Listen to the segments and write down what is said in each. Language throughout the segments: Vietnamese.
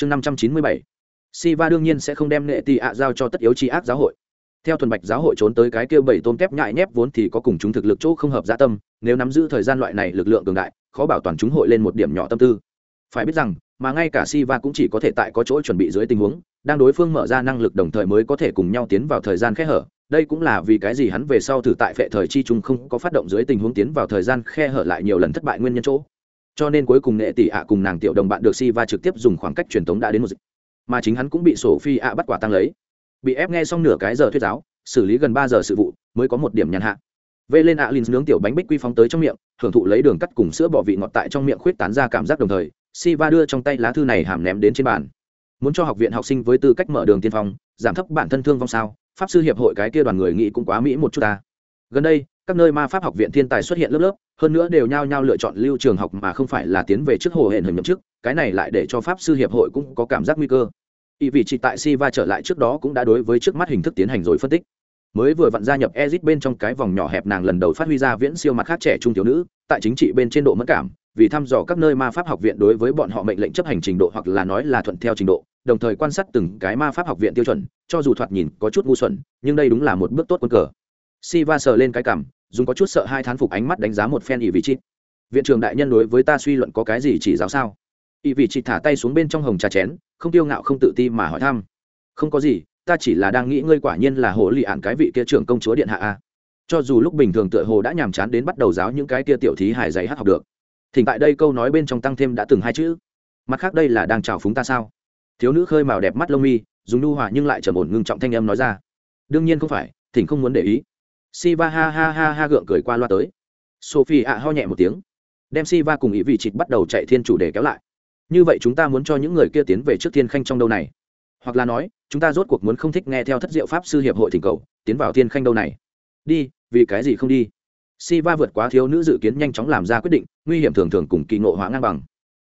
chương năm trăm chín mươi bảy. Siva đương nhiên sẽ không đem nghệ tị ạ giao cho tất yếu chi ác giáo hội. Theo thuần bạch giáo hội trốn tới cái kia bảy tôm tép nhại nhép vốn thì có cùng chúng thực lực chỗ không hợp gia tâm, nếu nắm giữ thời gian loại này lực lượng cường đại, khó bảo toàn chúng hội lên một điểm nhỏ tâm tư. Phải biết rằng, mà ngay cả Siva cũng chỉ có thể tại có chỗ chuẩn bị dưới tình huống, đang đối phương mở ra năng lực đồng thời mới có thể cùng nhau tiến vào thời gian khe hở. Đây cũng là vì cái gì hắn về sau thử tại phệ thời chi trung không có phát động dưới tình huống tiến vào thời gian khe hở lại nhiều lần thất bại nguyên nhân chỗ cho nên cuối cùng nghệ tỷ ạ cùng nàng tiểu đồng bạn được Siva trực tiếp dùng khoảng cách truyền tống đã đến một dịch. Mà chính hắn cũng bị sổ phi ạ bắt quả tăng lấy. Bị ép nghe xong nửa cái giờ thuyết giáo, xử lý gần ba giờ sự vụ, mới có một điểm nhàn hạ. Vê lên ạ à nướng tiểu bánh bích quy phóng tới trong miệng, hưởng thụ lấy đường cắt cùng sữa bò vị ngọt tại trong miệng khuyết tán ra cảm giác đồng thời, Siva đưa trong tay lá thư này hàm ném đến trên bàn. Muốn cho học viện học sinh với tư cách mở đường tiên phong, giảm thấp bản thân thương vong sao? Pháp sư hiệp hội cái kia đoàn người nghĩ cũng quá mỹ một chút ta gần đây, các nơi ma pháp học viện thiên tài xuất hiện lớp lớp, hơn nữa đều nhao nhao lựa chọn lưu trường học mà không phải là tiến về trước hồ hển hình nhậm chức, cái này lại để cho pháp sư hiệp hội cũng có cảm giác nguy cơ. Ý vị trị tại si va trở lại trước đó cũng đã đối với trước mắt hình thức tiến hành rồi phân tích. Mới vừa vặn gia nhập ezit bên trong cái vòng nhỏ hẹp nàng lần đầu phát huy ra viễn siêu mặt khác trẻ trung thiếu nữ, tại chính trị bên trên độ mất cảm, vì thăm dò các nơi ma pháp học viện đối với bọn họ mệnh lệnh chấp hành trình độ hoặc là nói là thuận theo trình độ, đồng thời quan sát từng cái ma pháp học viện tiêu chuẩn, cho dù thoạt nhìn có chút ngu xuẩn, nhưng đây đúng là một bước tốt quân cờ si va sờ lên cái cảm dùng có chút sợ hai thán phục ánh mắt đánh giá một phen ỷ vị chít viện trưởng đại nhân đối với ta suy luận có cái gì chỉ giáo sao? Ỷ vị chít thả tay xuống bên trong hồng trà chén, không tiêu ngạo không tự ti mà hỏi thăm. Không có gì, ta chỉ là đang nghĩ ngươi quả nhiên là hồ lì ạn cái vị kia trưởng công chúa điện hạ a. Cho dù lúc bình thường tựa hồ đã nhàm chán đến bắt đầu giáo những cái kia tiểu thí hải dày hát học được, thỉnh tại đây câu nói bên trong tăng thêm đã từng hai chữ. Mặt khác đây là đang chào phúng ta sao? Thiếu nữ khơi màu đẹp mắt lông mi, dùng nu hòa nhưng lại trầm ổn ngưng trọng thanh âm nói ra. Đương nhiên không phải, thỉnh không muốn để ý. Siva ha ha ha ha gượng cười qua loa tới. Sophie ạ ho nhẹ một tiếng, đem Siva cùng ý vị trịt bắt đầu chạy thiên chủ để kéo lại. Như vậy chúng ta muốn cho những người kia tiến về trước thiên khanh trong đâu này? Hoặc là nói, chúng ta rốt cuộc muốn không thích nghe theo thất diệu pháp sư hiệp hội thỉnh cầu, tiến vào thiên khanh đâu này? Đi, vì cái gì không đi? Siva vượt quá thiếu nữ dự kiến nhanh chóng làm ra quyết định, nguy hiểm thường thường cùng kỳ ngộ hóa ngang bằng.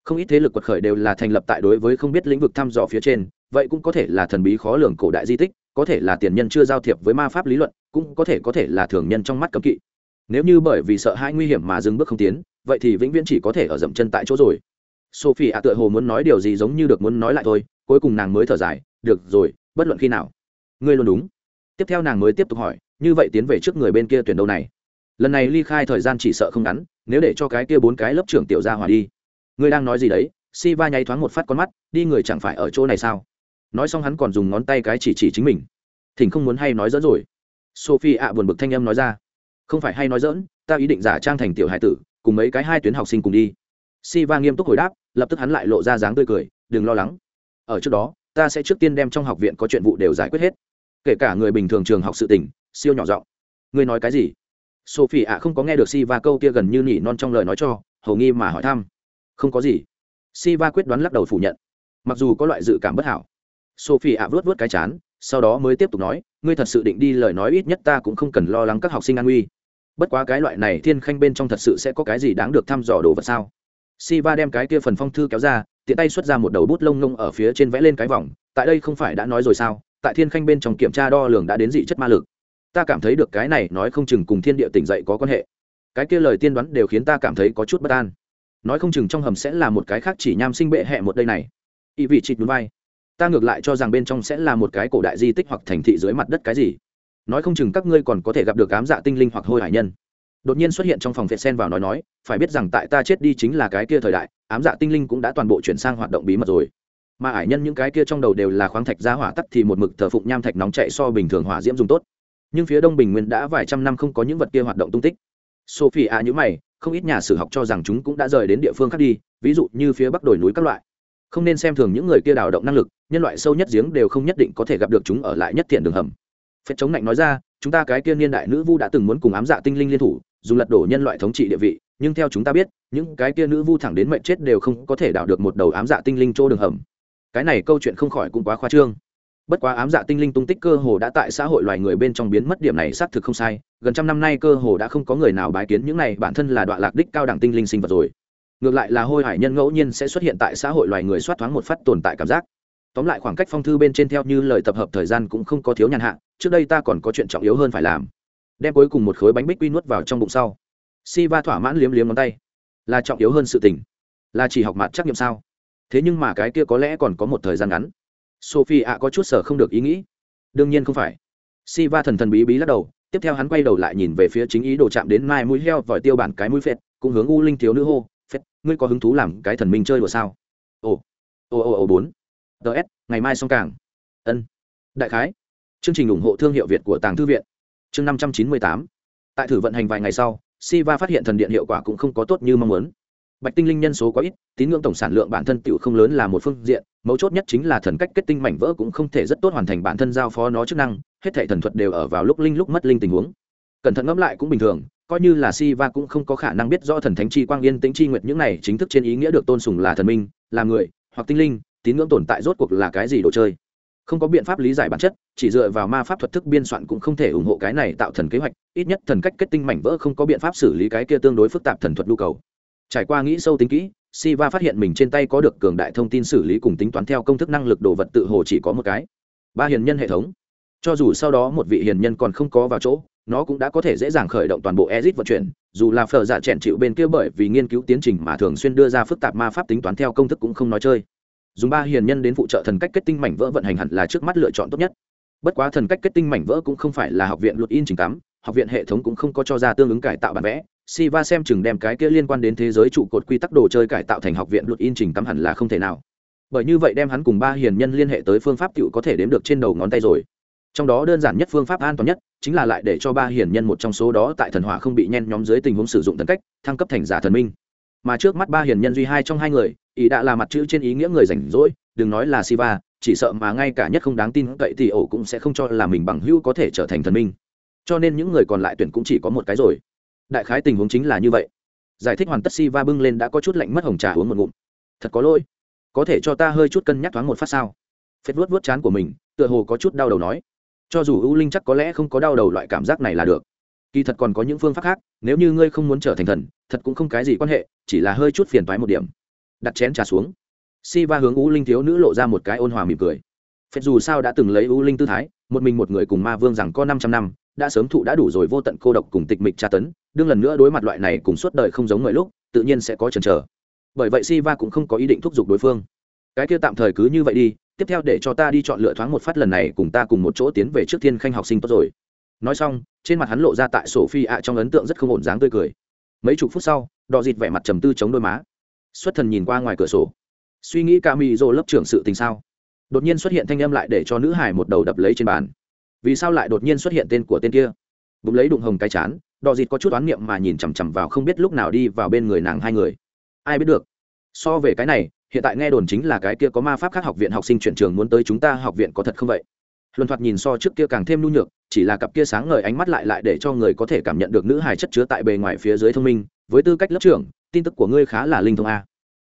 Không ít thế lực quật khởi đều là thành lập tại đối với không biết lĩnh vực thăm dò phía trên, vậy cũng có thể là thần bí khó lường cổ đại di tích, có thể là tiền nhân chưa giao thiệp với ma pháp lý luận, cũng có thể có thể là thường nhân trong mắt cấm kỵ. Nếu như bởi vì sợ hãi nguy hiểm mà dừng bước không tiến, vậy thì vĩnh viễn chỉ có thể ở dậm chân tại chỗ rồi. Sophie ạ tựa hồ muốn nói điều gì giống như được muốn nói lại thôi, cuối cùng nàng mới thở dài, được rồi, bất luận khi nào. Ngươi luôn đúng. Tiếp theo nàng mới tiếp tục hỏi, như vậy tiến về trước người bên kia tuyển đâu này? Lần này ly khai thời gian chỉ sợ không ngắn, nếu để cho cái kia bốn cái lớp trưởng tiểu gia hòa đi. Ngươi đang nói gì đấy? Si va nháy thoáng một phát con mắt, đi người chẳng phải ở chỗ này sao? Nói xong hắn còn dùng ngón tay cái chỉ chỉ chính mình. Thỉnh không muốn hay nói dỡn rồi. Sophie ạ buồn bực thanh âm nói ra. Không phải hay nói dỡn, ta ý định giả trang thành tiểu hải tử, cùng mấy cái hai tuyến học sinh cùng đi. Si va nghiêm túc hồi đáp, lập tức hắn lại lộ ra dáng tươi cười, đừng lo lắng. Ở trước đó, ta sẽ trước tiên đem trong học viện có chuyện vụ đều giải quyết hết. Kể cả người bình thường trường học sự tình, siêu nhỏ giọng. Ngươi nói cái gì? Sophie ạ không có nghe được si va câu kia gần như nỉ non trong lời nói cho, hầu nghi mà hỏi thăm. Không có gì. Si va quyết đoán lắc đầu phủ nhận. Mặc dù có loại dự cảm bất hảo sophie ạ vớt vớt cái chán, sau đó mới tiếp tục nói, ngươi thật sự định đi, lời nói ít nhất ta cũng không cần lo lắng các học sinh an nguy. Bất quá cái loại này thiên khanh bên trong thật sự sẽ có cái gì đáng được thăm dò đồ vật sao? Siva đem cái kia phần phong thư kéo ra, tiện tay xuất ra một đầu bút lông ngông ở phía trên vẽ lên cái vòng, tại đây không phải đã nói rồi sao? Tại thiên khanh bên trong kiểm tra đo lường đã đến dị chất ma lực. Ta cảm thấy được cái này nói không chừng cùng thiên địa tỉnh dậy có quan hệ. Cái kia lời tiên đoán đều khiến ta cảm thấy có chút bất an. Nói không chừng trong hầm sẽ là một cái khác chỉ nham sinh bệ hẹ một đây này. Y vị chịt núi vai ta ngược lại cho rằng bên trong sẽ là một cái cổ đại di tích hoặc thành thị dưới mặt đất cái gì. Nói không chừng các ngươi còn có thể gặp được ám dạ tinh linh hoặc hôi hải nhân. Đột nhiên xuất hiện trong phòng vệ sen vào nói nói, phải biết rằng tại ta chết đi chính là cái kia thời đại, ám dạ tinh linh cũng đã toàn bộ chuyển sang hoạt động bí mật rồi. Mà hải nhân những cái kia trong đầu đều là khoáng thạch giá hỏa tắt thì một mực thờ phụng nham thạch nóng chạy so bình thường hỏa diễm dùng tốt. Nhưng phía đông bình nguyên đã vài trăm năm không có những vật kia hoạt động tung tích. Sophie a nhữ mày, không ít nhà sử học cho rằng chúng cũng đã rời đến địa phương khác đi, ví dụ như phía bắc đồi núi các loại không nên xem thường những người kia đào động năng lực, nhân loại sâu nhất giếng đều không nhất định có thể gặp được chúng ở lại nhất thiện đường hầm. Phép chống lạnh nói ra, chúng ta cái kia niên đại nữ vu đã từng muốn cùng ám dạ tinh linh liên thủ, dùng lật đổ nhân loại thống trị địa vị, nhưng theo chúng ta biết, những cái kia nữ vu thẳng đến mệnh chết đều không có thể đào được một đầu ám dạ tinh linh chỗ đường hầm. Cái này câu chuyện không khỏi cũng quá khoa trương. Bất quá ám dạ tinh linh tung tích cơ hồ đã tại xã hội loài người bên trong biến mất, điểm này xác thực không sai, gần trăm năm nay cơ hồ đã không có người nào bái kiến những này, bản thân là đoạn lạc đích cao đẳng tinh linh sinh vật rồi ngược lại là hôi hải nhân ngẫu nhiên sẽ xuất hiện tại xã hội loài người soát thoáng một phát tồn tại cảm giác. Tóm lại khoảng cách phong thư bên trên theo như lời tập hợp thời gian cũng không có thiếu nhàn hạ trước đây ta còn có chuyện trọng yếu hơn phải làm. Đem cuối cùng một khối bánh bích quy nuốt vào trong bụng sau. Si va thỏa mãn liếm liếm ngón tay. Là trọng yếu hơn sự tình. Là chỉ học mặt trắc nghiệm sao? Thế nhưng mà cái kia có lẽ còn có một thời gian ngắn. Sophie ạ có chút sở không được ý nghĩ. Đương nhiên không phải. Siva thần thần bí bí lắc đầu, tiếp theo hắn quay đầu lại nhìn về phía chính ý đồ chạm đến mai mũi heo vòi tiêu bản cái mũi phệt, cũng hướng U Linh thiếu nữ hô, ngươi có hứng thú làm cái thần minh chơi đùa sao?" Ồ. Ồ ồ ồ bốn. DS, ngày mai xong càng. Ân. Đại khái. Chương trình ủng hộ thương hiệu Việt của Tàng Thư viện. Chương năm trăm chín mươi tám. Tại thử vận hành vài ngày sau, Si Va phát hiện thần điện hiệu quả cũng không có tốt như mong muốn bạch tinh linh nhân số quá ít tín ngưỡng tổng sản lượng bản thân tựu không lớn là một phương diện mấu chốt nhất chính là thần cách kết tinh mảnh vỡ cũng không thể rất tốt hoàn thành bản thân giao phó nó chức năng hết thể thần thuật đều ở vào lúc linh lúc mất linh tình huống cẩn thận ngẫm lại cũng bình thường coi như là si va cũng không có khả năng biết rõ thần thánh chi quang yên tĩnh chi nguyệt những này chính thức trên ý nghĩa được tôn sùng là thần minh, là người, hoặc tinh linh, tín ngưỡng tồn tại rốt cuộc là cái gì đồ chơi. Không có biện pháp lý giải bản chất, chỉ dựa vào ma pháp thuật thức biên soạn cũng không thể ủng hộ cái này tạo thần kế hoạch, ít nhất thần cách kết tinh mảnh vỡ không có biện pháp xử lý cái kia tương đối phức tạp thần thuật nhu cầu. Trải qua nghĩ sâu tính kỹ siva phát hiện mình trên tay có được cường đại thông tin xử lý cùng tính toán theo công thức năng lực đồ vật tự hồ chỉ có một cái. Ba hiền nhân hệ thống. Cho dù sau đó một vị hiền nhân còn không có vào chỗ nó cũng đã có thể dễ dàng khởi động toàn bộ ezit vận chuyển dù là phở dạ chèn chịu bên kia bởi vì nghiên cứu tiến trình mà thường xuyên đưa ra phức tạp ma pháp tính toán theo công thức cũng không nói chơi dùng ba hiền nhân đến phụ trợ thần cách kết tinh mảnh vỡ vận hành hẳn là trước mắt lựa chọn tốt nhất bất quá thần cách kết tinh mảnh vỡ cũng không phải là học viện luật in trình tắm, học viện hệ thống cũng không có cho ra tương ứng cải tạo bản vẽ Siva xem chừng đem cái kia liên quan đến thế giới trụ cột quy tắc đồ chơi cải tạo thành học viện luật in trình tắm hẳn là không thể nào. Bởi như vậy đem hắn cùng ba hiền nhân liên hệ tới phương pháp tiểu có thể đếm được trên đầu ngón tay rồi. Trong đó đơn giản nhất phương pháp an toàn nhất chính là lại để cho ba hiền nhân một trong số đó tại thần hỏa không bị nhen nhóm dưới tình huống sử dụng thần cách, thăng cấp thành giả thần minh. Mà trước mắt ba hiền nhân duy hai trong hai người, ý đã là mặt chữ trên ý nghĩa người rảnh rỗi, đừng nói là Siva, chỉ sợ mà ngay cả nhất không đáng tin cậy thì ổ cũng sẽ không cho là mình bằng hữu có thể trở thành thần minh. Cho nên những người còn lại tuyển cũng chỉ có một cái rồi. Đại khái tình huống chính là như vậy. Giải thích hoàn tất si va bưng lên đã có chút lạnh mất hồng trà uống một ngụm. Thật có lỗi. Có thể cho ta hơi chút cân nhắc thoáng một phát sao? Phết vuốt vuốt chán của mình tựa hồ có chút đau đầu nói cho dù ưu linh chắc có lẽ không có đau đầu loại cảm giác này là được. Kỳ thật còn có những phương pháp khác, nếu như ngươi không muốn trở thành thần, thật cũng không cái gì quan hệ, chỉ là hơi chút phiền toái một điểm. Đặt chén trà xuống. Si va hướng ưu linh thiếu nữ lộ ra một cái ôn hòa mỉm cười. Phép dù sao đã từng lấy ưu linh tư thái, một mình một người cùng ma vương rằng có năm trăm năm, đã sớm thụ đã đủ rồi vô tận cô độc cùng tịch mịch tra tấn, đương lần nữa đối mặt loại này cùng suốt đời không giống mọi lúc, tự nhiên sẽ có chần chờ. Bởi vậy Siva cũng không có ý định thúc giục đối phương. Cái kia tạm thời cứ như vậy đi tiếp theo để cho ta đi chọn lựa thoáng một phát lần này cùng ta cùng một chỗ tiến về trước thiên khanh học sinh tốt rồi. Nói xong, trên mặt hắn lộ ra tại sổ phi ạ trong ấn tượng rất không ổn dáng tươi cười. Mấy chục phút sau đò dịt vẻ mặt trầm tư chống đôi má. Xuất thần nhìn qua ngoài cửa sổ. Suy nghĩ ca mị dô lớp trưởng sự tình sao? Đột nhiên xuất hiện thanh âm lại để cho nữ hải một đầu đập lấy trên bàn. Vì sao lại đột nhiên xuất hiện tên của tên kia? Bụng lấy đụng hồng cái chán đò dịt có chút oán niệm mà nhìn chằm chằm vào không biết lúc nào đi vào bên người nàng hai người. Ai biết được? So về cái này hiện tại nghe đồn chính là cái kia có ma pháp khác học viện học sinh chuyển trường muốn tới chúng ta học viện có thật không vậy? Luân thoạt nhìn so trước kia càng thêm nhu nhược, chỉ là cặp kia sáng ngời ánh mắt lại lại để cho người có thể cảm nhận được nữ hài chất chứa tại bề ngoài phía dưới thông minh, với tư cách lớp trưởng, tin tức của ngươi khá là linh thông a.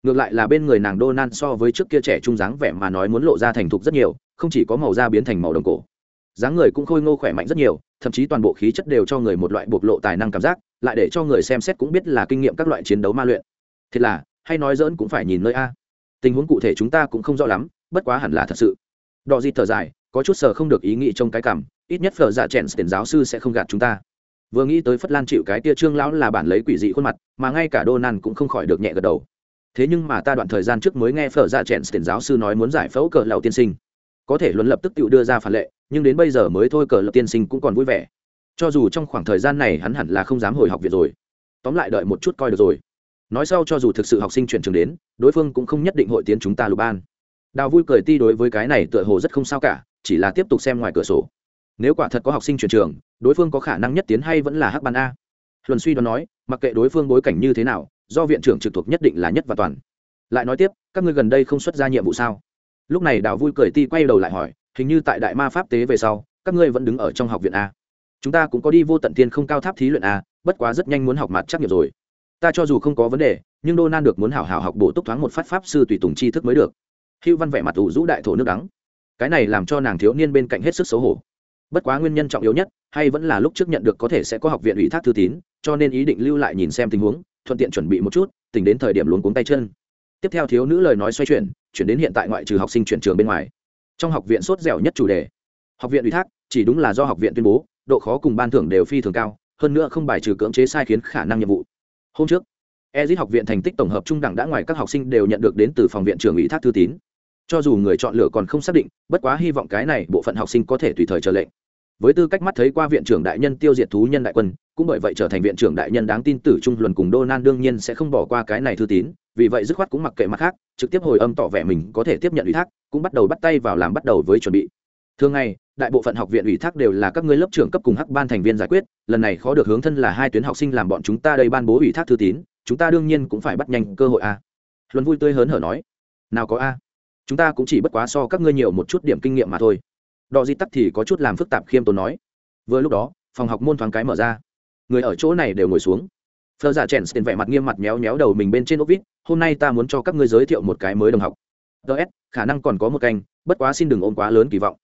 Ngược lại là bên người nàng Donan so với trước kia trẻ trung dáng vẻ mà nói muốn lộ ra thành thục rất nhiều, không chỉ có màu da biến thành màu đồng cổ. Dáng người cũng khôi ngô khỏe mạnh rất nhiều, thậm chí toàn bộ khí chất đều cho người một loại bộc lộ tài năng cảm giác, lại để cho người xem xét cũng biết là kinh nghiệm các loại chiến đấu ma luyện. Thiệt là, hay nói dỡn cũng phải nhìn nơi a tình huống cụ thể chúng ta cũng không rõ lắm, bất quá hẳn là thật sự. Đò di thở dài, có chút sờ không được ý nghĩ trong cái cảm, ít nhất phở dạ chèn tiền giáo sư sẽ không gạt chúng ta. Vừa nghĩ tới phất lan chịu cái tia trương lão là bản lấy quỷ dị khuôn mặt, mà ngay cả đô nan cũng không khỏi được nhẹ gật đầu. Thế nhưng mà ta đoạn thời gian trước mới nghe phở dạ chèn tiền giáo sư nói muốn giải phẫu cờ lão tiên sinh. Có thể luôn lập tức tự đưa ra phản lệ, nhưng đến bây giờ mới thôi cờ lão tiên sinh cũng còn vui vẻ. Cho dù trong khoảng thời gian này hắn hẳn là không dám hồi học viện rồi. Tóm lại đợi một chút coi được rồi nói sau cho dù thực sự học sinh chuyển trường đến, đối phương cũng không nhất định hội tiến chúng ta lục ban. Đào vui cười ti đối với cái này tựa hồ rất không sao cả, chỉ là tiếp tục xem ngoài cửa sổ. Nếu quả thật có học sinh chuyển trường, đối phương có khả năng nhất tiến hay vẫn là hắc ban a? Luận suy đoán nói, mặc kệ đối phương bối cảnh như thế nào, do viện trưởng trực thuộc nhất định là nhất và toàn. Lại nói tiếp, các ngươi gần đây không xuất ra nhiệm vụ sao? Lúc này đào vui cười ti quay đầu lại hỏi, hình như tại đại ma pháp tế về sau, các ngươi vẫn đứng ở trong học viện a? Chúng ta cũng có đi vô tận tiên không cao tháp thí luyện a, bất quá rất nhanh muốn học mặt chắc nghiệm rồi ta cho dù không có vấn đề, nhưng đô nan được muốn hảo hảo học bổ túc thoáng một phát pháp sư tùy tùng tri thức mới được. Hữu văn vẻ mặt ủ rũ đại thổ nước đắng. Cái này làm cho nàng thiếu niên bên cạnh hết sức xấu hổ. Bất quá nguyên nhân trọng yếu nhất, hay vẫn là lúc trước nhận được có thể sẽ có học viện ủy thác thư tín, cho nên ý định lưu lại nhìn xem tình huống, thuận tiện chuẩn bị một chút tính đến thời điểm luống cuống tay chân. Tiếp theo thiếu nữ lời nói xoay chuyển chuyển đến hiện tại ngoại trừ học sinh chuyển trường bên ngoài. Trong học viện sốt dẻo nhất chủ đề, học viện ủy thác, chỉ đúng là do học viện tuyên bố, độ khó cùng ban thưởng đều phi thường cao, hơn nữa không bài trừ cưỡng chế sai khiến khả năng nhiệm vụ hôm trước ezit học viện thành tích tổng hợp trung đẳng đã ngoài các học sinh đều nhận được đến từ phòng viện trưởng ủy thác thư tín. Cho dù người chọn lựa còn không xác định, bất quá hy vọng cái này bộ phận học sinh có thể tùy thời chờ lệnh. Với tư cách mắt thấy qua viện trưởng đại nhân tiêu diệt thú nhân đại quân, cũng bởi vậy trở thành viện trưởng đại nhân đáng tin tử trung luận cùng Donald đương nhiên sẽ không bỏ qua cái này thư tín, vì vậy dứt khoát cũng mặc kệ mặt khác, trực tiếp hồi âm tỏ vẻ mình có thể tiếp nhận ủy thác, cũng bắt đầu bắt tay vào làm bắt đầu với chuẩn bị thường ngày, đại bộ phận học viện ủy thác đều là các ngươi lớp trưởng cấp cùng hắc ban thành viên giải quyết, lần này khó được hướng thân là hai tuyến học sinh làm bọn chúng ta đây ban bố ủy thác thư tín, chúng ta đương nhiên cũng phải bắt nhanh cơ hội a. Luân vui tươi hớn hở nói. Nào có a, chúng ta cũng chỉ bất quá so các ngươi nhiều một chút điểm kinh nghiệm mà thôi. Đò di tắc thì có chút làm phức tạp khiêm tốn nói. Vừa lúc đó, phòng học môn thoáng cái mở ra. Người ở chỗ này đều ngồi xuống. Phờ giả chèn tiền vẻ mặt nghiêm mặt méo méo đầu mình bên trên ốc vít, hôm nay ta muốn cho các ngươi giới thiệu một cái mới đồng học. Ts khả năng còn có một canh, bất quá xin đừng ôm quá lớn kỳ vọng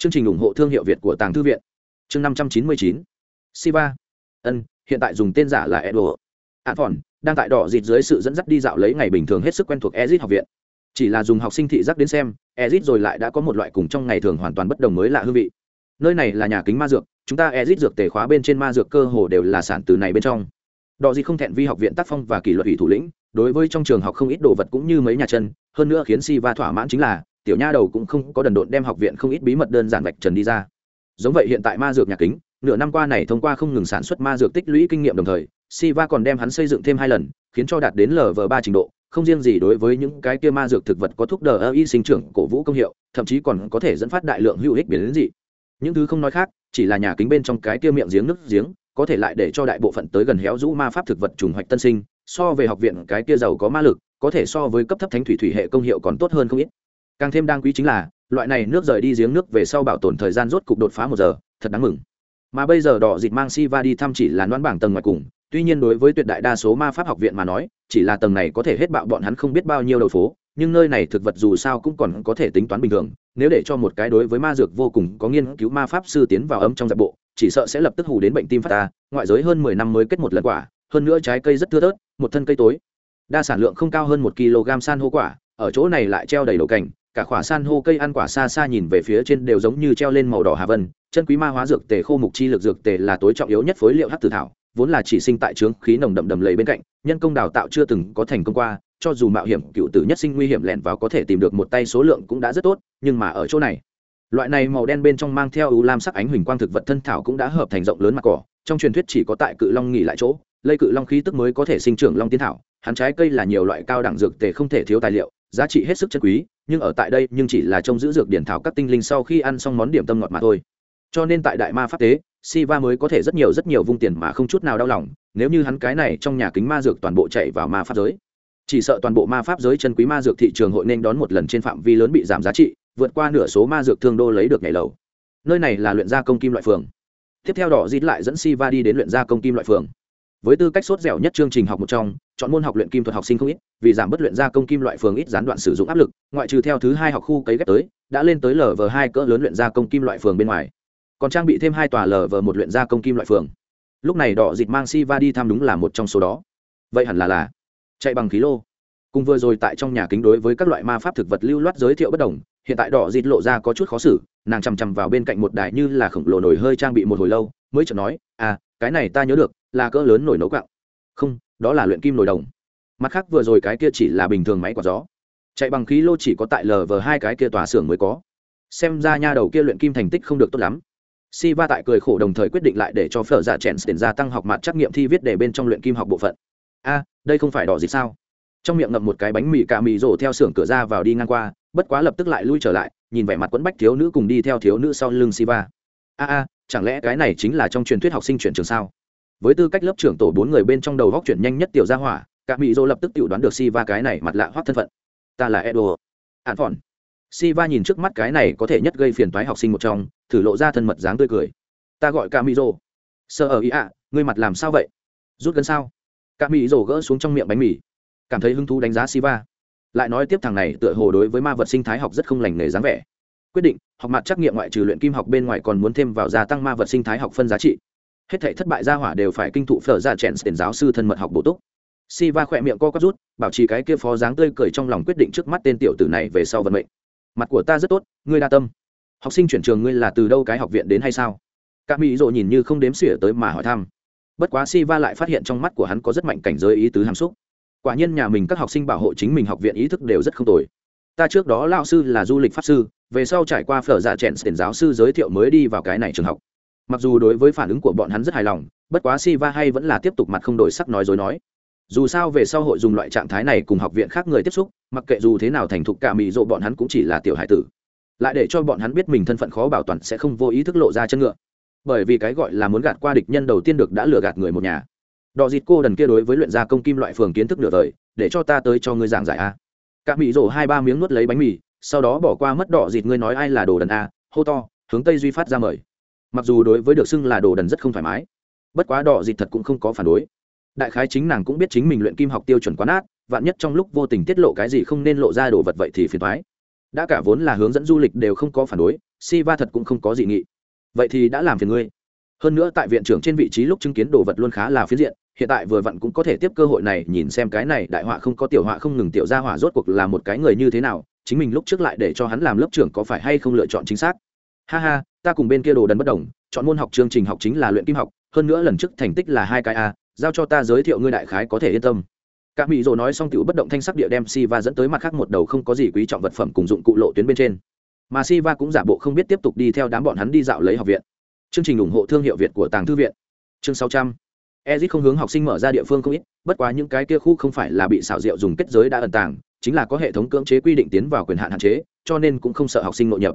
chương trình ủng hộ thương hiệu việt của tàng thư viện. Chương năm trăm chín mươi chín. Siva. Ân, hiện tại dùng tên giả là edward a phòn đang tại đỏ dịt dưới sự dẫn dắt đi dạo lấy ngày bình thường hết sức quen thuộc ezit học viện. Chỉ là dùng học sinh thị giác đến xem, ezit rồi lại đã có một loại cùng trong ngày thường hoàn toàn bất đồng mới lạ hương vị. Nơi này là nhà kính ma dược, chúng ta ezit dược tề khóa bên trên ma dược cơ hồ đều là sản từ này bên trong. Đỏ dịt không thẹn vi học viện tác phong và kỷ luật ủy thủ lĩnh, đối với trong trường học không ít đồ vật cũng như mấy nhà chân, hơn nữa khiến si va thỏa mãn chính là tiểu nha đầu cũng không có đần độn đem học viện không ít bí mật đơn giản vạch trần đi ra giống vậy hiện tại ma dược nhà kính nửa năm qua này thông qua không ngừng sản xuất ma dược tích lũy kinh nghiệm đồng thời Siva còn đem hắn xây dựng thêm hai lần, khiến cho đạt đến lv ba trình độ, không riêng gì đối với những cái kia ma dược thực vật có thúc đờ y sinh trưởng cổ vũ công hiệu, thậm chí còn có thể dẫn phát đại lượng hữu ích biến dị. Những thứ không nói khác, chỉ là nhà kính bên trong cái kia miệng giếng nước giếng, có thể lại để cho đại bộ phận tới gần héo rũ ma pháp thực vật trùng hoạch tân sinh, so về học viện cái kia giàu có ma lực, có thể so với cấp thấp thánh thủy thủy hệ công hiệu còn tốt hơn không ít. Càng thêm đáng quý chính là, loại này nước rời đi giếng nước về sau bảo tồn thời gian rốt cục đột phá một giờ, thật đáng mừng. Mà bây giờ đỏ dịch mang si va đi thăm chỉ là đoán bảng tầng ngoài cùng, tuy nhiên đối với tuyệt đại đa số ma pháp học viện mà nói chỉ là tầng này có thể hết bạo bọn hắn không biết bao nhiêu đầu phố nhưng nơi này thực vật dù sao cũng còn có thể tính toán bình thường nếu để cho một cái đối với ma dược vô cùng có nghiên cứu ma pháp sư tiến vào ấm trong giặc bộ chỉ sợ sẽ lập tức hù đến bệnh tim phát ta ngoại giới hơn mười năm mới kết một lần quả hơn nữa trái cây rất thưa thớt một thân cây tối đa sản lượng không cao hơn một kg san hô quả ở chỗ này lại treo đầy đầu cảnh cả khỏa san hô cây ăn quả xa xa nhìn về phía trên đều giống như treo lên màu đỏ hà vân, chân quý ma hóa dược tề, khô mục chi lực dược tề là tối trọng yếu nhất phối liệu hát tử thảo, vốn là chỉ sinh tại trướng khí nồng đậm đầm lầy bên cạnh, nhân công đào tạo chưa từng có thành công qua, cho dù mạo hiểm cựu tử nhất sinh nguy hiểm lẻn vào có thể tìm được một tay số lượng cũng đã rất tốt, nhưng mà ở chỗ này, loại này màu đen bên trong mang theo ưu lam sắc ánh huỳnh quang thực vật thân thảo cũng đã hợp thành rộng lớn mặt cỏ, trong truyền thuyết chỉ có tại cự long nghỉ lại chỗ, lây cự long khí tức mới có thể sinh trưởng long tiến thảo, hắn trái cây là nhiều loại cao đẳng dược tề không thể thiếu tài liệu, giá trị hết sức chân quý nhưng ở tại đây nhưng chỉ là trông giữ dược điển thảo các tinh linh sau khi ăn xong món điểm tâm ngọt mà thôi cho nên tại đại ma pháp tế Siva mới có thể rất nhiều rất nhiều vung tiền mà không chút nào đau lòng, nếu như hắn cái này trong nhà kính ma dược toàn bộ chạy vào ma pháp giới. Chỉ sợ toàn bộ ma pháp giới chân quý ma dược thị trường hội nên đón một lần trên phạm vi lớn bị giảm giá trị, vượt qua nửa số ma dược thương đô lấy được ngày lầu. Nơi này là luyện gia công kim loại phường. Tiếp theo đỏ dít lại dẫn Siva đi đến luyện gia công kim loại phường. Với tư cách sốt dẻo nhất chương trình học một trong, chọn môn học luyện kim thuật học sinh không ít, vì giảm bất luyện gia công kim loại phường ít gián đoạn sử dụng áp lực, ngoại trừ theo thứ hai học khu cấy ghép tới, đã lên tới lv hai cỡ lớn luyện gia công kim loại phường bên ngoài. Còn trang bị thêm hai tòa lờ vờ một luyện gia công kim loại phường. Lúc này đỏ dịt mang si va đi thăm đúng là một trong số đó. Vậy hẳn là là chạy bằng khí lô. Cùng vừa rồi tại trong nhà kính đối với các loại ma pháp thực vật lưu loát giới thiệu bất đồng hiện tại đỏ dịt lộ ra có chút khó xử nàng chằm chằm vào bên cạnh một đài như là khổng lồ nổi hơi trang bị một hồi lâu mới chợt nói à cái này ta nhớ được là cỡ lớn nổi nấu cạo không đó là luyện kim nổi đồng mặt khác vừa rồi cái kia chỉ là bình thường máy quạt gió chạy bằng khí lô chỉ có tại lờ vờ hai cái kia tòa xưởng mới có xem ra nha đầu kia luyện kim thành tích không được tốt lắm Siva tại cười khổ đồng thời quyết định lại để cho Phở Dạ Chèn tiền gia tăng học mặt trắc nghiệm thi viết để bên trong luyện kim học bộ phận. A, đây không phải đỏ gì sao? Trong miệng ngậm một cái bánh mì cà mì rổ theo xưởng cửa ra vào đi ngang qua, bất quá lập tức lại lui trở lại, nhìn vẻ mặt quẫn bách thiếu nữ cùng đi theo thiếu nữ sau lưng Siva. A a, chẳng lẽ cái này chính là trong truyền thuyết học sinh chuyển trường sao? Với tư cách lớp trưởng tổ bốn người bên trong đầu góc chuyển nhanh nhất tiểu gia hỏa, cả mỹ dô lập tức tiểu đoán được Siva cái này mặt lạ hoắc thân phận. Ta là Edo. hạn Phòn. Siva nhìn trước mắt cái này có thể nhất gây phiền toái học sinh một trong, thử lộ ra thân mật dáng tươi cười. Ta gọi Camiro. Sơ ở ý ạ, ngươi mặt làm sao vậy? Rút gần sao? Camiro gỡ xuống trong miệng bánh mì, cảm thấy hứng thú đánh giá Siva. Lại nói tiếp thằng này tựa hồ đối với ma vật sinh thái học rất không lành nghề dáng vẻ. Quyết định, học mặt trắc nghiệm ngoại trừ luyện kim học bên ngoài còn muốn thêm vào gia tăng ma vật sinh thái học phân giá trị. Hết thảy thất bại gia hỏa đều phải kinh thụ phở ra chèn tiền giáo sư thân mật học bổ túc. Siva khỏe miệng co quắp rút, bảo trì cái kia phó dáng tươi cười trong lòng quyết định trước mắt tên tiểu tử này về sau vận mệnh. Mặt của ta rất tốt ngươi đa tâm. Học sinh chuyển trường ngươi là từ đâu cái học viện đến hay sao? Các mỹ rộ nhìn như không đếm xỉa tới mà hỏi thăm. Bất quá si va lại phát hiện trong mắt của hắn có rất mạnh cảnh giới ý tứ hàm xúc. Quả nhiên nhà mình các học sinh bảo hộ chính mình học viện ý thức đều rất không tồi. Ta trước đó lao sư là du lịch pháp sư về sau trải qua phở dạ chèn tiền giáo sư giới thiệu mới đi vào cái này trường học mặc dù đối với phản ứng của bọn hắn rất hài lòng, bất quá si va hay vẫn là tiếp tục mặt không đổi sắc nói dối nói. Dù sao về sau hội dùng loại trạng thái này cùng học viện khác người tiếp xúc, mặc kệ dù thế nào thành thục cả mị rộ bọn hắn cũng chỉ là tiểu hải tử. Lại để cho bọn hắn biết mình thân phận khó bảo toàn sẽ không vô ý thức lộ ra chân ngựa. Bởi vì cái gọi là muốn gạt qua địch nhân đầu tiên được đã lừa gạt người một nhà. Đò dịt cô đần kia đối với luyện gia công kim loại phường kiến thức nửa đời để cho ta tới cho ngươi giảng giải a. Cả mị rộ hai ba miếng nuốt lấy bánh mì, sau đó bỏ qua mất đỏ dịt ngươi nói ai là đồ đần a, hô to, hướng tây duy phát ra mời mặc dù đối với được xưng là đồ đần rất không thoải mái, bất quá đỏ dịt thật cũng không có phản đối. Đại khái chính nàng cũng biết chính mình luyện kim học tiêu chuẩn quá nát, vạn nhất trong lúc vô tình tiết lộ cái gì không nên lộ ra đồ vật vậy thì phiền thoái đã cả vốn là hướng dẫn du lịch đều không có phản đối si va thật cũng không có gì nghị. Vậy thì đã làm phiền ngươi. Hơn nữa tại viện trưởng trên vị trí lúc chứng kiến đồ vật luôn khá là phiến diện, hiện tại vừa vặn cũng có thể tiếp cơ hội này, nhìn xem cái này đại họa không có tiểu họa không ngừng tiểu ra hỏa rốt cuộc là một cái người như thế nào, chính mình lúc trước lại để cho hắn làm lớp trưởng có phải hay không lựa chọn chính xác ha ha, ta cùng bên kia đồ đần bất đồng, chọn môn học chương trình học chính là luyện kim học, hơn nữa lần trước thành tích là hai cái a, giao cho ta giới thiệu ngươi đại khái có thể yên tâm. Cả mỹ rồ nói xong tiểu bất động thanh sắc địa đem si va dẫn tới mặt khác một đầu không có gì quý trọng vật phẩm cùng dụng cụ lộ tuyến bên trên. Mà si va cũng giả bộ không biết tiếp tục đi theo đám bọn hắn đi dạo lấy học viện. Chương trình ủng hộ thương hiệu việt của tàng thư viện. Chương sáu trăm. Ezit không hướng học sinh mở ra địa phương không ít, bất quá những cái kia khu không phải là bị xảo diệu dùng kết giới đã ẩn tàng, chính là có hệ thống cưỡng chế quy định tiến vào quyền hạn hạn chế, cho nên cũng không sợ học sinh nội nhập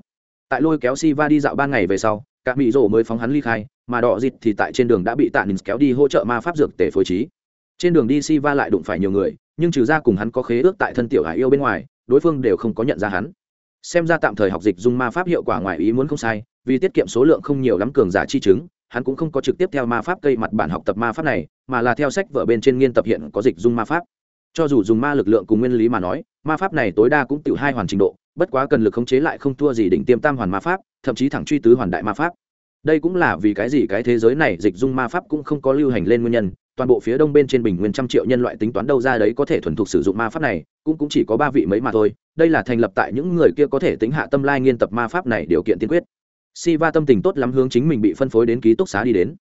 tại lôi kéo si va đi dạo ba ngày về sau, cả mỹ rổ mới phóng hắn ly khai, mà đỏ dịt thì tại trên đường đã bị tạ nín kéo đi hỗ trợ ma pháp dược tể phối trí. Trên đường đi si va lại đụng phải nhiều người, nhưng trừ ra cùng hắn có khế ước tại thân tiểu hải yêu bên ngoài, đối phương đều không có nhận ra hắn. Xem ra tạm thời học dịch dùng ma pháp hiệu quả ngoài ý muốn không sai, vì tiết kiệm số lượng không nhiều lắm cường giả chi chứng, hắn cũng không có trực tiếp theo ma pháp cây mặt bản học tập ma pháp này, mà là theo sách vở bên trên nghiên tập hiện có dịch dung ma pháp. Cho dù dùng ma lực lượng cùng nguyên lý mà nói, ma pháp này tối đa cũng tiểu hai hoàn trình độ bất quá cần lực khống chế lại không thua gì đỉnh tiêm tam hoàn ma pháp, thậm chí thẳng truy tứ hoàn đại ma pháp. Đây cũng là vì cái gì cái thế giới này dịch dung ma pháp cũng không có lưu hành lên nguyên nhân, toàn bộ phía đông bên trên bình nguyên trăm triệu nhân loại tính toán đâu ra đấy có thể thuần thục sử dụng ma pháp này, cũng cũng chỉ có ba vị mấy mà thôi, đây là thành lập tại những người kia có thể tính hạ tâm lai nghiên tập ma pháp này điều kiện tiên quyết. Si va tâm tình tốt lắm hướng chính mình bị phân phối đến ký túc xá đi đến.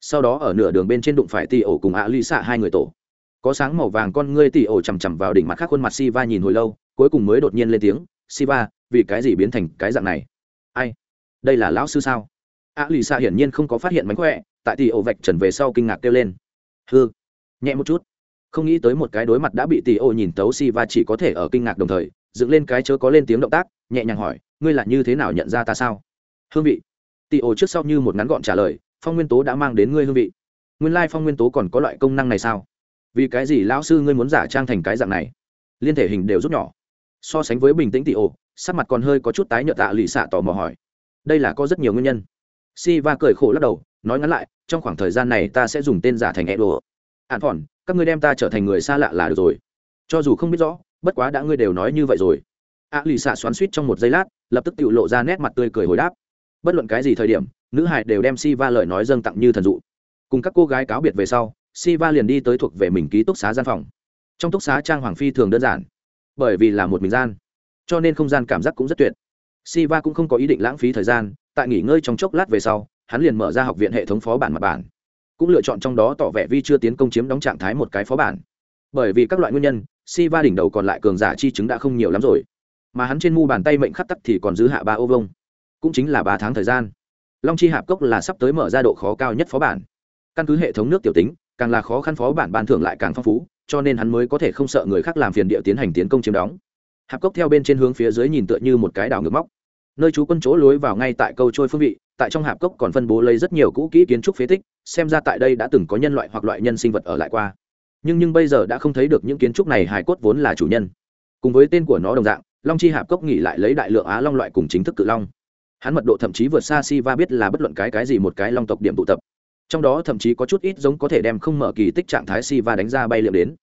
Sau đó ở nửa đường bên trên đụng phải tì ổ cùng ạ lì xạ hai người tổ. Có sáng màu vàng con ngươi tì ổ chằm chằm vào đỉnh mặt khác khuôn mặt si va nhìn hồi lâu, cuối cùng mới đột nhiên lên tiếng siva vì cái gì biến thành cái dạng này? Ai? Đây là lão sư sao? A lì xạ hiển nhiên không có phát hiện mánh khỏe, tại tỷ ổ vạch trần về sau kinh ngạc kêu lên. Hư nhẹ một chút. Không nghĩ tới một cái đối mặt đã bị tỷ ổ nhìn tấu si và chỉ có thể ở kinh ngạc đồng thời, dựng lên cái chớ có lên tiếng động tác, nhẹ nhàng hỏi, ngươi là như thế nào nhận ra ta sao? Hương vị. Tỷ ổ trước sau như một ngắn gọn trả lời, phong nguyên tố đã mang đến ngươi hương vị. Nguyên lai phong nguyên tố còn có loại công năng này sao? Vì cái gì lão sư ngươi muốn giả trang thành cái dạng này? Liên thể hình đều rút nhỏ so sánh với bình tĩnh tị ổ, sắc mặt còn hơi có chút tái nhợt tạ lì xạ tò mò hỏi. Đây là có rất nhiều nguyên nhân. Si va cười khổ lắc đầu, nói ngắn lại, trong khoảng thời gian này ta sẽ dùng tên giả thành e đồ hạn phòn, các ngươi đem ta trở thành người xa lạ là được rồi. Cho dù không biết rõ, bất quá đã ngươi đều nói như vậy rồi. A lì xạ xoắn suýt trong một giây lát, lập tức tự lộ ra nét mặt tươi cười hồi đáp. Bất luận cái gì thời điểm, nữ hải đều đem si va lời nói dâng tặng như thần dụ. Cùng các cô gái cáo biệt về sau si va liền đi tới thuộc về mình ký túc xá gian phòng. Trong túc xá trang hoàng phi thường đơn giản bởi vì là một mình gian. Cho nên không gian cảm giác cũng rất tuyệt. Si va cũng không có ý định lãng phí thời gian, tại nghỉ ngơi trong chốc lát về sau, hắn liền mở ra học viện hệ thống phó bản mặt bản. Cũng lựa chọn trong đó tỏ vẻ vi chưa tiến công chiếm đóng trạng thái một cái phó bản. Bởi vì các loại nguyên nhân si va đỉnh đầu còn lại cường giả chi chứng đã không nhiều lắm rồi. Mà hắn trên mu bàn tay mệnh khắc tắc thì còn dư hạ ba ô vông cũng chính là ba tháng thời gian. Long chi hạp cốc là sắp tới mở ra độ khó cao nhất phó bản. Căn cứ hệ thống nước tiểu tính, càng là khó khăn phó bản ban thưởng lại càng phong phú cho nên hắn mới có thể không sợ người khác làm phiền địa tiến hành tiến công chiếm đóng. Hạp cốc theo bên trên hướng phía dưới nhìn tựa như một cái đảo ngược móc. Nơi chú quân chỗ lối vào ngay tại câu trôi phương vị, tại trong hạp cốc còn phân bố lấy rất nhiều cũ kỹ kiến trúc phế tích, xem ra tại đây đã từng có nhân loại hoặc loại nhân sinh vật ở lại qua. Nhưng nhưng bây giờ đã không thấy được những kiến trúc này hài cốt vốn là chủ nhân. Cùng với tên của nó đồng dạng, long chi hạp cốc nghỉ lại lấy đại lượng á long loại cùng chính thức cự long. Hắn mật độ thậm chí vượt xa si va biết là bất luận cái cái gì một cái long tộc điểm tụ tập trong đó thậm chí có chút ít giống có thể đem không mở kỳ tích trạng thái si va đánh ra bay liệm đến.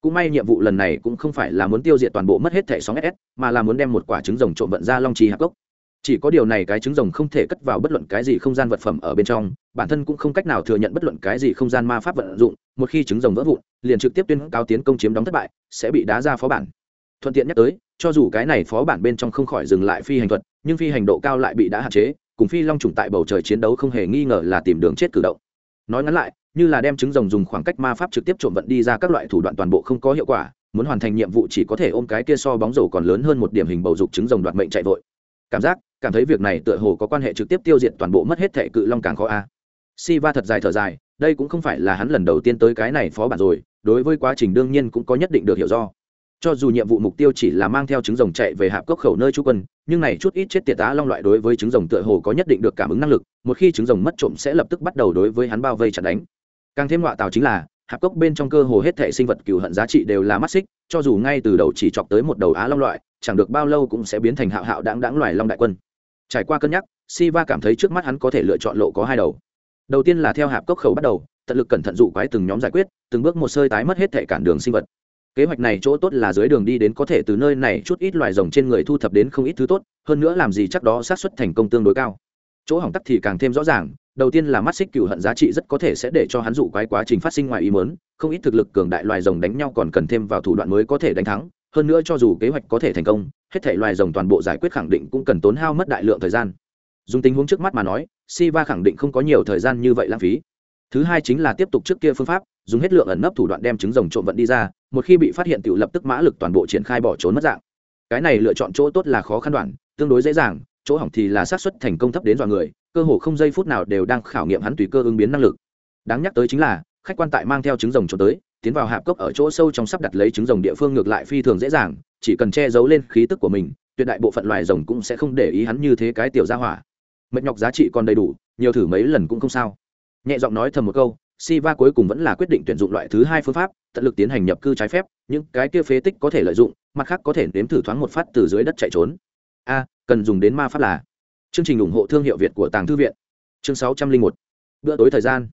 Cũng may nhiệm vụ lần này cũng không phải là muốn tiêu diệt toàn bộ mất hết thẻ sóng ss mà là muốn đem một quả trứng rồng trộm vận ra long trì hạc cốc. Chỉ có điều này cái trứng rồng không thể cất vào bất luận cái gì không gian vật phẩm ở bên trong, bản thân cũng không cách nào thừa nhận bất luận cái gì không gian ma pháp vận dụng, một khi trứng rồng vỡ vụn, liền trực tiếp tuyên cáo tiến công chiếm đóng thất bại, sẽ bị đá ra phó bản. Thuận tiện nhắc tới, cho dù cái này phó bản bên trong không khỏi dừng lại phi hành thuật, nhưng phi hành độ cao lại bị đã hạn chế, cùng phi long trùng tại bầu trời chiến đấu không hề nghi ngờ là tìm đường chết cử động nói ngắn lại, như là đem trứng rồng dùng khoảng cách ma pháp trực tiếp trộm vận đi ra các loại thủ đoạn toàn bộ không có hiệu quả, muốn hoàn thành nhiệm vụ chỉ có thể ôm cái kia so bóng rổ còn lớn hơn một điểm hình bầu dục trứng rồng đoạt mệnh chạy vội. Cảm giác, cảm thấy việc này tựa hồ có quan hệ trực tiếp tiêu diệt toàn bộ mất hết thệ cự long càng khó a. Si va thật dài thở dài, đây cũng không phải là hắn lần đầu tiên tới cái này phó bản rồi, đối với quá trình đương nhiên cũng có nhất định được hiểu do cho dù nhiệm vụ mục tiêu chỉ là mang theo trứng rồng chạy về hạp cốc khẩu nơi trú quân, nhưng này chút ít chết tiệt tá long loại đối với trứng rồng tựa hồ có nhất định được cảm ứng năng lực, một khi trứng rồng mất trộm sẽ lập tức bắt đầu đối với hắn bao vây chặt đánh. Càng thêm họa tào chính là, hạp cốc bên trong cơ hồ hết thể sinh vật cừu hận giá trị đều là mắt xích, cho dù ngay từ đầu chỉ chọc tới một đầu á long loại, chẳng được bao lâu cũng sẽ biến thành hạo hạo đáng đáng loài long đại quân. Trải qua cân nhắc, siva cảm thấy trước mắt hắn có thể lựa chọn lộ có hai đầu. Đầu tiên là theo hạp cốc khẩu bắt đầu, tận lực cẩn thận dụ quái từng nhóm giải quyết, từng bước một sơi tái mất hết thể cản đường sinh vật kế hoạch này chỗ tốt là dưới đường đi đến có thể từ nơi này chút ít loài rồng trên người thu thập đến không ít thứ tốt, hơn nữa làm gì chắc đó xác suất thành công tương đối cao. Chỗ hỏng tắc thì càng thêm rõ ràng, đầu tiên là mắt xích cựu hận giá trị rất có thể sẽ để cho hắn dụ quái quá trình phát sinh ngoài ý mớn không ít thực lực cường đại loài rồng đánh nhau còn cần thêm vào thủ đoạn mới có thể đánh thắng, hơn nữa cho dù kế hoạch có thể thành công, hết thể loài rồng toàn bộ giải quyết khẳng định cũng cần tốn hao mất đại lượng thời gian. Dùng tình huống trước mắt mà nói, siva khẳng định không có nhiều thời gian như vậy lãng phí thứ hai chính là tiếp tục trước kia phương pháp, dùng hết lượng ẩn nấp thủ đoạn đem trứng rồng trộm vận đi ra, một khi bị phát hiện tự lập tức mã lực toàn bộ triển khai bỏ trốn mất dạng. Cái này lựa chọn chỗ tốt là khó khăn đoạn, tương đối dễ dàng, chỗ hỏng thì là xác suất thành công thấp đến dọa người, cơ hồ không giây phút nào đều đang khảo nghiệm hắn tùy cơ ứng biến năng lực. Đáng nhắc tới chính là, khách quan tại mang theo trứng rồng trốn tới, tiến vào hạp cốc ở chỗ sâu trong sắp đặt lấy trứng rồng địa phương ngược lại phi thường dễ dàng, chỉ cần che giấu lên khí tức của mình, tuyệt đại bộ phận loài rồng cũng sẽ không để ý hắn như thế cái tiểu gia hỏa. Mệt nhọc giá trị còn đầy đủ, nhiều thử mấy lần cũng không sao nhẹ giọng nói thầm một câu Siva cuối cùng vẫn là quyết định tuyển dụng loại thứ hai phương pháp, tận lực tiến hành nhập cư trái phép, những cái kia phế tích có thể lợi dụng, mặt khác có thể nếm thử thoáng một phát từ dưới đất chạy trốn. A, cần dùng đến ma pháp là. Chương trình ủng hộ thương hiệu Việt của Tàng thư viện. Chương 601. Bữa tối thời gian.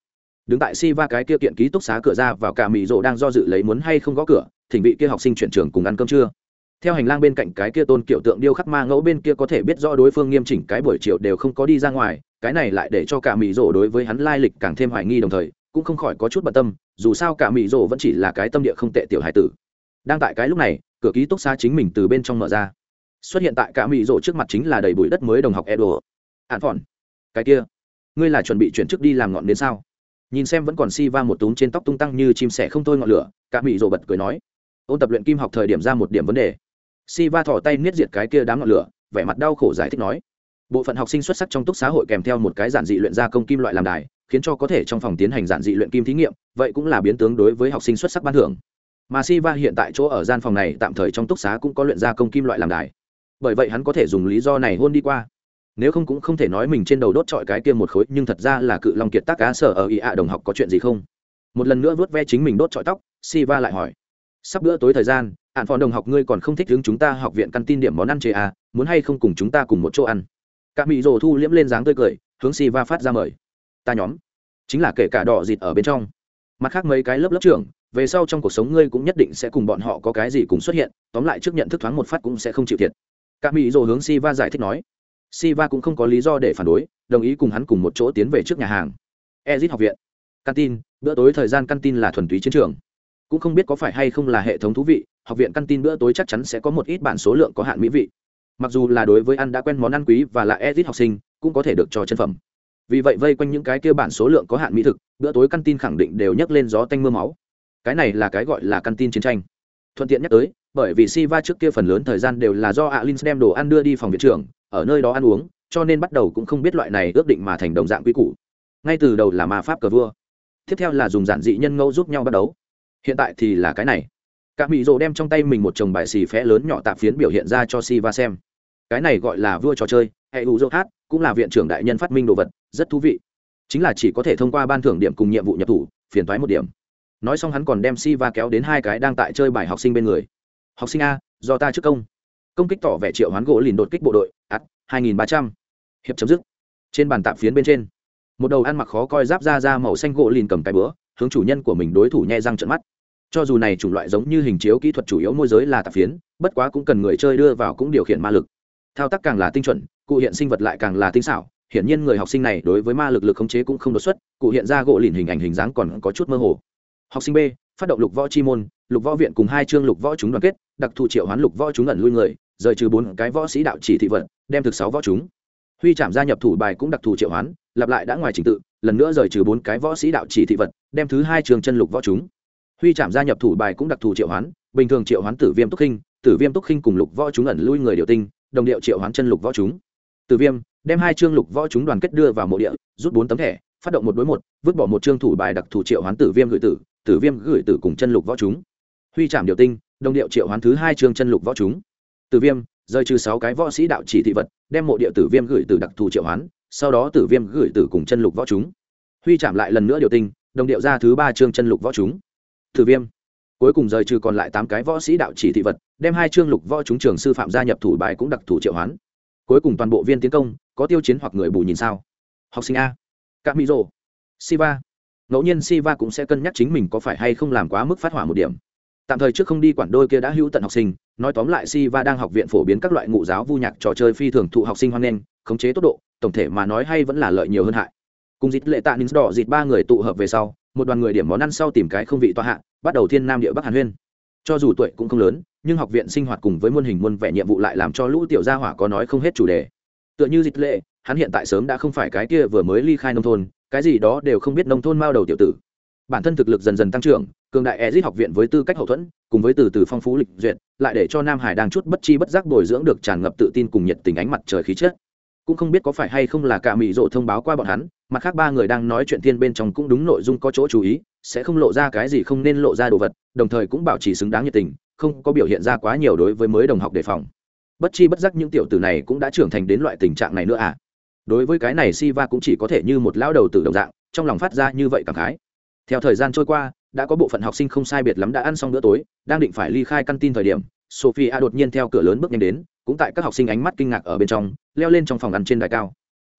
Đứng tại Siva cái kia kiện ký túc xá cửa ra vào cả mì rộ đang do dự lấy muốn hay không gõ cửa, thỉnh vị kia học sinh chuyển trường cùng ăn cơm trưa. Theo hành lang bên cạnh cái kia tôn kiểu tượng điêu khắc ma ngẫu bên kia có thể biết rõ đối phương nghiêm chỉnh cái buổi chiều đều không có đi ra ngoài, cái này lại để cho cả mỹ rộ đối với hắn lai lịch càng thêm hoài nghi đồng thời, cũng không khỏi có chút bận tâm, dù sao cả mỹ rồ vẫn chỉ là cái tâm địa không tệ tiểu hải tử. Đang tại cái lúc này, cửa ký túc xá chính mình từ bên trong mở ra. Xuất hiện tại cả mỹ rồ trước mặt chính là đầy bụi đất mới đồng học edo hạn phòn cái kia, ngươi là chuẩn bị chuyển chức đi làm ngọn đến sao? Nhìn xem vẫn còn si va một túm trên tóc tung tăng như chim sẻ không thôi ngọn lửa, cả mỹ rồ bật cười nói. Ôn tập luyện kim học thời điểm ra một điểm vấn đề. Si va thỏ tay niết diệt cái kia đám ngọn lửa, vẻ mặt đau khổ giải thích nói bộ phận học sinh xuất sắc trong túc xã hội kèm theo một cái giản dị luyện gia công kim loại làm đài, khiến cho có thể trong phòng tiến hành giản dị luyện kim thí nghiệm, vậy cũng là biến tướng đối với học sinh xuất sắc ban thưởng. Mà Siva hiện tại chỗ ở gian phòng này tạm thời trong túc xá cũng có luyện gia công kim loại làm đài. Bởi vậy hắn có thể dùng lý do này hôn đi qua. Nếu không cũng không thể nói mình trên đầu đốt trọi cái kia một khối, nhưng thật ra là cự long kiệt tác cá sở ở ý ạ đồng học có chuyện gì không? Một lần nữa vớt ve chính mình đốt trọi tóc, Siva lại hỏi. Sắp bữa tối thời gian ạn phò đồng học ngươi còn không thích hướng chúng ta học viện căn tin điểm món ăn chế à muốn hay không cùng chúng ta cùng một chỗ ăn? Các mỹ rồ thu liễm lên dáng tươi cười, hướng Siva phát ra mời. Ta nhóm, chính là kể cả đỏ dịt ở bên trong. Mặt khác mấy cái lớp lớp trưởng, về sau trong cuộc sống ngươi cũng nhất định sẽ cùng bọn họ có cái gì cùng xuất hiện, tóm lại trước nhận thức thoáng một phát cũng sẽ không chịu thiệt. Các mỹ rồ hướng siva giải thích nói. Siva cũng không có lý do để phản đối, đồng ý cùng hắn cùng một chỗ tiến về trước nhà hàng. Ezit học viện. Căn tin bữa tối thời gian căn tin là thuần túy chiến trường. Cũng không biết có phải hay không là hệ thống thú vị, học viện căn tin bữa tối chắc chắn sẽ có một ít bản số lượng có hạn mỹ vị mặc dù là đối với ăn đã quen món ăn quý và là edit học sinh, cũng có thể được cho chân phẩm. Vì vậy vây quanh những cái kia bản số lượng có hạn mỹ thực, bữa tối căn tin khẳng định đều nhấc lên gió tanh m ư a máu. Cái này là cái gọi là căn tin chiến tranh. Thuận tiện nhắc tới, bởi vì si va trước kia phần lớn thời gian đều là do alin đem đồ ăn đưa đi phòng viện trưởng, ở nơi đó ăn uống, cho nên bắt đầu cũng không biết loại này ước định mà thành đồng dạng quy củ. Ngay từ đầu là ma pháp cờ vua. Tiếp theo là dùng giản dị nhân ngẫu giúp nhau bắt đấu hiện tại thì là cái này cả mỹ rồ đem trong tay mình một chồng bài xì phé lớn nhỏ tạp phiến biểu hiện ra cho si va xem. Cái này gọi là vua trò chơi, hệ u dô hát, cũng là viện trưởng đại nhân phát minh đồ vật, rất thú vị. Chính là chỉ có thể thông qua ban thưởng điểm cùng nhiệm vụ nhập thủ, phiền thoái một điểm. Nói xong hắn còn đem si va kéo đến hai cái đang tại chơi bài học sinh bên người. Học sinh a, do ta trước công. Công kích tỏ vẻ triệu hoán gỗ lìn đột kích bộ đội, ắt, hai nghìn ba trăm. Hiệp chấm dứt. Trên bàn tạp phiến bên trên, một đầu ăn mặc khó coi giáp ra ra màu xanh gỗ lìn cầm cái bữa, hướng chủ nhân của mình đối thủ nhẹ răng trận mắt cho dù này chủng loại giống như hình chiếu kỹ thuật chủ yếu môi giới là tạp phiến, bất quá cũng cần người chơi đưa vào cũng điều khiển ma lực. Thao tác càng là tinh chuẩn, cụ hiện sinh vật lại càng là tinh xảo, hiển nhiên người học sinh này đối với ma lực lực khống chế cũng không đột xuất, cụ hiện ra gỗ lìn hình ảnh hình dáng còn có chút mơ hồ. Học sinh b, phát động lục võ chi môn, lục võ viện cùng hai chương lục võ chúng đoàn kết, đặc thù triệu hoán lục võ chúng ẩn lui người, rời trừ bốn cái võ sĩ đạo chỉ thị vận, đem thực sáu võ chúng. Huy trạm gia nhập thủ bài cũng đặc thù triệu hoán, lặp lại đã ngoài trình tự, lần nữa rời trừ bốn cái võ sĩ đạo chỉ thị vật đem thứ hai trường chân lục võ chúng huy trạm gia nhập thủ bài cũng đặc thù triệu hoán, bình thường triệu hoán tử viêm túc khinh, tử viêm túc khinh cùng lục võ chúng ẩn lui người điều tinh, đồng điệu triệu hoán chân lục võ chúng. Tử viêm đem hai chương lục võ chúng đoàn kết đưa vào mộ địa, rút bốn tấm thẻ, phát động một đối một, vứt bỏ một chương thủ bài đặc thù triệu hoán tử viêm gửi tử tử viêm gửi tử cùng chân lục võ chúng. Huy trạm điều tinh, đồng điệu triệu hoán thứ hai chương chân lục võ chúng. Tử viêm rơi trừ sáu cái võ sĩ đạo chỉ thị vật, đem mộ địa tử viêm gửi tử đặc thù triệu hoán, sau đó tử viêm gửi tử cùng chân lục võ chúng. Huy chạm lại lần nữa điều tinh, đồng điệu ra thứ ba chương chân lục võ chúng thử viêm. Cuối cùng rời trừ còn lại tám cái võ sĩ đạo chỉ thị vật, đem hai chương lục võ chúng trường sư phạm gia nhập thủ bài cũng đặc thủ triệu hoán. Cuối cùng toàn bộ viên tiến công, có tiêu chiến hoặc người bù nhìn sao. Học sinh a. Các mỹ rồ siva ngẫu nhiên siva cũng sẽ cân nhắc chính mình có phải hay không làm quá mức phát hỏa một điểm. Tạm thời trước không đi quản đôi kia đã hữu tận học sinh, nói tóm lại siva đang học viện phổ biến các loại ngụ giáo vu nhạc trò chơi phi thường thụ học sinh hoan nghênh, khống chế tốc độ, tổng thể mà nói hay vẫn là lợi nhiều hơn hại. Cùng dịch lệ tạ nín đỏ dịch ba người tụ hợp về sau một đoàn người điểm món ăn sau tìm cái không vị tọa hạ, bắt đầu thiên nam địa bắc hàn huyên. Cho dù tuổi cũng không lớn, nhưng học viện sinh hoạt cùng với muôn hình muôn vẻ nhiệm vụ lại làm cho lũ tiểu gia hỏa có nói không hết chủ đề. Tựa như dịch lệ, hắn hiện tại sớm đã không phải cái kia vừa mới ly khai nông thôn, cái gì đó đều không biết nông thôn mao đầu tiểu tử. Bản thân thực lực dần dần tăng trưởng, cường đại ezit học viện với tư cách hậu thuẫn, cùng với từ từ phong phú lịch duyệt, lại để cho nam hải đang chút bất chi bất giác bồi dưỡng được tràn ngập tự tin cùng nhiệt tình ánh mặt trời khí chất. Cũng không biết có phải hay không là cả mỹ rộ thông báo qua bọn hắn mặt khác ba người đang nói chuyện thiên bên trong cũng đúng nội dung có chỗ chú ý, sẽ không lộ ra cái gì không nên lộ ra đồ vật, đồng thời cũng bảo trì xứng đáng nhiệt tình, không có biểu hiện ra quá nhiều đối với mới đồng học đề phòng. Bất chi bất giác những tiểu tử này cũng đã trưởng thành đến loại tình trạng này nữa à? Đối với cái này si va cũng chỉ có thể như một lão đầu tử đồng dạng, trong lòng phát ra như vậy cảm khái. Theo thời gian trôi qua, đã có bộ phận học sinh không sai biệt lắm đã ăn xong bữa tối, đang định phải ly khai căn tin thời điểm, sophia đột nhiên theo cửa lớn bước nhanh đến, cũng tại các học sinh ánh mắt kinh ngạc ở bên trong, leo lên trong phòng ăn trên đài cao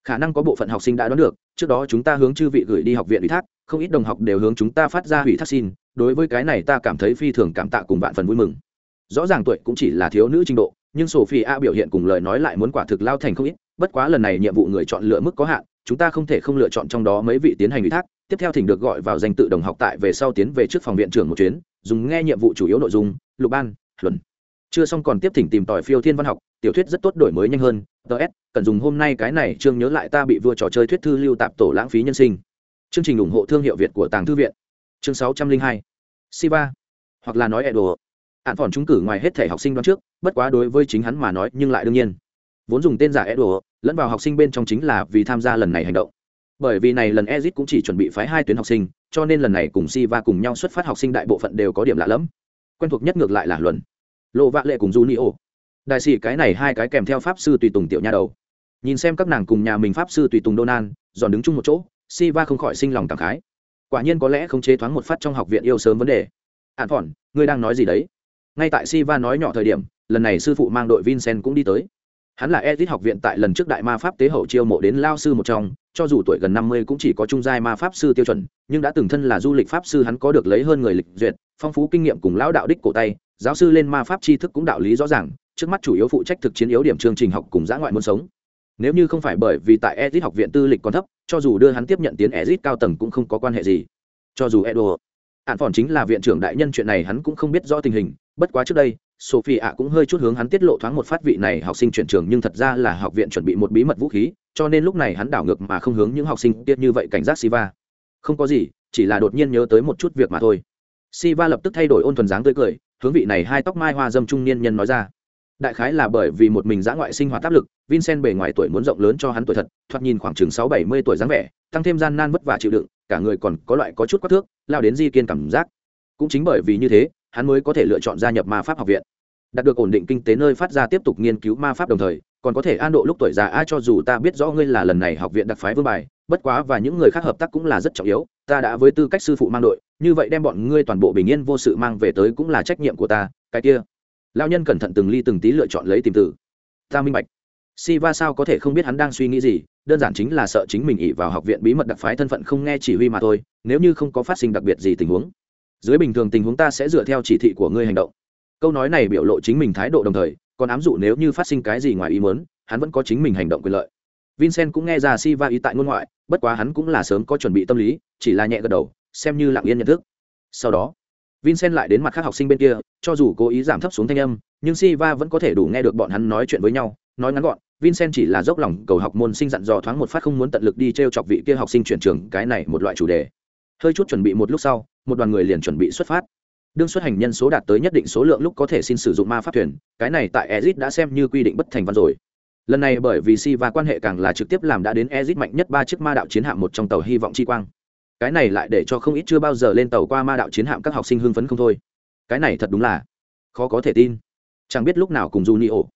khả năng có bộ phận học sinh đã đoán được, trước đó chúng ta hướng chư vị gửi đi học viện ủy thác, không ít đồng học đều hướng chúng ta phát ra ủy thác xin, đối với cái này ta cảm thấy phi thường cảm tạ cùng vạn phần vui mừng. Rõ ràng tuổi cũng chỉ là thiếu nữ trình độ, nhưng sophia biểu hiện cùng lời nói lại muốn quả thực lao thành không ít, bất quá lần này nhiệm vụ người chọn lựa mức có hạn, chúng ta không thể không lựa chọn trong đó mấy vị tiến hành ủy thác, tiếp theo thỉnh được gọi vào danh tự đồng học tại về sau tiến về trước phòng viện trưởng một chuyến, dùng nghe nhiệm vụ chủ yếu nội dung, lục ban, luận chưa xong còn tiếp thỉnh tìm tòi phiêu thiên văn học, tiểu thuyết rất tốt đổi mới nhanh hơn. Ts cần dùng hôm nay cái này chương nhớ lại ta bị vua trò chơi thuyết thư lưu tạp tổ lãng phí nhân sinh. Chương trình ủng hộ thương hiệu việt của tàng thư viện. Chương sáu trăm linh hai. Siva. Hoặc là nói edo. Hạn phòn trúng cử ngoài hết thể học sinh đoán trước, bất quá đối với chính hắn mà nói nhưng lại đương nhiên. Vốn dùng tên giả edo, lẫn vào học sinh bên trong chính là vì tham gia lần này hành động. Bởi vì này lần ezit cũng chỉ chuẩn bị phái hai tuyến học sinh, cho nên lần này cùng Siva cùng nhau xuất phát học sinh đại bộ phận đều có điểm lạ lẫm. Quen thuộc nhất ngược lại là luận lộ vạ lệ cùng du nĩu Đại sĩ cái này hai cái kèm theo pháp sư tùy tùng tiểu nha đầu. Nhìn xem các nàng cùng nhà mình pháp sư tùy tùng Donan, dọn đứng chung một chỗ, si va không khỏi sinh lòng cảm khái. Quả nhiên có lẽ không chế thoáng một phát trong học viện yêu sớm vấn đề. Ản Phòn, ngươi đang nói gì đấy? Ngay tại si va nói nhỏ thời điểm, lần này sư phụ mang đội Vincent cũng đi tới. Hắn là edit học viện tại lần trước đại ma pháp tế hậu chiêu mộ đến lao sư một trong, cho dù tuổi gần năm mươi cũng chỉ có trung giai ma pháp sư tiêu chuẩn, nhưng đã từng thân là du lịch pháp sư hắn có được lấy hơn người lịch duyệt, phong phú kinh nghiệm cùng lão đạo đích cổ tay, giáo sư lên ma pháp tri thức cũng đạo lý rõ ràng trước mắt chủ yếu phụ trách thực chiến yếu điểm chương trình học cùng giã ngoại muốn sống. Nếu như không phải bởi vì tại ezit học viện tư lịch còn thấp cho dù đưa hắn tiếp nhận tiến ezit cao tầng cũng không có quan hệ gì. Cho dù edo hạn phòn chính là viện trưởng đại nhân chuyện này hắn cũng không biết rõ tình hình bất quá trước đây sophie ạ cũng hơi chút hướng hắn tiết lộ thoáng một phát vị này học sinh chuyển trường nhưng thật ra là học viện chuẩn bị một bí mật vũ khí cho nên lúc này hắn đảo ngược mà không hướng những học sinh tiết như vậy cảnh giác siva. Không có gì chỉ là đột nhiên nhớ tới một chút việc mà thôi siva lập tức thay đổi ôn thuần dáng tươi cười, hướng vị này hai tóc mai hoa dâm trung niên nhân nói ra. Đại khái là bởi vì một mình giã ngoại sinh hoạt áp lực, vincent bề ngoài tuổi muốn rộng lớn cho hắn tuổi thật, thoạt nhìn khoảng chừng sáu bảy mươi tuổi dáng vẻ, tăng thêm gian nan vất vả chịu đựng, cả người còn có loại có chút quát thước, lao đến di kiên cảm giác. Cũng chính bởi vì như thế, hắn mới có thể lựa chọn gia nhập ma pháp học viện. Đạt được ổn định kinh tế nơi phát ra tiếp tục nghiên cứu ma pháp đồng thời, còn có thể an độ lúc tuổi già ai cho dù ta biết rõ ngươi là lần này học viện đặc phái vương bài, bất quá và những người khác hợp tác cũng là rất trọng yếu ta đã với tư cách sư phụ mang đội, như vậy đem bọn ngươi toàn bộ bình yên vô sự mang về tới cũng là trách nhiệm của ta, cái kia. Lao nhân cẩn thận từng ly từng tí lựa chọn lấy tìm từ. ta minh bạch. Si va sao có thể không biết hắn đang suy nghĩ gì, đơn giản chính là sợ chính mình ỉ vào học viện bí mật đặc phái thân phận không nghe chỉ huy mà thôi, nếu như không có phát sinh đặc biệt gì tình huống. Dưới bình thường tình huống ta sẽ dựa theo chỉ thị của ngươi hành động. Câu nói này biểu lộ chính mình thái độ đồng thời, còn ám dụ nếu như phát sinh cái gì ngoài ý muốn, hắn vẫn có chính mình hành động quyền lợi vincent cũng nghe ra si va ý tại ngôn ngoại, bất quá hắn cũng là sớm có chuẩn bị tâm lý, chỉ là nhẹ gật đầu, xem như lặng yên nhận thức. Sau đó, vincent lại đến mặt khác học sinh bên kia, cho dù cố ý giảm thấp xuống thanh âm, nhưng si va vẫn có thể đủ nghe được bọn hắn nói chuyện với nhau, nói ngắn gọn, vincent chỉ là dốc lòng cầu học môn sinh dặn dò thoáng một phát không muốn tận lực đi t r e o chọc vị kia học sinh chuyển trường, cái này một loại chủ đề. Hơi chút chuẩn bị một lúc sau, một đoàn người liền chuẩn bị xuất phát. Đương xuất hành nhân số đạt tới nhất định số lượng lúc có thể xin sử dụng ma pháp thuyền, cái này tại ezit đã xem như quy định bất thành văn rồi lần này bởi vì si và quan hệ càng là trực tiếp làm đã đến ezit mạnh nhất ba chiếc ma đạo chiến hạm một trong tàu hy vọng chi quang. Cái này lại để cho không ít chưa bao giờ lên tàu qua ma đạo chiến hạm các học sinh hưng phấn không thôi. Cái này thật đúng là khó có thể tin. Chẳng biết lúc nào cùng du ni ổ,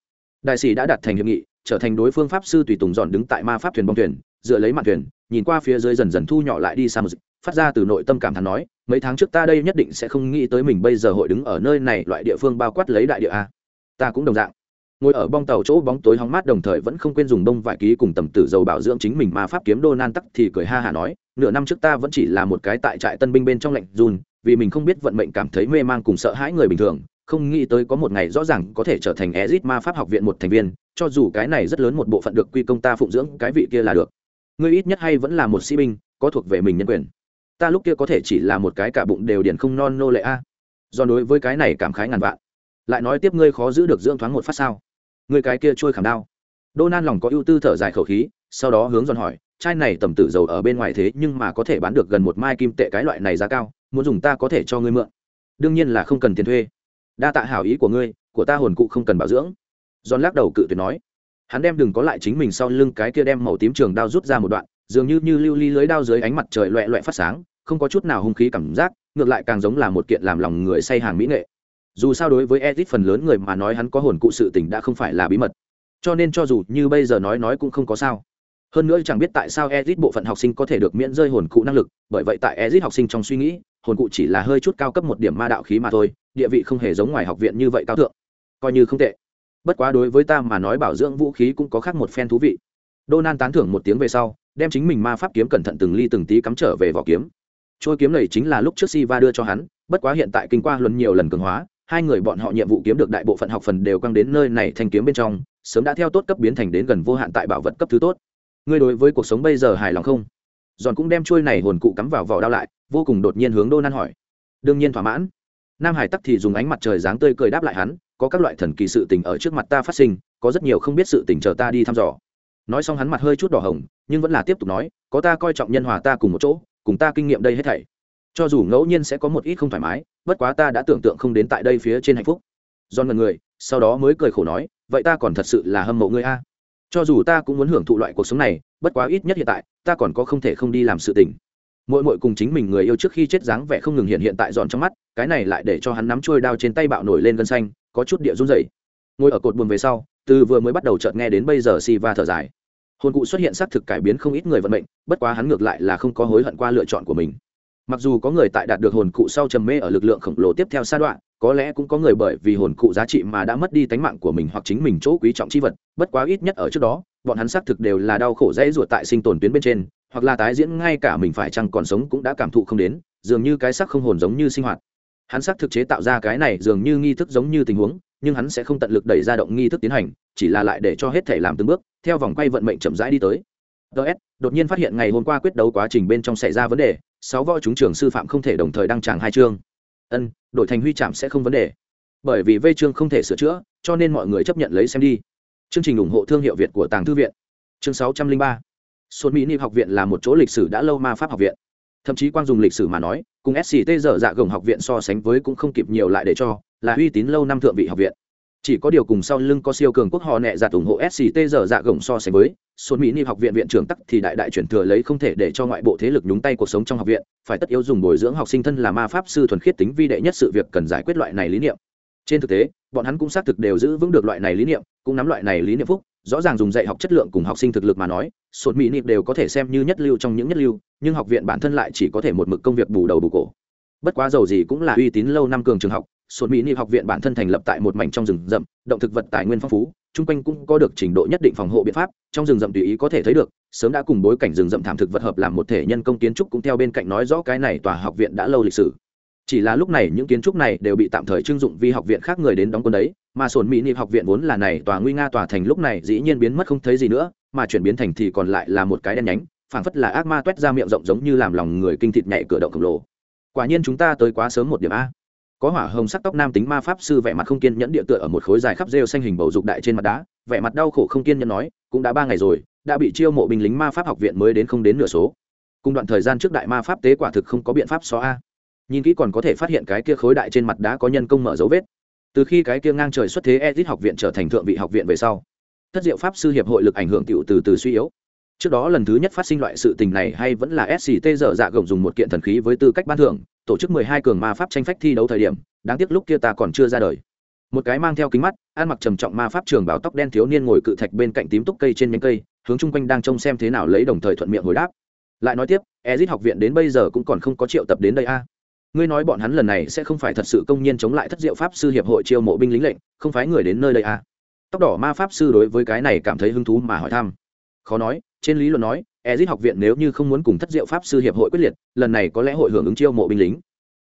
đại sĩ đã đạt thành hiệp nghị, trở thành đối phương pháp sư tùy tùng dọn đứng tại ma pháp thuyền bong thuyền, dựa lấy mặt thuyền, nhìn qua phía dưới dần dần thu nhỏ lại đi xa một phát ra từ nội tâm cảm thán nói, mấy tháng trước ta đây nhất định sẽ không nghĩ tới mình bây giờ hội đứng ở nơi này, loại địa phương bao quát lấy đại địa a. Ta cũng đồng dạng ngồi ở bong tàu chỗ bóng tối hóng mát đồng thời vẫn không quên dùng đông vải ký cùng tầm tử dầu bảo dưỡng chính mình mà pháp kiếm đô nan tắc thì cười ha hả nói nửa năm trước ta vẫn chỉ là một cái tại trại tân binh bên trong lạnh dùn vì mình không biết vận mệnh cảm thấy mê man cùng sợ hãi người bình thường không nghĩ tới có một ngày rõ ràng có thể trở thành Ezit ma pháp học viện một thành viên, cho dù cái này rất lớn một bộ phận được quy công ta phụng dưỡng cái vị kia là được. Ngươi ít nhất hay vẫn là một sĩ binh, có thuộc về mình nhân quyền. Ta lúc kia có thể chỉ là một cái cả bụng đều điển không non nô lệ a. Do đối với cái này cảm khái ngàn vạn. Lại nói tiếp ngươi khó giữ được dưỡng thoáng một phát sao? Người cái kia trôi khảm đau. nan lòng có ưu tư thở dài khẩu khí, sau đó hướng Giòn hỏi, chai này tầm tử dầu ở bên ngoài thế nhưng mà có thể bán được gần một mai kim tệ cái loại này giá cao, muốn dùng ta có thể cho ngươi mượn. Đương nhiên là không cần tiền thuê đa tạ hảo ý của ngươi của ta hồn cụ không cần bảo dưỡng Giòn lắc đầu cự tuyệt nói hắn đem đừng có lại chính mình sau lưng cái kia đem màu tím trường đao rút ra một đoạn dường như như lưu ly lưới đao dưới ánh mặt trời loẹ loẹ phát sáng không có chút nào hung khí cảm giác ngược lại càng giống là một kiện làm lòng người say hàng mỹ nghệ dù sao đối với edit phần lớn người mà nói hắn có hồn cụ sự tình đã không phải là bí mật. Cho nên cho dù như bây giờ nói nói cũng không có sao. Hơn nữa chẳng biết tại sao edit bộ phận học sinh có thể được miễn rơi hồn cụ năng lực bởi vậy tại edit học sinh trong suy nghĩ hồn cụ chỉ là hơi chút cao cấp một điểm ma đạo khí mà thôi địa vị không hề giống ngoài học viện như vậy cao thượng. Coi như không tệ. Bất quá đối với ta mà nói bảo dưỡng vũ khí cũng có khác một phen thú vị. Donan tán thưởng một tiếng về sau, đem chính mình ma pháp kiếm cẩn thận từng ly từng tí cắm trở về vỏ kiếm. Trôi kiếm này chính là lúc trước Siva đưa cho hắn, bất quá hiện tại kinh qua luân nhiều lần cường hóa, hai người bọn họ nhiệm vụ kiếm được đại bộ phận học phần đều căng đến nơi này thành kiếm bên trong, sớm đã theo tốt cấp biến thành đến gần vô hạn tại bảo vật cấp thứ tốt. Ngươi đối với cuộc sống bây giờ hài lòng không? Giòn cũng đem chuôi này hồn cụ cắm vào vỏ đao lại, vô cùng đột nhiên hướng đô nan hỏi. Đương nhiên thỏa mãn nam hải tắc thì dùng ánh mặt trời dáng tươi cười đáp lại hắn có các loại thần kỳ sự tình ở trước mặt ta phát sinh có rất nhiều không biết sự tình chờ ta đi thăm dò nói xong hắn mặt hơi chút đỏ hồng nhưng vẫn là tiếp tục nói có ta coi trọng nhân hòa ta cùng một chỗ cùng ta kinh nghiệm đây hết thảy cho dù ngẫu nhiên sẽ có một ít không thoải mái bất quá ta đã tưởng tượng không đến tại đây phía trên hạnh phúc. Do ngần người, sau đó mới cười khổ nói, vậy ta còn thật sự là hâm mộ ngươi a. Cho dù ta cũng muốn hưởng thụ loại cuộc sống này, bất quá ít nhất hiện tại, ta còn có không thể không đi làm sự tình. Mỗi mỗi cùng chính mình người yêu trước khi chết dáng vẻ không ngừng hiện hiện tại giòn trong mắt, cái này lại để cho hắn nắm trôi đao trên tay bạo nổi lên gân xanh, có chút địa run rẩy. Ngồi ở cột buồn về sau, từ vừa mới bắt đầu chợt nghe đến bây giờ si va thở dài. Hồn cụ xuất hiện xác thực cải biến không ít người vận mệnh, bất quá hắn ngược lại là không có hối hận qua lựa chọn của mình mặc dù có người tại đạt được hồn cụ sau trầm mê ở lực lượng khổng lồ tiếp theo sa đoạn, có lẽ cũng có người bởi vì hồn cụ giá trị mà đã mất đi tánh mạng của mình hoặc chính mình chỗ quý trọng chi vật, bất quá ít nhất ở trước đó, bọn hắn xác thực đều là đau khổ dễ ruột tại sinh tồn tuyến bên trên, hoặc là tái diễn ngay cả mình phải chăng còn sống cũng đã cảm thụ không đến, dường như cái sắc không hồn giống như sinh hoạt. Hắn xác thực chế tạo ra cái này dường như nghi thức giống như tình huống, nhưng hắn sẽ không tận lực đẩy ra động nghi thức tiến hành, chỉ là lại để cho hết thể làm từng bước, theo vòng quay vận mệnh chậm rãi đi tới ts đột nhiên phát hiện ngày hôm qua quyết đấu quá trình bên trong xảy ra vấn đề sáu võ chúng trường sư phạm không thể đồng thời đăng tràng hai chương. Ân đổi thành huy trạm sẽ không vấn đề. Bởi vì vây chương không thể sửa chữa cho nên mọi người chấp nhận lấy xem đi. Chương trình ủng hộ thương hiệu việt của tàng thư viện. Chương sáu trăm linh ba. Sôn Mỹ Niệm học viện là một chỗ lịch sử đã lâu ma pháp học viện. Thậm chí quang dùng lịch sử mà nói, cùng SCT dở dạ gồng học viện so sánh với cũng không kịp nhiều lại để cho, là uy tín lâu năm thượng vị học viện. Chỉ có điều cùng sau lưng có siêu cường quốc họ nệ giặt ủng hộ SCT giờ dạ gồng so sánh với, Sôn Mỹ ni học viện viện trưởng tắc thì đại đại chuyển thừa lấy không thể để cho ngoại bộ thế lực nhúng tay cuộc sống trong học viện, phải tất yếu dùng bồi dưỡng học sinh thân là ma pháp sư thuần khiết tính vi đệ nhất sự việc cần giải quyết loại này lý niệm. Trên thực tế, bọn hắn cũng xác thực đều giữ vững được loại này lý niệm, cũng nắm loại này lý niệm phúc, rõ ràng dùng dạy học chất lượng cùng học sinh thực lực mà nói sột mỹ nịp đều có thể xem như nhất lưu trong những nhất lưu nhưng học viện bản thân lại chỉ có thể một mực công việc bù đầu bù cổ bất quá dầu gì cũng là uy tín lâu năm cường trường học sổn mỹ niệm học viện bản thân thành lập tại một mảnh trong rừng rậm, động thực vật tài nguyên phong phú, chung quanh cũng có được trình độ nhất định phòng hộ biện pháp, trong rừng rậm tùy ý có thể thấy được, sớm đã cùng bối cảnh rừng rậm thảm thực vật hợp làm một thể nhân công kiến trúc cũng theo bên cạnh nói rõ cái này tòa học viện đã lâu lịch sử. Chỉ là lúc này những kiến trúc này đều bị tạm thời trưng dụng vì học viện khác người đến đóng quân đấy, mà sổn mỹ niệm học viện vốn là này tòa nguy nga tòa thành lúc này dĩ nhiên biến mất không thấy gì nữa, mà chuyển biến thành thì còn lại là một cái đen nhánh, phảng phất là ác ma toét ra miệng rộng giống như làm lòng người kinh thịt nhảy cửa động khổng lồ. Quả nhiên chúng ta tới quá sớm một điểm a có hỏa hồng sắc tóc nam tính ma pháp sư vẻ mặt không kiên nhẫn địa tựa ở một khối dài khắp rêu xanh hình bầu dục đại trên mặt đá, vẻ mặt đau khổ không kiên nhẫn nói, cũng đã ba ngày rồi, đã bị chiêu mộ binh lính ma pháp học viện mới đến không đến nửa số. Cùng đoạn thời gian trước đại ma pháp tế quả thực không có biện pháp xóa a. Nhìn kỹ còn có thể phát hiện cái kia khối đại trên mặt đá có nhân công mở dấu vết. Từ khi cái kia ngang trời xuất thế edit học viện trở thành thượng vị học viện về sau, thất diệu pháp sư hiệp hội lực ảnh hưởng cựu từ từ suy yếu. Trước đó lần thứ nhất phát sinh loại sự tình này hay vẫn là sct dở dạ gồng dùng một kiện thần khí với tư cách ban thưởng tổ chức mười hai cường ma pháp tranh phách thi đấu thời điểm, đáng tiếc lúc kia ta còn chưa ra đời. Một cái mang theo kính mắt, ăn mặc trầm trọng ma pháp trường bảo tóc đen thiếu niên ngồi cự thạch bên cạnh tím túc cây trên nhánh cây, hướng chung quanh đang trông xem thế nào lấy đồng thời thuận miệng hồi đáp. Lại nói tiếp, ezit học viện đến bây giờ cũng còn không có triệu tập đến đây a. Ngươi nói bọn hắn lần này sẽ không phải thật sự công nhiên chống lại thất diệu pháp sư hiệp hội chiêu mộ binh lính lệnh, không phái người đến nơi đây a. Tóc đỏ ma pháp sư đối với cái này cảm thấy hứng thú mà hỏi thăm. Khó nói, trên lý luận nói ezit học viện nếu như không muốn cùng thất diệu pháp sư hiệp hội quyết liệt, lần này có lẽ hội hưởng ứng chiêu mộ binh lính.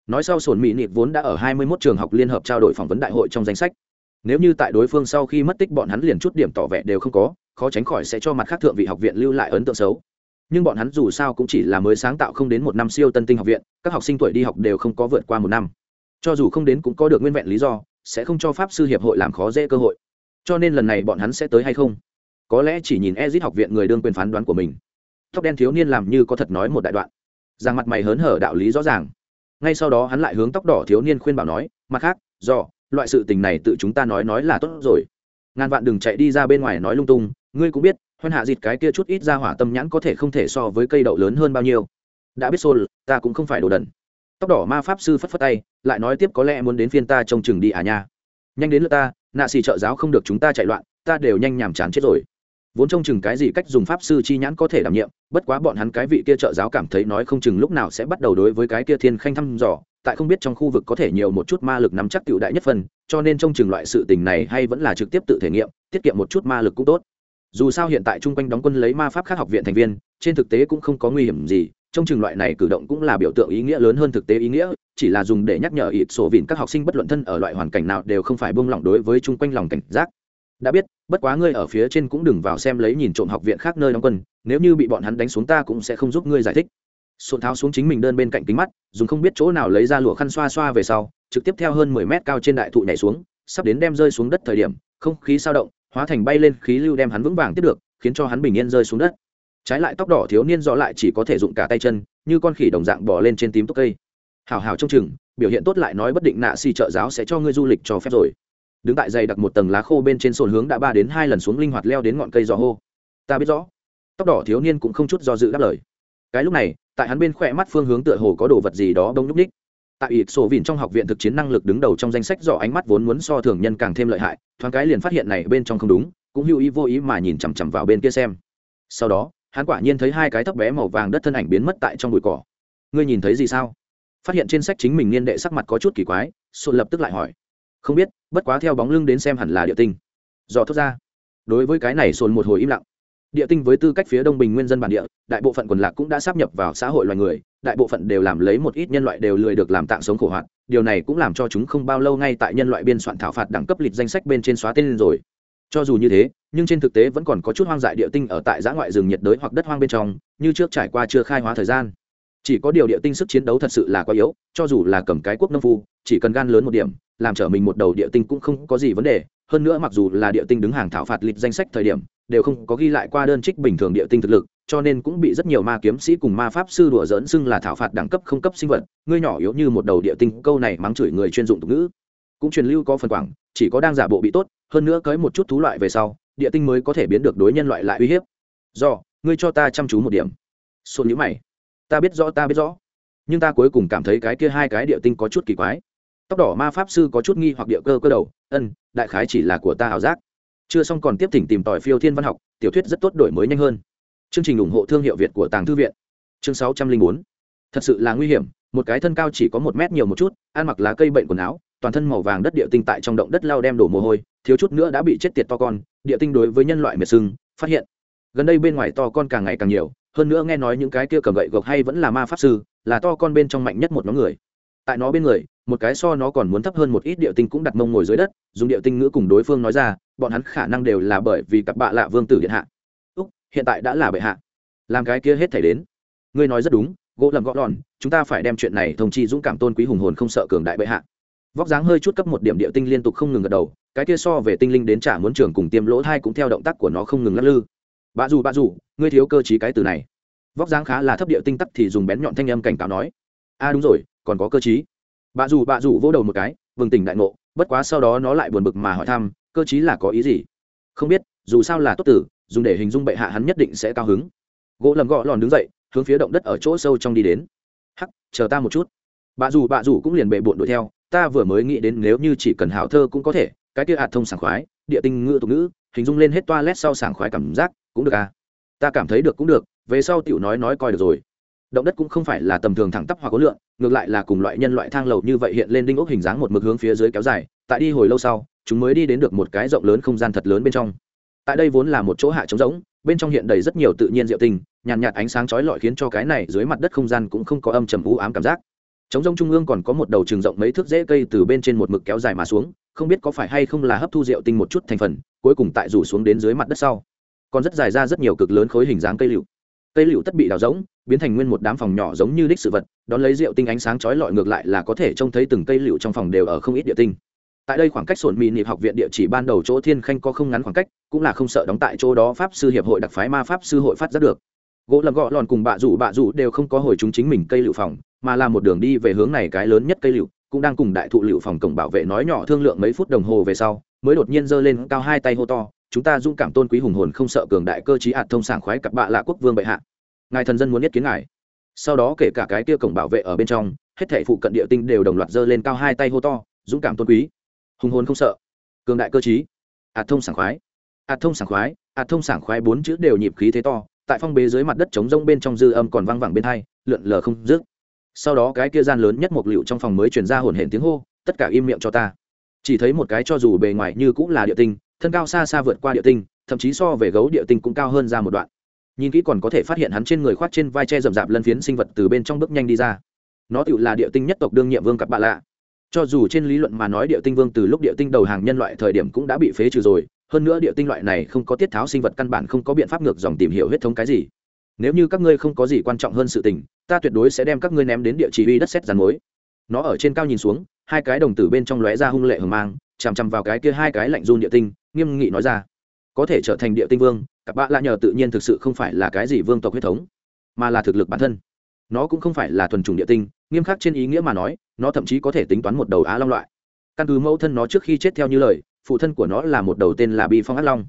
Nói sau sồn mỹ nịt vốn đã ở 21 trường học liên hợp trao đổi phỏng vấn đại hội trong danh sách. Nếu như tại đối phương sau khi mất tích bọn hắn liền chút điểm tỏ vẻ đều không có, khó tránh khỏi sẽ cho mặt khác thượng vị học viện lưu lại ấn tượng xấu. Nhưng bọn hắn dù sao cũng chỉ là mới sáng tạo không đến một năm siêu tân tinh học viện, các học sinh tuổi đi học đều không có vượt qua một năm. Cho dù không đến cũng có được nguyên vẹn lý do, sẽ không cho pháp sư hiệp hội làm khó dễ cơ hội. Cho nên lần này bọn hắn sẽ tới hay không? Có lẽ chỉ nhìn ezit học viện người đương quyền phán đoán của mình tóc đen thiếu niên làm như có thật nói một đại đoạn. Rằng mặt mày hớn hở đạo lý rõ ràng. Ngay sau đó hắn lại hướng tóc đỏ thiếu niên khuyên bảo nói, mặt khác, do, loại sự tình này tự chúng ta nói nói là tốt rồi. Ngàn vạn đừng chạy đi ra bên ngoài nói lung tung, ngươi cũng biết hoan hạ dịt cái kia chút ít ra hỏa tâm nhãn có thể không thể so với cây đậu lớn hơn bao nhiêu. Đã biết xôn ta cũng không phải đồ đần. Tóc đỏ ma pháp sư phất phất tay, lại nói tiếp có lẽ muốn đến phiên ta trông chừng đi à nha. Nhanh đến lượt ta, nạ xì trợ giáo không được chúng ta chạy loạn, ta đều nhanh nhàm chán chết rồi vốn trông chừng cái gì cách dùng pháp sư chi nhãn có thể đảm nhiệm, bất quá bọn hắn cái vị kia trợ giáo cảm thấy nói không chừng lúc nào sẽ bắt đầu đối với cái kia thiên khanh thăm dò, tại không biết trong khu vực có thể nhiều một chút ma lực nắm chắc cựu đại nhất phần, cho nên trông chừng loại sự tình này hay vẫn là trực tiếp tự thể nghiệm, tiết kiệm một chút ma lực cũng tốt. Dù sao hiện tại chung quanh đóng quân lấy ma pháp khác học viện thành viên, trên thực tế cũng không có nguy hiểm gì trong chừng loại này cử động cũng là biểu tượng ý nghĩa lớn hơn thực tế ý nghĩa, chỉ là dùng để nhắc nhở ít sổ vịn các học sinh bất luận thân ở loại hoàn cảnh nào đều không phải buông lỏng đối với chung quanh lòng cảnh giác đã biết, bất quá ngươi ở phía trên cũng đừng vào xem lấy nhìn trộm học viện khác nơi đóng quân, nếu như bị bọn hắn đánh xuống ta cũng sẽ không giúp ngươi giải thích. Sụn tháo xuống chính mình đơn bên cạnh kính mắt, dùng không biết chỗ nào lấy ra lụa khăn xoa xoa về sau, trực tiếp theo hơn mười mét cao trên đại thụ nhảy xuống, sắp đến đem rơi xuống đất thời điểm, không khí sao động, hóa thành bay lên khí lưu đem hắn vững vàng tiếp được, khiến cho hắn bình yên rơi xuống đất. Trái lại tóc đỏ thiếu niên rõ lại chỉ có thể dụng cả tay chân, như con khỉ đồng dạng bỏ lên trên tím tốc cây. Hào hào trong chừng, biểu hiện tốt lại nói bất định nạ si trợ giáo sẽ cho ngươi du lịch cho phép rồi đứng tại dày đặt một tầng lá khô bên trên sồn hướng đã ba đến hai lần xuống linh hoạt leo đến ngọn cây giò hô. Ta biết rõ. Tóc đỏ thiếu niên cũng không chút do dự đáp lời. Cái lúc này, tại hắn bên khỏe mắt phương hướng tựa hồ có đồ vật gì đó đông nhúc ních tại ít sổ vìn trong học viện thực chiến năng lực đứng đầu trong danh sách do ánh mắt vốn muốn so thường nhân càng thêm lợi hại, thoáng cái liền phát hiện này bên trong không đúng, cũng hữu ý vô ý mà nhìn chằm chằm vào bên kia xem. Sau đó, hắn quả nhiên thấy hai cái thấp bé màu vàng đất thân ảnh biến mất tại trong bụi cỏ. Ngươi nhìn thấy gì sao? Phát hiện trên sách chính mình niên đệ sắc mặt có chút kỳ quái xuân lập tức lại hỏi không biết, bất quá theo bóng lưng đến xem hẳn là địa tinh. Do thốt ra. Đối với cái này sồn một hồi im lặng. Địa tinh với tư cách phía đông bình nguyên dân bản địa, đại bộ phận quần lạc cũng đã sắp nhập vào xã hội loài người, đại bộ phận đều làm lấy một ít nhân loại đều lười được làm tạng sống khổ hoạt điều này cũng làm cho chúng không bao lâu ngay tại nhân loại biên soạn thảo phạt đẳng cấp lịch danh sách bên trên xóa tên lên rồi. Cho dù như thế, nhưng trên thực tế vẫn còn có chút hoang dại địa tinh ở tại giã ngoại rừng nhiệt đới hoặc đất hoang bên trong, như trước trải qua chưa khai hóa thời gian chỉ có điều địa tinh sức chiến đấu thật sự là quá yếu, cho dù là cầm cái quốc nông phu, chỉ cần gan lớn một điểm, làm trở mình một đầu địa tinh cũng không có gì vấn đề. Hơn nữa mặc dù là địa tinh đứng hàng thảo phạt lịch danh sách thời điểm, đều không có ghi lại qua đơn trích bình thường địa tinh thực lực, cho nên cũng bị rất nhiều ma kiếm sĩ cùng ma pháp sư đùa dỡn xưng là thảo phạt đẳng cấp không cấp sinh vật. Ngươi nhỏ yếu như một đầu địa tinh, câu này mắng chửi người chuyên dụng tục ngữ. Cũng truyền lưu có phần quảng, chỉ có đang giả bộ bị tốt, hơn nữa cưới một chút thú loại về sau, địa tinh mới có thể biến được đối nhân loại lại uy hiếp. Do, ngươi cho ta chăm chú một điểm. Xôn nhữ mày ta biết rõ, ta biết rõ. Nhưng ta cuối cùng cảm thấy cái kia hai cái địa tinh có chút kỳ quái. Tóc đỏ ma pháp sư có chút nghi hoặc địa cơ cơ đầu. Ân, đại khái chỉ là của ta ảo giác. Chưa xong còn tiếp thỉnh tìm tòi phiêu thiên văn học. Tiểu thuyết rất tốt, đổi mới nhanh hơn. Chương trình ủng hộ thương hiệu việt của tàng thư viện. Chương sáu trăm linh bốn. Thật sự là nguy hiểm. Một cái thân cao chỉ có một mét nhiều một chút, ăn mặc lá cây bệnh quần áo, toàn thân màu vàng đất địa tinh tại trong động đất lao đem đổ mồ hôi, thiếu chút nữa đã bị chết tiệt to con. Địa tinh đối với nhân loại mệt sưng, phát hiện. Gần đây bên ngoài to con càng ngày càng nhiều hơn nữa nghe nói những cái kia cầm gậy gộc hay vẫn là ma pháp sư, là to con bên trong mạnh nhất một nhóm người. Tại nó bên người, một cái so nó còn muốn thấp hơn một ít địa tinh cũng đặt mông ngồi dưới đất, dùng địa tinh ngữ cùng đối phương nói ra, bọn hắn khả năng đều là bởi vì cặp bạ lạ vương tử điện hạ. Úc, hiện tại đã là bệ hạ. Làm cái kia hết thể đến. Ngươi nói rất đúng, gỗ lầm gõ đòn chúng ta phải đem chuyện này thông chi dũng cảm tôn quý hùng hồn không sợ cường đại bệ hạ. Vóc dáng hơi chút cấp một điểm địa tinh liên tục không ngừng gật đầu, cái kia so về tinh linh đến trả muốn trường cùng tiêm lỗ thai cũng theo động tác của nó không ngừng lắc lư. Bà dù bà dù, ngươi thiếu cơ chí cái từ này. Vóc dáng khá là thấp địa tinh tắc thì dùng bén nhọn thanh âm cảnh cáo nói. A đúng rồi, còn có cơ chí Bà dù bà dù vỗ đầu một cái vừng tỉnh đại ngộ, bất quá sau đó nó lại buồn bực mà hỏi thăm, cơ chí là có ý gì? Không biết, dù sao là tốt tử, dùng để hình dung bệ hạ hắn nhất định sẽ cao hứng. Gỗ lầm gọ lòn đứng dậy, hướng phía động đất ở chỗ sâu trong đi đến. Hắc, chờ ta một chút. Bà dù bà dù cũng liền bệ bộn đuổi theo, ta vừa mới nghĩ đến nếu như chỉ cần hảo thơ cũng có thể, cái kia hạt thông sảng khoái, địa tinh ngữ tục ngữ, hình dung lên hết toa lét sau sảng khoái cảm giác cũng được à? Ta cảm thấy được cũng được về sau tiểu nói nói coi được rồi. Động đất cũng không phải là tầm thường thẳng tắp hoặc có lượng ngược lại là cùng loại nhân loại thang lầu như vậy hiện lên đinh ốc hình dáng một mực hướng phía dưới kéo dài tại đi hồi lâu sau chúng mới đi đến được một cái rộng lớn không gian thật lớn bên trong. Tại đây vốn là một chỗ hạ trống rỗng bên trong hiện đầy rất nhiều tự nhiên diệu tinh nhàn nhạt, nhạt ánh sáng chói lọi khiến cho cái này dưới mặt đất không gian cũng không có âm trầm u ám cảm giác. Trống rỗng trung ương còn có một đầu trường rộng mấy thước rễ cây từ bên trên một mực kéo dài mà xuống không biết có phải hay không là hấp thu rượu tinh một chút thành phần cuối cùng tại rủ xuống đến dưới mặt đất sau còn rất dài ra rất nhiều cực lớn khối hình dáng cây liệu cây liệu tất bị đào rỗng, biến thành nguyên một đám phòng nhỏ giống như đích sự vật, đón lấy rượu tinh ánh sáng chói lọi ngược lại là có thể trông thấy từng cây liệu trong phòng đều ở không ít địa tinh. Tại đây khoảng cách sổn mì nịp học viện địa chỉ ban đầu chỗ thiên khanh có không ngắn khoảng cách, cũng là không sợ đóng tại chỗ đó pháp sư hiệp hội đặc phái ma pháp sư hội phát giác được. Gỗ lầm gọ lòn cùng bạ rủ bạ rủ đều không có hồi chúng chính mình cây liệu phòng, mà là một đường đi về hướng này cái lớn nhất cây liệu cũng đang cùng đại thụ liệu phòng cổng bảo vệ nói nhỏ thương lượng mấy phút đồng hồ về sau, mới đột nhiên giơ lên cao hai tay hô to chúng ta dũng cảm tôn quý hùng hồn không sợ cường đại cơ chí hạt thông sảng khoái cặp bạ lạ quốc vương bệ hạ. Ngài thần dân muốn nhất kiến ngài. Sau đó kể cả cái kia cổng bảo vệ ở bên trong, hết thảy phụ cận địa tinh đều đồng loạt giơ lên cao hai tay hô to, dũng cảm tôn quý, hùng hồn không sợ, cường đại cơ chí hạt thông sảng khoái, hạt thông sảng khoái, hạt thông sảng khoái bốn chữ đều nhịp khí thế to, tại phong bế dưới mặt đất trống rông bên trong dư âm còn văng vẳng bên hai, lượn lờ không dứt. Sau đó cái kia gian lớn nhất một liệu trong phòng mới truyền ra hồn hển tiếng hô, tất cả im miệng cho ta. Chỉ thấy một cái cho dù bề ngoài như cũng là địa tinh thân cao xa xa vượt qua địa tinh, thậm chí so về gấu địa tinh cũng cao hơn ra một đoạn. Nhìn kỹ còn có thể phát hiện hắn trên người khoác trên vai tre rậm rạp lân phiến sinh vật từ bên trong bước nhanh đi ra. Nó tự là địa tinh nhất tộc đương nhiệm vương cặp bạ lạ. Cho dù trên lý luận mà nói địa tinh vương từ lúc địa tinh đầu hàng nhân loại thời điểm cũng đã bị phế trừ rồi, hơn nữa địa tinh loại này không có tiết tháo sinh vật căn bản không có biện pháp ngược dòng tìm hiểu huyết thống cái gì. Nếu như các ngươi không có gì quan trọng hơn sự tình, ta tuyệt đối sẽ đem các ngươi ném đến địa chỉ uy đất xét giàn mối. Nó ở trên cao nhìn xuống, hai cái đồng tử bên trong lóe ra hung lệ hờ mang, chằm chằm vào cái kia hai cái lạnh run địa tinh nghiêm nghị nói ra. Có thể trở thành địa tinh vương các bạn lạ nhờ tự nhiên thực sự không phải là cái gì vương tộc huyết thống, mà là thực lực bản thân. Nó cũng không phải là thuần chủng địa tinh, nghiêm khắc trên ý nghĩa mà nói, nó thậm chí có thể tính toán một đầu á long loại. Căn cứ mẫu thân nó trước khi chết theo như lời, phụ thân của nó là một đầu tên là bi phong ác long.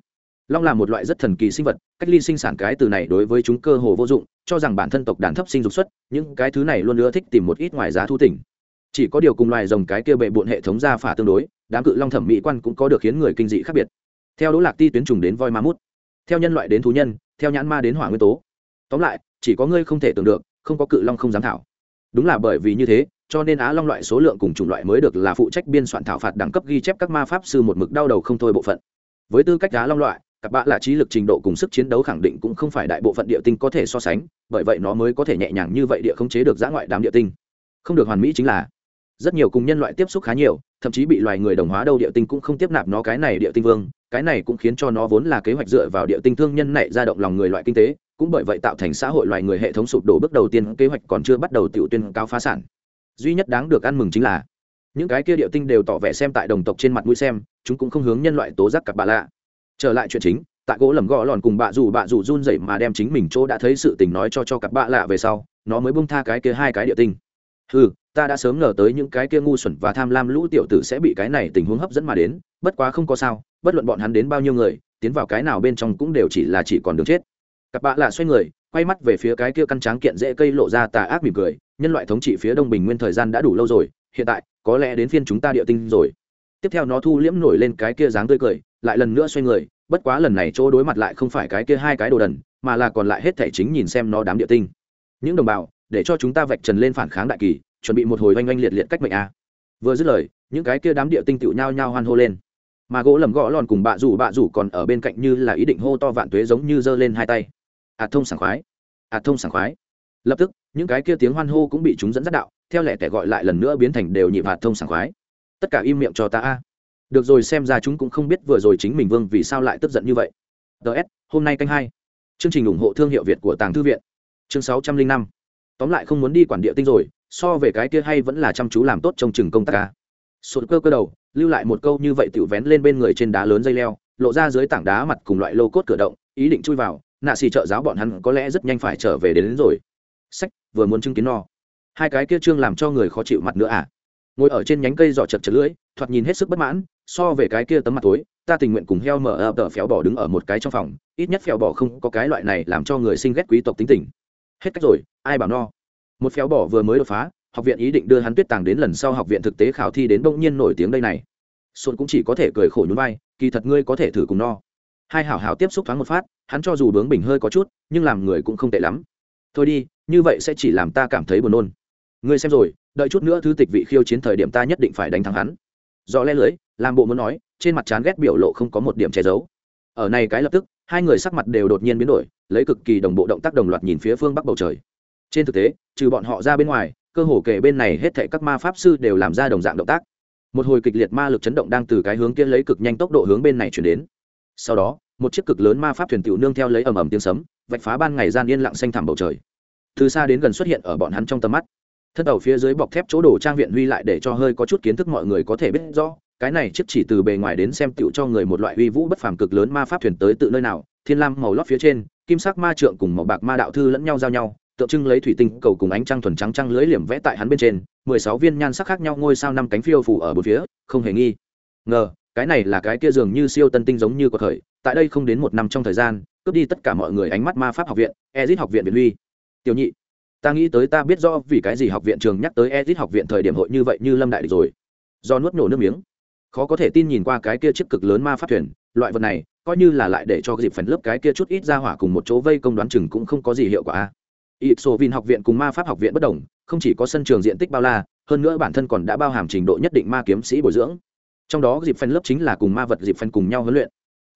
Long là một loại rất thần kỳ sinh vật, cách ly sinh sản cái từ này đối với chúng cơ hồ vô dụng, cho rằng bản thân tộc đàn thấp sinh dục xuất, những cái thứ này luôn ưa thích tìm một ít ngoài giá thu tỉnh. Chỉ có điều cùng loài rồng cái kia bệ bộn hệ thống ra phả tương đối đám cự long thẩm mỹ quan cũng có được khiến người kinh dị khác biệt. Theo đỗ lạc ti tuyến trùng đến voi ma mút, theo nhân loại đến thú nhân, theo nhãn ma đến hỏa nguyên tố. Tóm lại, chỉ có ngươi không thể tưởng được, không có cự long không dám thảo. Đúng là bởi vì như thế, cho nên á long loại số lượng cùng chủng loại mới được là phụ trách biên soạn thảo phạt đẳng cấp ghi chép các ma pháp sư một mực đau đầu không thôi bộ phận. Với tư cách á long loại các bạn là trí lực trình độ cùng sức chiến đấu khẳng định cũng không phải đại bộ phận địa tinh có thể so sánh, bởi vậy nó mới có thể nhẹ nhàng như vậy địa khống chế được giã ngoại đám địa tinh. Không được hoàn mỹ chính là, rất nhiều cùng nhân loại tiếp xúc khá nhiều thậm chí bị loài người đồng hóa đâu địa tinh cũng không tiếp nạp nó cái này địa tinh vương. Cái này cũng khiến cho nó vốn là kế hoạch dựa vào địa tinh thương nhân này ra động lòng người loại kinh tế, cũng bởi vậy tạo thành xã hội loài người hệ thống sụp đổ bước đầu tiên, kế hoạch còn chưa bắt đầu tiểu tuyên cao phá sản. Duy nhất đáng được ăn mừng chính là, những cái kia địa tinh đều tỏ vẻ xem tại đồng tộc trên mặt mũi xem, chúng cũng không hướng nhân loại tố giác cặp bà lạ. Trở lại chuyện chính, tại gỗ lầm gõ lòn cùng bà rủ bà rủ run rẩy mà đem chính mình chỗ đã thấy sự tình nói cho cho cặp bà lạ về sau, nó mới bung tha cái kia hai cái địa tinh. Ừ ta đã sớm ngờ tới những cái kia ngu xuẩn và tham lam lũ tiểu tử sẽ bị cái này tình huống hấp dẫn mà đến, bất quá không có sao, bất luận bọn hắn đến bao nhiêu người, tiến vào cái nào bên trong cũng đều chỉ là chỉ còn đường chết. Cặp bạ lạ xoay người, quay mắt về phía cái kia căn tráng kiện dễ cây lộ ra tà ác mỉm cười, nhân loại thống trị phía đông bình nguyên thời gian đã đủ lâu rồi, hiện tại, có lẽ đến phiên chúng ta địa tinh rồi. Tiếp theo nó thu liễm nổi lên cái kia dáng tươi cười, lại lần nữa xoay người, bất quá lần này chỗ đối mặt lại không phải cái kia hai cái đồ đần, mà là còn lại hết thể chính nhìn xem nó đám địa tinh. Những đồng bào, để cho chúng ta vạch trần lên phản kháng đại kỳ chuẩn bị một hồi oanh oanh liệt liệt cách mệnh a. Vừa dứt lời, những cái kia đám địa tinh tựu nhao nhao hoan hô lên. Mà gỗ lầm gõ lòn cùng bạ rủ bạ rủ còn ở bên cạnh như là ý định hô to vạn tuế giống như giơ lên hai tay. Ạt thông sảng khoái. Ạt thông sảng khoái. Lập tức, những cái kia tiếng hoan hô cũng bị chúng dẫn dắt đạo, theo lẽ kẻ gọi lại lần nữa biến thành đều nhịp hạt thông sảng khoái. Tất cả im miệng cho ta a. Được rồi, xem ra chúng cũng không biết vừa rồi chính mình vương vì sao lại tức giận như vậy. Ts hôm nay canh hai. Chương trình ủng hộ thương hiệu việt của tàng thư viện. Chương sáu trăm linh năm. Tóm lại không muốn đi quản địa tinh rồi so về cái kia hay vẫn là chăm chú làm tốt trong chừng công tác ca. Sụt cơ cơ đầu lưu lại một câu như vậy tự vén lên bên người trên đá lớn dây leo lộ ra dưới tảng đá mặt cùng loại lô cốt cửa động ý định chui vào nạ xì trợ giáo bọn hắn có lẽ rất nhanh phải trở về đến, đến rồi. Sách vừa muốn chứng kiến no. Hai cái kia trương làm cho người khó chịu mặt nữa à? Ngồi ở trên nhánh cây giỏ chật chật lưỡi thoạt nhìn hết sức bất mãn so về cái kia tấm mặt tối ta tình nguyện cùng heo mở ập tờ phéo bỏ đứng ở một cái trong phòng ít nhất phèo bỏ không có cái loại này làm cho người sinh ghét quý tộc tính tình. Hết cách rồi ai bảo no? Một phéo bỏ vừa mới đột phá, học viện ý định đưa hắn tuyết tàng đến lần sau học viện thực tế khảo thi đến bỗng nhiên nổi tiếng đây này. Xuân cũng chỉ có thể cười khổ nhún vai, kỳ thật ngươi có thể thử cùng no. Hai hảo hảo tiếp xúc thoáng một phát, hắn cho dù bướng bình hơi có chút, nhưng làm người cũng không tệ lắm. Thôi đi, như vậy sẽ chỉ làm ta cảm thấy buồn nôn. Ngươi xem rồi, đợi chút nữa thứ tịch vị khiêu chiến thời điểm ta nhất định phải đánh thắng hắn. Do lẽ lưới, làm bộ muốn nói, trên mặt chán ghét biểu lộ không có một điểm che giấu. Ở này cái lập tức, hai người sắc mặt đều đột nhiên biến đổi, lấy cực kỳ đồng bộ động tác đồng loạt nhìn phía phương bắc bầu trời trên thực tế, trừ bọn họ ra bên ngoài, cơ hồ kể bên này hết thảy các ma pháp sư đều làm ra đồng dạng động tác. Một hồi kịch liệt ma lực chấn động đang từ cái hướng kia lấy cực nhanh tốc độ hướng bên này chuyển đến. Sau đó, một chiếc cực lớn ma pháp thuyền tiểu nương theo lấy ầm ầm tiếng sấm, vạch phá ban ngày gian yên lặng xanh thẳm bầu trời. Từ xa đến gần xuất hiện ở bọn hắn trong tầm mắt. Thân đầu phía dưới bọc thép chỗ đổ trang viện huy lại để cho hơi có chút kiến thức mọi người có thể biết rõ, cái này chiếc chỉ từ bề ngoài đến xem tựu cho người một loại uy vũ bất phàm cực lớn ma pháp thuyền tới tự nơi nào, thiên lam màu lót phía trên, kim sắc ma trượng cùng màu bạc ma đạo thư lẫn nhau giao nhau tượng trưng lấy thủy tinh cầu cùng ánh trăng thuần trắng trăng lưới liềm vẽ tại hắn bên trên, mười sáu viên nhan sắc khác nhau ngôi sao năm cánh phiêu phủ ở bốn phía, không hề nghi. Ngờ, cái này là cái kia dường như siêu tân tinh giống như của thời, tại đây không đến một năm trong thời gian, cướp đi tất cả mọi người ánh mắt ma pháp học viện, ezit học viện việt huy. Tiểu nhị, ta nghĩ tới ta biết do vì cái gì học viện trường nhắc tới ezit học viện thời điểm hội như vậy như lâm đại địch rồi. Do nuốt nổ nước miếng. Khó có thể tin nhìn qua cái kia chiếc cực lớn ma pháp thuyền, loại vật này, coi như là lại để cho dịp phần lớp cái kia chút ít ra hỏa cùng một chỗ vây công đoán chừng cũng không có gì hiệu quả ít số vin học viện cùng ma pháp học viện bất đồng, không chỉ có sân trường diện tích bao la, hơn nữa bản thân còn đã bao hàm trình độ nhất định ma kiếm sĩ bồi dưỡng. Trong đó dịp phần lớp chính là cùng ma vật dịp phần cùng nhau huấn luyện.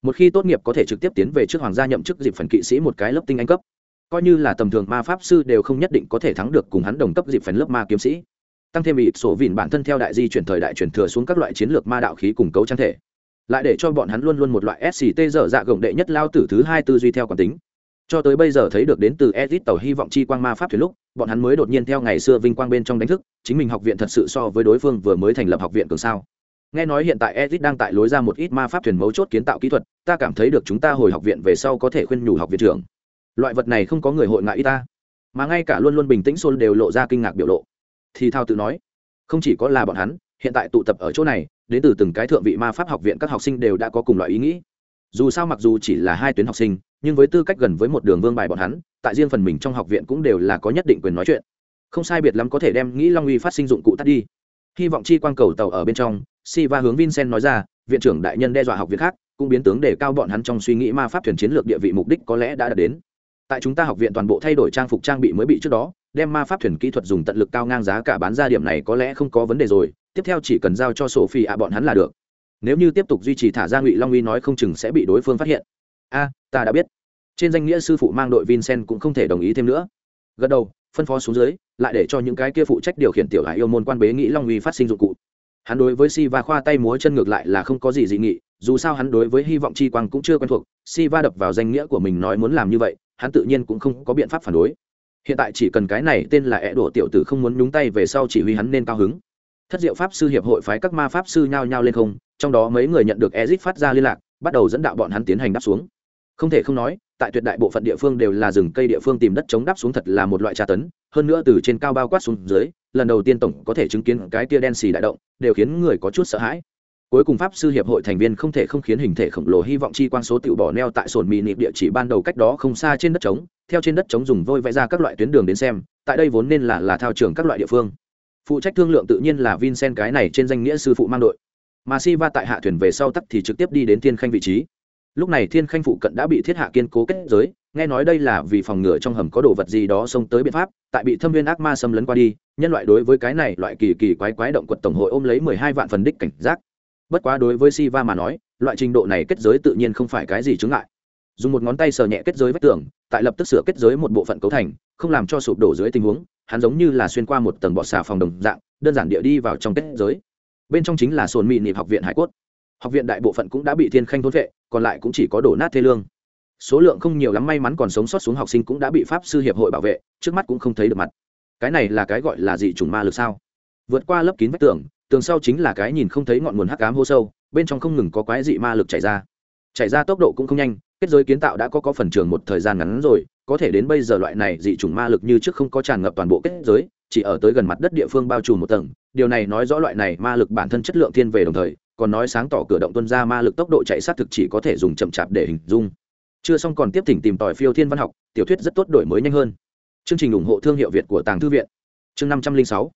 Một khi tốt nghiệp có thể trực tiếp tiến về trước hoàng gia nhậm chức dịp phần kỵ sĩ một cái lớp tinh anh cấp. Coi như là tầm thường ma pháp sư đều không nhất định có thể thắng được cùng hắn đồng cấp dịp phần lớp ma kiếm sĩ. Tăng thêm ít sổ vìn bản thân theo đại di chuyển thời đại chuyển thừa xuống các loại chiến lược ma đạo khí cùng cấu trang thể. Lại để cho bọn hắn luôn luôn một loại sct dở dạ gồng đệ nhất lao tử thứ hai tư duy theo quán tính cho tới bây giờ thấy được đến từ edit tàu hy vọng chi quang ma pháp thuyền lúc, bọn hắn mới đột nhiên theo ngày xưa vinh quang bên trong đánh thức, chính mình học viện thật sự so với đối phương vừa mới thành lập học viện cường sao. Nghe nói hiện tại edit đang tại lối ra một ít ma pháp thuyền mấu chốt kiến tạo kỹ thuật, ta cảm thấy được chúng ta hồi học viện về sau có thể khuyên nhủ học viện trưởng. Loại vật này không có người hội ngại y ta. Mà ngay cả luôn luôn bình tĩnh xôn đều lộ ra kinh ngạc biểu lộ. Thì thao tự nói, không chỉ có là bọn hắn, hiện tại tụ tập ở chỗ này, đến từ từng cái thượng vị ma pháp học viện các học sinh đều đã có cùng loại ý nghĩ dù sao mặc dù chỉ là hai tuyến học sinh, nhưng với tư cách gần với một đường vương bài bọn hắn, tại riêng phần mình trong học viện cũng đều là có nhất định quyền nói chuyện. Không sai biệt lắm có thể đem nghĩ long uy phát sinh dụng cụ tắt đi. Hy vọng chi quang cầu tàu ở bên trong si va hướng vincent nói ra, viện trưởng đại nhân đe dọa học viện khác, cũng biến tướng để cao bọn hắn trong suy nghĩ ma pháp thuyền chiến lược địa vị mục đích có lẽ đã đạt đến. Tại chúng ta học viện toàn bộ thay đổi trang phục trang bị mới bị trước đó, đem ma pháp thuyền kỹ thuật dùng tận lực cao ngang giá cả bán ra điểm này có lẽ không có vấn đề rồi, tiếp theo chỉ cần giao cho sổ phi ạ bọn hắn là được nếu như tiếp tục duy trì thả ra ngụy long uy nói không chừng sẽ bị đối phương phát hiện. A, ta đã biết. Trên danh nghĩa sư phụ mang đội vincent cũng không thể đồng ý thêm nữa. Gật đầu, phân phó xuống dưới, lại để cho những cái kia phụ trách điều khiển tiểu hải yêu môn quan bế nghĩ long uy phát sinh dụng cụ. Hắn đối với si va khoa tay múa chân ngược lại là không có gì dị nghị, dù sao hắn đối với hy vọng chi quang cũng chưa quen thuộc si va đập vào danh nghĩa của mình nói muốn làm như vậy, hắn tự nhiên cũng không có biện pháp phản đối. Hiện tại chỉ cần cái này tên là ẹ đổ tiểu tử không muốn nhúng tay về sau chỉ huy hắn nên cao hứng. Thất diệu pháp sư hiệp hội phái các ma pháp sư nhao nhao lên không trong đó mấy người nhận được Ezic phát ra liên lạc, bắt đầu dẫn đạo bọn hắn tiến hành đáp xuống. Không thể không nói, tại tuyệt đại bộ phận địa phương đều là rừng cây địa phương tìm đất chống đáp xuống thật là một loại tra tấn, hơn nữa từ trên cao bao quát xuống dưới, lần đầu tiên tổng có thể chứng kiến cái tia đen xì đại động, đều khiến người có chút sợ hãi. Cuối cùng pháp sư hiệp hội thành viên không thể không khiến hình thể khổng lồ hy vọng chi quang số tự bỏ neo tại sồn mì nịp địa chỉ ban đầu cách đó không xa trên đất trống, theo trên đất trống dùng vôi vẽ ra các loại tuyến đường đến xem, tại đây vốn nên là là thao trường các loại địa phương. Phụ trách thương lượng tự nhiên là vincent cái này trên danh nghĩa sư phụ mang đội mà si va tại hạ thuyền về sau tắc thì trực tiếp đi đến thiên khanh vị trí. Lúc này thiên khanh phụ cận đã bị thiết hạ kiên cố kết giới, nghe nói đây là vì phòng ngừa trong hầm có đồ vật gì đó xông tới biện pháp, tại bị thâm viên ác ma xâm lấn qua đi, nhân loại đối với cái này loại kỳ kỳ quái quái động quật tổng hội ôm lấy mười hai vạn phần đích cảnh giác. Bất quá đối với si va mà nói, loại trình độ này kết giới tự nhiên không phải cái gì chướng ngại. Dùng một ngón tay sờ nhẹ kết giới vách tường, tại lập tức sửa kết giới một bộ phận cấu thành, không làm cho sụp đổ dưới tình huống, hắn giống như là xuyên qua một tầng bọ xà phòng đồng dạng, đơn giản địa đi vào trong kết giới bên trong chính là sồn mị nịp học viện hải cốt. Học viện đại bộ phận cũng đã bị thiên khanh thôn vệ còn lại cũng chỉ có đổ nát thê lương. Số lượng không nhiều lắm, may mắn còn sống sót xuống học sinh cũng đã bị pháp sư hiệp hội bảo vệ, trước mắt cũng không thấy được mặt. Cái này là cái gọi là dị chủng ma lực sao? Vượt qua lớp kín vách tường tường sau chính là cái nhìn không thấy ngọn nguồn hắc ám hô sâu, bên trong không ngừng có quái dị ma lực chảy ra. Chảy ra tốc độ cũng không nhanh, kết giới kiến tạo đã có có phần trường một thời gian ngắn rồi, có thể đến bây giờ loại này dị chủng ma lực như trước không có tràn ngập toàn bộ kết giới chỉ ở tới gần mặt đất địa phương bao trùm một tầng. Điều này nói rõ loại này ma lực bản thân chất lượng thiên về đồng thời, còn nói sáng tỏ cửa động tuân ra ma lực tốc độ chạy sát thực chỉ có thể dùng chậm chạp để hình dung. Chưa xong còn tiếp thỉnh tìm tòi phiêu thiên văn học, tiểu thuyết rất tốt đổi mới nhanh hơn. Chương trình ủng hộ thương hiệu việt của tàng thư viện. Chương năm trăm linh sáu.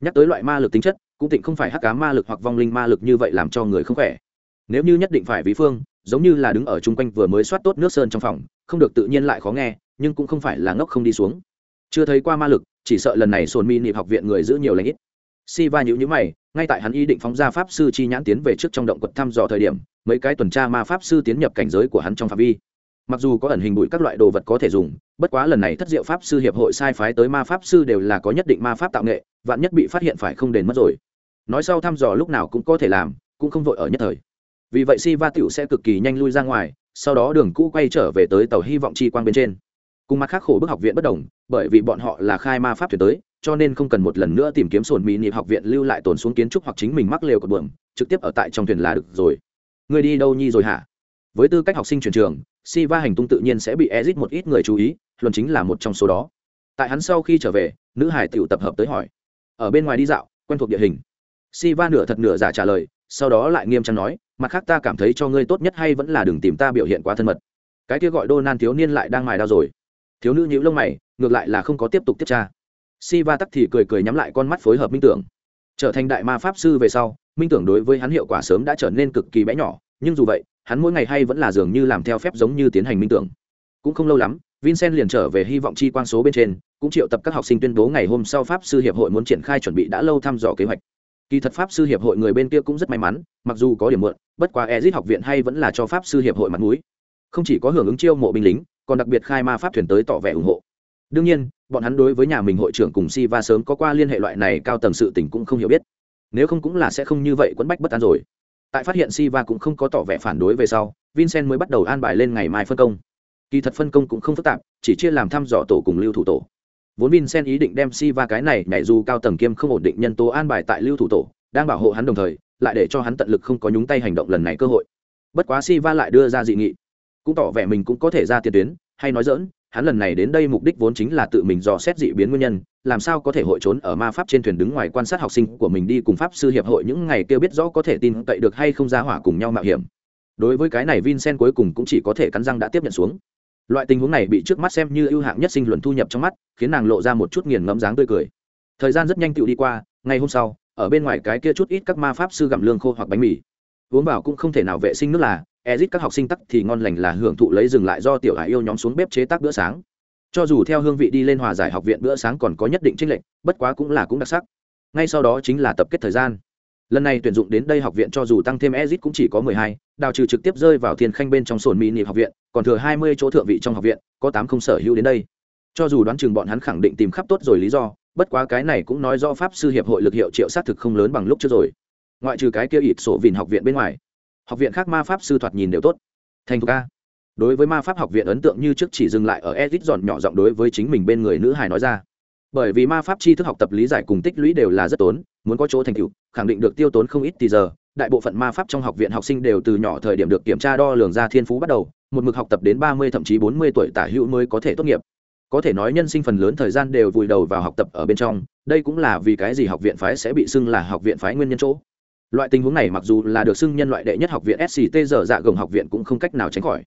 Nhắc tới loại ma lực tính chất, cũng tịnh không phải hắc cá ma lực hoặc vong linh ma lực như vậy làm cho người không khỏe. Nếu như nhất định phải ví phương, giống như là đứng ở chung quanh vừa mới soát tốt nước sơn trong phòng, không được tự nhiên lại khó nghe, nhưng cũng không phải là ngốc không đi xuống. Chưa thấy qua ma lực chỉ sợ lần này sồn mi nịp học viện người giữ nhiều lãnh ít. Si va nhữ nhữ mày, ngay tại hắn ý định phóng ra pháp sư chi nhãn tiến về trước trong động quật thăm dò thời điểm, mấy cái tuần tra ma pháp sư tiến nhập cảnh giới của hắn trong phạm vi. Mặc dù có ẩn hình bụi các loại đồ vật có thể dùng, bất quá lần này thất diệu pháp sư hiệp hội sai phái tới ma pháp sư đều là có nhất định ma pháp tạo nghệ, vạn nhất bị phát hiện phải không đền mất rồi. Nói sau thăm dò lúc nào cũng có thể làm, cũng không vội ở nhất thời. Vì vậy si va tiểu sẽ cực kỳ nhanh lui ra ngoài, sau đó đường cũ quay trở về tới tàu hy vọng chi quang bên trên cùng mặt khác khổ bức học viện bất đồng, bởi vì bọn họ là khai ma pháp thuyền tới, cho nên không cần một lần nữa tìm kiếm sồn mỹ niệm học viện lưu lại tồn xuống kiến trúc hoặc chính mình mắc lều cột buồm, trực tiếp ở tại trong thuyền là được rồi. Người đi đâu nhi rồi hả? Với tư cách học sinh chuyển trường si va hành tung tự nhiên sẽ bị ezit một ít người chú ý luận chính là một trong số đó. Tại hắn sau khi trở về, nữ hải tiểu tập hợp tới hỏi. Ở bên ngoài đi dạo, quen thuộc địa hình. Si va nửa thật nửa giả trả lời, sau đó lại nghiêm trang nói, mặt khác ta cảm thấy cho ngươi tốt nhất hay vẫn là đừng tìm ta biểu hiện quá thân mật. Cái kia gọi đô nan thiếu niên lại đang mài đau rồi thiếu nữ nhíu lông mày ngược lại là không có tiếp tục tiếp tra. Si va tắc thì cười cười nhắm lại con mắt phối hợp minh tưởng. Trở thành đại ma pháp sư về sau minh tưởng đối với hắn hiệu quả sớm đã trở nên cực kỳ bé nhỏ nhưng dù vậy hắn mỗi ngày hay vẫn là dường như làm theo phép giống như tiến hành minh tưởng. Cũng không lâu lắm vincent liền trở về hy vọng chi quan số bên trên cũng triệu tập các học sinh tuyên bố ngày hôm sau pháp sư hiệp hội muốn triển khai chuẩn bị đã lâu thăm dò kế hoạch. Kỳ thật pháp sư hiệp hội người bên kia cũng rất may mắn mặc dù có điểm mượn, bất quá ezit học viện hay vẫn là cho pháp sư hiệp hội mặt mũi. Không chỉ có hưởng ứng chiêu mộ binh lính còn đặc biệt khai ma pháp thuyền tới tỏ vẻ ủng hộ. Đương nhiên, bọn hắn đối với nhà mình hội trưởng cùng si va sớm có qua liên hệ loại này cao tầng sự tình cũng không hiểu biết. Nếu không cũng là sẽ không như vậy quẫn bách bất an rồi. Tại phát hiện si va cũng không có tỏ vẻ phản đối về sau, vincent mới bắt đầu an bài lên ngày mai phân công. Kỳ thật phân công cũng không phức tạp, chỉ chia làm thăm dò tổ cùng lưu thủ tổ. Vốn vincent ý định đem si va cái này nhảy dù cao tầng kiêm không ổn định nhân tố an bài tại lưu thủ tổ, đang bảo hộ hắn đồng thời, lại để cho hắn tận lực không có nhúng tay hành động lần này cơ hội. Bất quá si va lại đưa ra dị nghị cũng tỏ vẻ mình cũng có thể ra tiền tuyến, hay nói dỡn hắn lần này đến đây mục đích vốn chính là tự mình dò xét dị biến nguyên nhân, làm sao có thể hội trốn ở ma pháp trên thuyền đứng ngoài quan sát học sinh của mình đi cùng pháp sư hiệp hội những ngày kêu biết rõ có thể tin cậy được hay không ra hỏa cùng nhau mạo hiểm. Đối với cái này vincent cuối cùng cũng chỉ có thể cắn răng đã tiếp nhận xuống. Loại tình huống này bị trước mắt xem như ưu hạng nhất sinh luận thu nhập trong mắt, khiến nàng lộ ra một chút nghiền ngẫm dáng tươi cười. Thời gian rất nhanh tựu đi qua, ngày hôm sau, ở bên ngoài cái kia chút ít các ma pháp sư gặm lương khô hoặc bánh mì. Uống vào cũng không thể nào vệ sinh nước là ezit các học sinh tắc thì ngon lành là hưởng thụ lấy dừng lại do tiểu hải yêu nhóm xuống bếp chế tác bữa sáng. Cho dù theo hương vị đi lên hòa giải học viện bữa sáng còn có nhất định trích lệnh bất quá cũng là cũng đặc sắc. Ngay sau đó chính là tập kết thời gian. Lần này tuyển dụng đến đây học viện cho dù tăng thêm ezit cũng chỉ có mười hai, đào trừ trực tiếp rơi vào thiên khanh bên trong sồn mỹ nịp học viện, còn thừa hai mươi chỗ thượng vị trong học viện, có tám không sở hữu đến đây. Cho dù đoán chừng bọn hắn khẳng định tìm khắp tốt rồi lý do, bất quá cái này cũng nói do pháp sư hiệp hội lực hiệu triệu xác thực không lớn bằng lúc trước rồi. Ngoại trừ cái kia ít sổ vìn học viện bên ngoài học viện khác ma pháp sư thoạt nhìn đều tốt. Thành thục a. Đối với ma pháp học viện ấn tượng như trước chỉ dừng lại ở edit dọn nhỏ giọng đối với chính mình bên người nữ hài nói ra. Bởi vì ma pháp tri thức học tập lý giải cùng tích lũy đều là rất tốn, muốn có chỗ thành tựu, khẳng định được tiêu tốn không ít thì giờ, đại bộ phận ma pháp trong học viện học sinh đều từ nhỏ thời điểm được kiểm tra đo lường ra thiên phú bắt đầu, một mực học tập đến ba mươi thậm chí bốn mươi tuổi tả hữu mới có thể tốt nghiệp. Có thể nói nhân sinh phần lớn thời gian đều vùi đầu vào học tập ở bên trong, đây cũng là vì cái gì học viện phái sẽ bị xưng là học viện phái nguyên nhân chỗ loại tình huống này mặc dù là được xưng nhân loại đệ nhất học viện sct giờ dạ gồng học viện cũng không cách nào tránh khỏi.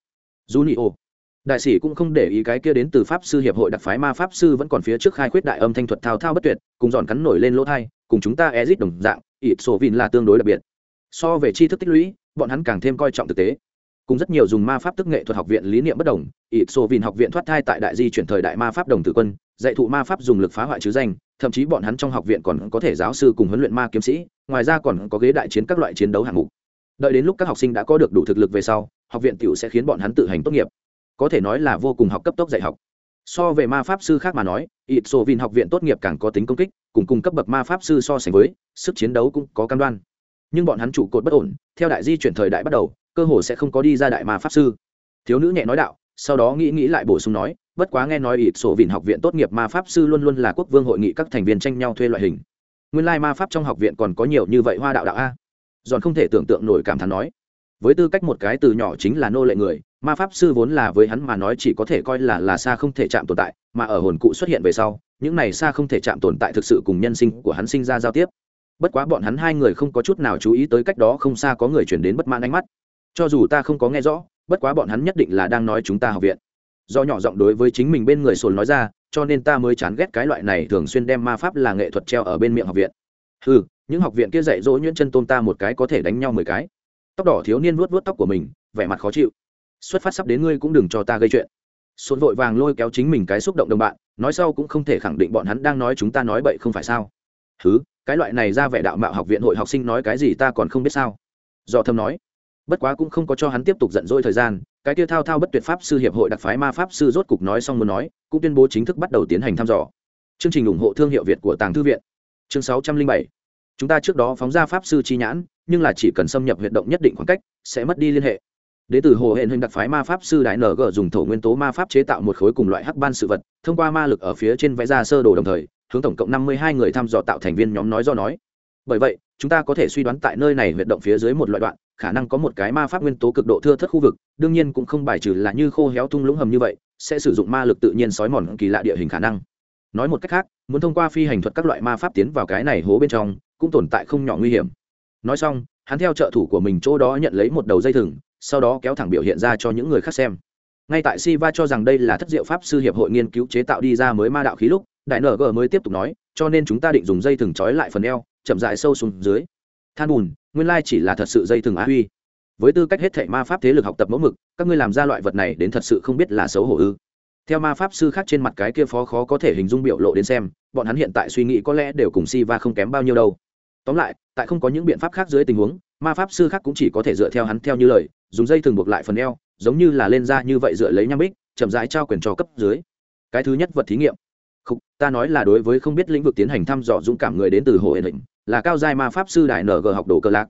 Junio. Đại sĩ cũng không để ý cái kia đến từ pháp sư hiệp hội đặc phái ma pháp sư vẫn còn phía trước khai khuyết đại âm thanh thuật thao thao bất tuyệt, cùng giòn cắn nổi lên lỗ thai, cùng chúng ta ezit đồng dạng, ít sổ vin là tương đối đặc biệt. So về tri thức tích lũy, bọn hắn càng thêm coi trọng thực tế. Cùng rất nhiều dùng ma pháp tức nghệ thuật học viện lý niệm bất đồng, ít sổ vin học viện thoát thai tại đại di chuyển thời đại ma pháp đồng tử quân, dạy thụ ma pháp dùng lực phá hoại chứ danh thậm chí bọn hắn trong học viện còn có thể giáo sư cùng huấn luyện ma kiếm sĩ, ngoài ra còn có ghế đại chiến các loại chiến đấu hạng mục. Đợi đến lúc các học sinh đã có được đủ thực lực về sau, học viện t i ể u sẽ khiến bọn hắn tự hành tốt nghiệp. Có thể nói là vô cùng học cấp tốc dạy học. So về ma pháp sư khác mà nói ít sổ vin học viện tốt nghiệp càng có tính công kích, cùng cùng cấp bậc ma pháp sư so sánh với, sức chiến đấu cũng có cam đoan. Nhưng bọn hắn trụ cột bất ổn, theo đại di chuyển thời đại bắt đầu, cơ hồ sẽ không có đi ra đại ma pháp sư. Thiếu nữ nhẹ nói đạo, sau đó nghĩ nghĩ lại bổ sung nói bất quá nghe nói ít sổ vịn học viện tốt nghiệp ma pháp sư luôn luôn là quốc vương hội nghị các thành viên tranh nhau thuê loại hình. Nguyên lai ma pháp trong học viện còn có nhiều như vậy hoa đạo đạo a. Giòn không thể tưởng tượng nổi cảm thán nói. Với tư cách một cái từ nhỏ chính là nô lệ người, ma pháp sư vốn là với hắn mà nói chỉ có thể coi là là xa không thể chạm tồn tại, mà ở hồn cụ xuất hiện về sau, những này xa không thể chạm tồn tại thực sự cùng nhân sinh của hắn sinh ra giao tiếp. Bất quá bọn hắn hai người không có chút nào chú ý tới cách đó không xa có người chuyển đến bất mãn ánh mắt. Cho dù ta không có nghe rõ, bất quá bọn hắn nhất định là đang nói chúng ta học viện do nhỏ giọng đối với chính mình bên người sồn nói ra, cho nên ta mới chán ghét cái loại này thường xuyên đem ma pháp là nghệ thuật treo ở bên miệng học viện. Ừ những học viện kia dạy dỗ nhuyễn chân tôn ta một cái có thể đánh nhau mười cái. Tóc đỏ thiếu niên vuốt vuốt tóc của mình, vẻ mặt khó chịu. Xuất phát sắp đến ngươi cũng đừng cho ta gây chuyện. Sồn vội vàng lôi kéo chính mình cái xúc động đồng bạn, nói sau cũng không thể khẳng định bọn hắn đang nói chúng ta nói bậy không phải sao. Thứ cái loại này ra vẻ đạo mạo học viện hội học sinh nói cái gì ta còn không biết sao. Do thâm nói, bất quá cũng không có cho hắn tiếp tục giận dỗi thời gian cái kia thao thao bất tuyệt pháp sư hiệp hội đặc phái ma pháp sư rốt cục nói xong muốn nói, cũng tuyên bố chính thức bắt đầu tiến hành thăm dò. Chương trình ủng hộ thương hiệu việt của tàng thư viện. Chương sáu trăm linh bảy. Chúng ta trước đó phóng ra pháp sư chi nhãn, nhưng là chỉ cần xâm nhập huyệt động nhất định khoảng cách, sẽ mất đi liên hệ. Đ tử hồ hệ hình đặc phái ma pháp sư đại nở gở dùng thổ nguyên tố ma pháp chế tạo một khối cùng loại hắc ban sự vật, thông qua ma lực ở phía trên vẽ ra sơ đồ đồng thời, hướng tổng cộng năm mươi hai người thăm dò tạo thành viên nhóm nói do nói. Bởi vậy, chúng ta có thể suy đoán tại nơi này huyệt động phía dưới một loại đoạn khả năng có một cái ma pháp nguyên tố cực độ thưa thất khu vực, đương nhiên cũng không bài trừ là như khô héo thung lũng hầm như vậy, sẽ sử dụng ma lực tự nhiên sói mòn kỳ lạ địa hình khả năng. Nói một cách khác, muốn thông qua phi hành thuật các loại ma pháp tiến vào cái này hố bên trong, cũng tồn tại không nhỏ nguy hiểm. Nói xong, hắn theo trợ thủ của mình chỗ đó nhận lấy một đầu dây thừng, sau đó kéo thẳng biểu hiện ra cho những người khác xem. Ngay tại siva cho rằng đây là thất diệu pháp sư hiệp hội nghiên cứu chế tạo đi ra mới ma đạo khí lúc, đại ng mới tiếp tục nói, cho nên chúng ta định dùng dây thừng trói lại phần eo, chậm dại sâu xuống dưới than bùn nguyên lai chỉ là thật sự dây thừng á huy. Với tư cách hết thệ ma pháp thế lực học tập mẫu mực các ngươi làm ra loại vật này đến thật sự không biết là xấu hổ ư? Theo ma pháp sư khác trên mặt cái kia phó khó có thể hình dung biểu lộ đến xem bọn hắn hiện tại suy nghĩ có lẽ đều cùng si va không kém bao nhiêu đâu. Tóm lại tại không có những biện pháp khác dưới tình huống ma pháp sư khác cũng chỉ có thể dựa theo hắn theo như lời dùng dây thừng buộc lại phần eo giống như là lên ra như vậy dựa lấy nham bích chậm rãi trao quyền cho cấp dưới. Cái thứ nhất vật thí nghiệm. Không, ta nói là đối với không biết lĩnh vực tiến hành thăm dò dũng cảm người đến từ hồ hệ định là cao giai ma pháp sư đại nở g học đồ cơ lạc.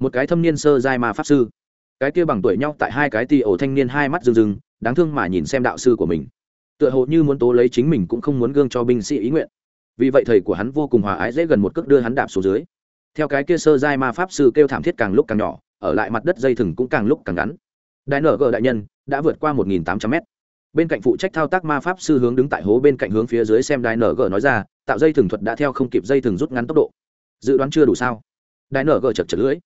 Một cái thâm niên sơ giai ma pháp sư. Cái kia bằng tuổi nhau tại hai cái tì ổ thanh niên hai mắt rừng rừng đáng thương mà nhìn xem đạo sư của mình. Tựa hồ như muốn tố lấy chính mình cũng không muốn gương cho binh sĩ ý nguyện. Vì vậy thầy của hắn vô cùng hòa ái dễ gần một cước đưa hắn đạp xuống dưới. Theo cái kia sơ giai ma pháp sư kêu thảm thiết càng lúc càng nhỏ, ở lại mặt đất dây thừng cũng càng lúc càng ngắn. Đại nở gờ đại nhân, đã vượt qua một nghìn tám trăm mét. Bên cạnh phụ trách thao tác ma pháp sư hướng đứng tại hố bên cạnh hướng phía dưới xem đại nở gờ nói ra, tạo dây thừng thuật đã theo không kịp dây thừng rút ngắn tốc độ dự đoán chưa đủ sao? Đại nở gờ chật chật lưỡi.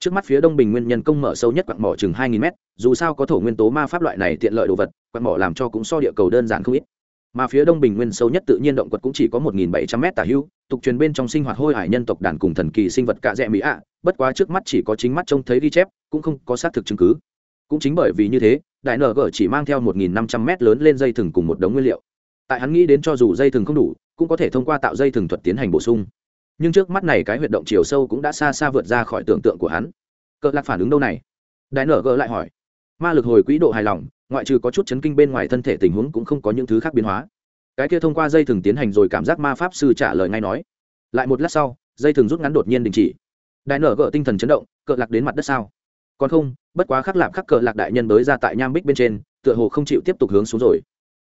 Trước mắt phía đông bình nguyên nhân công mở sâu nhất quặng mỏ chừng hai nghìn mét, dù sao có thổ nguyên tố ma pháp loại này tiện lợi đồ vật, quặng mỏ làm cho cũng so địa cầu đơn giản không ít. Mà phía đông bình nguyên sâu nhất tự nhiên động quật cũng chỉ có một nghìn bảy trăm mét tả hưu, tục truyền bên trong sinh hoạt hôi hải nhân tộc đàn cùng thần kỳ sinh vật cạ rẽ mỹ ạ, bất quá trước mắt chỉ có chính mắt trông thấy ghi chép, cũng không có xác thực chứng cứ. Cũng chính bởi vì như thế, đại nở gở chỉ mang theo một nghìn năm trăm mét lớn lên dây thừng cùng một đống nguyên liệu. Tại hắn nghĩ đến cho dù dây thừng không đủ, cũng có thể thông qua tạo dây thừng thuật tiến hành bổ sung nhưng trước mắt này cái huyệt động chiều sâu cũng đã xa xa vượt ra khỏi tưởng tượng của hắn. Cỡ lạc phản ứng đâu này? Đại nở gỡ lại hỏi. Ma lực hồi quỹ độ hài lòng, ngoại trừ có chút chấn kinh bên ngoài thân thể tình huống cũng không có những thứ khác biến hóa. Cái kia thông qua dây thừng tiến hành rồi cảm giác ma pháp sư trả lời ngay nói. Lại một lát sau, dây thừng rút ngắn đột nhiên đình chỉ. Đại nở gỡ tinh thần chấn động cỡ lạc đến mặt đất sao? Còn không, bất quá khắc lạc khắc cỡ lạc đại nhân mới ra tại nham bích bên trên, tựa hồ không chịu tiếp tục hướng xuống rồi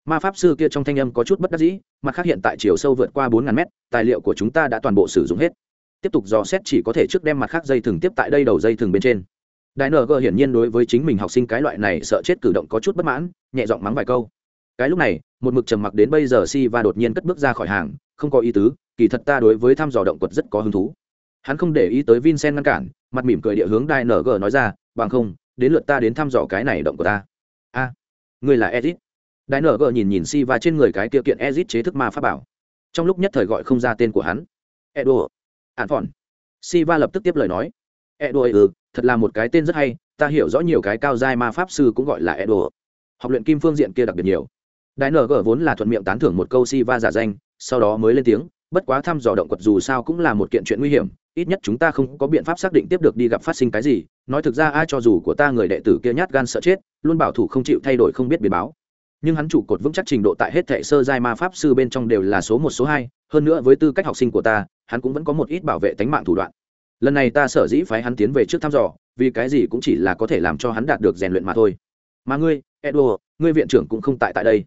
ma pháp sư kia trong thanh âm có chút bất đắc dĩ mặt khác hiện tại chiều sâu vượt qua bốn ngàn mét tài liệu của chúng ta đã toàn bộ sử dụng hết. Tiếp tục dò xét chỉ có thể trước đem mặt khác dây thừng tiếp tại đây đầu dây thừng bên trên. Đại nở gờ hiển nhiên đối với chính mình học sinh cái loại này sợ chết cử động có chút bất mãn nhẹ giọng mắng vài câu. Cái lúc này một mực trầm mặc đến bây giờ si va đột nhiên cất bước ra khỏi hàng không có ý tứ kỳ thật ta đối với thăm dò động quật rất có hứng thú. Hắn không để ý tới vincent ngăn cản mặt mỉm cười địa hướng đại nở gờ nói ra bằng không đến lượt ta đến thăm dò cái này động của ta. A à, người là edit đại nở gờ nhìn nhìn si và trên người cái kia kiện ezit chế thức ma pháp bảo. Trong lúc nhất thời gọi không ra tên của hắn. Edo. Ạn phòn si va lập tức tiếp lời nói. Edo ừ thật là một cái tên rất hay, ta hiểu rõ nhiều cái cao giai ma pháp sư cũng gọi là edo. Học luyện kim phương diện kia đặc biệt nhiều. Đại nở gờ vốn là thuận miệng tán thưởng một câu si va giả danh, sau đó mới lên tiếng, bất quá thăm dò động quật dù sao cũng là một kiện chuyện nguy hiểm, ít nhất chúng ta không có biện pháp xác định tiếp được đi gặp phát sinh cái gì, nói thực ra ai cho dù của ta người đệ tử kia nhát gan sợ chết, luôn bảo thủ không chịu thay đổi không biết biến báo nhưng hắn trụ cột vững chắc trình độ tại hết thệ sơ giai ma pháp sư bên trong đều là số một, số hai. Hơn nữa với tư cách học sinh của ta, hắn cũng vẫn có một ít bảo vệ tánh mạng thủ đoạn. Lần này ta sở dĩ phái hắn tiến về trước thăm dò, vì cái gì cũng chỉ là có thể làm cho hắn đạt được rèn luyện mà thôi. Mà ngươi, edward, ngươi viện trưởng cũng không tại tại đây.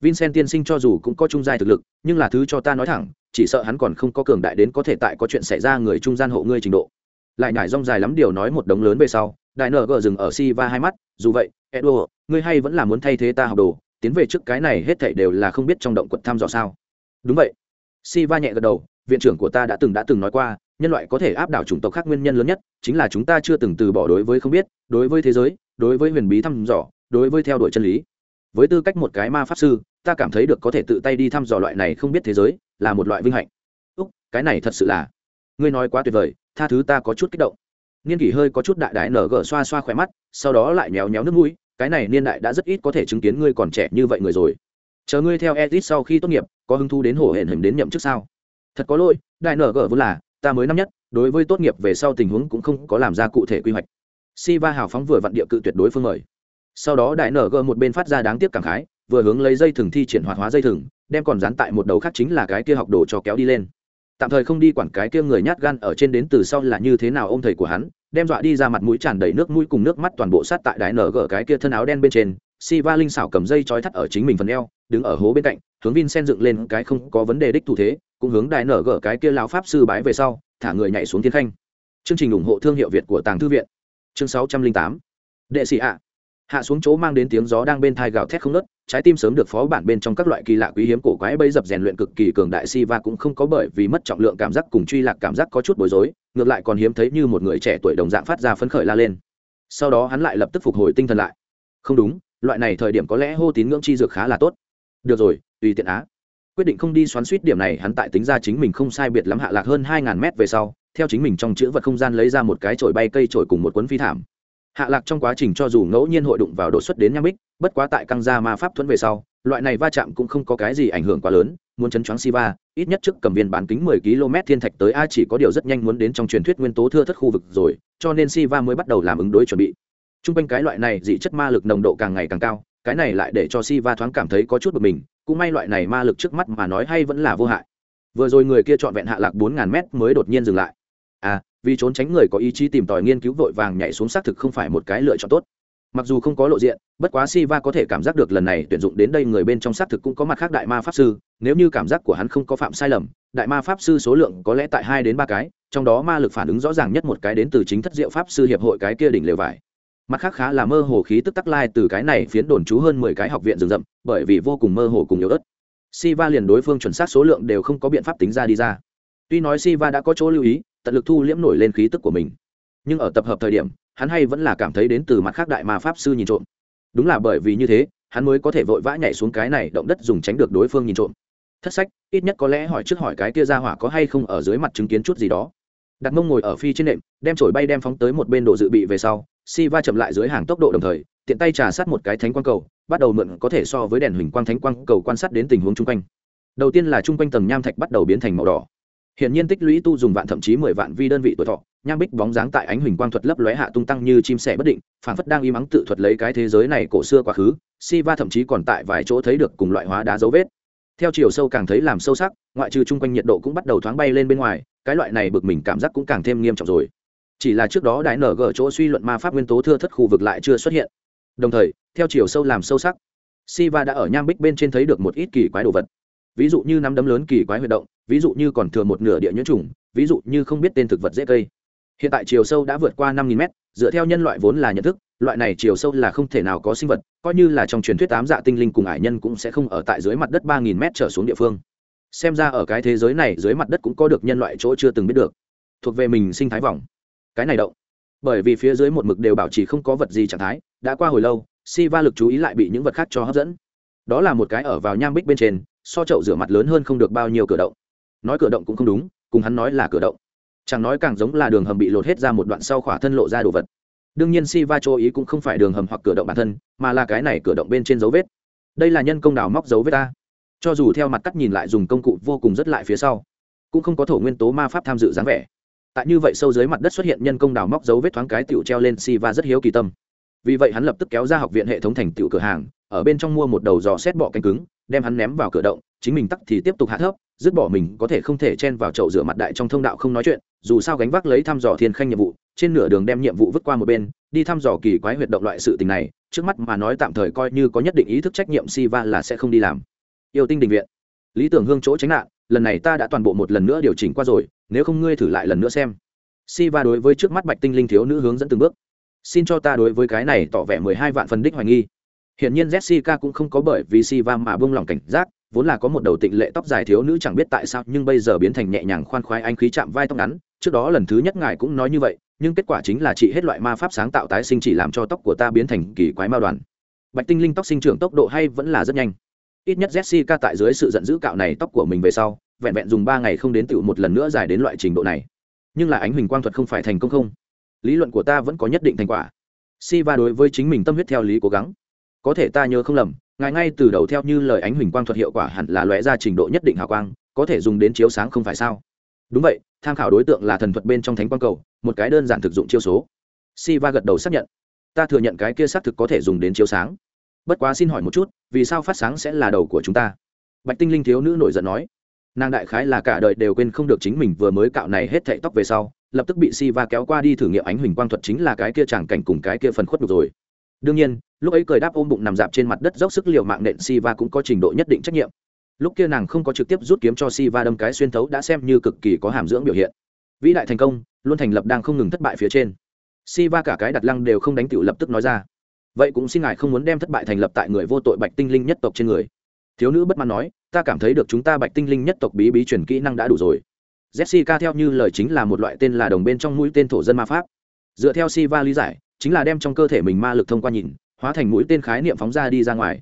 Vincent tiên sinh cho dù cũng có trung giai thực lực, nhưng là thứ cho ta nói thẳng, chỉ sợ hắn còn không có cường đại đến có thể tại có chuyện xảy ra người trung gian hộ ngươi trình độ. Lại nhải rong dài lắm điều nói một đống lớn về sau đại nở gờ dừng ở si va hai mắt, dù vậy, edward, ngươi hay vẫn là muốn thay thế ta học đồ tiến về trước cái này hết thảy đều là không biết trong động quật thăm dò sao. Đúng vậy. Si va nhẹ gật đầu, viện trưởng của ta đã từng đã từng nói qua, nhân loại có thể áp đảo chủng tộc khác nguyên nhân lớn nhất chính là chúng ta chưa từng từ bỏ đối với không biết, đối với thế giới, đối với huyền bí thăm dò, đối với theo đuổi chân lý. Với tư cách một cái ma pháp sư, ta cảm thấy được có thể tự tay đi thăm dò loại này không biết thế giới là một loại vinh hạnh. Úc, cái này thật sự là, ngươi nói quá tuyệt vời, tha thứ ta có chút kích động. Niên kỷ hơi có chút đại đại nở gở xoa xoa khỏe mắt, sau đó lại méo méo nước mũi cái này niên đại đã rất ít có thể chứng kiến ngươi còn trẻ như vậy người rồi. Chờ ngươi theo edit sau khi tốt nghiệp, có hứng thú đến hổ hển hình đến nhậm chức sao? Thật có lỗi, đại nở gờ vốn là, ta mới năm nhất, đối với tốt nghiệp về sau tình huống cũng không có làm ra cụ thể quy hoạch. Si va hào phóng vừa vặn địa cự tuyệt đối phương mời. Sau đó đại nở gờ một bên phát ra đáng tiếc cảm khái, vừa hướng lấy dây thừng thi triển hoạt hóa dây thừng, đem còn dán tại một đầu khác chính là cái kia học đồ cho kéo đi lên tạm thời không đi quản cái kia người nhát gan ở trên đến từ sau là như thế nào ô m thầy của hắn, đem dọa đi ra mặt mũi tràn đầy nước mũi cùng nước mắt toàn bộ sát tại đái nở gở cái kia thân áo đen bên trên. Si va linh xảo cầm dây trói thắt ở chính mình phần eo, đứng ở hố bên cạnh, hướng vin sen dựng lên cái không có vấn đề đích thủ thế, cũng hướng đái nở gở cái kia lão pháp sư bái về sau, thả người nhảy xuống thiên khanh. Chương trình ủng hộ thương hiệu việt của tàng thư viện. Chương sáu trăm linh tám. Đệ sĩ ạ hạ xuống chỗ mang đến tiếng gió đang bên thai gào thét không nớt trái tim sớm được phó bản bên trong các loại kỳ lạ quý hiếm cổ quái bây dập rèn luyện cực kỳ cường đại si va cũng không có bởi vì mất trọng lượng cảm giác cùng truy lạc cảm giác có chút bối rối, ngược lại còn hiếm thấy như một người trẻ tuổi đồng dạng phát ra phấn khởi la lên. Sau đó hắn lại lập tức phục hồi tinh thần lại. Không đúng, loại này thời điểm có lẽ hô tín ngưỡng chi dược khá là tốt. Được rồi, tùy tiện á. Quyết định không đi xoắn suýt điểm này, hắn tại tính ra chính mình không sai biệt lắm hạ lạc hơn hai ngàn mét về sau, theo chính mình trong chữ vật không gian lấy ra một cái chổi bay cây chổi cùng một cuốn phi thảm hạ lạc trong quá trình cho dù ngẫu nhiên hội đụng vào đột xuất đến nham bích, bất quá tại căng ra ma pháp thuẫn về sau, loại này va chạm cũng không có cái gì ảnh hưởng quá lớn, muốn chấn choáng siva, ít nhất trước cầm viên bán kính 10 km thiên thạch tới a chỉ có điều rất nhanh muốn đến trong truyền thuyết nguyên tố thưa thất khu vực rồi, cho nên siva mới bắt đầu làm ứng đối chuẩn bị. Trung quanh cái loại này dị chất ma lực nồng độ càng ngày càng cao, cái này lại để cho siva thoáng cảm thấy có chút bực mình, cũng may loại này ma lực trước mắt mà nói hay vẫn là vô hại. Vừa rồi người kia chọn vẹn hạ lạc bốn ngàn mét mới đột nhiên dừng lại. À vì trốn tránh người có ý chí tìm tòi nghiên cứu vội vàng nhảy xuống xác thực không phải một cái lựa chọn tốt. Mặc dù không có lộ diện, bất quá si va có thể cảm giác được lần này tuyển dụng đến đây người bên trong xác thực cũng có mặt khác đại ma pháp sư, nếu như cảm giác của hắn không có phạm sai lầm, đại ma pháp sư số lượng có lẽ tại hai đến ba cái, trong đó ma lực phản ứng rõ ràng nhất một cái đến từ chính thất diệu pháp sư hiệp hội cái kia đỉnh lều vải. Mặt khác khá là mơ hồ khí tức tắc lai từ cái này phiến đồn trú hơn mười cái học viện rừng rậm, bởi vì vô cùng mơ hồ cùng yếu ớt. Si va liền đối phương chuẩn xác số lượng đều không có biện pháp tính ra đi ra. Tuy nói si va đã có chỗ lưu ý tận lực thu liễm nổi lên khí tức của mình. Nhưng ở tập hợp thời điểm, hắn hay vẫn là cảm thấy đến từ mặt khác đại ma pháp sư nhìn trộm. Đúng là bởi vì như thế, hắn mới có thể vội vã nhảy xuống cái này, động đất dùng tránh được đối phương nhìn trộm. Thất sách, ít nhất có lẽ hỏi trước hỏi cái kia ra hỏa có hay không ở dưới mặt chứng kiến chút gì đó. Đặt mông ngồi ở phi trên nệm, đem trổi bay đem phóng tới một bên độ dự bị về sau si va chậm lại dưới hàng tốc độ đồng thời, tiện tay trà sát một cái thánh quang cầu, bắt đầu mượn có thể so với đèn huỳnh quang thánh quang cầu quan sát đến tình huống chung quanh. Đầu tiên là chung quanh tầng nham thạch bắt đầu biến thành màu đỏ hiện nhiên tích lũy tu dùng vạn thậm chí mười vạn vi đơn vị tuổi thọ, nham bích bóng dáng tại ánh huỳnh quang thuật lấp lóe hạ tung tăng như chim sẻ bất định phản phất đang im ắng tự thuật lấy cái thế giới này cổ xưa quá khứ, si va thậm chí còn tại vài chỗ thấy được cùng loại hóa đá dấu vết. Theo chiều sâu càng thấy làm sâu sắc, ngoại trừ chung quanh nhiệt độ cũng bắt đầu thoáng bay lên bên ngoài, cái loại này bực mình cảm giác cũng càng thêm nghiêm trọng rồi. Chỉ là trước đó đại nở gở chỗ suy luận ma pháp nguyên tố thưa thất khu vực lại chưa xuất hiện. Đồng thời, theo chiều sâu làm sâu sắc Siva đã ở nham bích bên trên thấy được một ít kỳ quái đồ vật ví dụ như nắm đấm lớn kỳ quái huy động, ví dụ như còn thừa một nửa địa nhuyễn trùng, ví dụ như không biết tên thực vật dễ cây. Hiện tại chiều sâu đã vượt qua năm nghìn mét, dựa theo nhân loại vốn là nhận thức, loại này chiều sâu là không thể nào có sinh vật, coi như là trong truyền thuyết tám dạ tinh linh cùng ải nhân cũng sẽ không ở tại dưới mặt đất ba nghìn mét trở xuống địa phương. Xem ra ở cái thế giới này dưới mặt đất cũng có được nhân loại chỗ chưa từng biết được. Thuộc về mình sinh thái vòng. Cái này động. Bởi vì phía dưới một mực đều bảo trì không có vật gì trạng thái, đã qua hồi lâu si va lực chú ý lại bị những vật khác cho hấp dẫn. Đó là một cái ở vào nham bích bên trên so chậu rửa mặt lớn hơn không được bao nhiêu cửa động. Nói cửa động cũng không đúng, cùng hắn nói là cửa động. Chẳng nói càng giống là đường hầm bị lột hết ra một đoạn sau khỏa thân lộ ra đồ vật. Đương nhiên si va cho ý cũng không phải đường hầm hoặc cửa động bản thân, mà là cái này cửa động bên trên dấu vết. Đây là nhân công đào móc dấu vết ta cho dù theo mặt cắt nhìn lại dùng công cụ vô cùng rất lại phía sau, cũng không có thổ nguyên tố ma pháp tham dự dáng vẻ. Tại như vậy sâu dưới mặt đất xuất hiện nhân công đào móc dấu vết thoáng cái tựu treo lên si va rất hiếu kỳ tâm. Vì vậy hắn lập tức kéo ra học viện hệ thống thành tựu cửa hàng, ở bên trong mua một đầu dò xét bọ cánh cứng đem hắn ném vào cửa động, chính mình tắc thì tiếp tục hạ thấp, dứt bỏ mình có thể không thể chen vào chậu rửa mặt đại trong thông đạo không nói chuyện, dù sao gánh vác lấy thăm dò thiên khanh nhiệm vụ, trên nửa đường đem nhiệm vụ vứt qua một bên, đi thăm dò kỳ quái huyệt động loại sự tình này, trước mắt mà nói tạm thời coi như có nhất định ý thức trách nhiệm si va là sẽ không đi làm yêu tinh đình viện lý tưởng hương chỗ tránh nạn, lần này ta đã toàn bộ một lần nữa điều chỉnh qua rồi, nếu không ngươi thử lại lần nữa xem Si Va đối với trước mắt Bạch Tinh Linh thiếu nữ hướng dẫn từng bước. Xin cho ta đối với cái này tỏ vẻ mười hai vạn phần đích hoài nghi. Hiển nhiên Jessica cũng không có bởi vì Siva mà buông lòng cảnh giác, vốn là có một đầu tịnh lệ tóc dài thiếu nữ chẳng biết tại sao, nhưng bây giờ biến thành nhẹ nhàng khoan khoái anh khí chạm vai tóc ngắn, trước đó lần thứ nhất ngài cũng nói như vậy, nhưng kết quả chính là chị hết loại ma pháp sáng tạo tái sinh chỉ làm cho tóc của ta biến thành kỳ quái ma đoàn. Bạch Tinh Linh tóc sinh trưởng tốc độ hay vẫn là rất nhanh. Ít nhất Jessica tại dưới sự giận dữ cạo này tóc của mình về sau, vẹn vẹn dùng ba ngày không đến tựu một lần nữa dài đến loại trình độ này. Nhưng là ánh huỳnh quang thuật không phải thành công không? Lý luận của ta vẫn có nhất định thành quả. Si va đối với chính mình tâm huyết theo lý cố gắng có thể ta nhớ không lầm, ngài ngay từ đầu theo như lời ánh huỳnh quang thuật hiệu quả hẳn là lóe ra trình độ nhất định hào quang, có thể dùng đến chiếu sáng không phải sao? Đúng vậy, tham khảo đối tượng là thần thuật bên trong thánh quang cầu, một cái đơn giản thực dụng chiêu số. Si va gật đầu xác nhận. Ta thừa nhận cái kia xác thực có thể dùng đến chiếu sáng. Bất quá xin hỏi một chút, vì sao phát sáng sẽ là đầu của chúng ta? Bạch tinh linh thiếu nữ nổi giận nói. Nàng đại khái là cả đời đều quên không được chính mình vừa mới cạo này hết thệ tóc về sau, lập tức bị si va kéo qua đi thử nghiệm ánh huỳnh quang thuật chính là cái kia chẳng cảnh cùng cái kia phần khuất được rồi đương nhiên, lúc ấy cười đáp ôm bụng nằm dạp trên mặt đất dốc sức liều mạng nện si va cũng có trình độ nhất định trách nhiệm. Lúc kia nàng không có trực tiếp rút kiếm cho si va đâm cái xuyên thấu đã xem như cực kỳ có hàm dưỡng biểu hiện. Vĩ đại thành công, luôn thành lập đang không ngừng thất bại phía trên. Si va cả cái đặt lăng đều không đánh tiểu lập tức nói ra. Vậy cũng xin ngài không muốn đem thất bại thành lập tại người vô tội bạch tinh linh nhất tộc trên người. Thiếu nữ bất mãn nói, ta cảm thấy được chúng ta bạch tinh linh nhất tộc bí bí truyền kỹ năng đã đủ rồi. Jessica theo như lời chính là một loại tên là đồng bên trong mũi tên thổ dân ma pháp. Dựa theo siva lý giải chính là đem trong cơ thể mình ma lực thông qua nhìn hóa thành mũi tên khái niệm phóng ra đi ra ngoài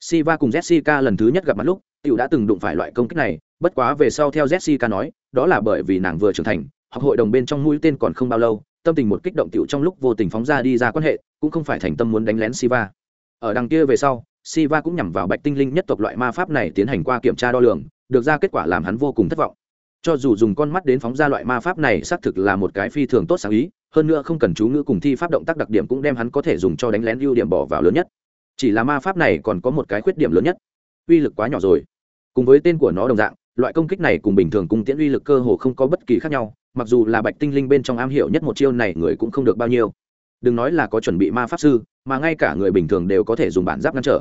siva cùng jessica lần thứ nhất gặp mặt lúc tiểu đã từng đụng phải loại công kích này bất quá về sau theo jessica nói đó là bởi vì nàng vừa trưởng thành học hội đồng bên trong mũi tên còn không bao lâu tâm tình một kích động tiểu trong lúc vô tình phóng ra đi ra quan hệ cũng không phải thành tâm muốn đánh lén siva ở đằng kia về sau Siva cũng nhằm vào Bạch Tinh Linh nhất tộc loại ma pháp này tiến hành qua kiểm tra đo lường, được ra kết quả làm hắn vô cùng thất vọng. Cho dù dùng con mắt đến phóng ra loại ma pháp này xác thực là một cái phi thường tốt sáng ý, hơn nữa không cần chú ngữ cùng thi pháp động tác đặc điểm cũng đem hắn có thể dùng cho đánh lén ưu điểm bỏ vào lớn nhất. Chỉ là ma pháp này còn có một cái khuyết điểm lớn nhất, uy lực quá nhỏ rồi. Cùng với tên của nó đồng dạng, loại công kích này cùng bình thường cung tiễn uy lực cơ hồ không có bất kỳ khác nhau, mặc dù là Bạch Tinh Linh bên trong am hiểu nhất một chiêu này người cũng không được bao nhiêu. Đừng nói là có chuẩn bị ma pháp sư, mà ngay cả người bình thường đều có thể dùng bản giáp ngăn trở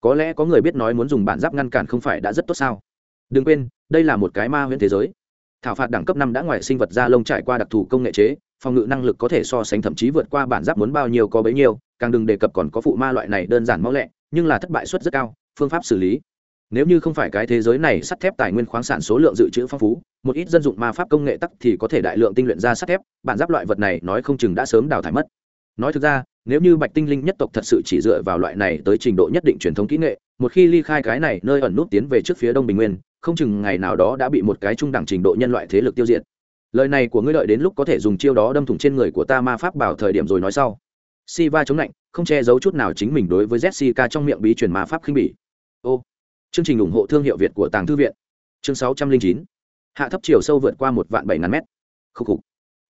có lẽ có người biết nói muốn dùng bản giáp ngăn cản không phải đã rất tốt sao đừng quên đây là một cái ma huyễn thế giới thảo phạt đẳng cấp năm đã ngoài sinh vật da lông trải qua đặc thù công nghệ chế phòng ngự năng lực có thể so sánh thậm chí vượt qua bản giáp muốn bao nhiêu có bấy nhiêu, càng đừng đề cập còn có phụ ma loại này đơn giản mau lẹ, nhưng là thất bại suất rất cao, phương pháp xử lý. Nếu như không phải cái thế giới này sắt thép tài nguyên khoáng sản số lượng dự trữ phong phú, một ít dân dụng ma pháp công nghệ tắc thì có thể đại lượng tinh luyện ra sắt thép, bản giáp loại vật này nói không chừng đã sớm đào thải mất. Nói thực ra, nếu như bạch tinh linh nhất tộc thật sự chỉ dựa vào loại này tới trình độ nhất định truyền thống kỹ nghệ, một khi ly khai cái này nơi ẩn nút tiến về trước phía đông bình nguyên, không chừng ngày nào đó đã bị một cái trung đẳng trình độ nhân loại thế lực tiêu diệt lời này của ngươi đợi đến lúc có thể dùng chiêu đó đâm thủng trên người của ta ma pháp bảo thời điểm rồi nói sau. Si va chống lạnh không che giấu chút nào chính mình đối với jessica trong miệng bí truyền ma pháp khinh bỉ. Ô chương trình ủng hộ thương hiệu việt của tàng thư viện. Chương sáu trăm linh chín. Hạ thấp chiều sâu vượt qua một vạn bảy ngàn mét. Khúc khục.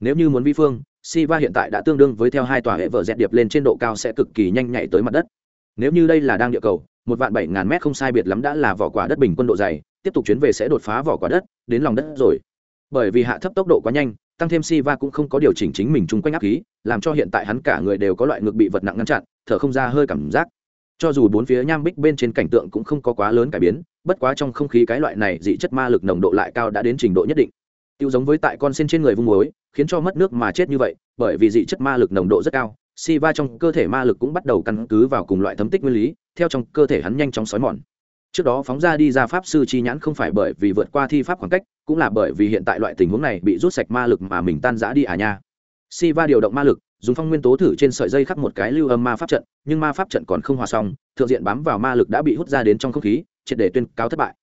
Nếu như muốn vi phương Siva hiện tại đã tương đương với theo hai tòa hệ vợ dẹt điệp lên trên độ cao sẽ cực kỳ nhanh nhạy tới mặt đất. Nếu như đây là đang địa cầu, một vạn bảy ngàn mét không sai biệt lắm đã là vỏ quả đất bình quân độ dày, tiếp tục chuyến về sẽ đột phá vỏ quả đất, đến lòng đất rồi. Bởi vì hạ thấp tốc độ quá nhanh, tăng thêm Siva cũng không có điều chỉnh chính mình chung quanh áp khí, làm cho hiện tại hắn cả người đều có loại ngực bị vật nặng ngăn chặn, thở không ra hơi cảm giác. Cho dù bốn phía nham bích bên trên cảnh tượng cũng không có quá lớn cải biến, bất quá trong không khí cái loại này dị chất ma lực nồng độ lại cao đã đến trình độ nhất định. Tiêu giống với tại con sen trên người vung muối, khiến cho mất nước mà chết như vậy bởi vì dị chất ma lực nồng độ rất cao si va trong cơ thể ma lực cũng bắt đầu căn cứ vào cùng loại thấm tích nguyên lý theo trong cơ thể hắn nhanh chóng xói mòn trước đó phóng ra đi ra pháp sư chi nhãn không phải bởi vì vượt qua thi pháp khoảng cách cũng là bởi vì hiện tại loại tình huống này bị rút sạch ma lực mà mình tan giã đi à nha. Si va điều động ma lực, dùng phong nguyên tố thử trên sợi dây khắc một cái lưu âm ma pháp trận, nhưng ma pháp trận còn không hòa xong, thượng diện bám vào ma lực đã bị hút ra đến trong không khí, triệt để tuyên cáo thất bại.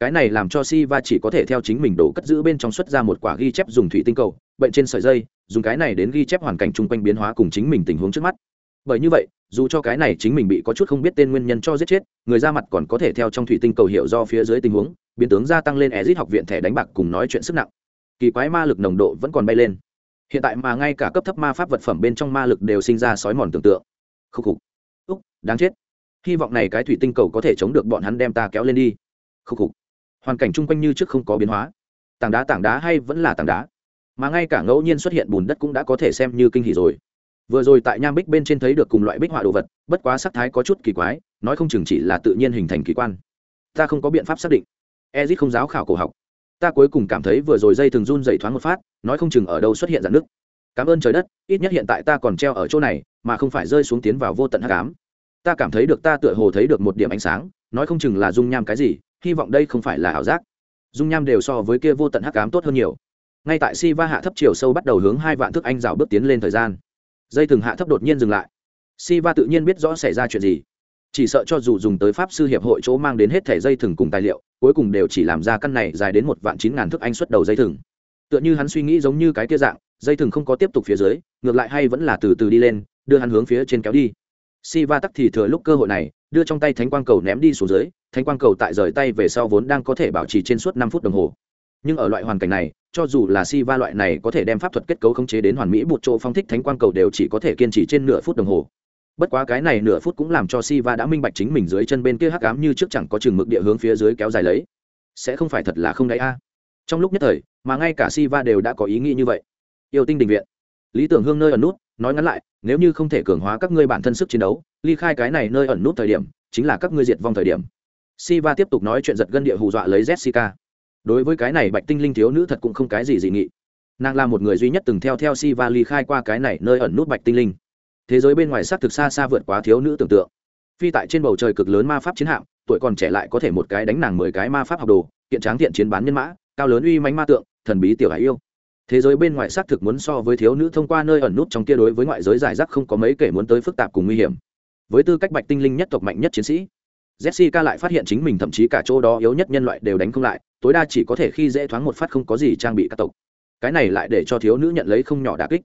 Cái này làm cho si va chỉ có thể theo chính mình đổ cất giữ bên trong xuất ra một quả ghi chép dùng thủy tinh cầu, bệnh trên sợi dây, dùng cái này đến ghi chép hoàn cảnh chung quanh biến hóa cùng chính mình tình huống trước mắt. Bởi như vậy, dù cho cái này chính mình bị có chút không biết tên nguyên nhân cho giết chết, người ra mặt còn có thể theo trong thủy tinh cầu hiểu do phía dưới tình huống biến tướng gia tăng lên ezit học viện thẻ đánh bạc cùng nói chuyện sức nặng. Kỳ quái ma lực nồng độ vẫn còn bay lên. Hiện tại mà ngay cả cấp thấp ma pháp vật phẩm bên trong ma lực đều sinh ra sói mòn tưởng tượng. Khúc khục. Úc, đáng chết. Hy vọng này cái thủy tinh cầu có thể chống được bọn hắn đem ta kéo lên đi. Khúc khục. Hoàn cảnh chung quanh như trước không có biến hóa. Tảng đá tảng đá hay vẫn là tảng đá. Mà ngay cả ngẫu nhiên xuất hiện bùn đất cũng đã có thể xem như kinh hỉ rồi. Vừa rồi tại nham bích bên trên thấy được cùng loại bích họa đồ vật, bất quá sắc thái có chút kỳ quái, nói không chừng chỉ là tự nhiên hình thành kỳ quan. Ta không có biện pháp xác định ezit không giáo khảo cổ học. Ta cuối cùng cảm thấy vừa rồi dây thường run dày thoáng một phát, nói không chừng ở đâu xuất hiện dạn nước cảm ơn trời đất, ít nhất hiện tại ta còn treo ở chỗ này, mà không phải rơi xuống tiến vào vô tận hắc ám. Ta cảm thấy được ta tựa hồ thấy được một điểm ánh sáng, nói không chừng là dung nham cái gì, hy vọng đây không phải là ảo giác. Dung nham đều so với kia vô tận hắc ám tốt hơn nhiều. Ngay tại si va hạ thấp chiều sâu bắt đầu hướng hai vạn thước anh rào bước tiến lên thời gian. Dây thừng hạ thấp đột nhiên dừng lại. Si va tự nhiên biết rõ xảy ra chuyện gì chỉ sợ cho dù dùng tới pháp sư hiệp hội chỗ mang đến hết thẻ dây thừng cùng tài liệu, cuối cùng đều chỉ làm ra căn này dài đến một vạn chín ngàn thước anh xuất đầu dây thừng. Tựa như hắn suy nghĩ giống như cái kia dạng, dây thừng không có tiếp tục phía dưới, ngược lại hay vẫn là từ từ đi lên, đưa hắn hướng phía trên kéo đi. Si va tắc thì thừa lúc cơ hội này, đưa trong tay thánh quang cầu ném đi xuống dưới, thánh quang cầu tại rời tay về sau vốn đang có thể bảo trì trên suốt năm phút đồng hồ. Nhưng ở loại hoàn cảnh này, cho dù là si va loại này có thể đem pháp thuật kết cấu khống chế đến hoàn mỹ, một chỗ phong thích thánh quang cầu đều chỉ có thể kiên trì trên nửa phút đồng hồ bất quá cái này nửa phút cũng làm cho si va đã minh bạch chính mình dưới chân bên kia hắc ám như trước chẳng có chừng mực địa hướng phía dưới kéo dài lấy. Sẽ không phải thật là không đáy a. Trong lúc nhất thời, mà ngay cả si va đều đã có ý nghĩ như vậy. Yêu tinh đình viện. Lý tưởng hương nơi ẩn nút, nói ngắn lại, nếu như không thể cường hóa các ngươi bản thân sức chiến đấu, ly khai cái này nơi ẩn nút thời điểm, chính là các ngươi diệt vong thời điểm. Si va tiếp tục nói chuyện giật gân địa hù dọa lấy jessica. Đối với cái này bạch tinh linh thiếu nữ thật cũng không cái gì dị nghị. Nàng là một người duy nhất từng theo theo si va ly khai qua cái này nơi ẩn nút bạch tinh linh thế giới bên ngoài s á c thực xa xa vượt quá thiếu nữ tưởng tượng. Phi tại trên bầu trời cực lớn ma pháp chiến hạm, tuổi còn trẻ lại có thể một cái đánh nàng mười cái ma pháp học đồ, kiện tráng thiện chiến bán nhân mã, cao lớn uy mánh ma tượng, thần bí tiểu hải yêu. Thế giới bên ngoài xác thực muốn so với thiếu nữ thông qua nơi ẩn nút trong kia đối với ngoại giới giải rác không có mấy kể muốn tới phức tạp cùng nguy hiểm. Với tư cách bạch tinh linh nhất tộc mạnh nhất chiến sĩ, jessica lại phát hiện chính mình thậm chí cả chỗ đó yếu nhất nhân loại đều đánh không lại, tối đa chỉ có thể khi dễ thoáng một phát không có gì trang bị các tộc. Cái này lại để cho thiếu nữ nhận lấy không nhỏ đà kích.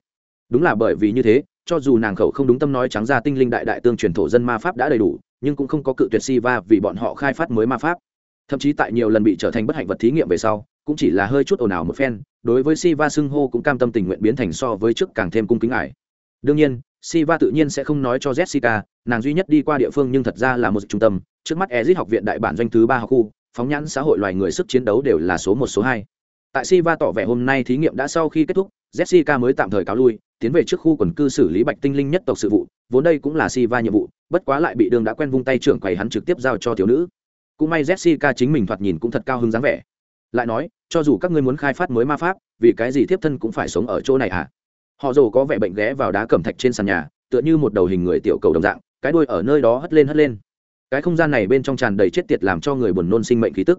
Đúng là bởi vì như thế cho dù nàng khẩu không đúng tâm nói trắng ra tinh linh đại đại tương truyền thổ dân ma pháp đã đầy đủ, nhưng cũng không có cự tuyệt si va vì bọn họ khai phát mới ma pháp. Thậm chí tại nhiều lần bị trở thành bất hạnh vật thí nghiệm về sau, cũng chỉ là hơi chút ồn ào một phen, đối với si va xưng hô cũng cam tâm tình nguyện biến thành so với trước càng thêm cung kính ải. Đương nhiên si va tự nhiên sẽ không nói cho jessica, nàng duy nhất đi qua địa phương nhưng thật ra là một trung tâm, trước mắt ezit học viện đại bản doanh thứ ba học khu, phóng nhãn xã hội loài người sức chiến đấu đều là số một, số hai. Tại si va tỏ vẻ hôm nay thí nghiệm đã sau khi kết thúc, jessica mới tạm thời cáo lui tiến về trước khu quần cư xử lý bạch tinh linh nhất tộc sự vụ, vốn đây cũng là si va nhiệm vụ, bất quá lại bị đường đã quen vung tay trưởng quầy hắn trực tiếp giao cho thiếu nữ. Cũng may jessica chính mình thoạt nhìn cũng thật cao hứng dáng vẻ. Lại nói, cho dù các ngươi muốn khai phát mới ma pháp, vì cái gì tiếp thân cũng phải sống ở chỗ này à? Họ dồ có vẻ bệnh ghé vào đá cẩm thạch trên sàn nhà, tựa như một đầu hình người tiểu cầu đồng dạng, cái đuôi ở nơi đó hất lên hất lên. Cái không gian này bên trong tràn đầy chết tiệt làm cho người buồn nôn sinh mệnh khí tức.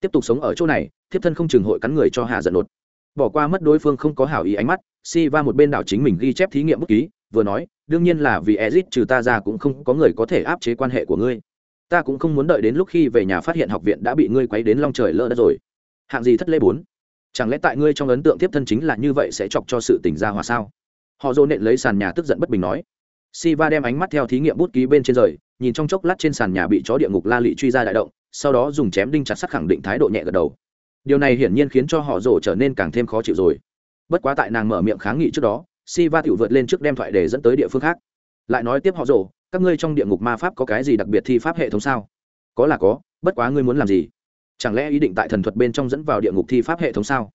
Tiếp tục sống ở chỗ này, thiếp thân không chừng hội cắn người cho hạ giận nột bỏ qua mất đối phương không có hảo ý ánh mắt si va một bên đảo chính mình ghi chép thí nghiệm bút ký, vừa nói, đương nhiên là vì ezit, trừ ta ra cũng không có người có thể áp chế quan hệ của ngươi. Ta cũng không muốn đợi đến lúc khi về nhà phát hiện học viện đã bị ngươi quấy đến long trời lỡ đất rồi. Hạng gì thất lễ bốn. Chẳng lẽ tại ngươi trong ấn tượng tiếp thân chính là như vậy sẽ chọc cho sự tình ra hòa sao? Họ dỗ nện lấy sàn nhà tức giận bất bình nói. Si va đem ánh mắt theo thí nghiệm bút ký bên trên rời, nhìn trong chốc lát trên sàn nhà bị chó địa ngục la lị truy ra đại động, sau đó dùng chém đinh chặt sắt khẳng định thái độ nhẹ gật đầu điều này hiển nhiên khiến cho họ rổ trở nên càng thêm khó chịu rồi. Bất quá tại nàng mở miệng kháng nghị trước đó si va tiểu vượt lên trước đem thoại để dẫn tới địa phương khác. Lại nói tiếp họ rổ các ngươi trong địa ngục ma pháp có cái gì đặc biệt thi pháp hệ thống sao? Có là có, bất quá ngươi muốn làm gì? Chẳng lẽ ý định tại thần thuật bên trong dẫn vào địa ngục thi pháp hệ thống sao?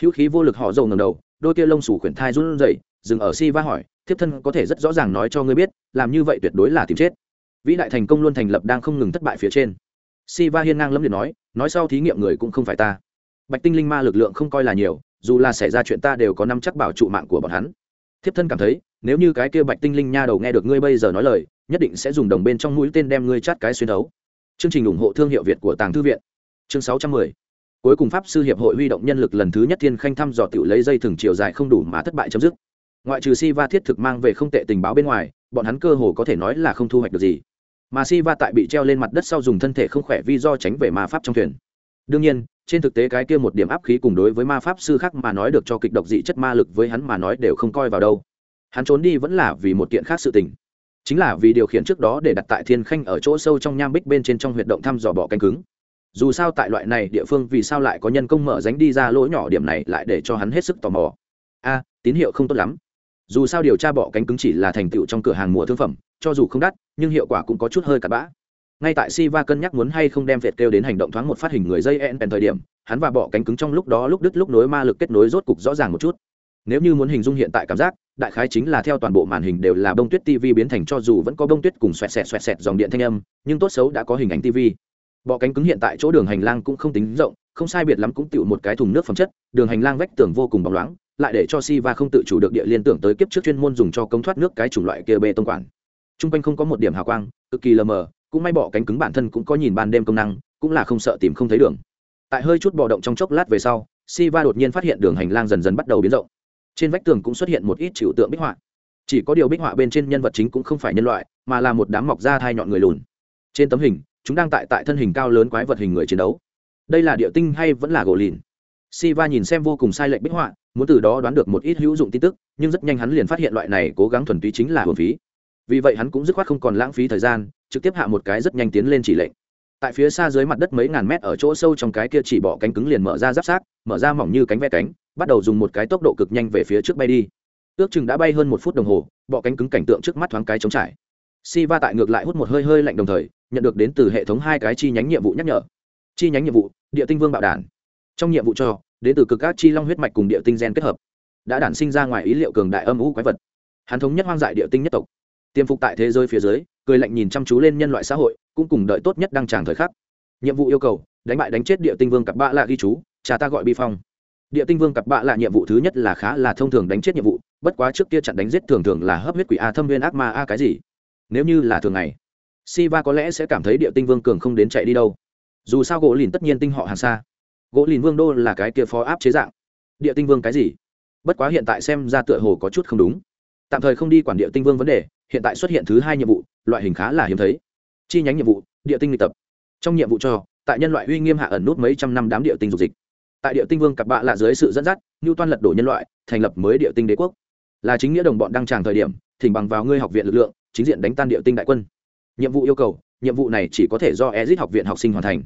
Hữu khí vô lực họ rổ ngầm đầu, đôi kia lông sủ khuyển thai run rẩy, dừng ở si va hỏi, thiếp thân có thể rất rõ ràng nói cho ngươi biết, làm như vậy tuyệt đối là tìm chết. Vĩ đại thành công luôn thành lập đang không ngừng thất bại phía trên. Si va hiên ngang lâm liệt nói nói sau thí nghiệm người cũng không phải ta bạch tinh linh ma lực lượng không coi là nhiều, dù là xảy ra chuyện ta đều có năm chắc bảo trụ mạng của bọn hắn. Thiếp thân cảm thấy, nếu như cái kia bạch tinh linh nha đầu nghe được ngươi bây giờ nói lời, nhất định sẽ dùng đồng bên trong mũi tên đem ngươi chát cái xuyên đấu chương trình ủng hộ thương hiệu việt của tàng thư viện. Chương sáu trăm mười. Cuối cùng pháp sư hiệp hội huy động nhân lực lần thứ nhất thiên khanh thăm dò tiểu lấy dây thừng chiều dài không đủ mà thất bại chấm dứt. Ngoại trừ si va thiết thực mang về không tệ tình báo bên ngoài, bọn hắn cơ hồ có thể nói là không thu hoạch được gì. Mà si va tại bị treo lên mặt đất sau dùng thân thể không khỏe vì do tránh về ma pháp trong thuyền. Đương nhiên trên thực tế cái kia một điểm áp khí cùng đối với ma pháp sư khác mà nói được cho kịch độc dị chất ma lực với hắn mà nói đều không coi vào đâu. Hắn trốn đi vẫn là vì một kiện khác sự tình. Chính là vì điều khiển trước đó để đặt tại thiên khanh ở chỗ sâu trong nham bích bên trên trong huyệt động thăm dò bọ canh cứng. Dù sao tại loại này địa phương vì sao lại có nhân công mở ránh đi ra lỗ nhỏ điểm này lại để cho hắn hết sức tò mò. A, tín hiệu không tốt lắm. Dù sao điều tra bọ cánh cứng chỉ là thành tựu trong cửa hàng mùa thương phẩm, cho dù không đắt, nhưng hiệu quả cũng có chút hơi cặn bã ngay tại Si Va cân nhắc muốn hay không đem Việt kêu đến hành động thoáng một phát hình người dây en thời điểm, hắn và bọ cánh cứng trong lúc đó lúc đứt lúc nối ma lực kết nối rốt cục rõ ràng một chút. Nếu như muốn hình dung hiện tại cảm giác, đại khái chính là theo toàn bộ màn hình đều là bông tuyết TV biến thành cho dù vẫn có bông tuyết cùng xoẹt xẹt xoẹt xẹt dòng điện thanh âm, nhưng tốt xấu đã có hình ảnh TV. Bọ cánh cứng hiện tại chỗ đường hành lang cũng không tính rộng, không sai biệt lắm cũng tựu một cái thùng nước phẩm chất đường hành lang vách tường vô cùng bóng loáng lại để cho si va không tự chủ được địa liên tưởng tới kiếp trước chuyên môn dùng cho công thoát nước cái chủng loại kia bê tông quản t r u n g quanh không có một điểm hào quang cực kỳ lờ mờ cũng may bỏ cánh cứng bản thân cũng có nhìn ban đêm công năng, cũng là không sợ tìm không thấy đường. Tại hơi chút bò động trong chốc lát về sau si va đột nhiên phát hiện đường hành lang dần dần bắt đầu biến rộng. Trên vách tường cũng xuất hiện một ít trừu tượng bích họa. Chỉ có điều bích họa bên trên nhân vật chính cũng không phải nhân loại, mà là một đám mọc da thai nhọn người lùn. Trên tấm hình, chúng đang tại tại thân hình cao lớn quái vật hình người chiến đấu. Đây là địa tinh hay vẫn là gỗ lìn? Siva nhìn xem vô cùng sai lệch bích họa, muốn từ đó đoán được một ít hữu dụng tin tức, nhưng rất nhanh hắn liền phát hiện loại này cố gắng thuần túy chính là hồn phí. Vì vậy hắn cũng dứt khoát không còn lãng phí thời gian trực tiếp hạ một cái rất nhanh tiến lên chỉ lệnh. Tại phía xa dưới mặt đất mấy ngàn mét ở chỗ sâu trong cái kia chỉ bỏ cánh cứng liền mở ra giáp sát, mở ra mỏng như cánh ve cánh, bắt đầu dùng một cái tốc độ cực nhanh về phía trước bay đi. Ước chừng đã bay hơn một phút đồng hồ bọ cánh cứng cảnh tượng trước mắt thoáng cái trống trải. Siva tại ngược lại hút một hơi hơi lạnh đồng thời, nhận được đến từ hệ thống hai cái chi nhánh nhiệm vụ nhắc nhở. Chi nhánh nhiệm vụ, địa tinh vương bạo đản. Trong nhiệm vụ cho, đến từ cực các chi long huyết mạch cùng địa tinh gen kết hợp, đã đản sinh ra ngoài ý liệu cường đại âm u quái vật. Hắn thống nhất hoang dại địa tinh nhất tộc tiêm phục tại thế giới phía dưới, cười lạnh nhìn chăm chú lên nhân loại xã hội, cũng cùng đợi tốt nhất đăng tràng thời khắc. Nhiệm vụ yêu cầu, đánh bại đánh chết địa tinh vương cặp bạ lạ ghi chú, cha ta gọi bi phong. Địa tinh vương cặp bạ là nhiệm vụ thứ nhất là khá là thông thường đánh chết nhiệm vụ, bất quá trước kia chặn đánh giết thường thường là hấp huyết quỷ a thâm viên ác ma a cái gì? Nếu như là thường ngày, Siva có lẽ sẽ cảm thấy địa tinh vương cường không đến chạy đi đâu. Dù sao gỗ lìn tất nhiên tinh họ hàng xa gỗ lìn vương đô là cái kia phó áp chế dạng. Địa tinh vương cái gì? Bất quá hiện tại xem ra tựa hồ có chút không đúng. Tạm thời không đi quản địa tinh vương vấn đề hiện tại xuất hiện thứ hai nhiệm vụ, loại hình khá là hiếm thấy. Chi nhánh nhiệm vụ, địa tinh lịch tập. Trong nhiệm vụ cho, tại nhân loại uy nghiêm hạ ẩn nút mấy trăm năm đám địa tinh dục dịch. Tại địa tinh vương cặp bạ là dưới sự dẫn dắt như toan lật đổ nhân loại, thành lập mới địa tinh đế quốc. Là chính nghĩa đồng bọn đăng tràng thời điểm, thỉnh bằng vào ngươi học viện lực lượng, chính diện đánh tan địa tinh đại quân. Nhiệm vụ yêu cầu, nhiệm vụ này chỉ có thể do ezit học viện học sinh hoàn thành.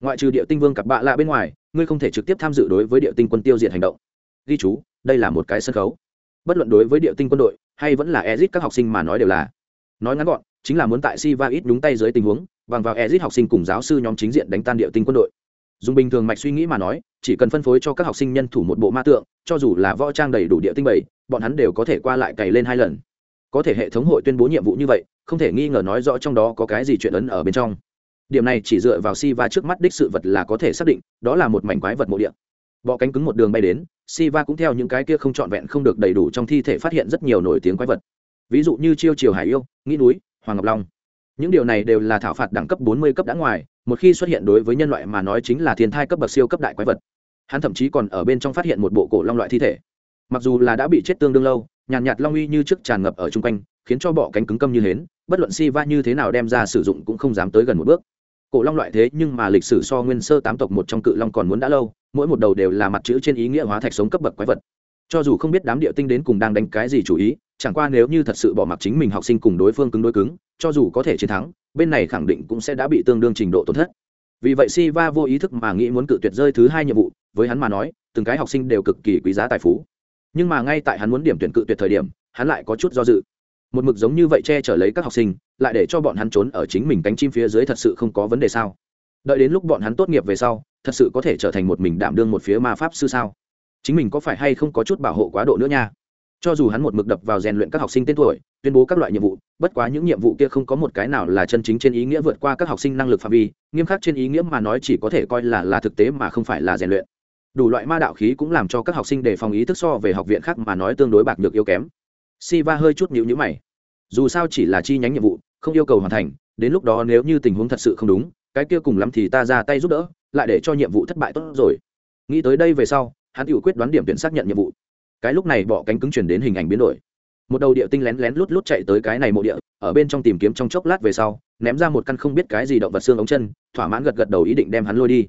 Ngoại trừ địa tinh vương cặp bạ lạ bên ngoài, ngươi không thể trực tiếp tham dự đối với địa tinh quân tiêu diệt hành động. Ghi chú, đây là một cái sân khấu. Bất luận đối với địa tinh quân đội hay vẫn là Ezic các học sinh mà nói đều là. Nói ngắn gọn, chính là muốn tại si va ít nhúng tay dưới tình huống, bằng vào Ezic học sinh cùng giáo sư nhóm chính diện đánh tan địa tinh quân đội. Dùng bình thường mạch suy nghĩ mà nói, chỉ cần phân phối cho các học sinh nhân thủ một bộ ma tượng, cho dù là võ trang đầy đủ địa tinh bảy, bọn hắn đều có thể qua lại cày lên hai lần. Có thể hệ thống hội tuyên bố nhiệm vụ như vậy, không thể nghi ngờ nói rõ trong đó có cái gì chuyện ấn ở bên trong. Điểm này chỉ dựa vào si va trước mắt đích sự vật là có thể xác định, đó là một mảnh quái vật mộ địa bọ cánh cứng một đường bay đến si va cũng theo những cái kia không trọn vẹn không được đầy đủ trong thi thể phát hiện rất nhiều nổi tiếng quái vật. Ví dụ như chiêu chiều hải yêu nghĩ núi hoàng ngọc long. Những điều này đều là thảo phạt đẳng cấp bốn mươi cấp đã ngoài một khi xuất hiện đối với nhân loại mà nói chính là thiên thai cấp bậc siêu cấp đại quái vật. Hắn thậm chí còn ở bên trong phát hiện một bộ cổ long loại thi thể. Mặc dù là đã bị chết tương đương lâu nhàn nhạt, nhạt long uy như trước tràn ngập ở chung quanh khiến cho bọ cánh cứng câm như hến bất luận si va như thế nào đem ra sử dụng cũng không dám tới gần một bước cổ long loại thế nhưng mà lịch sử so nguyên sơ tám tộc một trong cự long còn muốn đã lâu, mỗi một đầu đều là mặt chữ trên ý nghĩa hóa thạch sống cấp bậc quái vật. Cho dù không biết đám địa tinh đến cùng đang đánh cái gì chủ ý, chẳng qua nếu như thật sự bỏ mặc chính mình học sinh cùng đối phương cứng đối cứng, cho dù có thể chiến thắng, bên này khẳng định cũng sẽ đã bị tương đương trình độ tổn thất. Vì vậy si va vô ý thức mà nghĩ muốn cự tuyệt rơi thứ hai nhiệm vụ, với hắn mà nói, từng cái học sinh đều cực kỳ quý giá tài phú. Nhưng mà ngay tại hắn muốn điểm tuyển cự tuyệt thời điểm, hắn lại có chút do dự một mực giống như vậy che chở lấy các học sinh, lại để cho bọn hắn trốn ở chính mình cánh chim phía dưới thật sự không có vấn đề sao? Đợi đến lúc bọn hắn tốt nghiệp về sau, thật sự có thể trở thành một mình đảm đương một phía ma pháp sư sao? Chính mình có phải hay không có chút bảo hộ quá độ nữa nha? Cho dù hắn một mực đập vào rèn luyện các học sinh tên tuổi, tuyên bố các loại nhiệm vụ, bất quá những nhiệm vụ kia không có một cái nào là chân chính trên ý nghĩa vượt qua các học sinh năng lực phạm vi, nghiêm khắc trên ý nghĩa mà nói chỉ có thể coi là là thực tế mà không phải là rèn luyện. Đủ loại ma đạo khí cũng làm cho các học sinh đề phòng ý thức so về học viện khác mà nói tương đối bạc được yếu kém. Siva hơi chút nhíu nhíu mày. Dù sao chỉ là chi nhánh nhiệm vụ, không yêu cầu hoàn thành, đến lúc đó nếu như tình huống thật sự không đúng, cái kia cùng lắm thì ta ra tay giúp đỡ, lại để cho nhiệm vụ thất bại tốt rồi. Nghĩ tới đây về sau, hắn tự quyết đoán điểm tuyển xác nhận nhiệm vụ. Cái lúc này bọ cánh cứng truyền đến hình ảnh biến đổi. Một đầu địa tinh lén lén lút lút chạy tới cái này mộ địa, ở bên trong tìm kiếm trong chốc lát về sau, ném ra một căn không biết cái gì động vật xương ống chân, thỏa mãn gật gật đầu ý định đem hắn lôi đi.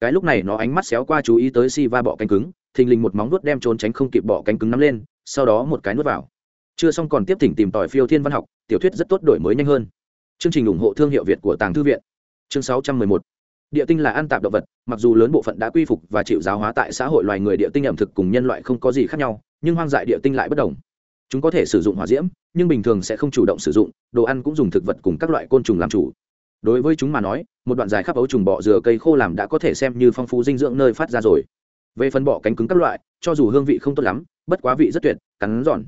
Cái lúc này nó ánh mắt xéo qua chú ý tới Siva bọ cánh cứng, thình lình một móng vuốt đem trốn tránh không kịp bọ cánh cứng nắm lên, sau đó một cái nuốt vào chưa xong còn tiếp thỉnh tìm tòi phiêu thiên văn học, tiểu thuyết rất tốt đổi mới nhanh hơn. Chương trình ủng hộ thương hiệu việt của tàng thư viện. Chương 611 địa tinh là ăn tạp động vật, mặc dù lớn bộ phận đã quy phục và chịu giáo hóa tại xã hội loài người địa tinh ẩm thực cùng nhân loại không có gì khác nhau, nhưng hoang dại địa tinh lại bất đồng. Chúng có thể sử dụng hỏa diễm, nhưng bình thường sẽ không chủ động sử dụng, đồ ăn cũng dùng thực vật cùng các loại côn trùng làm chủ. Đối với chúng mà nói, một đoạn dài khắp ấu trùng bọ dừa cây khô làm đã có thể xem như phong phú dinh dưỡng nơi phát ra rồi. Về phần bọ cánh cứng các loại, cho dù hương vị không tốt lắm, bất quá vị rất tuyệt, cắn giòn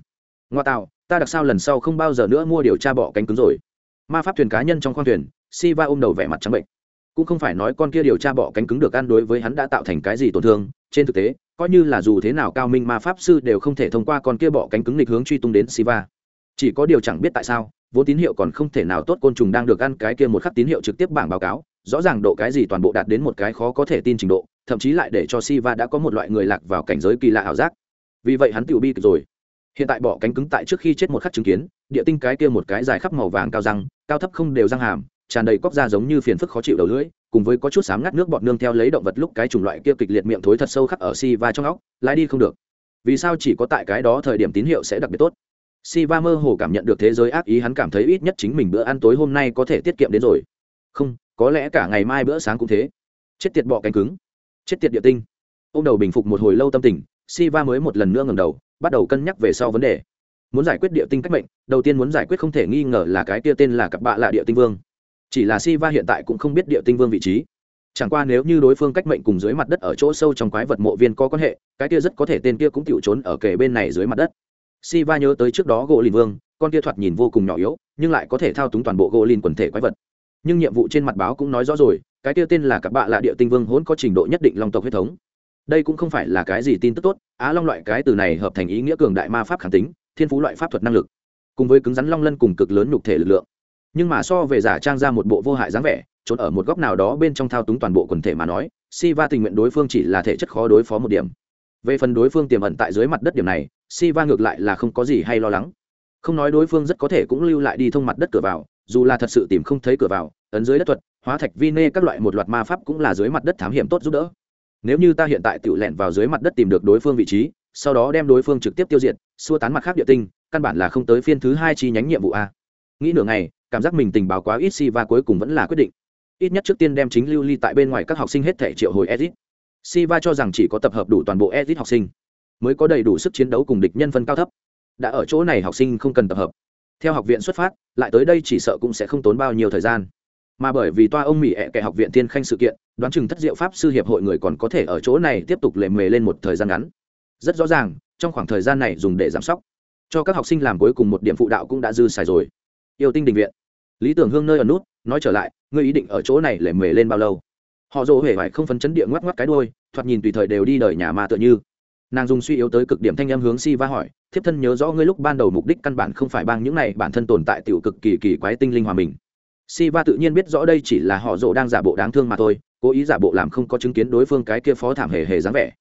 ngoa tạo, ta đặc sao lần sau không bao giờ nữa mua điều tra bọ cánh cứng rồi. Ma pháp thuyền cá nhân trong khoang thuyền si va ôm đầu vẻ mặt trắng bệnh. Cũng không phải nói con kia điều tra bọ cánh cứng được ăn đối với hắn đã tạo thành cái gì tổn thương, trên thực tế, coi như là dù thế nào cao minh ma pháp sư đều không thể thông qua con kia bọ cánh cứng lịch hướng truy tung đến siva chỉ có điều chẳng biết tại sao, vốn tín hiệu còn không thể nào tốt côn trùng đang được ăn cái kia một khắc tín hiệu trực tiếp bảng báo cáo, rõ ràng độ cái gì toàn bộ đạt đến một cái khó có thể tin trình độ, thậm chí lại để cho siva đã có một loại người lạc vào cảnh giới kỳ lạ ảo giác. Vì vậy hắn tự bi kịch rồi hiện tại bỏ cánh cứng tại trước khi chết một khắc chứng kiến, địa tinh cái kia một cái dài khắp màu vàng cao răng, cao thấp không đều răng hàm, tràn đầy cóc da giống như phiền phức khó chịu đầu lưỡi, cùng với có chút sám ngắt nước bọt nương theo lấy động vật lúc cái chủng loại kia kịch liệt miệng thối thật sâu khắc ở si va trong óc, lái đi không được. Vì sao chỉ có tại cái đó thời điểm tín hiệu sẽ đặc biệt tốt? Si va mơ hồ cảm nhận được thế giới ác ý, hắn cảm thấy ít nhất chính mình bữa ăn tối hôm nay có thể tiết kiệm đến rồi. Không, có lẽ cả ngày mai bữa sáng cũng thế. Chết tiệt bọ cánh cứng. Chết tiệt địa tinh. Ô m đầu bình phục một hồi lâu tâm tình Siva mới một lần nữa ngẩng đầu, bắt đầu cân nhắc về sau vấn đề. Muốn giải quyết địa tinh cách mệnh, đầu tiên muốn giải quyết không thể nghi ngờ là cái kia tên là cặp bạ là địa tinh vương. Chỉ là Siva hiện tại cũng không biết địa tinh vương vị trí. Chẳng qua nếu như đối phương cách mệnh cùng dưới mặt đất ở chỗ sâu trong quái vật mộ viên có quan hệ, cái kia rất có thể tên kia cũng tiểu trốn ở kề bên này dưới mặt đất. Siva nhớ tới trước đó gỗ lìn vương, con kia thoạt nhìn vô cùng nhỏ yếu, nhưng lại có thể thao túng toàn bộ gỗ lìn quần thể quái vật. Nhưng nhiệm vụ trên mặt báo cũng nói rõ rồi, cái kia tên là cặp bạ là địa tinh vương hỗn có trình độ nhất định long tộc huyết thống đây cũng không phải là cái gì tin tức tốt, á long loại cái từ này hợp thành ý nghĩa cường đại ma pháp khẳng tính, thiên phú loại pháp thuật năng lực, cùng với cứng rắn long lân cùng cực lớn nhục thể lực lượng. Nhưng mà so về giả trang ra một bộ vô hại dáng vẻ, trốn ở một góc nào đó bên trong thao túng toàn bộ quần thể mà nói si va tình nguyện đối phương chỉ là thể chất khó đối phó một điểm. Về phần đối phương tiềm ẩn tại dưới mặt đất điểm này si va ngược lại là không có gì hay lo lắng. Không nói đối phương rất có thể cũng lưu lại đi thông mặt đất cửa vào, dù là thật sự tìm không thấy cửa vào, ấn dưới đất thuật, hóa thạch vi nê các loại một loạt ma pháp cũng là dưới mặt đất thám hiểm tốt giúp đỡ nếu như ta hiện tại tự lẹn vào dưới mặt đất tìm được đối phương vị trí sau đó đem đối phương trực tiếp tiêu diệt xua tán mặt khác địa tinh căn bản là không tới phiên thứ hai chi nhánh nhiệm vụ a nghĩ nửa ngày cảm giác mình tình báo quá ít si va cuối cùng vẫn là quyết định ít nhất trước tiên đem chính lưu ly tại bên ngoài các học sinh hết thể triệu hồi edit Siva cho rằng chỉ có tập hợp đủ toàn bộ edit học sinh mới có đầy đủ sức chiến đấu cùng địch nhân phân cao thấp. Đã ở chỗ này học sinh không cần tập hợp. Theo học viện xuất phát, lại tới đây chỉ sợ cũng sẽ không tốn bao nhiêu thời gian. Mà bởi vì toa ông Mỹ ẹ kẻ học viện Tiên Khanh sự kiện, đoán chừng thất diệu pháp sư hiệp hội người còn có thể ở chỗ này tiếp tục lề mề lên một thời gian ngắn. Rất rõ ràng, trong khoảng thời gian này dùng để giảm sóc, cho các học sinh làm cuối cùng một điểm phụ đạo cũng đã dư xài rồi. Yêu tinh đình viện. Lý Tưởng Hương nơi ở nút, nói trở lại, ngươi ý định ở chỗ này lề mề lên bao lâu? họ dỗ hề phải không phấn chấn địa ngoắc ngoắc cái đôi thoạt nhìn tùy thời đều đi đời nhà mà tựa như nàng dùng suy yếu tới cực điểm thanh em hướng si va hỏi thiếp thân nhớ rõ ngươi lúc ban đầu mục đích căn bản không phải bang những này bản thân tồn tại tiểu cực kỳ kỳ quái tinh linh hòa mình si va tự nhiên biết rõ đây chỉ là họ dỗ đang giả bộ đáng thương mà thôi, cố ý giả bộ làm không có chứng kiến đối phương cái kia phó thảm hề hề dáng vẻ.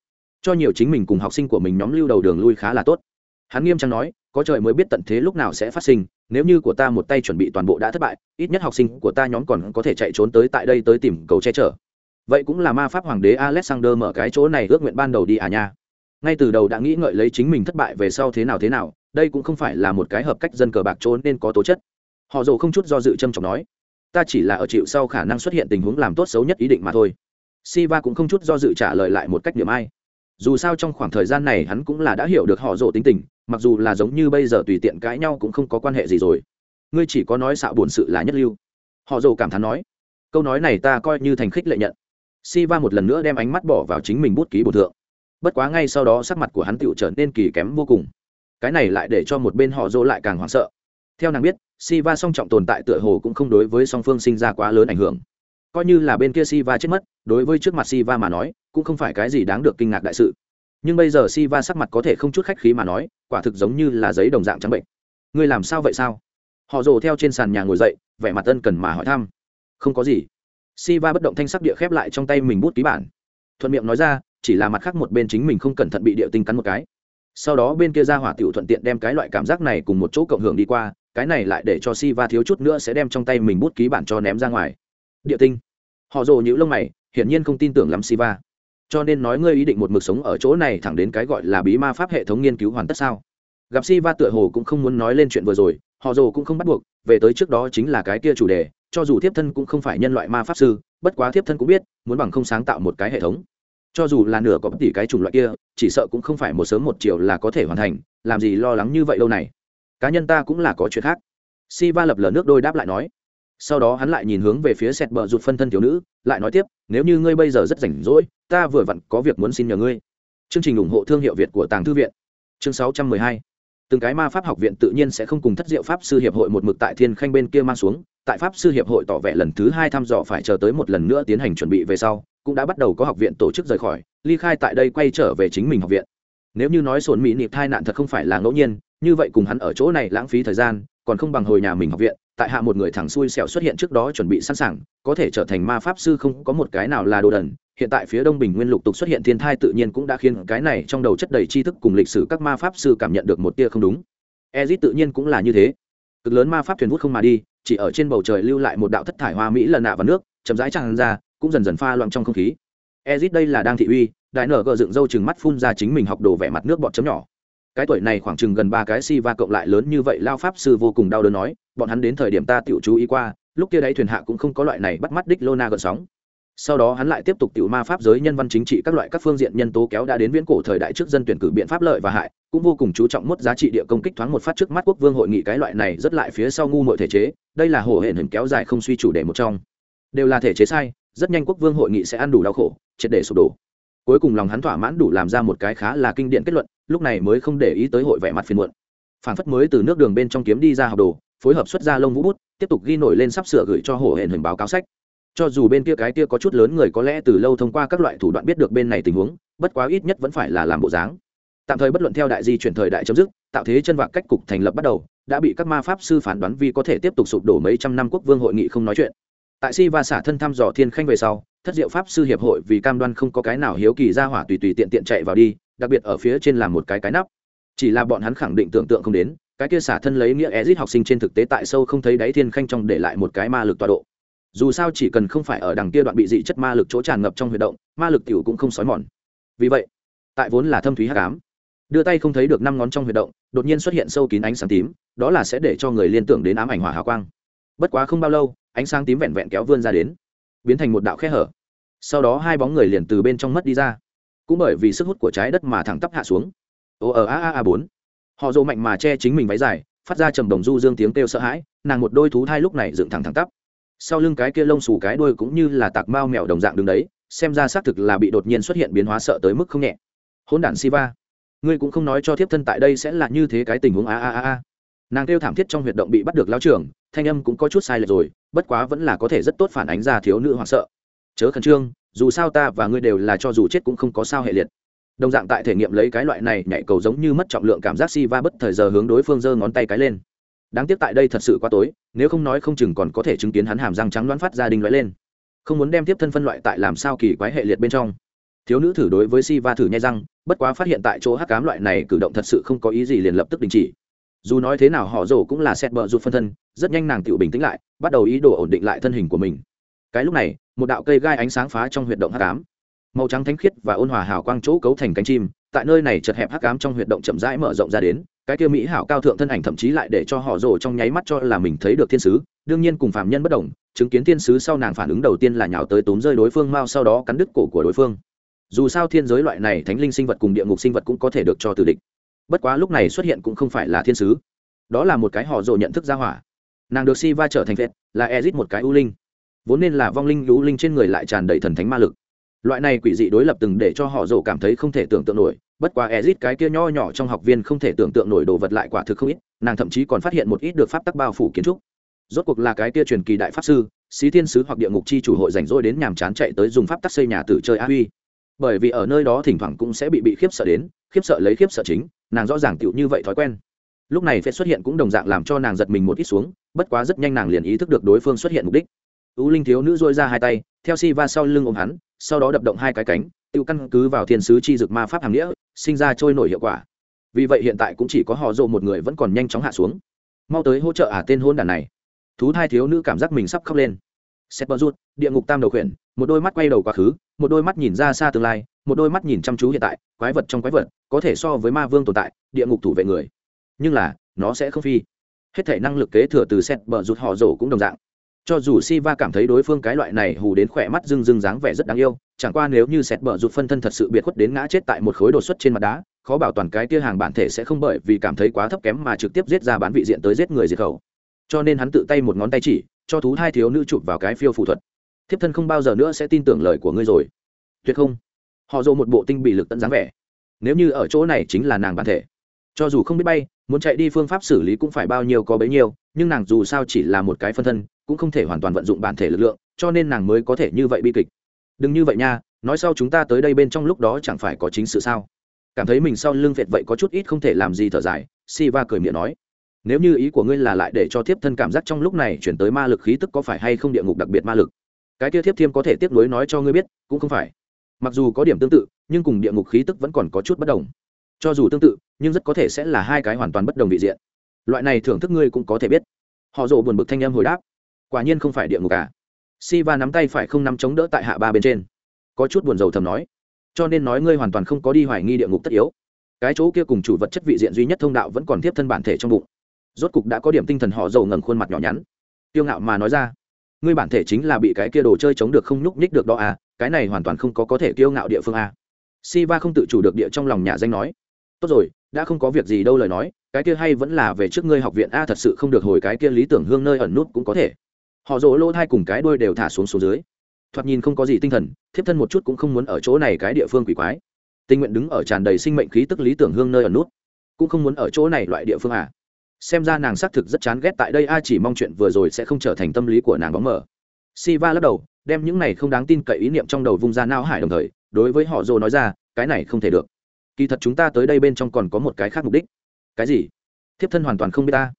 Cho nhiều chính mình cùng học sinh của mình nhóm lưu đầu đường lui khá là tốt. Hắn nghiêm trang nói, có trời mới biết tận thế lúc nào sẽ phát sinh, nếu như của ta một tay chuẩn bị toàn bộ đã thất bại, ít nhất học sinh của ta nhóm còn có thể chạy trốn tới tại đây tới tìm cầu che chở. Vậy cũng là ma pháp hoàng đế alexander mở cái chỗ này ước nguyện ban đầu đi à nha. Ngay từ đầu đã nghĩ ngợi lấy chính mình thất bại về sau thế nào thế nào, đây cũng không phải là một cái hợp cách dân cờ bạc trốn nên có tố chất. Họ dồ không chút do dự trâm trọng nói ta chỉ là ở chịu sau khả năng xuất hiện tình huống làm tốt xấu nhất ý định mà thôi siva cũng không chút do dự trả lời lại một cách niệm ai dù sao trong khoảng thời gian này hắn cũng là đã hiểu được họ rộ tính tình mặc dù là giống như bây giờ tùy tiện cãi nhau cũng không có quan hệ gì rồi ngươi chỉ có nói xạo buồn sự là nhất lưu họ rộ cảm thán nói câu nói này ta coi như thành khích lệ nhận Siva một lần nữa đem ánh mắt bỏ vào chính mình bút ký bổ thượng. Bất quá ngay sau đó sắc mặt của hắn tựu trở nên kỳ kém vô cùng. Cái này lại để cho một bên họ Dỗ lại càng hoảng sợ. Theo nàng biết, Siva song trọng tồn tại tựa hồ cũng không đối với song phương sinh ra quá lớn ảnh hưởng. Coi như là bên kia Siva chết mất, đối với trước mặt Siva mà nói, cũng không phải cái gì đáng được kinh ngạc đại sự. Nhưng bây giờ Siva sắc mặt có thể không chút khách khí mà nói, quả thực giống như là giấy đồng dạng trắng bệnh. Ngươi làm sao vậy sao? Họ rồ theo trên sàn nhà ngồi dậy, vẻ mặt ân cần mà hỏi thăm. Không có gì Siva bất động thanh sắc địa khép lại trong tay mình bút ký bản thuận miệng nói ra chỉ là mặt khác một bên chính mình không cẩn thận bị địa tinh cắn một cái sau đó bên kia ra hỏa tiểu thuận tiện đem cái loại cảm giác này cùng một chỗ cộng hưởng đi qua cái này lại để cho Si Va thiếu chút nữa sẽ đem trong tay mình bút ký bản cho ném ra ngoài. Địa tinh. Họ rồ nhữ lông mày hiển nhiên không tin tưởng lắm Si Va, cho nên nói ngươi ý định một mực sống ở chỗ này thẳng đến cái gọi là bí ma pháp hệ thống nghiên cứu hoàn tất sao? Gặp Si Va tựa hồ cũng không muốn nói lên chuyện vừa rồi họ rồ cũng không bắt buộc về tới trước đó chính là cái kia chủ đề cho dù thiếp thân cũng không phải nhân loại ma pháp sư bất quá thiếp thân cũng biết muốn bằng không sáng tạo một cái hệ thống. Cho dù là nửa có bất tỷ cái chủng loại kia chỉ sợ cũng không phải một sớm một chiều là có thể hoàn thành làm gì lo lắng như vậy lâu này? Cá nhân ta cũng là có chuyện khác. Si va lập lờ nước đôi đáp lại nói. Sau đó hắn lại nhìn hướng về phía sẹt bờ rụt phân thân thiếu nữ, lại nói tiếp, nếu như ngươi bây giờ rất rảnh rỗi, ta vừa vặn có việc muốn xin nhờ ngươi. Chương trình ủng hộ thương hiệu việt của tàng thư viện. Chương 612 từng cái ma pháp học viện tự nhiên sẽ không cùng thất diệu pháp sư hiệp hội một mực tại thiên khanh bên kia mang xuống, tại pháp sư hiệp hội tỏ vẻ lần thứ hai thăm dò phải chờ tới một lần nữa tiến hành chuẩn bị về sau, cũng đã bắt đầu có học viện tổ chức rời khỏi, ly khai tại đây quay trở về chính mình học viện. Nếu như nói sồn mỹ nịp thai nạn thật không phải là ngẫu nhiên như vậy cùng hắn ở chỗ này lãng phí thời gian, còn không bằng hồi nhà mình học viện, tại hạ một người thẳng xui xẻo xuất hiện trước đó chuẩn bị sẵn sàng, có thể trở thành ma pháp sư không có một cái nào là đồ đần. Hiện tại phía đông bình nguyên lục tục xuất hiện thiên thai tự nhiên cũng đã khiến cái này trong đầu chất đầy tri thức cùng lịch sử các ma pháp sư cảm nhận được một tia không đúng. Ezit tự nhiên cũng là như thế. Cực lớn ma pháp thuyền vút không mà đi, chỉ ở trên bầu trời lưu lại một đạo thất thải hoa mỹ lần nạ và nước, chậm rãi tràn ra, cũng dần dần pha loạn trong không khí. Ezit đây là đang thị uy, đại nở gờ dựng râu chừng mắt phun ra chính mình học đồ vẻ mặt nước bọt chấm nhỏ cái tuổi này khoảng chừng gần ba cái si va cộng lại lớn như vậy lao pháp sư vô cùng đau đớn nói, bọn hắn đến thời điểm ta tiểu chú ý qua, lúc kia đấy thuyền hạ cũng không có loại này bắt mắt đích lô na gợn sóng. Sau đó hắn lại tiếp tục tiểu ma pháp giới nhân văn chính trị các loại các phương diện nhân tố kéo đã đến viễn cổ thời đại trước dân tuyển cử biện pháp lợi và hại, cũng vô cùng chú trọng mất giá trị địa công kích thoáng một phát trước mắt quốc vương hội nghị cái loại này rất lại phía sau ngu mọi thể chế, đây là hổ hển hình kéo dài không suy chủ đề một trong. Đều là thể chế sai, rất nhanh quốc vương hội nghị sẽ ăn đủ đau khổ, triệt để sụp đổ cuối cùng lòng hắn thỏa mãn đủ làm ra một cái khá là kinh điển kết luận, lúc này mới không để ý tới hội vẻ mặt phiền muộn. Phản phất mới từ nước đường bên trong kiếm đi ra học đồ, phối hợp xuất ra lông vũ bút, tiếp tục ghi nổi lên sắp sửa gửi cho hổ hển hình báo cáo sách. Cho dù bên kia cái kia có chút lớn người có lẽ từ lâu thông qua các loại thủ đoạn biết được bên này tình huống, bất quá ít nhất vẫn phải là làm bộ dáng. Tạm thời bất luận theo đại di chuyển thời đại chấm dứt, tạo thế chân vạc cách cục thành lập bắt đầu, đã bị các ma pháp sư phán đoán vì có thể tiếp tục sụp đổ mấy trăm năm quốc vương hội nghị không nói chuyện. Tại si va xả thân thăm dò thiên khanh về sau thất diệu pháp sư hiệp hội vì cam đoan không có cái nào hiếu kỳ ra hỏa tùy tùy tiện tiện chạy vào đi, đặc biệt ở phía trên là một cái cái nắp. Chỉ là bọn hắn khẳng định tưởng tượng không đến, cái kia xả thân lấy nghĩa ezit học sinh trên thực tế tại sâu không thấy đáy thiên khanh trong để lại một cái ma lực tọa độ. Dù sao chỉ cần không phải ở đằng kia đoạn bị dị chất ma lực chỗ tràn ngập trong huy động, ma lực tiểu cũng không xói mòn. Vì vậy, tại vốn là thâm thúy hắc ám, đưa tay không thấy được năm ngón trong huy động, đột nhiên xuất hiện sâu kín ánh sáng tím, đó là sẽ để cho người liên tưởng đến ám ảnh hỏa hào quang. Bất quá không bao lâu, ánh sáng tím vẹn vẹn kéo vươn ra đến biến thành một đạo khe hở. Sau đó hai bóng người liền từ bên trong mất đi ra. Cũng bởi vì sức hút của trái đất mà thẳng tắp hạ xuống. Ô ở a a a, bốn. Họ dồ mạnh mà che chính mình váy dài, phát ra trầm đồng du dương tiếng kêu sợ hãi, nàng một đôi thú thai lúc này dựng thẳng thẳng tắp. Sau lưng cái kia lông xù cái đuôi cũng như là tạc mao mèo đồng dạng đứng đấy, xem ra xác thực là bị đột nhiên xuất hiện biến hóa sợ tới mức không nhẹ. Hôn đản siva, ngươi cũng không nói cho thiếp thân tại đây sẽ là như thế cái tình huống, a a a a. Nàng kêu thảm thiết trong huyệt động bị bắt được lao trường thanh âm cũng có chút sai lệch rồi bất quá vẫn là có thể rất tốt phản ánh ra thiếu nữ hoảng sợ. Chớ khẩn trương, dù sao ta và ngươi đều là cho dù chết cũng không có sao hệ liệt. Đồng dạng tại thể nghiệm lấy cái loại này nhảy cầu giống như mất trọng lượng cảm giác si va bất thời giờ hướng đối phương giơ ngón tay cái lên. Đáng tiếc tại đây thật sự quá tối, nếu không nói không chừng còn có thể chứng kiến hắn hàm răng trắng đoán phát ra đình lóe lên. Không muốn đem tiếp thân phân loại tại làm sao kỳ quái hệ liệt bên trong. Thiếu nữ thử đối với si va thử nhai răng, bất quá phát hiện tại chỗ hắc cám loại này cử động thật sự không có ý gì liền lập tức đình chỉ dù nói thế nào họ rổ cũng là xét bờ rụt phân thân, rất nhanh nàng tự bình tĩnh lại, bắt đầu ý đồ ổn định lại thân hình của mình. Cái lúc này, một đạo cây gai ánh sáng phá trong huyệt động hắc ám. Màu trắng thánh khiết và ôn hòa hào quang chỗ cấu thành cánh chim, tại nơi này chật hẹp hắc ám trong huyệt động chậm rãi mở rộng ra đến, cái kia mỹ hảo cao thượng thân ảnh thậm chí lại để cho họ rổ trong nháy mắt cho là mình thấy được thiên sứ, đương nhiên cùng phạm nhân bất đồng, chứng kiến thiên sứ sau nàng phản ứng đầu tiên là nhào tới tốn rơi đối phương, mau sau đó cắn đứt cổ của đối phương. Dù sao thiên giới loại này thánh linh sinh vật cùng địa ngục sinh vật cũng có thể được cho từ địch bất quá lúc này xuất hiện cũng không phải là thiên sứ. Đó là một cái họ rồ nhận thức ra hỏa. Nàng được si va trở thành vẹt là ezit một cái ưu linh. Vốn nên là vong linh, ưu linh trên người lại tràn đầy thần thánh ma lực. Loại này quỷ dị đối lập từng để cho họ rồ cảm thấy không thể tưởng tượng nổi, bất quá ezit cái kia nho nhỏ trong học viên không thể tưởng tượng nổi đồ vật lại quả thực không ít, nàng thậm chí còn phát hiện một ít được pháp tắc bao phủ kiến trúc. Rốt cuộc là cái kia truyền kỳ đại pháp sư, xí thiên sứ hoặc địa ngục chi chủ hội rảnh rỗi đến nhàm chán chạy tới dùng pháp tắc xây nhà tử chơi a huy. Bởi vì ở nơi đó thỉnh thoảng cũng sẽ bị bị khiếp sợ đến, khiếp sợ lấy khiếp sợ chính nàng rõ ràng tựu như vậy thói quen. Lúc này phệ xuất hiện cũng đồng dạng làm cho nàng giật mình một ít xuống, bất quá rất nhanh nàng liền ý thức được đối phương xuất hiện mục đích. U linh thiếu nữ dôi ra hai tay, theo si va sau lưng ôm hắn, sau đó đập động hai cái cánh tự căn cứ vào thiên sứ chi dực ma pháp hàng nghĩa, sinh ra trôi nổi hiệu quả. Vì vậy hiện tại cũng chỉ có họ rộ một người vẫn còn nhanh chóng hạ xuống. Mau tới hỗ trợ ả à tên hôn đàn này. Thú hai thiếu nữ cảm giác mình sắp khóc lên. Sep rút, địa ngục tam đầu khuyển, một đôi mắt quay đầu quá khứ, một đôi mắt nhìn ra xa tương lai một đôi mắt nhìn chăm chú hiện tại, quái vật trong quái vật, có thể so với ma vương tồn tại, địa ngục thủ vệ người. Nhưng là, nó sẽ không phi. Hết thể năng lực kế thừa từ xét bờ rụt họ rổ cũng đồng dạng. Cho dù si va cảm thấy đối phương cái loại này hù đến khỏe mắt rưng rưng dáng vẻ rất đáng yêu, chẳng qua nếu như xét bờ rụt phân thân thật sự biệt khuất đến ngã chết tại một khối đột xuất trên mặt đá, khó bảo toàn cái tia hàng bản thể sẽ không bởi vì cảm thấy quá thấp kém mà trực tiếp giết ra bán vị diện tới giết người diệt khẩu. Cho nên hắn tự tay một ngón tay chỉ, cho thú hai thiếu nữ chụp vào cái phiêu phụ thuật. Thiếp thân không bao giờ nữa sẽ tin tưởng lời của ngươi rồi. Tuyệt không? Họ dồ một bộ tinh bị lực tận dáng vẻ. Nếu như ở chỗ này chính là nàng bản thể, cho dù không biết bay, muốn chạy đi phương pháp xử lý cũng phải bao nhiêu có bấy nhiêu, nhưng nàng dù sao chỉ là một cái phân thân, cũng không thể hoàn toàn vận dụng bản thể lực lượng, cho nên nàng mới có thể như vậy bi kịch. Đừng như vậy nha, nói sau chúng ta tới đây bên trong lúc đó chẳng phải có chính sự sao? Cảm thấy mình sau lưng vẹt vậy có chút ít không thể làm gì thở dài, Siva cười miệng nói. Nếu như ý của ngươi là lại để cho thiếp thân cảm giác trong lúc này chuyển tới ma lực khí tức có phải hay không địa ngục đặc biệt ma lực? Cái kia thiếp thiêm có thể tiếp nối nói cho ngươi biết, cũng không phải mặc dù có điểm tương tự, nhưng cùng địa ngục khí tức vẫn còn có chút bất đồng. Cho dù tương tự, nhưng rất có thể sẽ là hai cái hoàn toàn bất đồng vị diện. Loại này thưởng thức ngươi cũng có thể biết. Họ rộ buồn bực thanh âm hồi đáp. Quả nhiên không phải địa ngục cả si Siva nắm tay phải không nắm chống đỡ tại hạ ba bên trên. Có chút buồn rầu thầm nói. Cho nên nói ngươi hoàn toàn không có đi hoài nghi địa ngục tất yếu. Cái chỗ kia cùng chủ vật chất vị diện duy nhất thông đạo vẫn còn tiếp thân bản thể trong bụng. Rốt cục đã có điểm tinh thần họ dầu ngẩng khuôn mặt nhỏ nhắn. Tiêu ngạo mà nói ra ngươi bản thể chính là bị cái kia đồ chơi chống được không nhúc nhích được đó à cái này hoàn toàn không có có thể kiêu ngạo địa phương à. Siva không tự chủ được địa trong lòng nhà danh nói. Tốt rồi, đã không có việc gì đâu lời nói, cái kia hay vẫn là về trước ngươi học viện a thật sự không được hồi cái kia lý tưởng hương nơi ẩn nút cũng có thể. Họ rỗ lỗ thai cùng cái đuôi đều thả xuống xuống dưới. Thoạt nhìn không có gì tinh thần, thiếp thân một chút cũng không muốn ở chỗ này cái địa phương quỷ quái. Tình nguyện đứng ở tràn đầy sinh mệnh khí tức lý tưởng hương nơi ẩn nút, cũng không muốn ở chỗ này loại địa phương à xem ra nàng xác thực rất chán ghét tại đây, a, chỉ mong chuyện vừa rồi sẽ không trở thành tâm lý của nàng bóng mờ. Siva lắc đầu, đem những này không đáng tin cậy ý niệm trong đầu vung ra nao hải đồng thời, đối với họ dồ nói ra, cái này không thể được. Kỳ thật chúng ta tới đây bên trong còn có một cái khác mục đích. Cái gì? Thiếp thân hoàn toàn không biết ta.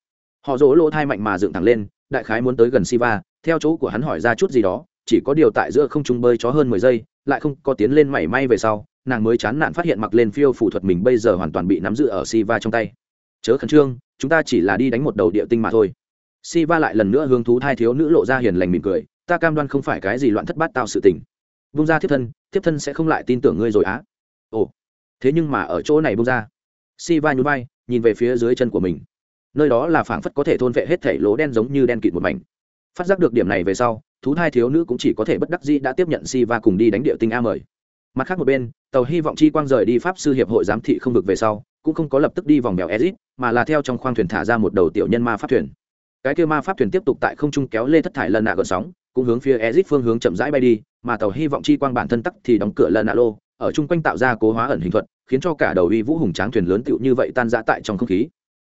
Họ dỗ lỗ thai mạnh mà dựng thẳng lên, đại khái muốn tới gần Siva, theo chỗ của hắn hỏi ra chút gì đó, chỉ có điều tại giữa không trung bơi chó hơn mười giây, lại không có tiến lên mảy may về sau, nàng mới chán nản phát hiện mặc lên phiêu phủ thuật mình bây giờ hoàn toàn bị nắm giữ ở Siva trong tay. Chớ khẩn trương chúng ta chỉ là đi đánh một đầu địa tinh mà thôi. Siva lại lần nữa hướng thú thai thiếu nữ lộ ra hiền lành mỉm cười, ta cam đoan không phải cái gì loạn thất bát tạo sự tình. Vung ra thiếp thân thiếp thân sẽ không lại tin tưởng ngươi rồi á. Ồ, thế nhưng mà ở chỗ này bung ra Siva nhún vai, nhìn về phía dưới chân của mình. Nơi đó là phảng phất có thể thôn vệ hết thể lỗ đen giống như đen kịt một mảnh. Phát giác được điểm này về sau, thú thai thiếu nữ cũng chỉ có thể bất đắc dĩ đã tiếp nhận si va cùng đi đánh địa tinh a mời. Mặt khác một bên, tàu hy vọng chi quang rời đi pháp sư hiệp hội giám thị không được về sau, cũng không có lập tức đi vòng mèo ezit mà là theo trong khoang thuyền thả ra một đầu tiểu nhân ma pháp thuyền cái kia ma pháp thuyền tiếp tục tại không trung kéo lê thất thải lần nạ gợn sóng cũng hướng phía ezit phương hướng chậm rãi bay đi mà tàu hy vọng chi quang bản thân tắc thì đóng cửa lần nạ lô ở chung quanh tạo ra cố hóa ẩn hình thuật khiến cho cả đầu uy vũ hùng tráng thuyền lớn tựu như vậy tan rã tại trong không khí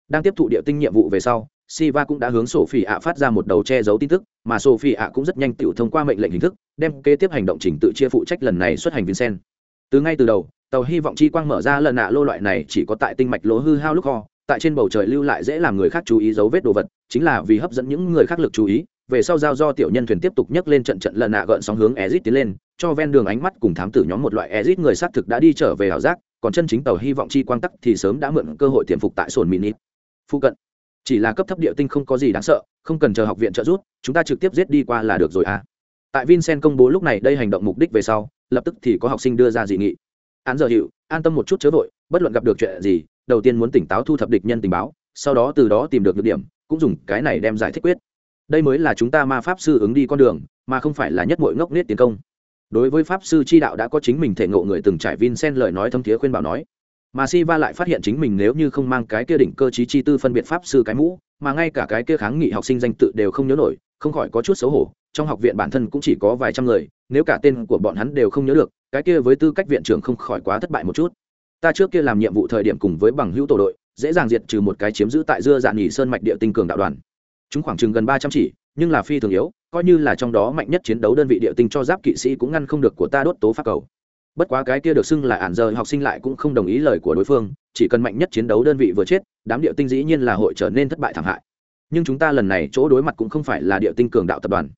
đang tiếp thụ địa tinh nhiệm vụ về sau Siva cũng đã hướng Sophie ạ phát ra một đầu che giấu tin tức, mà Sophie ạ cũng rất nhanh tiểu thông qua mệnh lệnh hình thức, đem kế tiếp hành động chỉnh tự chia phụ trách lần này xuất hành Vincent. Từ ngay từ đầu, tàu hy vọng chi quang mở ra lần nạ lô loại này chỉ có tại tinh mạch lỗ hư hao lúc ho, tại trên bầu trời lưu lại dễ làm người khác chú ý dấu vết đồ vật, chính là vì hấp dẫn những người khác lực chú ý. Về sau giao do tiểu nhân thuyền tiếp tục nhấc lên trận trận lần nạ gợn sóng hướng ezit tiến lên, cho ven đường ánh mắt cùng thám tử nhóm một loại ezit người xác thực đã đi trở về ảo giác, còn chân chính tàu hy vọng chi quang tắc thì sớm đã mượn cơ hội tiềm phục tại sồn mini. Phụ cận chỉ là cấp thấp địa tinh không có gì đáng sợ không cần chờ học viện trợ giúp chúng ta trực tiếp giết đi qua là được rồi à tại vincent công bố lúc này đây hành động mục đích về sau lập tức thì có học sinh đưa ra dị nghị án giờ hiệu an tâm một chút chớ vội bất luận gặp được chuyện gì đầu tiên muốn tỉnh táo thu thập địch nhân tình báo, sau đó từ đó tìm được được điểm, cũng dùng cái này đem giải thích quyết. Đây mới là chúng ta ma pháp sư ứng đi con đường, mà không phải là nhất mọi ngốc nết tiến công. Đối với pháp sư chi đạo đã có chính mình thể ngộ người từng trải vincent lời nói thâm thiế khuyên bảo nói. Mà si va lại phát hiện chính mình nếu như không mang cái kia đỉnh cơ chí chi tư phân biệt pháp sư cái mũ, mà ngay cả cái kia kháng nghị học sinh danh tự đều không nhớ nổi, không khỏi có chút xấu hổ, trong học viện bản thân cũng chỉ có vài trăm người, nếu cả tên của bọn hắn đều không nhớ được, cái kia với tư cách viện trưởng không khỏi quá thất bại một chút ta trước kia làm nhiệm vụ thời điểm cùng với bằng hữu tổ đội, dễ dàng diệt trừ một cái chiếm giữ tại dưa dạn nhì sơn mạch địa tinh cường đạo đoàn. Chúng khoảng chừng gần ba trăm chỉ, nhưng là phi thường yếu, coi như là trong đó mạnh nhất chiến đấu đơn vị địa tinh cho giáp kỵ sĩ cũng ngăn không được của ta đốt tố pháp cầu. Bất quá cái kia được xưng là ản giờ học sinh lại cũng không đồng ý lời của đối phương, chỉ cần mạnh nhất chiến đấu đơn vị vừa chết, đám địa tinh dĩ nhiên là hội trở nên thất bại thảm hại. Nhưng chúng ta lần này chỗ đối mặt cũng không phải là địa tinh cường đạo tập đoàn,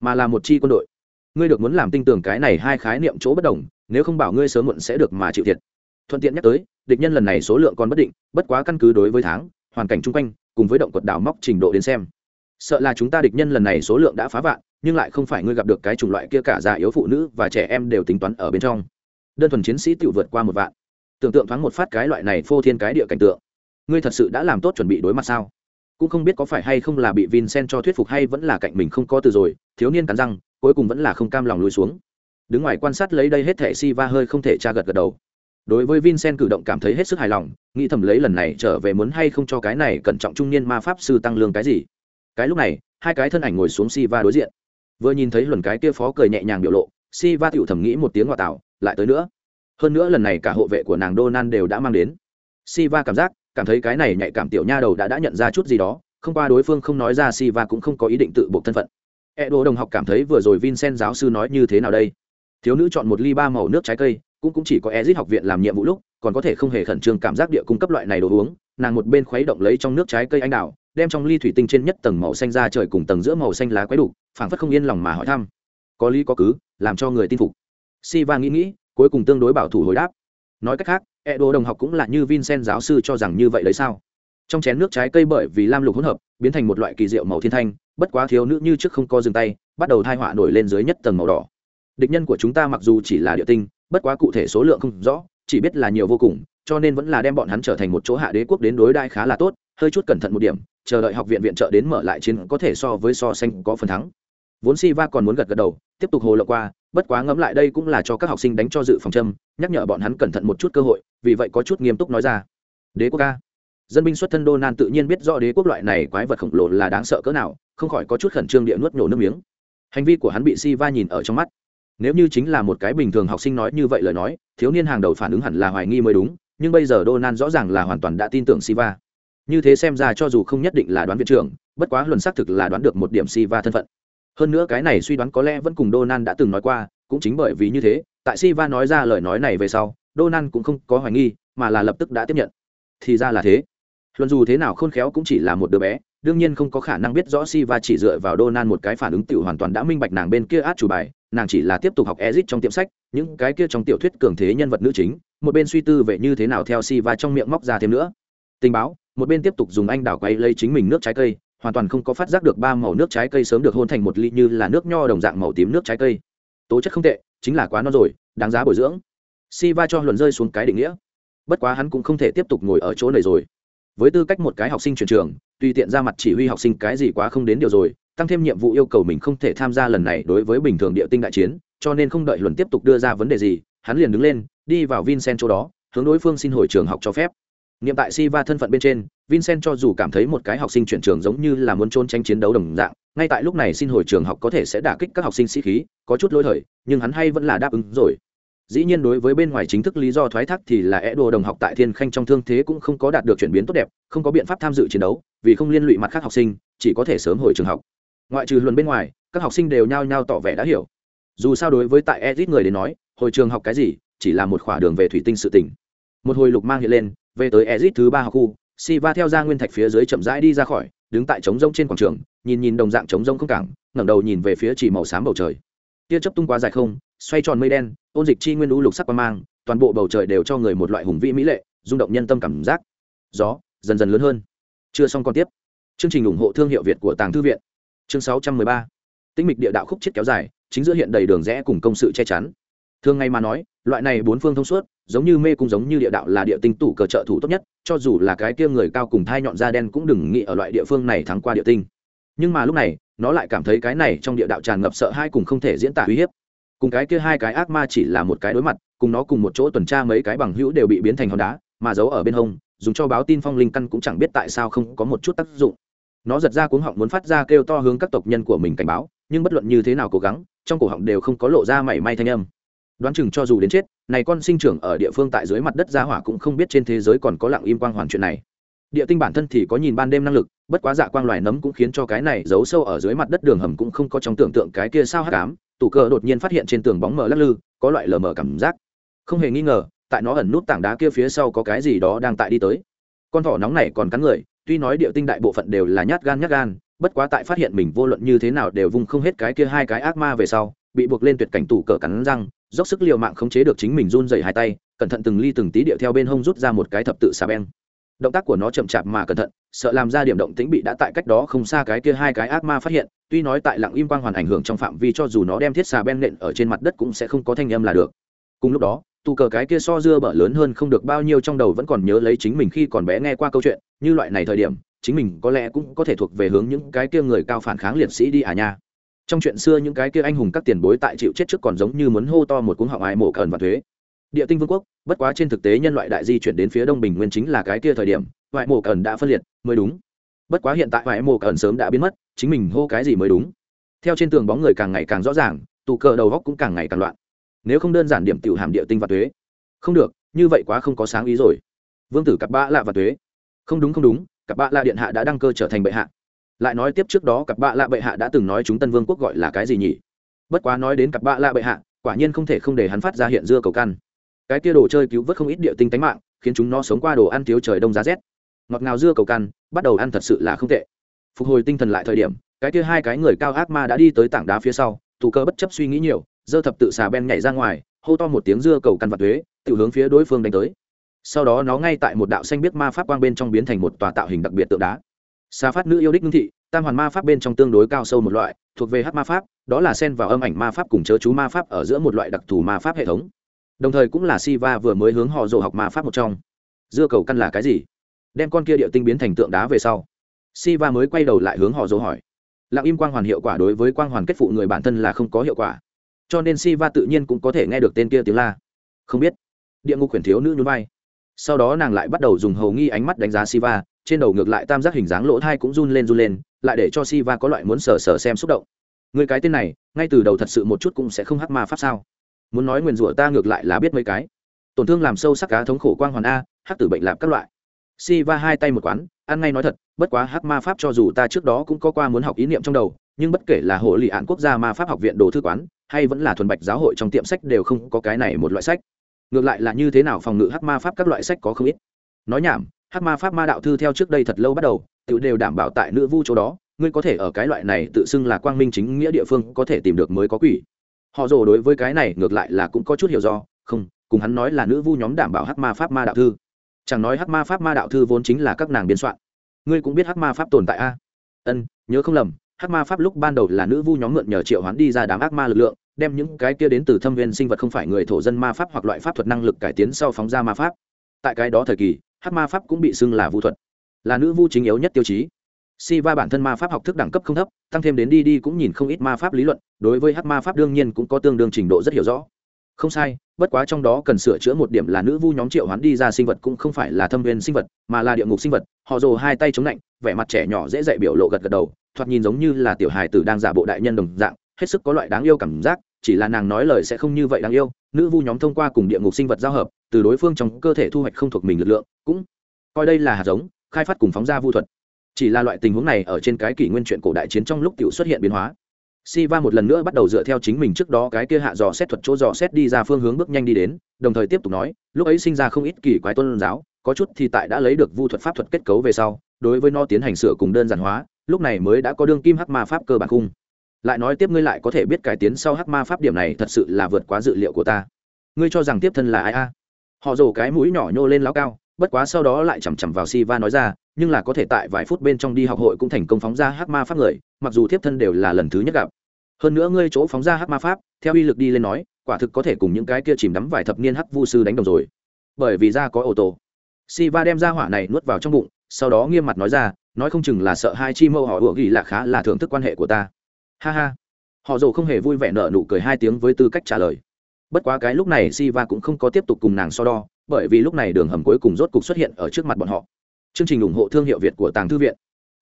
mà là một chi quân đội. Ngươi được muốn làm tinh tường cái này hai khái niệm chỗ bất đồng, nếu không bảo ngươi sớm muộn sẽ được mà chịu thiệt thuận tiện nhắc tới, địch nhân lần này số lượng còn bất định, bất quá căn cứ đối với tháng, hoàn cảnh chung quanh, cùng với động quật đào móc trình độ đến xem. Sợ là chúng ta địch nhân lần này số lượng đã phá vạn, nhưng lại không phải ngươi gặp được cái chủng loại kia cả già yếu phụ nữ và trẻ em đều tính toán ở bên trong. Đơn thuần chiến sĩ tự vượt qua một vạn. Tưởng tượng thoáng một phát cái loại này phô thiên cái địa cảnh tượng. Ngươi thật sự đã làm tốt chuẩn bị đối mặt sao? Cũng không biết có phải hay không là bị vincent cho thuyết phục hay vẫn là cạnh mình không có từ rồi, thiếu niên cắn răng, cuối cùng vẫn là không cam lòng lùi xuống. Đứng ngoài quan sát lấy đây hết thẻ si va hơi không thể tra gật gật đầu đối với vincent cử động cảm thấy hết sức hài lòng, nghĩ thầm lấy lần này trở về muốn hay không cho cái này cẩn trọng trung niên ma pháp sư tăng lương cái gì. Cái lúc này, hai cái thân ảnh ngồi xuống si va đối diện. Vừa nhìn thấy luận cái kia phó cười nhẹ nhàng biểu lộ si va tựu thầm nghĩ một tiếng ngoại tạo, lại tới nữa. Hơn nữa lần này cả hộ vệ của nàng Donan đều đã mang đến. Siva cảm giác, cảm thấy cái này nhạy cảm tiểu nha đầu đã đã nhận ra chút gì đó, không qua đối phương không nói ra si va cũng không có ý định tự buộc thân phận. E đồ đồng học cảm thấy vừa rồi vincent giáo sư nói như thế nào đây? Thiếu nữ chọn một ly ba màu nước trái cây, cũng cũng chỉ có ezit học viện làm nhiệm vụ lúc, còn có thể không hề khẩn trương cảm giác địa cung cấp loại này đồ uống. Nàng một bên khuấy động lấy trong nước trái cây anh đào, đem trong ly thủy tinh trên nhất tầng màu xanh ra trời cùng tầng giữa màu xanh lá quấy đủ phảng phất không yên lòng mà hỏi thăm. Có lý có cứ, làm cho người tin phục. Si va nghĩ nghĩ, cuối cùng tương đối bảo thủ hồi đáp. Nói cách khác e đồ đồng học cũng là như vincent giáo sư cho rằng như vậy đấy sao? Trong chén nước trái cây bởi vì lam lục hỗn hợp, biến thành một loại kỳ diệu màu thiên thanh, bất quá thiếu nữ như trước không co dừng tay, bắt đầu thai họa nổi lên dưới nhất tầng màu đỏ địch nhân của chúng ta mặc dù chỉ là địa tinh, bất quá cụ thể số lượng không rõ, chỉ biết là nhiều vô cùng, cho nên vẫn là đem bọn hắn trở thành một chỗ hạ đế quốc đến đối đai khá là tốt, hơi chút cẩn thận một điểm, chờ đợi học viện viện trợ đến mở lại chiến có thể so với so xanh có phần thắng. Vốn si va còn muốn gật gật đầu, tiếp tục hồ lộ qua, bất quá ngẫm lại đây cũng là cho các học sinh đánh cho dự phòng châm, nhắc nhở bọn hắn cẩn thận một chút cơ hội, vì vậy có chút nghiêm túc nói ra. Đế quốc ca dân binh xuất thân đô nan tự nhiên biết rõ đế quốc loại này quái vật khổng lồ là đáng sợ cỡ nào, không khỏi có chút khẩn trương địa nuốt nhổ nước miếng. Hành vi của hắn bị si va nhìn ở trong mắt nếu như chính là một cái bình thường học sinh nói như vậy lời nói thiếu niên hàng đầu phản ứng hẳn là hoài nghi mới đúng nhưng bây giờ Donan rõ ràng là hoàn toàn đã tin tưởng Siva. Như thế xem ra cho dù không nhất định là đoán viện trưởng, bất quá luận xác thực là đoán được một điểm Siva thân phận. Hơn nữa cái này suy đoán có lẽ vẫn cùng Donan đã từng nói qua, cũng chính bởi vì như thế, tại Siva nói ra lời nói này về sau, Donan cũng không có hoài nghi, mà là lập tức đã tiếp nhận. Thì ra là thế. Luận dù thế nào khôn khéo cũng chỉ là một đứa bé, đương nhiên không có khả năng biết rõ Siva chỉ dựa vào Donan một cái phản ứng tiểu hoàn toàn đã minh bạch nàng bên kia át chủ bài, nàng chỉ là tiếp tục học Ezic trong tiệm sách, những cái kia trong tiểu thuyết cường thế nhân vật nữ chính, một bên suy tư về như thế nào theo Siva trong miệng móc ra thêm nữa. Tình báo, một bên tiếp tục dùng anh đảo quay lấy chính mình nước trái cây, hoàn toàn không có phát giác được ba màu nước trái cây sớm được hôn thành một ly như là nước nho đồng dạng màu tím nước trái cây. Tố chất không tệ, chính là quá non rồi, đáng giá bồi dưỡng. Siva cho luận rơi xuống cái định nghĩa. Bất quá hắn cũng không thể tiếp tục ngồi ở chỗ này rồi. Với tư cách một cái học sinh chuyển trường, tùy tiện ra mặt chỉ huy học sinh cái gì quá không đến điều rồi, tăng thêm nhiệm vụ yêu cầu mình không thể tham gia lần này đối với bình thường địa tinh đại chiến cho nên không đợi luận tiếp tục đưa ra vấn đề gì hắn liền đứng lên đi vào vincent chỗ đó hướng đối phương xin hồi trường học cho phép. Niệm tại si va thân phận bên trên vincent cho dù cảm thấy một cái học sinh chuyển trường giống như là muốn trôn tranh chiến đấu đồng dạng ngay tại lúc này xin hồi trường học có thể sẽ đả kích các học sinh sĩ khí có chút lỗi thời nhưng hắn hay vẫn là đáp ứng rồi dĩ nhiên đối với bên ngoài chính thức lý do thoái thác thì là é đồ đồng học tại thiên khanh trong thương thế cũng không có đạt được chuyển biến tốt đẹp, không có biện pháp tham dự chiến đấu, vì không liên lụy mặt khác học sinh, chỉ có thể sớm hồi trường học. Ngoại trừ luận bên ngoài, các học sinh đều nhao nhao tỏ vẻ đã hiểu. Dù sao đối với tại edit người đến nói, hồi trường học cái gì, chỉ là một khoảng đường về thủy tinh sự tỉnh một hồi lục mang hiện lên, về tới edit thứ ba học khu si va theo ra nguyên thạch phía dưới chậm rãi đi ra khỏi, đứng tại trống rông trên quảng trường, nhìn nhìn đồng dạng trống rông không cảng, ngẩng đầu nhìn về phía chỉ màu xám bầu trời tia chớp tung quá dài không, xoay tròn mây đen, ôn dịch chi nguyên lũ lục sắc quang mang, toàn bộ bầu trời đều cho người một loại hùng vĩ mỹ lệ, rung động nhân tâm cảm giác. Gió dần dần lớn hơn. Chưa xong còn tiếp. Chương trình ủng hộ thương hiệu việt của tàng thư viện. Chương sáu trăm mười ba. Tinh mịch địa đạo khúc chết kéo dài, chính giữa hiện đầy đường rẽ cùng công sự che chắn. Thường ngày mà nói, loại này bốn phương thông suốt, giống như mê cung giống như địa đạo là địa tinh tủ cờ trợ thủ tốt nhất, cho dù là cái kia người cao cùng thai nhọn da đen cũng đừng nghĩ ở loại địa phương này thắng qua địa tinh nhưng mà lúc này, nó lại cảm thấy cái này trong địa đạo tràn ngập sợ hai cùng không thể diễn tả uy hiếp. Cùng cái kia hai cái ác ma chỉ là một cái đối mặt, cùng nó cùng một chỗ tuần tra mấy cái bằng hữu đều bị biến thành hòn đá, mà giấu ở bên hông, dùng cho báo tin phong linh căn cũng chẳng biết tại sao không có một chút tác dụng. Nó giật ra cuống họng muốn phát ra kêu to hướng các tộc nhân của mình cảnh báo, nhưng bất luận như thế nào cố gắng, trong cổ họng đều không có lộ ra mảy may thanh âm. Đoán chừng cho dù đến chết, này con sinh trưởng ở địa phương tại dưới mặt đất gia hỏa cũng không biết trên thế giới còn có lặng im quang hoàn chuyện này. Địa tinh bản thân thì có nhìn ban đêm năng lực bất quá dạ quang loài nấm cũng khiến cho cái này giấu sâu ở dưới mặt đất đường hầm cũng không có trong tưởng tượng cái kia sao hắc ám. Tủ cờ đột nhiên phát hiện trên tường bóng mờ lắc lư, có loại lờ mờ cảm giác. Không hề nghi ngờ, tại nó ẩn nút tảng đá kia phía sau có cái gì đó đang tại đi tới. Con thỏ nóng này còn cắn người, tuy nói địa tinh đại bộ phận đều là nhát gan nhát gan, bất quá tại phát hiện mình vô luận như thế nào đều vung không hết cái kia hai cái ác ma về sau, bị buộc lên tuyệt cảnh tủ cờ cắn răng, dốc sức l i ề u mạng khống chế được chính mình run dày hai tay, cẩn thận từng ly từng tí điệu theo bên hông rút ra một cái thập tự xà beng động tác của nó chậm chạp mà cẩn thận, sợ làm ra điểm động tĩnh bị đã tại cách đó không xa cái kia hai cái ác ma phát hiện, tuy nói tại lặng im quang hoàn ảnh hưởng trong phạm vi cho dù nó đem thiết xà ben nện ở trên mặt đất cũng sẽ không có thanh âm là được. Cùng lúc đó, tù cờ cái kia so dưa bở lớn hơn không được bao nhiêu trong đầu vẫn còn nhớ lấy chính mình khi còn bé nghe qua câu chuyện, như loại này thời điểm, chính mình có lẽ cũng có thể thuộc về hướng những cái kia người cao phản kháng liệt sĩ đi à nha. Trong chuyện xưa những cái kia anh hùng các tiền bối tại chịu chết trước còn giống như muốn hô to một cuốn họng ai mổ cờn và thuế địa tinh vương quốc, bất quá trên thực tế nhân loại đại di chuyển đến phía đông bình nguyên chính là cái kia thời điểm ngoại mồ cẩn đã phân liệt, mới đúng. Bất quá hiện tại ngoại mồ cẩn sớm đã biến mất, chính mình hô cái gì mới đúng. Theo trên tường bóng người càng ngày càng rõ ràng, tù cờ đầu góc cũng càng ngày càng loạn. Nếu không đơn giản điểm tiểu hàm địa tinh và thuế không được, như vậy quá không có sáng ý rồi. Vương tử cặp bạ lạ và thuế không đúng không đúng, cặp bạ lạ điện hạ đã đăng cơ trở thành bệ hạ. Lại nói tiếp trước đó cặp bạ lạ bệ hạ đã từng nói chúng tân vương quốc gọi là cái gì nhỉ? Bất quá nói đến cặp bạ lạ bệ hạ, quả nhiên không thể không để hắn phát ra hiện dưa cầu căn cái kia đồ chơi cứu vớt không ít địa tinh tánh mạng, khiến chúng nó sống qua đồ ăn thiếu trời đông giá rét. Ngọt ngào dưa cầu căn bắt đầu ăn thật sự là không tệ. Phục hồi tinh thần lại thời điểm, cái kia hai cái người cao ác ma đã đi tới tảng đá phía sau thủ cơ bất chấp suy nghĩ nhiều, dơ thập tự xà ben nhảy ra ngoài, hô to một tiếng dưa cầu căn vật thuế, tự hướng phía đối phương đánh tới. Sau đó nó ngay tại một đạo xanh biết ma pháp quang bên trong biến thành một tòa tạo hình đặc biệt tượng đá. Xa phát nữ yêu đích ngưng thị, tam hoàn ma pháp bên trong tương đối cao sâu một loại, thuộc về hát ma pháp, đó là sen vào âm ảnh ma pháp cùng chớ chú ma pháp ở giữa một loại đặc thù ma pháp hệ thống đồng thời cũng là Siva vừa mới hướng họ rồ học ma pháp một trong. Dưa cầu căn là cái gì? Đem con kia địa tinh biến thành tượng đá về sau. Siva mới quay đầu lại hướng họ rồ hỏi. Lặng im quang hoàn hiệu quả đối với quang hoàn kết phụ người bản thân là không có hiệu quả. Cho nên Siva tự nhiên cũng có thể nghe được tên kia tiếng la. Không biết. Địa ngục khuyển thiếu nữ nhún vai. Sau đó nàng lại bắt đầu dùng hầu nghi ánh mắt đánh giá Siva, trên đầu ngược lại tam giác hình dáng lỗ thai cũng run lên run lên, lại để cho Siva có loại muốn sờ sờ xem xúc động. Người cái tên này, ngay từ đầu thật sự một chút cũng sẽ không hắc ma pháp sao? Muốn nói nguyền rủa ta ngược lại là biết mấy cái. Tổn thương làm sâu sắc cá thống khổ quang hoàn a, hắc tử bệnh lạp các loại. Si va hai tay một quán, ăn ngay nói thật, bất quá hắc ma pháp cho dù ta trước đó cũng có qua muốn học ý niệm trong đầu, nhưng bất kể là hộ lị án quốc gia ma pháp học viện đồ thư quán, hay vẫn là thuần bạch giáo hội trong tiệm sách đều không có cái này một loại sách. Ngược lại là như thế nào phòng ngự hắc ma pháp các loại sách có không ít. Nói nhảm, hắc ma pháp ma đạo thư theo trước đây thật lâu bắt đầu tự đều đảm bảo tại nữ vu chỗ đó, ngươi có thể ở cái loại này tự xưng là quang minh chính nghĩa địa phương có thể tìm được mới có quỷ họ rồ đối với cái này ngược lại là cũng có chút hiểu do, không, cùng hắn nói là nữ vu nhóm đảm bảo hắc ma pháp ma đạo thư. Chẳng nói hắc ma pháp ma đạo thư vốn chính là các nàng biên soạn. Ngươi cũng biết hắc ma pháp tồn tại a? Ân, nhớ không lầm, hắc ma pháp lúc ban đầu là nữ vu nhóm mượn nhờ triệu hoán đi ra đám ác ma lực lượng, đem những cái kia đến từ thâm viên sinh vật không phải người thổ dân ma pháp hoặc loại pháp thuật năng lực cải tiến sau phóng ra ma pháp. Tại cái đó thời kỳ, hắc ma pháp cũng bị xưng là vu thuật. Là nữ vu chính yếu nhất tiêu chí. Siva bản thân ma pháp học thức đẳng cấp không thấp, tăng thêm đến đi đi cũng nhìn không ít ma pháp lý luận, đối với hắc ma pháp đương nhiên cũng có tương đương trình độ rất hiểu rõ. Không sai, bất quá trong đó cần sửa chữa một điểm là nữ vu nhóm triệu hoán đi ra sinh vật cũng không phải là thâm viên sinh vật, mà là địa ngục sinh vật. Họ dồ hai tay chống lạnh, vẻ mặt trẻ nhỏ dễ dạy biểu lộ gật gật đầu, thoạt nhìn giống như là tiểu hài tử đang giả bộ đại nhân đồng dạng, hết sức có loại đáng yêu cảm giác, chỉ là nàng nói lời sẽ không như vậy đáng yêu. Nữ vu nhóm thông qua cùng địa ngục sinh vật giao hợp, từ đối phương trong cơ thể thu hoạch không thuộc mình lực lượng, cũng coi đây là hạt giống, khai phát cùng phóng ra vu thuật chỉ là loại tình huống này ở trên cái kỷ nguyên chuyện cổ đại chiến trong lúc tiểu xuất hiện biến hóa Siva một lần nữa bắt đầu dựa theo chính mình trước đó cái kia hạ dò xét thuật chỗ dò xét đi ra phương hướng bước nhanh đi đến, đồng thời tiếp tục nói, lúc ấy sinh ra không ít kỳ quái tôn giáo, có chút thì tại đã lấy được vu thuật pháp thuật kết cấu về sau, đối với nó tiến hành sửa cùng đơn giản hóa, lúc này mới đã có đương kim hắc ma pháp cơ bản khung. Lại nói tiếp ngươi lại có thể biết cải tiến sau hắc ma pháp điểm này thật sự là vượt quá dự liệu của ta. Ngươi cho rằng tiếp thân là ai a? Họ rổ cái mũi nhỏ nhô lên láo cao, bất quá sau đó lại chằm chằm vào Siva nói ra, nhưng là có thể tại vài phút bên trong đi học hội cũng thành công phóng ra hắc ma pháp người, mặc dù thiếp thân đều là lần thứ nhất gặp. Hơn nữa ngươi chỗ phóng ra hắc ma pháp, theo uy lực đi lên nói, quả thực có thể cùng những cái kia chìm đắm vài thập niên hắc vu sư đánh đồng rồi. Bởi vì ra có ô tô Siva đem ra hỏa này nuốt vào trong bụng, sau đó nghiêm mặt nói ra, nói không chừng là sợ hai chi mâu họ ủa ghi là khá là thưởng thức quan hệ của ta. Ha ha. Họ dồ không hề vui vẻ nợ nụ cười hai tiếng với tư cách trả lời. Bất quá cái lúc này Siva cũng không có tiếp tục cùng nàng so đo, bởi vì lúc này đường hầm cuối cùng rốt cục xuất hiện ở trước mặt bọn họ chương trình ủng hộ thương hiệu việt của tàng thư viện.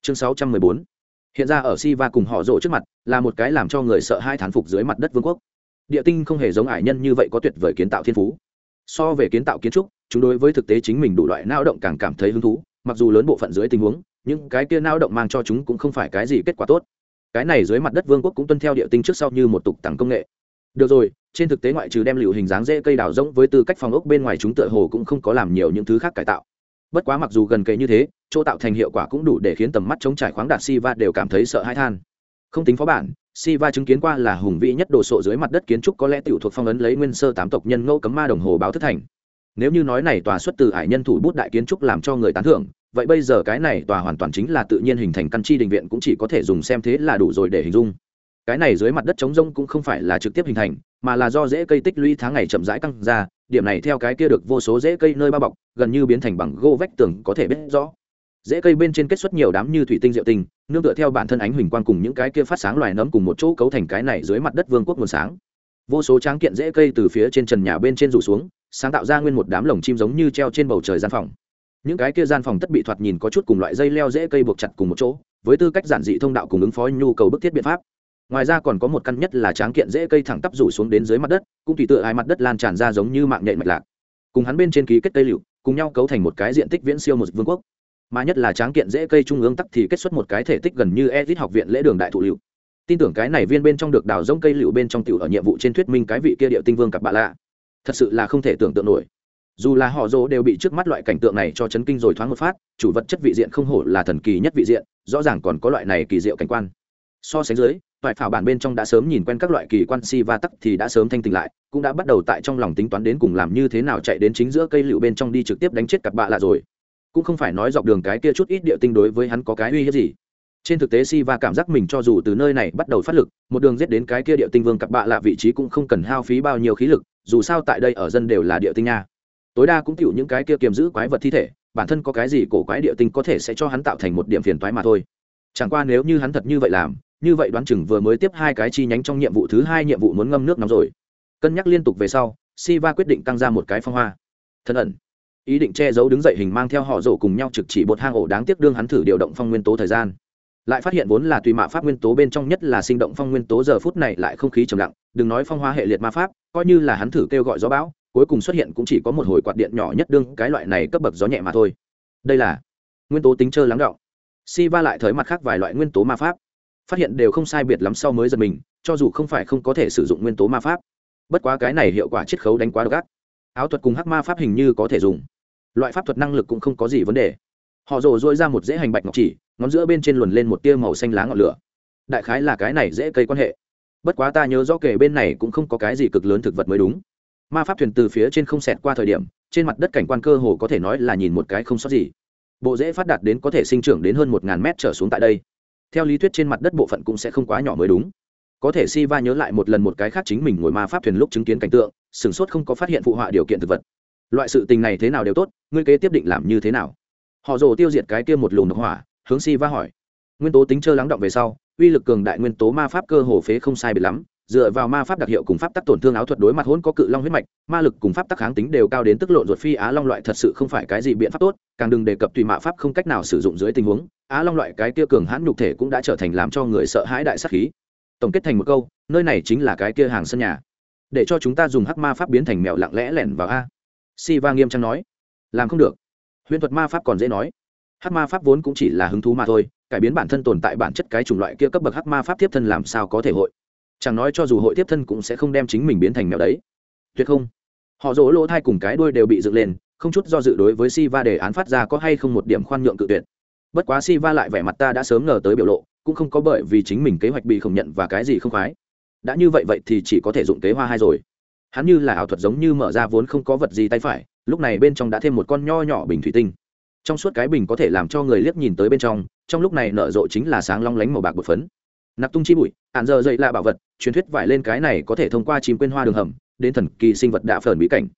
Chương 614. hiện ra ở si va cùng họ rộ trước mặt, là một cái làm cho người sợ hai thán phục dưới mặt đất vương quốc. Địa tinh không hề giống ải nhân như vậy có tuyệt vời kiến tạo thiên phú. So về kiến tạo kiến trúc, chúng đối với thực tế chính mình đủ loại lao động càng cảm thấy hứng thú, mặc dù lớn bộ phận dưới tình huống nhưng cái kia lao động mang cho chúng cũng không phải cái gì kết quả tốt. Cái này dưới mặt đất vương quốc cũng tuân theo địa tinh trước sau như một tục tặng công nghệ. Được rồi, trên thực tế ngoại trừ đem liệu hình dáng dễ cây đào rỗng với tư cách phòng ốc bên ngoài chúng tựa hồ cũng không có làm nhiều những thứ khác cải tạo bất quá mặc dù gần kề như thế, chỗ tạo thành hiệu quả cũng đủ để khiến tầm mắt chống trải khoáng đạt Siva đều cảm thấy sợ hãi than. Không tính phó bản, Siva chứng kiến qua là hùng vĩ nhất đồ sộ dưới mặt đất kiến trúc có lẽ tiểu thuộc phong ấn lấy nguyên sơ tám tộc nhân ngẫu cấm ma đồng hồ báo thất thành. Nếu như nói này tòa xuất từ hải nhân thủ bút đại kiến trúc làm cho người tán thưởng, vậy bây giờ cái này tòa hoàn toàn chính là tự nhiên hình thành căn chi đình viện cũng chỉ có thể dùng xem thế là đủ rồi để hình dung cái này dưới mặt đất trống rông cũng không phải là trực tiếp hình thành, mà là do dễ cây tích lũy tháng ngày chậm rãi căng ra, điểm này theo cái kia được vô số dễ cây nơi bao bọc, gần như biến thành bằng gỗ vách tường có thể biết rõ. Dễ cây bên trên kết xuất nhiều đám như thủy tinh diệu tinh, nương tựa theo bản thân ánh huỳnh quang cùng những cái kia phát sáng loài nấm cùng một chỗ cấu thành cái này dưới mặt đất vương quốc nguồn sáng. Vô số tráng kiện dễ cây từ phía trên trần nhà bên trên rủ xuống, sáng tạo ra nguyên một đám lồng chim giống như treo trên bầu trời gian phòng. Những cái kia gian phòng tất bị thoạt nhìn có chút cùng loại dây leo dễ cây buộc chặt cùng một chỗ, với tư cách giản dị thông đạo cùng ứng phó nhu cầu bức thiết biện pháp ngoài ra còn có một căn nhất là tráng kiện dễ cây thẳng tắp rủ xuống đến dưới mặt đất, cũng tùy tựa hai mặt đất lan tràn ra giống như mạng nhện mạch lạc. Cùng hắn bên trên ký kết cây liệu cùng nhau cấu thành một cái diện tích viễn siêu một vương quốc. Mà nhất là tráng kiện dễ cây trung ương tắc thì kết xuất một cái thể tích gần như edit học viện lễ đường đại thụ liệu tin tưởng cái này viên bên trong được đào rông cây liệu bên trong tiểu ở nhiệm vụ trên thuyết minh cái vị kia điệu tinh vương cặp bạ lạ. Thật sự là không thể tưởng tượng nổi. Dù là họ dỗ đều bị trước mắt loại cảnh tượng này cho chấn kinh rồi thoáng một phát, chủ vật chất vị diện không hổ là thần kỳ nhất vị diện, rõ ràng còn có loại này kỳ diệu cảnh quan. So sánh dưới toại phảo bản bên trong đã sớm nhìn quen các loại kỳ quan si và tắc thì đã sớm thanh tỉnh lại, cũng đã bắt đầu tại trong lòng tính toán đến cùng làm như thế nào chạy đến chính giữa cây liệu bên trong đi trực tiếp đánh chết cặp bạ lạ rồi. Cũng không phải nói dọc đường cái kia chút ít địa tinh đối với hắn có cái uy hiếp gì. Trên thực tế si va cảm giác mình cho dù từ nơi này bắt đầu phát lực, một đường giết đến cái kia địa tinh vương cặp bạ lạ vị trí cũng không cần hao phí bao nhiêu khí lực, dù sao tại đây ở dân đều là địa tinh nha. Tối đa cũng chịu những cái kia kiềm giữ quái vật thi thể, bản thân có cái gì cổ quái địa tinh có thể sẽ cho hắn tạo thành một điểm phiền toái mà thôi. Chẳng qua nếu như hắn thật như vậy làm như vậy đoán chừng vừa mới tiếp hai cái chi nhánh trong nhiệm vụ thứ hai nhiệm vụ muốn ngâm nước nóng rồi. Cân nhắc liên tục về sau, Siva quyết định tăng ra một cái phong hoa. Thân ẩn. Ý định che giấu đứng dậy hình mang theo họ rổ cùng nhau trực chỉ bột hang ổ đáng tiếc đương hắn thử điều động phong nguyên tố thời gian. Lại phát hiện vốn là tùy mạ pháp nguyên tố bên trong nhất là sinh động phong nguyên tố giờ phút này lại không khí trầm lặng, đừng nói phong hoa hệ liệt ma pháp, coi như là hắn thử kêu gọi gió bão, cuối cùng xuất hiện cũng chỉ có một hồi quạt điện nhỏ nhất đương cái loại này cấp bậc gió nhẹ mà thôi. Đây là nguyên tố tính chơi lắng động si va lại thời mặt khác vài loại nguyên tố ma pháp phát hiện đều không sai biệt lắm sau mới giật mình, cho dù không phải không có thể sử dụng nguyên tố ma pháp. Bất quá cái này hiệu quả chiết khấu đánh quá độc ác. Áo thuật cùng hắc ma pháp hình như có thể dùng. Loại pháp thuật năng lực cũng không có gì vấn đề. Họ rồ dôi ra một dễ hành bạch ngọc chỉ, ngón giữa bên trên luồn lên một tia màu xanh lá ngọn lửa. Đại khái là cái này dễ cây quan hệ. Bất quá ta nhớ rõ kể bên này cũng không có cái gì cực lớn thực vật mới đúng. Ma pháp thuyền từ phía trên không xẹt qua thời điểm, trên mặt đất cảnh quan cơ hồ có thể nói là nhìn một cái không sót gì. Bộ dễ phát đạt đến có thể sinh trưởng đến hơn một ngàn mét trở xuống tại đây theo lý thuyết trên mặt đất bộ phận cũng sẽ không quá nhỏ mới đúng. Có thể si va nhớ lại một lần một cái khác chính mình ngồi ma pháp thuyền lúc chứng kiến cảnh tượng, sửng sốt không có phát hiện phụ họa điều kiện thực vật. Loại sự tình này thế nào đều tốt, ngươi kế tiếp định làm như thế nào? Họ rồ tiêu diệt cái kia một lùn độc hỏa, hướng si va hỏi. Nguyên tố tính trơ lắng động về sau, uy lực cường đại nguyên tố ma pháp cơ hồ phế không sai bị lắm dựa vào ma pháp đặc hiệu cùng pháp tắc tổn thương áo thuật đối mặt hỗn có cự long huyết mạch, ma lực cùng pháp tắc kháng tính đều cao đến tức lộn ruột phi á long loại thật sự không phải cái gì biện pháp tốt, càng đừng đề cập tùy mạ pháp không cách nào sử dụng dưới tình huống, á long loại cái kia cường hãn nhục thể cũng đã trở thành làm cho người sợ hãi đại sắc khí. Tổng kết thành một câu, nơi này chính là cái kia hàng sân nhà. Để cho chúng ta dùng hắc ma pháp biến thành mèo lặng lẽ lẻn vào a. Si va nghiêm trang nói. Làm không được. Huyền thuật ma pháp còn dễ nói. Hắc ma pháp vốn cũng chỉ là hứng thú mà thôi, cải biến bản thân tồn tại bản chất cái chủng loại kia cấp bậc hắc ma pháp tiếp thân làm sao có thể hội chẳng nói cho dù hội tiếp thân cũng sẽ không đem chính mình biến thành mèo đấy. Tuyệt không. Họ rỗ lỗ thai cùng cái đuôi đều bị dựng lên, không chút do dự đối với si va đề án phát ra có hay không một điểm khoan nhượng cự tuyệt. Bất quá si va lại vẻ mặt ta đã sớm ngờ tới biểu lộ, cũng không có bởi vì chính mình kế hoạch bị không nhận và cái gì không khoái. Đã như vậy vậy thì chỉ có thể dụng kế hoa hai rồi. Hắn như là ảo thuật giống như mở ra vốn không có vật gì tay phải, lúc này bên trong đã thêm một con nho nhỏ bình thủy tinh. Trong suốt cái bình có thể làm cho người liếc nhìn tới bên trong trong lúc này nở rộ chính là sáng long lánh màu bạc bột phấn nạp tung chi bụi ạn giờ dậy là bảo vật, truyền thuyết vải lên cái này có thể thông qua chìm quên hoa đường hầm, đến thần kỳ sinh vật đạ phởn bí cảnh.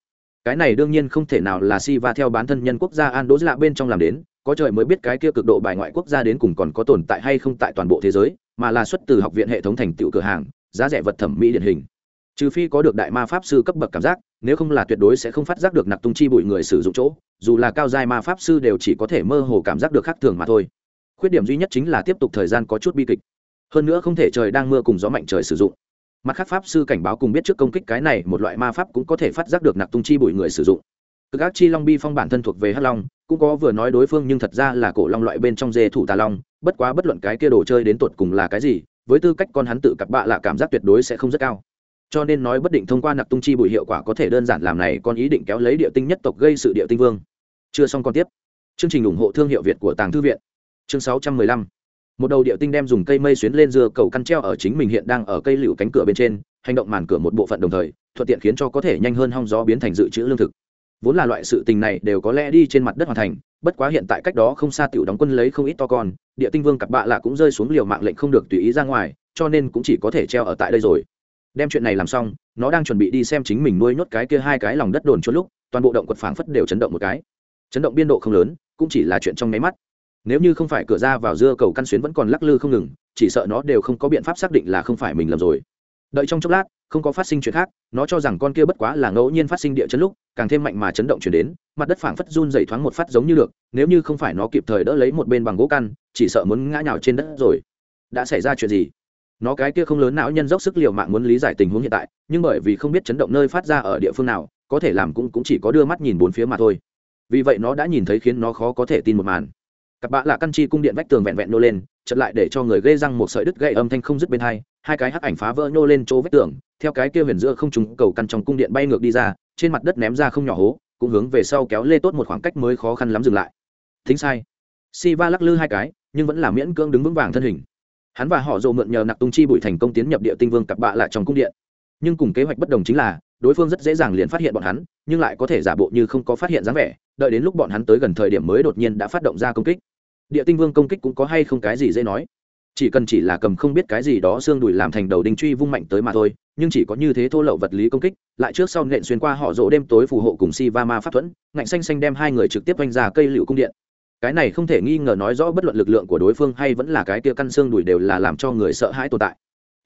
Cái này đương nhiên không thể nào là si va theo bán thân nhân quốc gia an đỗ lạ bên trong làm đến, có trời mới biết cái kia cực độ bài ngoại quốc gia đến cùng còn có tồn tại hay không tại toàn bộ thế giới, mà là xuất từ học viện hệ thống thành tựu cửa hàng, giá rẻ vật thẩm mỹ điển hình. Trừ phi có được đại ma pháp sư cấp bậc cảm giác, nếu không là tuyệt đối sẽ không phát giác được nặc tung chi bụi người sử dụng chỗ, dù là cao giai ma pháp sư đều chỉ có thể mơ hồ cảm giác được khác thường mà thôi. Khuyết điểm duy nhất chính là tiếp tục thời gian có chút bi kịch hơn nữa không thể trời đang mưa cùng gió mạnh trời sử dụng. Mặt khác pháp sư cảnh báo cùng biết trước công kích cái này một loại ma pháp cũng có thể phát giác được nặc tung chi bụi người sử dụng. Cực ác chi long bi phong bản thân thuộc về hắc long, cũng có vừa nói đối phương nhưng thật ra là cổ long loại bên trong dê thủ tà long, bất quá bất luận cái kia đồ chơi đến tột cùng là cái gì, với tư cách con hắn tự cặp bạ là cảm giác tuyệt đối sẽ không rất cao. Cho nên nói bất định thông qua nặc tung chi bụi hiệu quả có thể đơn giản làm này con ý định kéo lấy địa tinh nhất tộc gây sự địa tinh vương. Chưa xong còn tiếp. Chương trình ủng hộ thương hiệu việt của tàng thư viện. Chương 615 một đầu địa tinh đem dùng cây mây xuyến lên dưa cầu căn treo ở chính mình hiện đang ở cây liễu cánh cửa bên trên, hành động màn cửa một bộ phận đồng thời, thuận tiện khiến cho có thể nhanh hơn hong gió biến thành dự trữ lương thực. Vốn là loại sự tình này đều có lẽ đi trên mặt đất hoàn thành, bất quá hiện tại cách đó không xa tiểu đóng quân lấy không ít to con địa tinh vương cặp bạ lạ cũng rơi xuống liều mạng lệnh không được tùy ý ra ngoài, cho nên cũng chỉ có thể treo ở tại đây rồi. Đem chuyện này làm xong, nó đang chuẩn bị đi xem chính mình nuôi nhốt cái kia hai cái lòng đất đồn chốt lúc, toàn bộ động quật phảng phất đều chấn động một cái. Chấn động biên độ không lớn, cũng chỉ là chuyện trong nháy mắt nếu như không phải cửa ra vào dưa cầu căn xuyến vẫn còn lắc lư không ngừng chỉ sợ nó đều không có biện pháp xác định là không phải mình lầm rồi. Đợi trong chốc lát không có phát sinh chuyện khác nó cho rằng con kia bất quá là ngẫu nhiên phát sinh địa chấn lúc càng thêm mạnh mà chấn động chuyển đến mặt đất phảng phất run dày thoáng một phát giống như được nếu như không phải nó kịp thời đỡ lấy một bên bằng gỗ căn chỉ sợ muốn ngã nhào trên đất rồi. Đã xảy ra chuyện gì? Nó cái kia không lớn não nhân dốc sức l i ề u mạng muốn lý giải tình huống hiện tại nhưng bởi vì không biết chấn động nơi phát ra ở địa phương nào có thể làm cũng, cũng chỉ có đưa mắt nhìn bốn phía mà thôi. Vì vậy nó đã nhìn thấy khiến nó khó có thể tin một màn cặp bạ lạ căn chi cung điện vách tường vẹn vẹn nô lên, chật lại để cho người gây răng một sợi đứt gậy âm thanh không dứt bên hai hai cái hắc ảnh phá vỡ nô lên chỗ vách tường, theo cái kia huyền giữa không trùng cầu căn trong cung điện bay ngược đi ra, trên mặt đất ném ra không nhỏ hố, cũng hướng về sau kéo lê tốt một khoảng cách mới khó khăn lắm dừng lại. Thính sai. Si va lắc lư hai cái, nhưng vẫn là miễn cưỡng đứng vững vàng thân hình. Hắn và họ dồ mượn nhờ nặc tung chi bụi thành công tiến nhập địa tinh vương cặp bạ lại trong cung điện. Nhưng cùng kế hoạch bất đồng chính là đối phương rất dễ dàng liền phát hiện bọn hắn, nhưng lại có thể giả bộ như không có phát hiện dáng vẻ, đợi đến lúc bọn hắn tới gần thời điểm mới đột nhiên đã phát động ra công kích. Địa tinh vương công kích cũng có hay không cái gì dễ nói. Chỉ cần chỉ là cầm không biết cái gì đó xương đùi làm thành đầu đinh truy vung mạnh tới mà thôi, nhưng chỉ có như thế thô lậu vật lý công kích, lại trước sau nện xuyên qua họ rộ đêm tối phù hộ cùng si va ma pháp thuẫn, ngạnh xanh xanh đem hai người trực tiếp oanh ra cây liệu cung điện. Cái này không thể nghi ngờ nói rõ bất luận lực lượng của đối phương hay vẫn là cái kia căn xương đùi đều là làm cho người sợ hãi tồn tại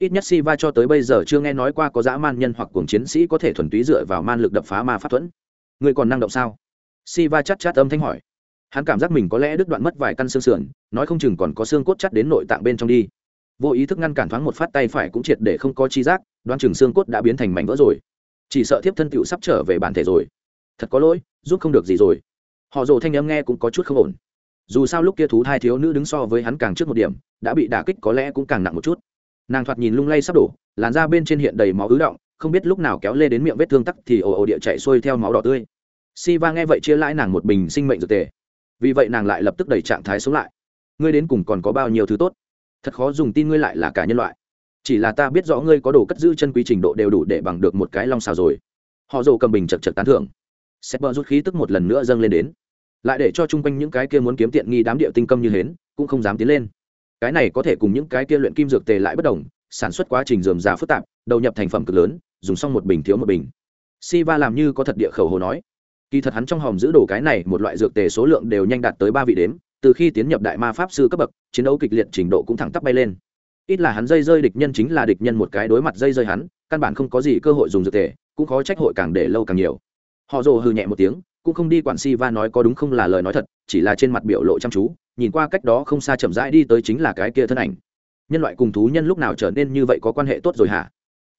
ít nhất si va cho tới bây giờ chưa nghe nói qua có dã man nhân hoặc cuồng chiến sĩ có thể thuần túy dựa vào man lực đập phá ma pháp thuẫn. Người còn năng động sao? Si va chắt chát âm thanh hỏi. Hắn cảm giác mình có lẽ đứt đoạn mất vài căn xương sườn, nói không chừng còn có xương cốt chắt đến nội tạng bên trong đi. Vô ý thức ngăn cản thoáng một phát tay phải cũng triệt để không có chi giác đoan chừng xương cốt đã biến thành mảnh vỡ rồi. Chỉ sợ thiếp thân tựu sắp trở về bản thể rồi. Thật có lỗi, giúp không được gì rồi. Họ rồ thanh âm nghe cũng có chút không ổn. Dù sao lúc kia thú thai thiếu nữ đứng so với hắn càng trước một điểm, đã bị đả kích có lẽ cũng càng nặng một chút nàng thoạt nhìn lung lay sắp đổ, làn da bên trên hiện đầy máu ứ động, không biết lúc nào kéo lê đến miệng vết thương tắc thì ồ ồ địa chạy xuôi theo máu đỏ tươi. Si va nghe vậy chia lãi nàng một bình sinh mệnh dược tề. Vì vậy nàng lại lập tức đẩy trạng thái sống lại. Ngươi đến cùng còn có bao nhiêu thứ tốt? Thật khó dùng tin ngươi lại là cả nhân loại. Chỉ là ta biết rõ ngươi có đồ cất giữ chân quý trình độ đều đủ để bằng được một cái long xào rồi. Họ dồ cầm bình chật chật tán thưởng. Xét bờ rút khí tức một lần nữa dâng lên đến. Lại để cho chung quanh những cái kia muốn kiếm tiện nghi đám địa tinh công như hến, cũng không dám tiến lên cái này có thể cùng những cái kia luyện kim dược tề lại bất đồng, sản xuất quá trình dườm già phức tạp, đầu nhập thành phẩm cực lớn, dùng xong một bình thiếu một bình. Si va làm như có thật địa khẩu hồ nói. Kỳ thật hắn trong hòm giữ đồ cái này, một loại dược tề số lượng đều nhanh đạt tới ba vị đếm, từ khi tiến nhập đại ma pháp sư cấp bậc, chiến đấu kịch liệt trình độ cũng thẳng tắp bay lên. Ít là hắn dây rơi địch nhân chính là địch nhân một cái đối mặt dây rơi hắn, căn bản không có gì cơ hội dùng dược tề, cũng khó trách hội càng để lâu càng nhiều. Họ rồ hư nhẹ một tiếng, cũng không đi quản si va nói có đúng không là lời nói thật, chỉ là trên mặt biểu lộ chăm chú nhìn qua cách đó không xa chậm rãi đi tới chính là cái kia thân ảnh. Nhân loại cùng thú nhân lúc nào trở nên như vậy có quan hệ tốt rồi hả?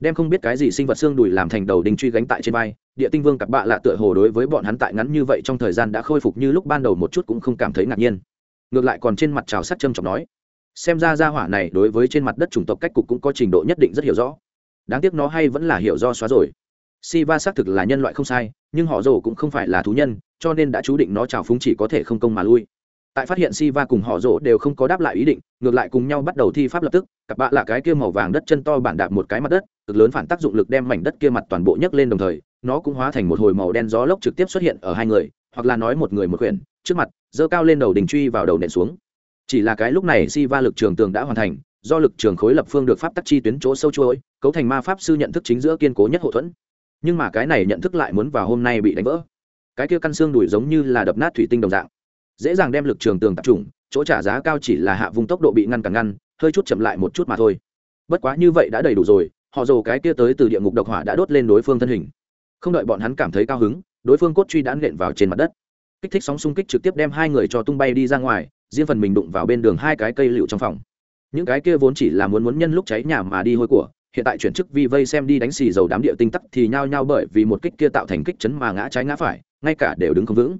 Đem không biết cái gì sinh vật xương đùi làm thành đầu đình truy gánh tại trên vai, địa tinh vương cặp bạ lạ tựa hồ đối với bọn hắn tại ngắn như vậy trong thời gian đã khôi phục như lúc ban đầu một chút cũng không cảm thấy ngạc nhiên. Ngược lại còn trên mặt trào sắt châm trọng nói, xem ra ra hỏa này đối với trên mặt đất chủng tộc cách cục cũng có trình độ nhất định rất hiểu rõ. Đáng tiếc nó hay vẫn là hiểu do xóa rồi. Si va xác thực là nhân loại không sai, nhưng họ rồ cũng không phải là thú nhân, cho nên đã chú định nó trào phúng chỉ có thể không công mà lui tại phát hiện si va cùng họ rỗ đều không có đáp lại ý định, ngược lại cùng nhau bắt đầu thi pháp lập tức, cặp bạ là cái kia màu vàng đất chân to bản đạp một cái mặt đất, cực lớn phản tác dụng lực đem mảnh đất kia mặt toàn bộ nhấc lên đồng thời, nó cũng hóa thành một hồi màu đen gió lốc trực tiếp xuất hiện ở hai người, hoặc là nói một người một quyển, trước mặt dơ cao lên đầu đình truy vào đầu nện xuống. Chỉ là cái lúc này si va lực trường tường đã hoàn thành, do lực trường khối lập phương được pháp tắc chi tuyến chỗ sâu chuỗi, cấu thành ma pháp sư nhận thức chính giữa kiên cố nhất hậu thuẫn. Nhưng mà cái này nhận thức lại muốn vào hôm nay bị đánh vỡ. Cái kia căn xương đùi giống như là đập nát thủy tinh đồng dạng dễ dàng đem lực trường tường tập trung, chỗ trả giá cao chỉ là hạ vùng tốc độ bị ngăn cản ngăn, hơi chút chậm lại một chút mà thôi. Bất quá như vậy đã đầy đủ rồi, họ dồ cái kia tới từ địa ngục độc hỏa đã đốt lên đối phương thân hình. Không đợi bọn hắn cảm thấy cao hứng, đối phương cốt truy đã nện vào trên mặt đất. Kích thích sóng xung kích trực tiếp đem hai người cho tung bay đi ra ngoài, riêng phần mình đụng vào bên đường hai cái cây liễu trong phòng. Những cái kia vốn chỉ là muốn muốn nhân lúc cháy nhà mà đi hôi của, hiện tại chuyển chức vi vây xem đi đánh xì dầu đám địa tinh tắc thì nhao nhao bởi vì một kích kia tạo thành kích chấn mà ngã trái ngã phải, ngay cả đều đứng không vững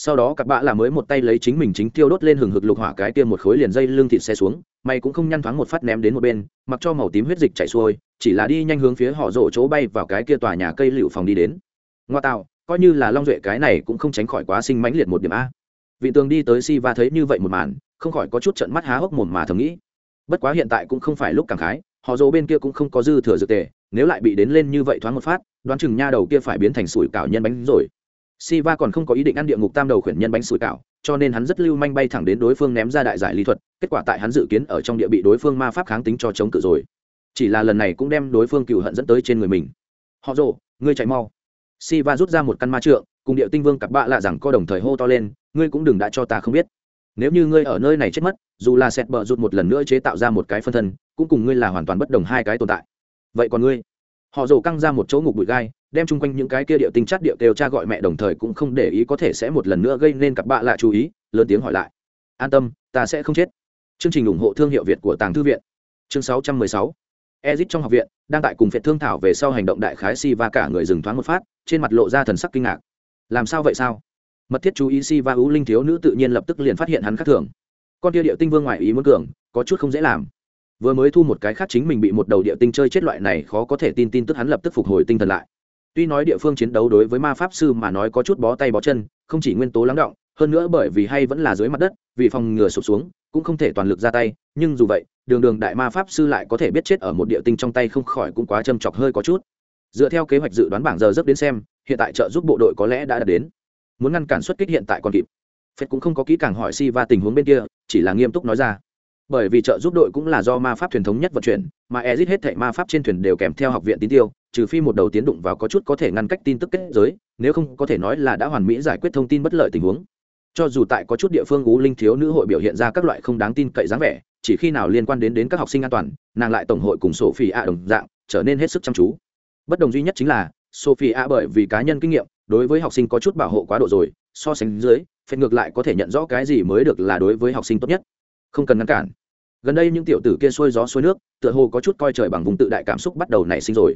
sau đó các bạn là mới một tay lấy chính mình chính tiêu đốt lên hừng hực lục hỏa cái tiêm một khối liền dây lưng thịt xe xuống mày cũng không nhăn thoáng một phát ném đến một bên, mặc cho màu tím huyết dịch chảy xuôi, chỉ là đi nhanh hướng phía họ rộ chỗ bay vào cái kia tòa nhà cây liệu phòng đi đến. Ngoa tạo, coi như là long duệ cái này cũng không tránh khỏi quá sinh mãnh liệt một điểm a. Vị tường đi tới si va thấy như vậy một màn, không khỏi có chút trận mắt há hốc mồm mà thầm nghĩ. Bất quá hiện tại cũng không phải lúc cảm khái, họ dỗ bên kia cũng không có dư thừa dược tề, nếu lại bị đến lên như vậy thoáng một phát, đoán chừng nha đầu kia phải biến thành sủi cảo nhân bánh rồi. Siva còn không có ý định ăn địa ngục tam đầu khuyển nhân bánh sủi cảo, cho nên hắn rất lưu manh bay thẳng đến đối phương ném ra đại giải lý thuật, kết quả tại hắn dự kiến ở trong địa bị đối phương ma pháp kháng tính cho chống cự rồi. Chỉ là lần này cũng đem đối phương cựu hận dẫn tới trên người mình. Họ rồ ngươi chạy mau. Siva rút ra một căn ma trượng, cùng điệu tinh vương cặp bạ lạ rằng co đồng thời hô to lên, ngươi cũng đừng đã cho ta không biết. Nếu như ngươi ở nơi này chết mất, dù là sẹt bợ rụt một lần nữa chế tạo ra một cái phân thân, cũng cùng ngươi là hoàn toàn bất đồng hai cái tồn tại. Vậy còn ngươi? Họ rồ căng ra một chỗ ngục bụi gai, đem chung quanh những cái kia điệu tinh chất điệu đều cha gọi mẹ đồng thời cũng không để ý có thể sẽ một lần nữa gây nên cặp bạ lạ chú ý, lớn tiếng hỏi lại. An tâm, ta sẽ không chết. Chương trình ủng hộ thương hiệu việt của tàng thư viện. Chương 616 Ezit trong học viện, đang tại cùng phiệt thương thảo về sau hành động đại khái si và cả người dừng thoáng một phát, trên mặt lộ ra thần sắc kinh ngạc. Làm sao vậy sao? Mật thiết chú ý si va ú linh thiếu nữ tự nhiên lập tức liền phát hiện hắn khác thường. Con tia địa tinh vương ngoại ý muốn cường, có chút không dễ làm vừa mới thu một cái khác chính mình bị một đầu địa tinh chơi chết loại này khó có thể tin tin tức hắn lập tức phục hồi tinh thần lại. Tuy nói địa phương chiến đấu đối với ma pháp sư mà nói có chút bó tay bó chân, không chỉ nguyên tố lắng động, hơn nữa bởi vì hay vẫn là dưới mặt đất, vì phòng ngừa sụp xuống, cũng không thể toàn lực ra tay, nhưng dù vậy, đường đường đại ma pháp sư lại có thể biết chết ở một địa tinh trong tay không khỏi cũng quá châm chọc hơi có chút. Dựa theo kế hoạch dự đoán bảng giờ giấc đến xem, hiện tại trợ giúp bộ đội có lẽ đã đạt đến. Muốn ngăn cản xuất kích hiện tại còn kịp. Phết cũng không có kỹ càng hỏi si va tình huống bên kia, chỉ là nghiêm túc nói ra bởi vì trợ giúp đội cũng là do ma pháp truyền thống nhất vận chuyển, mà ezit hết thảy ma pháp trên thuyền đều kèm theo học viện tín tiêu, trừ phi một đầu tiến đụng vào có chút có thể ngăn cách tin tức kết giới, nếu không có thể nói là đã hoàn mỹ giải quyết thông tin bất lợi tình huống. Cho dù tại có chút địa phương ú linh thiếu nữ hội biểu hiện ra các loại không đáng tin cậy dáng vẻ, chỉ khi nào liên quan đến đến các học sinh an toàn, nàng lại tổng hội cùng sophie a đồng dạng, trở nên hết sức chăm chú. Bất đồng duy nhất chính là, sophie a bởi vì cá nhân kinh nghiệm, đối với học sinh có chút bảo hộ quá độ rồi, so sánh dưới phệt ngược lại có thể nhận rõ cái gì mới được là đối với học sinh tốt nhất. Không cần ngăn cản gần đây những tiểu tử kia xuôi gió xuôi nước, tựa hồ có chút coi trời bằng vùng tự đại cảm xúc bắt đầu nảy sinh rồi.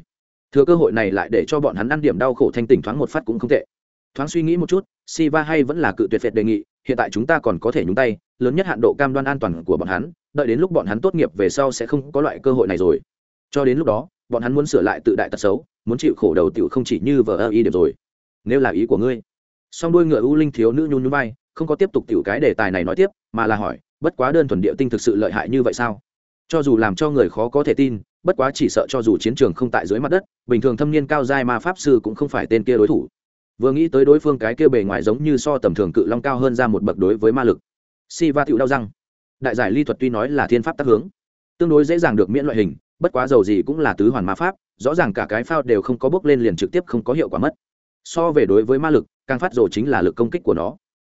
Thừa cơ hội này lại để cho bọn hắn ăn điểm đau khổ thanh tỉnh thoáng một phát cũng không tệ. Thoáng suy nghĩ một chút, siva hay vẫn là cự tuyệt phệt đề nghị, hiện tại chúng ta còn có thể nhúng tay, lớn nhất hạn độ cam đoan an toàn của bọn hắn, đợi đến lúc bọn hắn tốt nghiệp về sau sẽ không có loại cơ hội này rồi. Cho đến lúc đó, bọn hắn muốn sửa lại tự đại tật xấu, muốn chịu khổ đầu tiểu không chỉ như vờ ơ y được rồi. Nếu là ý của ngươi. Song đuôi ngựa u linh thiếu nữ nhún nhún vai, không có tiếp tục tiểu cái đề tài này nói tiếp, mà là hỏi bất quá đơn thuần địa tinh thực sự lợi hại như vậy sao? Cho dù làm cho người khó có thể tin, bất quá chỉ sợ cho dù chiến trường không tại dưới mặt đất, bình thường thâm niên cao giai ma pháp sư cũng không phải tên kia đối thủ. Vừa nghĩ tới đối phương cái kia bề ngoài giống như so tầm thường cự long cao hơn ra một bậc đối với ma lực. Si va tựu đau răng. Đại giải ly thuật tuy nói là thiên pháp tác hướng, tương đối dễ dàng được miễn loại hình, bất quá dầu gì cũng là tứ hoàn ma pháp, rõ ràng cả cái phao đều không có bước lên liền trực tiếp không có hiệu quả mất. So về đối với ma lực, càng phát rồ chính là lực công kích của nó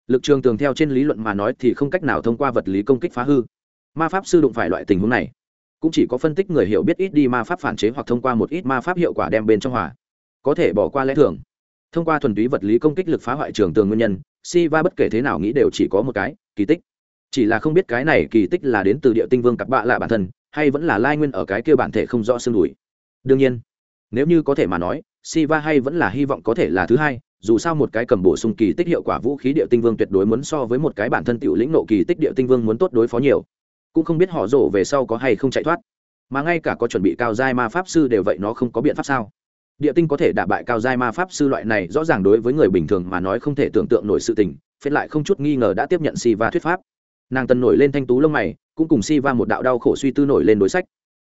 lực trường tường theo trên lý luận mà nói thì không cách nào thông qua vật lý công kích phá hư. Ma pháp sư đụng phải loại tình huống này, cũng chỉ có phân tích người hiểu biết ít đi ma pháp phản chế hoặc thông qua một ít ma pháp hiệu quả đem bên trong hòa. Có thể bỏ qua lẽ thường. Thông qua thuần túy vật lý công kích lực phá hoại trường tường nguyên nhân si va bất kể thế nào nghĩ đều chỉ có một cái, kỳ tích. Chỉ là không biết cái này kỳ tích là đến từ địa tinh vương cặp bạ lạ bản thân, hay vẫn là lai nguyên ở cái kia bản thể không rõ xương đùi. Đương nhiên, nếu như có thể mà nói Siva hay vẫn là hy vọng có thể là thứ hai, dù sao một cái cầm bổ sung kỳ tích hiệu quả vũ khí địa tinh vương tuyệt đối muốn so với một cái bản thân tiểu lĩnh nộ kỳ tích địa tinh vương muốn tốt đối phó nhiều. Cũng không biết họ rổ về sau có hay không chạy thoát. Mà ngay cả có chuẩn bị cao giai ma pháp sư đều vậy nó không có biện pháp sao? Địa tinh có thể đả bại cao giai ma pháp sư loại này rõ ràng đối với người bình thường mà nói không thể tưởng tượng nổi sự tình, phết lại không chút nghi ngờ đã tiếp nhận Siva thuyết pháp. Nàng tân nổi lên thanh tú lông mày, cũng cùng Siva một đạo đau khổ suy tư nổi lên đối sách.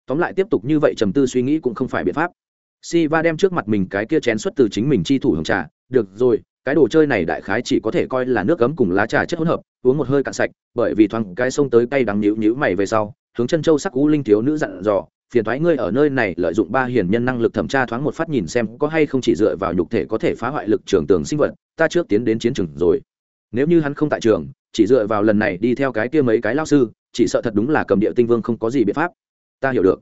Tóm lại tiếp tục như vậy trầm tư suy nghĩ cũng không phải biện pháp si va đem trước mặt mình cái kia chén xuất từ chính mình chi thủ hồng trà. Được rồi, cái đồ chơi này đại khái chỉ có thể coi là nước cấm cùng lá trà chất hỗn hợp, uống một hơi cạn sạch, bởi vì thoáng cái sông tới cay đắng nhíu nhíu mày về sau, hướng chân châu sắc cú linh thiếu nữ dặn dò, phiền thoái ngươi ở nơi này lợi dụng ba hiền nhân năng lực thẩm tra thoáng một phát nhìn xem có hay không chỉ dựa vào nhục thể có thể phá hoại lực trường tường sinh vật, ta trước tiến đến chiến trường rồi. Nếu như hắn không tại trường, chỉ dựa vào lần này đi theo cái kia mấy cái lao sư, chỉ sợ thật đúng là cầm địa tinh vương không có gì biện pháp. Ta hiểu được.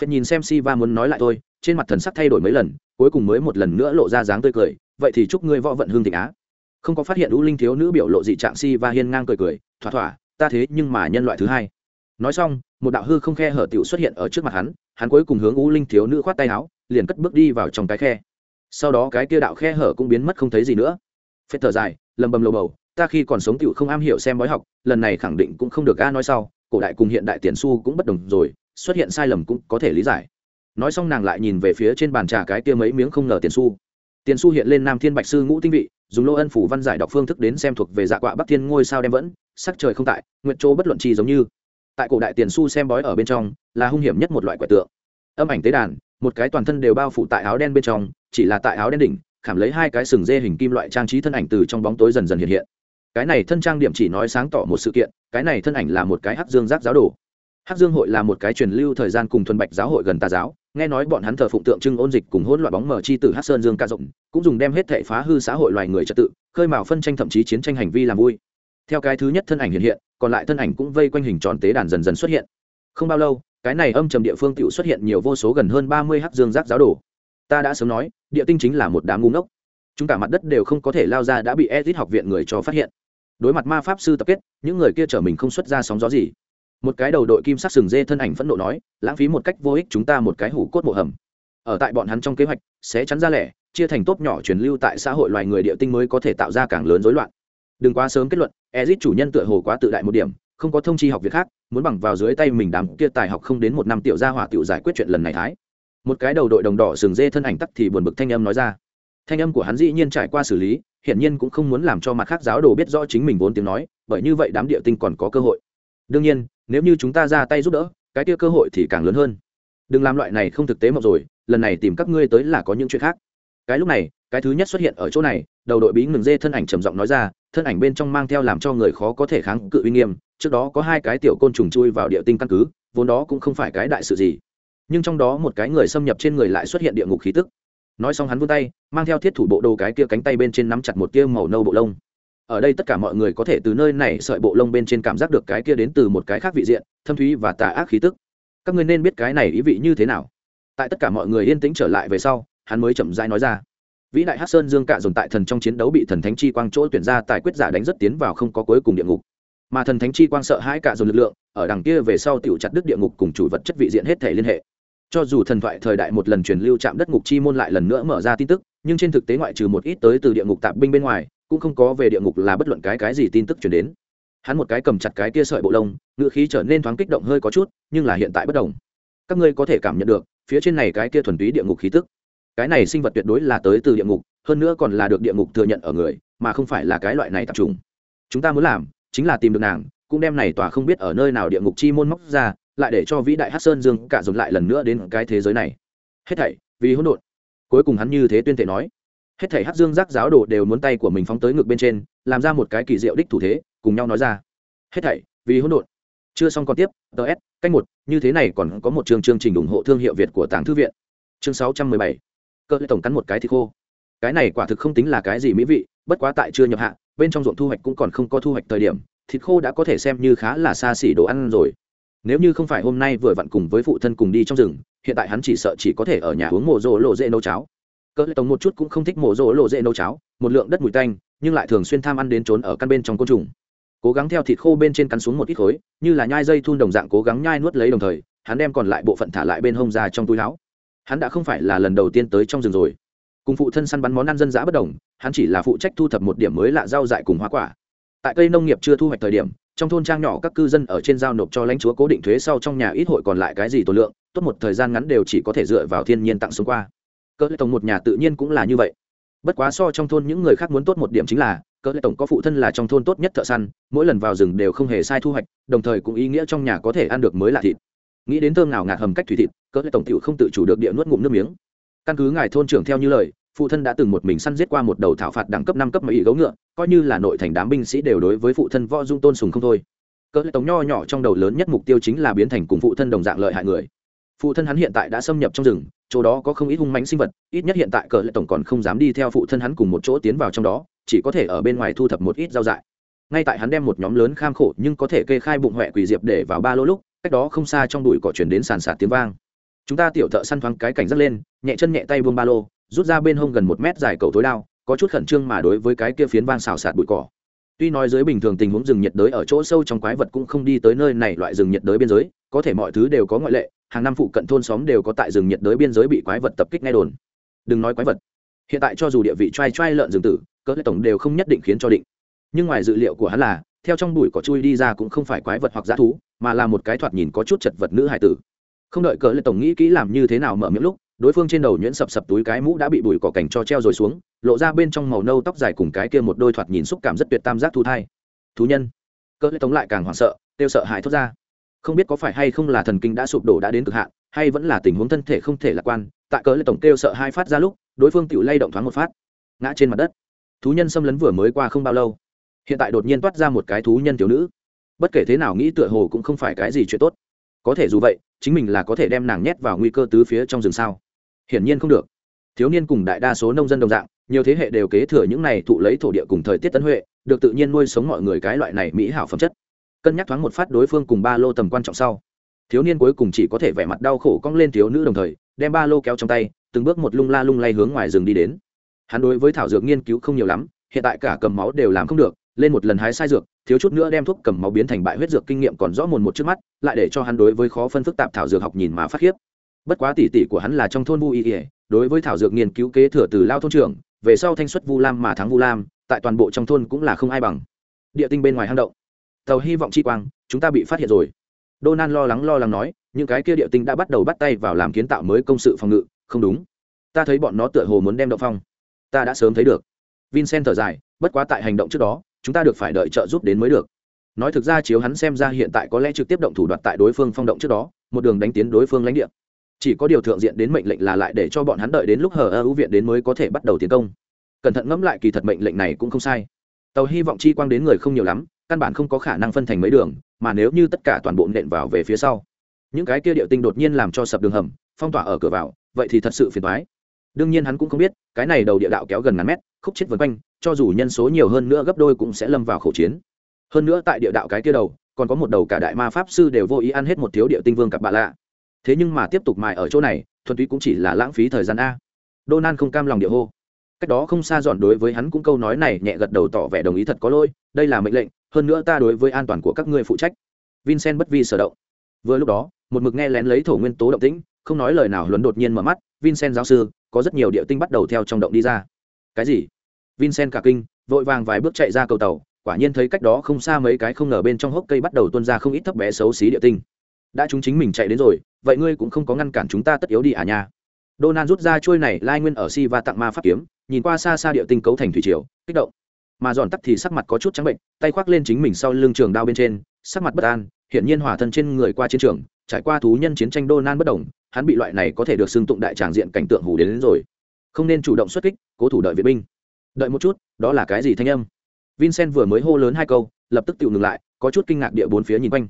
Phết nhìn xem si va muốn nói lại thôi trên mặt thần sắc thay đổi mấy lần, cuối cùng mới một lần nữa lộ ra dáng tươi cười, vậy thì chúc ngươi võ vận hương thịnh á. Không có phát hiện u linh thiếu nữ biểu lộ dị trạng si và hiên ngang cười cười, thỏa thỏa, ta thế nhưng mà nhân loại thứ hai. Nói xong, một đạo hư không khe hở tiểu xuất hiện ở trước mặt hắn hắn cuối cùng hướng u linh thiếu nữ khoát tay áo, liền cất bước đi vào trong cái khe. Sau đó cái kia đạo khe hở cũng biến mất không thấy gì nữa. Phết thở dài, lầm bầm lầu bầu, ta khi còn sống tiểu không am hiểu xem bói học, lần này khẳng định cũng không được a nói sau, cổ đại cùng hiện đại tiền su cũng bất đồng rồi, xuất hiện sai lầm cũng có thể lý giải nói xong nàng lại nhìn về phía trên bàn trà cái kia mấy miếng không ngờ tiền su tiền su hiện lên nam thiên bạch sư ngũ tinh vị, dùng lô ân phủ văn giải đọc phương thức đến xem thuộc về dạ quạ bắc thiên ngôi sao đem vẫn, sắc trời không tại nguyện chỗ bất luận chi giống như. Tại cổ đại tiền su xem bói ở bên trong, là hung hiểm nhất một loại quẻ tượng. Âm ảnh tế đàn, một cái toàn thân đều bao phủ tại áo đen bên trong, chỉ là tại áo đen đỉnh, khảm lấy hai cái sừng dê hình kim loại trang trí thân ảnh từ trong bóng tối dần dần hiện hiện. Cái này thân trang điểm chỉ nói sáng tỏ một sự kiện, cái này thân ảnh là một cái hắc dương giác giáo đồ. Hắc dương hội là một cái truyền lưu thời gian cùng thuần bạch giáo hội gần tà giáo nghe nói bọn hắn thờ phụng tượng trưng ôn dịch cùng hỗn loạn bóng mờ chi tử hắc sơn dương ca rộng, cũng dùng đem hết thể phá hư xã hội loài người trật tự, khơi mào phân tranh thậm chí chiến tranh hành vi làm vui. Theo cái thứ nhất thân ảnh hiện hiện, còn lại thân ảnh cũng vây quanh hình tròn tế đàn dần dần xuất hiện. Không bao lâu, cái này âm trầm địa phương tự xuất hiện nhiều vô số gần hơn ba mươi hát dương giác giáo đồ. Ta đã sớm nói, địa tinh chính là một đám ngu ngốc. Chúng cả mặt đất đều không có thể lao ra đã bị edit học viện người cho phát hiện. Đối mặt ma pháp sư tập kết, những người kia chở mình không xuất ra sóng gió gì một cái đầu đội kim sắc sừng dê thân ảnh phẫn nộ nói, lãng phí một cách vô ích chúng ta một cái hủ cốt mộ hầm. Ở tại bọn hắn trong kế hoạch sẽ chắn ra lẻ, chia thành tốt nhỏ truyền lưu tại xã hội loài người địa tinh mới có thể tạo ra càng lớn rối loạn. Đừng quá sớm kết luận ezit chủ nhân tựa hồ quá tự đại một điểm, không có thông chi học việc khác, muốn bằng vào dưới tay mình đám kia tài học không đến một năm tiểu gia hỏa tiểu giải quyết chuyện lần này thái. Một cái đầu đội đồng đỏ sừng dê thân ảnh tắc thì buồn bực thanh âm nói ra. Thanh âm của hắn dĩ nhiên trải qua xử lý, hiển nhiên cũng không muốn làm cho mặt khác giáo đồ biết rõ chính mình vốn tiếng nói, bởi như vậy đám địa tinh còn có cơ hội. Đương nhiên nếu như chúng ta ra tay giúp đỡ, cái kia cơ hội thì càng lớn hơn. Đừng làm loại này không thực tế mộng rồi, lần này tìm các ngươi tới là có những chuyện khác. Cái lúc này, cái thứ nhất xuất hiện ở chỗ này, đầu đội bí ngừng dê thân ảnh trầm giọng nói ra, thân ảnh bên trong mang theo làm cho người khó có thể kháng cự uy nghiêm, trước đó có hai cái tiểu côn trùng chui vào địa tinh căn cứ, vốn đó cũng không phải cái đại sự gì. Nhưng trong đó một cái người xâm nhập trên người lại xuất hiện địa ngục khí tức. Nói xong hắn vươn tay, mang theo thiết thủ bộ đồ cái kia cánh tay bên trên nắm chặt một tia màu nâu bộ lông ở đây tất cả mọi người có thể từ nơi này sợi bộ lông bên trên cảm giác được cái kia đến từ một cái khác vị diện, thâm thúy và tà ác khí tức. Các ngươi nên biết cái này ý vị như thế nào. Tại tất cả mọi người yên tĩnh trở lại về sau, hắn mới chậm rãi nói ra. Vĩ đại hát sơn dương cạ dồn tại thần trong chiến đấu bị thần thánh chi quang chỗ tuyển ra tài quyết giả đánh rất tiến vào không có cuối cùng địa ngục. Mà thần thánh chi quang sợ hãi cạ dồn lực lượng, ở đằng kia về sau tiểu chặt đứt địa ngục cùng chủ vật chất vị diện hết thể liên hệ. Cho dù thần thoại thời đại một lần truyền lưu chạm đất ngục chi môn lại lần nữa mở ra tin tức, nhưng trên thực tế ngoại trừ một ít tới từ địa ngục tạp binh bên ngoài cũng không có về địa ngục là bất luận cái cái gì tin tức chuyển đến. Hắn một cái cầm chặt cái kia sợi bộ lông ngựa khí trở nên thoáng kích động hơi có chút, nhưng là hiện tại bất đồng. Các ngươi có thể cảm nhận được, phía trên này cái kia thuần túy địa ngục khí tức. Cái này sinh vật tuyệt đối là tới từ địa ngục, hơn nữa còn là được địa ngục thừa nhận ở người, mà không phải là cái loại này tập trung chúng ta muốn làm, chính là tìm được nàng, cũng đem này tòa không biết ở nơi nào địa ngục chi môn móc ra, lại để cho vĩ đại hát sơn dương cả dồn lại lần nữa đến cái thế giới này. Hết thảy, vì hỗn độn. Cuối cùng hắn như thế tuyên thể nói hết thảy hát dương giác giáo đồ đều muốn tay của mình phóng tới ngực bên trên, làm ra một cái kỳ diệu đích thủ thế, cùng nhau nói ra. Hết thảy, vì hỗn độn. Chưa xong còn tiếp ts cách một, như thế này còn có một chương chương trình ủng hộ thương hiệu việt của tàng thư viện. Chương sáu trăm mười bảy. Cơ tổng cắn một cái thì khô. Cái này quả thực không tính là cái gì mỹ vị, bất quá tại chưa nhập hạ, bên trong ruộng thu hoạch cũng còn không có thu hoạch thời điểm, thịt khô đã có thể xem như khá là xa xỉ đồ ăn rồi. Nếu như không phải hôm nay vừa vặn cùng với phụ thân cùng đi trong rừng, hiện tại hắn chỉ sợ chỉ có thể ở nhà uống mồ rỗ lộ dễ nấu cháo cỡ tổng một chút cũng không thích mổ rỗ lộ dễ nấu cháo, một lượng đất mùi tanh, nhưng lại thường xuyên tham ăn đến trốn ở căn bên trong côn trùng. Cố gắng theo thịt khô bên trên cắn xuống một ít khối, như là nhai dây thun đồng dạng cố gắng nhai nuốt lấy đồng thời, hắn đem còn lại bộ phận thả lại bên hông ra trong túi láo hắn đã không phải là lần đầu tiên tới trong rừng rồi. Cùng phụ thân săn bắn món ăn dân dã bất đồng, hắn chỉ là phụ trách thu thập một điểm mới lạ rau dại cùng hoa quả. Tại cây nông nghiệp chưa thu hoạch thời điểm, trong thôn trang nhỏ các cư dân ở trên giao nộp cho lãnh chúa cố định thuế sau trong nhà ít hội còn lại cái gì tổ lượng, tốt một thời gian ngắn đều chỉ có thể dựa vào thiên nhiên tặng xuống qua cỡ tổng một nhà tự nhiên cũng là như vậy. Bất quá so trong thôn những người khác muốn tốt một điểm chính là, cỡ tổng có phụ thân là trong thôn tốt nhất thợ săn, mỗi lần vào rừng đều không hề sai thu hoạch, đồng thời cũng ý nghĩa trong nhà có thể ăn được mới là thịt. Nghĩ đến thơm nào ngạt hầm cách thủy thịt, cỡ tổng tiểu không tự chủ được địa nuốt ngụm nước miếng. Căn cứ ngài thôn trưởng theo như lời, phụ thân đã từng một mình săn giết qua một đầu thảo phạt đẳng cấp năm cấp mỹ gấu ngựa, coi như là nội thành đám binh sĩ đều đối với phụ thân võ dung tôn sùng không thôi. Cỡ tổng nho nhỏ trong đầu lớn nhất mục tiêu chính là biến thành cùng phụ thân đồng dạng lợi hại người phụ thân hắn hiện tại đã xâm nhập trong rừng, chỗ đó có không ít hung mãnh sinh vật, ít nhất hiện tại cờ lệ tổng còn không dám đi theo phụ thân hắn cùng một chỗ tiến vào trong đó, chỉ có thể ở bên ngoài thu thập một ít rau dại. Ngay tại hắn đem một nhóm lớn kham khổ nhưng có thể kê khai bụng huệ quỷ diệp để vào ba lô lúc, cách đó không xa trong đùi cỏ chuyển đến sàn sạt tiếng vang. Chúng ta tiểu thợ săn thoáng cái cảnh dắt lên, nhẹ chân nhẹ tay buông ba lô, rút ra bên hông gần một mét dài cầu tối đao, có chút khẩn trương mà đối với cái kia phiến vang xào sạt bụi cỏ. Tuy nói dưới bình thường tình huống rừng nhiệt đới ở chỗ sâu trong quái vật cũng không đi tới nơi này loại rừng nhiệt đới biên giới có thể mọi thứ đều có ngoại lệ, hàng năm phụ cận thôn xóm đều có tại rừng nhiệt đới biên giới bị quái vật tập kích nghe đồn. Đừng nói quái vật. Hiện tại cho dù địa vị t r a i t r a i lợn rừng tử, cỡ tổng đều không nhất định khiến cho định. Nhưng ngoài dự liệu của hắn là, theo trong bụi có chui đi ra cũng không phải quái vật hoặc g thú, mà là một cái thoạt nhìn có chút chật vật nữ hải tử. Không đợi cỡ lệ tổng nghĩ kỹ làm như thế nào mở miệng lúc, đối phương trên đầu nhuyễn sập sập túi cái mũ đã bị bụi cỏ cảnh cho treo rồi xuống, lộ ra bên trong màu nâu tóc dài cùng cái kia một đôi thoạt nhìn xúc cảm rất tuyệt tam giác thu thai. Thú nhân. Cỡ lệ tống lại càng hoảng sợ, kêu sợ hãi thốt ra không biết có phải hay không là thần kinh đã sụp đổ đã đến cực hạn, hay vẫn là tình huống thân thể không thể lạc quan, tại cỡ lệ tổng kêu sợ hai phát ra lúc, đối phương tự lay động thoáng một phát, ngã trên mặt đất. Thú nhân xâm lấn vừa mới qua không bao lâu, hiện tại đột nhiên toát ra một cái thú nhân thiếu nữ. Bất kể thế nào nghĩ tựa hồ cũng không phải cái gì chuyện tốt. Có thể dù vậy, chính mình là có thể đem nàng nhét vào nguy cơ tứ phía trong rừng sao? Hiển nhiên không được. Thiếu niên cùng đại đa số nông dân đồng dạng, nhiều thế hệ đều kế thừa những này thụ lấy thổ địa cùng thời tiết tấn huệ, được tự nhiên nuôi sống mọi người cái loại này mỹ hảo phẩm chất cân nhắc thoáng một phát đối phương cùng ba lô tầm quan trọng sau. Thiếu niên cuối cùng chỉ có thể vẻ mặt đau khổ cong lên thiếu nữ đồng thời, đem ba lô kéo trong tay, từng bước một lung la lung lay hướng ngoài rừng đi đến. Hắn đối với thảo dược nghiên cứu không nhiều lắm, hiện tại cả cầm máu đều làm không được, lên một lần hái sai dược, thiếu chút nữa đem thuốc cầm máu biến thành bại huyết dược kinh nghiệm còn rõ mồn một trước mắt, lại để cho hắn đối với khó phân phức tạp thảo dược học nhìn mà phát khiếp. Bất quá tỉ tỉ của hắn là trong thôn vu y ỉa đối với thảo dược nghiên cứu kế thừa từ lao thôn trưởng, về sau thanh xuất vu lam mà thắng vu lam, tại toàn bộ trong thôn cũng là không ai bằng. Địa tinh bên ngoài hang động tàu hy vọng chi quang chúng ta bị phát hiện rồi Donan lo lắng lo lắng nói, những cái kia địa tinh đã bắt đầu bắt tay vào làm kiến tạo mới công sự phòng ngự, không đúng. Ta thấy bọn nó tựa hồ muốn đem động phong. Ta đã sớm thấy được. Vincent thở dài, bất quá tại hành động trước đó, chúng ta được phải đợi trợ giúp đến mới được. Nói thực ra chiếu hắn xem ra hiện tại có lẽ trực tiếp động thủ đoạt tại đối phương phong động trước đó, một đường đánh tiến đối phương lãnh địa. Chỉ có điều thượng diện đến mệnh lệnh là lại để cho bọn hắn đợi đến lúc hở ưu viện đến mới có thể bắt đầu tiến công. Cẩn thận ngẫm lại kỳ thật mệnh lệnh này cũng không sai. Tàu hy vọng chi quang đến người không nhiều lắm, căn bản không có khả năng phân thành mấy đường, mà nếu như tất cả toàn bộ nện vào về phía sau những cái kia địa tinh đột nhiên làm cho sập đường hầm phong tỏa ở cửa vào vậy thì thật sự phiền thoái đương nhiên hắn cũng không biết cái này đầu địa đạo kéo gần ngàn mét khúc chết vân quanh cho dù nhân số nhiều hơn nữa gấp đôi cũng sẽ lâm vào khẩu chiến. Hơn nữa tại địa đạo cái kia đầu còn có một đầu cả đại ma pháp sư đều vô ý ăn hết một thiếu địa tinh vương cặp bạ lạ. Thế nhưng mà tiếp tục mài ở chỗ này thuần túy cũng chỉ là lãng phí thời gian a. Donan không cam lòng địa hô. Cách đó không xa dọn đối với hắn cũng câu nói này nhẹ gật đầu tỏ vẻ đồng ý thật có lỗi đây là mệnh lệnh hơn nữa ta đối với an toàn của các ngươi phụ trách. Vincent bất vi sở động. Vừa lúc đó, một mực nghe lén lấy thổ nguyên tố động tĩnh, không nói lời nào luấn đột nhiên mở mắt, vincent giáo sư, có rất nhiều địa tinh bắt đầu theo trong động đi ra. Cái gì? Vincent cả kinh, vội vàng vài bước chạy ra cầu tàu, quả nhiên thấy cách đó không xa mấy cái không ngờ bên trong hốc cây bắt đầu tuôn ra không ít thấp bé xấu xí địa tinh. Đã chúng chính mình chạy đến rồi, vậy ngươi cũng không có ngăn cản chúng ta tất yếu đi à nha? Donan rút ra trôi này lai nguyên ở si và tặng ma pháp kiếm, nhìn qua xa xa địa tinh cấu thành thủy triều, kích động mà giòn tắc thì sắc mặt có chút trắng bệnh tay khoác lên chính mình sau lưng trường đao bên trên sắc mặt bất an hiện nhiên hòa thân trên người qua chiến trường trải qua thú nhân chiến tranh đô nan bất đồng hắn bị loại này có thể được xưng tụng đại tràng diện cảnh tượng hủ đến, đến rồi. Không nên chủ động xuất kích cố thủ đợi viện binh. Đợi một chút đó là cái gì thanh âm? Vincent vừa mới hô lớn hai câu lập tức tự ngừng lại có chút kinh ngạc địa bốn phía nhìn quanh.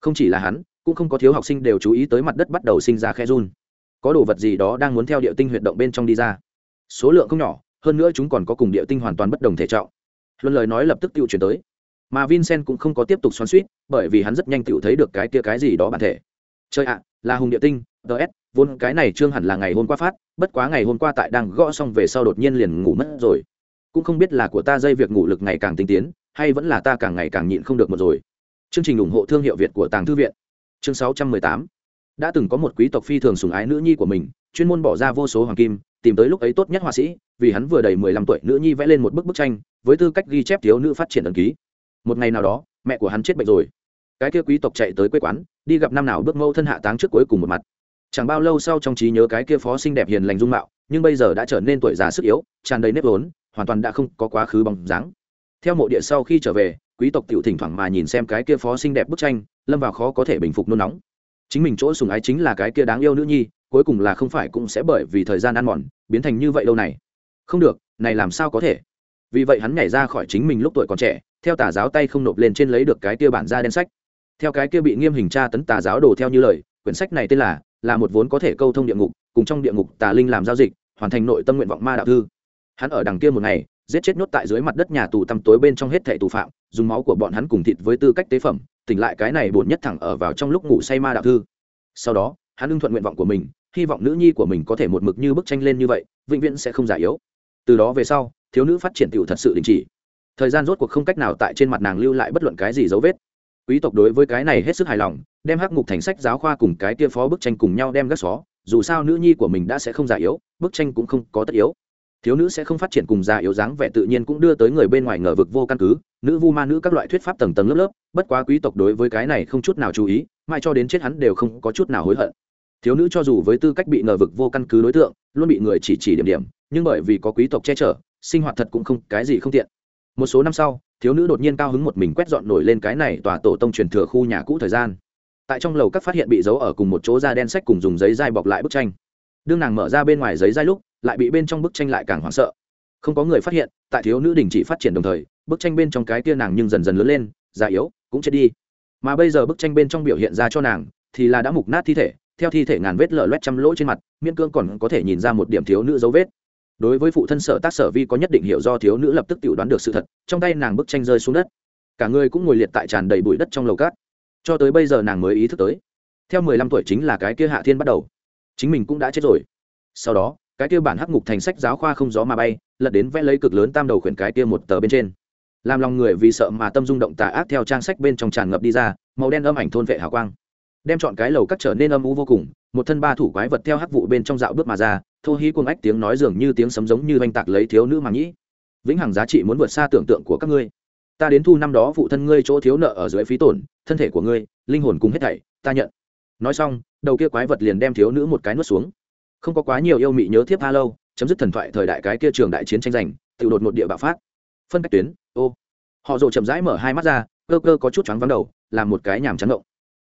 Không chỉ là hắn cũng không có thiếu học sinh đều chú ý tới mặt đất bắt đầu sinh ra khe run. Có đồ vật gì đó đang muốn theo địa tinh huyệt động bên trong đi ra. Số lượng không nhỏ hơn nữa chúng còn có cùng địa tinh hoàn toàn bất đồng thể trọng luân lời nói lập tức tự chuyển tới. Mà vincent cũng không có tiếp tục xoắn suýt, bởi vì hắn rất nhanh tự thấy được cái kia cái gì đó bản thể. Chơi ạ, là hùng địa tinh ts vốn cái này trương hẳn là ngày hôm qua phát, bất quá ngày hôm qua tại đang gõ xong về sau đột nhiên liền ngủ mất rồi. Cũng không biết là của ta dây việc ngủ lực ngày càng tinh tiến, hay vẫn là ta càng ngày càng nhịn không được một rồi. Chương trình ủng hộ thương hiệu việt của tàng thư viện. Chương 618 đã từng có một quý tộc phi thường sùng ái nữ nhi của mình, chuyên môn bỏ ra vô số hoàng kim, tìm tới lúc ấy tốt nhất họa sĩ vì hắn vừa đầy mười lăm tuổi nữ nhi vẽ lên một bức bức tranh với tư cách ghi chép thiếu nữ phát triển ẩn ký. Một ngày nào đó, mẹ của hắn chết bệnh rồi. Cái kia quý tộc chạy tới quê quán, đi gặp năm nào bước mâu thân hạ táng trước cuối cùng một mặt. Chẳng bao lâu sau trong trí nhớ cái kia phó xinh đẹp hiền lành dung mạo, nhưng bây giờ đã trở nên tuổi già sức yếu, tràn đầy nếp vốn, hoàn toàn đã không có quá khứ bằng dáng. Theo mộ địa sau khi trở về, quý tộc tiểu thỉnh thoảng mà nhìn xem cái kia phó xinh đẹp bức tranh, lâm vào khó có thể bình phục nôn nóng. Chính mình chỗ sùng ái chính là cái kia đáng yêu nữ nhi, cuối cùng là không phải cũng sẽ bởi vì thời gian ăn mòn, biến thành như vậy lâu này không được, này làm sao có thể? Vì vậy hắn nhảy ra khỏi chính mình lúc tuổi còn trẻ, theo tà giáo tay không nộp lên trên lấy được cái kia bản ra đen sách. Theo cái kia bị nghiêm hình tra tấn tà giáo đồ theo như lời, quyển sách này tên là là một vốn có thể câu thông địa ngục, cùng trong địa ngục tà linh làm giao dịch, hoàn thành nội tâm nguyện vọng ma đạo thư. Hắn ở đằng kia một ngày, giết chết nhốt tại dưới mặt đất nhà tù tăm tối bên trong hết thẻ tù phạm, dùng máu của bọn hắn cùng thịt với tư cách tế phẩm, tỉnh lại cái này bổn nhất thẳng ở vào trong lúc ngủ say ma đạo thư. Sau đó, hắn ưng thuận nguyện vọng của mình, hy vọng nữ nhi của mình có thể một mực như bức tranh lên như vậy, vĩnh viễn sẽ không già yếu từ đó về sau, thiếu nữ phát triển tiểu thật sự đình chỉ. Thời gian rốt cuộc không cách nào tại trên mặt nàng lưu lại bất luận cái gì dấu vết. Quý tộc đối với cái này hết sức hài lòng, đem hắc mục thành sách giáo khoa cùng cái kia phó bức tranh cùng nhau đem gác xó, dù sao nữ nhi của mình đã sẽ không già yếu, bức tranh cũng không có tất yếu. Thiếu nữ sẽ không phát triển cùng già yếu dáng vẻ tự nhiên cũng đưa tới người bên ngoài ngờ vực vô căn cứ, nữ vu ma nữ các loại thuyết pháp tầng tầng lớp lớp, bất quá quý tộc đối với cái này không chút nào chú ý mai cho đến chết hắn đều không có chút nào hối hận. Thiếu nữ cho dù với tư cách bị ngờ vực vô căn cứ đối tượng, luôn bị người chỉ chỉ điểm điểm nhưng bởi vì có quý tộc che chở, sinh hoạt thật cũng không, cái gì không tiện. Một số năm sau, thiếu nữ đột nhiên cao hứng một mình quét dọn nổi lên cái này tòa tổ tông truyền thừa khu nhà cũ thời gian. Tại trong lầu các phát hiện bị giấu ở cùng một chỗ da đen sách cùng dùng giấy dai bọc lại bức tranh. Đương nàng mở ra bên ngoài giấy dai lúc, lại bị bên trong bức tranh lại càng hoảng sợ. Không có người phát hiện, tại thiếu nữ đình chỉ phát triển đồng thời, bức tranh bên trong cái tia nàng nhưng dần dần lớn lên, già yếu, cũng chết đi. Mà bây giờ bức tranh bên trong biểu hiện ra cho nàng, thì là đã mục nát thi thể, theo thi thể ngàn vết lở loét trăm lỗ trên mặt miên cương còn có thể nhìn ra một điểm thiếu nữ dấu vết đối với phụ thân sở tác sở vi có nhất định hiểu do thiếu nữ lập tức tự đoán được sự thật, trong tay nàng bức tranh rơi xuống đất. Cả người cũng ngồi liệt tại tràn đầy bụi đất trong lầu cát. Cho tới bây giờ nàng mới ý thức tới, theo mười lăm tuổi chính là cái kia hạ thiên bắt đầu. Chính mình cũng đã chết rồi. Sau đó, cái kia bản hắc ngục thành sách giáo khoa không gió mà bay, lật đến vẽ lấy cực lớn tam đầu khuyển cái kia một tờ bên trên. Làm lòng người vì sợ mà tâm rung động tà ác theo trang sách bên trong tràn ngập đi ra, màu đen âm ảnh thôn vệ hào quang. Đem chọn cái lầu cắt trở nên âm u vô cùng, một thân ba thủ quái vật theo hắc vụ bên trong dạo bước mà ra thô hí cuồng ách tiếng nói dường như tiếng sấm giống như oanh tạc lấy thiếu nữ màng nhĩ vĩnh hằng giá trị muốn vượt xa tưởng tượng của các ngươi. Ta đến thu năm đó phụ thân ngươi chỗ thiếu nợ ở dưới phí tổn, thân thể của ngươi, linh hồn cùng hết thảy, ta nhận. Nói xong, đầu kia quái vật liền đem thiếu nữ một cái nuốt xuống. Không có quá nhiều yêu mị nhớ thiếp tha lâu, chấm dứt thần thoại thời đại cái kia trường đại chiến tranh giành, tự đột một địa bạo phát. Phân cách tuyến, ô. Họ rồ chậm rãi mở hai mắt ra, cơ cơ có chút choáng vắng đầu, làm một cái nhàm chán động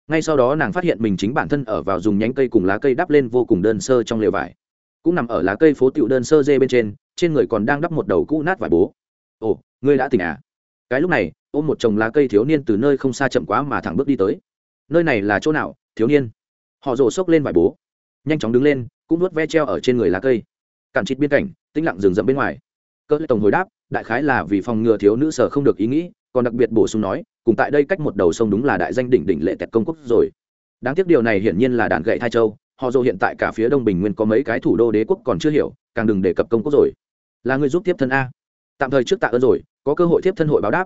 ngay sau đó nàng phát hiện mình chính bản thân ở vào dùng nhánh cây cùng lá cây đắp lên vô cùng đơn sơ trong lều vải cũng nằm ở lá cây phố tiệu đơn sơ dê bên trên trên người còn đang đắp một đầu cũ nát vải bố. Ồ, ngươi đã tỉnh à? Cái lúc này, ôm một chồng lá cây thiếu niên từ nơi không xa chậm quá mà thẳng bước đi tới. Nơi này là chỗ nào, thiếu niên? Họ rồ xốc lên vải bố, nhanh chóng đứng lên, cũng nuốt ve treo ở trên người lá cây. Cản chịt biên cảnh, tĩnh lặng rừng rậm bên ngoài. Cỡ lệ tổng hồi đáp, đại khái là vì phòng ngừa thiếu nữ sở không được ý nghĩ, còn đặc biệt bổ sung nói, cùng tại đây cách một đầu sông đúng là đại danh đỉnh đỉnh lệ tẹt công quốc rồi. Đáng tiếc điều này hiển nhiên là đàn gậy thai châu họ dù hiện tại cả phía đông bình nguyên có mấy cái thủ đô đế quốc còn chưa hiểu, càng đừng đề cập công quốc rồi. Là người giúp tiếp thân a. Tạm thời trước tạ ơn rồi, có cơ hội tiếp thân hội báo đáp.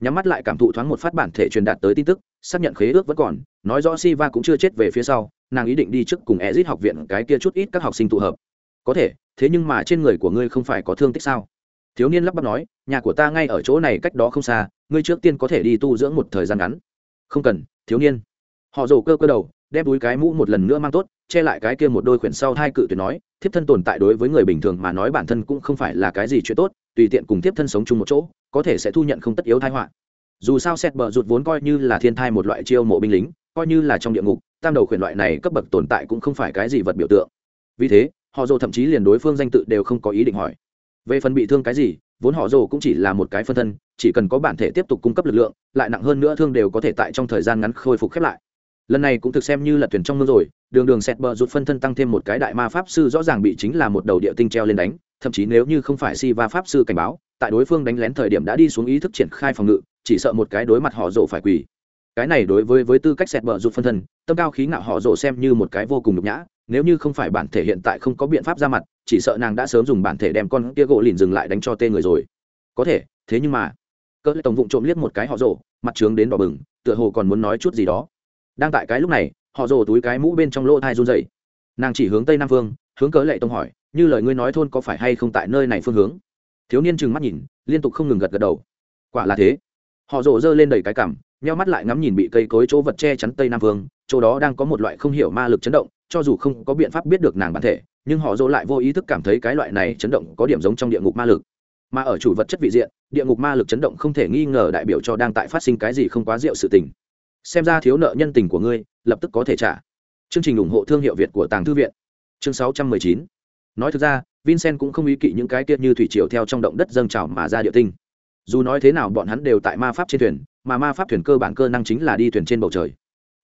Nhắm mắt lại cảm thụ thoáng một phát bản thể truyền đạt tới tin tức, xác nhận khế ước vẫn còn, nói rõ Siva cũng chưa chết về phía sau, nàng ý định đi trước cùng ezit học viện cái kia chút ít các học sinh tụ hợp. Có thể, thế nhưng mà trên người của ngươi không phải có thương tích sao? Thiếu niên lắp bắp nói, nhà của ta ngay ở chỗ này cách đó không xa, ngươi trước tiên có thể đi tu dưỡng một thời gian ngắn. Không cần, thiếu niên. Họ rồ cơ cơ đầu đem túi cái mũ một lần nữa mang tốt che lại cái kia một đôi khuyển sau hai cự tuyệt nói, thiếp thân tồn tại đối với người bình thường mà nói bản thân cũng không phải là cái gì chuyện tốt, tùy tiện cùng thiếp thân sống chung một chỗ, có thể sẽ thu nhận không tất yếu thai họa. Dù sao xét bờ rụt vốn coi như là thiên thai một loại chiêu mộ binh lính, coi như là trong địa ngục, tam đầu khuyển loại này cấp bậc tồn tại cũng không phải cái gì vật biểu tượng. Vì thế, họ dồ thậm chí liền đối phương danh tự đều không có ý định hỏi. Về phần bị thương cái gì, vốn họ dồ cũng chỉ là một cái phân thân, chỉ cần có bản thể tiếp tục cung cấp lực lượng, lại nặng hơn nữa thương đều có thể tại trong thời gian ngắn khôi phục khép lại lần này cũng thực xem như là thuyền trong mưa rồi, đường đường xẹt bờ rụt phân thân tăng thêm một cái đại ma pháp sư rõ ràng bị chính là một đầu địa tinh treo lên đánh, thậm chí nếu như không phải si va pháp sư cảnh báo, tại đối phương đánh lén thời điểm đã đi xuống ý thức triển khai phòng ngự, chỉ sợ một cái đối mặt họ rộ phải quỳ. Cái này đối với với tư cách xẹt bờ rụt phân thân, tâm cao khí ngạo họ rộ xem như một cái vô cùng nhục nhã, nếu như không phải bản thể hiện tại không có biện pháp ra mặt, chỉ sợ nàng đã sớm dùng bản thể đem con tia gỗ lìn dừng lại đánh cho tên người rồi. Có thể, thế nhưng mà, cỡ tổng vụ trộm liếc một cái họ rộ mặt trướng đến đỏ bừng, tựa hồ còn muốn nói chút gì đó đang tại cái lúc này họ rồ túi cái mũ bên trong lỗ thai run dày nàng chỉ hướng tây nam phương hướng cớ lệ tông hỏi như lời ngươi nói thôn có phải hay không tại nơi này phương hướng? Thiếu niên trừng mắt nhìn liên tục không ngừng gật gật đầu. Quả là thế. Họ rồ giơ lên đầy cái cảm, nheo mắt lại ngắm nhìn bị cây cối chỗ vật che chắn tây nam phương chỗ đó đang có một loại không hiểu ma lực chấn động cho dù không có biện pháp biết được nàng bản thể nhưng họ dỗ lại vô ý thức cảm thấy cái loại này chấn động có điểm giống trong địa ngục ma lực. Mà ở chủ vật chất vị diện địa ngục ma lực chấn động không thể nghi ngờ đại biểu cho đang tại phát sinh cái gì không quá rượu sự tình xem ra thiếu nợ nhân tình của ngươi, lập tức có thể trả. Chương trình ủng hộ thương hiệu việt của tàng thư viện. Chương 619. nói thực ra, vincent cũng không ý kỵ những cái tiết như thủy triều theo trong động đất dâng trào mà ra địa tinh. Dù nói thế nào bọn hắn đều tại ma pháp trên thuyền, mà ma pháp thuyền cơ bản cơ năng chính là đi thuyền trên bầu trời.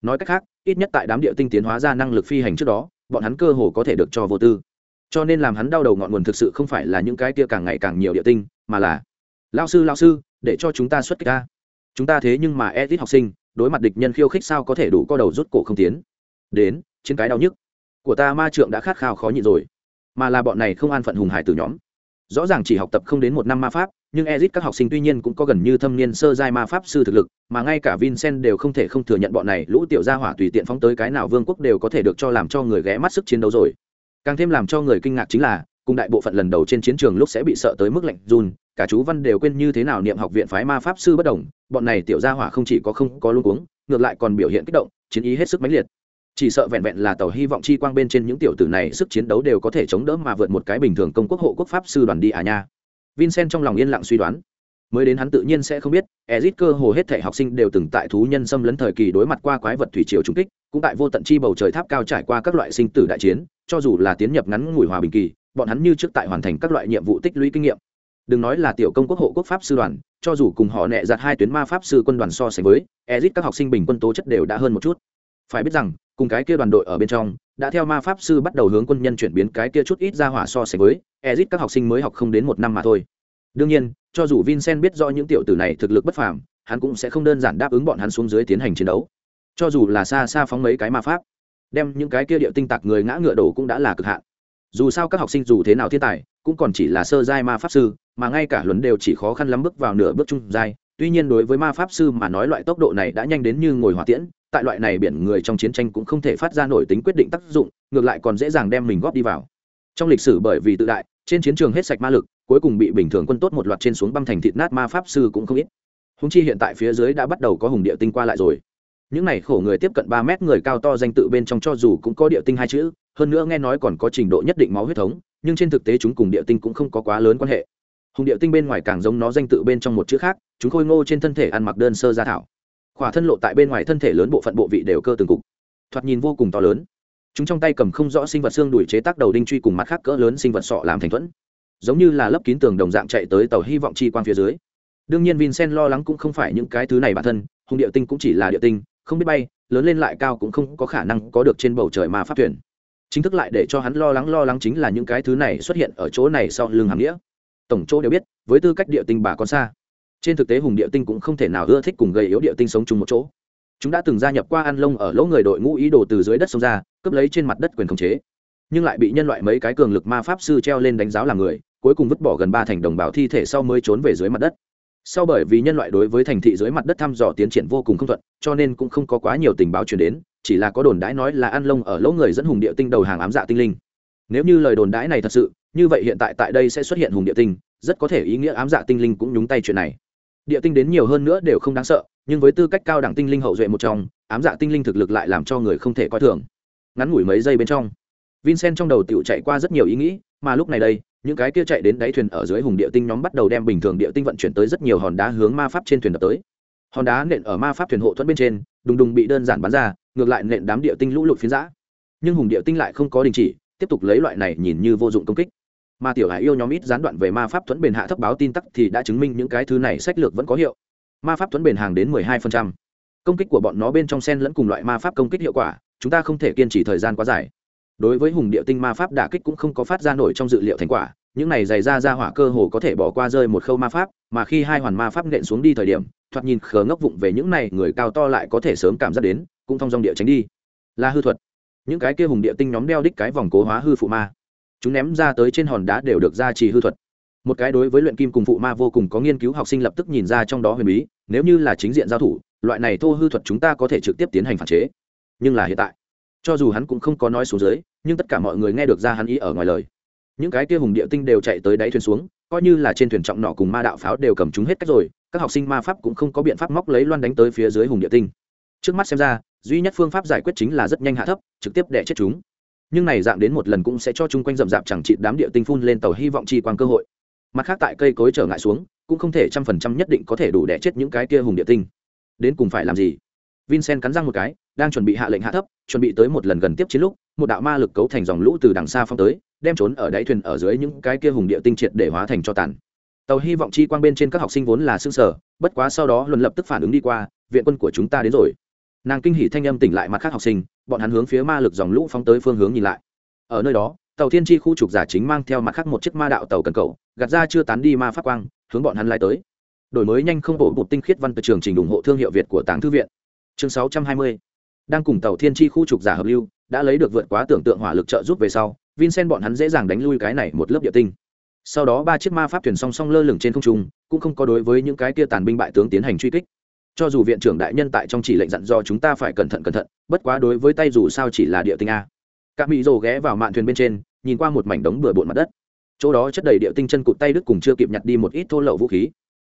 Nói cách khác, ít nhất tại đám địa tinh tiến hóa ra năng lực phi hành trước đó, bọn hắn cơ hồ có thể được cho vô tư. Cho nên làm hắn đau đầu ngọn nguồn thực sự không phải là những cái kia càng ngày càng nhiều địa tinh, mà là lao sư lao sư, để cho chúng ta xuất kích ta chúng ta thế nhưng mà edit học sinh đối mặt địch nhân khiêu khích sao có thể đủ co đầu rút cổ không tiến. Đến trên cái đau nhức. Của ta ma trượng đã khát khao khó nhịn rồi. Mà là bọn này không an phận hùng hải từ nhóm. Rõ ràng chỉ học tập không đến một năm ma pháp, nhưng ezit các học sinh tuy nhiên cũng có gần như thâm niên sơ giai ma pháp sư thực lực, mà ngay cả vincent đều không thể không thừa nhận bọn này lũ tiểu gia hỏa tùy tiện phóng tới cái nào vương quốc đều có thể được cho làm cho người ghé mắt sức chiến đấu rồi. Càng thêm làm cho người kinh ngạc chính là cùng đại bộ phận lần đầu trên chiến trường lúc sẽ bị sợ tới mức lạnh run, cả chú văn đều quên như thế nào niệm học viện phái ma pháp sư bất đồng, bọn này tiểu gia hỏa không chỉ có không có luôn cuống, ngược lại còn biểu hiện kích động, chiến ý hết sức mãnh liệt. Chỉ sợ vẹn vẹn là tàu hy vọng chi quang bên trên những tiểu tử này sức chiến đấu đều có thể chống đỡ mà vượt một cái bình thường công quốc hộ quốc pháp sư đoàn đi à nha. Vincent trong lòng yên lặng suy đoán. Mới đến hắn tự nhiên sẽ không biết ezit cơ hồ hết thể học sinh đều từng tại thú nhân xâm lấn thời kỳ đối mặt qua quái vật thủy triều trung kích, cũng tại vô tận chi bầu trời tháp cao trải qua các loại sinh tử đại chiến, cho dù là tiến nhập ngắn ngủi hòa bình kỳ bọn hắn như trước tại hoàn thành các loại nhiệm vụ tích lũy kinh nghiệm. Đừng nói là tiểu công quốc hộ quốc pháp sư đoàn, cho dù cùng họ nẹ giặt hai tuyến ma pháp sư quân đoàn so sánh với ezit các học sinh bình quân tố chất đều đã hơn một chút. Phải biết rằng, cùng cái kia đoàn đội ở bên trong, đã theo ma pháp sư bắt đầu hướng quân nhân chuyển biến cái kia chút ít ra hỏa so sánh với ezit các học sinh mới học không đến một năm mà thôi. Đương nhiên, cho dù vincent biết rõ những tiểu tử này thực lực bất phàm, hắn cũng sẽ không đơn giản đáp ứng bọn hắn xuống dưới tiến hành chiến đấu. Cho dù là xa xa phóng mấy cái ma pháp, đem những cái kia điệu tinh tạc người ngã ngựa đổ cũng đã là cực hạn dù sao các học sinh dù thế nào thiên tài, cũng còn chỉ là sơ giai ma pháp sư, mà ngay cả luấn đều chỉ khó khăn lắm bước vào nửa bước trung giai. Tuy nhiên đối với ma pháp sư mà nói loại tốc độ này đã nhanh đến như ngồi hỏa tiễn, tại loại này biển người trong chiến tranh cũng không thể phát ra nổi tính quyết định tác dụng, ngược lại còn dễ dàng đem mình góp đi vào. Trong lịch sử bởi vì tự đại, trên chiến trường hết sạch ma lực, cuối cùng bị bình thường quân tốt một loạt trên xuống băm thành thịt nát ma pháp sư cũng không ít. Húng chi hiện tại phía dưới đã bắt đầu có hùng địa tinh qua lại rồi. Những này khổ người tiếp cận ba mét người cao to danh tự bên trong cho dù cũng có địa tinh hai chữ hơn nữa nghe nói còn có trình độ nhất định máu huyết thống, nhưng trên thực tế chúng cùng địa tinh cũng không có quá lớn quan hệ. Hùng địa tinh bên ngoài càng giống nó danh tự bên trong một chữ khác, chúng khôi ngô trên thân thể ăn mặc đơn sơ gia thảo. Khỏa thân lộ tại bên ngoài thân thể lớn bộ phận bộ vị đều cơ từng cục. Thoạt nhìn vô cùng to lớn. Chúng trong tay cầm không rõ sinh vật xương đuổi chế tác đầu đinh truy cùng mặt khác cỡ lớn sinh vật sọ làm thành thuẫn. Giống như là lấp kín tường đồng dạng chạy tới tàu hy vọng chi quang phía dưới. Đương nhiên vincent lo lắng cũng không phải những cái thứ này bản thân, hùng địa tinh cũng chỉ là địa tinh, không biết bay, lớn lên lại cao cũng không có khả năng có được trên bầu trời mà phát thuyền chính thức lại để cho hắn lo lắng lo lắng chính là những cái thứ này xuất hiện ở chỗ này sau lưng hàm nghĩa. Tổng chỗ đều biết, với tư cách địa tinh bà con xa, trên thực tế hùng địa tinh cũng không thể nào ưa thích cùng gây yếu địa tinh sống chung một chỗ. Chúng đã từng gia nhập qua ăn lông ở lỗ người đội ngũ ý đồ từ dưới đất sông ra, cướp lấy trên mặt đất quyền khống chế. Nhưng lại bị nhân loại mấy cái cường lực ma pháp sư treo lên đánh giáo làm người, cuối cùng vứt bỏ gần ba thành đồng bào thi thể sau mới trốn về dưới mặt đất. Sau bởi vì nhân loại đối với thành thị dưới mặt đất thăm dò tiến triển vô cùng không thuận, cho nên cũng không có quá nhiều tình báo truyền đến chỉ là có đồn đãi nói là ăn lông ở lỗ người dẫn hùng địa tinh đầu hàng ám dạ tinh linh. Nếu như lời đồn đãi này thật sự, như vậy hiện tại tại đây sẽ xuất hiện hùng địa tinh, rất có thể ý nghĩa ám dạ tinh linh cũng nhúng tay chuyện này. Địa tinh đến nhiều hơn nữa đều không đáng sợ, nhưng với tư cách cao đẳng tinh linh hậu duệ một trong, ám dạ tinh linh thực lực lại làm cho người không thể coi thường. Ngắn ngủi mấy giây bên trong, vincent trong đầu tựu chạy qua rất nhiều ý nghĩ, mà lúc này đây, những cái kia chạy đến đáy thuyền ở dưới hùng địa tinh nhóm bắt đầu đem bình thường địa tinh vận chuyển tới rất nhiều hòn đá hướng ma pháp trên thuyền đập tới hòn đá nện ở ma pháp thuyền hộ thuẫn bên trên, đùng đùng bị đơn giản bắn ra, ngược lại nện đám địa tinh lũ lụt phiến giã. Nhưng hùng địa tinh lại không có đình chỉ, tiếp tục lấy loại này nhìn như vô dụng công kích. Mà tiểu hải yêu nhóm ít gián đoạn về ma pháp thuẫn bền hạ thấp báo tin tắc thì đã chứng minh những cái thứ này sách lược vẫn có hiệu. Ma pháp thuẫn bền hàng đến 12%. công kích của bọn nó bên trong sen lẫn cùng loại ma pháp công kích hiệu quả, chúng ta không thể kiên trì thời gian quá dài. Đối với hùng địa tinh ma pháp đả kích cũng không có phát ra nổi trong dự liệu thành quả, những này dày ra ra hỏa cơ hồ có thể bỏ qua rơi một khâu ma pháp, mà khi hai hoàn ma pháp nện xuống đi thời điểm thoạt nhìn khờ ngốc vụng về những này người cao to lại có thể sớm cảm giác đến, cũng thông dòng địa tránh đi. Là hư thuật. Những cái kia hùng địa tinh nhóm đeo đích cái vòng cố hóa hư phụ ma. Chúng ném ra tới trên hòn đá đều được gia trì hư thuật. Một cái đối với luyện kim cùng phụ ma vô cùng có nghiên cứu học sinh lập tức nhìn ra trong đó huyền bí, nếu như là chính diện giao thủ, loại này thô hư thuật chúng ta có thể trực tiếp tiến hành phản chế. Nhưng là hiện tại, cho dù hắn cũng không có nói xuống dưới, nhưng tất cả mọi người nghe được ra hắn ý ở ngoài lời. Những cái kia hùng địa tinh đều chạy tới đáy thuyền xuống, coi như là trên thuyền trọng nọ cùng ma đạo pháo đều cầm chúng hết cách rồi các học sinh ma pháp cũng không có biện pháp móc lấy loan đánh tới phía dưới hùng địa tinh. Trước mắt xem ra, duy nhất phương pháp giải quyết chính là rất nhanh hạ thấp, trực tiếp đẻ chết chúng. Nhưng này dạng đến một lần cũng sẽ cho chung quanh rậm rạp chẳng trị đám địa tinh phun lên tàu hy vọng chi quang cơ hội. Mặt khác tại cây cối trở ngại xuống, cũng không thể trăm phần trăm nhất định có thể đủ đẻ chết những cái kia hùng địa tinh. Đến cùng phải làm gì? Vincent cắn răng một cái, đang chuẩn bị hạ lệnh hạ thấp, chuẩn bị tới một lần gần tiếp chiến lúc, một đạo ma lực cấu thành dòng lũ từ đằng xa phong tới, đem trốn ở đáy thuyền ở dưới những cái kia hùng địa tinh triệt để hóa thành cho tàn tàu hy vọng chi quang bên trên các học sinh vốn là xương sở bất quá sau đó luân lập tức phản ứng đi qua, viện quân của chúng ta đến rồi. Nàng kinh hỉ thanh âm tỉnh lại mặt khác học sinh, bọn hắn hướng phía ma lực dòng lũ phóng tới phương hướng nhìn lại. Ở nơi đó, tàu thiên tri khu trục giả chính mang theo mặt khác một chiếc ma đạo tàu cần cầu, gạt ra chưa tán đi ma pháp quang, hướng bọn hắn lai tới. Đổi mới nhanh không bổ một tinh khiết văn từ trường trình ủng hộ thương hiệu việt của tàng thư viện. Chương 620. đang cùng tàu thiên tri khu trục giả hợp lưu, đã lấy được vượt quá tưởng tượng hỏa lực trợ giúp về sau, vincent bọn hắn dễ dàng đánh lui cái này một lớp địa tinh sau đó ba chiếc ma pháp thuyền song song lơ lửng trên không trung, cũng không có đối với những cái kia tàn binh bại tướng tiến hành truy kích. Cho dù viện trưởng đại nhân tại trong chỉ lệnh dặn do chúng ta phải cẩn thận cẩn thận, bất quá đối với tay dù sao chỉ là địa tinh a. Các mỹ rồ ghé vào mạn thuyền bên trên, nhìn qua một mảnh đống bừa bộn mặt đất. Chỗ đó chất đầy địa tinh chân cụt tay đức cùng chưa kịp nhặt đi một ít thô lậu vũ khí.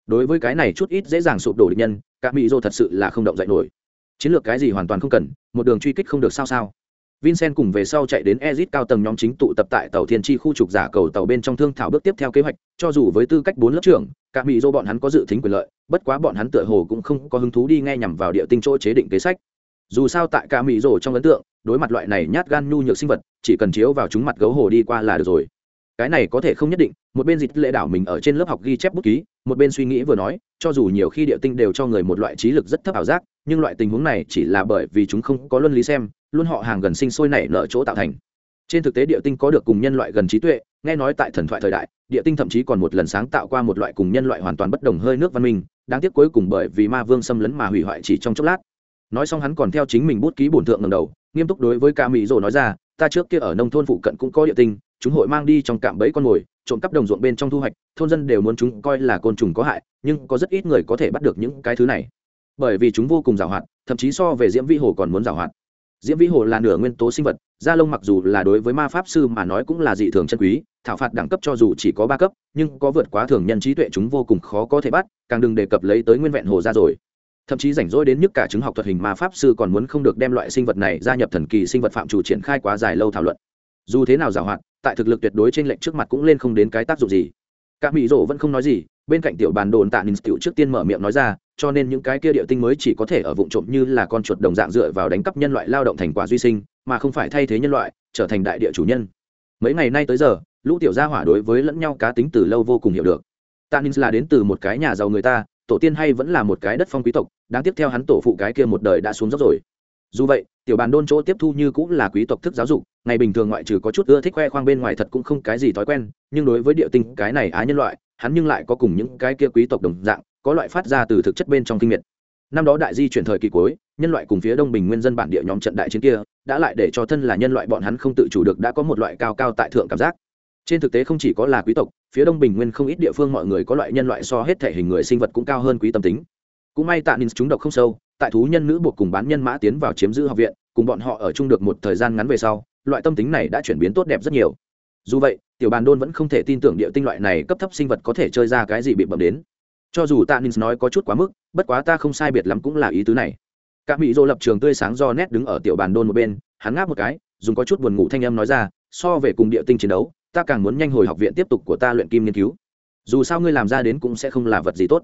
Đối với cái này chút ít dễ dàng sụp đổ địch nhân các mỹ rồ thật sự là không động dậy nổi. Chiến lược cái gì hoàn toàn không cần, một đường truy kích không được sao sao. Vincent cùng về sau chạy đến Ezit cao tầng nhóm chính tụ tập tại tàu Thiên Chi khu trục giả cầu tàu bên trong thương thảo bước tiếp theo kế hoạch, cho dù với tư cách bốn lớp trưởng, cả mỹ dô bọn hắn có dự tính quyền lợi, bất quá bọn hắn tựa hồ cũng không có hứng thú đi nghe nhằm vào địa tinh chỗ chế định kế sách. Dù sao tại cả mỹ dô trong ấn tượng, đối mặt loại này nhát gan nhu nhược sinh vật, chỉ cần chiếu vào chúng mặt gấu hồ đi qua là được rồi. Cái này có thể không nhất định, một bên dịch lễ đảo mình ở trên lớp học ghi chép bút ký, một bên suy nghĩ vừa nói, cho dù nhiều khi địa tinh đều cho người một loại trí lực rất thấp ảo giác, nhưng loại tình huống này chỉ là bởi vì chúng không có luân lý xem, luôn họ hàng gần sinh sôi nảy nở chỗ tạo thành. Trên thực tế địa tinh có được cùng nhân loại gần trí tuệ nghe nói tại thần thoại thời đại địa tinh thậm chí còn một lần sáng tạo qua một loại cùng nhân loại hoàn toàn bất đồng hơi nước văn minh đáng tiếc cuối cùng bởi vì ma vương xâm lấn mà hủy hoại chỉ trong chốc lát. Nói xong hắn còn theo chính mình bút ký bổn thượng ngầm đầu nghiêm túc đối với ca mỹ rồ nói ra ta trước kia ở nông thôn phụ cận cũng có địa tinh chúng hội mang đi trong cạm bẫy con mồi, trộm cắp đồng ruộng bên trong thu hoạch, thôn dân đều muốn chúng coi là côn trùng có hại, nhưng có rất ít người có thể bắt được những cái thứ này. Bởi vì chúng vô cùng giàu hoạt thậm chí so về diễm vi hồ còn muốn giàu hoạt diễm vĩ hồ là nửa nguyên tố sinh vật, da lông mặc dù là đối với ma pháp sư mà nói cũng là dị thường chân quý, thảo phạt đẳng cấp cho dù chỉ có ba cấp, nhưng có vượt quá thường nhân trí tuệ chúng vô cùng khó có thể bắt, càng đừng đề cập lấy tới nguyên vẹn hồ ra rồi. Thậm chí rảnh rỗi đến nhất cả chứng học thuật hình ma pháp sư còn muốn không được đem loại sinh vật này gia nhập thần kỳ sinh vật phạm chủ triển khai quá dài lâu thảo luận dù thế nào giảo hoạt, tại thực lực tuyệt đối trên lệnh trước mặt cũng lên không đến cái tác dụng gì. Các mỹ rỗ vẫn không nói gì, bên cạnh tiểu bàn đồn tạ ninh tiểu trước tiên mở miệng nói ra, cho nên những cái kia địa tinh mới chỉ có thể ở vụ trộm như là con chuột đồng dạng dựa vào đánh cắp nhân loại lao động thành quả duy sinh, mà không phải thay thế nhân loại, trở thành đại địa chủ nhân. Mấy ngày nay tới giờ, lũ tiểu gia hỏa đối với lẫn nhau cá tính từ lâu vô cùng hiểu được. Tạ ninh là đến từ một cái nhà giàu người ta, tổ tiên hay vẫn là một cái đất phong quý tộc, đáng tiếp theo hắn tổ phụ cái kia một đời đã xuống dốc rồi dù vậy, tiểu bàn đôn chỗ tiếp thu như cũng là quý tộc thức giáo dục, ngày bình thường ngoại trừ có chút ưa thích khoe khoang bên ngoài thật cũng không cái gì thói quen, nhưng đối với địa tinh cái này á nhân loại, hắn nhưng lại có cùng những cái kia quý tộc đồng dạng, có loại phát ra từ thực chất bên trong kinh nghiệm năm đó đại di chuyển thời kỳ cuối, nhân loại cùng phía đông bình nguyên dân bản địa nhóm trận đại chiến kia, đã lại để cho thân là nhân loại bọn hắn không tự chủ được đã có một loại cao cao tại thượng cảm giác. Trên thực tế không chỉ có là quý tộc, phía đông bình nguyên không ít địa phương mọi người có loại nhân loại so hết thể hình người sinh vật cũng cao hơn quý tâm tính. Cũng may tạ ninh chúng độc không sâu tại thú nhân nữ buộc cùng bán nhân mã tiến vào chiếm giữ học viện, cùng bọn họ ở chung được một thời gian ngắn về sau, loại tâm tính này đã chuyển biến tốt đẹp rất nhiều. Dù vậy, tiểu bàn đôn vẫn không thể tin tưởng địa tinh loại này cấp thấp sinh vật có thể chơi ra cái gì bị bẩm đến. Cho dù tạ nins nói có chút quá mức, bất quá ta không sai biệt lắm cũng là ý tứ này. Các mỹ dô lập trường tươi sáng do nét đứng ở tiểu bàn đôn một bên, hắn ngáp một cái, dùng có chút buồn ngủ thanh âm nói ra, so về cùng địa tinh chiến đấu, ta càng muốn nhanh hồi học viện tiếp tục của ta luyện kim nghiên cứu. Dù sao ngươi làm ra đến cũng sẽ không là vật gì tốt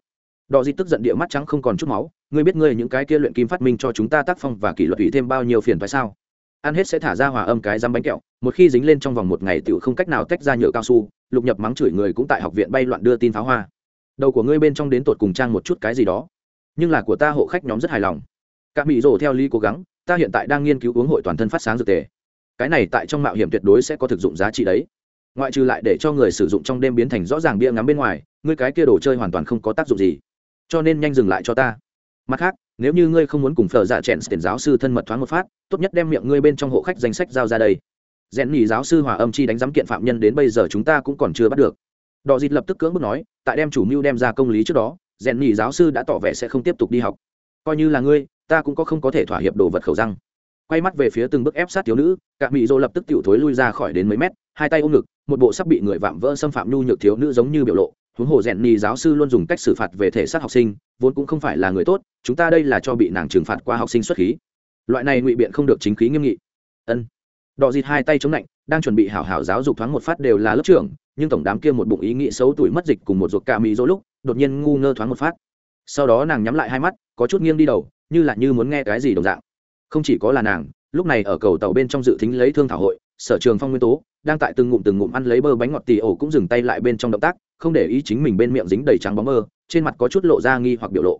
đò di tức giận địa mắt trắng không còn chút máu, ngươi biết ngươi những cái kia luyện kim phát minh cho chúng ta tác phong và kỷ luật ủy thêm bao nhiêu phiền phải sao? Ăn hết sẽ thả ra hòa âm cái dăm bánh kẹo, một khi dính lên trong vòng một ngày tựu không cách nào tách ra nhựa cao su, lục nhập mắng chửi người cũng tại học viện bay loạn đưa tin pháo hoa. Đầu của ngươi bên trong đến tột cùng trang một chút cái gì đó. Nhưng là của ta hộ khách nhóm rất hài lòng. Các mỹ rổ theo ly cố gắng, ta hiện tại đang nghiên cứu uống hội toàn thân phát sáng dược tề. Cái này tại trong mạo hiểm tuyệt đối sẽ có thực dụng giá trị đấy. Ngoại trừ lại để cho người sử dụng trong đêm biến thành rõ ràng bia ngắm bên ngoài, ngươi cái kia đồ chơi hoàn toàn không có tác dụng gì cho nên nhanh dừng lại cho ta. Mặt khác, nếu như ngươi không muốn cùng phở dạ chèn tiền giáo sư thân mật thoáng một phát, tốt nhất đem miệng ngươi bên trong hộ khách danh sách giao ra đây. Rèn nhì giáo sư hòa âm chi đánh giám kiện phạm nhân đến bây giờ chúng ta cũng còn chưa bắt được. Đò dịt lập tức cưỡng bức nói, tại đem chủ mưu đem ra công lý trước đó, rèn nhì giáo sư đã tỏ vẻ sẽ không tiếp tục đi học. Coi như là ngươi, ta cũng có không có thể thỏa hiệp đồ vật khẩu răng. Quay mắt về phía từng bước ép sát thiếu nữ, cả mỹ dô lập tức tiểu thối lui ra khỏi đến mấy mét hai tay ôm ngực, một bộ sắp bị người vạm vỡ xâm phạm nhu nhược thiếu nữ giống như biểu lộ, huống hồ rèn ni giáo sư luôn dùng cách xử phạt về thể xác học sinh, vốn cũng không phải là người tốt, chúng ta đây là cho bị nàng trừng phạt qua học sinh xuất khí. Loại này ngụy biện không được chính khí nghiêm nghị. Ân. Đỏ dịt hai tay chống lạnh, đang chuẩn bị hảo hảo giáo dục thoáng một phát đều là lớp trưởng, nhưng tổng đám kia một bụng ý nghĩ xấu tuổi mất dịch cùng một ruột ca mỹ dỗ lúc, đột nhiên ngu ngơ thoáng một phát. Sau đó nàng nhắm lại hai mắt, có chút nghiêng đi đầu, như là như muốn nghe cái gì đồng dạng. Không chỉ có là nàng, lúc này ở cầu tàu bên trong dự tính lấy thương thảo hội sở trường phong nguyên tố, đang tại từng ngụm từng ngụm ăn lấy bơ bánh ngọt tì ổ cũng dừng tay lại bên trong động tác, không để ý chính mình bên miệng dính đầy trắng bóng mơ, trên mặt có chút lộ ra nghi hoặc biểu lộ.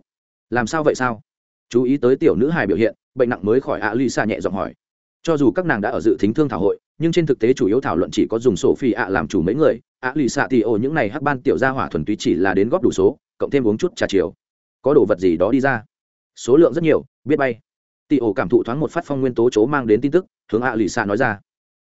Làm sao vậy sao? Chú ý tới tiểu nữ hài biểu hiện, bệnh nặng mới khỏi ạ lì xa nhẹ giọng hỏi. Cho dù các nàng đã ở dự thính thương thảo hội, nhưng trên thực tế chủ yếu thảo luận chỉ có dùng sổ phi ạ làm chủ mấy người ạ lì xạ tì ổ những này hắc ban tiểu gia hỏa thuần túy chỉ là đến góp đủ số, cộng thêm uống chút trà chiều. Có đồ vật gì đó đi ra? Số lượng rất nhiều, biết bay. Tì ổ cảm thụ thoáng một phát phong nguyên tố chố mang đến tin tức, hướng ạ lì xạ nói ra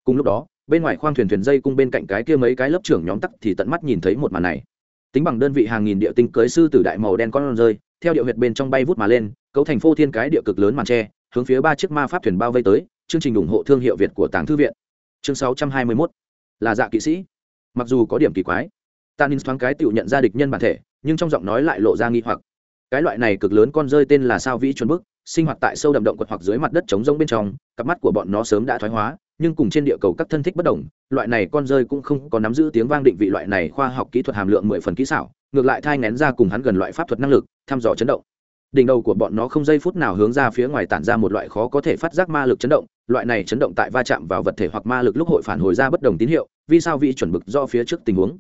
cùng lúc đó, bên ngoài khoang thuyền thuyền dây cung bên cạnh cái kia mấy cái lớp trưởng nhóm tắc thì tận mắt nhìn thấy một màn này. Tính bằng đơn vị hàng nghìn địa tinh cưới sư tử đại màu đen con rơi, theo địa huyệt bên trong bay vút mà lên, cấu thành phố thiên cái địa cực lớn màn tre, hướng phía ba chiếc ma pháp thuyền bao vây tới, chương trình ủng hộ thương hiệu việt của tàng thư viện. Chương 621 là dạ kỵ sĩ. Mặc dù có điểm kỳ quái tanin thoáng cái tự nhận ra địch nhân bản thể, nhưng trong giọng nói lại lộ ra nghi hoặc. Cái loại này cực lớn con rơi tên là sao vĩ chuẩn bức, sinh hoạt tại sâu đậm động quật hoặc dưới mặt đất trống rông bên trong, cặp mắt của bọn nó sớm đã thoái hóa nhưng cùng trên địa cầu các thân thích bất đồng, loại này con rơi cũng không có nắm giữ tiếng vang định vị loại này khoa học kỹ thuật hàm lượng mười phần kỹ xảo, ngược lại thai ngén ra cùng hắn gần loại pháp thuật năng lực, thăm dò chấn động. Đỉnh đầu của bọn nó không giây phút nào hướng ra phía ngoài tản ra một loại khó có thể phát giác ma lực chấn động, loại này chấn động tại va chạm vào vật thể hoặc ma lực lúc hội phản hồi ra bất đồng tín hiệu, vì sao vị chuẩn bực do phía trước tình huống.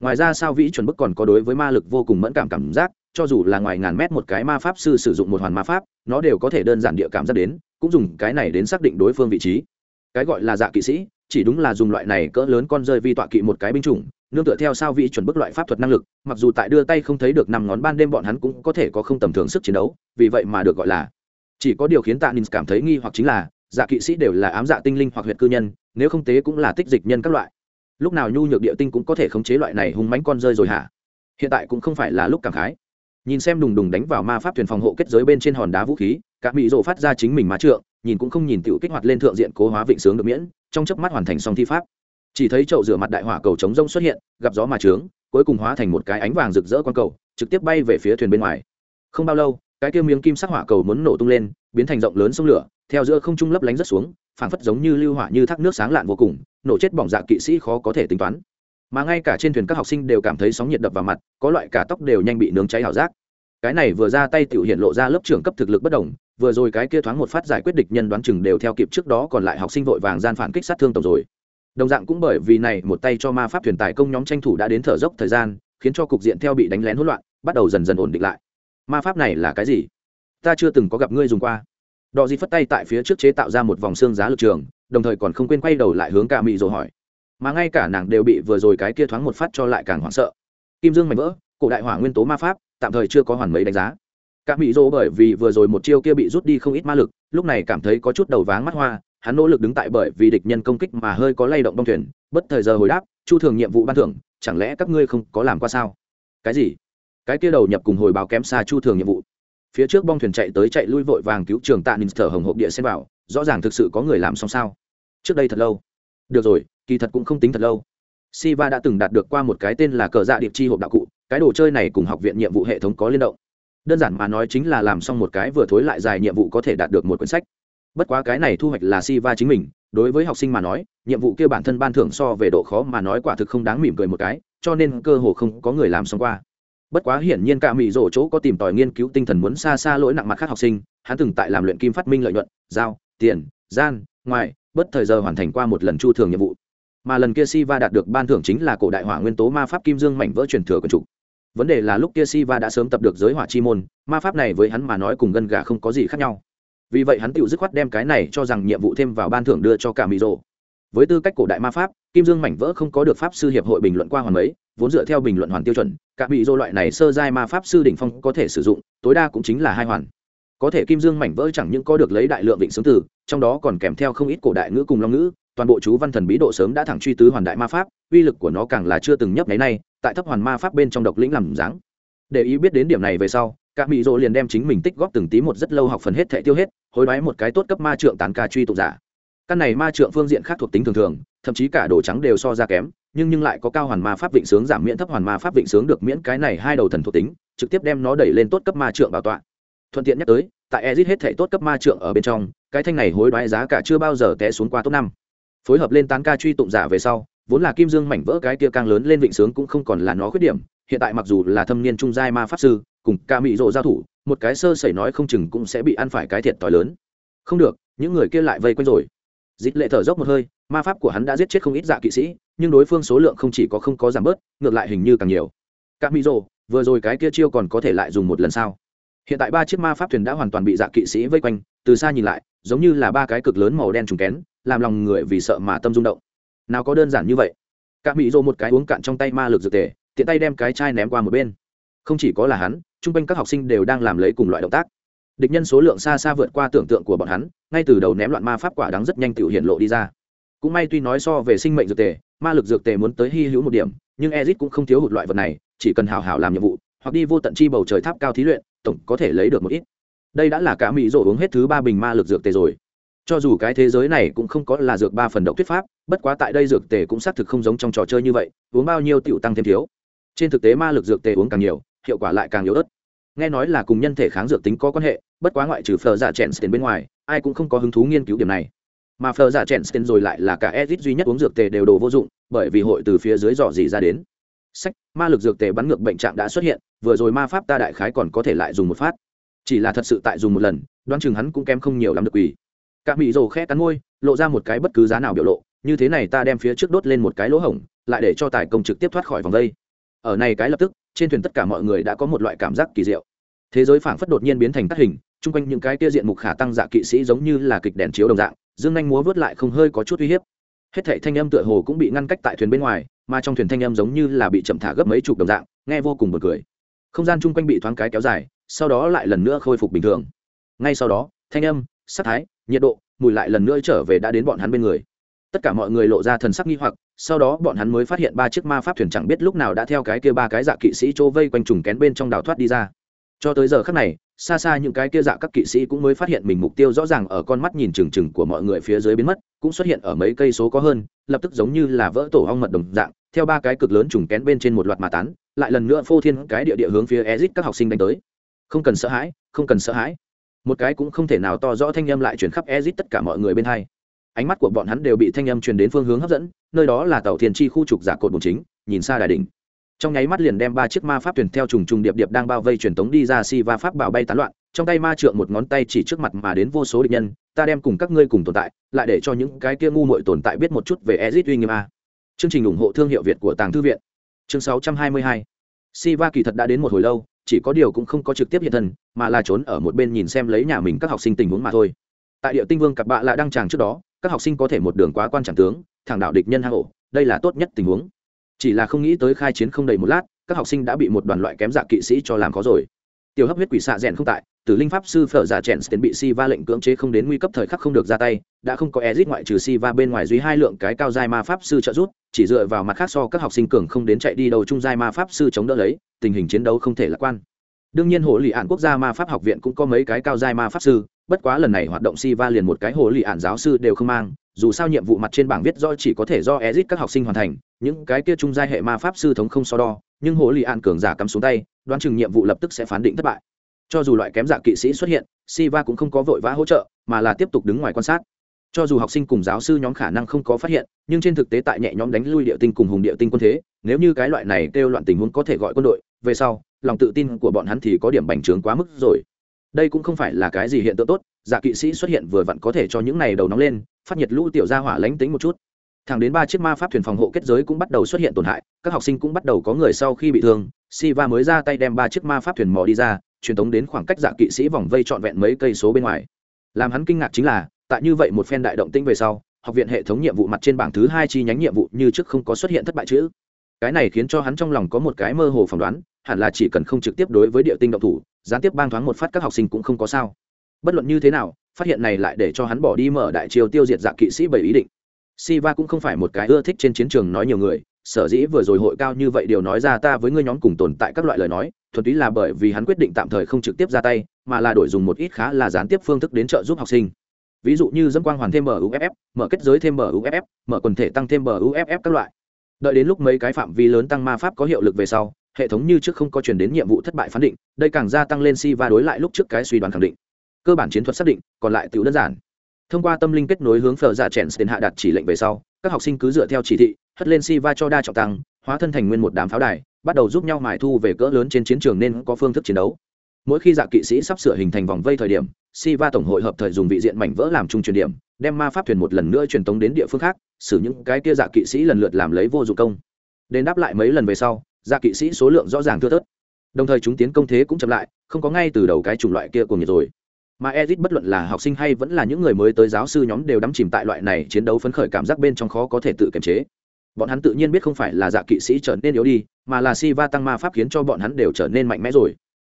Ngoài ra sao vĩ chuẩn bức còn có đối với ma lực vô cùng mẫn cảm cảm giác, cho dù là ngoài ngàn mét một cái ma pháp sư sử dụng một hoàn ma pháp, nó đều có thể đơn giản địa cảm giác đến, cũng dùng cái này đến xác định đối phương vị trí cái gọi là dạ kỵ sĩ, chỉ đúng là dùng loại này cỡ lớn con rơi vi tọa kỵ một cái binh chủng, nương tựa theo sao vị chuẩn bức loại pháp thuật năng lực, mặc dù tại đưa tay không thấy được năm ngón ban đêm bọn hắn cũng có thể có không tầm thường sức chiến đấu, vì vậy mà được gọi là. Chỉ có điều khiến tạ ninh cảm thấy nghi hoặc chính là dạ kỵ sĩ đều là ám dạ tinh linh hoặc huyện cư nhân, nếu không tế cũng là tích dịch nhân các loại. Lúc nào nhu nhược địa tinh cũng có thể khống chế loại này hung mánh con rơi rồi hả? Hiện tại cũng không phải là lúc cảm khái. Nhìn xem đùng đùng đánh vào ma pháp thuyền phòng hộ kết giới bên trên hòn đá vũ khí cả mỹ rồ phát ra chính mình má trượng, nhìn cũng không nhìn tiểu kích hoạt lên thượng diện cố hóa vịnh sướng được miễn, trong chớp mắt hoàn thành xong thi pháp. Chỉ thấy chậu rửa mặt đại hỏa cầu chống rông xuất hiện, gặp gió mà trướng, cuối cùng hóa thành một cái ánh vàng rực rỡ quang cầu, trực tiếp bay về phía thuyền bên ngoài. Không bao lâu, cái kia miếng kim sắc hỏa cầu muốn nổ tung lên, biến thành rộng lớn sông lửa, theo giữa không trung lấp lánh rất xuống, phảng phất giống như lưu hỏa như thác nước sáng lạn vô cùng, nổ chết bỏng dạ kỵ sĩ khó có thể tính toán. Mà ngay cả trên thuyền các học sinh đều cảm thấy sóng nhiệt đập vào mặt, có loại cả tóc đều nhanh bị nướng cháy ảo giác. Cái này vừa ra tay tiểu hiện lộ ra lớp trưởng cấp thực lực bất đồng vừa rồi cái kia thoáng một phát giải quyết địch nhân đoán chừng đều theo kịp trước đó, còn lại học sinh vội vàng gian phản kích sát thương tổng rồi. Đồng dạng cũng bởi vì này, một tay cho ma pháp thuyền tài công nhóm tranh thủ đã đến thở dốc thời gian, khiến cho cục diện theo bị đánh lén hỗn loạn, bắt đầu dần dần ổn định lại. Ma pháp này là cái gì? Ta chưa từng có gặp ngươi dùng qua. Đò di phất tay tại phía trước chế tạo ra một vòng xương giá lực trường, đồng thời còn không quên quay đầu lại hướng cả mị rồi hỏi. Mà ngay cả nàng đều bị vừa rồi cái kia thoáng một phát cho lại càng hoảng sợ. Kim dương mạnh vỡ, cổ đại hỏa nguyên tố ma pháp, tạm thời chưa có hoàn mấy đánh giá cả mỹ dỗ bởi vì vừa rồi một chiêu kia bị rút đi không ít ma lực, lúc này cảm thấy có chút đầu váng mắt hoa, hắn nỗ lực đứng tại bởi vì địch nhân công kích mà hơi có lay động bong thuyền, bất thời giờ hồi đáp, chu thường nhiệm vụ ban thưởng, chẳng lẽ các ngươi không có làm qua sao? Cái gì? Cái kia đầu nhập cùng hồi báo kém xa chu thường nhiệm vụ. Phía trước bong thuyền chạy tới chạy lui vội vàng cứu trường tạ ninh thở hồng hộp địa xem vào, rõ ràng thực sự có người làm xong sao? Trước đây thật lâu. Được rồi, kỳ thật cũng không tính thật lâu. Siva đã từng đạt được qua một cái tên là cờ dạ điệp chi hộp đạo cụ, cái đồ chơi này cùng học viện nhiệm vụ hệ thống có liên động đơn giản mà nói chính là làm xong một cái vừa thối lại dài nhiệm vụ có thể đạt được một quyển sách. Bất quá cái này thu hoạch là Si Va chính mình, đối với học sinh mà nói, nhiệm vụ kia bản thân ban thưởng so về độ khó mà nói quả thực không đáng mỉm cười một cái, cho nên cơ hồ không có người làm xong qua. Bất quá hiển nhiên cả mỹ rổ chỗ có tìm tòi nghiên cứu tinh thần muốn xa xa lỗi nặng mặt khác học sinh, hắn từng tại làm luyện kim phát minh lợi nhuận, giao, tiền, gian, ngoài, bất thời giờ hoàn thành qua một lần chu thường nhiệm vụ. Mà lần kia Si Va đạt được ban thưởng chính là cổ đại hỏa nguyên tố ma pháp kim dương mảnh vỡ truyền thừa quần chủ. Vấn đề là lúc kia Siva đã sớm tập được giới hỏa chi môn, ma pháp này với hắn mà nói cùng gân gà không có gì khác nhau. Vì vậy hắn tự dứt khoát đem cái này cho rằng nhiệm vụ thêm vào ban thưởng đưa cho cả Miro. Với tư cách cổ đại ma pháp, kim dương mảnh vỡ không có được pháp sư hiệp hội bình luận qua hoàn mấy, vốn dựa theo bình luận hoàn tiêu chuẩn, cả Miro loại này sơ giai ma pháp sư đỉnh phong có thể sử dụng, tối đa cũng chính là hai hoàn. Có thể kim dương mảnh vỡ chẳng những có được lấy đại lượng định xứng từ, trong đó còn kèm theo không ít cổ đại ngữ cùng long ngữ, toàn bộ chú văn thần bí độ sớm đã thẳng truy tứ hoàn đại ma pháp, uy lực của nó càng là chưa từng nhấp nháy nay, tại thấp hoàn ma pháp bên trong độc lĩnh làm dáng. Để ý biết đến điểm này về sau các mỹ rỗ liền đem chính mình tích góp từng tí một rất lâu học phần hết thệ tiêu hết, hối đoái một cái tốt cấp ma trượng tán ca truy tụ giả. Căn này ma trượng phương diện khác thuộc tính thường thường, thậm chí cả đồ trắng đều so ra kém, nhưng nhưng lại có cao hoàn ma pháp vịnh sướng giảm miễn thấp hoàn ma pháp vịnh sướng được miễn cái này hai đầu thần thuộc tính, trực tiếp đem nó đẩy lên tốt cấp ma trượng bảo tọa. Thuận tiện nhắc tới, tại ezit hết thể tốt cấp ma trượng ở bên trong, cái thanh này hối đoái giá cả chưa bao giờ té xuống qua top năm phối hợp lên tán ca truy tụng giả về sau, vốn là kim dương mảnh vỡ cái kia càng lớn lên vịnh sướng cũng không còn là nó khuyết điểm, hiện tại mặc dù là thâm niên trung giai ma pháp sư, cùng ca mỹ rộ giao thủ, một cái sơ sẩy nói không chừng cũng sẽ bị ăn phải cái thiệt t lớn. Không được, những người kia lại vây quanh rồi. Dịch lệ thở dốc một hơi, ma pháp của hắn đã giết chết không ít dạ kỵ sĩ, nhưng đối phương số lượng không chỉ có không có giảm bớt, ngược lại hình như càng nhiều. Ca mỹ rộ, vừa rồi cái kia chiêu còn có thể lại dùng một lần sau hiện tại ba chiếc ma pháp thuyền đã hoàn toàn bị dạ kỵ sĩ vây quanh, từ xa nhìn lại giống như là ba cái cực lớn màu đen trùng kén, làm lòng người vì sợ mà tâm rung động. Nào có đơn giản như vậy? Các mỹ dô một cái uống cạn trong tay ma lực dược tề, tiện tay đem cái chai ném qua một bên. Không chỉ có là hắn, chung quanh các học sinh đều đang làm lấy cùng loại động tác. Địch nhân số lượng xa xa vượt qua tưởng tượng của bọn hắn, ngay từ đầu ném loạn ma pháp quả đắng rất nhanh tự hiện lộ đi ra. Cũng may tuy nói so về sinh mệnh dược tề, ma lực dược tề muốn tới hy hữu một điểm, nhưng ezit cũng không thiếu hụt loại vật này, chỉ cần hào hào làm nhiệm vụ, hoặc đi vô tận chi bầu trời tháp cao thí luyện, tổng có thể lấy được một ít đây đã là cả mỹ rỗ uống hết thứ ba bình ma lực dược tề rồi. Cho dù cái thế giới này cũng không có là dược ba phần độc thuyết pháp, bất quá tại đây dược tề cũng xác thực không giống trong trò chơi như vậy, uống bao nhiêu tiểu tăng thêm thiếu. Trên thực tế ma lực dược tề uống càng nhiều, hiệu quả lại càng yếu ớt. Nghe nói là cùng nhân thể kháng dược tính có quan hệ, bất quá ngoại trừ phờ giả dạ chèn tiền bên ngoài, ai cũng không có hứng thú nghiên cứu điểm này. Mà phờ giả dạ chèn tiền rồi lại là cả edit duy nhất uống dược tề đều đồ vô dụng, bởi vì hội từ phía dưới dò dỉ ra đến. Sách, ma lực dược tề bắn ngược bệnh trạng đã xuất hiện, vừa rồi ma pháp ta đại khái còn có thể lại dùng một phát chỉ là thật sự tại dùng một lần, đoán chừng hắn cũng kém không nhiều lắm được quỳ. Các mỹ rồ khẽ cắn môi, lộ ra một cái bất cứ giá nào biểu lộ, như thế này ta đem phía trước đốt lên một cái lỗ hổng, lại để cho tài công trực tiếp thoát khỏi vòng vây ở này cái lập tức, trên thuyền tất cả mọi người đã có một loại cảm giác kỳ diệu. Thế giới phảng phất đột nhiên biến thành tắt hình, chung quanh những cái kia diện mục khả tăng dạ kỵ sĩ giống như là kịch đèn chiếu đồng dạng, dương anh múa vớt lại không hơi có chút uy hiếp. Hết thảy thanh âm tựa hồ cũng bị ngăn cách tại thuyền bên ngoài, mà trong thuyền thanh âm giống như là bị chậm thả gấp mấy chục đồng dạng, nghe vô cùng buồn cười. Không gian chung quanh bị thoáng cái kéo dài sau đó lại lần nữa khôi phục bình thường. Ngay sau đó, thanh âm, sắc thái, nhiệt độ, mùi lại lần nữa trở về đã đến bọn hắn bên người. Tất cả mọi người lộ ra thần sắc nghi hoặc, sau đó bọn hắn mới phát hiện ba chiếc ma pháp thuyền chẳng biết lúc nào đã theo cái kia ba cái dạ kỵ sĩ trô vây quanh trùng kén bên trong đào thoát đi ra. Cho tới giờ khác này, xa xa những cái kia dạ các kỵ sĩ cũng mới phát hiện mình mục tiêu rõ ràng ở con mắt nhìn trừng trừng của mọi người phía dưới biến mất, cũng xuất hiện ở mấy cây số có hơn, lập tức giống như là vỡ tổ ong mật đồng dạng, theo ba cái cực lớn trùng kén bên trên một loạt mà tán, lại lần nữa phô thiên cái địa địa hướng phía ezit các học sinh đánh tới không cần sợ hãi, không cần sợ hãi. Một cái cũng không thể nào to rõ thanh âm lại chuyển khắp ezit tất cả mọi người bên hai. Ánh mắt của bọn hắn đều bị thanh âm truyền đến phương hướng hấp dẫn, nơi đó là tàu thiên chi khu trục giả cột bồn chính, nhìn xa đài đỉnh. Trong nháy mắt liền đem ba chiếc ma pháp thuyền theo trùng trùng điệp điệp đang bao vây truyền tống đi ra si va pháp bảo bay tán loạn, trong tay ma trượng một ngón tay chỉ trước mặt mà đến vô số địch nhân, ta đem cùng các ngươi cùng tồn tại, lại để cho những cái kia ngu muội tồn tại biết một chút về ezit uy nghiêm a. Chương trình ủng hộ thương hiệu việt của tàng thư viện. Chương 622 Siva kỳ thật đã đến một hồi lâu chỉ có điều cũng không có trực tiếp hiện thân, mà là trốn ở một bên nhìn xem lấy nhà mình các học sinh tình huống mà thôi. Tại địa tinh vương cặp bạ lại đăng tràng trước đó, các học sinh có thể một đường quá quan trọng tướng, thẳng đạo địch nhân hang ổ, đây là tốt nhất tình huống. Chỉ là không nghĩ tới khai chiến không đầy một lát, các học sinh đã bị một đoàn loại kém dạ kỵ sĩ cho làm khó rồi. Tiểu hấp huyết quỷ xạ rèn không tại tử linh pháp sư phở giả chèn tiền bị si va lệnh cưỡng chế không đến nguy cấp thời khắc không được ra tay, đã không có ezit ngoại trừ si va bên ngoài duy hai lượng cái cao giai ma pháp sư trợ giúp, chỉ dựa vào mặt khác so các học sinh cường không đến chạy đi đầu trung giai ma pháp sư chống đỡ lấy, tình hình chiến đấu không thể lạc quan. Đương nhiên hồ lì ạn quốc gia ma pháp học viện cũng có mấy cái cao giai ma pháp sư, bất quá lần này hoạt động si va liền một cái hồ lì ạn giáo sư đều không mang, dù sao nhiệm vụ mặt trên bảng viết do chỉ có thể do ezit các học sinh hoàn thành, những cái kia trung giai hệ ma pháp sư thống không so đo, nhưng hồ lì ạn cường giả cắm xuống tay, đoán chừng nhiệm vụ lập tức sẽ phán định thất bại cho dù loại kém dạ kỵ sĩ xuất hiện, siva cũng không có vội vã hỗ trợ, mà là tiếp tục đứng ngoài quan sát. Cho dù học sinh cùng giáo sư nhóm khả năng không có phát hiện, nhưng trên thực tế tại nhẹ nhóm đánh lui địa tinh cùng hùng địa tinh quân thế, nếu như cái loại này kêu loạn tình huống có thể gọi quân đội, về sau, lòng tự tin của bọn hắn thì có điểm bành trướng quá mức rồi. Đây cũng không phải là cái gì hiện tượng tốt dạ kỵ sĩ xuất hiện vừa vặn có thể cho những này đầu nóng lên, phát nhiệt lũ tiểu ra hỏa lánh tính một chút. Thẳng đến ba chiếc ma pháp thuyền phòng hộ kết giới cũng bắt đầu xuất hiện tổn hại, các học sinh cũng bắt đầu có người sau khi bị thương, Siva mới ra tay đem ba chiếc ma pháp thuyền mò đi ra truyền tống đến khoảng cách dạ kỵ sĩ vòng vây trọn vẹn mấy cây số bên ngoài. Làm hắn kinh ngạc chính là tại như vậy một phen đại động tĩnh về sau học viện hệ thống nhiệm vụ mặt trên bảng thứ hai chi nhánh nhiệm vụ như trước không có xuất hiện thất bại chữ. Cái này khiến cho hắn trong lòng có một cái mơ hồ phỏng đoán hẳn là chỉ cần không trực tiếp đối với địa tinh động thủ gián tiếp bang thoáng một phát các học sinh cũng không có sao. Bất luận như thế nào phát hiện này lại để cho hắn bỏ đi mở đại triều tiêu diệt dạ kỵ sĩ bảy ý định. Siva cũng không phải một cái ưa thích trên chiến trường nói nhiều người, sở dĩ vừa rồi hội cao như vậy điều nói ra ta với ngươi nhóm cùng tồn tại các loại lời nói, thuần túy là bởi vì hắn quyết định tạm thời không trực tiếp ra tay, mà là đổi dùng một ít khá là gián tiếp phương thức đến trợ giúp học sinh. Ví dụ như dẫm quang hoàn thêm MUFF, mở kết giới thêm MUFF, mở quần thể tăng thêm MUFF các loại. Đợi đến lúc mấy cái phạm vi lớn tăng ma pháp có hiệu lực về sau, hệ thống như trước không có truyền đến nhiệm vụ thất bại phán định, đây càng gia tăng lên si và đối lại lúc trước cái suy đoán khẳng định. Cơ bản chiến thuật xác định, còn lại tự đơn giản thông qua tâm linh kết nối hướng phở giả chèn đến hạ đặt chỉ lệnh về sau các học sinh cứ dựa theo chỉ thị hất lên si va cho đa trọng tăng hóa thân thành nguyên một đám pháo đài, bắt đầu giúp nhau mài thu về cỡ lớn trên chiến trường nên có phương thức chiến đấu. Mỗi khi dạ kỵ sĩ sắp sửa hình thành vòng vây thời điểm si va tổng hội hợp thời dùng vị diện mảnh vỡ làm trung truyền điểm, đem ma pháp thuyền một lần nữa truyền tống đến địa phương khác, xử những cái kia dạ kỵ sĩ lần lượt làm lấy vô dụng công. Đến đáp lại mấy lần về sau dạ kỵ sĩ số lượng rõ ràng thưa thớt. Đồng thời chúng tiến công thế cũng chậm lại, không có ngay từ đầu cái chủng loại kia cùng nhiệt rồi. Mà edit bất luận là học sinh hay vẫn là những người mới tới giáo sư nhóm đều đắm chìm tại loại này chiến đấu phấn khởi cảm giác bên trong khó có thể tự kiềm chế bọn hắn tự nhiên biết không phải là dạ kỵ sĩ trở nên yếu đi, mà là si va tăng ma pháp khiến cho bọn hắn đều trở nên mạnh mẽ rồi.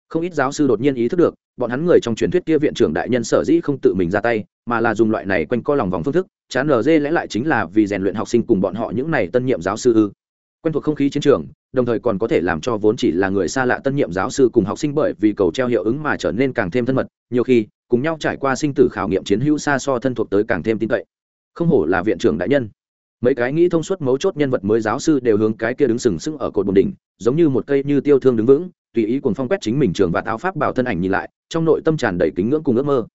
Không ít giáo sư đột nhiên ý thức được, bọn hắn người trong truyền thuyết kia viện trưởng đại nhân sở dĩ không tự mình ra tay, mà là dùng loại này quanh co lòng vòng phương thức, chán lờ dê lẽ lại chính là vì rèn luyện học sinh cùng bọn họ những này tân nhiệm giáo sư ư. Quen thuộc không khí chiến trường, đồng thời còn có thể làm cho vốn chỉ là người xa lạ tân nhiệm giáo sư cùng học sinh bởi vì cầu treo hiệu ứng mà trở nên càng thêm thân mật, nhiều khi, cùng nhau trải qua sinh tử khảo nghiệm chiến hữu xa so thân thuộc tới càng thêm tin cậy. Không hổ là viện trưởng đại nhân mấy cái nghĩ thông suốt mấu chốt nhân vật mới giáo sư đều hướng cái kia đứng sừng sững ở cột bồn đỉnh, giống như một cây như tiêu thương đứng vững, tùy ý cùng phong quét chính mình trường và táo pháp bảo thân ảnh nhìn lại, trong nội tâm tràn đầy kính ngưỡng cùng ước mơ.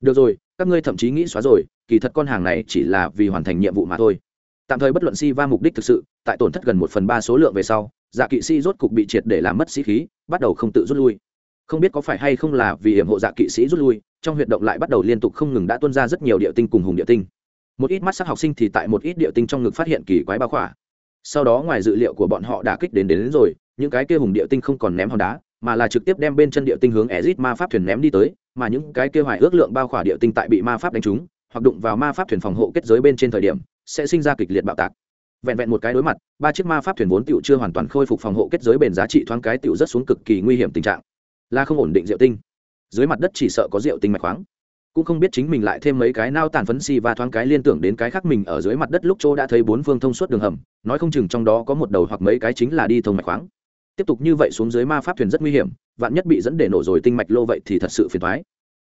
Được rồi, các ngươi thậm chí nghĩ xóa rồi, kỳ thật con hàng này chỉ là vì hoàn thành nhiệm vụ mà thôi. Tạm thời bất luận si va mục đích thực sự, tại tổn thất gần một phần ba số lượng về sau dạ kỵ sĩ rốt cục bị triệt để làm mất sĩ khí, bắt đầu không tự rút lui. Không biết có phải hay không là vì hiểm hộ dạ kỵ sĩ rút lui, trong huyệt động lại bắt đầu liên tục không ngừng đã tuân ra rất nhiều địa tinh cùng hùng địa tinh một ít mắt sắc học sinh thì tại một ít địa tinh trong ngực phát hiện kỳ quái bao khỏa. Sau đó ngoài dự liệu của bọn họ đã kích đến đến, đến rồi những cái kia hùng địa tinh không còn ném hòn đá mà là trực tiếp đem bên chân địa tinh hướng ezit ma pháp thuyền ném đi tới mà những cái kia hoài ước lượng bao khỏa địa tinh tại bị ma pháp đánh trúng hoặc đụng vào ma pháp thuyền phòng hộ kết giới bên trên thời điểm sẽ sinh ra kịch liệt bạo tạc. Vẹn vẹn một cái đối mặt ba chiếc ma pháp thuyền vốn tựu chưa hoàn toàn khôi phục phòng hộ kết giới bền giá trị thoáng cái tựu rất xuống cực kỳ nguy hiểm tình trạng. Là không ổn định rượu tinh. Dưới mặt đất chỉ sợ có rượu tinh mạch khoáng cũng không biết chính mình lại thêm mấy cái nao tàn phấn si và thoáng cái liên tưởng đến cái khác mình ở dưới mặt đất lúc chỗ đã thấy bốn phương thông suốt đường hầm, nói không chừng trong đó có một đầu hoặc mấy cái chính là đi thông mạch khoáng. Tiếp tục như vậy xuống dưới ma pháp thuyền rất nguy hiểm, vạn nhất bị dẫn để nổ rồi tinh mạch lô vậy thì thật sự phiền thoái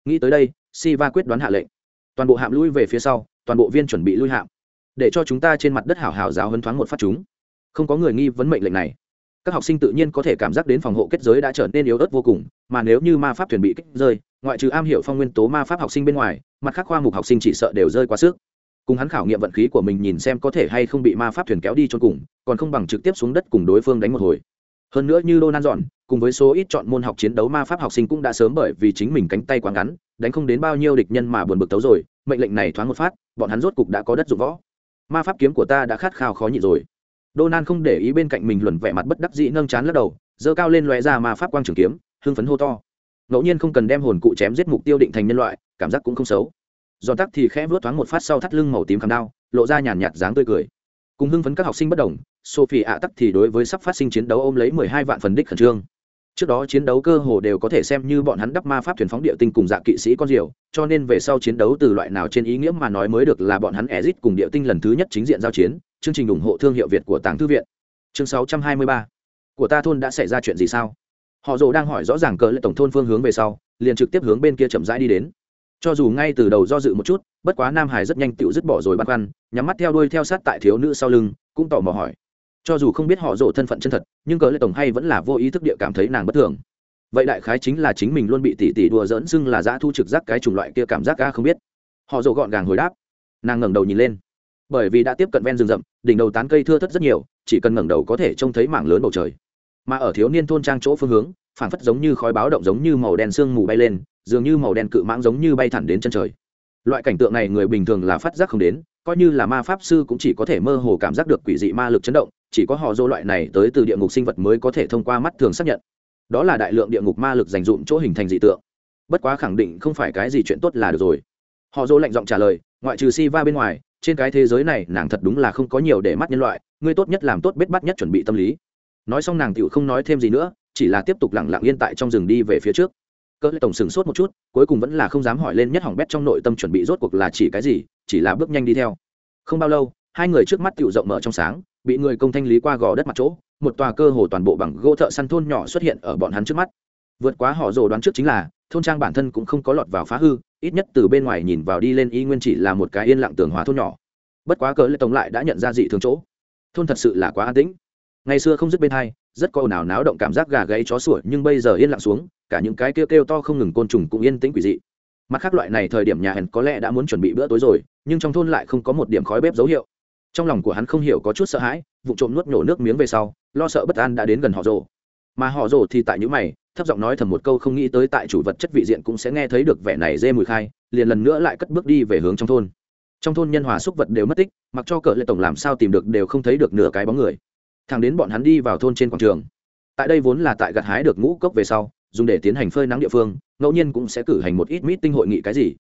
nghĩ tới đây si va quyết đoán hạ lệnh. Toàn bộ hạm lui về phía sau, toàn bộ viên chuẩn bị lui hạm, để cho chúng ta trên mặt đất hảo hảo giáo hấn thoáng một phát chúng. Không có người nghi vấn mệnh lệnh này các học sinh tự nhiên có thể cảm giác đến phòng hộ kết giới đã trở nên yếu ớt vô cùng, mà nếu như ma pháp thuyền bị kích rơi, ngoại trừ am hiểu phong nguyên tố ma pháp học sinh bên ngoài, mặt khác khoa mục học sinh chỉ sợ đều rơi quá sức. Cùng hắn khảo nghiệm vận khí của mình nhìn xem có thể hay không bị ma pháp thuyền kéo đi cho cùng, còn không bằng trực tiếp xuống đất cùng đối phương đánh một hồi. Hơn nữa như đô nan dọn cùng với số ít chọn môn học chiến đấu ma pháp học sinh cũng đã sớm bởi vì chính mình cánh tay quá ngắn, đánh không đến bao nhiêu địch nhân mà buồn bực tấu rồi, mệnh lệnh này thoáng một phát, bọn hắn rốt cục đã có đất dụng võ. Ma pháp kiếm của ta đã khát khao khó nhịn rồi đô nan không để ý bên cạnh mình luẩn vẻ mặt bất đắc dĩ nâng chán lắc đầu, giơ cao lên lóe ra ma pháp quang trường kiếm, hưng phấn hô to. Ngẫu nhiên không cần đem hồn cụ chém giết mục tiêu định thành nhân loại, cảm giác cũng không xấu. Giòn tắc thì khẽ vuốt thoáng một phát sau thắt lưng màu tím khảm đao, lộ ra nhàn nhạt dáng tươi cười. Cùng hưng phấn các học sinh bất đồng, sophie ạ tắc thì đối với sắp phát sinh chiến đấu ôm lấy mười hai vạn phần đích khẩn trương. Trước đó chiến đấu cơ hồ đều có thể xem như bọn hắn đắp ma pháp thuyền phóng địa tinh cùng dạ kỵ sĩ con diều, cho nên về sau chiến đấu từ loại nào trên ý nghĩa mà nói mới được là bọn hắn Ezic cùng địa tinh lần thứ nhất chính diện giao chiến chương trình ủng hộ thương hiệu việt của tàng thư viện. Chương sáu trăm hai mươi ba. Của ta thôn đã xảy ra chuyện gì sao? Họ dồ đang hỏi rõ ràng cỡ lệ tổng thôn phương hướng về sau, liền trực tiếp hướng bên kia chậm rãi đi đến. Cho dù ngay từ đầu do dự một chút, bất quá nam hải rất nhanh tựu dứt bỏ rồi băn khoăn, nhắm mắt theo đuôi theo sát tại thiếu nữ sau lưng, cũng tò mò hỏi. Cho dù không biết họ dồ thân phận chân thật, nhưng cỡ lệ tổng hay vẫn là vô ý thức địa cảm thấy nàng bất thường. Vậy đại khái chính là chính mình luôn bị tỉ tỉ đùa dỡn xưng là dã thu trực giác cái chủng loại kia cảm giác ga không biết. Họ dồ gọn gàng hồi đáp. Nàng ngẩng đầu nhìn lên bởi vì đã tiếp cận ven rừng rậm, đỉnh đầu tán cây thưa thất rất nhiều, chỉ cần ngẩng đầu có thể trông thấy mảng lớn bầu trời. Mà ở thiếu niên thôn trang chỗ phương hướng phản phất giống như khói báo động giống như màu đen sương mù bay lên, dường như màu đen cự mãng giống như bay thẳng đến chân trời. Loại cảnh tượng này người bình thường là phát giác không đến, coi như là ma pháp sư cũng chỉ có thể mơ hồ cảm giác được quỷ dị ma lực chấn động, chỉ có họ dô loại này tới từ địa ngục sinh vật mới có thể thông qua mắt thường xác nhận. Đó là đại lượng địa ngục ma lực dành dụm chỗ hình thành dị tượng. Bất quá khẳng định không phải cái gì chuyện tốt là được rồi. Họ dô lạnh giọng trả lời, ngoại trừ si va bên ngoài trên cái thế giới này nàng thật đúng là không có nhiều để mắt nhân loại, ngươi tốt nhất làm tốt bết bắt nhất chuẩn bị tâm lý. Nói xong nàng tựu không nói thêm gì nữa, chỉ là tiếp tục lẳng lặng yên tại trong rừng đi về phía trước. Cỡ tổng sừng sốt một chút, cuối cùng vẫn là không dám hỏi lên nhất hỏng bét trong nội tâm chuẩn bị rốt cuộc là chỉ cái gì, chỉ là bước nhanh đi theo. Không bao lâu, hai người trước mắt tựu rộng mở trong sáng, bị người công thanh lý qua gò đất mặt chỗ, một tòa cơ hồ toàn bộ bằng gỗ thợ săn thôn nhỏ xuất hiện ở bọn hắn trước mắt vượt quá họ rồ đoán trước chính là, thôn trang bản thân cũng không có lọt vào phá hư, ít nhất từ bên ngoài nhìn vào đi lên y nguyên chỉ là một cái yên lặng tường hòa thôn nhỏ. Bất quá cỡ lệ tổng lại đã nhận ra dị thường chỗ. Thôn thật sự là quá an tĩnh. Ngày xưa không dứt bên hai, rất có ồn ào náo động cảm giác gà gáy chó sủa, nhưng bây giờ yên lặng xuống, cả những cái kêu kêu to không ngừng côn trùng cũng yên tĩnh quỷ dị. Mặt khác loại này thời điểm nhà hèn có lẽ đã muốn chuẩn bị bữa tối rồi, nhưng trong thôn lại không có một điểm khói bếp dấu hiệu. Trong lòng của hắn không hiểu có chút sợ hãi, vụ trộm nuốt nhổ nước miếng về sau, lo sợ bất an đã đến gần họ rồ. Mà họ rồ thì tại những mày thấp giọng nói thầm một câu không nghĩ tới tại chủ vật chất vị diện cũng sẽ nghe thấy được vẻ này dê mùi khai, liền lần nữa lại cất bước đi về hướng trong thôn. Trong thôn nhân hòa xúc vật đều mất tích, mặc cho cỡ lệ tổng làm sao tìm được đều không thấy được nửa cái bóng người. Thẳng đến bọn hắn đi vào thôn trên quảng trường. Tại đây vốn là tại gặt hái được ngũ cốc về sau, dùng để tiến hành phơi nắng địa phương, ngẫu nhiên cũng sẽ cử hành một ít mít tinh hội nghị cái gì.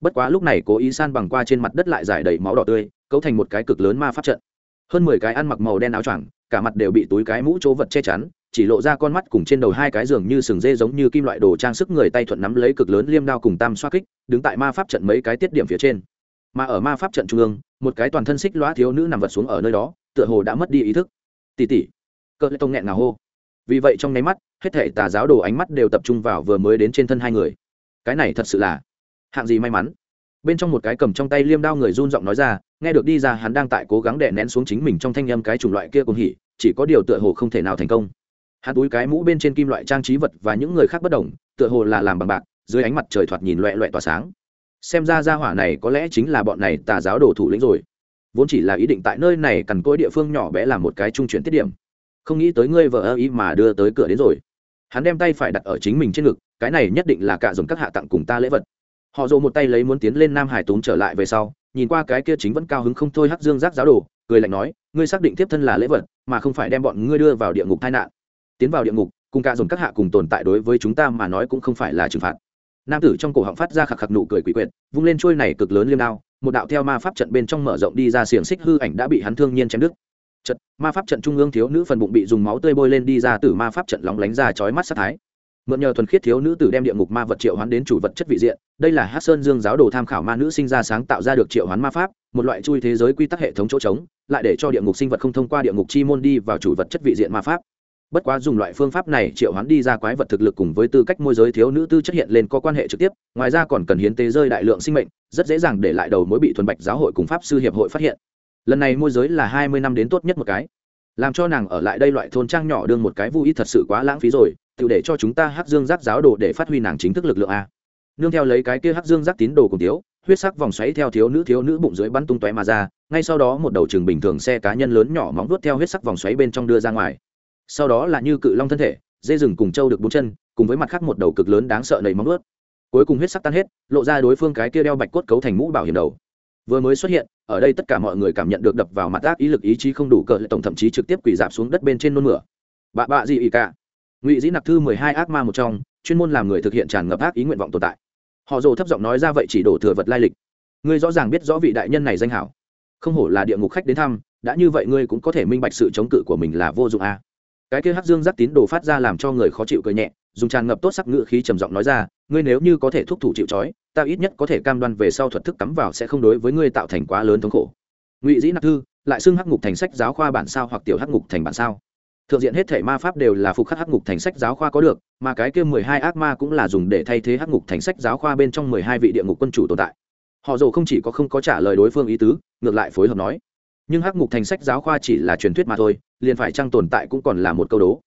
Bất quá lúc này cố ý san bằng qua trên mặt đất lại giải đầy máu đỏ tươi, cấu thành một cái cực lớn ma pháp trận. Hơn mười cái ăn mặc màu đen áo choàng, cả mặt đều bị túi cái mũ chỗ vật che chắn chỉ lộ ra con mắt cùng trên đầu hai cái giường như sừng dê giống như kim loại đồ trang sức người tay thuận nắm lấy cực lớn liêm đao cùng tam xoa kích, đứng tại ma pháp trận mấy cái tiết điểm phía trên. Mà ở ma pháp trận trung ương, một cái toàn thân xích loa thiếu nữ nằm vật xuống ở nơi đó, tựa hồ đã mất đi ý thức. Tỉ tỉ cỡ lệ tông nghẹn ngào hô. Vì vậy trong nháy mắt, hết thể tà giáo đồ ánh mắt đều tập trung vào vừa mới đến trên thân hai người. Cái này thật sự là hạng gì may mắn. Bên trong một cái cầm trong tay liêm đao người run giọng nói ra, nghe được đi ra hắn đang tại cố gắng đè nén xuống chính mình trong thanh âm cái chủng loại kia cùng hỉ, chỉ có điều tựa hồ không thể nào thành công hắn túi cái mũ bên trên kim loại trang trí vật và những người khác bất đồng, tựa hồ là làm bằng bạc, dưới ánh mặt trời thoạt nhìn loẹ loẹ tỏa sáng. Xem ra ra hỏa này có lẽ chính là bọn này tà giáo đồ thủ lĩnh rồi. Vốn chỉ là ý định tại nơi này cằn cối địa phương nhỏ bé làm một cái trung chuyển tiết điểm. Không nghĩ tới ngươi vợ ơ ý mà đưa tới cửa đến rồi. Hắn đem tay phải đặt ở chính mình trên ngực, cái này nhất định là cả dùng các hạ tặng cùng ta lễ vật. Họ dồ một tay lấy muốn tiến lên nam hải tốn trở lại về sau, nhìn qua cái kia chính vẫn cao hứng không thôi hắc dương giác giáo đồ, cười lạnh nói, ngươi xác định tiếp thân là lễ vật, mà không phải đem bọn ngươi đưa vào địa ngục tai nạn tiến vào địa ngục, cùng cả dùng các hạ cùng tồn tại đối với chúng ta mà nói cũng không phải là trừng phạt. Nam tử trong cổ họng phát ra khạc khạc nụ cười quỷ quyệt, vung lên trôi này cực lớn liêm đao, một đạo theo ma pháp trận bên trong mở rộng đi ra xiềng xích hư ảnh đã bị hắn thương nhiên chém đứt. Trận ma pháp trận trung ương thiếu nữ phần bụng bị dùng máu tươi bôi lên đi ra từ ma pháp trận lóng lánh ra chói mắt sát thái. Mượn nhờ thuần khiết thiếu nữ tử đem địa ngục ma vật triệu hoán đến chủ vật chất vị diện, đây là hát sơn dương giáo đồ tham khảo ma nữ sinh ra sáng tạo ra được triệu hoán ma pháp, một loại chui thế giới quy tắc hệ thống chỗ trống, lại để cho địa ngục sinh vật không thông qua địa ngục chi môn đi vào chủ vật chất vị diện ma pháp bất quá dùng loại phương pháp này triệu hoán đi ra quái vật thực lực cùng với tư cách môi giới thiếu nữ tư chất hiện lên có quan hệ trực tiếp, ngoài ra còn cần hiến tế rơi đại lượng sinh mệnh, rất dễ dàng để lại đầu mối bị thuần bạch giáo hội cùng pháp sư hiệp hội phát hiện. Lần này môi giới là hai mươi năm đến tốt nhất một cái. Làm cho nàng ở lại đây loại thôn trang nhỏ đương một cái vui thật sự quá lãng phí rồi, tự để cho chúng ta hắc dương giác giáo đồ để phát huy nàng chính thức lực lượng a. Nương theo lấy cái kia hắc dương giác tín đồ cùng tiếu huyết sắc vòng xoáy theo thiếu nữ thiếu nữ bụng dưới bắn tung tóe mà ra, ngay sau đó một đầu trường bình thường xe cá nhân lớn nhỏ móng vuốt theo huyết sắc vòng xoáy bên trong đưa ra ngoài sau đó là như cự long thân thể, dê rừng cùng trâu được bốn chân, cùng với mặt khác một đầu cực lớn đáng sợ nầy móng vuốt. Cuối cùng huyết sắc tan hết, lộ ra đối phương cái kia đeo bạch cốt cấu thành mũ bảo hiểm đầu. Vừa mới xuất hiện, ở đây tất cả mọi người cảm nhận được đập vào mặt ác ý lực ý chí không đủ cờ tổng thậm chí trực tiếp quỳ dạp xuống đất bên trên nôn mửa. Bạ bạ gì ý cả. Ngụy dĩ nặc thư mười hai ác ma một trong, chuyên môn làm người thực hiện tràn ngập ác ý nguyện vọng tồn tại. Họ dồ thấp giọng nói ra vậy chỉ đổ thừa vật lai lịch. Ngươi rõ ràng biết rõ vị đại nhân này danh hảo. Không hổ là địa ngục khách đến thăm, đã như vậy ngươi cũng có thể minh bạch sự chống cự của mình là vô dụng a à cái kia hắc dương giác tín đồ phát ra làm cho người khó chịu cười nhẹ, dùng tràn ngập tốt sắc ngữ khí trầm giọng nói ra, ngươi nếu như có thể thúc thủ chịu trói, ta ít nhất có thể cam đoan về sau thuật thức cắm vào sẽ không đối với ngươi tạo thành quá lớn thống khổ. Ngụy dĩ nạp thư, lại xưng hắc ngục thành sách giáo khoa bản sao hoặc tiểu hắc ngục thành bản sao? Thượng diện hết thể ma pháp đều là phục khắc hắc ngục thành sách giáo khoa có được, mà cái kia mười hai ác ma cũng là dùng để thay thế hắc ngục thành sách giáo khoa bên trong mười hai vị địa ngục quân chủ tồn tại. Họ dồ không chỉ có không có trả lời đối phương ý tứ, ngược lại phối hợp nói nhưng hắc ngục thành sách giáo khoa chỉ là truyền thuyết mà thôi, liền phải chăng tồn tại cũng còn là một câu đố.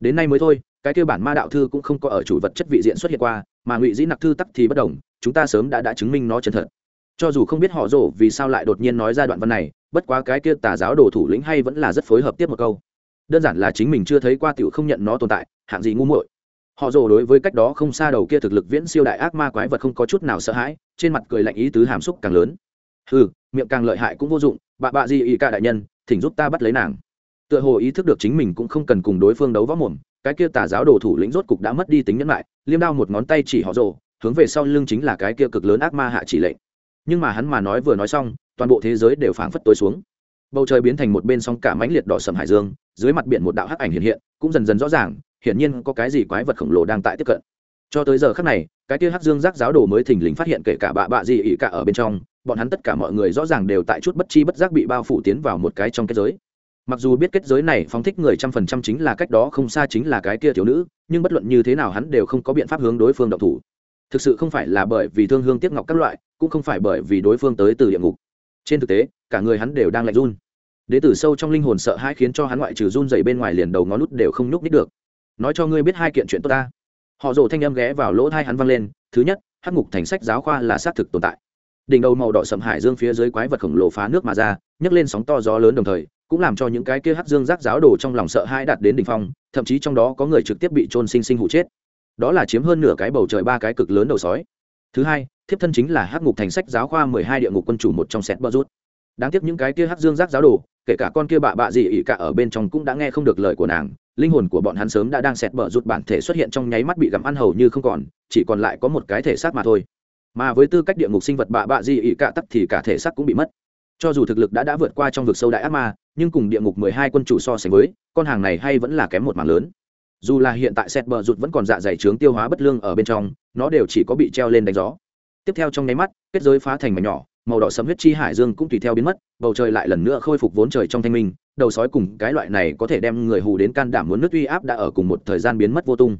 Đến nay mới thôi, cái kia bản ma đạo thư cũng không có ở chủ vật chất vị diện xuất hiện qua, mà ngụy dĩ nặc thư tắc thì bất đồng, chúng ta sớm đã đã chứng minh nó chân thật. Cho dù không biết họ rổ vì sao lại đột nhiên nói ra đoạn văn này, bất quá cái kia tà giáo đồ thủ lĩnh hay vẫn là rất phối hợp tiếp một câu. Đơn giản là chính mình chưa thấy qua tiểu không nhận nó tồn tại, hạng gì ngu muội. Họ rồ đối với cách đó không xa đầu kia thực lực viễn siêu đại ác ma quái vật không có chút nào sợ hãi, trên mặt cười lạnh ý tứ hàm xúc càng lớn. Ừ miệng càng lợi hại cũng vô dụng bạ bạ gì ý cả đại nhân, thỉnh giúp ta bắt lấy nàng. Tựa hồ ý thức được chính mình cũng không cần cùng đối phương đấu võ mồm, cái kia tà giáo đồ thủ lĩnh rốt cục đã mất đi tính nhẫn lại, liêm đao một ngón tay chỉ họ rồ, hướng về sau lưng chính là cái kia cực lớn ác ma hạ chỉ lệnh. Nhưng mà hắn mà nói vừa nói xong, toàn bộ thế giới đều phảng phất tối xuống. Bầu trời biến thành một bên sóng cả mãnh liệt đỏ sầm hải dương, dưới mặt biển một đạo hắc ảnh hiện hiện, cũng dần dần rõ ràng, hiển nhiên có cái gì quái vật khổng lồ đang tại tiếp cận. Cho tới giờ khắc này, cái kia hắc dương giác giáo đồ mới thình lình phát hiện kể cả bạ bạ gì ỉ cả ở bên trong bọn hắn tất cả mọi người rõ ràng đều tại chút bất chi bất giác bị bao phủ tiến vào một cái trong kết giới. Mặc dù biết kết giới này phóng thích người trăm phần trăm chính là cách đó không xa chính là cái kia thiếu nữ, nhưng bất luận như thế nào hắn đều không có biện pháp hướng đối phương độc thủ. Thực sự không phải là bởi vì thương hương tiếc ngọc các loại, cũng không phải bởi vì đối phương tới từ địa ngục. Trên thực tế, cả người hắn đều đang lạnh run. Đế tử sâu trong linh hồn sợ hãi khiến cho hắn ngoại trừ run dậy bên ngoài liền đầu ngón nút đều không nhúc nít được. Nói cho ngươi biết hai kiện chuyện tốt ta. Họ rồ thanh âm ghé vào lỗ thai hắn văng lên, thứ nhất, hắc ngục thành sách giáo khoa là xác thực tồn tại đỉnh đầu màu đỏ sầm hải dương phía dưới quái vật khổng lồ phá nước mà ra, nhấc lên sóng to gió lớn đồng thời, cũng làm cho những cái kia hắc dương rác giáo đồ trong lòng sợ hãi đạt đến đỉnh phong, thậm chí trong đó có người trực tiếp bị trôn sinh sinh hụ chết. Đó là chiếm hơn nửa cái bầu trời ba cái cực lớn đầu sói. Thứ hai, thiếp thân chính là hắc ngục thành sách giáo khoa mười hai địa ngục quân chủ một trong sẹt bơ rút. Đáng tiếc những cái kia hắc dương rác giáo đồ kể cả con kia bạ bạ gì ỉ cả ở bên trong cũng đã nghe không được lời của nàng, linh hồn của bọn hắn sớm đã đang sẹt bờ rụt bản thể xuất hiện trong nháy mắt bị gặm ăn hầu như không còn, chỉ còn lại có một cái thể xác mà thôi mà với tư cách địa ngục sinh vật bạ bạ gì ỉ cả tắc thì cả thể xác cũng bị mất. Cho dù thực lực đã đã vượt qua trong vực sâu đại ác ma, nhưng cùng địa ngục mười hai quân chủ so sánh với, con hàng này hay vẫn là kém một mảng lớn. Dù là hiện tại xét bờ rụt vẫn còn dạ dày trướng tiêu hóa bất lương ở bên trong, nó đều chỉ có bị treo lên đánh gió. Tiếp theo trong nháy mắt, kết giới phá thành mảnh nhỏ, màu đỏ sấm huyết chi hải dương cũng tùy theo biến mất, bầu trời lại lần nữa khôi phục vốn trời trong thanh minh, đầu sói cùng cái loại này có thể đem người hù đến can đảm muốn nước uy áp đã ở cùng một thời gian biến mất vô tung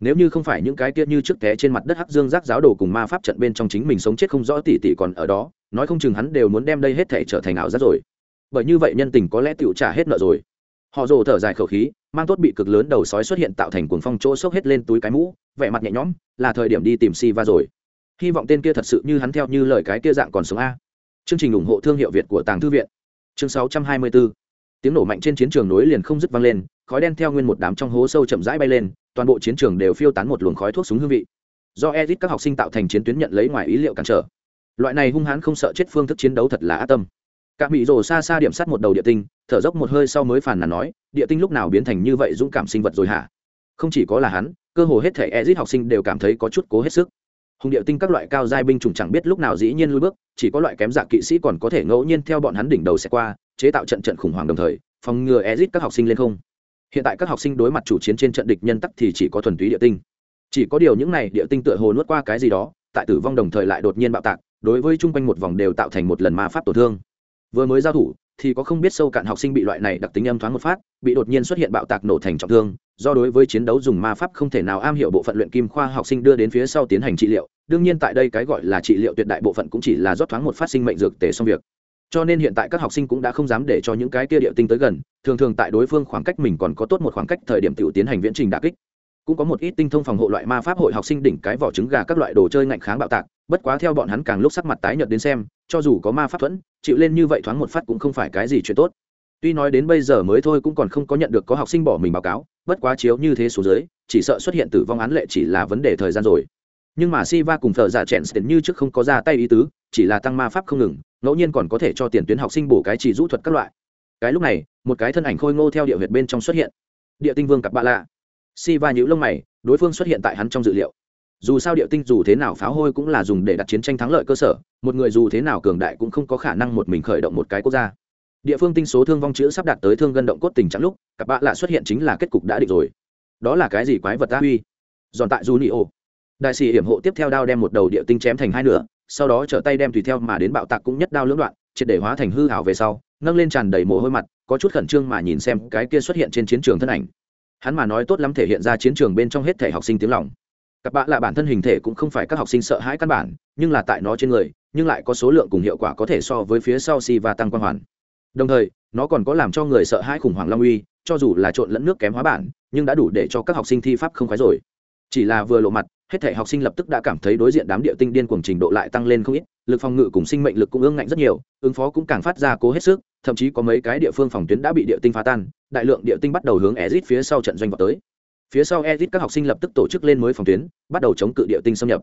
nếu như không phải những cái kia như trước té trên mặt đất hắc dương giác giáo đồ cùng ma pháp trận bên trong chính mình sống chết không rõ tỉ tỉ còn ở đó, nói không chừng hắn đều muốn đem đây hết thể trở thành ảo giác rồi. Bởi như vậy nhân tình có lẽ tựu trả hết nợ rồi. Họ rồ thở dài khẩu khí, mang tốt bị cực lớn đầu sói xuất hiện tạo thành cuồng phong chỗ sốc hết lên túi cái mũ, vẻ mặt nhẹ nhõm, là thời điểm đi tìm si va rồi. Hy vọng tên kia thật sự như hắn theo như lời cái kia dạng còn sống a. Chương trình ủng hộ thương hiệu việt của tàng thư viện. Chương 624. tiếng nổ mạnh trên chiến trường nối liền không dứt vang lên, khói đen theo nguyên một đám trong hố sâu chậm rãi bay lên toàn bộ chiến trường đều phiêu tán một luồng khói thuốc súng hương vị. Do edit các học sinh tạo thành chiến tuyến nhận lấy ngoài ý liệu cản trở. Loại này hung hãn không sợ chết phương thức chiến đấu thật là ác tâm. Cả mỹ rồ xa xa điểm sát một đầu địa tinh, thở dốc một hơi sau mới phàn nàn nói, địa tinh lúc nào biến thành như vậy dũng cảm sinh vật rồi hả? Không chỉ có là hắn, cơ hồ hết thể ezit học sinh đều cảm thấy có chút cố hết sức. Hùng địa tinh các loại cao giai binh chủng chẳng biết lúc nào dĩ nhiên lui bước, chỉ có loại kém dạ kỵ sĩ còn có thể ngẫu nhiên theo bọn hắn đỉnh đầu sẽ qua, chế tạo trận trận khủng hoảng đồng thời, phòng ngừa ezit các học sinh lên không hiện tại các học sinh đối mặt chủ chiến trên trận địch nhân tắc thì chỉ có thuần túy địa tinh. Chỉ có điều những này địa tinh tựa hồ nuốt qua cái gì đó, tại tử vong đồng thời lại đột nhiên bạo tạc, đối với chung quanh một vòng đều tạo thành một lần ma pháp tổn thương. Vừa mới giao thủ, thì có không biết sâu cạn học sinh bị loại này đặc tính âm thoáng một phát, bị đột nhiên xuất hiện bạo tạc nổ thành trọng thương, do đối với chiến đấu dùng ma pháp không thể nào am hiểu bộ phận luyện kim khoa học sinh đưa đến phía sau tiến hành trị liệu. Đương nhiên tại đây cái gọi là trị liệu tuyệt đại bộ phận cũng chỉ là rót thoáng một phát sinh mệnh dược tề xong việc cho nên hiện tại các học sinh cũng đã không dám để cho những cái kia địa tinh tới gần, thường thường tại đối phương khoảng cách mình còn có tốt một khoảng cách thời điểm tiểu tiến hành viễn trình đà kích. Cũng có một ít tinh thông phòng hộ loại ma pháp hội học sinh đỉnh cái vỏ trứng gà các loại đồ chơi ngạnh kháng bạo tạc, bất quá theo bọn hắn càng lúc sắc mặt tái nhợt đến xem, cho dù có ma pháp thuẫn, chịu lên như vậy thoáng một phát cũng không phải cái gì chuyện tốt. Tuy nói đến bây giờ mới thôi cũng còn không có nhận được có học sinh bỏ mình báo cáo, bất quá chiếu như thế số dưới, chỉ sợ xuất hiện tử vong án lệ chỉ là vấn đề thời gian rồi. Nhưng mà Siva cùng thợ giả chèn như trước không có ra tay ý tứ chỉ là tăng ma pháp không ngừng, ngẫu nhiên còn có thể cho tiền tuyến học sinh bổ cái chỉ rũ thuật các loại. Cái lúc này, một cái thân ảnh khôi ngô theo địa huyệt bên trong xuất hiện. Địa tinh vương cặp bạ lạ. Siva nhữ lông mày, đối phương xuất hiện tại hắn trong dự liệu. Dù sao địa tinh dù thế nào pháo hôi cũng là dùng để đặt chiến tranh thắng lợi cơ sở, một người dù thế nào cường đại cũng không có khả năng một mình khởi động một cái quốc gia. Địa phương tinh số thương vong chữ sắp đạt tới thương gân động cốt tình trạng lúc, cặp bạ lạ xuất hiện chính là kết cục đã định rồi. Đó là cái gì quái vật ta huy? Dọn tại junio. Đại sĩ hiểm hộ tiếp theo đao đem một đầu địa tinh chém thành hai nửa sau đó trở tay đem tùy theo mà đến bạo tạc cũng nhất đao lưỡng đoạn, triệt để hóa thành hư hảo về sau, nâng lên tràn đầy mồ hôi mặt, có chút khẩn trương mà nhìn xem cái kia xuất hiện trên chiến trường thân ảnh. Hắn mà nói tốt lắm thể hiện ra chiến trường bên trong hết thể học sinh tiếng lòng. Cặp bạn là bản thân hình thể cũng không phải các học sinh sợ hãi căn bản, nhưng là tại nó trên người, nhưng lại có số lượng cùng hiệu quả có thể so với phía sau si và tăng quan hoàn. Đồng thời, nó còn có làm cho người sợ hãi khủng hoảng long uy, cho dù là trộn lẫn nước kém hóa bản, nhưng đã đủ để cho các học sinh thi pháp không khoái rồi. Chỉ là vừa lộ mặt hết thể học sinh lập tức đã cảm thấy đối diện đám địa tinh điên cuồng trình độ lại tăng lên không ít, lực phòng ngự cùng sinh mệnh lực cũng ương ngạnh rất nhiều, ứng phó cũng càng phát ra cố hết sức, thậm chí có mấy cái địa phương phòng tuyến đã bị địa tinh phá tan, đại lượng địa tinh bắt đầu hướng ezit phía sau trận doanh vào tới. Phía sau ezit các học sinh lập tức tổ chức lên mới phòng tuyến, bắt đầu chống cự địa tinh xâm nhập.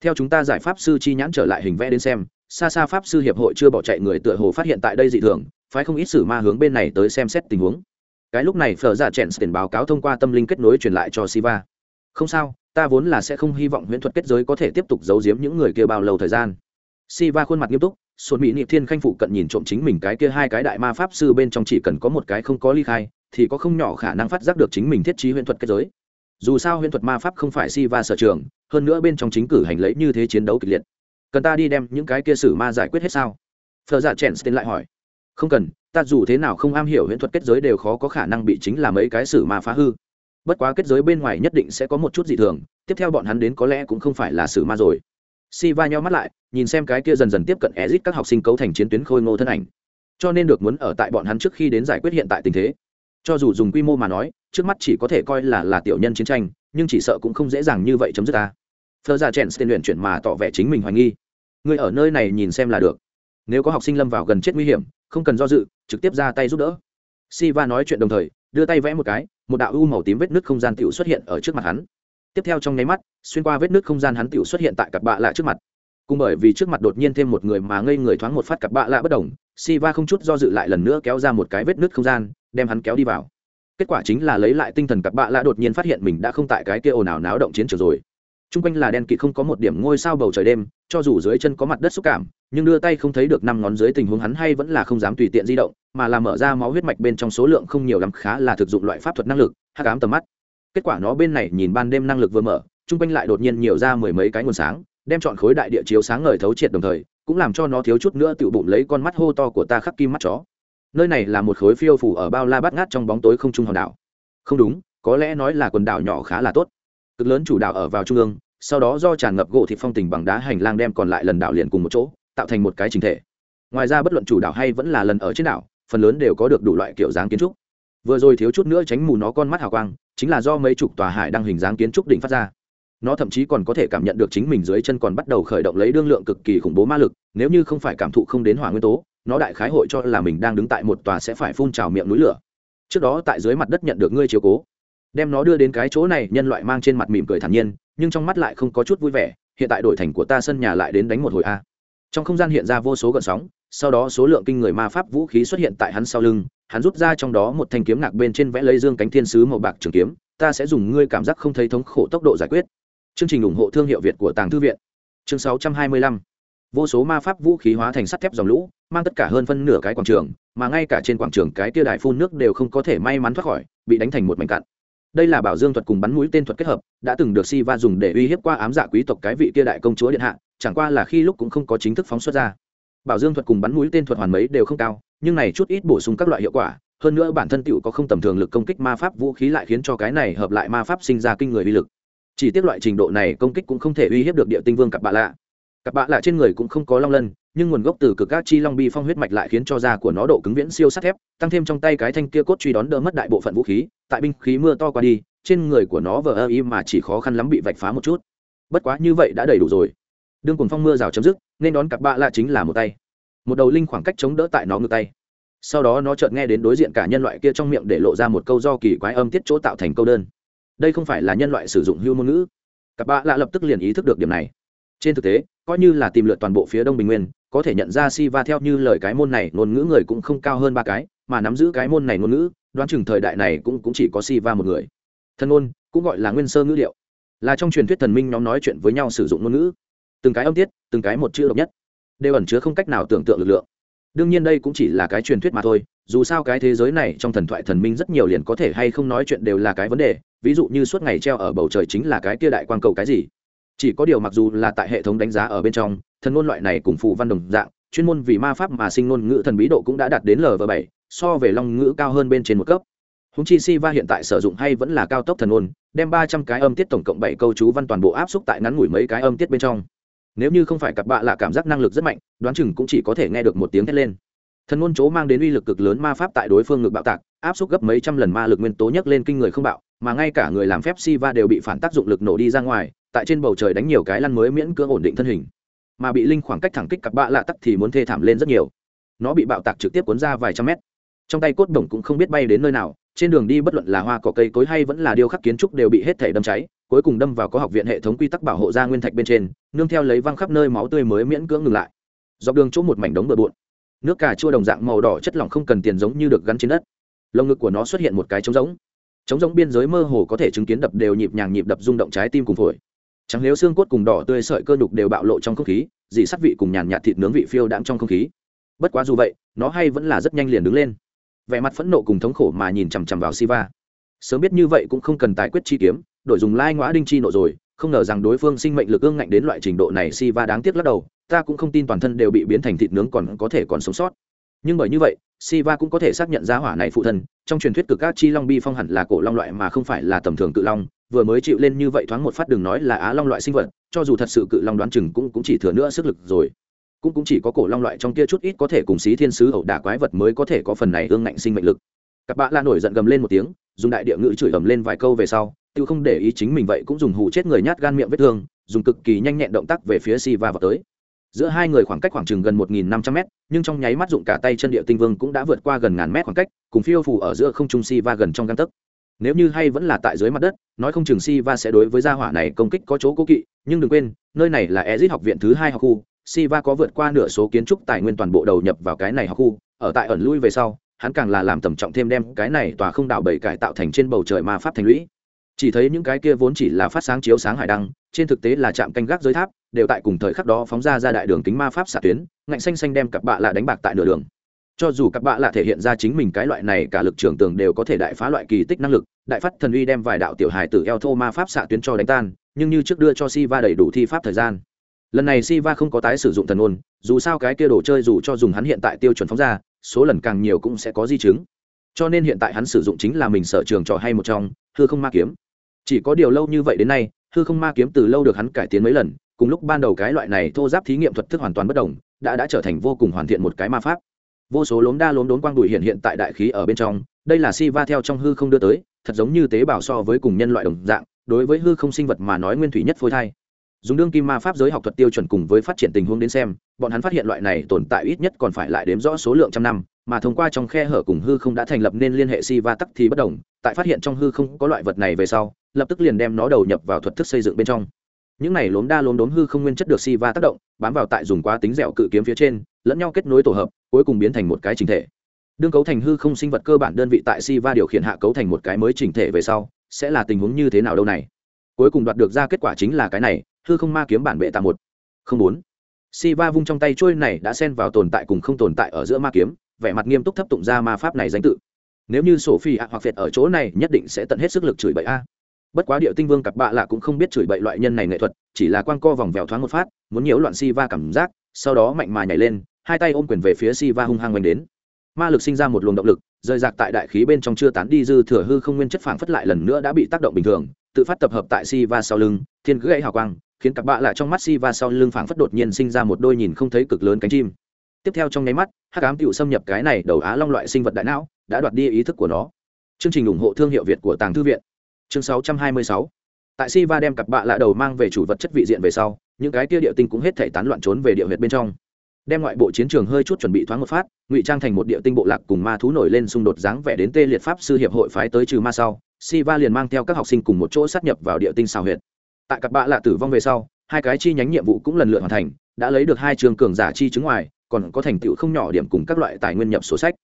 Theo chúng ta giải pháp sư chi nhãn trở lại hình vẽ đến xem, xa xa pháp sư hiệp hội chưa bỏ chạy người tựa hồ phát hiện tại đây dị thường, phái không ít sử ma hướng bên này tới xem xét tình huống. Cái lúc này phở giả chèn tiền báo cáo thông qua tâm linh kết nối truyền lại cho siva không sao, ta vốn là sẽ không hy vọng huyễn thuật kết giới có thể tiếp tục giấu giếm những người kia bao lâu thời gian. Siva khuôn mặt nghiêm túc sồn mỹ niệm thiên khanh phụ cận nhìn trộm chính mình cái kia hai cái đại ma pháp sư bên trong chỉ cần có một cái không có ly khai, thì có không nhỏ khả năng phát giác được chính mình thiết trí huyễn thuật kết giới. Dù sao huyễn thuật ma pháp không phải siva sở trường, hơn nữa bên trong chính cử hành lấy như thế chiến đấu kịch liệt. Cần ta đi đem những cái kia sử ma giải quyết hết sao? Phờ giả dạ chen lại hỏi. Không cần, ta dù thế nào không am hiểu huyễn thuật kết giới đều khó có khả năng bị chính là mấy cái sử ma phá hư bất quá kết giới bên ngoài nhất định sẽ có một chút dị thường, tiếp theo bọn hắn đến có lẽ cũng không phải là sử ma rồi. Si va nhau mắt lại, nhìn xem cái kia dần dần tiếp cận ezit các học sinh cấu thành chiến tuyến khôi ngô thân ảnh. Cho nên được muốn ở tại bọn hắn trước khi đến giải quyết hiện tại tình thế. Cho dù dùng quy mô mà nói, trước mắt chỉ có thể coi là là tiểu nhân chiến tranh, nhưng chỉ sợ cũng không dễ dàng như vậy chấm dứt ta. Thơ ra chèn tên luyện chuyển mà tỏ vẻ chính mình hoài nghi. Người ở nơi này nhìn xem là được. Nếu có học sinh lâm vào gần chết nguy hiểm, không cần do dự, trực tiếp ra tay giúp đỡ. Siva nói chuyện đồng thời đưa tay vẽ một cái, một đạo u màu tím vết nứt không gian tiểu xuất hiện ở trước mặt hắn. Tiếp theo trong nháy mắt, xuyên qua vết nứt không gian hắn tiểu xuất hiện tại cặp bạ lạ trước mặt. Cùng bởi vì trước mặt đột nhiên thêm một người mà ngây người thoáng một phát cặp bạ lạ bất đồng, Siva không chút do dự lại lần nữa kéo ra một cái vết nứt không gian, đem hắn kéo đi vào. Kết quả chính là lấy lại tinh thần cặp bạ lạ đột nhiên phát hiện mình đã không tại cái kia ồn ào náo động chiến trường rồi. T r u n g quanh là đen kịt không có một điểm ngôi sao bầu trời đêm, cho dù dưới chân có mặt đất xúc cảm nhưng đưa tay không thấy được năm ngón dưới tình huống hắn hay vẫn là không dám tùy tiện di động, mà là mở ra máu huyết mạch bên trong số lượng không nhiều lắm, khá là thực dụng loại pháp thuật năng lực hát cám tầm mắt. Kết quả nó bên này nhìn ban đêm năng lực vừa mở t r u n g quanh lại đột nhiên nhiều ra mười mấy cái nguồn sáng, đem chọn khối đại địa chiếu sáng ngời thấu triệt đồng thời, cũng làm cho nó thiếu chút nữa tự bụng lấy con mắt hô to của ta khắc kim mắt chó. Nơi này là một khối phiêu phủ ở bao la bát ngát trong bóng tối không trung hòn đảo. Không đúng, có lẽ nói là quần đảo nhỏ khá là tốt. Cực lớn chủ đảo ở vào trung ương, sau đó do tràn ngập gỗ thị phong tình bằng đá hành lang đem còn lại lần đảo liền cùng một chỗ tạo thành một cái trình thể. Ngoài ra bất luận chủ đảo hay vẫn là lần ở trên đảo, phần lớn đều có được đủ loại kiểu dáng kiến trúc. Vừa rồi thiếu chút nữa tránh mù nó con mắt hào quang, chính là do mấy chục tòa hải đăng hình dáng kiến trúc đỉnh phát ra. Nó thậm chí còn có thể cảm nhận được chính mình dưới chân còn bắt đầu khởi động lấy đương lượng cực kỳ khủng bố ma lực, nếu như không phải cảm thụ không đến hỏa nguyên tố, nó đại khái hội cho là mình đang đứng tại một tòa sẽ phải phun trào miệng núi lửa. Trước đó tại dưới mặt đất nhận được ngươi chiếu cố, đem nó đưa đến cái chỗ này, nhân loại mang trên mặt mỉm cười thản nhiên, nhưng trong mắt lại không có chút vui vẻ, hiện tại đổi thành của ta sân nhà lại đến đánh một hồi a trong không gian hiện ra vô số gợn sóng, sau đó số lượng kinh người ma pháp vũ khí xuất hiện tại hắn sau lưng, hắn rút ra trong đó một thanh kiếm ngạc bên trên vẽ lấy dương cánh thiên sứ màu bạc trường kiếm, ta sẽ dùng ngươi cảm giác không thấy thống khổ tốc độ giải quyết. Chương trình ủng hộ thương hiệu việt của tàng thư viện. Chương 625 vô số ma pháp vũ khí hóa thành sắt thép dòng lũ, mang tất cả hơn phân nửa cái quảng trường, mà ngay cả trên quảng trường cái tia đài phun nước đều không có thể may mắn thoát khỏi, bị đánh thành một mảnh cạn. Đây là bảo dương thuật cùng bắn mũi tên thuật kết hợp, đã từng được si va dùng để uy hiếp qua ám dạ quý tộc cái vị kia đại công chúa điện hạ chẳng qua là khi lúc cũng không có chính thức phóng xuất ra. Bảo dương thuật cùng bắn mũi tên thuật hoàn mấy đều không cao, nhưng này chút ít bổ sung các loại hiệu quả, hơn nữa bản thân tựu có không tầm thường lực công kích ma pháp vũ khí lại khiến cho cái này hợp lại ma pháp sinh ra kinh người uy lực. Chỉ tiếc loại trình độ này công kích cũng không thể uy hiếp được địa tinh vương cặp bạ lạ. Cặp bạ lạ trên người cũng không có long lân, nhưng nguồn gốc từ cực các chi long bi phong huyết mạch lại khiến cho da của nó độ cứng viễn siêu sắt thép, tăng thêm trong tay cái thanh kia cốt truy đón đỡ mất đại bộ phận vũ khí, tại binh khí mưa to qua đi, trên người của nó vờ ơ y mà chỉ khó khăn lắm bị vạch phá một chút. Bất quá như vậy đã đầy đủ rồi đương cùng phong mưa rào chấm dứt nên đón cặp bạ lạ chính là một tay. Một đầu linh khoảng cách chống đỡ tại nó ngược tay. Sau đó nó chợt nghe đến đối diện cả nhân loại kia trong miệng để lộ ra một câu do kỳ quái âm tiết chỗ tạo thành câu đơn. Đây không phải là nhân loại sử dụng hưu ngôn ngữ. Cặp bạ lạ lập tức liền ý thức được điểm này. Trên thực tế coi như là tìm lượt toàn bộ phía đông bình nguyên có thể nhận ra si va theo như lời cái môn này ngôn ngữ người cũng không cao hơn ba cái mà nắm giữ cái môn này ngôn ngữ đoán chừng thời đại này cũng, cũng chỉ có si va một người. Thân ngôn cũng gọi là nguyên sơ ngữ liệu là trong truyền thuyết thần minh nhóm nói chuyện với nhau sử dụng ngôn ngữ từng cái âm tiết, từng cái một chữ độc nhất, đều ẩn chứa không cách nào tưởng tượng lực lượng. Đương nhiên đây cũng chỉ là cái truyền thuyết mà thôi, dù sao cái thế giới này trong thần thoại thần minh rất nhiều liền có thể hay không nói chuyện đều là cái vấn đề, ví dụ như suốt ngày treo ở bầu trời chính là cái kia đại quang cầu cái gì. Chỉ có điều mặc dù là tại hệ thống đánh giá ở bên trong, thần ngôn loại này cùng phụ văn đồng dạng, chuyên môn vì ma pháp mà sinh ngôn ngữ thần bí độ cũng đã đạt đến lv bảy, so về long ngữ cao hơn bên trên một cấp. Húng chi si va hiện tại sử dụng hay vẫn là cao tốc thần ngôn, đem ba trăm cái âm tiết tổng cộng bảy câu chú văn toàn bộ áp xúc tại ngắn ngủi mấy cái âm tiết bên trong nếu như không phải cặp bạ là cảm giác năng lực rất mạnh, đoán chừng cũng chỉ có thể nghe được một tiếng thét lên. Thần ngôn chỗ mang đến uy lực cực lớn ma pháp tại đối phương ngực bạo tạc, áp suất gấp mấy trăm lần ma lực nguyên tố nhấc lên kinh người không bạo, mà ngay cả người làm phép si va đều bị phản tác dụng lực nổ đi ra ngoài, tại trên bầu trời đánh nhiều cái lăn mới miễn cưỡng ổn định thân hình. Mà bị linh khoảng cách thẳng kích cặp bạ lạ tắc thì muốn thê thảm lên rất nhiều. Nó bị bạo tạc trực tiếp cuốn ra vài trăm mét. Trong tay cốt đồng cũng không biết bay đến nơi nào, trên đường đi bất luận là hoa cỏ cây cối hay vẫn là điêu khắc kiến trúc đều bị hết thể đâm cháy cuối cùng đâm vào có học viện hệ thống quy tắc bảo hộ ra nguyên thạch bên trên, nương theo lấy văng khắp nơi máu tươi mới miễn cưỡng ngừng lại. Dọc đường chỗ một mảnh đống bừa bộn. Nước cà chua đồng dạng màu đỏ chất lỏng không cần tiền giống như được gắn trên đất. Lồng ngực của nó xuất hiện một cái trống giống trống giống biên giới mơ hồ có thể chứng kiến đập đều nhịp nhàng nhịp đập rung động trái tim cùng phổi. Trắng nếu xương cốt cùng đỏ tươi sợi cơ đục đều bạo lộ trong không khí, dị sắt vị cùng nhàn nhạt thịt nướng vị phiêu đãng trong không khí. Bất quá dù vậy, nó hay vẫn là rất nhanh liền đứng lên. Vẻ mặt phẫn nộ cùng thống khổ mà nhìn chằm chằm vào siva. Sớm biết như vậy cũng không cần tài quyết chi kiếm đổi dùng lai ngõa đinh chi nộ rồi, không ngờ rằng đối phương sinh mệnh lực ương ngạnh đến loại trình độ này siva đáng tiếc lắc đầu, ta cũng không tin toàn thân đều bị biến thành thịt nướng còn có thể còn sống sót. Nhưng bởi như vậy siva cũng có thể xác nhận ra hỏa này phụ thân, trong truyền thuyết cực các chi long bi phong hẳn là cổ long loại mà không phải là tầm thường cự long, vừa mới chịu lên như vậy thoáng một phát đừng nói là á long loại sinh vật, cho dù thật sự cự long đoán chừng cũng cũng chỉ thừa nữa sức lực rồi. Cũng cũng chỉ có cổ long loại trong kia chút ít có thể cùng xí thiên sứ ẩu đả quái vật mới có thể có phần này ương ngạnh sinh mệnh lực. Các bạn la nổi giận gầm lên một tiếng, dùng đại địa ngữ chửi ầm lên vài câu về sau tự không để ý chính mình vậy cũng dùng hù chết người nhát gan miệng vết thương, dùng cực kỳ nhanh nhẹn động tác về phía si va vào tới. Giữa hai người khoảng cách khoảng chừng gần một nghìn năm trăm mét, nhưng trong nháy mắt dụng cả tay chân địa tinh vương cũng đã vượt qua gần ngàn mét khoảng cách, cùng phiêu phù ở giữa không trung si va gần trong găng tấc. Nếu như hay vẫn là tại dưới mặt đất, nói không chừng si va sẽ đối với gia hỏa này công kích có chỗ cố kỵ, nhưng đừng quên, nơi này là ezit học viện thứ hai học khu si va có vượt qua nửa số kiến trúc tài nguyên toàn bộ đầu nhập vào cái này học khu, ở tại ẩn lui về sau, hắn càng là làm tầm trọng thêm đem cái này tòa không đảo bầy cải tạo thành trên bầu trời ma pháp thành lũy chỉ thấy những cái kia vốn chỉ là phát sáng chiếu sáng hải đăng, trên thực tế là trạm canh gác dưới tháp, đều tại cùng thời khắc đó phóng ra ra đại đường kính ma pháp xạ tuyến, ngạnh xanh xanh đem cặp bạ lạ đánh bạc tại nửa đường. Cho dù cặp bạ lạ thể hiện ra chính mình cái loại này, cả lực trường tường đều có thể đại phá loại kỳ tích năng lực, đại phát thần uy đem vài đạo tiểu hài từ eo thô ma pháp xạ tuyến cho đánh tan, nhưng như trước đưa cho si va đầy đủ thi pháp thời gian. Lần này si va không có tái sử dụng thần ôn, dù sao cái kia đồ chơi dù cho dùng hắn hiện tại tiêu chuẩn phóng ra, số lần càng nhiều cũng sẽ có di chứng. Cho nên hiện tại hắn sử dụng chính là mình sở trường trò hay một trong, hư không ma kiếm chỉ có điều lâu như vậy đến nay, hư không ma kiếm từ lâu được hắn cải tiến mấy lần, cùng lúc ban đầu cái loại này thô giáp thí nghiệm thuật thức hoàn toàn bất đồng, đã đã trở thành vô cùng hoàn thiện một cái ma pháp. Vô số lốm đa lốm đốn quang đùi hiện hiện tại đại khí ở bên trong, đây là si va theo trong hư không đưa tới, thật giống như tế bào so với cùng nhân loại đồng dạng, đối với hư không sinh vật mà nói nguyên thủy nhất phôi thai. Dùng đương kim ma pháp giới học thuật tiêu chuẩn cùng với phát triển tình huống đến xem, bọn hắn phát hiện loại này tồn tại ít nhất còn phải lại đếm rõ số lượng trăm năm mà thông qua trong khe hở cùng hư không đã thành lập nên liên hệ si va tắc thì bất đồng, tại phát hiện trong hư không có loại vật này về sau, lập tức liền đem nó đầu nhập vào thuật thức xây dựng bên trong. Những này lốm đa lốm đốm hư không nguyên chất được si va tác động, bám vào tại dùng quá tính dẻo cự kiếm phía trên, lẫn nhau kết nối tổ hợp, cuối cùng biến thành một cái chính thể. Đương cấu thành hư không sinh vật cơ bản đơn vị tại si va điều khiển hạ cấu thành một cái mới chỉnh thể về sau, sẽ là tình huống như thế nào đâu này? Cuối cùng đoạt được ra kết quả chính là cái này, hư không ma kiếm bản bệ tạ một. Không bốn. Si va vung trong tay trôi này đã xen vào tồn tại cùng không tồn tại ở giữa ma kiếm vẻ mặt nghiêm túc thấp tụng ra ma pháp này danh tự. Nếu như sổ phi ạ hoặc việt ở chỗ này nhất định sẽ tận hết sức lực chửi bậy a. Bất quá điệu tinh vương cặp bạ lạ cũng không biết chửi bậy loại nhân này nghệ thuật, chỉ là quang co vòng vèo thoáng một phát, muốn nhiễu loạn si va cảm giác, sau đó mạnh mà nhảy lên, hai tay ôm quyền về phía si va hung hăng oanh đến. Ma lực sinh ra một luồng động lực, rời rạc tại đại khí bên trong chưa tán đi dư thừa hư không nguyên chất phảng phất lại lần nữa đã bị tác động bình thường, tự phát tập hợp tại si va sau lưng, thiên gãy hào quang, khiến các bạ lạ trong mắt si va sau lưng phảng phất đột nhiên sinh ra một đôi nhìn không thấy cực lớn cánh chim tiếp theo trong nháy mắt, hắc ám tựu xâm nhập cái này đầu á long loại sinh vật đại não, đã đoạt đi ý thức của nó. Chương trình ủng hộ thương hiệu việt của tàng thư viện. Chương 626 tại si va đem cặp bạ lạ đầu mang về chủ vật chất vị diện về sau, những cái kia địa tinh cũng hết thể tán loạn trốn về địa huyệt bên trong. Đem ngoại bộ chiến trường hơi chút chuẩn bị thoáng một phát, ngụy trang thành một địa tinh bộ lạc cùng ma thú nổi lên xung đột dáng vẻ đến tê liệt pháp sư hiệp hội phái tới trừ ma sau si va liền mang theo các học sinh cùng một chỗ sát nhập vào địa tinh xào huyệt. Tại cặp bạ lạ tử vong về sau, hai cái chi nhánh nhiệm vụ cũng lần lượt hoàn thành, đã lấy được hai trường cường giả chi chứng ngoài còn có thành tựu không nhỏ điểm cùng các loại tài nguyên nhập sổ sách.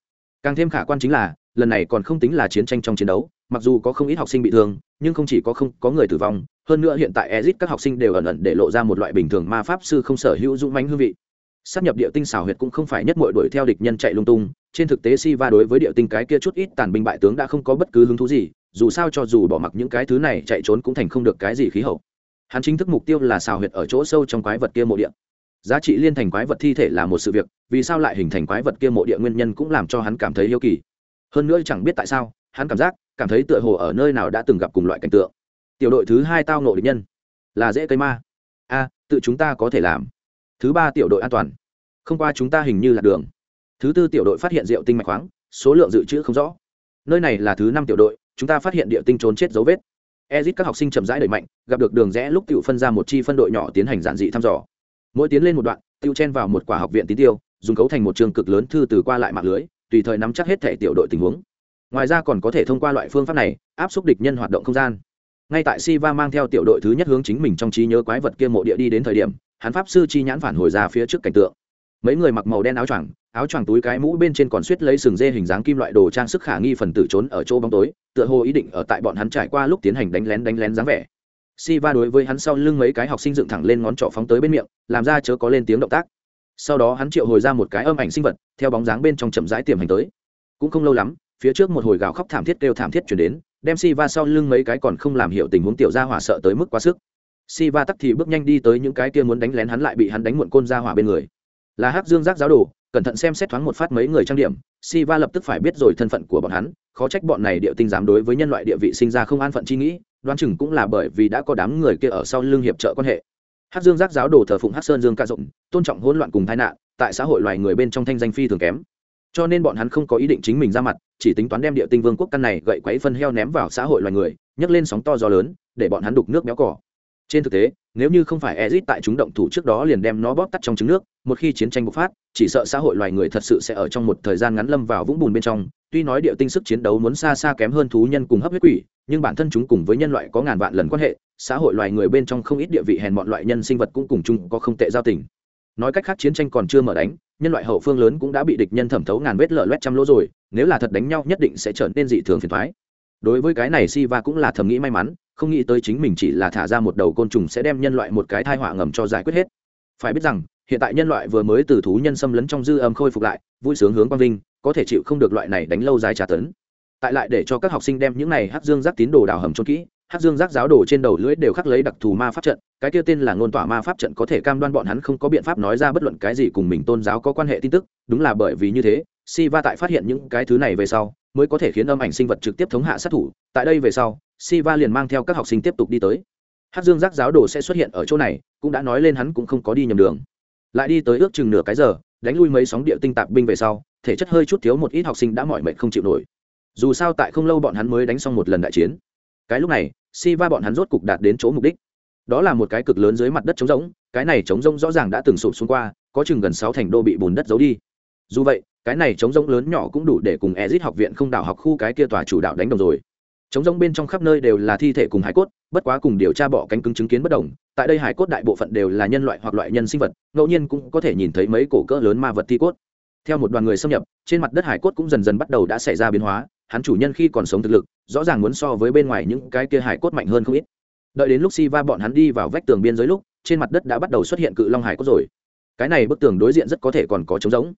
Càng thêm khả quan chính là, lần này còn không tính là chiến tranh trong chiến đấu, mặc dù có không ít học sinh bị thương, nhưng không chỉ có không có người tử vong, hơn nữa hiện tại ezit các học sinh đều ẩn ẩn để lộ ra một loại bình thường ma pháp sư không sở hữu dũng mãnh hương vị. Sắp nhập địa tinh xảo huyệt cũng không phải nhất mội đuổi theo địch nhân chạy lung tung, trên thực tế si va đối với địa tinh cái kia chút ít tàn binh bại tướng đã không có bất cứ hứng thú gì, dù sao cho dù bỏ mặc những cái thứ này chạy trốn cũng thành không được cái gì khí hậu. Hắn chính thức mục tiêu là xào huyệt ở chỗ sâu trong quái vật kia mộ địa giá trị liên thành quái vật thi thể là một sự việc, vì sao lại hình thành quái vật kia mộ địa nguyên nhân cũng làm cho hắn cảm thấy yêu kỳ. Hơn nữa chẳng biết tại sao, hắn cảm giác, cảm thấy tựa hồ ở nơi nào đã từng gặp cùng loại cảnh tượng. Tiểu đội thứ hai tao nộ địch nhân, là dễ cây ma. A, tự chúng ta có thể làm. Thứ ba tiểu đội an toàn. Không qua chúng ta hình như là đường. Thứ tư tiểu đội phát hiện rượu tinh mạch khoáng, số lượng dự trữ không rõ. Nơi này là thứ năm tiểu đội, chúng ta phát hiện địa tinh trốn chết dấu vết. Ezit các học sinh chậm rãi đẩy mạnh, gặp được đường rẽ lúc tự phân ra một chi phân đội nhỏ tiến hành giản dị thăm dò mỗi tiến lên một đoạn, tiêu chen vào một quả học viện tín tiêu, dùng cấu thành một trường cực lớn thư từ qua lại mạng lưới, tùy thời nắm chắc hết thể tiểu đội tình huống. Ngoài ra còn có thể thông qua loại phương pháp này, áp xúc địch nhân hoạt động không gian. Ngay tại siva mang theo tiểu đội thứ nhất hướng chính mình trong trí nhớ quái vật kia mộ địa đi đến thời điểm, hắn pháp sư chi nhãn phản hồi ra phía trước cảnh tượng. Mấy người mặc màu đen áo choàng áo choàng túi cái mũ bên trên còn suýt lấy sừng dê hình dáng kim loại đồ trang sức khả nghi phần tử trốn ở chỗ bóng tối, tựa hồ ý định ở tại bọn hắn trải qua lúc tiến hành đánh lén đánh lén dáng vẻ. Siva đối với hắn sau lưng mấy cái học sinh dựng thẳng lên ngón trỏ phóng tới bên miệng, làm ra chớ có lên tiếng động tác. Sau đó hắn triệu hồi ra một cái âm ảnh sinh vật, theo bóng dáng bên trong chậm rãi tiềm hành tới. Cũng không lâu lắm, phía trước một hồi gào khóc thảm thiết kêu thảm thiết truyền đến, đem Siva sau lưng mấy cái còn không làm hiểu tình huống tiểu gia hỏa sợ tới mức quá sức. Siva tắc thì bước nhanh đi tới những cái kia muốn đánh lén hắn lại bị hắn đánh muộn côn gia hỏa bên người. Là Hắc Dương Giác giáo đồ, cẩn thận xem xét thoáng một phát mấy người trang điểm, Siva lập tức phải biết rồi thân phận của bọn hắn, khó trách bọn này địa tinh dám đối với nhân loại địa vị sinh ra không an phận chi nghĩ, đoán chừng cũng là bởi vì đã có đám người kia ở sau lưng hiệp trợ quan hệ. Hát dương giác giáo đồ thờ phụng hát sơn dương ca rộng tôn trọng hỗn loạn cùng tai nạn, tại xã hội loài người bên trong thanh danh phi thường kém. Cho nên bọn hắn không có ý định chính mình ra mặt, chỉ tính toán đem địa tinh vương quốc căn này gậy quấy phân heo ném vào xã hội loài người, nhấc lên sóng to gió lớn, để bọn hắn đục nước béo cỏ trên thực tế, nếu như không phải ezit tại chúng động thủ trước đó liền đem nó bóp tắt trong trứng nước, một khi chiến tranh bộc phát, chỉ sợ xã hội loài người thật sự sẽ ở trong một thời gian ngắn lâm vào vũng bùn bên trong. Tuy nói địa tinh sức chiến đấu muốn xa xa kém hơn thú nhân cùng hấp huyết quỷ, nhưng bản thân chúng cùng với nhân loại có ngàn vạn lần quan hệ, xã hội loài người bên trong không ít địa vị hèn bọn loại nhân sinh vật cũng cùng chung có không tệ giao tình. Nói cách khác chiến tranh còn chưa mở đánh, nhân loại hậu phương lớn cũng đã bị địch nhân thẩm thấu ngàn vết lở loét trăm lỗ rồi, nếu là thật đánh nhau nhất định sẽ trở nên dị thường phiền thoái đối với cái này si va cũng là thầm nghĩ may mắn, không nghĩ tới chính mình chỉ là thả ra một đầu côn trùng sẽ đem nhân loại một cái thai họa ngầm cho giải quyết hết. Phải biết rằng, hiện tại nhân loại vừa mới từ thú nhân xâm lấn trong dư âm khôi phục lại, vui sướng hướng quang vinh, có thể chịu không được loại này đánh lâu dài trả tấn. Tại lại để cho các học sinh đem những này hát dương giác tín đồ đào hầm cho kỹ hát dương giác giáo đồ trên đầu lưỡi đều khắc lấy đặc thù ma pháp trận, cái kia tên là ngôn tỏa ma pháp trận có thể cam đoan bọn hắn không có biện pháp nói ra bất luận cái gì cùng mình tôn giáo có quan hệ tin tức, đúng là bởi vì như thế si va tại phát hiện những cái thứ này về sau mới có thể khiến âm ảnh sinh vật trực tiếp thống hạ sát thủ, tại đây về sau si va liền mang theo các học sinh tiếp tục đi tới. Hát dương giác giáo đồ sẽ xuất hiện ở chỗ này, cũng đã nói lên hắn cũng không có đi nhầm đường. Lại đi tới ước chừng nửa cái giờ, đánh lui mấy sóng địa tinh tạp binh về sau, thể chất hơi chút thiếu một ít học sinh đã mỏi mệt không chịu nổi. Dù sao tại không lâu bọn hắn mới đánh xong một lần đại chiến. Cái lúc này si va bọn hắn rốt cục đạt đến chỗ mục đích. Đó là một cái cực lớn dưới mặt đất trống rỗng, cái này trống rỗng rõ ràng đã từng sụp xuống qua, có chừng gần sáu thành đô bị bùn đất giấu đi dù vậy, cái này trống rỗng lớn nhỏ cũng đủ để cùng ezit học viện không đảo học khu cái kia tòa chủ đạo đánh đồng rồi. Trống rỗng bên trong khắp nơi đều là thi thể cùng hải cốt, bất quá cùng điều tra bỏ cánh cứng chứng kiến bất đồng, tại đây hải cốt đại bộ phận đều là nhân loại hoặc loại nhân sinh vật, ngẫu nhiên cũng có thể nhìn thấy mấy cổ cỡ lớn ma vật thi cốt. Theo một đoàn người xâm nhập, trên mặt đất hải cốt cũng dần dần bắt đầu đã xảy ra biến hóa, hắn chủ nhân khi còn sống thực lực, rõ ràng muốn so với bên ngoài những cái kia hải cốt mạnh hơn không ít. Đợi đến lúc si va bọn hắn đi vào vách tường biên giới lúc, trên mặt đất đã bắt đầu xuất hiện cự long hải cốt rồi. Cái này bức tường đối diện rất có thể còn có trống giống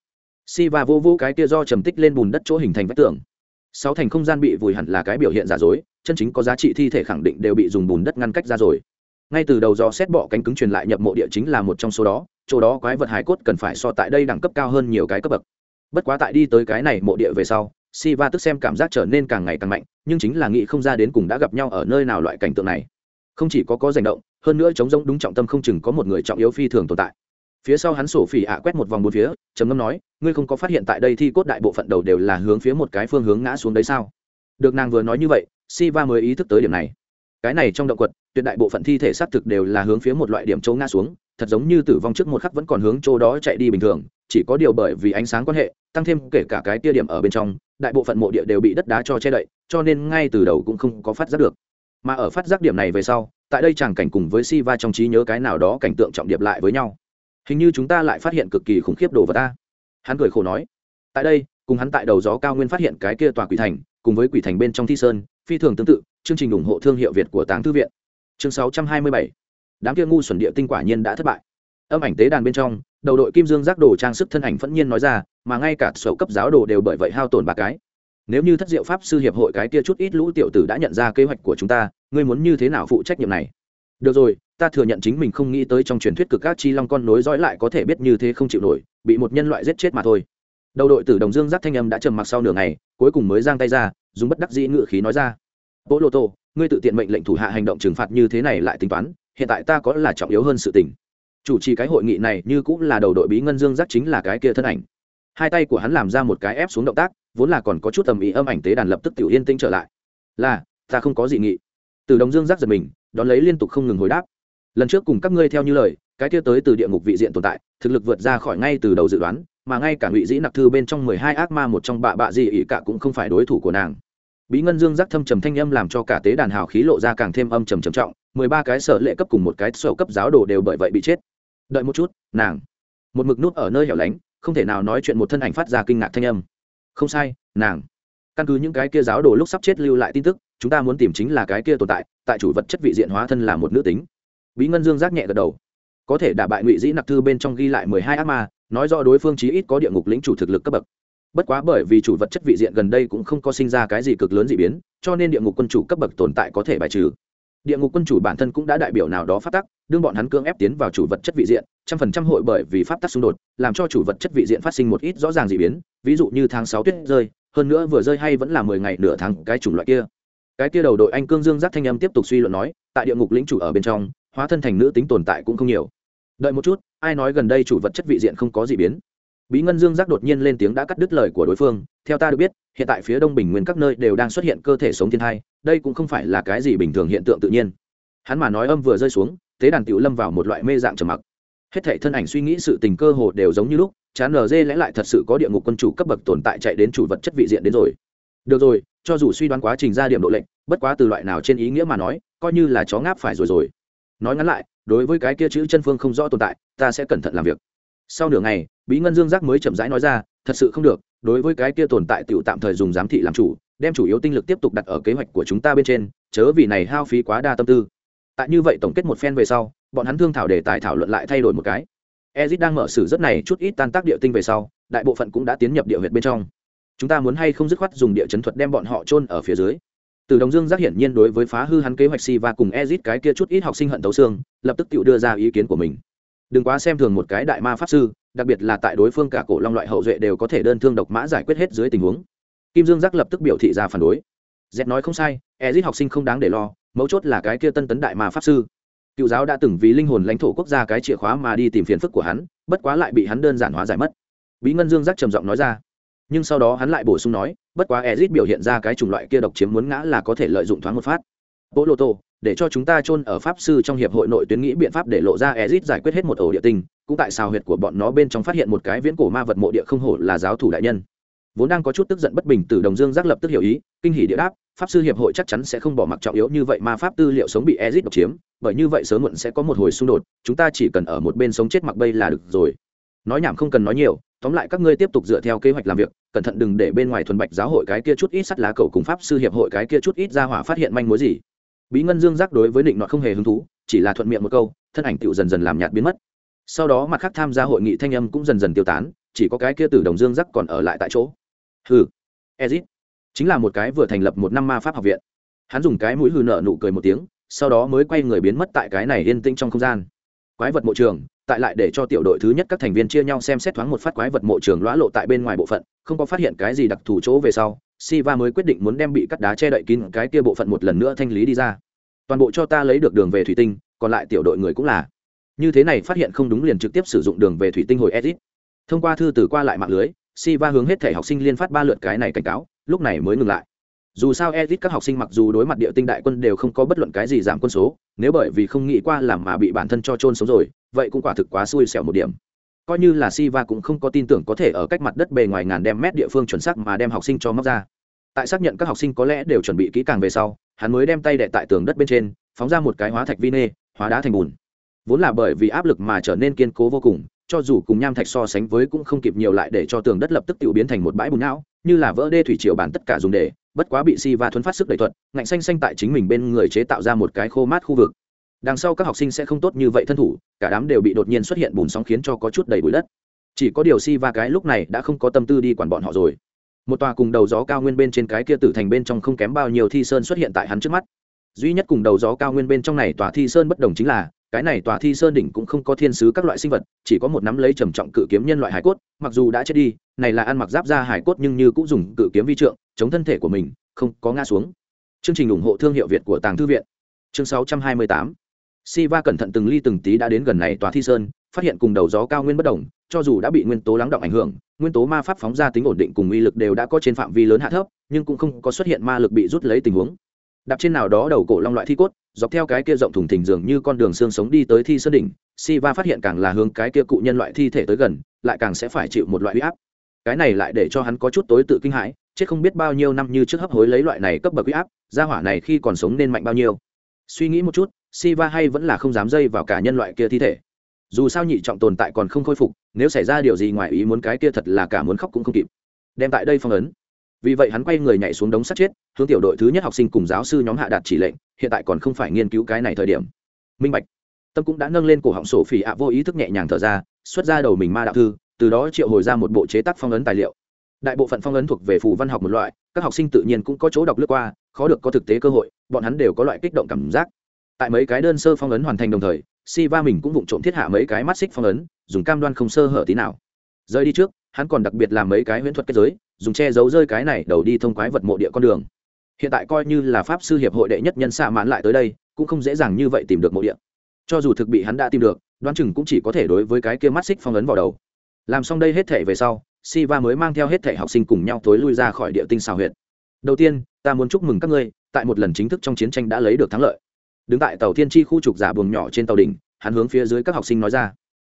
si va vô vô cái kia do trầm tích lên bùn đất chỗ hình thành vách tường sáu thành không gian bị vùi hẳn là cái biểu hiện giả dối chân chính có giá trị thi thể khẳng định đều bị dùng bùn đất ngăn cách ra rồi ngay từ đầu do xét bỏ cánh cứng truyền lại nhập mộ địa chính là một trong số đó chỗ đó quái vật hải cốt cần phải so tại đây đẳng cấp cao hơn nhiều cái cấp bậc bất quá tại đi tới cái này mộ địa về sau Siva tức xem cảm giác trở nên càng ngày càng mạnh, nhưng chính là nghĩ không ra đến cùng đã gặp nhau ở nơi nào loại cảnh tượng này. Không chỉ có có rành động, hơn nữa chống giống đúng trọng tâm không chừng có một người trọng yếu phi thường tồn tại. Phía sau hắn sổ phỉ ạ quét một vòng bốn phía, trầm ngâm nói, ngươi không có phát hiện tại đây thi cốt đại bộ phận đầu đều là hướng phía một cái phương hướng ngã xuống đấy sao? Được nàng vừa nói như vậy, Siva mới ý thức tới điểm này. Cái này trong động quật, tuyệt đại bộ phận thi thể xác thực đều là hướng phía một loại điểm chỗ ngã xuống, thật giống như tử vong trước một khắc vẫn còn hướng chỗ đó chạy đi bình thường, chỉ có điều bởi vì ánh sáng quan hệ, tăng thêm kể cả cái tia điểm ở bên trong, đại bộ phận mộ địa đều bị đất đá cho che đậy cho nên ngay từ đầu cũng không có phát giác được mà ở phát giác điểm này về sau tại đây chàng cảnh cùng với si va trong trí nhớ cái nào đó cảnh tượng trọng điệp lại với nhau hình như chúng ta lại phát hiện cực kỳ khủng khiếp đồ vật ta. Hắn cười khổ nói. Tại đây, cùng hắn tại đầu gió cao nguyên phát hiện cái kia tòa quỷ thành, cùng với quỷ thành bên trong thi sơn, phi thường tương tự, chương trình ủng hộ thương hiệu việt của táng thư viện. Chương 627. đám kia ngu xuẩn địa tinh quả nhiên đã thất bại. Âm ảnh tế đàn bên trong, đầu đội kim dương giác đồ trang sức thân ảnh phẫn nhiên nói ra, mà ngay cả sổ cấp giáo đồ đều bởi vậy hao tổn bạc cái. Nếu như thất diệu pháp sư hiệp hội cái kia chút ít lũ tiểu tử đã nhận ra kế hoạch của chúng ta, ngươi muốn như thế nào phụ trách nhiệm này? Được rồi ta thừa nhận chính mình không nghĩ tới trong truyền thuyết cực các chi long con nối dõi lại có thể biết như thế không chịu nổi, bị một nhân loại giết chết mà thôi. Đầu đội tử đồng dương giác thanh âm đã trầm mặc sau nửa ngày, cuối cùng mới giang tay ra, dùng bất đắc dĩ ngự khí nói ra. Bố lô tô, ngươi tự tiện mệnh lệnh thủ hạ hành động trừng phạt như thế này lại tính toán, hiện tại ta có là trọng yếu hơn sự tình. Chủ trì cái hội nghị này như cũng là đầu đội bí ngân dương giác chính là cái kia thân ảnh. Hai tay của hắn làm ra một cái ép xuống động tác, vốn là còn có chút tầm ý âm ảnh tế đàn lập tức tiểu yên tĩnh trở lại. Là, ta không có gì nghị. Từ đồng dương giác giật mình, đón lấy liên tục không ngừng hồi đáp lần trước cùng các ngươi theo như lời, cái kia tới từ địa ngục vị diện tồn tại, thực lực vượt ra khỏi ngay từ đầu dự đoán, mà ngay cả ngụy dĩ nặc thư bên trong mười hai ác ma một trong bạ bạ gì ỉ cả cũng không phải đối thủ của nàng. Bí ngân dương giác thâm trầm thanh âm làm cho cả tế đàn hào khí lộ ra càng thêm âm trầm trầm trọng, mười ba cái sở lệ cấp cùng một cái sở cấp giáo đồ đều bởi vậy bị chết. Đợi một chút, nàng. Một mực nút ở nơi hẻo lánh, không thể nào nói chuyện một thân ảnh phát ra kinh ngạc thanh âm. Không sai, nàng. Căn cứ những cái kia giáo đồ lúc sắp chết lưu lại tin tức, chúng ta muốn tìm chính là cái kia tồn tại tại chủ vật chất vị diện hóa thân là một nữ tính bí ngân dương giác nhẹ gật đầu. Có thể đả bại ngụy dĩ nặc thư bên trong ghi lại mười hai ác ma, nói do đối phương chí ít có địa ngục lĩnh chủ thực lực cấp bậc. Bất quá bởi vì chủ vật chất vị diện gần đây cũng không có sinh ra cái gì cực lớn d ị biến, cho nên địa ngục quân chủ cấp bậc tồn tại có thể bài trừ. Địa ngục quân chủ bản thân cũng đã đại biểu nào đó phát tắc, đương bọn hắn cưỡng ép tiến vào chủ vật chất vị diện, trăm phần trăm hội bởi vì pháp tắc xung đột, làm cho chủ vật chất vị diện phát sinh một ít rõ ràng d ị biến, ví dụ như tháng sáu tuyết rơi, hơn nữa vừa rơi hay vẫn là mười ngày nửa tháng, cái chủng loại kia. Cái kia đầu đội anh cương dương giác thanh âm tiếp tục suy luận nói, tại địa ngục lĩnh chủ ở bên trong hóa thân thành nữ tính tồn tại cũng không nhiều. Đợi một chút, ai nói gần đây chủ vật chất vị diện không có gì biến? Bí ngân dương giác đột nhiên lên tiếng đã cắt đứt lời của đối phương, theo ta được biết, hiện tại phía đông bình nguyên các nơi đều đang xuất hiện cơ thể sống thiên thai, đây cũng không phải là cái gì bình thường hiện tượng tự nhiên. Hắn mà nói âm vừa rơi xuống, tế đàn tiểu lâm vào một loại mê dạng trầm mặc. Hết thảy thân ảnh suy nghĩ sự tình cơ hồ đều giống như lúc, chán nở dê lẽ lại thật sự có địa ngục quân chủ cấp bậc tồn tại chạy đến chủ vật chất vị diện đến rồi. Được rồi, cho dù suy đoán quá trình ra điểm độ lệnh, bất quá từ loại nào trên ý nghĩa mà nói, coi như là chó ngáp phải rồi rồi nói ngắn lại, đối với cái kia chữ chân phương không rõ tồn tại, ta sẽ cẩn thận làm việc. Sau nửa ngày, bí ngân dương giác mới chậm rãi nói ra, thật sự không được, đối với cái kia tồn tại tiểu tạm thời dùng giám thị làm chủ, đem chủ yếu tinh lực tiếp tục đặt ở kế hoạch của chúng ta bên trên, chớ vì này hao phí quá đa tâm tư. Tại như vậy tổng kết một phen về sau, bọn hắn thương thảo đề tài thảo luận lại thay đổi một cái. Ezit đang mở sử rất này chút ít tan tác địa tinh về sau, đại bộ phận cũng đã tiến nhập địa huyệt bên trong. Chúng ta muốn hay không dứt khoát dùng địa chấn thuật đem bọn họ chôn ở phía dưới? Từ đồng dương giác hiển nhiên đối với phá hư hắn kế hoạch si và cùng ezit cái kia chút ít học sinh hận tấu xương, lập tức tự đưa ra ý kiến của mình. Đừng quá xem thường một cái đại ma pháp sư, đặc biệt là tại đối phương cả cổ long loại hậu duệ đều có thể đơn thương độc mã giải quyết hết dưới tình huống. Kim dương giác lập tức biểu thị ra phản đối. Z nói không sai, ezit học sinh không đáng để lo, mấu chốt là cái kia tân tấn đại ma pháp sư. Cựu giáo đã từng vì linh hồn lãnh thổ quốc gia cái chìa khóa mà đi tìm phiền phức của hắn, bất quá lại bị hắn đơn giản hóa giải mất. Bí ngân dương giác trầm giọng nói ra nhưng sau đó hắn lại bổ sung nói, bất quá ezit biểu hiện ra cái chủng loại kia độc chiếm muốn ngã là có thể lợi dụng thoáng một phát. Bố lô tô để cho chúng ta chôn ở pháp sư trong hiệp hội nội tuyến nghĩ biện pháp để lộ ra ezit giải quyết hết một ổ địa tinh cũng tại sao huyệt của bọn nó bên trong phát hiện một cái viễn cổ ma vật mộ địa không hổ là giáo thủ đại nhân. Vốn đang có chút tức giận bất bình từ đồng dương giác lập tức hiểu ý, kinh hỉ địa đáp, pháp sư hiệp hội chắc chắn sẽ không bỏ mặc trọng yếu như vậy mà pháp tư liệu sống bị ezit độc chiếm, bởi như vậy sớm muộn sẽ có một hồi xung đột, chúng ta chỉ cần ở một bên sống chết mặc bây là được rồi nói nhảm không cần nói nhiều, tóm lại các ngươi tiếp tục dựa theo kế hoạch làm việc, cẩn thận đừng để bên ngoài thuần bạch giáo hội cái kia chút ít sắt lá cầu cùng pháp sư hiệp hội cái kia chút ít ra hỏa phát hiện manh mối gì. Bí ngân dương giác đối với định nọ không hề hứng thú, chỉ là thuận miệng một câu, thân ảnh tựu dần dần làm nhạt biến mất. Sau đó mặt khác tham gia hội nghị thanh âm cũng dần dần tiêu tán, chỉ có cái kia từ đồng dương giác còn ở lại tại chỗ. Hừ. Ezit. Chính là một cái vừa thành lập một năm ma pháp học viện. Hắn dùng cái mũi hư nợ nụ cười một tiếng, sau đó mới quay người biến mất tại cái này yên tĩnh trong không gian quái vật mộ trường, tại lại để cho tiểu đội thứ nhất các thành viên chia nhau xem xét thoáng một phát quái vật mộ trường lõa lộ tại bên ngoài bộ phận, không có phát hiện cái gì đặc thù chỗ về sau, siva mới quyết định muốn đem bị cắt đá che đậy kín cái kia bộ phận một lần nữa thanh lý đi ra. Toàn bộ cho ta lấy được đường về thủy tinh, còn lại tiểu đội người cũng là. Như thế này phát hiện không đúng liền trực tiếp sử dụng đường về thủy tinh hồi edit. Thông qua thư từ qua lại mạng lưới, siva hướng hết thể học sinh liên phát ba lượt cái này cảnh cáo, lúc này mới ngừng lại dù sao edit các học sinh mặc dù đối mặt địa tinh đại quân đều không có bất luận cái gì giảm quân số, nếu bởi vì không nghĩ qua làm mà bị bản thân cho trôn sống rồi, vậy cũng quả thực quá xui xẻo một điểm. Coi như là siva cũng không có tin tưởng có thể ở cách mặt đất bề ngoài ngàn đem mét địa phương chuẩn xác mà đem học sinh cho móc ra. Tại xác nhận các học sinh có lẽ đều chuẩn bị kỹ càng về sau, hắn mới đem tay đệ tại tường đất bên trên, phóng ra một cái hóa thạch vi nê hóa đá thành bùn. Vốn là bởi vì áp lực mà trở nên kiên cố vô cùng, cho dù cùng nham thạch so sánh với cũng không kịp nhiều lại để cho tường đất lập tức tự biến thành một bãi bùn não, như là vỡ đê thủy triều bản tất cả dùng để bất quá bị si va thuấn phát sức đẩy thuật, ngạnh xanh xanh tại chính mình bên người chế tạo ra một cái khô mát khu vực. Đằng sau các học sinh sẽ không tốt như vậy thân thủ, cả đám đều bị đột nhiên xuất hiện bùn sóng khiến cho có chút đầy bụi đất. Chỉ có điều si va cái lúc này đã không có tâm tư đi quản bọn họ rồi. Một tòa cùng đầu gió cao nguyên bên trên cái kia tử thành bên trong không kém bao nhiêu thi sơn xuất hiện tại hắn trước mắt. Duy nhất cùng đầu gió cao nguyên bên trong này tòa thi sơn bất đồng chính là, cái này tòa thi sơn đỉnh cũng không có thiên sứ các loại sinh vật, chỉ có một nắm lấy trầm trọng cự kiếm nhân loại hải cốt, mặc dù đã chết đi, này là ăn mặc giáp ra hải cốt nhưng như cũng dùng cự kiếm vi trượng chống thân thể của mình không có ngã xuống chương trình ủng hộ thương hiệu việt của tàng thư viện chương 628 Siva cẩn thận từng ly từng tí đã đến gần này tòa thi sơn, phát hiện cùng đầu gió cao nguyên bất động, cho dù đã bị nguyên tố lắng động ảnh hưởng, nguyên tố ma pháp phóng ra tính ổn định cùng uy lực đều đã có trên phạm vi lớn hạ thấp, nhưng cũng không có xuất hiện ma lực bị rút lấy tình huống. Đạp trên nào đó đầu cổ long loại thi cốt, dọc theo cái kia rộng thùng thình dường như con đường xương sống đi tới thi sơn đỉnh, Siva phát hiện càng là hướng cái kia cụ nhân loại thi thể tới gần, lại càng sẽ phải chịu một loại uy áp. Cái này lại để cho hắn có chút tối tự kinh hãi, chết không biết bao nhiêu năm như trước hấp hối lấy loại này cấp bậc uy áp, gia hỏa này khi còn sống nên mạnh bao nhiêu. Suy nghĩ một chút, Siva hay vẫn là không dám dây vào cả nhân loại kia thi thể. Dù sao nhị trọng tồn tại còn không khôi phục, nếu xảy ra điều gì ngoài ý muốn cái kia thật là cả muốn khóc cũng không kịp. Đem tại đây phong ấn. Vì vậy hắn quay người nhảy xuống đống sắt chết, hướng tiểu đội thứ nhất học sinh cùng giáo sư nhóm hạ đạt chỉ lệnh, hiện tại còn không phải nghiên cứu cái này thời điểm. Minh Bạch. Tâm cũng đã nâng lên cổ họng sổ phỉ ạ vô ý thức nhẹ nhàng thở ra, xuất ra đầu mình ma đạo thư, từ đó triệu hồi ra một bộ chế tác phong ấn tài liệu. Đại bộ phận phong ấn thuộc về phù văn học một loại, các học sinh tự nhiên cũng có chỗ đọc lướt qua, khó được có thực tế cơ hội, bọn hắn đều có loại kích động cảm giác. Tại mấy cái đơn sơ phong ấn hoàn thành đồng thời si va mình cũng vụng trộm thiết hạ mấy cái mắt xích phong ấn dùng cam đoan không sơ hở tí nào. Rơi đi trước hắn còn đặc biệt làm mấy cái huyễn thuật kết giới dùng che giấu rơi cái này đầu đi thông quái vật mộ địa con đường. Hiện tại coi như là pháp sư hiệp hội đệ nhất nhân xạ mãn lại tới đây cũng không dễ dàng như vậy tìm được mộ địa. Cho dù thực bị hắn đã tìm được đoán chừng cũng chỉ có thể đối với cái kia mắt xích phong ấn vào đầu. Làm xong đây hết thể về sau Siva mới mang theo hết thể học sinh cùng nhau tối lui ra khỏi địa tinh xào huyện đầu tiên, ta muốn chúc mừng các ngươi, tại một lần chính thức trong chiến tranh đã lấy được thắng lợi. Đứng tại tàu thiên chi khu trục giả buồng nhỏ trên tàu đỉnh, hắn hướng phía dưới các học sinh nói ra.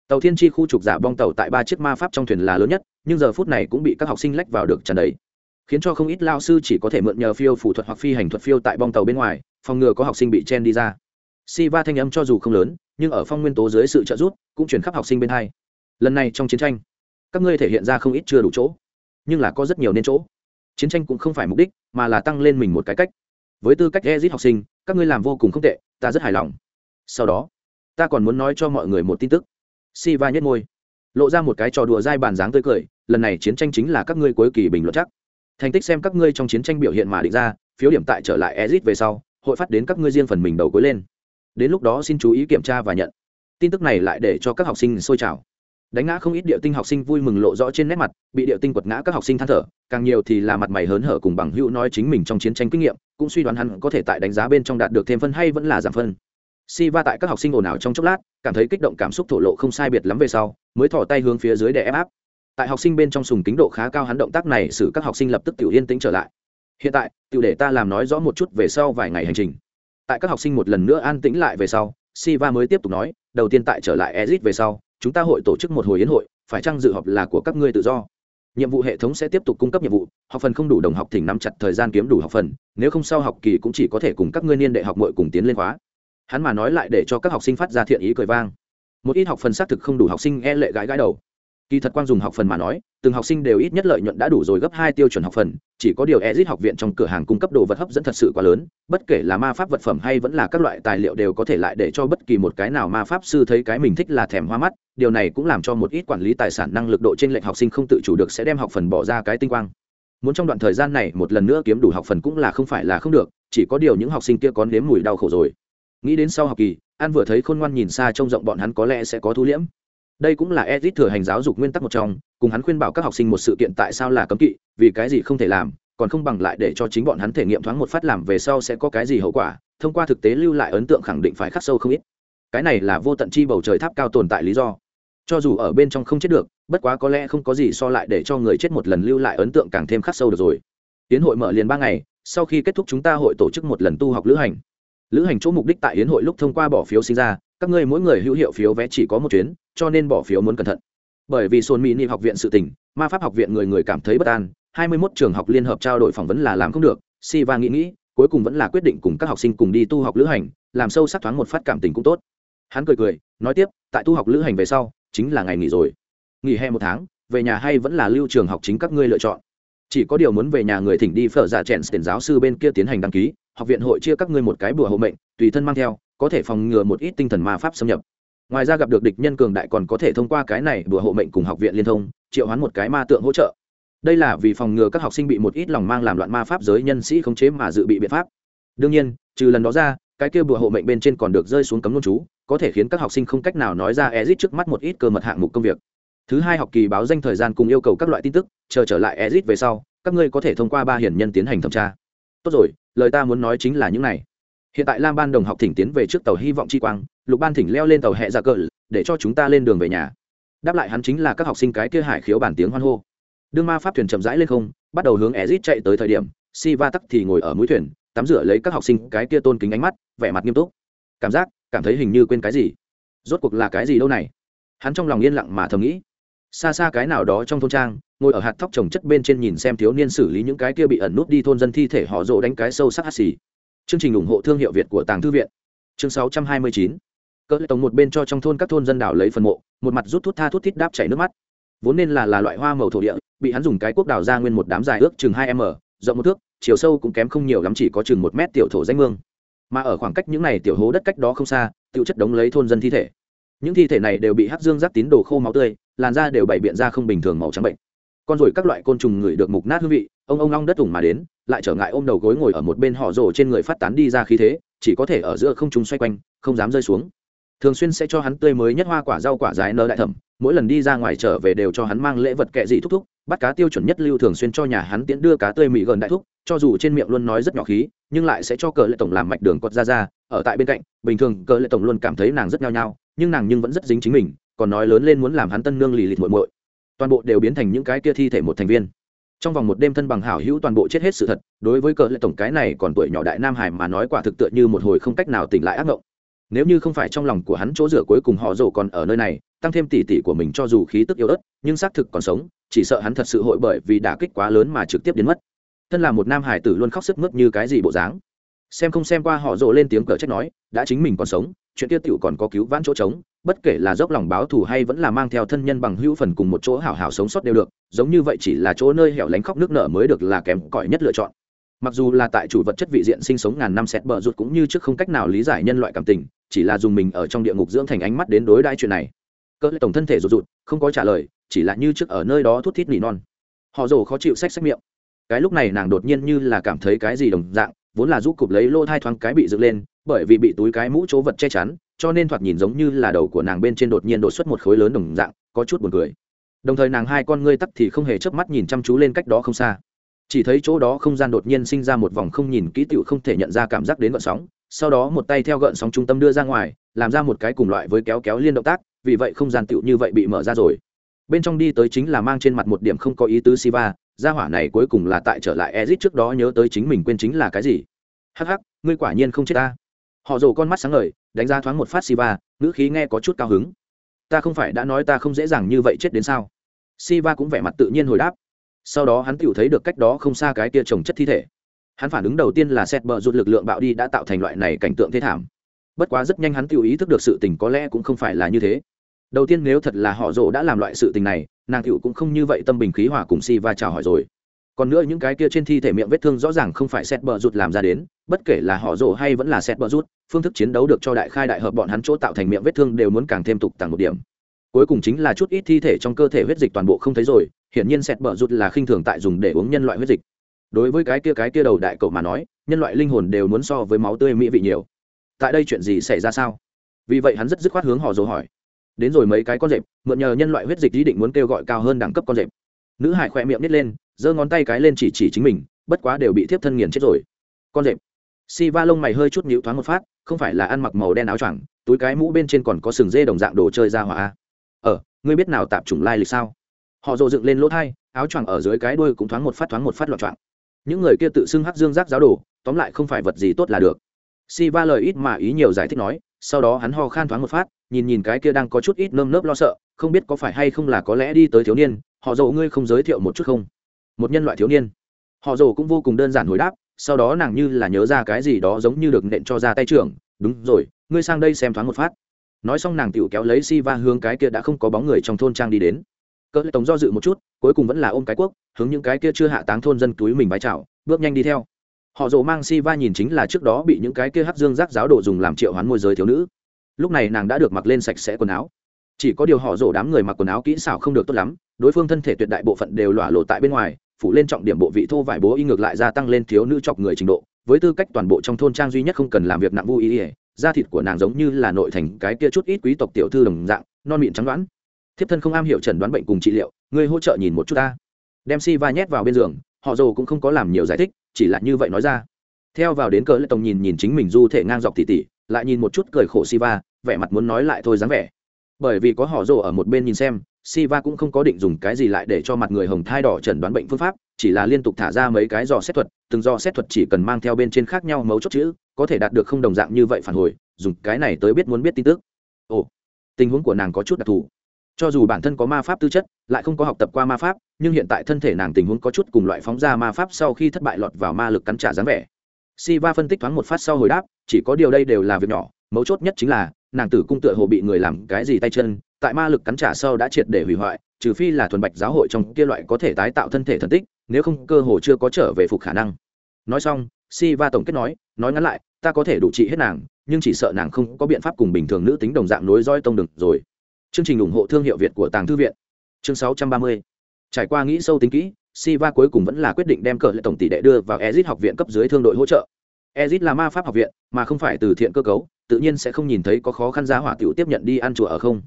Tàu thiên chi khu trục giả bong tàu tại ba chiếc ma pháp trong thuyền là lớn nhất, nhưng giờ phút này cũng bị các học sinh lách vào được tràn đầy. Khiến cho không ít lao sư chỉ có thể mượn nhờ phiêu phủ thuật hoặc phi hành thuật phiêu tại bong tàu bên ngoài, phòng ngừa có học sinh bị chen đi ra. Siva thanh âm cho dù không lớn, nhưng ở phong nguyên tố dưới sự trợ giúp, cũng chuyển khắp học sinh bên hai. Lần này trong chiến tranh các ngươi thể hiện ra không ít chưa đủ chỗ, nhưng là có rất nhiều nên chỗ. Chiến tranh cũng không phải mục đích, mà là tăng lên mình một cái cách. Với tư cách ezit học sinh, các ngươi làm vô cùng không tệ, ta rất hài lòng. Sau đó, ta còn muốn nói cho mọi người một tin tức. Si va nhất môi, lộ ra một cái trò đùa dai bàn dáng tươi cười, lần này chiến tranh chính là các ngươi cuối kỳ bình luận chắc. Thành tích xem các ngươi trong chiến tranh biểu hiện mà định ra, phiếu điểm tại trở lại ezit về sau, hội phát đến các ngươi riêng phần mình đầu cuối lên. Đến lúc đó xin chú ý kiểm tra và nhận. Tin tức này lại để cho các học sinh sôi trào đánh ngã không ít địa tinh học sinh vui mừng lộ rõ trên nét mặt, bị địa tinh quật ngã các học sinh than thở, càng nhiều thì là mặt mày hớn hở cùng bằng hữu nói chính mình trong chiến tranh kinh nghiệm, cũng suy đoán hắn có thể tại đánh giá bên trong đạt được thêm phân hay vẫn là giảm phân. Si va tại các học sinh ồn ào trong chốc lát, cảm thấy kích động cảm xúc thổ lộ không sai biệt lắm về sau, mới thỏ tay hướng phía dưới để ép áp. Tại học sinh bên trong sùng kính độ khá cao hắn động tác này xử các học sinh lập tức tự yên tĩnh trở lại. Hiện tại tự để ta làm nói rõ một chút về sau vài ngày hành trình. Tại các học sinh một lần nữa an tĩnh lại về sau si va mới tiếp tục nói, đầu tiên tại trở lại exit về sau chúng ta hội tổ chức một hồi yến hội, phải chăng dự họp là của các ngươi tự do? Nhiệm vụ hệ thống sẽ tiếp tục cung cấp nhiệm vụ, học phần không đủ đồng học thỉnh nắm chặt thời gian kiếm đủ học phần, nếu không sau học kỳ cũng chỉ có thể cùng các ngươi niên đệ học mội cùng tiến lên khóa. Hắn mà nói lại để cho các học sinh phát ra thiện ý cười vang. Một ít học phần xác thực không đủ học sinh e lệ gãi gãi đầu kỳ thật quang dùng học phần mà nói, từng học sinh đều ít nhất lợi nhuận đã đủ rồi gấp hai tiêu chuẩn học phần, chỉ có điều ezit học viện trong cửa hàng cung cấp đồ vật hấp dẫn thật sự quá lớn, bất kể là ma pháp vật phẩm hay vẫn là các loại tài liệu đều có thể lại để cho bất kỳ một cái nào ma pháp sư thấy cái mình thích là thèm hoa mắt, điều này cũng làm cho một ít quản lý tài sản năng lực độ trên lệnh học sinh không tự chủ được sẽ đem học phần bỏ ra cái tinh quang. Muốn trong đoạn thời gian này một lần nữa kiếm đủ học phần cũng là không phải là không được, chỉ có điều những học sinh kia có nếm mùi đau khổ rồi. Nghĩ đến sau học kỳ, an vừa thấy khôn ngoan nhìn xa trông rộng bọn hắn có lẽ sẽ có thu liễm đây cũng là ezit thừa hành giáo dục nguyên tắc một trong, cùng hắn khuyên bảo các học sinh một sự kiện tại sao là cấm kỵ, vì cái gì không thể làm, còn không bằng lại để cho chính bọn hắn thể nghiệm thoáng một phát làm về sau sẽ có cái gì hậu quả, thông qua thực tế lưu lại ấn tượng khẳng định phải khắc sâu không ít. Cái này là vô tận chi bầu trời tháp cao tồn tại lý do. Cho dù ở bên trong không chết được, bất quá có lẽ không có gì so lại để cho người chết một lần lưu lại ấn tượng càng thêm khắc sâu được rồi. Tiến hội mở liền ba ngày, sau khi kết thúc chúng ta hội tổ chức một lần tu học lữ hành. Lữ hành chỗ mục đích tại hiến hội lúc thông qua bỏ phiếu sinh ra các ngươi mỗi người hữu hiệu phiếu vé chỉ có một chuyến, cho nên bỏ phiếu muốn cẩn thận. Bởi vì sồn mỹ ni học viện sự tỉnh ma pháp học viện người người cảm thấy bất an, hai mươi 21 trường học liên hợp trao đổi phỏng vấn là làm không được, si va nghĩ nghĩ, cuối cùng vẫn là quyết định cùng các học sinh cùng đi tu học lữ hành, làm sâu sắc thoáng một phát cảm tình cũng tốt. Hắn cười cười, nói tiếp, tại tu học lữ hành về sau, chính là ngày nghỉ rồi. Nghỉ hè một tháng, về nhà hay vẫn là lưu trường học chính các ngươi lựa chọn. Chỉ có điều muốn về nhà người thỉnh đi phở dạ chèn tiền giáo sư bên kia tiến hành đăng ký, học viện hội chia các ngươi một cái bùa hộ mệnh, tùy thân mang theo có thể phòng ngừa một ít tinh thần ma pháp xâm nhập. Ngoài ra gặp được địch nhân cường đại còn có thể thông qua cái này bùa hộ mệnh cùng học viện liên thông, triệu hoán một cái ma tượng hỗ trợ. Đây là vì phòng ngừa các học sinh bị một ít lòng mang làm loạn ma pháp giới nhân sĩ khống chế mà dự bị biện pháp. Đương nhiên, trừ lần đó ra, cái kia bùa hộ mệnh bên trên còn được rơi xuống cấm nôn chú, có thể khiến các học sinh không cách nào nói ra ezit trước mắt một ít cơ mật hạng mục công việc. Thứ hai học kỳ báo danh thời gian cùng yêu cầu các loại tin tức, chờ trở lại ezit về sau, các ngươi có thể thông qua ba hiển nhân tiến hành thẩm tra. Tốt rồi, lời ta muốn nói chính là những này hiện tại lam ban đồng học thỉnh tiến về trước tàu hy vọng chi quang, lục ban thỉnh leo lên tàu hẹ ra cờ, để cho chúng ta lên đường về nhà. Đáp lại hắn chính là các học sinh cái kia hải khiếu bản tiếng hoan hô. Đương ma pháp thuyền chậm rãi lên không, bắt đầu hướng ezit chạy tới thời điểm si va tắc thì ngồi ở mũi thuyền, tắm rửa lấy các học sinh cái kia tôn kính ánh mắt, vẻ mặt nghiêm túc. Cảm giác, cảm thấy hình như quên cái gì. Rốt cuộc là cái gì đâu này? Hắn trong lòng yên lặng mà thầm nghĩ. Xa xa cái nào đó trong thôn trang, ngồi ở hạt thóc trồng chất bên trên nhìn xem thiếu niên xử lý những cái kia bị ẩn nút đi thôn dân thi thể họ rộ đánh cái sâu sắc hắt xì chương trình ủng hộ thương hiệu việt của tàng thư viện. Chương 629. cỡ tổng một bên cho trong thôn các thôn dân đảo lấy phần mộ, một mặt rút thuốc tha thuốc thít đáp chảy nước mắt. Vốn nên là là loại hoa màu thổ địa, bị hắn dùng cái cuốc đào ra nguyên một đám dài ước chừng hai m, rộng một thước, chiều sâu cũng kém không nhiều lắm chỉ có chừng một mét tiểu thổ danh mương. Mà ở khoảng cách những này tiểu hố đất cách đó không xa, tiểu chất đống lấy thôn dân thi thể. Những thi thể này đều bị hắc dương giáp tín đồ khô máu tươi, làn da đều bày biện ra không bình thường màu trắng bệnh. Con rồi các loại côn trùng ngửi được mục nát hương vị ông ông long đất ủng mà đến, lại trở ngại ôm đầu gối ngồi ở một bên họ rổ trên người phát tán đi ra khí thế, chỉ có thể ở giữa không trung xoay quanh, không dám rơi xuống. Thường xuyên sẽ cho hắn tươi mới nhất hoa quả rau quả dài nơ đại thẩm, mỗi lần đi ra ngoài trở về đều cho hắn mang lễ vật kệ dị thúc thúc, bắt cá tiêu chuẩn nhất lưu thường xuyên cho nhà hắn tiễn đưa cá tươi mỹ gần đại thúc, cho dù trên miệng luôn nói rất nhỏ khí, nhưng lại sẽ cho cờ lệ tổng làm mạch đường cọt ra ra, ở tại bên cạnh, bình thường cờ lệ tổng luôn cảm thấy nàng rất nhao nhao, nhưng nàng nhưng vẫn rất dính chính mình, còn nói lớn lên muốn làm hắn tân nương lì lịt muội muội. Toàn bộ đều biến thành những cái kia thi thể một thành viên trong vòng một đêm thân bằng hảo hữu toàn bộ chết hết sự thật, đối với cờ lệ tổng cái này còn tuổi nhỏ đại nam hải mà nói quả thực tựa như một hồi không cách nào tỉnh lại ác mộng nếu như không phải trong lòng của hắn chỗ rửa cuối cùng họ rồ còn ở nơi này, tăng thêm tỉ tỉ của mình cho dù khí tức yếu ớt, nhưng xác thực còn sống, chỉ sợ hắn thật sự hội bởi vì đả kích quá lớn mà trực tiếp biến mất. Thân là một nam hải tử luôn khóc sức mướt như cái gì bộ dáng. Xem không xem qua họ rồ lên tiếng cờ trách nói, đã chính mình còn sống, chuyện tiêu tiểu còn có cứu vãn chỗ trống bất kể là dốc lòng báo thù hay vẫn là mang theo thân nhân bằng hữu phần cùng một chỗ hảo hảo sống sót đều được, giống như vậy chỉ là chỗ nơi hẻo lánh khóc nước nở mới được là kém cỏi nhất lựa chọn. Mặc dù là tại chủ vật chất vị diện sinh sống ngàn năm xét bờ rụt cũng như trước không cách nào lý giải nhân loại cảm tình, chỉ là dùng mình ở trong địa ngục dưỡng thành ánh mắt đến đối đãi chuyện này. Cỡ tổng thân thể rụt rụt, không có trả lời, chỉ là như trước ở nơi đó thút thít nỉ non. Họ rồ khó chịu sách sách miệng. Cái lúc này nàng đột nhiên như là cảm thấy cái gì đồng dạng, vốn là giúp cụp lấy lô thai thoáng cái bị dựng lên, bởi vì bị túi cái mũ chỗ vật che chắn cho nên thoạt nhìn giống như là đầu của nàng bên trên đột nhiên đột xuất một khối lớn đồng dạng, có chút buồn cười. Đồng thời nàng hai con ngươi tắt thì không hề chớp mắt nhìn chăm chú lên cách đó không xa. Chỉ thấy chỗ đó không gian đột nhiên sinh ra một vòng không nhìn kỹ tựu không thể nhận ra cảm giác đến gợn sóng, sau đó một tay theo gợn sóng trung tâm đưa ra ngoài, làm ra một cái cùng loại với kéo kéo liên động tác, vì vậy không gian tựu như vậy bị mở ra rồi. Bên trong đi tới chính là mang trên mặt một điểm không có ý tứ siva, gia hỏa này cuối cùng là tại trở lại ezit trước đó nhớ tới chính mình quên chính là cái gì. Hắc hắc, ngươi quả nhiên không chết ta họ rồ con mắt sáng ngời, đánh ra thoáng một phát siva, ngữ khí nghe có chút cao hứng. Ta không phải đã nói ta không dễ dàng như vậy chết đến sao? Siva cũng vẻ mặt tự nhiên hồi đáp. Sau đó hắn tựu thấy được cách đó không xa cái tia trồng chất thi thể. Hắn phản ứng đầu tiên là xét bờ rụt lực lượng bạo đi đã tạo thành loại này cảnh tượng thế thảm. Bất quá rất nhanh hắn tự ý thức được sự tình có lẽ cũng không phải là như thế. Đầu tiên nếu thật là họ rồ đã làm loại sự tình này, nàng cựu cũng không như vậy tâm bình khí hòa cùng si va chào hỏi rồi còn nữa những cái kia trên thi thể miệng vết thương rõ ràng không phải xét bờ rụt làm ra đến, bất kể là họ rồ hay vẫn là xét bờ rút phương thức chiến đấu được cho đại khai đại hợp bọn hắn chỗ tạo thành miệng vết thương đều muốn càng thêm tục tàng một điểm. Cuối cùng chính là chút ít thi thể trong cơ thể huyết dịch toàn bộ không thấy rồi, hiển nhiên xét bờ rút là khinh thường tại dùng để uống nhân loại huyết dịch. Đối với cái kia cái kia đầu đại cậu mà nói, nhân loại linh hồn đều muốn so với máu tươi mỹ vị nhiều. Tại đây chuyện gì xảy ra sao? Vì vậy hắn rất dứt khoát hướng họ rổ hỏi. Đến rồi mấy cái con rệp, mượn nhờ nhân loại huyết dịch ý định muốn kêu gọi cao hơn đẳng cấp con rệp. Nữ hải khoe miệng nít lên giơ ngón tay cái lên chỉ chỉ chính mình, bất quá đều bị thiếp thân nghiền chết rồi. Con rệp. Si va lông mày hơi chút nhịu thoáng một phát, không phải là ăn mặc màu đen áo choàng, túi cái mũ bên trên còn có sừng dê đồng dạng đồ chơi ra hỏa ờ ngươi biết nào tạp chủng lai lịch sao? Họ rộ dựng lên lỗ thai, áo choàng ở dưới cái đuôi cũng thoáng một phát thoáng một phát loạn choạng. Những người kia tự xưng hắc dương giác giáo đồ, tóm lại không phải vật gì tốt là được. Si va lời ít mà ý nhiều giải thích nói, sau đó hắn ho khan thoáng một phát, nhìn nhìn cái kia đang có chút ít nơm nớp lo sợ, không biết có phải hay không là có lẽ đi tới thiếu niên, họ dầu ngươi không giới thiệu một chút không? Một nhân loại thiếu niên. Họ rồ cũng vô cùng đơn giản hồi đáp, sau đó nàng như là nhớ ra cái gì đó giống như được nện cho ra tay trưởng, đúng rồi, ngươi sang đây xem thoáng một phát. Nói xong nàng tựu kéo lấy si va hướng cái kia đã không có bóng người trong thôn trang đi đến. Cỡ tổng do dự một chút, cuối cùng vẫn là ôm cái quốc hướng những cái kia chưa hạ táng thôn dân túi mình bái chào, bước nhanh đi theo. Họ rồ mang si va nhìn chính là trước đó bị những cái kia hắc dương rác giáo đồ dùng làm triệu hoán môi giới thiếu nữ. Lúc này nàng đã được mặc lên sạch sẽ quần áo. Chỉ có điều họ rồ đám người mặc quần áo kỹ xảo không được tốt lắm, đối phương thân thể tuyệt đại bộ phận đều lỏa lộ tại bên ngoài phủ lên trọng điểm bộ vị thô vải bố y ngược lại gia tăng lên thiếu nữ chọc người trình độ, với tư cách toàn bộ trong thôn trang duy nhất không cần làm việc nặng vui ý ỉa da thịt của nàng giống như là nội thành cái kia chút ít quý tộc tiểu thư đồng dạng, non mịn trắng đoán. Thiếp thân không am hiểu trần đoán bệnh cùng trị liệu, ngươi hỗ trợ nhìn một chút ta. Đem si va nhét vào bên giường, họ dồ cũng không có làm nhiều giải thích, chỉ là như vậy nói ra. Theo vào đến cỡ lệ tổng nhìn nhìn chính mình du thể ngang dọc tỉ tỉ, lại nhìn một chút cười khổ si va, vẻ mặt muốn nói lại thôi dáng vẻ. Bởi vì có họ dồ ở một bên nhìn xem Siva cũng không có định dùng cái gì lại để cho mặt người hồng thai đỏ chẩn đoán bệnh phương pháp, chỉ là liên tục thả ra mấy cái dò xét thuật, từng dò xét thuật chỉ cần mang theo bên trên khác nhau mấu chốt chữ, có thể đạt được không đồng dạng như vậy phản hồi, dùng cái này tới biết muốn biết tin tức. Ồ, tình huống của nàng có chút đặc thù. Cho dù bản thân có ma pháp tư chất, lại không có học tập qua ma pháp, nhưng hiện tại thân thể nàng tình huống có chút cùng loại phóng ra ma pháp sau khi thất bại lọt vào ma lực cắn trả dáng vẻ. Siva phân tích thoáng một phát sau hồi đáp, chỉ có điều đây đều là việc nhỏ, mấu chốt nhất chính là nàng tử cung tựa hồ bị người làm cái gì tay chân tại ma lực cắn trả sâu đã triệt để hủy hoại, trừ phi là thuần bạch giáo hội trong kia loại có thể tái tạo thân thể thần tích, nếu không cơ hồ chưa có trở về phục khả năng. Nói xong, si va tổng kết nói nói ngắn lại, ta có thể đủ trị hết nàng, nhưng chỉ sợ nàng không có biện pháp cùng bình thường nữ tính đồng dạng nối roi tông đừng rồi. Chương trình ủng hộ thương hiệu việt của tàng thư viện. Chương 630. trải qua nghĩ sâu tính kỹ, si va cuối cùng vẫn là quyết định đem cờ lệ tổng tỷ đệ đưa vào ezit học viện cấp dưới thương đội hỗ trợ. Ezit là ma pháp học viện, mà không phải từ thiện cơ cấu, tự nhiên sẽ không nhìn thấy có khó khăn giá hỏa tiểu tiếp nhận đi ăn chùa ở không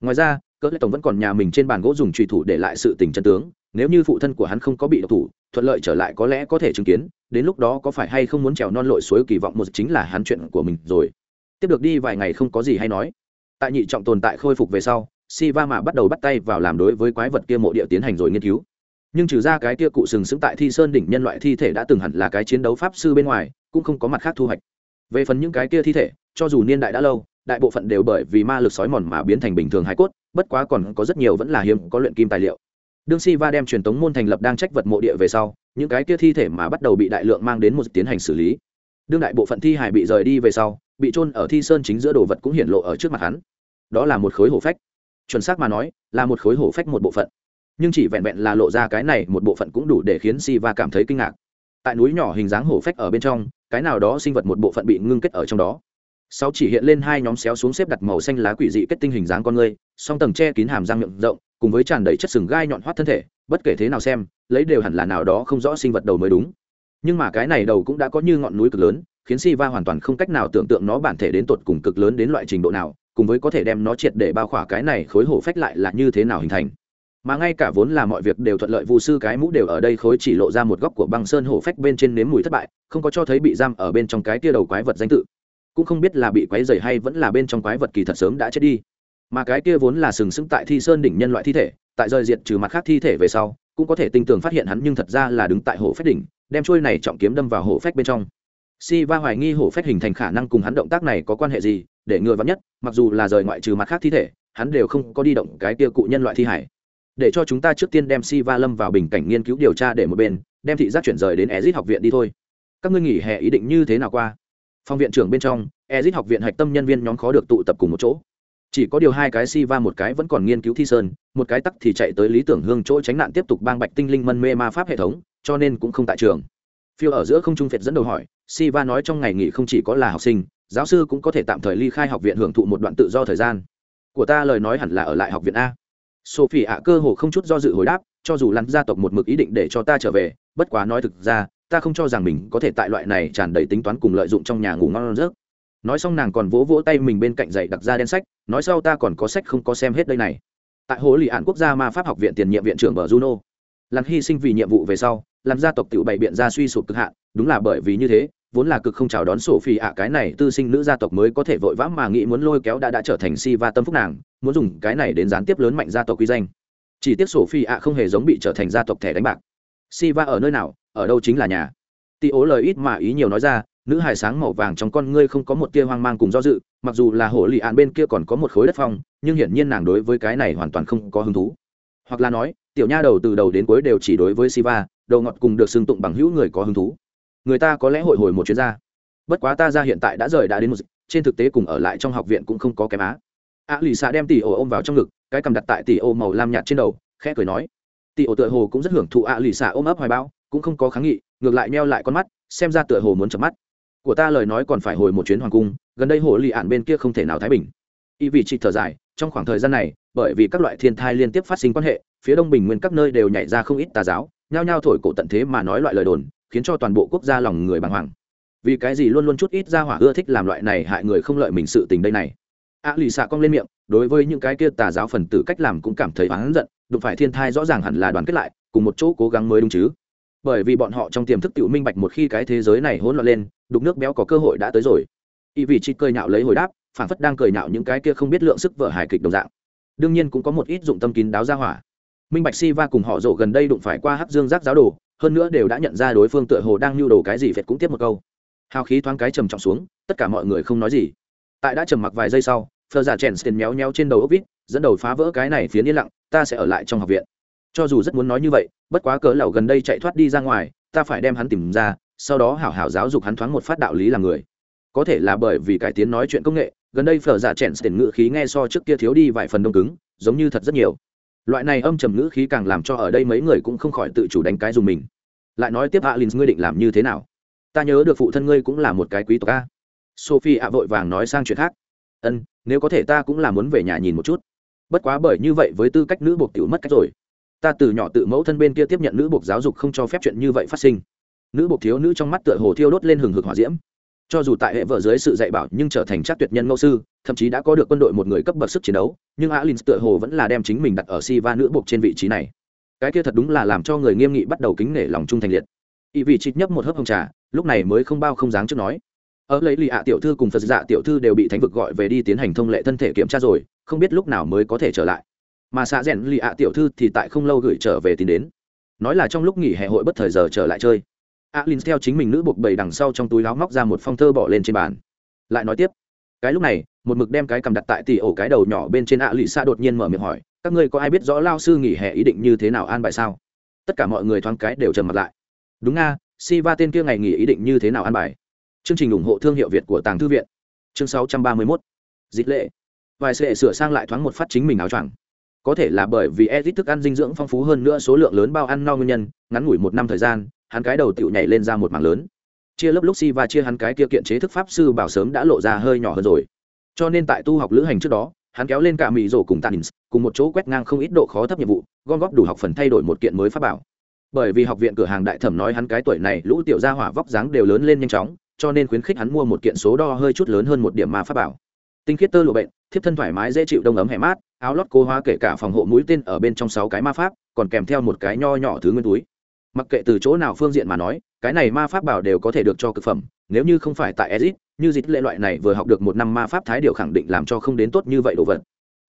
ngoài ra, cỡ lệ tổng vẫn còn nhà mình trên bàn gỗ dùng trùy thủ để lại sự tình chân tướng, nếu như phụ thân của hắn không có bị độc thủ, thuận lợi trở lại có lẽ có thể chứng kiến, đến lúc đó có phải hay không muốn trèo non lội suối kỳ vọng một chính là hắn chuyện của mình rồi. Tiếp được đi vài ngày không có gì hay nói. Tại nhị trọng tồn tại khôi phục về sau si va mạ bắt đầu bắt tay vào làm đối với quái vật kia mộ địa tiến hành rồi nghiên cứu. Nhưng trừ ra cái kia cụ sừng sững tại thi sơn đỉnh nhân loại thi thể đã từng hẳn là cái chiến đấu pháp sư bên ngoài, cũng không có mặt khác thu hoạch. Về phần những cái kia thi thể, cho dù niên đại đã lâu đại bộ phận đều bởi vì ma lực sói mòn mà biến thành bình thường hải cốt, bất quá còn có rất nhiều vẫn là hiếm có luyện kim tài liệu. Đương si va đem truyền tống môn thành lập đang trách vật mộ địa về sau, những cái kia thi thể mà bắt đầu bị đại lượng mang đến một tiến hành xử lý. Đương đại bộ phận thi hải bị rời đi về sau, bị trôn ở thi sơn chính giữa đồ vật cũng hiển lộ ở trước mặt hắn. Đó là một khối hổ phách. Chuẩn xác mà nói, là một khối hổ phách một bộ phận. Nhưng chỉ vẹn vẹn là lộ ra cái này một bộ phận cũng đủ để khiến si va cảm thấy kinh ngạc. Tại núi nhỏ hình dáng hổ phách ở bên trong, cái nào đó sinh vật một bộ phận bị ngưng kết ở trong đó sáu chỉ hiện lên hai nhóm xéo xuống xếp đặt màu xanh lá quỷ dị kết tinh hình dáng con người song tầng che kín hàm răng miệng rộng, cùng với tràn đầy chất sừng gai nhọn hoắt thân thể, bất kể thế nào xem, lấy đều hẳn là nào đó không rõ sinh vật đầu mới đúng. Nhưng mà cái này đầu cũng đã có như ngọn núi cực lớn, khiến si va hoàn toàn không cách nào tưởng tượng nó bản thể đến tột cùng cực lớn đến loại trình độ nào, cùng với có thể đem nó triệt để bao khỏa cái này khối hổ phách lại là như thế nào hình thành. Mà ngay cả vốn là mọi việc đều thuận lợi vụ sư cái mũ đều ở đây khối chỉ lộ ra một góc của băng sơn hổ phách bên trên nếm mùi thất bại, không có cho thấy bị giam ở bên trong cái tia đầu quái vật danh tự cũng không biết là bị quái dày hay vẫn là bên trong quái vật kỳ thật sớm đã chết đi. Mà cái kia vốn là sừng sững tại thi sơn đỉnh nhân loại thi thể, tại rời diệt trừ mặt khác thi thể về sau, cũng có thể tinh tường phát hiện hắn nhưng thật ra là đứng tại hổ phách đỉnh, đem trôi này trọng kiếm đâm vào hổ phách bên trong. Si va hoài nghi hổ phách hình thành khả năng cùng hắn động tác này có quan hệ gì, để ngừa vắn nhất, mặc dù là rời ngoại trừ mặt khác thi thể, hắn đều không có đi động cái kia cụ nhân loại thi hải. Để cho chúng ta trước tiên đem si va lâm vào bình cảnh nghiên cứu điều tra để một bên, đem thị giác chuyển rời đến ezit học viện đi thôi. Các ngươi nghỉ hè ý định như thế nào qua? Phòng viện trưởng bên trong ezit học viện hạch tâm nhân viên nhóm khó được tụ tập cùng một chỗ. Chỉ có điều hai cái si va một cái vẫn còn nghiên cứu thi sơn, một cái tắc thì chạy tới lý tưởng hương chỗ tránh nạn tiếp tục bang bạch tinh linh mân mê ma pháp hệ thống, cho nên cũng không tại trường. Phiêu ở giữa không trung phiệt dẫn đầu hỏi si va nói trong ngày nghỉ không chỉ có là học sinh, giáo sư cũng có thể tạm thời ly khai học viện hưởng thụ một đoạn tự do thời gian. Của ta lời nói hẳn là ở lại học viện a. Sophie ạ cơ hồ không chút do dự hồi đáp, cho dù lăn gia tộc một mực ý định để cho ta trở về, bất quá nói thực ra ta không cho rằng mình có thể tại loại này tràn đầy tính toán cùng lợi dụng trong nhà ngủ ngon giấc. Nói xong nàng còn vỗ vỗ tay mình bên cạnh giày đặt ra đen sách, nói sau ta còn có sách không có xem hết đây này. Tại hồ lì ạn quốc gia ma pháp học viện tiền nhiệm viện trưởng bờ juno. Làm hy sinh vì nhiệm vụ về sau, làm gia tộc tự bày biện ra suy sụp cực hạn, đúng là bởi vì như thế, vốn là cực không chào đón sổ phi ạ, cái này tư sinh nữ gia tộc mới có thể vội vã mà nghĩ muốn lôi kéo đã đã trở thành si va tâm phúc nàng, muốn dùng cái này đến gián tiếp lớn mạnh gia tộc quy danh. Chỉ tiếc sổ phi ạ không hề giống bị trở thành gia tộc thẻ đánh bạc. Si va ở nơi nào ở đâu chính là nhà. Tị ố lời ít mà ý nhiều nói ra, nữ hài sáng màu vàng trong con ngươi không có một tia hoang mang cùng do dự, mặc dù là hồ lì ạn bên kia còn có một khối đất phong, nhưng hiển nhiên nàng đối với cái này hoàn toàn không có hứng thú. Hoặc là nói, tiểu nha đầu từ đầu đến cuối đều chỉ đối với siva, đầu ngọt cùng được xưng tụng bằng hữu người có hứng thú. Người ta có lẽ hội hồi một chuyến ra. Bất quá ta ra hiện tại đã rời đã đến một trên thực tế cùng ở lại trong học viện cũng không có kém á. A lì xạ đem tỷ ô ôm vào trong ngực, cái cầm đặt tại tỷ ô màu lam nhạt trên đầu, khẽ cười nói. Tỷ ô tựa hồ cũng rất hưởng thụ a lì xạ ôm ấp hoài bão cũng không có kháng nghị, ngược lại meo lại con mắt, xem ra tựa hồ muốn chập mắt. Của ta lời nói còn phải hồi một chuyến hoàng cung, gần đây hồ lì ạn bên kia không thể nào thái bình. Y vị trị thở dài, trong khoảng thời gian này, bởi vì các loại thiên thai liên tiếp phát sinh quan hệ, phía đông bình nguyên các nơi đều nhảy ra không ít tà giáo, nhao nhao thổi cổ tận thế mà nói loại lời đồn, khiến cho toàn bộ quốc gia lòng người bàng hoàng. Vì cái gì luôn luôn chút ít ra hỏa ưa thích làm loại này hại người không lợi mình sự tình đây này? A lì xạ cong lên miệng, đối với những cái kia tà giáo phần tử cách làm cũng cảm thấy oán giận, đụng phải thiên thai rõ ràng hẳn là đoàn kết lại, cùng một chỗ cố gắng mới đúng chứ bởi vì bọn họ trong tiềm thức tự minh bạch một khi cái thế giới này hỗn loạn lên, đục nước béo có cơ hội đã tới rồi. Y vị chị cười nhạo lấy hồi đáp, phản phất đang cười nhạo những cái kia không biết lượng sức vợ hài kịch đồng dạng. Đương nhiên cũng có một ít dụng tâm kín đáo ra hỏa. Minh bạch si va cùng họ rộ gần đây đụng phải qua hắc dương giác giáo đồ, hơn nữa đều đã nhận ra đối phương tựa hồ đang nhu đồ cái gì phệt cũng tiếp một câu. Hào khí thoáng cái trầm trọng xuống, tất cả mọi người không nói gì. Tại đã trầm mặc vài giây sau phờ giả chèn tiền méo méo trên đầu ốc vít, dẫn đầu phá vỡ cái này phía yên lặng, ta sẽ ở lại trong học viện cho dù rất muốn nói như vậy, bất quá cớ lẩu gần đây chạy thoát đi ra ngoài, ta phải đem hắn tìm ra, sau đó hảo hảo giáo dục hắn thoáng một phát đạo lý làm người. Có thể là bởi vì cải tiến nói chuyện công nghệ, gần đây phở giả chèn tiền ngữ khí nghe so trước kia thiếu đi vài phần đông cứng, giống như thật rất nhiều. Loại này âm trầm ngữ khí càng làm cho ở đây mấy người cũng không khỏi tự chủ đánh cái dùng mình. Lại nói tiếp alin, ngươi định làm như thế nào? Ta nhớ được phụ thân ngươi cũng là một cái quý tộc a. Sophie ạ vội vàng nói sang chuyện khác. Ân, nếu có thể ta cũng là muốn về nhà nhìn một chút. Bất quá bởi như vậy với tư cách nữ buộc tiểu mất cách rồi ta từ nhỏ tự mẫu thân bên kia tiếp nhận nữ buộc giáo dục không cho phép chuyện như vậy phát sinh. Nữ buộc thiếu nữ trong mắt tựa hồ thiêu đốt lên hừng hực hỏa diễm. Cho dù tại hệ vợ dưới sự dạy bảo nhưng trở thành chắc tuyệt nhân ngẫu sư, thậm chí đã có được quân đội một người cấp bậc sức chiến đấu, nhưng alin tựa hồ vẫn là đem chính mình đặt ở si va nữ buộc trên vị trí này. Cái kia thật đúng là làm cho người nghiêm nghị bắt đầu kính nể lòng trung thành liệt. Y vị chít nhấp một hớp hồng trà, lúc này mới không bao không dáng trước nói. Ở lấy lì ạ tiểu thư cùng phật dạ tiểu thư đều bị thánh vực gọi về đi tiến hành thông lệ thân thể kiểm tra rồi, không biết lúc nào mới có thể trở lại mà xạ rèn lì ạ tiểu thư thì tại không lâu gửi trở về tìm đến. Nói là trong lúc nghỉ hè hội bất thời giờ trở lại chơi alin theo chính mình nữ buộc bầy đằng sau trong túi láo móc ra một phong thơ bỏ lên trên bàn. Lại nói tiếp, cái lúc này, một mực đem cái cầm đặt tại tỉ ổ cái đầu nhỏ bên trên ạ lì xa đột nhiên mở miệng hỏi, các ngươi có ai biết rõ lao sư nghỉ hè ý định như thế nào an bài sao? Tất cả mọi người thoáng cái đều trầm mặt lại. Đúng nga, si va tên kia ngày nghỉ ý định như thế nào an bài? Chương trình ủng hộ thương hiệu việt của tàng thư viện. Chương 631. dịch lệ. Vài sệ sửa sang lại thoáng một phát chính mình áo choàng có thể là bởi vì edit thức ăn dinh dưỡng phong phú hơn nữa số lượng lớn bao ăn no nguyên nhân, ngắn ngủi một năm thời gian, hắn cái đầu tựu nhảy lên ra một mảng lớn. Chia lớp lúc si và chia hắn cái kia kiện chế thức pháp sư bảo sớm đã lộ ra hơi nhỏ hơn rồi. Cho nên tại tu học lữ hành trước đó, hắn kéo lên cả mỹ rổ cùng tàn cùng một chỗ quét ngang không ít độ khó thấp nhiệm vụ, gom góp đủ học phần thay đổi một kiện mới pháp bảo. Bởi vì học viện cửa hàng đại thẩm nói hắn cái tuổi này lũ tiểu gia hỏa vóc dáng đều lớn lên nhanh chóng, cho nên khuyến khích hắn mua một kiện số đo hơi chút lớn hơn một điểm mà pháp bảo tinh khiết tơ lụa bệnh, thiếp thân thoải mái dễ chịu đông ấm hẻ mát, áo lót cố hóa kể cả phòng hộ mũi tên ở bên trong sáu cái ma pháp, còn kèm theo một cái nho nhỏ thứ nguyên túi. Mặc kệ từ chỗ nào phương diện mà nói, cái này ma pháp bảo đều có thể được cho cực phẩm, nếu như không phải tại ezit như dịch lệ loại này vừa học được một năm ma pháp thái điều khẳng định làm cho không đến tốt như vậy đồ vật.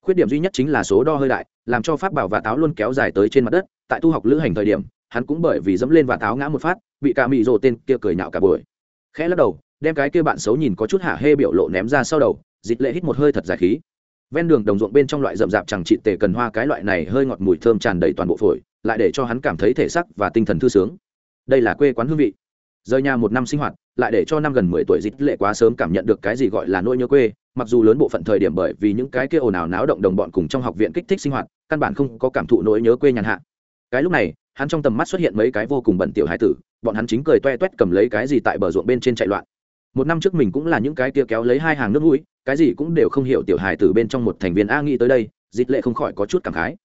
Khuyết điểm duy nhất chính là số đo hơi đại, làm cho pháp bảo và táo luôn kéo dài tới trên mặt đất, tại tu học lữ hành thời điểm, hắn cũng bởi vì dẫm lên và táo ngã một phát, bị cả mị rồ tên kia cười nhạo cả buổi. Khẽ lắc đầu, đem cái kia bạn xấu nhìn có chút hạ hê biểu lộ ném ra sau đầu dịch lệ hít một hơi thật dài khí. Ven đường đồng ruộng bên trong loại rậm rạp chẳng trị tề cần hoa, cái loại này hơi ngọt mùi thơm tràn đầy toàn bộ phổi, lại để cho hắn cảm thấy thể sắc và tinh thần thư sướng. Đây là quê quán hương vị. Rời nhà một năm sinh hoạt, lại để cho năm gần mười tuổi dịch lệ quá sớm cảm nhận được cái gì gọi là nỗi nhớ quê, mặc dù lớn bộ phận thời điểm bởi vì những cái kia ồn ào náo động đồng bọn cùng trong học viện kích thích sinh hoạt, căn bản không có cảm thụ nỗi nhớ quê nhàn hạ. Cái lúc này, hắn trong tầm mắt xuất hiện mấy cái vô cùng bẩn tiểu hải tử, bọn hắn chính cười toe toét cầm lấy cái gì tại bờ ruộng bên trên chạy loạn một năm trước mình cũng là những cái kia kéo lấy hai hàng nước mũi, cái gì cũng đều không hiểu tiểu hài từ bên trong một thành viên a nghĩ tới đây, dịch lệ không khỏi có chút cảm khái.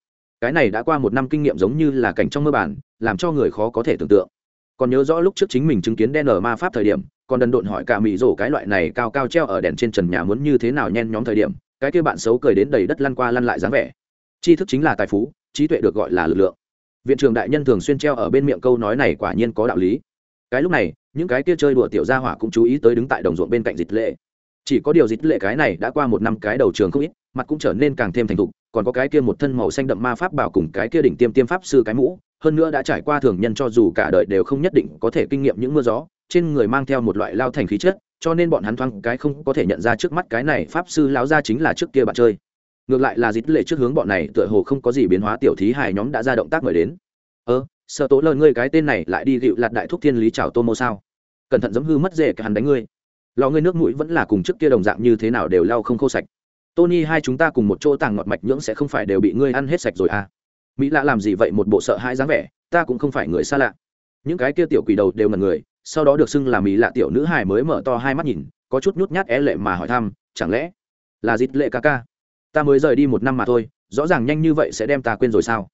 Cái này đã qua một năm kinh nghiệm giống như là cảnh trong mơ bản, làm cho người khó có thể tưởng tượng. Còn nhớ rõ lúc trước chính mình chứng kiến đen ở ma pháp thời điểm, còn đần độn hỏi cả mỹ rổ cái loại này cao cao treo ở đèn trên trần nhà muốn như thế nào nhen nhóm thời điểm, cái kia bạn xấu cười đến đầy đất lăn qua lăn lại dáng vẻ. Tri thức chính là tài phú, trí tuệ được gọi là lực lượng. Viện trưởng đại nhân thường xuyên treo ở bên miệng câu nói này quả nhiên có đạo lý. Cái lúc này những cái kia chơi đùa tiểu gia hỏa cũng chú ý tới đứng tại đồng ruộng bên cạnh dịch lệ. Chỉ có điều dịch lệ cái này đã qua một năm cái đầu trường không ít, mặt cũng trở nên càng thêm thành thục, còn có cái kia một thân màu xanh đậm ma pháp bảo cùng cái kia đỉnh tiêm tiêm pháp sư cái mũ, hơn nữa đã trải qua thường nhân cho dù cả đời đều không nhất định có thể kinh nghiệm những mưa gió, trên người mang theo một loại lao thành khí chất, cho nên bọn hắn thoáng cái không có thể nhận ra trước mắt cái này pháp sư lão gia chính là trước kia bạn chơi. Ngược lại là dịch lệ trước hướng bọn này tựa hồ không có gì biến hóa tiểu thí hài nhóm đã ra động tác mời đến. Ơ sợ tố lợn, ngươi cái tên này lại đi dịu lạt đại thúc thiên lý chào tô mô sao? Cẩn thận giống hư mất dễ cả hắn đánh ngươi. Lò ngươi nước mũi vẫn là cùng trước kia đồng dạng như thế nào đều lau không khô sạch. Tony hai chúng ta cùng một chỗ tàng ngọt mạch nhưỡng sẽ không phải đều bị ngươi ăn hết sạch rồi à? Mỹ lạ làm gì vậy? Một bộ sợ hãi dáng vẻ, ta cũng không phải người xa lạ. Những cái kia tiểu quỷ đầu đều là người, sau đó được xưng là mỹ lạ tiểu nữ hài mới mở to hai mắt nhìn, có chút nhút nhát é lệ mà hỏi thăm, chẳng lẽ là dịt lệ ca ca? Ta mới rời đi một năm mà thôi, rõ ràng nhanh như vậy sẽ đem ta quên rồi sao?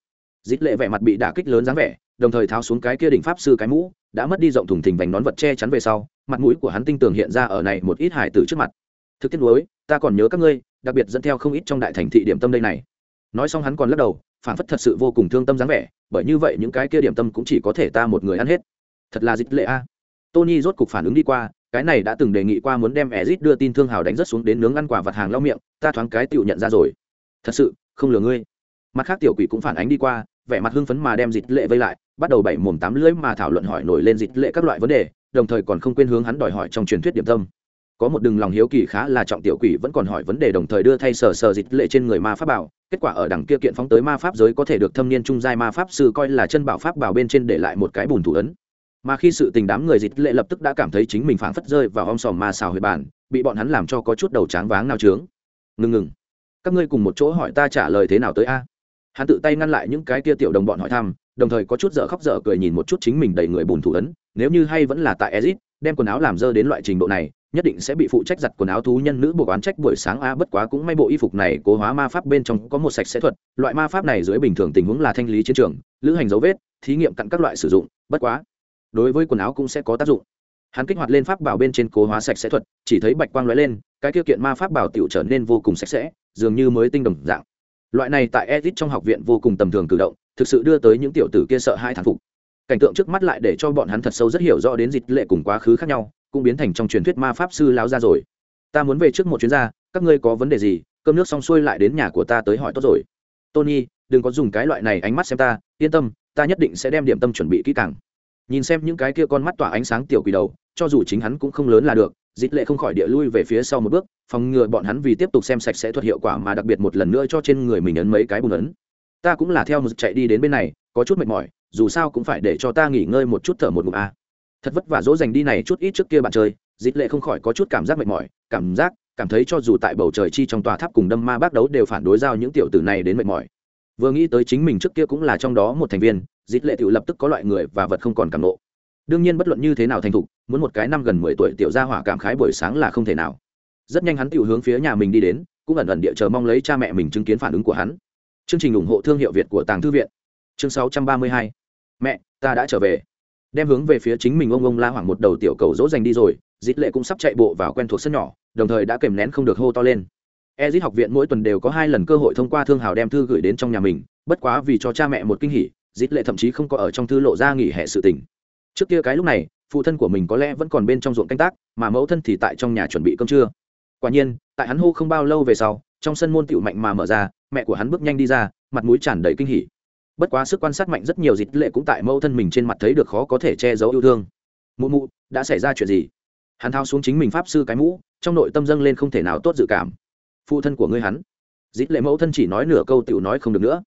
Dít lệ vẻ mặt bị đả kích lớn dáng vẻ, đồng thời tháo xuống cái kia đỉnh pháp sư cái mũ, đã mất đi rộng thùng thình vành nón vật che chắn về sau, mặt mũi của hắn tinh tường hiện ra ở này một ít hải tử trước mặt. Thực tiết lối ta còn nhớ các ngươi, đặc biệt dẫn theo không ít trong đại thành thị điểm tâm đây này. Nói xong hắn còn lắc đầu phản phất thật sự vô cùng thương tâm dáng vẻ, bởi như vậy những cái kia điểm tâm cũng chỉ có thể ta một người ăn hết. Thật là dịch lệ a. Tony rốt cục phản ứng đi qua, cái này đã từng đề nghị qua muốn đem ezit đưa tin thương hào đánh rất xuống đến nướng ăn quả vật hàng lau miệng, ta thoáng cái tựu nhận ra rồi. Thật sự, không lừa ngươi. Mặt khác tiểu quỷ cũng phản ánh đi qua vẻ mặt hưng phấn mà đem dịch lệ vây lại, bắt đầu bảy mồm tám lưỡi mà thảo luận hỏi nổi lên dịch lệ các loại vấn đề, đồng thời còn không quên hướng hắn đòi hỏi trong truyền thuyết điểm tâm. Có một đường lòng hiếu kỳ khá là trọng tiểu quỷ vẫn còn hỏi vấn đề đồng thời đưa thay sờ sờ dịch lệ trên người ma pháp bảo, kết quả ở đằng kia kiện phóng tới ma pháp giới có thể được thâm niên trung giai ma pháp sư coi là chân bảo pháp bảo bên trên để lại một cái bùn thủ ấn. Mà khi sự tình đám người dịch lệ lập tức đã cảm thấy chính mình phảng phất rơi vào om sòm ma xào huyệt bản bị bọn hắn làm cho có chút đầu tráng váng nao trướng. Ngừng ngừng. Các ngươi cùng một chỗ hỏi ta trả lời thế nào tới a? Hắn tự tay ngăn lại những cái kia tiểu đồng bọn hỏi thăm, đồng thời có chút dở khóc dở cười nhìn một chút chính mình đầy người bùn thủ ấn, nếu như hay vẫn là tại ezit, đem quần áo làm dơ đến loại trình độ này, nhất định sẽ bị phụ trách giặt quần áo thú nhân nữ buộc oán trách buổi sáng. A bất quá cũng may bộ y phục này cố hóa ma pháp bên trong có một sạch sẽ thuật, loại ma pháp này dưới bình thường tình huống là thanh lý chiến trường, lữ hành dấu vết, thí nghiệm cặn các loại sử dụng, bất quá, đối với quần áo cũng sẽ có tác dụng. Hắn kích hoạt lên pháp bảo bên trên cố hóa sạch sẽ thuật, chỉ thấy bạch quang lóe lên, cái tiêu kiện ma pháp bảo tiểu trở nên vô cùng sạch sẽ, dường như mới tinh đồng dạng loại này tại edit trong học viện vô cùng tầm thường cử động, thực sự đưa tới những tiểu tử kia sợ hai thán phục. Cảnh tượng trước mắt lại để cho bọn hắn thật sâu rất hiểu rõ đến dịch lệ cùng quá khứ khác nhau, cũng biến thành trong truyền thuyết ma pháp sư láo ra rồi. Ta muốn về trước một chuyến ra, các ngươi có vấn đề gì, cơm nước xong xuôi lại đến nhà của ta tới hỏi tốt rồi. Tony, đừng có dùng cái loại này ánh mắt xem ta, yên tâm, ta nhất định sẽ đem điểm tâm chuẩn bị kỹ càng. Nhìn xem những cái kia con mắt tỏa ánh sáng tiểu quỷ đầu, cho dù chính hắn cũng không lớn là được dịch lệ không khỏi địa lui về phía sau một bước, phòng ngừa bọn hắn vì tiếp tục xem sạch sẽ thuật hiệu quả mà đặc biệt một lần nữa cho trên người mình ấn mấy cái bùn ấn. Ta cũng là theo một chạy đi đến bên này, có chút mệt mỏi, dù sao cũng phải để cho ta nghỉ ngơi một chút thở một ngụm a thật vất vả dỗ dành đi này chút ít trước kia bạn chơi, dịch lệ không khỏi có chút cảm giác mệt mỏi, cảm giác, cảm thấy cho dù tại bầu trời chi trong tòa tháp cùng đâm ma bác đấu đều phản đối giao những tiểu tử này đến mệt mỏi. Vừa nghĩ tới chính mình trước kia cũng là trong đó một thành viên, dịch lệ tự lập tức có loại người và vật không còn cảm nộ. Đương nhiên bất luận như thế nào thành thục muốn một cái năm gần mười tuổi tiểu gia hỏa cảm khái buổi sáng là không thể nào. Rất nhanh hắn tự hướng phía nhà mình đi đến, cũng ẩn ẩn địa chờ mong lấy cha mẹ mình chứng kiến phản ứng của hắn. Chương trình ủng hộ thương hiệu việt của tàng thư viện. Chương sáu trăm ba mươi hai. Mẹ, ta đã trở về. Đem hướng về phía chính mình ông ông la hoảng một đầu tiểu cầu dỗ dành đi rồi, dít lệ cũng sắp chạy bộ vào quen thuộc sân nhỏ, đồng thời đã kèm nén không được hô to lên. Ezit học viện mỗi tuần đều có hai lần cơ hội thông qua thương hào đem thư gửi đến trong nhà mình, bất quá vì cho cha mẹ một kinh hỉ, dít lệ thậm chí không có ở trong thư lộ ra nghỉ hè sự tình. Trước kia cái lúc này phụ thân của mình có lẽ vẫn còn bên trong ruộng canh tác, mà mẫu thân thì tại trong nhà chuẩn bị cơm trưa. Quả nhiên, tại hắn hô không bao lâu về sau, trong sân môn tựu mạnh mà mở ra, mẹ của hắn bước nhanh đi ra, mặt mũi tràn đầy kinh hỉ. Bất quá sức quan sát mạnh rất nhiều dịp lệ cũng tại mẫu thân mình trên mặt thấy được khó có thể che giấu yêu thương. Mụ mụ, đã xảy ra chuyện gì? Hắn thao xuống chính mình pháp sư cái mũ, trong nội tâm dâng lên không thể nào tốt dự cảm. Phụ thân của ngươi hắn. Dịp lệ mẫu thân chỉ nói nửa câu tựu nói không được nữa.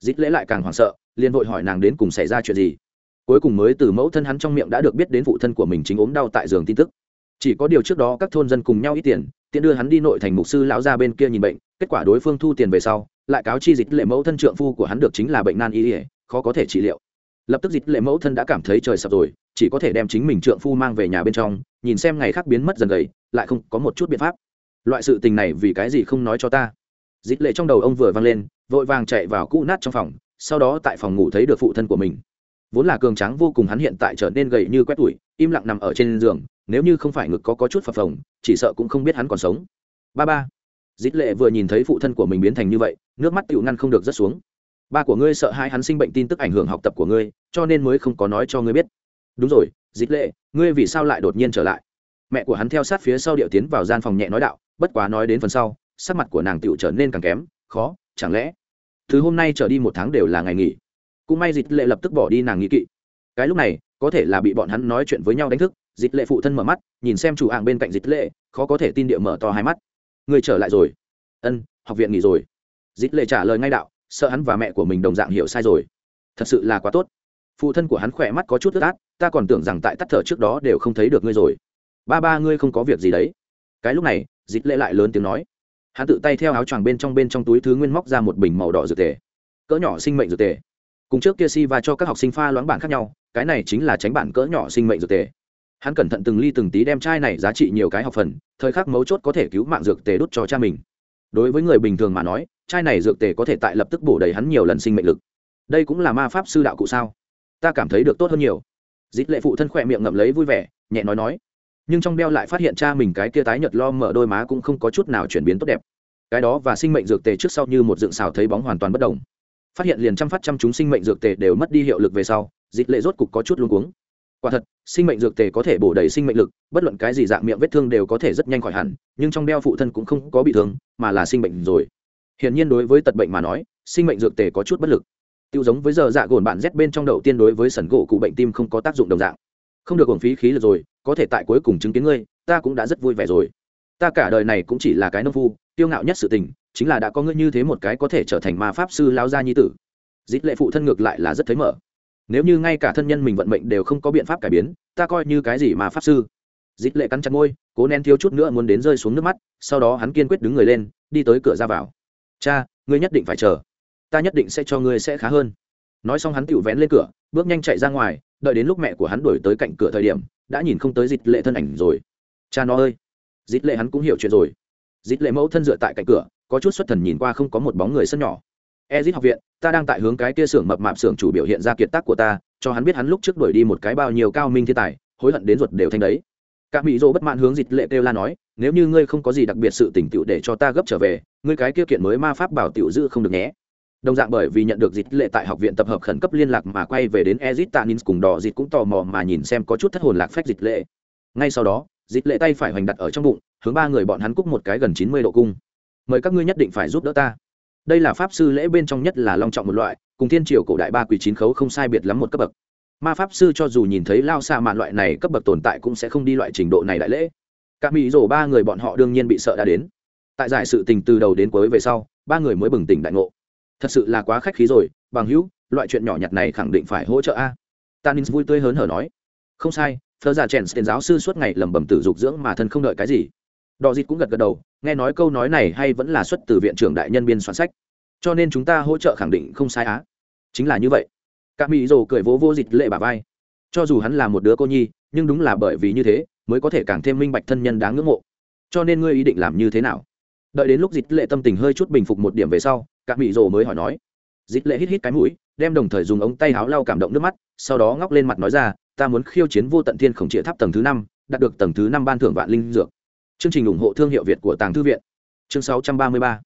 Dịp lệ lại càng hoảng sợ, liền vội hỏi nàng đến cùng xảy ra chuyện gì cuối cùng mới từ mẫu thân hắn trong miệng đã được biết đến phụ thân của mình chính ốm đau tại giường tin tức. Chỉ có điều trước đó các thôn dân cùng nhau ít tiền, tiện đưa hắn đi nội thành mục sư lão ra bên kia nhìn bệnh, kết quả đối phương thu tiền về sau, lại cáo chi dịch lệ mẫu thân trượng phu của hắn được chính là bệnh nan y ỉa khó có thể trị liệu. Lập tức dịch lệ mẫu thân đã cảm thấy trời sập rồi, chỉ có thể đem chính mình trượng phu mang về nhà bên trong, nhìn xem ngày khác biến mất dần gầy, lại không có một chút biện pháp. Loại sự tình này vì cái gì không nói cho ta? Dịch lệ trong đầu ông vừa vang lên, vội vàng chạy vào cũ nát trong phòng, sau đó tại phòng ngủ thấy được phụ thân của mình vốn là cường tráng vô cùng hắn hiện tại trở nên gầy như quét tủi im lặng nằm ở trên giường nếu như không phải ngực có, có chút phập phồng chỉ sợ cũng không biết hắn còn sống. Ba ba dít lệ vừa nhìn thấy phụ thân của mình biến thành như vậy nước mắt tựu ngăn không được rớt xuống. Ba của ngươi sợ hai hắn sinh bệnh tin tức ảnh hưởng học tập của ngươi cho nên mới không có nói cho ngươi biết. Đúng rồi dít lệ ngươi vì sao lại đột nhiên trở lại? Mẹ của hắn theo sát phía sau điệu tiến vào gian phòng nhẹ nói đạo bất quá nói đến phần sau sắc mặt của nàng tựu trở nên càng kém khó chẳng lẽ thứ hôm nay trở đi một tháng đều là ngày nghỉ? Cũng may dịch lệ lập tức bỏ đi nàng nghĩ kỵ. Cái lúc này, có thể là bị bọn hắn nói chuyện với nhau đánh thức, dịch lệ phụ thân mở mắt, nhìn xem chủ hạng bên cạnh dịch lệ, khó có thể tin địa mở to hai mắt. Người trở lại rồi. Ân, học viện nghỉ rồi. Dịch lệ trả lời ngay đạo, sợ hắn và mẹ của mình đồng dạng hiểu sai rồi. Thật sự là quá tốt. Phụ thân của hắn khỏe mắt có chút ướt át, ta còn tưởng rằng tại tắt thở trước đó đều không thấy được ngươi rồi. Ba ba ngươi không có việc gì đấy. Cái lúc này, dịch lệ lại lớn tiếng nói. Hắn tự tay theo áo choàng bên trong bên trong túi thứ nguyên móc ra một bình màu đỏ dược tề. Cỡ nhỏ sinh mệnh dược tề cùng trước kia si và cho các học sinh pha loãng bản khác nhau, cái này chính là tránh bản cỡ nhỏ sinh mệnh dược tề. Hắn cẩn thận từng ly từng tí đem chai này giá trị nhiều cái học phần, thời khắc mấu chốt có thể cứu mạng dược tề đút cho cha mình. Đối với người bình thường mà nói, chai này dược tề có thể tại lập tức bổ đầy hắn nhiều lần sinh mệnh lực. Đây cũng là ma pháp sư đạo cụ sao? Ta cảm thấy được tốt hơn nhiều. Dít lệ phụ thân khỏe miệng ngậm lấy vui vẻ, nhẹ nói nói. Nhưng trong đeo lại phát hiện cha mình cái kia tái nhật lo mở đôi má cũng không có chút nào chuyển biến tốt đẹp. Cái đó và sinh mệnh dược tề trước sau như một dựng xào thấy bóng hoàn toàn bất đồng phát hiện liền trăm phát trăm chúng sinh mệnh dược tề đều mất đi hiệu lực về sau, dịch lệ rốt cục có chút luống cuống. Quả thật, sinh mệnh dược tề có thể bổ đầy sinh mệnh lực, bất luận cái gì dạng miệng vết thương đều có thể rất nhanh khỏi hẳn, nhưng trong đeo phụ thân cũng không có bị thương, mà là sinh bệnh rồi. Hiển nhiên đối với tật bệnh mà nói, sinh mệnh dược tề có chút bất lực. Tiêu giống với giờ dạ gồn bạn rét bên trong đầu tiên đối với sẩn gỗ cụ bệnh tim không có tác dụng đồng dạng. Không được hưởng phí khí lực rồi, có thể tại cuối cùng chứng kiến ngươi, ta cũng đã rất vui vẻ rồi. Ta cả đời này cũng chỉ là cái nông phu tiêu ngạo nhất sự tình chính là đã có ngươi như thế một cái có thể trở thành ma pháp sư lao gia nhi tử. Dít lệ phụ thân ngược lại là rất thấy mở. Nếu như ngay cả thân nhân mình vận mệnh đều không có biện pháp cải biến, ta coi như cái gì mà pháp sư? Dít lệ cắn chặt môi, cố nén thiếu chút nữa muốn đến rơi xuống nước mắt, sau đó hắn kiên quyết đứng người lên, đi tới cửa ra vào. Cha, ngươi nhất định phải chờ. Ta nhất định sẽ cho ngươi sẽ khá hơn. Nói xong hắn tự vén lên cửa, bước nhanh chạy ra ngoài, đợi đến lúc mẹ của hắn đổi tới cạnh cửa thời điểm, đã nhìn không tới dít lệ thân ảnh rồi. Cha nó ơi. Dít lệ hắn cũng hiểu chuyện rồi. Dít lệ mẫu thân dựa tại cạnh cửa có chút xuất thần nhìn qua không có một bóng người sân nhỏ. Ezit học viện, ta đang tại hướng cái kia xưởng mập mạp xưởng chủ biểu hiện ra kiệt tác của ta, cho hắn biết hắn lúc trước đuổi đi một cái bao nhiêu cao minh thiên tài, hối hận đến ruột đều thanh đấy. Các mỹ dỗ bất mãn hướng dịch lệ kêu la nói, nếu như ngươi không có gì đặc biệt sự tỉnh tựu để cho ta gấp trở về, ngươi cái kia kiện mới ma pháp bảo tiểu giữ không được nhé. Đồng dạng bởi vì nhận được dịch lệ tại học viện tập hợp khẩn cấp liên lạc mà quay về đến ezit tanins cùng đỏ dịch cũng tò mò mà nhìn xem có chút thất hồn lạc phách dịch lệ. Ngay sau đó, dịch lệ tay phải hoành đặt ở trong bụng, hướng ba người bọn hắn cúc một cái gần chín mươi độ cung mời các ngươi nhất định phải giúp đỡ ta. Đây là pháp sư lễ bên trong nhất là long trọng một loại, cùng thiên triều cổ đại ba quỷ chín khấu không sai biệt lắm một cấp bậc. Ma pháp sư cho dù nhìn thấy lao xa mạn loại này cấp bậc tồn tại cũng sẽ không đi loại trình độ này đại lễ. Các mỹ rổ ba người bọn họ đương nhiên bị sợ đã đến. Tại giải sự tình từ đầu đến cuối về sau, ba người mới bừng tỉnh đại ngộ. Thật sự là quá khách khí rồi, bằng hữu, loại chuyện nhỏ nhặt này khẳng định phải hỗ trợ a. Tanins vui tươi hớn hở nói. Không sai thơ giả chèn tiền giáo sư suốt ngày lẩm bẩm tử dục dưỡng mà thân không đợi cái gì đò dịt cũng gật gật đầu, nghe nói câu nói này hay vẫn là xuất từ viện trưởng đại nhân biên soạn sách. Cho nên chúng ta hỗ trợ khẳng định không sai á. Chính là như vậy. Các mỹ rồ cười vỗ vô dịt lệ bà vai. Cho dù hắn là một đứa cô nhi, nhưng đúng là bởi vì như thế, mới có thể càng thêm minh bạch thân nhân đáng ngưỡng mộ. Cho nên ngươi ý định làm như thế nào? Đợi đến lúc dịt lệ tâm tình hơi chút bình phục một điểm về sau các mỹ rồ mới hỏi nói. Dịt lệ hít hít cái mũi, đem đồng thời dùng ống tay háo lau cảm động nước mắt, sau đó ngóc lên mặt nói ra, ta muốn khiêu chiến vô tận thiên khổng trịa tháp tầng thứ năm, đạt được tầng thứ năm ban thưởng vạn linh dược chương trình ủng hộ thương hiệu việt của tàng thư viện. Chương 633.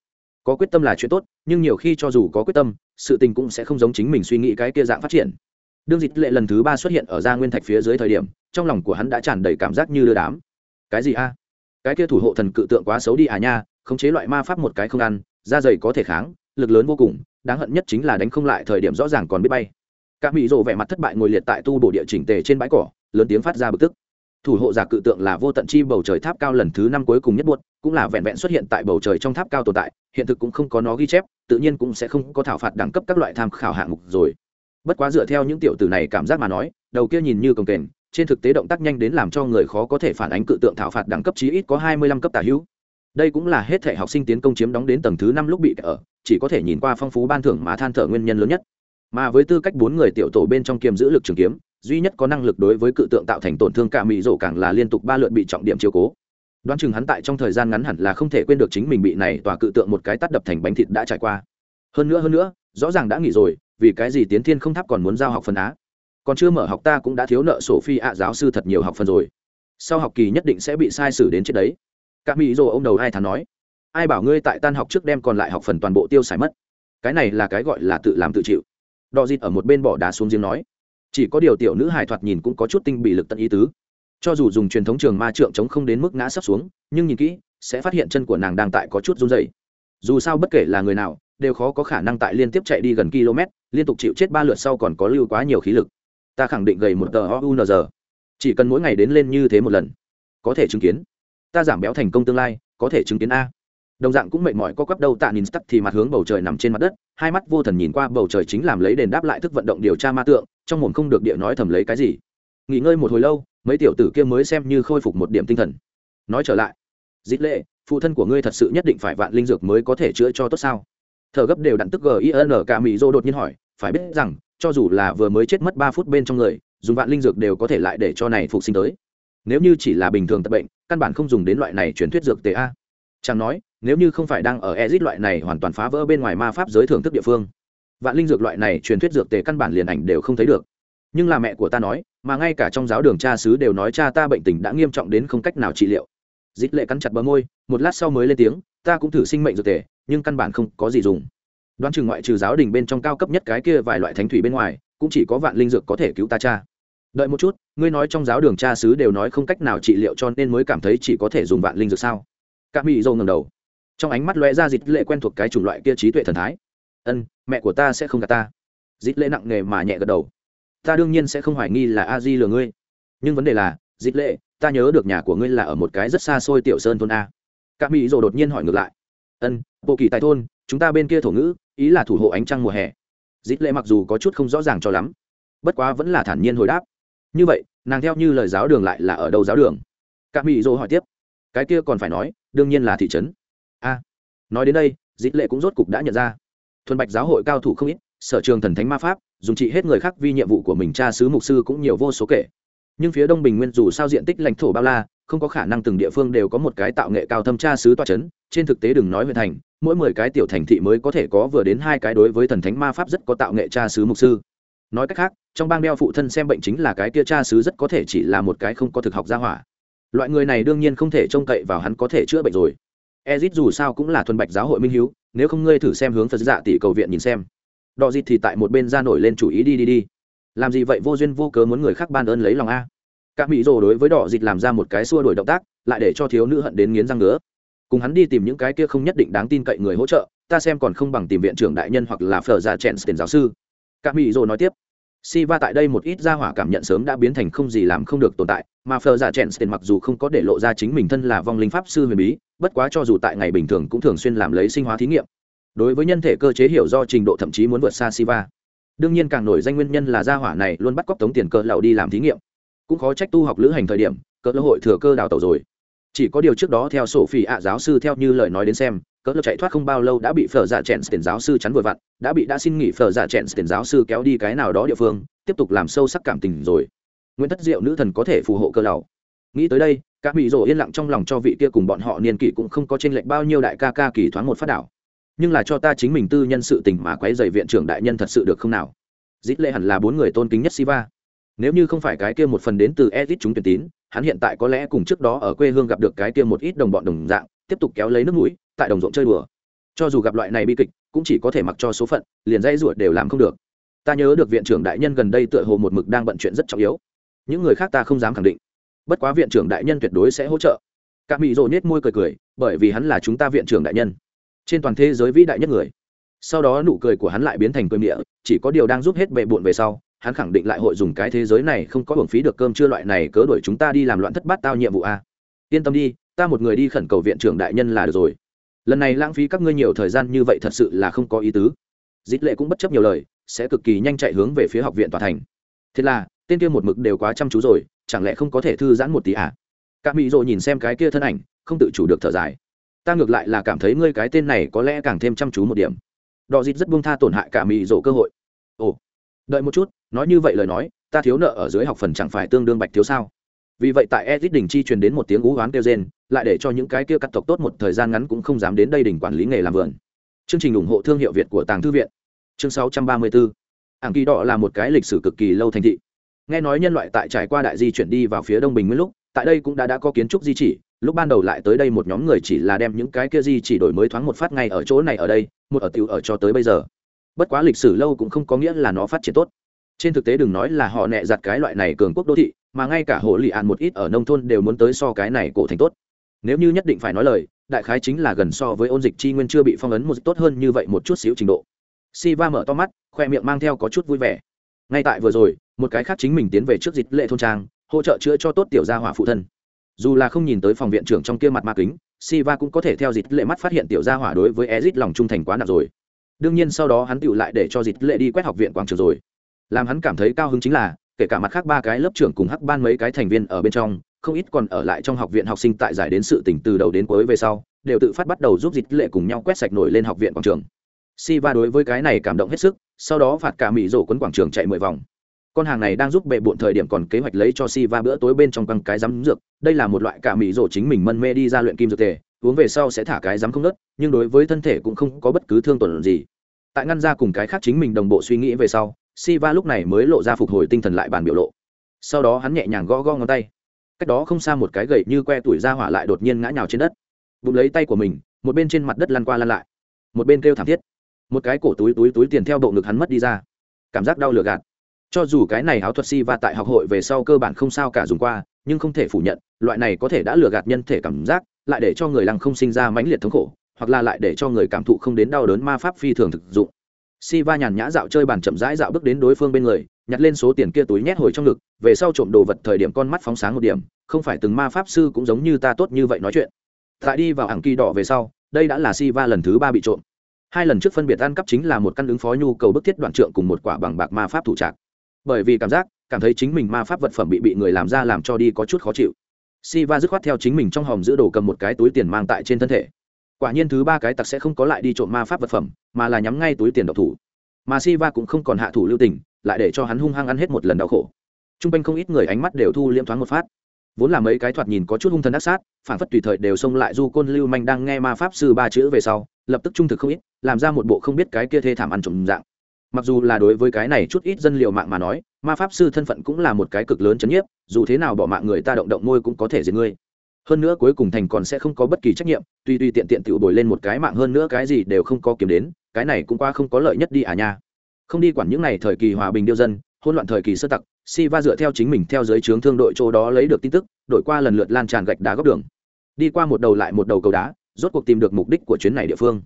có quyết tâm là chuyện tốt, nhưng nhiều khi cho dù có quyết tâm, sự tình cũng sẽ không giống chính mình suy nghĩ cái kia dạng phát triển. Đương dịch lệ lần thứ ba xuất hiện ở gia nguyên thạch phía dưới thời điểm, trong lòng của hắn đã tràn đầy cảm giác như đưa đám. Cái gì a? Cái kia thủ hộ thần cự tượng quá xấu đi à nha, khống chế loại ma pháp một cái không ăn, da dày có thể kháng, lực lớn vô cùng, đáng hận nhất chính là đánh không lại thời điểm rõ ràng còn biết bay. Các mỹ rộ vẻ mặt thất bại ngồi liệt tại tu bổ địa chỉnh tề trên bãi cỏ, lớn tiếng phát ra bực tức thủ hộ giả cự tượng là vô tận chi bầu trời tháp cao lần thứ năm cuối cùng nhất buốt, cũng là vẹn vẹn xuất hiện tại bầu trời trong tháp cao tồn tại, hiện thực cũng không có nó ghi chép, tự nhiên cũng sẽ không có thảo phạt đẳng cấp các loại tham khảo hạng mục rồi. Bất quá dựa theo những tiểu tử này cảm giác mà nói, đầu kia nhìn như cồng kềnh, trên thực tế động tác nhanh đến làm cho người khó có thể phản ánh cự tượng thảo phạt đẳng cấp chí ít có hai mươi lăm cấp tả hữu. Đây cũng là hết thể học sinh tiến công chiếm đóng đến tầng thứ năm lúc bị ở, chỉ có thể nhìn qua phong phú ban thưởng mà than thở nguyên nhân lớn nhất. Mà với tư cách bốn người tiểu tổ bên trong kiềm giữ lực trường kiếm duy nhất có năng lực đối với cự tượng tạo thành tổn thương cả mỹ rổ càng là liên tục ba lượt bị trọng điểm chiếu cố. Đoán chừng hắn tại trong thời gian ngắn hẳn là không thể quên được chính mình bị này tòa cự tượng một cái tắt đập thành bánh thịt đã trải qua. Hơn nữa hơn nữa, rõ ràng đã nghỉ rồi, vì cái gì tiến thiên không tháp còn muốn giao học phần á? Còn chưa mở học ta cũng đã thiếu nợ sổ phi ạ giáo sư thật nhiều học phần rồi. Sau học kỳ nhất định sẽ bị sai sử đến chết đấy. Các mỹ dô ông đầu ai tháng nói? Ai bảo ngươi tại tan học trước đem còn lại học phần toàn bộ tiêu xài mất? Cái này là cái gọi là tự làm tự chịu. Đò dịt ở một bên bỏ đá xuống giếng nói chỉ có điều tiểu nữ hài thoạt nhìn cũng có chút tinh bị lực tận ý tứ. Cho dù dùng truyền thống trường ma trượng chống không đến mức ngã sắp xuống, nhưng nhìn kỹ, sẽ phát hiện chân của nàng đang tại có chút run dày dù sao bất kể là người nào, đều khó có khả năng tại liên tiếp chạy đi gần km, liên tục chịu chết ba lượt sau còn có lưu quá nhiều khí lực. Ta khẳng định gầy một tờ ounz chỉ cần mỗi ngày đến lên như thế một lần, có thể chứng kiến. Ta giảm béo thành công tương lai, có thể chứng kiến a. Đồng dạng cũng mệt mỏi có quắp đâu tạ nhìn tắt thì mặt hướng bầu trời nằm trên mặt đất, hai mắt vô thần nhìn qua bầu trời chính làm lấy đền đáp lại thức vận động điều tra ma tượng trong mồm không được địa nói thầm lấy cái gì. Nghỉ ngơi một hồi lâu, mấy tiểu tử kia mới xem như khôi phục một điểm tinh thần. Nói trở lại dít lệ, phụ thân của ngươi thật sự nhất định phải vạn linh dược mới có thể chữa cho tốt sao? Thở gấp đều đặn tức gin cả mỹ dô đột nhiên hỏi, phải biết rằng, cho dù là vừa mới chết mất ba phút bên trong người, dùng vạn linh dược đều có thể lại để cho này phục sinh tới. Nếu như chỉ là bình thường tập bệnh, căn bản không dùng đến loại này truyền thuyết dược tế a. Chẳng nói, nếu như không phải đang ở ezit loại này hoàn toàn phá vỡ bên ngoài ma pháp giới thưởng thức địa phương vạn linh dược loại này truyền thuyết dược tề căn bản liền ảnh đều không thấy được. Nhưng là mẹ của ta nói, mà ngay cả trong giáo đường cha xứ đều nói cha ta bệnh tình đã nghiêm trọng đến không cách nào trị liệu. Dịch lệ cắn chặt bờ môi, một lát sau mới lên tiếng, ta cũng thử sinh mệnh dược tề, nhưng căn bản không có gì dùng. Đoán chừng ngoại trừ giáo đình bên trong cao cấp nhất cái kia vài loại thánh thủy bên ngoài, cũng chỉ có vạn linh dược có thể cứu ta cha. Đợi một chút, ngươi nói trong giáo đường cha xứ đều nói không cách nào trị liệu cho nên mới cảm thấy chỉ có thể dùng vạn linh dược sao? Các mỹ dâu ngầm đầu. Trong ánh mắt lóe ra dịch lệ quen thuộc cái chủng loại kia trí tuệ thần thái. Ân mẹ của ta sẽ không gạt ta. Dịt lệ nặng nề mà nhẹ gật đầu. Ta đương nhiên sẽ không hoài nghi là a di lừa ngươi. Nhưng vấn đề là dịt lệ, ta nhớ được nhà của ngươi là ở một cái rất xa xôi tiểu sơn thôn a. Các mỹ rồ đột nhiên hỏi ngược lại. Ân, bộ kỳ tại thôn, chúng ta bên kia thổ ngữ, ý là thủ hộ ánh trăng mùa hè. Dịt lệ mặc dù có chút không rõ ràng cho lắm, bất quá vẫn là thản nhiên hồi đáp. Như vậy, nàng theo như lời giáo đường lại là ở đâu giáo đường? Các mỹ rồ hỏi tiếp. Cái kia còn phải nói, đương nhiên là thị trấn. A. Nói đến đây dịp lệ cũng rốt cục đã nhận ra thuần bạch giáo hội cao thủ không ít, sở trường thần thánh ma pháp, dùng trị hết người khác vì nhiệm vụ của mình cha sứ mục sư cũng nhiều vô số kể. Nhưng phía đông bình nguyên dù sao diện tích lãnh thổ bao la, không có khả năng từng địa phương đều có một cái tạo nghệ cao thâm cha sứ toa c h ấ n trên thực tế đừng nói huyện thành, mỗi mười cái tiểu thành thị mới có thể có vừa đến hai cái đối với thần thánh ma pháp rất có tạo nghệ cha sứ mục sư. Nói cách khác, trong bang đeo phụ thân xem bệnh chính là cái kia cha sứ rất có thể chỉ là một cái không có thực học gia hỏa. Loại người này đương nhiên không thể trông cậy vào hắn có thể chữa bệnh rồi. Ezit dù sao cũng là thuần bạch giáo hội minh hiếu nếu không ngươi thử xem hướng phật dạ tỷ cầu viện nhìn xem. Đò dịt thì tại một bên ra nổi lên chủ ý đi đi đi. Làm gì vậy? Vô duyên vô cớ muốn người khác ban ơn lấy lòng a. Các mỹ rồ đối với đỏ dịt làm ra một cái xua đổi động tác lại để cho thiếu nữ hận đến nghiến răng nữa cùng hắn đi tìm những cái kia không nhất định đáng tin cậy người hỗ trợ ta xem còn không bằng tìm viện trưởng đại nhân hoặc là phở dạ chèn tiền giáo sư. Các mỹ rồ nói tiếp. Si va tại đây một ít gia hỏa cảm nhận sớm đã biến thành không gì làm không được tồn tại, mà phờ giả dạ tiền mặc dù không có để lộ ra chính mình thân là vong linh pháp sư huyền bí, bất quá cho dù tại ngày bình thường cũng thường xuyên làm lấy sinh hóa thí nghiệm. Đối với nhân thể cơ chế hiểu do trình độ thậm chí muốn vượt xa Siva. Đương nhiên càng nổi danh nguyên nhân là gia hỏa này luôn bắt cóc tống tiền cơ lậu đi làm thí nghiệm. Cũng khó trách tu học lữ hành thời điểm, cỡ lỡ hội thừa cơ đào tẩu rồi. Chỉ có điều trước đó theo sổ phi ạ giáo sư theo như lời nói đến xem, cỡ chạy thoát không bao lâu đã bị phở dạ chèn tiền giáo sư chắn vừa vặn đã bị đã xin nghỉ phở dạ chèn tiền giáo sư kéo đi cái nào đó địa phương tiếp tục làm sâu sắc cảm tình rồi nguyễn thất diệu nữ thần có thể phù hộ cơ đầu nghĩ tới đây các bị rổ yên lặng trong lòng cho vị kia cùng bọn họ niên kỷ cũng không có tranh lệch bao nhiêu đại ca ca kỳ thoáng một phát đảo. Nhưng là cho ta chính mình tư nhân sự tình mà quấy dày viện trưởng đại nhân thật sự được không nào? Dít lệ hẳn là bốn người tôn kính nhất siva. Nếu như không phải cái kia một phần đến từ edit chúng tuyển tín, hắn hiện tại có lẽ cùng trước đó ở quê hương gặp được cái kia một ít đồng bọn đồng dạng, tiếp tục kéo lấy nước mũi, tại đồng ruộng chơi đùa. Cho dù gặp loại này bi kịch, cũng chỉ có thể mặc cho số phận, liền dây ruột đều làm không được. Ta nhớ được viện trưởng đại nhân gần đây tựa hồ một mực đang bận chuyện rất trọng yếu. Những người khác ta không dám khẳng định bất quá viện trưởng đại nhân tuyệt đối sẽ hỗ trợ. Cả mỹ rộ nhét môi cười cười, bởi vì hắn là chúng ta viện trưởng đại nhân. Trên toàn thế giới vĩ đại nhất người. Sau đó nụ cười của hắn lại biến thành cười miệng chỉ có điều đang giúp hết bệ bụn về sau, hắn khẳng định lại hội dùng cái thế giới này không có hưởng phí được cơm chưa loại này cớ đuổi chúng ta đi làm loạn thất bát tao nhiệm vụ a. Yên tâm đi, ta một người đi khẩn cầu viện trưởng đại nhân là được rồi. Lần này lãng phí các ngươi nhiều thời gian như vậy thật sự là không có ý tứ. Dít lệ cũng bất chấp nhiều lời, sẽ cực kỳ nhanh chạy hướng về phía học viện tòa thành. Thế là, tên kia một mực đều quá chăm chú rồi chẳng lẽ không có thể thư giãn một tí à? Cả mỹ rộ nhìn xem cái kia thân ảnh, không tự chủ được thở dài. Ta ngược lại là cảm thấy ngươi cái tên này có lẽ càng thêm chăm chú một điểm. Đò dịt rất buông tha tổn hại cả mỹ rộ cơ hội. Ồ, đợi một chút, nói như vậy lời nói, ta thiếu nợ ở dưới học phần chẳng phải tương đương bạch thiếu sao? Vì vậy tại edit đình chi truyền đến một tiếng ú oán kêu rên, lại để cho những cái kia cắt tộc tốt một thời gian ngắn cũng không dám đến đây đình quản lý nghề làm vườn. Chương trình ủng hộ thương hiệu việt của tàng thư viện. Chương 634 ảng kỳ đỏ là một cái lịch sử cực kỳ lâu thành thị nghe nói nhân loại tại trải qua đại di chuyển đi vào phía đông bình nguyên lúc, tại đây cũng đã đã có kiến trúc di chỉ, lúc ban đầu lại tới đây một nhóm người chỉ là đem những cái kia di chỉ đổi mới thoáng một phát ngay ở chỗ này ở đây, một ở tiểu ở cho tới bây giờ. Bất quá lịch sử lâu cũng không có nghĩa là nó phát triển tốt. Trên thực tế đừng nói là họ nẹ giặt cái loại này cường quốc đô thị, mà ngay cả hồ lì ạn một ít ở nông thôn đều muốn tới so cái này cổ thành tốt. Nếu như nhất định phải nói lời, đại khái chính là gần so với ôn dịch chi nguyên chưa bị phong ấn một dịch tốt hơn như vậy một chút xíu trình độ. Si va mở to mắt, khoe miệng mang theo có chút vui vẻ ngay tại vừa rồi một cái khác chính mình tiến về trước dịch lệ thôn trang hỗ trợ chữa cho tốt tiểu gia hỏa phụ thân dù là không nhìn tới phòng viện trưởng trong kia mặt ma kính Siva cũng có thể theo dịch lệ mắt phát hiện tiểu gia hỏa đối với ezit lòng trung thành quá nặng rồi. Đương nhiên sau đó hắn tựu lại để cho dịch lệ đi quét học viện quảng trường rồi. Làm hắn cảm thấy cao hứng chính là, kể cả mặt khác ba cái lớp trưởng cùng hắc ban mấy cái thành viên ở bên trong, không ít còn ở lại trong học viện học sinh tại giải đến sự tình từ đầu đến cuối về sau, đều tự phát bắt đầu giúp dịch lệ cùng nhau quét sạch nổi lên học viện quảng trường. Siva đối với cái này cảm động hết sức, sau đó phạt cả mỹ rổ quấn quảng trường chạy mười vòng. Con hàng này đang giúp bệ bộn thời điểm còn kế hoạch lấy cho si va bữa tối bên trong căng cái rắm dược. Đây là một loại cả mỹ rổ chính mình mân mê đi ra luyện kim dược tề uống về sau sẽ thả cái rắm không nớt nhưng đối với thân thể cũng không có bất cứ thương tổn gì. Tại ngăn ra cùng cái khác chính mình đồng bộ suy nghĩ về sau si va lúc này mới lộ ra phục hồi tinh thần lại bàn biểu lộ. Sau đó hắn nhẹ nhàng gõ gõ ngón tay. Cách đó không xa một cái gậy như que tuổi ra hỏa lại đột nhiên ngã nhào trên đất. Bụng lấy tay của mình một bên trên mặt đất lăn qua lăn lại. Một bên kêu thảm thiết một cái cổ túi túi túi tiền theo bộ ngực hắn mất đi ra. Cảm giác đau lừa gạt. Cho dù cái này áo thuật si va tại học hội về sau cơ bản không sao cả dùng qua, nhưng không thể phủ nhận, loại này có thể đã lừa gạt nhân thể cảm giác, lại để cho người lăng không sinh ra mãnh liệt thống khổ, hoặc là lại để cho người cảm thụ không đến đau đớn ma pháp phi thường thực dụng. Si va nhàn nhã dạo chơi bàn chậm rãi dạo bước đến đối phương bên người, nhặt lên số tiền kia túi nhét hồi trong ngực, về sau trộm đồ vật thời điểm con mắt phóng sáng một điểm, không phải từng ma pháp sư cũng giống như ta tốt như vậy nói chuyện. Tại đi vào hàng kỳ đỏ về sau, đây đã là si va lần thứ ba bị trộm hai lần trước phân biệt ăn cắp chính là một căn ứng phó nhu cầu bức thiết đoạn trượng cùng một quả bằng bạc ma pháp thủ trạc. Bởi vì cảm giác, cảm thấy chính mình ma pháp vật phẩm bị bị người làm ra làm cho đi có chút khó chịu. Si va dứt khoát theo chính mình trong hòm giữ đồ cầm một cái túi tiền mang tại trên thân thể. Quả nhiên thứ ba cái tặc sẽ không có lại đi trộm ma pháp vật phẩm, mà là nhắm ngay túi tiền độc thủ. Mà si va cũng không còn hạ thủ lưu tình, lại để cho hắn hung hăng ăn hết một lần đau khổ. T r u n g quanh không ít người ánh mắt đều thu liễm thoáng một phát vốn là mấy cái thoạt nhìn có chút hung thần ác sát, phản phất tùy thời đều xông lại du côn lưu manh đang nghe ma pháp sư ba chữ về sau, lập tức trung thực không ít, làm ra một bộ không biết cái kia thê thảm ăn trộm dạng. Mặc dù là đối với cái này chút ít dân liệu mạng mà nói, ma pháp sư thân phận cũng là một cái cực lớn chấn nhiếp, dù thế nào bỏ mạng người ta động động môi cũng có thể giết ngươi hơn nữa cuối cùng thành còn sẽ không có bất kỳ trách nhiệm, tuy tuy tiện tiện tự bồi lên một cái mạng hơn nữa cái gì đều không có kiếm đến, cái này cũng qua không có lợi nhất đi à nha. Không đi quản những này thời kỳ hòa bình điêu dân hôn loạn thời kỳ sơ tặc si va dựa theo chính mình theo giới trướng thương đội chỗ đó lấy được tin tức, đổi qua lần lượt lan tràn gạch đá góc đường. Đi qua một đầu lại một đầu cầu đá, rốt cuộc tìm được mục đích của chuyến này địa phương.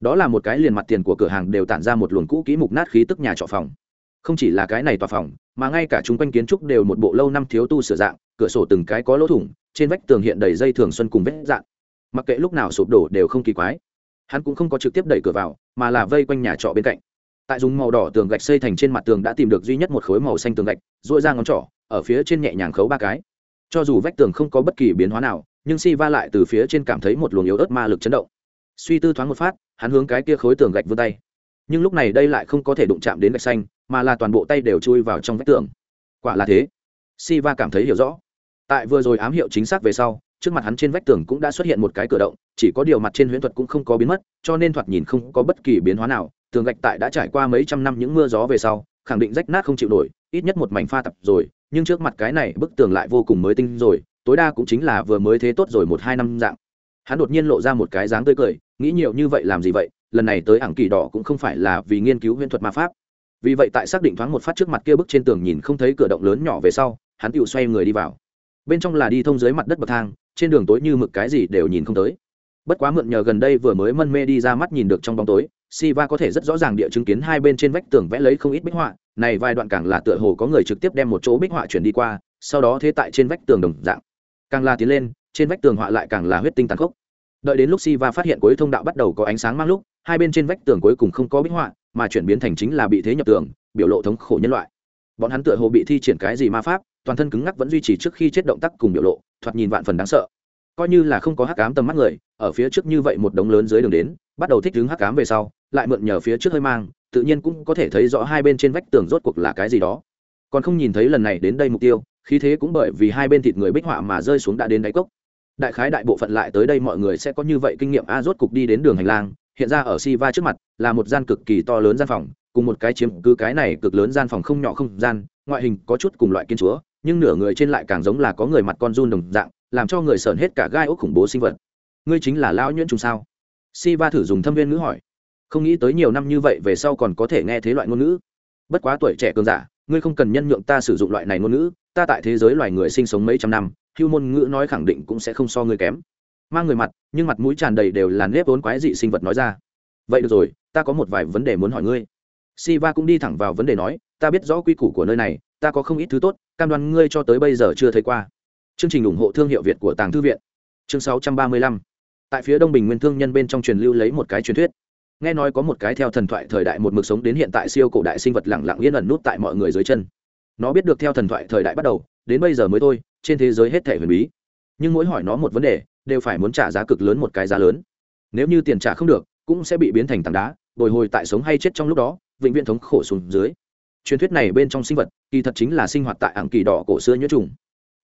Đó là một cái liền mặt tiền của cửa hàng đều tản ra một luồng cũ kỹ mục nát khí tức nhà trọ phòng. Không chỉ là cái này tòa phòng, mà ngay cả chung quanh kiến trúc đều một bộ lâu năm thiếu tu sửa dạng, cửa sổ từng cái có lỗ thủng, trên vách tường hiện đầy dây thường xuân cùng vết dạng. Mặc kệ lúc nào sụp đổ đều không kỳ quái. Hắn cũng không có trực tiếp đẩy cửa vào, mà là vây quanh nhà trọ bên cạnh tại dùng màu đỏ tường gạch xây thành trên mặt tường đã tìm được duy nhất một khối màu xanh tường gạch dội ra ngón trỏ, ở phía trên nhẹ nhàng khấu ba cái. Cho dù vách tường không có bất kỳ biến hóa nào, nhưng si va lại từ phía trên cảm thấy một luồng yếu ớt ma lực chấn động. Suy tư thoáng một phát, hắn hướng cái kia khối tường gạch vươn tay. Nhưng lúc này đây lại không có thể đụng chạm đến gạch xanh, mà là toàn bộ tay đều chui vào trong vách tường. Quả là thế. Si va cảm thấy hiểu rõ. Tại vừa rồi ám hiệu chính xác về sau, trước mặt hắn trên vách tường cũng đã xuất hiện một cái cửa động, chỉ có điều mặt trên huyễn thuật cũng không có biến mất, cho nên thoạt nhìn không có bất kỳ biến hóa nào tường gạch tại đã trải qua mấy trăm năm những mưa gió về sau, khẳng định rách nát không chịu nổi, ít nhất một mảnh pha tập rồi, nhưng trước mặt cái này bức tường lại vô cùng mới tinh rồi, tối đa cũng chính là vừa mới thế tốt rồi một hai năm dạng. Hắn đột nhiên lộ ra một cái dáng tươi cười, nghĩ nhiều như vậy làm gì vậy, lần này tới ảng kỳ đỏ cũng không phải là vì nghiên cứu huyễn thuật ma pháp. Vì vậy tại xác định thoáng một phát trước mặt kia bức trên tường nhìn không thấy cửa động lớn nhỏ về sau, hắn tự xoay người đi vào. Bên trong là đi thông dưới mặt đất bậc thang, trên đường tối như mực cái gì đều nhìn không tới bất quá mượn nhờ gần đây vừa mới mân mê đi ra mắt nhìn được trong bóng tối Siva có thể rất rõ ràng địa chứng kiến hai bên trên vách tường vẽ lấy không ít bích họa, này vài đoạn càng là tựa hồ có người trực tiếp đem một chỗ bích họa chuyển đi qua, sau đó thế tại trên vách tường đồng dạng. Càng la tiến lên, trên vách tường họa lại càng là huyết tinh tàn khốc. Đợi đến lúc Siva phát hiện cuối thông đạo bắt đầu có ánh sáng mang lúc, hai bên trên vách tường cuối cùng không có bích họa, mà chuyển biến thành chính là bị thế nhập tường, biểu lộ thống khổ nhân loại. Bọn hắn tựa hồ bị thi triển cái gì ma pháp, toàn thân cứng ngắc vẫn duy trì trước khi chết động tác cùng biểu lộ, thoạt nhìn vạn phần đáng sợ. Coi như là không có hắc ám tầm mắt người, ở phía trước như vậy một đống lớn dưới đường đến, bắt đầu thích ứng hắc ám về sau, lại mượn nhờ phía trước hơi mang tự nhiên cũng có thể thấy rõ hai bên trên vách tường rốt cuộc là cái gì đó. Còn không nhìn thấy lần này đến đây mục tiêu khí thế cũng bởi vì hai bên thịt người bích họa mà rơi xuống đã đến đáy cốc. Đại khái đại bộ phận lại tới đây mọi người sẽ có như vậy kinh nghiệm a rốt cục đi đến đường hành lang hiện ra ở si va trước mặt là một gian cực kỳ to lớn gian phòng cùng một cái chiếm cứ cái này cực lớn gian phòng không nhỏ không gian ngoại hình có chút cùng loại kiến chúa nhưng nửa người trên lại càng giống là có người mặt con run đồng dạng làm cho người sởn hết cả gai ốc khủng bố sinh vật. Ngươi chính là lão nhuyễn trùng sao? Si va thử dùng thâm viên ngữ hỏi. Không nghĩ tới nhiều năm như vậy về sau còn có thể nghe thế loại ngôn ngữ. Bất quá tuổi trẻ cường giả ngươi không cần nhân nhượng ta sử dụng loại này ngôn ngữ ta tại thế giới loài người sinh sống mấy trăm năm hưu môn ngữ nói khẳng định cũng sẽ không so ngươi kém. Mang người mặt nhưng mặt mũi tràn đầy đều là nếp vốn quái dị sinh vật nói ra. Vậy được rồi ta có một vài vấn đề muốn hỏi ngươi. Siva cũng đi thẳng vào vấn đề nói, ta biết rõ quy củ của nơi này, ta có không ít thứ tốt, cam đoan ngươi cho tới bây giờ chưa thấy qua. Chương trình ủng hộ thương hiệu Việt của Tàng Thư viện. Chương 635. Tại phía Đông Bình Nguyên thương nhân bên trong truyền lưu lấy một cái truyền thuyết. Nghe nói có một cái theo thần thoại thời đại một mực sống đến hiện tại siêu cổ đại sinh vật lặng lặng yên ẩn nút tại mọi người dưới chân. Nó biết được theo thần thoại thời đại bắt đầu, đến bây giờ mới thôi, trên thế giới hết thảy huyền bí. Nhưng mỗi hỏi nó một vấn đề, đều phải muốn trả giá cực lớn một cái giá lớn. Nếu như tiền trả không được, cũng sẽ bị biến thành tảng đá, bồi hồi tại sống hay chết trong lúc đó, vĩnh viễn thống khổ xuống dưới truyền thuyết này bên trong sinh vật kỳ thật chính là sinh hoạt tại ảng kỳ đỏ cổ xưa nhuyễn trùng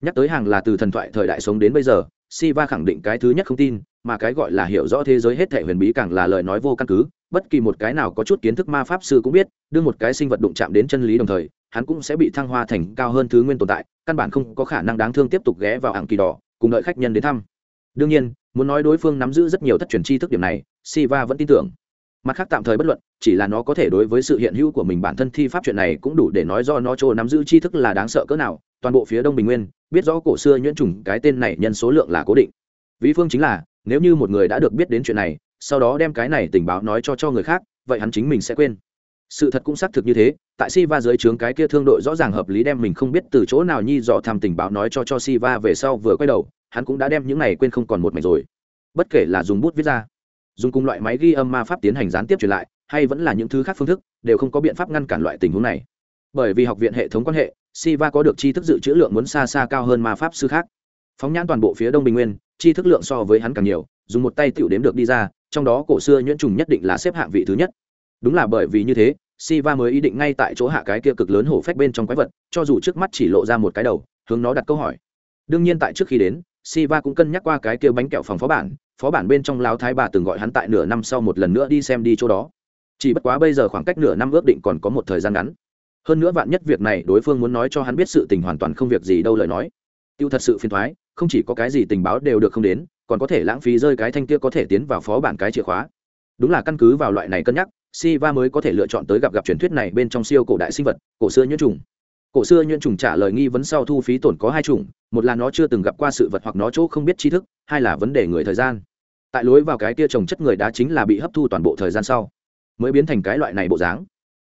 nhắc tới hàng là từ thần thoại thời đại sống đến bây giờ Siva khẳng định cái thứ nhất không tin, mà cái gọi là hiểu rõ thế giới hết thảy huyền bí càng là lời nói vô căn cứ, bất kỳ một cái nào có chút kiến thức ma pháp sư cũng biết, đưa một cái sinh vật đụng chạm đến chân lý đồng thời, hắn cũng sẽ bị thăng hoa thành cao hơn thứ nguyên tồn tại, căn bản không có khả năng đáng thương tiếp tục ghé vào ảng kỳ đỏ, cùng đợi khách nhân đến thăm. Đương nhiên, muốn nói đối phương nắm giữ rất nhiều thất truyền tri thức điểm này, Siva vẫn tin tưởng mặt khác tạm thời bất luận chỉ là nó có thể đối với sự hiện hữu của mình bản thân thi pháp chuyện này cũng đủ để nói do nó chỗ nắm giữ tri thức là đáng sợ cỡ nào toàn bộ phía đông bình nguyên biết rõ cổ xưa nhuyễn trùng cái tên này nhân số lượng là cố định. Vĩ phương chính là, nếu như một người đã được biết đến chuyện này, sau đó đem cái này tình báo nói cho cho người khác, vậy hắn chính mình sẽ quên. Sự thật cũng xác thực như thế, tại Siva dưới trướng cái kia thương đội rõ ràng hợp lý đem mình không biết từ chỗ nào nhi dò tham tình báo nói cho cho Siva về sau vừa quay đầu, hắn cũng đã đem những này quên không còn một mảnh rồi. Bất kể là dùng bút viết ra, dùng cùng loại máy ghi âm ma pháp tiến hành gián tiếp truyền lại, hay vẫn là những thứ khác phương thức, đều không có biện pháp ngăn cản loại tình huống này. Bởi vì học viện hệ thống quan hệ siva có được tri thức dự trữ lượng muốn xa xa cao hơn ma pháp sư khác. Phóng nhãn toàn bộ phía đông bình nguyên tri thức lượng so với hắn càng nhiều, dùng một tay tiểu đếm được đi ra, trong đó cổ xưa nhuyễn trùng nhất định là xếp hạng vị thứ nhất. Đúng là bởi vì như thế, siva mới ý định ngay tại chỗ hạ cái kia cực lớn hổ phách bên trong quái vật, cho dù trước mắt chỉ lộ ra một cái đầu, hướng nó đặt câu hỏi. Đương nhiên tại trước khi đến, siva cũng cân nhắc qua cái kia bánh kẹo phòng phó bản phó bản bên trong lão thái bà từng gọi hắn tại nửa năm sau một lần nữa đi xem đi chỗ đó. Chỉ bất quá bây giờ khoảng cách nửa năm ước định còn có một thời gian ngắn hơn nữa vạn nhất việc này đối phương muốn nói cho hắn biết sự tình hoàn toàn không việc gì đâu lời nói. Tiêu thật sự phiền thoái không chỉ có cái gì tình báo đều được không đến, còn có thể lãng phí rơi cái thanh kia có thể tiến vào phó bản cái chìa khóa. Đúng là căn cứ vào loại này cân nhắc, Siva mới có thể lựa chọn tới gặp gặp truyền thuyết này bên trong siêu cổ đại sinh vật, cổ xưa nhuyễn trùng. Cổ xưa nhuyễn trùng trả lời nghi vấn sau thu phí tổn có hai chủng, một là nó chưa từng gặp qua sự vật hoặc nó chỗ không biết tri thức, hai là vấn đề người thời gian. Tại lối vào cái kia trồng chất người đá chính là bị hấp thu toàn bộ thời gian sau, mới biến thành cái loại này bộ dáng.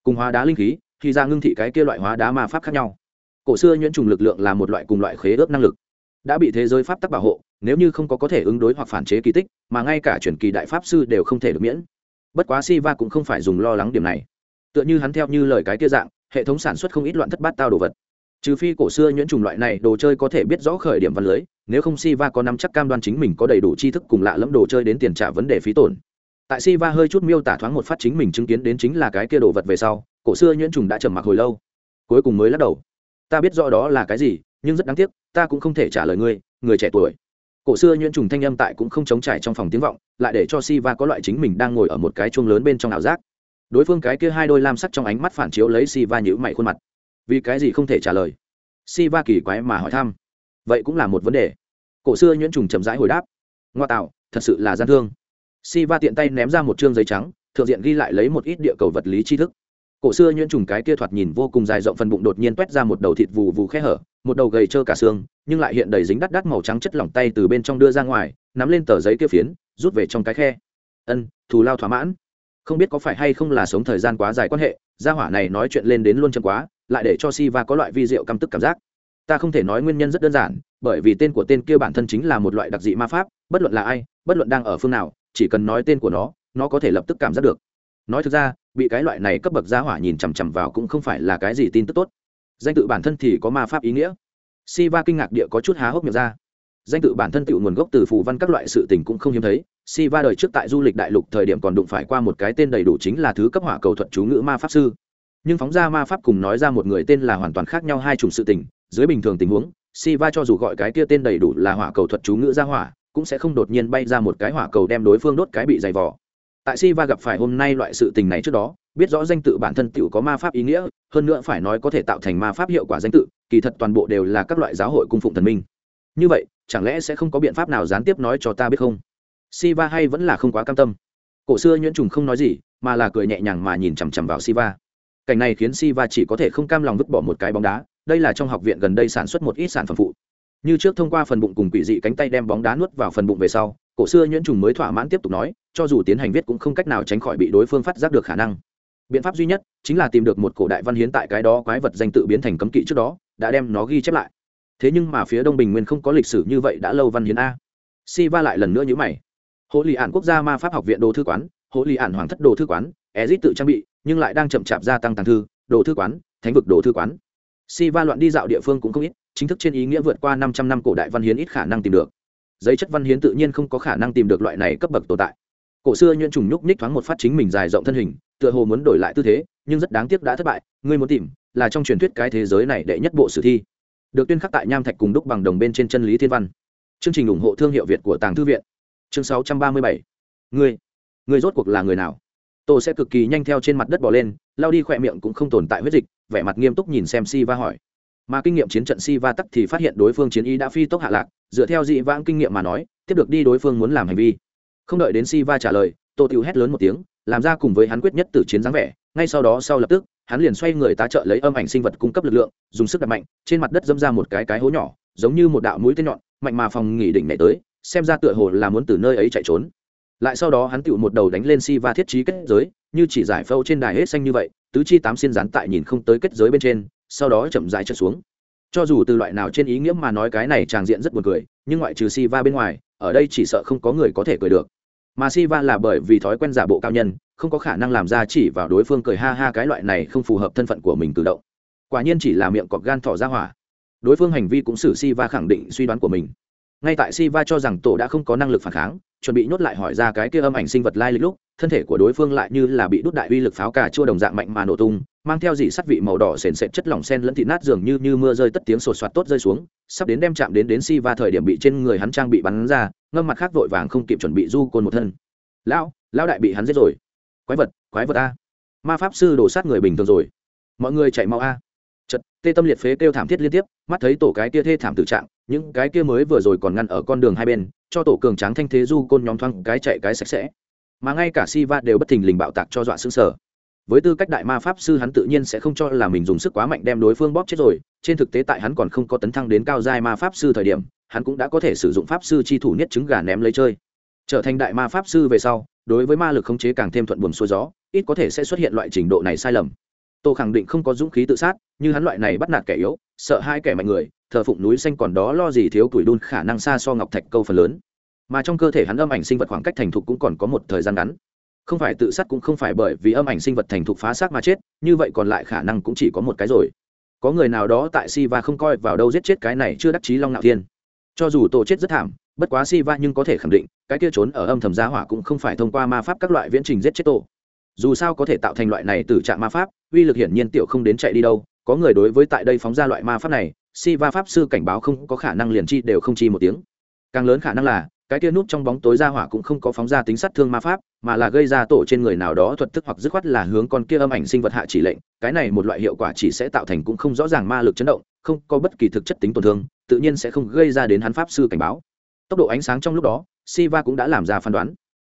Cùng hóa đá linh khí khi ra ngưng thị cái kia loại hóa đá ma pháp khác nhau. Cổ xưa nhuyễn trùng lực lượng là một loại cùng loại khế ước năng lực. Đã bị thế giới pháp tắc bảo hộ nếu như không có có thể ứng đối hoặc phản chế kỳ tích mà ngay cả truyền kỳ đại pháp sư đều không thể được miễn. Bất quá si va cũng không phải dùng lo lắng điểm này. Tựa như hắn theo như lời cái kia dạng hệ thống sản xuất không ít loạn thất bát tao đồ vật. Trừ phi cổ xưa nhuyễn trùng loại này đồ chơi có thể biết rõ khởi điểm văn lưới nếu không Siva có nắm chắc cam đoan chính mình có đầy đủ tri thức cùng lạ lẫm đồ chơi đến tiền trả vấn đề phí tổn. Tại Siva hơi chút miêu tả thoáng một phát chính mình chứng kiến đến chính là cái kia đồ vật về sau, cổ xưa nhuyễn trùng đã trầm mặc hồi lâu, cuối cùng mới lắc đầu. Ta biết rõ đó là cái gì, nhưng rất đáng tiếc, ta cũng không thể trả lời ngươi, người trẻ tuổi. Cổ xưa nhuyễn trùng thanh âm tại cũng không chống trải trong phòng tiếng vọng, lại để cho Si Va có loại chính mình đang ngồi ở một cái chuông lớn bên trong ảo giác. Đối phương cái kia hai đôi lam sắc trong ánh mắt phản chiếu lấy si va nhữ mày khuôn mặt. Vì cái gì không thể trả lời? Si Va kỳ quái mà hỏi thăm. Vậy cũng là một vấn đề cổ xưa nhuyễn trùng chậm rãi hồi đáp ngoa tạo thật sự là gian thương si va tiện tay ném ra một chương giấy trắng thượng diện ghi lại lấy một ít địa cầu vật lý tri thức cổ xưa nhuyễn trùng cái kia thoạt nhìn vô cùng dài rộng phần bụng đột nhiên toét ra một đầu thịt vù vù khe hở, một đầu gầy trơ cả xương, nhưng lại hiện đầy dính đắt đắt màu trắng chất lỏng tay từ bên trong đưa ra ngoài, nắm lên tờ giấy kia phiến, rút về trong cái khe. Ân, thù lao thỏa mãn. Không biết có phải hay không là sống thời gian quá dài quan hệ, gia hỏa này nói chuyện lên đến luôn chân quá, lại để cho si va có loại vi rượu căm tức cảm giác. Ta không thể nói nguyên nhân rất đơn giản, bởi vì tên của tên kia bản thân chính là một loại đặc dị ma pháp, bất luận là ai, bất luận đang ở phương nào, chỉ cần nói tên của nó nó có thể lập tức cảm giác được nói thực ra bị cái loại này cấp bậc gia hỏa nhìn chằm chằm vào cũng không phải là cái gì tin tức tốt. Danh tự bản thân thì có ma pháp ý nghĩa. Si va kinh ngạc địa có chút há hốc miệng ra. Danh tự bản thân tự nguồn gốc từ phù văn các loại sự tình cũng không hiếm thấy. Si va đời trước tại du lịch đại lục thời điểm còn đụng phải qua một cái tên đầy đủ chính là thứ cấp hỏa cầu thuật chú ngữ ma pháp sư. Nhưng phóng ra ma pháp cùng nói ra một người tên là hoàn toàn khác nhau hai chủng sự tình. Dưới bình thường tình huống Siva cho dù gọi cái kia tên đầy đủ là hỏa cầu thuật chú ngữ ra hỏa, cũng sẽ không đột nhiên bay ra một cái hỏa cầu đem đối phương đốt cái bị dày vò tại Siva gặp phải hôm nay loại sự tình này trước đó, biết rõ danh tự bản thân tự có ma pháp ý nghĩa, hơn nữa phải nói có thể tạo thành ma pháp hiệu quả danh tự, kỳ thật toàn bộ đều là các loại giáo hội cung phụng thần minh. Như vậy, chẳng lẽ sẽ không có biện pháp nào gián tiếp nói cho ta biết không? Siva hay vẫn là không quá cam tâm. Cổ xưa nhuyễn trùng không nói gì, mà là cười nhẹ nhàng mà nhìn chằm chằm vào Siva. Cảnh này khiến Siva chỉ có thể không cam lòng vứt bỏ một cái bóng đá, đây là trong học viện gần đây sản xuất một ít sản phẩm phụ. Như trước thông qua phần bụng cùng quỷ dị cánh tay đem bóng đá nuốt vào phần bụng về sau, cổ xưa nhuyễn trùng mới thỏa mãn tiếp tục nói cho dù tiến hành viết cũng không cách nào tránh khỏi bị đối phương phát giác được khả năng. Biện pháp duy nhất chính là tìm được một cổ đại văn hiến tại cái đó quái vật danh tự biến thành cấm kỵ trước đó, đã đem nó ghi chép lại. Thế nhưng mà phía đông bình nguyên không có lịch sử như vậy đã lâu văn hiến a. Si va lại lần nữa nhữ mày. Hộ lì ản quốc gia ma pháp học viện đồ thư quán hộ lì ản hoàng thất đồ thư quán ezit tự trang bị, nhưng lại đang chậm chạp gia tăng tàng thư, đồ thư quán, thánh vực đồ thư quán. Si va loạn đi dạo địa phương cũng không ít, chính thức trên ý nghĩa vượt qua năm trăm năm cổ đại văn hiến ít khả năng tìm được. Giấy chất văn hiến tự nhiên không có khả năng tìm được loại này cấp bậc tồn tại cổ xưa nhuyễn trùng nhúc nhích thoáng một phát chính mình dài rộng thân hình, tựa hồ muốn đổi lại tư thế, nhưng rất đáng tiếc đã thất bại, ngươi muốn tìm, là trong truyền thuyết cái thế giới này đệ nhất bộ sử thi. Được tuyên khắc tại nham thạch cùng đúc bằng đồng bên trên chân lý thiên văn. Chương trình ủng hộ thương hiệu việt của tàng thư viện. Chương sáu trăm ba mươi bảy. Ngươi ngươi rốt cuộc là người nào? Tôi sẽ cực kỳ nhanh theo trên mặt đất bỏ lên lao đi khỏe miệng cũng không tồn tại huyết dịch, vẻ mặt nghiêm túc nhìn xem si va hỏi. Mà kinh nghiệm chiến trận si va tắc thì phát hiện đối phương chiến ý đã phi tốc hạ lạc, dựa theo dị vãng kinh nghiệm mà nói, tiếp được đi đối phương muốn làm hành vi không đợi đến si va trả lời, tô tiêu hét lớn một tiếng, làm ra cùng với hắn quyết nhất tử chiến dáng vẻ. Ngay sau đó sau lập tức, hắn liền xoay người tá trợ lấy âm ảnh sinh vật cung cấp lực lượng, dùng sức đặt mạnh, trên mặt đất dâm ra một cái cái hố nhỏ, giống như một đạo mũi tên nhọn, mạnh mà phòng nghỉ đỉnh nhảy tới, xem ra tựa hồ là muốn từ nơi ấy chạy trốn. Lại sau đó hắn tựu một đầu đánh lên si va thiết trí kết giới, như chỉ giải phâu trên đài hết xanh như vậy, tứ chi tám xiên rán tại nhìn không tới kết giới bên trên, sau đó chậm dài trượt xuống. Cho dù từ loại nào trên ý nghĩa mà nói cái này tràng diện rất buồn cười, nhưng ngoại trừ si va bên ngoài ở đây chỉ sợ không có người có thể cười được. Mà si va là bởi vì thói quen giả bộ cao nhân, không có khả năng làm ra chỉ vào đối phương cười ha ha cái loại này không phù hợp thân phận của mình tự động. Quả nhiên chỉ là miệng cọp gan thỏ ra hỏa. Đối phương hành vi cũng xử si va khẳng định suy đoán của mình. Ngay tại si va cho rằng tổ đã không có năng lực phản kháng, chuẩn bị nhốt lại hỏi ra cái kia âm ảnh sinh vật lai lịch lúc thân thể của đối phương lại như là bị đốt đại uy lực pháo cà chua đồng dạng mạnh mà nổ tung, mang theo dị sắt vị màu đỏ sền sệt chất lỏng sen lẫn thịt nát dường như như mưa rơi tất tiếng sột soạt tốt rơi xuống, sắp đến đem chạm đến đến si va thời điểm bị trên người hắn trang bị bắn ra, ngâm mặt khác vội vàng không kịp chuẩn bị du côn một thân. Lão lão đại bị hắn giết rồi. Quái vật quái vật a. Ma pháp sư đổ sát người bình thường rồi. Mọi người chạy mau a. Chật tê tâm liệt phế kêu thảm thiết liên tiếp, mắt thấy tổ cái kia thê thảm tự trạng, những cái kia mới vừa rồi còn ngăn ở con đường hai bên, cho tổ cường tráng thanh thế du côn nhóm thoáng cái chạy cái sạch sẽ mà ngay cả si va đều bất thình lình bạo tạc cho dọa xương sở. Với tư cách đại ma pháp sư hắn tự nhiên sẽ không cho là mình dùng sức quá mạnh đem đối phương bóp chết rồi, trên thực tế tại hắn còn không có tấn thăng đến cao giai ma pháp sư thời điểm, hắn cũng đã có thể sử dụng pháp sư chi thủ nhất trứng gà ném lấy chơi. Trở thành đại ma pháp sư về sau, đối với ma lực khống chế càng thêm thuận buồm xuôi gió, ít có thể sẽ xuất hiện loại trình độ này sai lầm. Tô khẳng định không có dũng khí tự sát, như hắn loại này bắt nạt kẻ yếu, sợ hai kẻ mạnh người, thờ phụng núi xanh còn đó lo gì thiếu tuổi đun khả năng xa so ngọc thạch câu phần lớn mà trong cơ thể hắn âm ảnh sinh vật khoảng cách thành thục cũng còn có một thời gian ngắn. Không phải tự sát cũng không phải bởi vì âm ảnh sinh vật thành thục phá xác mà chết, như vậy còn lại khả năng cũng chỉ có một cái rồi. Có người nào đó tại si va không coi vào đâu giết chết cái này chưa đắc chí long ngạo thiên. Cho dù tổ chết rất thảm, bất quá si va nhưng có thể khẳng định, cái kia trốn ở âm thầm gia hỏa cũng không phải thông qua ma pháp các loại viễn trình giết chết tổ. Dù sao có thể tạo thành loại này từ trạng ma pháp, uy lực hiển nhiên tiểu không đến chạy đi đâu, có người đối với tại đây phóng ra loại ma pháp này si va pháp sư cảnh báo không có khả năng liền chi đều không chi một tiếng. Càng lớn khả năng là cái kia nút trong bóng tối ra hỏa cũng không có phóng ra tính sát thương ma pháp, mà là gây ra tổ trên người nào đó thuật thức hoặc dứt khoát là hướng con kia âm ảnh sinh vật hạ chỉ lệnh, cái này một loại hiệu quả chỉ sẽ tạo thành cũng không rõ ràng ma lực chấn động, không có bất kỳ thực chất tính tổn thương, tự nhiên sẽ không gây ra đến hắn pháp sư cảnh báo. Tốc độ ánh sáng trong lúc đó, siva cũng đã làm ra phán đoán.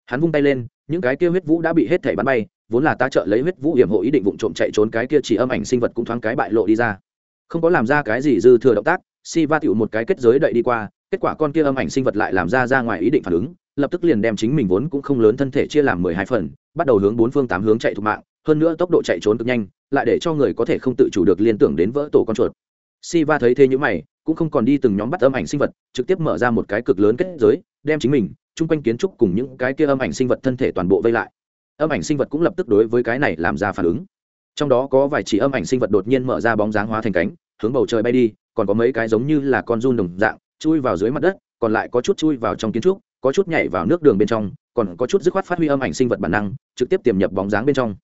Hắn vung tay lên, những cái kia huyết vũ đã bị hết thể bắn bay, vốn là ta trợ lấy huyết vũ hiểm hộ ý định vụng trộm chạy trốn cái kia chỉ âm ảnh sinh vật cũng thoáng cái bại lộ đi ra. Không có làm ra cái gì dư thừa động tác, siva tựu một cái kết giới đậy đi qua kết quả con kia âm ảnh sinh vật lại làm ra ra ngoài ý định phản ứng, lập tức liền đem chính mình vốn cũng không lớn thân thể chia làm mười hai phần, bắt đầu hướng bốn phương tám hướng chạy thục mạng, hơn nữa tốc độ chạy trốn cực nhanh, lại để cho người có thể không tự chủ được liên tưởng đến vỡ tổ con chuột. Si va thấy thế như mày, cũng không còn đi từng nhóm bắt âm ảnh sinh vật, trực tiếp mở ra một cái cực lớn kết giới, đem chính mình, chung quanh kiến trúc cùng những cái kia âm ảnh sinh vật thân thể toàn bộ vây lại. Âm ảnh sinh vật cũng lập tức đối với cái này làm ra phản ứng. Trong đó có vài chỉ âm ảnh sinh vật đột nhiên mở ra bóng dáng hóa thành cánh, hướng bầu trời bay đi, còn có mấy cái giống như là con run đồng dạng chui vào dưới mặt đất, còn lại có chút chui vào trong kiến trúc, có chút nhảy vào nước đường bên trong, còn có chút dứt khoát phát huy âm ảnh sinh vật bản năng, trực tiếp tiềm nhập bóng dáng bên trong.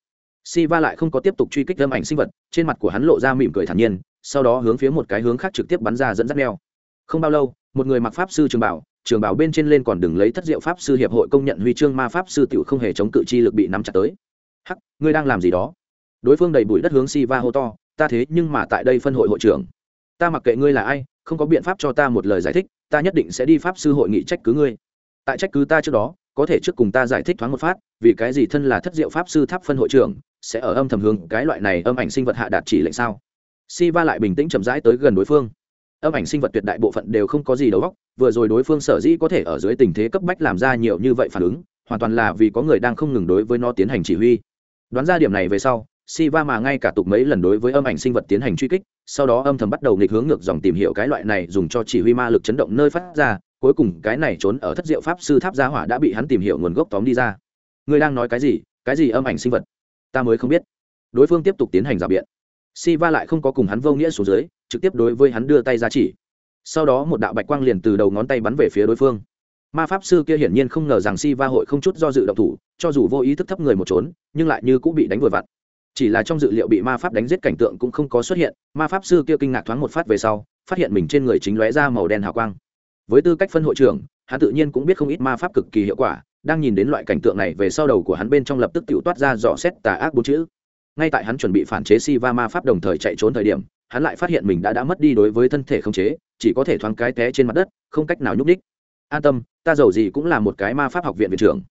Si va lại không có tiếp tục truy kích âm ảnh sinh vật, trên mặt của hắn lộ ra mỉm cười thản nhiên, sau đó hướng phía một cái hướng khác trực tiếp bắn ra dẫn dắt neo. Không bao lâu, một người mặc pháp sư trường bảo trường bảo bên trên lên còn đừng lấy thất diệu pháp sư hiệp hội công nhận huy chương ma pháp sư tiểu không hề chống cự chi lực bị nắm chặt tới. Hắc, ngươi đang làm gì đó? Đối phương đầy bụi đất hướng si va hô to, ta thế nhưng mà tại đây phân hội hội trưởng. Ta mặc kệ ngươi là ai không có biện pháp cho ta một lời giải thích, ta nhất định sẽ đi pháp sư hội nghị trách cứ ngươi. Tại trách cứ ta trước đó, có thể trước cùng ta giải thích thoáng một phát, vì cái gì thân là thất diệu pháp sư tháp phân hội trưởng, sẽ ở âm thầm hướng cái loại này âm ảnh sinh vật hạ đạt chỉ lệnh sao? Si va lại bình tĩnh chậm rãi tới gần đối phương. Âm ảnh sinh vật tuyệt đại bộ phận đều không có gì đầu óc, vừa rồi đối phương sở dĩ có thể ở dưới tình thế cấp bách làm ra nhiều như vậy phản ứng, hoàn toàn là vì có người đang không ngừng đối với nó tiến hành chỉ huy. Đoán ra điểm này về sau si va mà ngay cả tục mấy lần đối với âm ảnh sinh vật tiến hành truy kích, sau đó âm thầm bắt đầu nghịch hướng ngược dòng tìm hiểu cái loại này dùng cho chỉ huy ma lực chấn động nơi phát ra, cuối cùng cái này trốn ở thất diệu pháp sư tháp gia hỏa đã bị hắn tìm hiểu nguồn gốc tóm đi ra. Ngươi đang nói cái gì? Cái gì âm ảnh sinh vật? Ta mới không biết. Đối phương tiếp tục tiến hành rào biện. Si va lại không có cùng hắn vô nghĩa xuống dưới, trực tiếp đối với hắn đưa tay ra chỉ. Sau đó một đạo bạch quang liền từ đầu ngón tay bắn về phía đối phương. Ma pháp sư kia hiển nhiên không ngờ rằng si va hội không chút do dự động thủ, cho dù vô ý thức thấp người một trốn, nhưng lại như cũng bị đánh vội vặn chỉ là trong dự liệu bị ma pháp đánh giết cảnh tượng cũng không có xuất hiện, ma pháp sư kia kinh ngạc thoáng một phát về sau, phát hiện mình trên người chính lóe ra màu đen hào quang. Với tư cách phân hội trưởng, hắn tự nhiên cũng biết không ít ma pháp cực kỳ hiệu quả, đang nhìn đến loại cảnh tượng này về sau đầu của hắn bên trong lập tức tự toát ra dò xét tà ác bốn chữ. Ngay tại hắn chuẩn bị phản chế si va ma pháp đồng thời chạy trốn thời điểm, hắn lại phát hiện mình đã đã mất đi đối với thân thể không chế, chỉ có thể thoáng cái té trên mặt đất, không cách nào nhúc đích an tâm, ta giàu gì cũng là một cái ma pháp học viện viện trưởng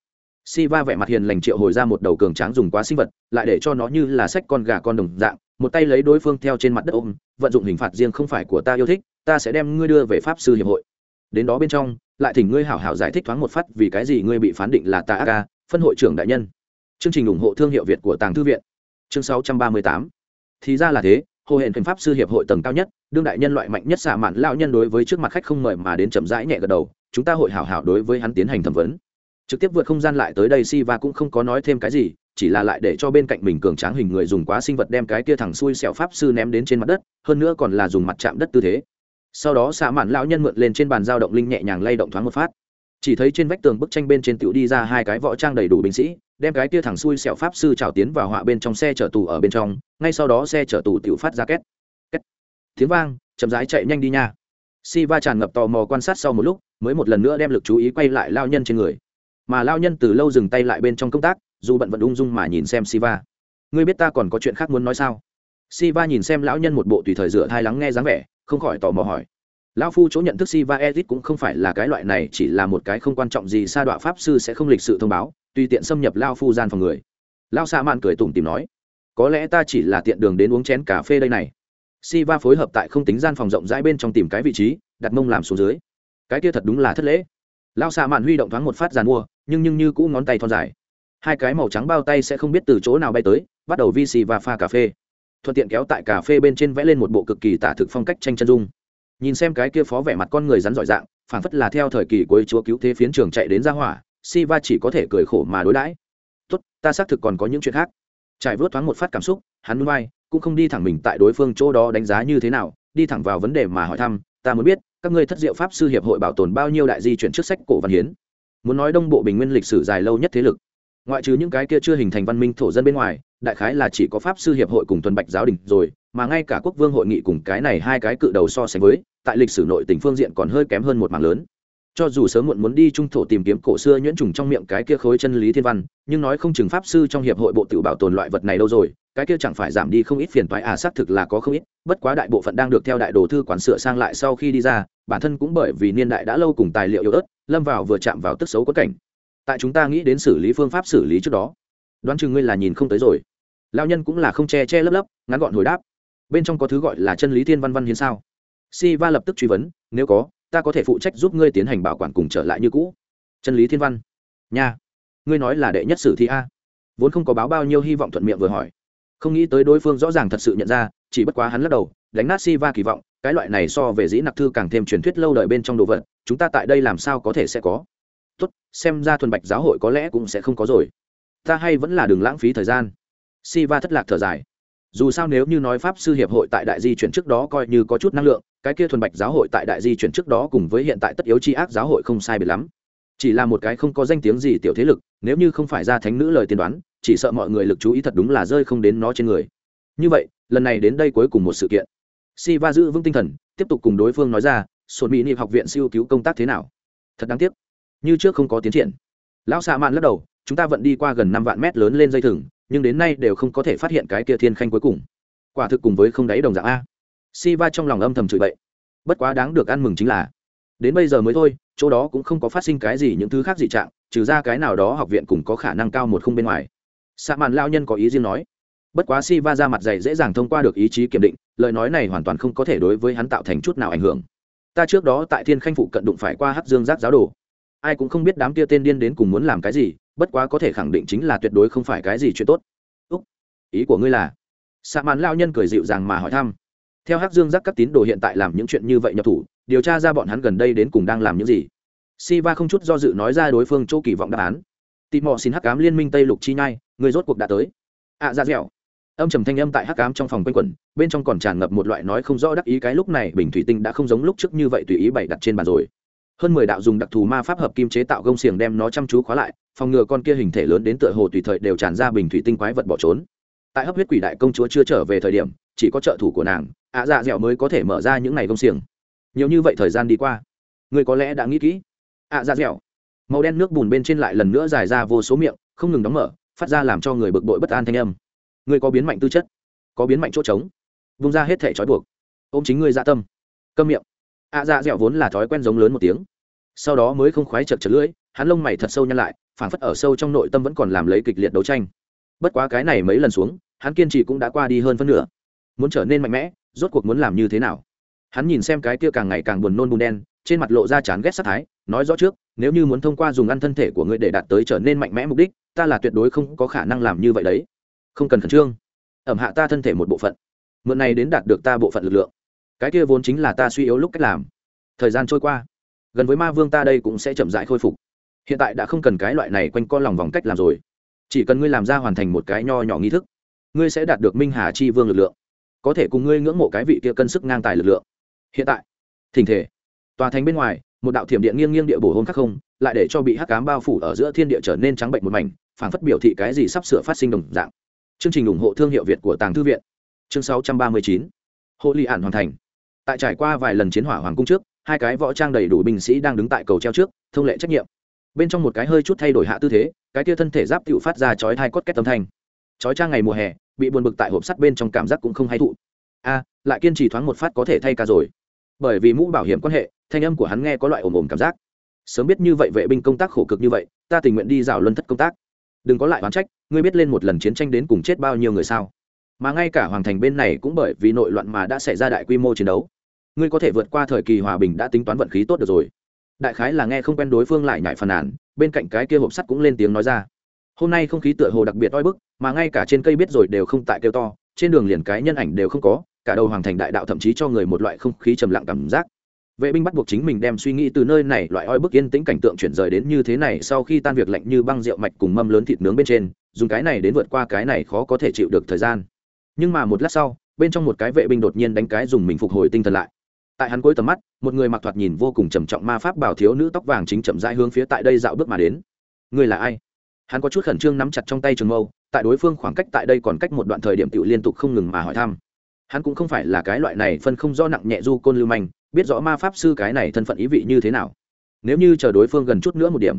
si va vẻ mặt hiền lành triệu hồi ra một đầu cường tráng dùng quá sinh vật, lại để cho nó như là sách con gà con đồng dạng, một tay lấy đối phương theo trên mặt đất ôm, vận dụng hình phạt riêng không phải của ta yêu thích, ta sẽ đem ngươi đưa về pháp sư hiệp hội. Đến đó bên trong, lại thỉnh ngươi hảo hảo giải thích thoáng một phát vì cái gì ngươi bị phán định là ta aka phân hội trưởng đại nhân. Chương trình ủng hộ thương hiệu việt của tàng thư viện. Chương 638. thì ra là thế, hồ hển thành pháp sư hiệp hội tầng cao nhất, đương đại nhân loại mạnh nhất xạ mạn lão nhân đối với trước mặt khách không mời mà đến chậm rãi nhẹ gật đầu, chúng ta hội hảo hảo đối với hắn tiến hành thẩm vấn trực tiếp vượt không gian lại tới đây si va cũng không có nói thêm cái gì, chỉ là lại để cho bên cạnh mình cường tráng hình người dùng quá sinh vật đem cái kia thẳng xuôi xẻo pháp sư ném đến trên mặt đất, hơn nữa còn là dùng mặt chạm đất tư thế. Sau đó xạ mạn lão nhân mượn lên trên bàn giao động linh nhẹ nhàng lay động thoáng một phát. Chỉ thấy trên vách tường bức tranh bên trên tựu đi ra hai cái võ trang đầy đủ binh sĩ, đem cái kia thẳng xuôi xẻo pháp sư trào tiến vào họa bên trong xe chở tù ở bên trong, ngay sau đó xe chở tù tựu phát ra két két. Tiếng vang, chậm rãi chạy nhanh đi nha. Si va tràn ngập tò mò quan sát sau một lúc, mới một lần nữa đem lực chú ý quay lại lao nhân trên người mà lao nhân từ lâu dừng tay lại bên trong công tác, dù bận vận ung dung mà nhìn xem siva. Ngươi biết ta còn có chuyện khác muốn nói sao? Siva nhìn xem lão nhân một bộ tùy thời dựa thai lắng nghe dáng vẻ, không khỏi tò mò hỏi. Lão phu chỗ nhận thức siva edit cũng không phải là cái loại này, chỉ là một cái không quan trọng gì sa đọa pháp sư sẽ không lịch sự thông báo, tùy tiện xâm nhập lao phu gian phòng người. Lao sa mạn cười tủm tìm nói, có lẽ ta chỉ là tiện đường đến uống chén cà phê đây này. Siva phối hợp tại không tính gian phòng rộng rãi bên trong tìm cái vị trí, đặt mông làm xuống dưới. Cái kia thật đúng là thất lễ. Lao sa mạn huy động thoáng một phát giàn mua nhưng nhưng như cũ ngón tay thon dài. Hai cái màu trắng bao tay sẽ không biết từ chỗ nào bay tới, bắt đầu vi xì và pha cà phê. Thuận tiện kéo tại cà phê bên trên vẽ lên một bộ cực kỳ tả thực phong cách tranh chân dung. Nhìn xem cái kia phó vẻ mặt con người rắn giỏi dạng phản phất là theo thời kỳ cuối chúa cứu thế phiến trường chạy đến ra hỏa si va chỉ có thể cười khổ mà đối đãi. Tốt, ta xác thực còn có những chuyện khác. Trải vớt thoáng một phát cảm xúc, hắn vai, cũng không đi thẳng mình tại đối phương chỗ đó đánh giá như thế nào, đi thẳng vào vấn đề mà hỏi thăm, ta muốn biết, các ngươi thất diệu pháp sư hiệp hội bảo tồn bao nhiêu đại di chuyển trước sách cổ văn hiến? Muốn nói đông bộ bình nguyên lịch sử dài lâu nhất thế lực. Ngoại trừ những cái kia chưa hình thành văn minh thổ dân bên ngoài, đại khái là chỉ có pháp sư hiệp hội cùng tuần bạch giáo đình rồi, mà ngay cả quốc vương hội nghị cùng cái này hai cái cự đầu so sánh với, tại lịch sử nội tỉnh phương diện còn hơi kém hơn một mảng lớn. Cho dù sớm muộn muốn đi trung thổ tìm kiếm cổ xưa nhuyễn trùng trong miệng cái kia khối chân lý thiên văn, nhưng nói không chừng pháp sư trong hiệp hội bộ tự bảo tồn loại vật này đâu rồi, cái kia chẳng phải giảm đi không ít phiền toái à xác thực là có không ít, bất quá đại bộ phận đang được theo đại đồ thư quán sửa sang lại sau khi đi ra, bản thân cũng bởi vì niên đại đã lâu cùng tài liệu yếu ớt lâm vào vừa chạm vào tức xấu quất cảnh. Tại chúng ta nghĩ đến xử lý phương pháp xử lý trước đó, đoán chừng ngươi là nhìn không tới rồi. Lao nhân cũng là không che che lấp lấp, ngắn gọn hồi đáp. Bên trong có thứ gọi là chân lý thiên văn văn hiến sao? Si va lập tức truy vấn, nếu có, ta có thể phụ trách giúp ngươi tiến hành bảo quản cùng trở lại như cũ. Chân lý thiên văn. Nha. Ngươi nói là đệ nhất sử thi a. Vốn không có báo bao nhiêu hy vọng thuận miệng vừa hỏi. Không nghĩ tới đối phương rõ ràng thật sự nhận ra, chỉ bất quá hắn lắc đầu đánh nát si va kỳ vọng, cái loại này so về dĩ nặc thư càng thêm truyền thuyết lâu đời bên trong đồ vật, chúng ta tại đây làm sao có thể sẽ có? Tốt, xem ra thuần bạch giáo hội có lẽ cũng sẽ không có rồi. Ta hay vẫn là đường lãng phí thời gian. Si va thất lạc thở dài. Dù sao nếu như nói pháp sư hiệp hội tại đại di chuyển trước đó coi như có chút năng lượng, cái kia thuần bạch giáo hội tại đại di chuyển trước đó cùng với hiện tại tất yếu c h i ác giáo hội không sai biệt lắm. Chỉ là một cái không có danh tiếng gì tiểu thế lực, nếu như không phải ra thánh nữ lời tiên đoán, chỉ sợ mọi người lực chú ý thật đúng là rơi không đến nó trên người. Như vậy, lần này đến đây cuối cùng một sự kiện si va giữ vững tinh thần, tiếp tục cùng đối phương nói ra, sổn mỹ niệm học viện siêu cứu công tác thế nào? Thật đáng tiếc, như trước không có tiến triển. Lão xạ mạn lắc đầu, chúng ta vẫn đi qua gần năm vạn mét lớn lên dây thừng, nhưng đến nay đều không có thể phát hiện cái kia thiên khanh cuối cùng. Quả thực cùng với không đáy đồng dạng a. Si va trong lòng âm thầm chửi bậy. Bất quá đáng được ăn mừng chính là, đến bây giờ mới thôi, chỗ đó cũng không có phát sinh cái gì những thứ khác dị trạng, trừ ra cái nào đó học viện cũng có khả năng cao một không bên ngoài. Xạ mạn lao nhân có ý riêng nói bất quá si va ra mặt dày dễ dàng thông qua được ý chí kiểm định lời nói này hoàn toàn không có thể đối với hắn tạo thành chút nào ảnh hưởng. Ta trước đó tại thiên khanh phụ cận đụng phải qua hát dương giác giáo đồ. Ai cũng không biết đám kia tên điên đến cùng muốn làm cái gì bất quá có thể khẳng định chính là tuyệt đối không phải cái gì chuyện tốt. Úc ý của ngươi là? Xạ màn lao nhân cười dịu dàng mà hỏi thăm. Theo hắc dương giác các tín đồ hiện tại làm những chuyện như vậy nhập thủ điều tra ra bọn hắn gần đây đến cùng đang làm những gì. Siva không chút do dự nói ra đối phương chỗ kỳ vọng đáp án. Tị mò xin hắc cám liên minh tây lục chi nhai người rốt cuộc đã tới. Ạ à, ra dẻo âm trầm thanh âm tại hắc ám trong phòng quanh quẩn, bên trong còn tràn ngập một loại nói không rõ đắc ý cái lúc này bình thủy tinh đã không giống lúc trước như vậy tùy ý bày đặt trên bàn rồi. Hơn mười đạo dùng đặc thù ma pháp hợp kim chế tạo gông xiềng đem nó chăm chú khóa lại, phòng ngừa con kia hình thể lớn đến tựa hồ tùy thời đều tràn ra bình thủy tinh quái vật bỏ trốn. Tại hấp huyết quỷ đại công chúa chưa trở về thời điểm, chỉ có trợ thủ của nàng, ạ dạ dẻo mới có thể mở ra những ngày gông xiềng. Nhiều như vậy thời gian đi qua người có lẽ đã nghĩ kỹ. Ạ dạ dẻo, màu đen nước bùn bên trên lại lần nữa dài ra vô số miệng, không ngừng đóng mở, phát ra làm cho người bực bội bất an thanh âm. Ngươi có biến mạnh tư chất, có biến mạnh chỗ trống, vung ra hết thể trói buộc. Ô m chính ngươi dạ tâm. Câm miệng. Ạ dạ dẻo vốn là thói quen giống lớn một tiếng. Sau đó mới không khoái chật chật lưỡi, hắn lông mày thật sâu nhăn lại phản phất ở sâu trong nội tâm vẫn còn làm lấy kịch liệt đấu tranh. Bất quá cái này mấy lần xuống, hắn kiên trì cũng đã qua đi hơn phân nửa. Muốn trở nên mạnh mẽ, rốt cuộc muốn làm như thế nào? Hắn nhìn xem cái kia càng ngày càng buồn nôn bùn đen, trên mặt lộ ra chán ghét sát thái, nói rõ trước, nếu như muốn thông qua dùng ăn thân thể của ngươi để đạt tới trở nên mạnh mẽ mục đích, ta là tuyệt đối không có khả năng làm như vậy đấy không cần khẩn trương. Ẩm hạ ta thân thể một bộ phận, mượn này đến đạt được ta bộ phận lực lượng. Cái kia vốn chính là ta suy yếu lúc cách làm. Thời gian trôi qua, gần với ma vương ta đây cũng sẽ chậm rãi khôi phục. Hiện tại đã không cần cái loại này quanh co lòng vòng cách làm rồi. Chỉ cần ngươi làm ra hoàn thành một cái nho nhỏ nghi thức, ngươi sẽ đạt được minh hà chi vương lực lượng. Có thể cùng ngươi ngưỡng mộ cái vị kia cân sức ngang tài lực lượng. Hiện tại, thỉnh thể, tòa thành bên ngoài, một đạo thiểm điện nghiêng nghiêng địa bổ hôn khắc không, lại để cho bị hắc cám bao phủ ở giữa thiên địa trở nên trắng bệnh một mảnh, phảng phất biểu thị cái gì sắp sửa phát sinh đồng dạng chương trình ủng hộ thương hiệu việt của tàng thư viện. Chương 639. hộ ly ản hoàn thành. Tại trải qua vài lần chiến hỏa hoàng cung trước, hai cái võ trang đầy đủ binh sĩ đang đứng tại cầu treo trước, thông lệ trách nhiệm. Bên trong một cái hơi chút thay đổi hạ tư thế, cái kia thân thể giáp tựu phát ra chói thai cốt két tâm thanh. Chói trang ngày mùa hè, bị buồn bực tại hộp sắt bên trong cảm giác cũng không hay thụ. A, lại kiên trì thoáng một phát có thể thay ca rồi. Bởi vì mũ bảo hiểm quan hệ, thanh âm của hắn nghe có loại ồm ồm cảm giác. Sớm biết như vậy vệ binh công tác khổ cực như vậy, ta tình nguyện đi rào luân thất công tác đừng có lại oán trách, ngươi biết lên một lần chiến tranh đến cùng chết bao nhiêu người sao? Mà ngay cả hoàng thành bên này cũng bởi vì nội loạn mà đã xảy ra đại quy mô chiến đấu. Ngươi có thể vượt qua thời kỳ hòa bình đã tính toán vận khí tốt được rồi. Đại khái là nghe không quen đối phương lại nhại phàn nàn, bên cạnh cái kia hộp sắt cũng lên tiếng nói ra. Hôm nay không khí tựa hồ đặc biệt oi bức, mà ngay cả trên cây biết rồi đều không tại kêu to, trên đường liền cái nhân ảnh đều không có, cả đầu hoàng thành đại đạo thậm chí cho người một loại không khí trầm lặng cảm giác vệ binh bắt buộc chính mình đem suy nghĩ từ nơi này loại oi bức yên tĩnh cảnh tượng chuyển rời đến như thế này sau khi tan việc lạnh như băng rượu mạch cùng mâm lớn thịt nướng bên trên, dùng cái này đến vượt qua cái này khó có thể chịu được thời gian. Nhưng mà một lát sau, bên trong một cái vệ binh đột nhiên đánh cái dùng mình phục hồi tinh thần lại. Tại hắn cuối tầm mắt, một người mặc thoạt nhìn vô cùng trầm trọng ma pháp bảo thiếu nữ tóc vàng chính chậm rãi hướng phía tại đây dạo bước mà đến. Người là ai? Hắn có chút khẩn trương nắm chặt trong tay trường mâu, tại đối phương khoảng cách tại đây còn cách một đoạn thời điểm tự liên tục không ngừng mà hỏi thăm. Hắn cũng không phải là cái loại này phân không do nặng nhẹ du côn lưu manh biết rõ ma pháp sư cái này thân phận ý vị như thế nào. Nếu như chờ đối phương gần chút nữa một điểm,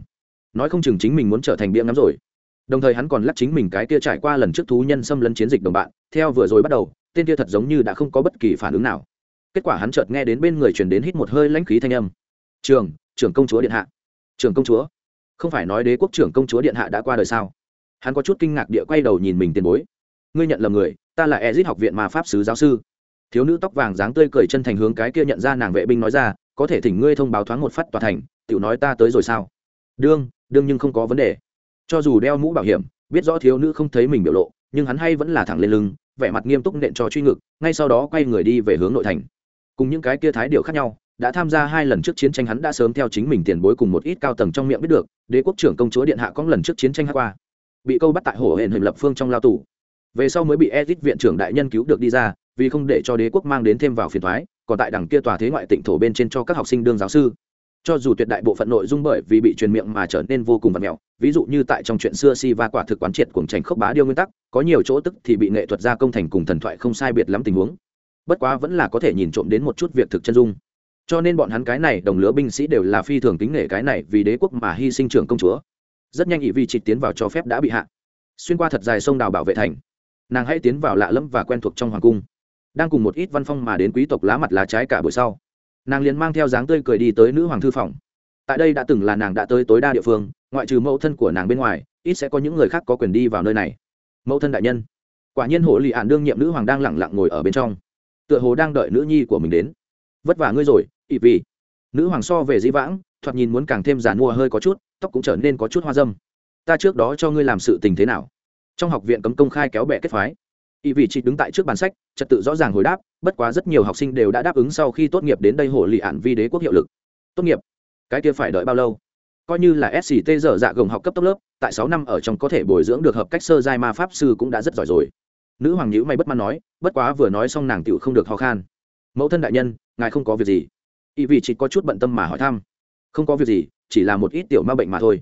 nói không chừng chính mình muốn trở thành bia ngắm rồi. Đồng thời hắn còn lắc chính mình cái kia trải qua lần trước thú nhân xâm lấn chiến dịch đồng bạn, theo vừa rồi bắt đầu, tên kia thật giống như đã không có bất kỳ phản ứng nào. Kết quả hắn chợt nghe đến bên người truyền đến hít một hơi lãnh khí thanh âm. Trường, trưởng công chúa điện hạ. Trưởng công chúa? Không phải nói đế quốc trưởng công chúa điện hạ đã qua đời sao? Hắn có chút kinh ngạc địa quay đầu nhìn mình tiền bối. Ngươi nhận lầm người, ta là ezit học viện mà pháp sứ giáo sư thiếu nữ tóc vàng dáng tươi cười chân thành hướng cái kia nhận ra nàng vệ binh nói ra, có thể thỉnh ngươi thông báo thoáng một phát tòa thành, tiểu nói ta tới rồi sao? Đương đương nhưng không có vấn đề. Cho dù đeo mũ bảo hiểm, biết rõ thiếu nữ không thấy mình biểu lộ, nhưng hắn hay vẫn là thẳng lên lưng, vẻ mặt nghiêm túc nện cho truy ngực, ngay sau đó quay người đi về hướng nội thành. Cùng những cái kia thái điều khác nhau, đã tham gia hai lần trước chiến tranh hắn đã sớm theo chính mình tiền bối cùng một ít cao tầng trong miệng biết được, đế quốc trưởng công chúa điện hạ có lần trước chiến tranh hát qua. Bị câu bắt tại hồ hển hình lập phương trong lao tù. Về sau mới bị edit viện trưởng đại nhân cứu được đi ra vì không để cho đế quốc mang đến thêm vào phiền thoái, còn tại đằng kia tòa thế ngoại tỉnh thổ bên trên cho các học sinh đương giáo sư. Cho dù tuyệt đại bộ phận nội dung bởi vì bị truyền miệng mà trở nên vô cùng vật mèo ví dụ như tại trong chuyện xưa si va quả thực quán triệt cuồng trành khốc bá điêu nguyên tắc, có nhiều chỗ tức thì bị nghệ thuật gia công thành cùng thần thoại không sai biệt lắm tình huống. Bất quá vẫn là có thể nhìn trộm đến một chút việc thực chân dung. Cho nên bọn hắn cái này đồng lứa binh sĩ đều là phi thường kính nể cái này vì đế quốc mà hy sinh trưởng công chúa. Rất nhanh ỷ vi trịch tiến vào cho phép đã bị hạ. Xuyên qua thật dài sông đào bảo vệ thành. Nàng hãy tiến vào lạ lẫm và quen thuộc trong hoàng cung đang cùng một ít văn phong mà đến quý tộc lá mặt lá trái cả buổi sau. Nàng liền mang theo dáng tươi cười đi tới nữ hoàng thư phòng. Tại đây đã từng là nàng đã tới tối đa địa phương, ngoại trừ mẫu thân của nàng bên ngoài, ít sẽ có những người khác có quyền đi vào nơi này. Mẫu thân đại nhân. Quả nhiên hồ lì ạn đương nhiệm nữ hoàng đang lẳng lặng ngồi ở bên trong. Tựa hồ đang đợi nữ nhi của mình đến. Vất vả ngươi rồi ỵ vì nữ hoàng so về dĩ vãng, thoạt nhìn muốn càng thêm giàn mua hơi có chút, tóc cũng trở nên có chút hoa dâm. Ta trước đó cho ngươi làm sự tình thế nào? Trong học viện cấm công khai kéo bẹ kết phái y vị chị đứng tại trước bàn sách, trật tự rõ ràng hồi đáp, bất quá rất nhiều học sinh đều đã đáp ứng sau khi tốt nghiệp đến đây hồ lì ạn vi đế quốc hiệu lực. Tốt nghiệp? Cái kia phải đợi bao lâu? Coi như là sct dở dạ gồng học cấp tốc lớp, tại sáu năm ở trong có thể bồi dưỡng được hợp cách sơ giai ma pháp sư cũng đã rất giỏi rồi. Nữ hoàng nhữ may bất mãn nói, bất quá vừa nói xong nàng tựu không được ho khan. Mẫu thân đại nhân, ngài không có việc gì. Y vị chỉ có chút bận tâm mà hỏi thăm. Không có việc gì, chỉ là một ít tiểu ma bệnh mà thôi.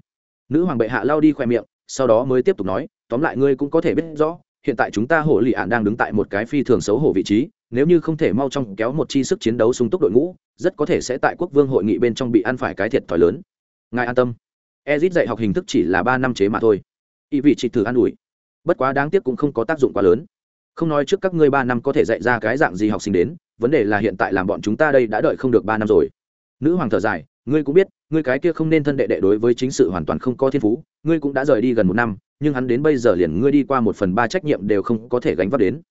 Nữ hoàng bệ hạ lao đi khoe miệng, sau đó mới tiếp tục nói, tóm lại ngươi cũng có thể biết rõ hiện tại chúng ta hổ lì ạn đang đứng tại một cái phi thường xấu hổ vị trí, nếu như không thể mau trong kéo một chi sức chiến đấu sung túc đội ngũ, rất có thể sẽ tại quốc vương hội nghị bên trong bị ăn phải cái thiệt thòi lớn. Ngài an tâm. Ezit dạy học hình thức chỉ là ba năm chế mà thôi. Ý vị chỉ thử an ủi. Bất quá đáng tiếc cũng không có tác dụng quá lớn. Không nói trước các ngươi ba năm có thể dạy ra cái dạng gì học sinh đến, vấn đề là hiện tại làm bọn chúng ta đây đã đợi không được ba năm rồi. Nữ hoàng thở dài ngươi cũng biết, ngươi cái kia không nên thân đệ đệ đối với chính sự hoàn toàn không có thiên phú, ngươi cũng đã rời đi gần một năm, nhưng hắn đến bây giờ liền ngươi đi qua một phần ba trách nhiệm đều không có thể gánh vác đến.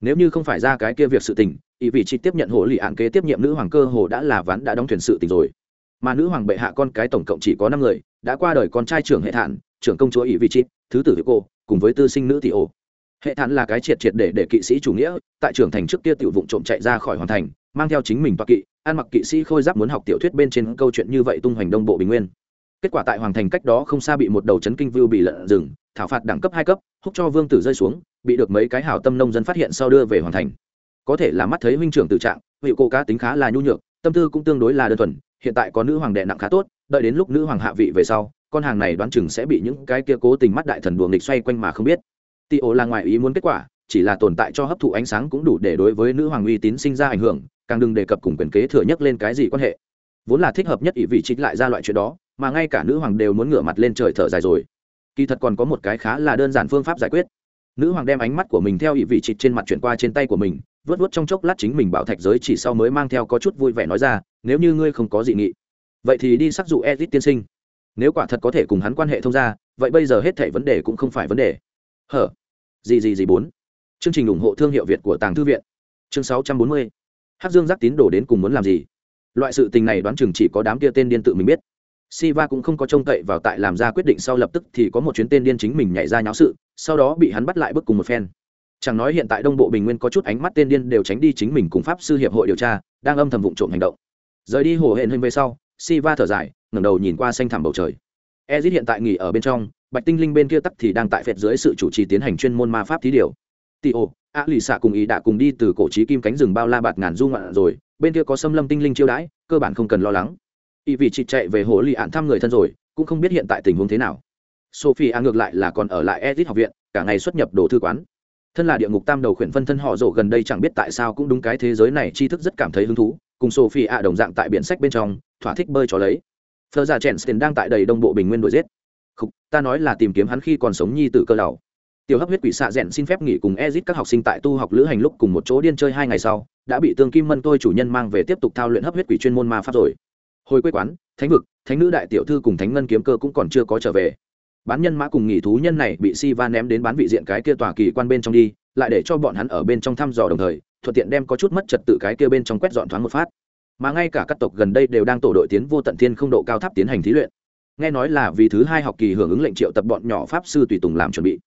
Nếu như không phải ra cái kia việc sự tình ý vị chị tiếp nhận hồ lì ạn kế tiếp nhiệm nữ hoàng cơ hồ đã là ván đã đóng thuyền sự tình rồi. Mà nữ hoàng bệ hạ con cái tổng cộng chỉ có năm người, đã qua đời con trai trưởng hệ thản, trưởng công chúa ý vị chị thứ tử cô, cùng với tư sinh nữ tỷ ô. Hệ thản là cái triệt triệt để để kỵ sĩ chủ nghĩa, tại trưởng thành trước kia tiểu vụng trộm chạy ra khỏi hoàn thành, mang theo chính mình toa kỵ An mặc kỵ sĩ khôi giáp muốn học tiểu thuyết bên trên câu chuyện như vậy tung hoành đông bộ bình nguyên. Kết quả tại hoàng thành cách đó không xa bị một đầu chấn kinh vưu bị lợn rừng, thảo phạt đẳng cấp hai cấp, húc cho vương tử rơi xuống, bị được mấy cái hảo tâm nông dân phát hiện sau đưa về hoàng thành. Có thể là mắt thấy huynh trưởng tự trạng, vị cô cá tính khá là nhu nhược, tâm tư cũng tương đối là đơn thuần, hiện tại có nữ hoàng đệ nặng khá tốt, đợi đến lúc nữ hoàng hạ vị về sau, con hàng này đoán chừng sẽ bị những cái kia cố tình mắt đại thần đùa nghịch xoay quanh mà không biết. Tị ổ là ngoài ý muốn kết quả, chỉ là tồn tại cho hấp thụ ánh sáng cũng đủ để đối với nữ hoàng uy tín sinh ra ảnh hưởng càng đừng đề cập cùng quyền kế thừa nhất lên cái gì quan hệ. Vốn là thích hợp nhất ỷ vị trích lại ra loại chuyện đó, mà ngay cả nữ hoàng đều muốn ngửa mặt lên trời thở dài rồi. Kỳ thật còn có một cái khá là đơn giản phương pháp giải quyết. Nữ hoàng đem ánh mắt của mình theo ỷ vị trịch trên mặt chuyển qua trên tay của mình, vớt vớt trong chốc lát chính mình bảo thạch giới chỉ sau mới mang theo có chút vui vẻ nói ra, nếu như ngươi không có dị nghị, vậy thì đi sắc dụ edit tiên sinh. Nếu quả thật có thể cùng hắn quan hệ thông ra vậy bây giờ hết thảy vấn đề cũng không phải vấn đề. Hở. Gì gì gì bốn. Chương trình ủng hộ thương hiệu việt của tàng thư viện. Chương sáu trăm bốn mươi. Hắc dương giác tín đổ đến cùng muốn làm gì loại sự tình này đoán chừng chỉ có đám kia tên điên tự mình biết Siva cũng không có trông cậy vào tại làm ra quyết định sau lập tức thì có một chuyến tên điên chính mình nhảy ra nháo sự, sau đó bị hắn bắt lại bức cùng một phen. Chẳng nói hiện tại Đông Bộ Bình Nguyên có chút ánh mắt tên điên đều tránh đi chính mình cùng pháp sư hiệp hội điều tra, đang âm thầm vụng trộm hành động. Rời đi hồ hẹn hình về sau, Siva thở dài, ngẩng đầu nhìn qua xanh thẳm bầu trời. Ezit hiện tại nghỉ ở bên trong, Bạch Tinh Linh bên kia tắc thì đang tại phệt dưới sự chủ trì tiến hành chuyên môn ma pháp thí điều. Tio, A lì xạ cùng ý đã cùng đi từ cổ trí kim cánh rừng bao la bạt ngàn du ngoạn rồi, bên kia có xâm lâm tinh linh chiêu đãi, cơ bản không cần lo lắng. Y vị chị chạy về hồ lì ạn thăm người thân rồi cũng không biết hiện tại tình huống thế nào. Sophie a ngược lại là còn ở lại edit học viện cả ngày xuất nhập đồ thư quán. Thân là địa ngục tam đầu khuyển phân thân họ rộ gần đây chẳng biết tại sao cũng đúng cái thế giới này tri thức rất cảm thấy hứng thú cùng sophie a đồng dạng tại biển sách bên trong thỏa thích bơi trò lấy. Thơ ra chen tiền đang tại đầy đông bộ bình nguyên đuổi giết. Khúc, ta nói là tìm kiếm hắn khi còn sống nhi tử cơ đầu tiểu hấp huyết quỷ xạ rẽn xin phép nghỉ cùng ezit các học sinh tại tu học lữ hành lúc cùng một chỗ điên chơi hai ngày sau, đã bị tương kim mân tôi chủ nhân mang về tiếp tục thao luyện hấp huyết quỷ chuyên môn ma pháp rồi. Hồi quê quán, thánh vực, thánh nữ đại tiểu thư cùng thánh ngân kiếm cơ cũng còn chưa có trở về. Bán nhân mã cùng nghỉ thú nhân này bị si va ném đến bán vị diện cái kia tòa kỳ quan bên trong đi, lại để cho bọn hắn ở bên trong thăm dò đồng thời, thuận tiện đem có chút mất trật tự cái kia bên trong quét dọn thoáng một phát. Mà ngay cả các tộc gần đây đều đang tổ đội tiến vô tận thiên không độ cao tháp tiến hành thí luyện. Nghe nói là vì thứ hai học kỳ hưởng ứng lệnh triệu tập bọn nhỏ pháp sư tùy tùng làm chuẩn bị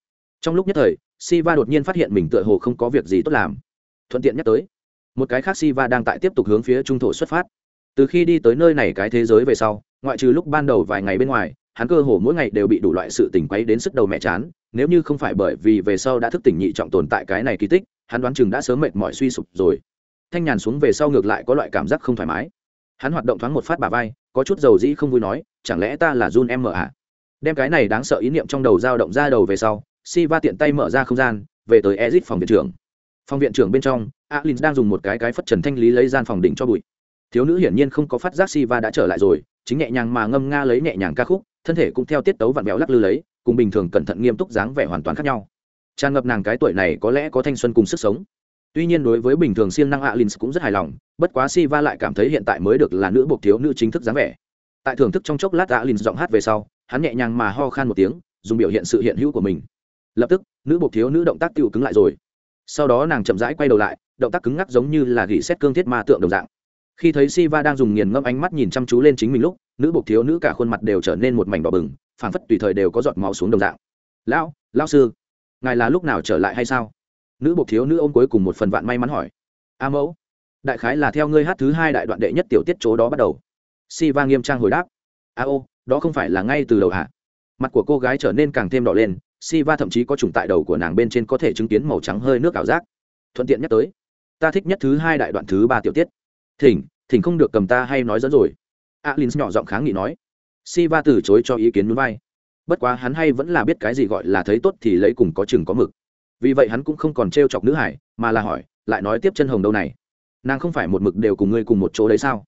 trong lúc nhất thời si va đột nhiên phát hiện mình tựa hồ không có việc gì tốt làm. Thuận tiện nhắc tới, một cái khác si va đang tại tiếp tục hướng phía trung thổ xuất phát. Từ khi đi tới nơi này cái thế giới về sau, ngoại trừ lúc ban đầu vài ngày bên ngoài, hắn cơ hồ mỗi ngày đều bị đủ loại sự tỉnh quấy đến sức đầu mẹ chán, nếu như không phải bởi vì về sau đã thức tỉnh nhị trọng tồn tại cái này kỳ tích, hắn đoán chừng đã sớm mệt mỏi suy sụp rồi. Thanh nhàn xuống về sau ngược lại có loại cảm giác không thoải mái. Hắn hoạt động thoáng một phát bà vai, có chút dầu dĩ không vui nói, chẳng lẽ ta là run em mở à? đem cái này đáng sợ ý niệm trong đầu dao động ra đầu về sau si va tiện tay mở ra không gian, về tới Exit phòng viện trưởng. Phòng viện trưởng bên trong, alin đang dùng một cái cái phất trần thanh lý lấy gian phòng đỉnh cho bụi. Thiếu nữ hiển nhiên không có phát giác si va đã trở lại rồi, chính nhẹ nhàng mà ngâm nga lấy nhẹ nhàng ca khúc, thân thể cũng theo tiết tấu vặn béo lắc lư lấy, cùng bình thường cẩn thận nghiêm túc dáng vẻ hoàn toàn khác nhau. Tràn ngập nàng cái tuổi này có lẽ có thanh xuân cùng sức sống. Tuy nhiên đối với bình thường siêng năng alin cũng rất hài lòng, bất quá si va lại cảm thấy hiện tại mới được là nữ buộc thiếu nữ chính thức dáng vẻ. Tại thưởng thức trong chốc lát alin giọng hát về sau, hắn nhẹ nhàng mà ho khan một tiếng, dùng biểu hiện sự hiện hữu của mình lập tức, nữ buộc thiếu nữ động tác tiêu cứng lại rồi. Sau đó nàng chậm rãi quay đầu lại, động tác cứng ngắc giống như là gỉ xét cương thiết ma tượng đồng dạng. Khi thấy Siva đang dùng nghiền ngâm ánh mắt nhìn chăm chú lên chính mình lúc, nữ buộc thiếu nữ cả khuôn mặt đều trở nên một mảnh đỏ bừng, phảng phất tùy thời đều có giọt máu xuống đồng dạng. Lão lão sư, ngài là lúc nào trở lại hay sao? Nữ buộc thiếu nữ ôm cuối cùng một phần vạn may mắn hỏi. A mẫu, đại khái là theo ngươi hát thứ hai đại đoạn đệ nhất tiểu tiết chỗ đó bắt đầu. Siva nghiêm trang hồi đáp. A ô, đó không phải là ngay từ đầu hả? Mặt của cô gái trở nên càng thêm đỏ lên Siva thậm chí có trùng tại đầu của nàng bên trên có thể chứng kiến màu trắng hơi nước ảo giác. Thuận tiện nhắc tới, ta thích nhất thứ hai đại đoạn thứ ba tiểu tiết. Thỉnh thỉnh không được cầm ta hay nói dẫn rồi. Alin nhỏ giọng kháng nghị nói. Siva từ chối cho ý kiến núi vai. Bất quá hắn hay vẫn là biết cái gì gọi là thấy tốt thì lấy cùng có chừng có mực. Vì vậy hắn cũng không còn t chọc nữ hải, mà là hỏi, lại nói tiếp chân hồng đâu này? Nàng không phải một mực đều cùng ngươi cùng một chỗ đấy sao?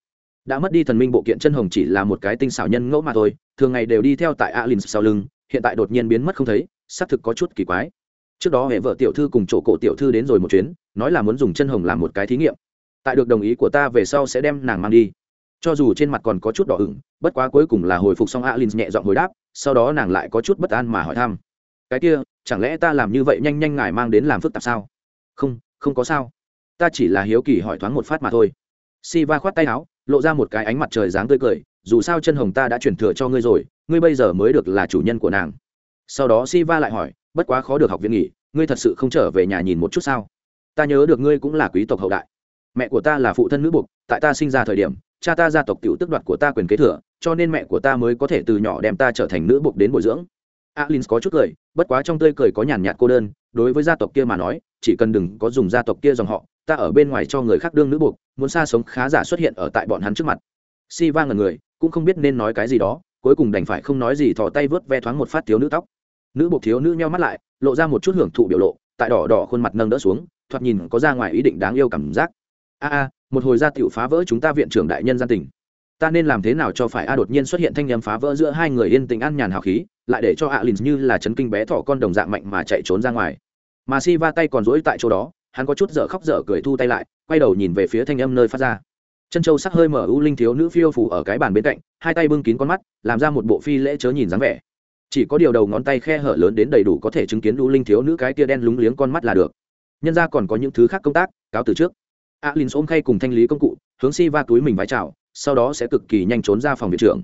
Đã mất đi thần minh bộ kiện chân hồng chỉ là một cái tinh xảo nhân ngẫu mà thôi, thường ngày đều đi theo tại alin sau lưng, hiện tại đột nhiên biến mất không thấy xác thực có chút kỳ quái. Trước đó hệ vợ tiểu thư cùng chỗ cổ tiểu thư đến rồi một chuyến, nói là muốn dùng chân hồng làm một cái thí nghiệm. Tại được đồng ý của ta về sau sẽ đem nàng mang đi. Cho dù trên mặt còn có chút đỏ ửng, bất quá cuối cùng là hồi phục xong alin nhẹ giọng hồi đáp, sau đó nàng lại có chút bất an mà hỏi thăm. Cái kia, chẳng lẽ ta làm như vậy nhanh nhanh ngài mang đến làm phức tạp sao? Không không có sao. Ta chỉ là hiếu kỳ hỏi thoáng một phát mà thôi. Si va khoát tay áo, lộ ra một cái ánh mặt trời dáng tươi cười, dù sao chân hồng ta đã chuyển thừa cho ngươi rồi, ngươi bây giờ mới được là chủ nhân của nàng sau đó si va lại hỏi, bất quá khó được học viện nghỉ, ngươi thật sự không trở về nhà nhìn một chút sao? Ta nhớ được ngươi cũng là quý tộc hậu đại. Mẹ của ta là phụ thân nữ buộc, tại ta sinh ra thời điểm, cha ta gia tộc t i ể u tức đoạt của ta quyền kế thừa, cho nên mẹ của ta mới có thể từ nhỏ đem ta trở thành nữ buộc đến bồi dưỡng. Alin có chút cười, bất quá trong tươi cười có nhàn nhạt cô đơn, đối với gia tộc kia mà nói, chỉ cần đừng có dùng gia tộc kia dòng họ, ta ở bên ngoài cho người khác đương nữ buộc, muốn xa sống khá giả xuất hiện ở tại bọn hắn trước mặt. Si va ngần người, cũng không biết nên nói cái gì đó, cuối cùng đành phải không nói gì thò tay vớt ve thoáng một phát thiếu nữ tóc nữ bộ thiếu nữ nheo mắt lại, lộ ra một chút hưởng thụ biểu lộ, tại đỏ đỏ khuôn mặt nâng đỡ xuống, thoạt nhìn có ra ngoài ý định đáng yêu cảm giác. A a, một hồi gia tiểu phá vỡ chúng ta viện trưởng đại nhân gian tình. Ta nên làm thế nào cho phải a đột nhiên xuất hiện thanh nhầm phá vỡ giữa hai người yên tình an nhàn hào khí, lại để cho a lìn như là chấn kinh bé thỏ con đồng dạng mạnh mà chạy trốn ra ngoài. Mà si va tay còn rỗi tại chỗ đó, hắn có chút dở khóc dở cười thu tay lại, quay đầu nhìn về phía thanh âm nơi phát ra. Chân châu sắc hơi mở u linh thiếu nữ phiêu phủ ở cái bàn bên cạnh, hai tay bưng kín con mắt, làm ra một bộ phi lễ chớ nhìn dáng vẻ chỉ có điều đầu ngón tay khe hở lớn đến đầy đủ có thể chứng kiến đu linh thiếu nữ cái tia đen lúng liếng con mắt là được. Nhân ra còn có những thứ khác công tác, cáo từ trước. Alin ôm khay cùng thanh lý công cụ, hướng si va túi mình vái chào, sau đó sẽ cực kỳ nhanh trốn ra phòng viện trưởng.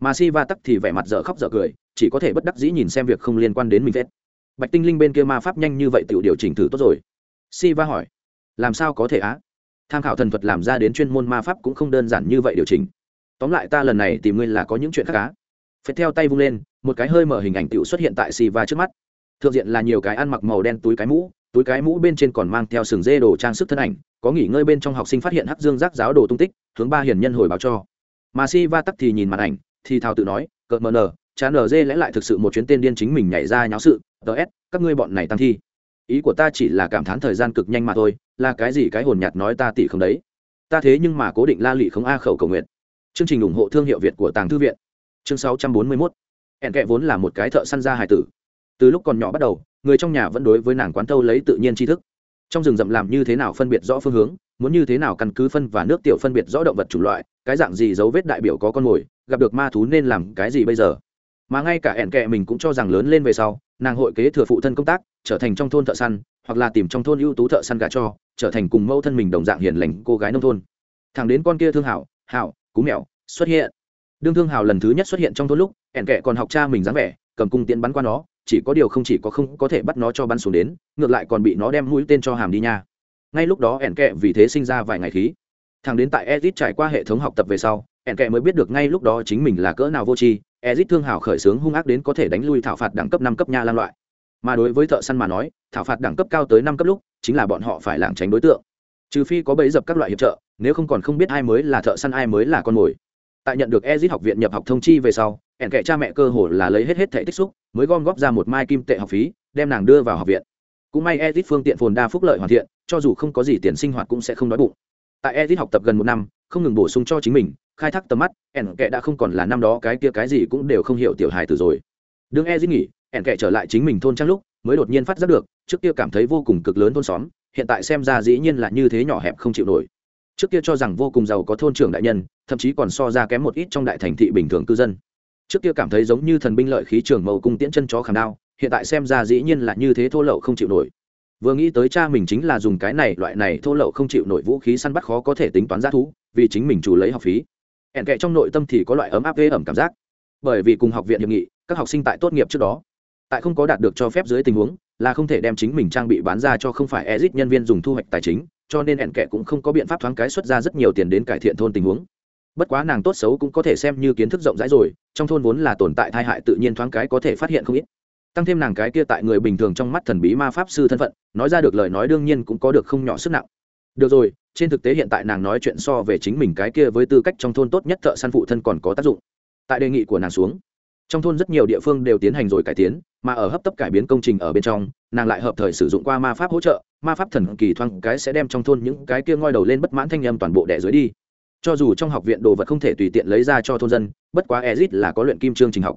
Mà si va tắc thì vẻ mặt dở khóc dở cười, chỉ có thể bất đắc dĩ nhìn xem việc không liên quan đến mình vết bạch tinh linh bên kia ma pháp nhanh như vậy tự điều chỉnh thử tốt rồi. Si va hỏi, làm sao có thể á? Tham khảo thần thuật làm ra đến chuyên môn ma pháp cũng không đơn giản như vậy điều chỉnh. Tóm lại ta lần này tìm ngươi là có những chuyện khác á phết theo tay vung lên, một cái hơi mở hình ảnh tựu xuất hiện tại si va trước mắt. Thượng diện là nhiều cái ăn mặc màu đen túi cái mũ, túi cái mũ bên trên còn mang theo sừng dê đồ trang sức thân ảnh, có nghỉ ngơi bên trong học sinh phát hiện hắc dương giác giáo đồ tung tích, hướng ba hiền nhân hồi báo cho. Mà si va tắc thì nhìn màn ảnh, thì thào tự nói, cợt mờ nờ, chán nở dê lẽ lại thực sự một chuyến tên điên chính mình nhảy ra nháo sự ts các ngươi bọn này tăng thi. Ý của ta chỉ là cảm thán thời gian cực nhanh mà thôi, là cái gì cái hồn nhạt nói ta tỷ không đấy. Ta thế nhưng mà cố định la lị không a khẩu cầu nguyện. Chương trình ủng hộ thương hiệu việt của tàng thư viện chương 641. ẹn kệ vốn là một cái thợ săn ra hài tử. Từ lúc còn nhỏ bắt đầu, người trong nhà vẫn đối với nàng quán tâu lấy tự nhiên tri thức. Trong rừng rậm làm như thế nào phân biệt rõ phương hướng, muốn như thế nào căn cứ phân và nước tiểu phân biệt rõ động vật chủng loại, cái dạng gì dấu vết đại biểu có con mồi, gặp được ma thú nên làm cái gì bây giờ? Mà ngay cả ẻn kệ mình cũng cho rằng lớn lên về sau, nàng hội kế thừa phụ thân công tác, trở thành trong thôn thợ săn, hoặc là tìm trong thôn ưu tú thợ săn gà cho, trở thành cùng mẫu thân mình đồng dạng hiền lành cô gái nông thôn. Thằng đến con kia thương hảo hảo, cú mèo xuất hiện đương thương Hào lần thứ nhất xuất hiện trong thôn lúc, ẻn kệ còn học cha mình dáng vẻ, cầm cung tiễn bắn qua nó, chỉ có điều không chỉ có không có thể bắt nó cho bắn xuống đến, ngược lại còn bị nó đem mũi tên cho hàm đi nha. Ngay lúc đó ẻn kệ vì thế sinh ra vài ngày khí. Thằng đến tại ezit trải qua hệ thống học tập về sau, ẻn kệ mới biết được ngay lúc đó chính mình là cỡ nào vô tri, ezit thương Hào khởi xướng hung ác đến có thể đánh lui thảo phạt đẳng cấp năm cấp nha lan loại. Mà đối với thợ săn mà nói, thảo phạt đẳng cấp cao tới năm cấp lúc, chính là bọn họ phải lảng tránh đối tượng. Trừ phi có bẫy dập các loại hiệp trợ, nếu không còn không biết ai mới là thợ săn, ai mới là con mồi tại nhận được ezit học viện nhập học thông chi về sau, ẻn kệ cha mẹ cơ hồ là lấy hết hết thể tích xúc, mới gom góp ra một mai kim tệ học phí, đem nàng đưa vào học viện. Cũng may ezit phương tiện phồn đa phúc lợi hoàn thiện, cho dù không có gì tiền sinh hoạt cũng sẽ không đói bụng. Tại ezit học tập gần một năm, không ngừng bổ sung cho chính mình, khai thác tầm mắt, ẻn kệ đã không còn là năm đó cái kia cái gì cũng đều không hiểu tiểu hài từ rồi. Đương ezit nghỉ, ẻn kệ trở lại chính mình thôn trang lúc, mới đột nhiên phát giác được, trước kia cảm thấy vô cùng cực lớn thôn xóm, hiện tại xem ra dĩ nhiên là như thế nhỏ hẹp không chịu nổi trước kia cho rằng vô cùng giàu có thôn trưởng đại nhân, thậm chí còn so ra kém một ít trong đại thành thị bình thường cư dân. Trước kia cảm thấy giống như thần binh lợi khí trường màu cung tiễn chân chó khảm đao, hiện tại xem ra dĩ nhiên là như thế thô lậu không chịu nổi. Vừa nghĩ tới cha mình chính là dùng cái này, loại này thô lậu không chịu nổi vũ khí săn bắt khó có thể tính toán giá thú, vì chính mình chủ lấy học phí. Hẹn kệ trong nội tâm thì có loại ấm áp ghê ẩm cảm giác. Bởi vì cùng học viện hiệp nghị, các học sinh tại tốt nghiệp trước đó, tại không có đạt được cho phép dưới tình huống, là không thể đem chính mình trang bị bán ra cho không phải exit nhân viên dùng thu hoạch tài chính cho nên ẹn kệ cũng không có biện pháp thoáng cái xuất ra rất nhiều tiền đến cải thiện thôn tình huống. Bất quá nàng tốt xấu cũng có thể xem như kiến thức rộng rãi rồi, trong thôn vốn là tồn tại tai hại tự nhiên thoáng cái có thể phát hiện không ít. Tăng thêm nàng cái kia tại người bình thường trong mắt thần bí ma pháp sư thân phận, nói ra được lời nói đương nhiên cũng có được không nhỏ sức nặng. Được rồi, trên thực tế hiện tại nàng nói chuyện so về chính mình cái kia với tư cách trong thôn tốt nhất thợ săn phụ thân còn có tác dụng. Tại đề nghị của nàng xuống trong thôn rất nhiều địa phương đều tiến hành rồi cải tiến, mà ở hấp tấp cải biến công trình ở bên trong, nàng lại hợp thời sử dụng qua ma pháp hỗ trợ, ma pháp thần kỳ thoáng cái sẽ đem trong thôn những cái kia ngoi đầu lên bất mãn thanh âm toàn bộ đẻ dưới đi. Cho dù trong học viện đồ vật không thể tùy tiện lấy ra cho thôn dân, bất quá ezit là có luyện kim chương trình học.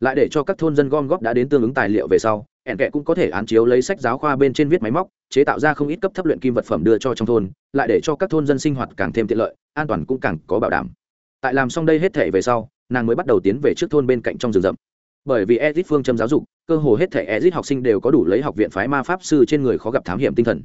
Lại để cho các thôn dân gom góp đã đến tương ứng tài liệu về sau, ẻn kệ cũng có thể án chiếu lấy sách giáo khoa bên trên viết máy móc, chế tạo ra không ít cấp thấp luyện kim vật phẩm đưa cho trong thôn, lại để cho các thôn dân sinh hoạt càng thêm tiện lợi, an toàn cũng càng có bảo đảm. Tại làm xong đây hết thể về sau nàng mới bắt đầu tiến về trước thôn bên cạnh trong rừng rậm. Bởi vì ezit phương châm giáo dục, cơ hồ hết thể ezit học sinh đều có đủ lấy học viện phái ma pháp sư trên người khó gặp thám hiểm tinh thần.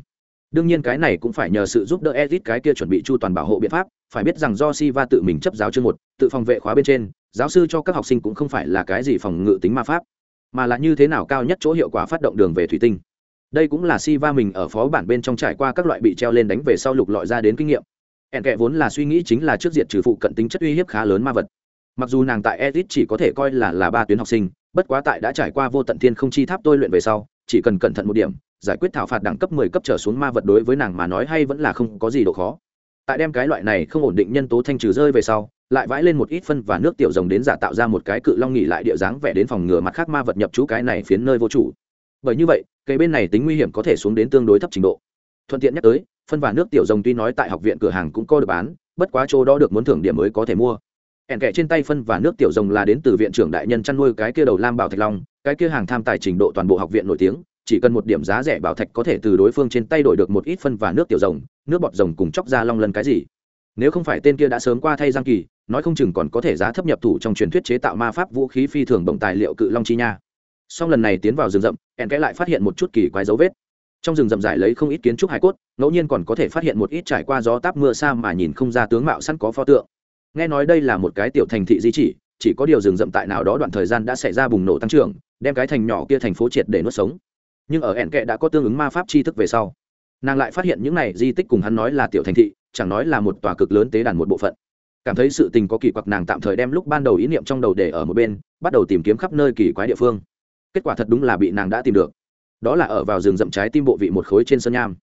Đương nhiên cái này cũng phải nhờ sự giúp đỡ ezit cái kia chuẩn bị chu toàn bảo hộ biện pháp, phải biết rằng do Siva tự mình chấp giáo chương một, tự phòng vệ khóa bên trên, giáo sư cho các học sinh cũng không phải là cái gì phòng ngự tính ma pháp, mà là như thế nào cao nhất chỗ hiệu quả phát động đường về thủy tinh. Đây cũng là Siva mình ở phó bản bên trong trải qua các loại bị treo lên đánh về sau lục lọi ra đến kinh nghiệm. Ẻn kệ vốn là suy nghĩ chính là trước diện trừ phụ cận tính chất uy hiếp khá lớn ma vật mặc dù nàng tại edit chỉ có thể coi là là ba tuyến học sinh, bất quá tại đã trải qua vô tận thiên không chi tháp tôi luyện về sau, chỉ cần cẩn thận một điểm, giải quyết thảo phạt đẳng cấp mười cấp trở xuống ma vật đối với nàng mà nói hay vẫn là không có gì độ khó. Tại đem cái loại này không ổn định nhân tố thanh trừ rơi về sau, lại vãi lên một ít phân và nước tiểu rồng đến giả tạo ra một cái cự long nghỉ lại địa dáng vẻ đến phòng ngừa mặt khác ma vật nhập chú cái này phiến nơi vô chủ. Bởi như vậy cây bên này tính nguy hiểm có thể xuống đến tương đối thấp trình độ. Thuận tiện nhắc tới, phân và nước tiểu rồng tuy nói tại học viện cửa hàng cũng có được bán, bất quá chỗ đó được muốn thưởng điểm mới có thể mua ẻn kẻ trên tay phân và nước tiểu rồng là đến từ viện trưởng đại nhân chăn nuôi cái kia đầu lam bảo thạch long, cái kia hàng tham tài trình độ toàn bộ học viện nổi tiếng, chỉ cần một điểm giá rẻ bảo thạch có thể từ đối phương trên tay đổi được một ít phân và nước tiểu rồng, nước bọt rồng cùng chóc ra long lân cái gì. Nếu không phải tên kia đã sớm qua thay giang kỳ, nói không chừng còn có thể giá thấp nhập thủ trong truyền thuyết chế tạo ma pháp vũ khí phi thường động tài liệu cự long chi nha. Song lần này tiến vào rừng rậm, ẻn kẽ lại phát hiện một chút kỳ quái dấu vết. Trong rừng rậm giải lấy không ít kiến trúc hải cốt, ngẫu nhiên còn có thể phát hiện một ít trải qua gió táp mưa xa mà nhìn không ra tướng mạo sẵn có pho tượng nghe nói đây là một cái tiểu thành thị di chỉ chỉ có điều rừng rậm tại nào đó đoạn thời gian đã xảy ra bùng nổ tăng trưởng, đem cái thành nhỏ kia thành phố triệt để nuốt sống. Nhưng ở ẻn kệ đã có tương ứng ma pháp tri thức về sau. Nàng lại phát hiện những này di tích cùng hắn nói là tiểu thành thị, chẳng nói là một tòa cực lớn tế đàn một bộ phận. Cảm thấy sự tình có kỳ quặc nàng tạm thời đem lúc ban đầu ý niệm trong đầu để ở một bên, bắt đầu tìm kiếm khắp nơi kỳ quái địa phương. Kết quả thật đúng là bị nàng đã tìm được. Đó là ở vào rừng rậm trái tim bộ vị một khối trên sân nham.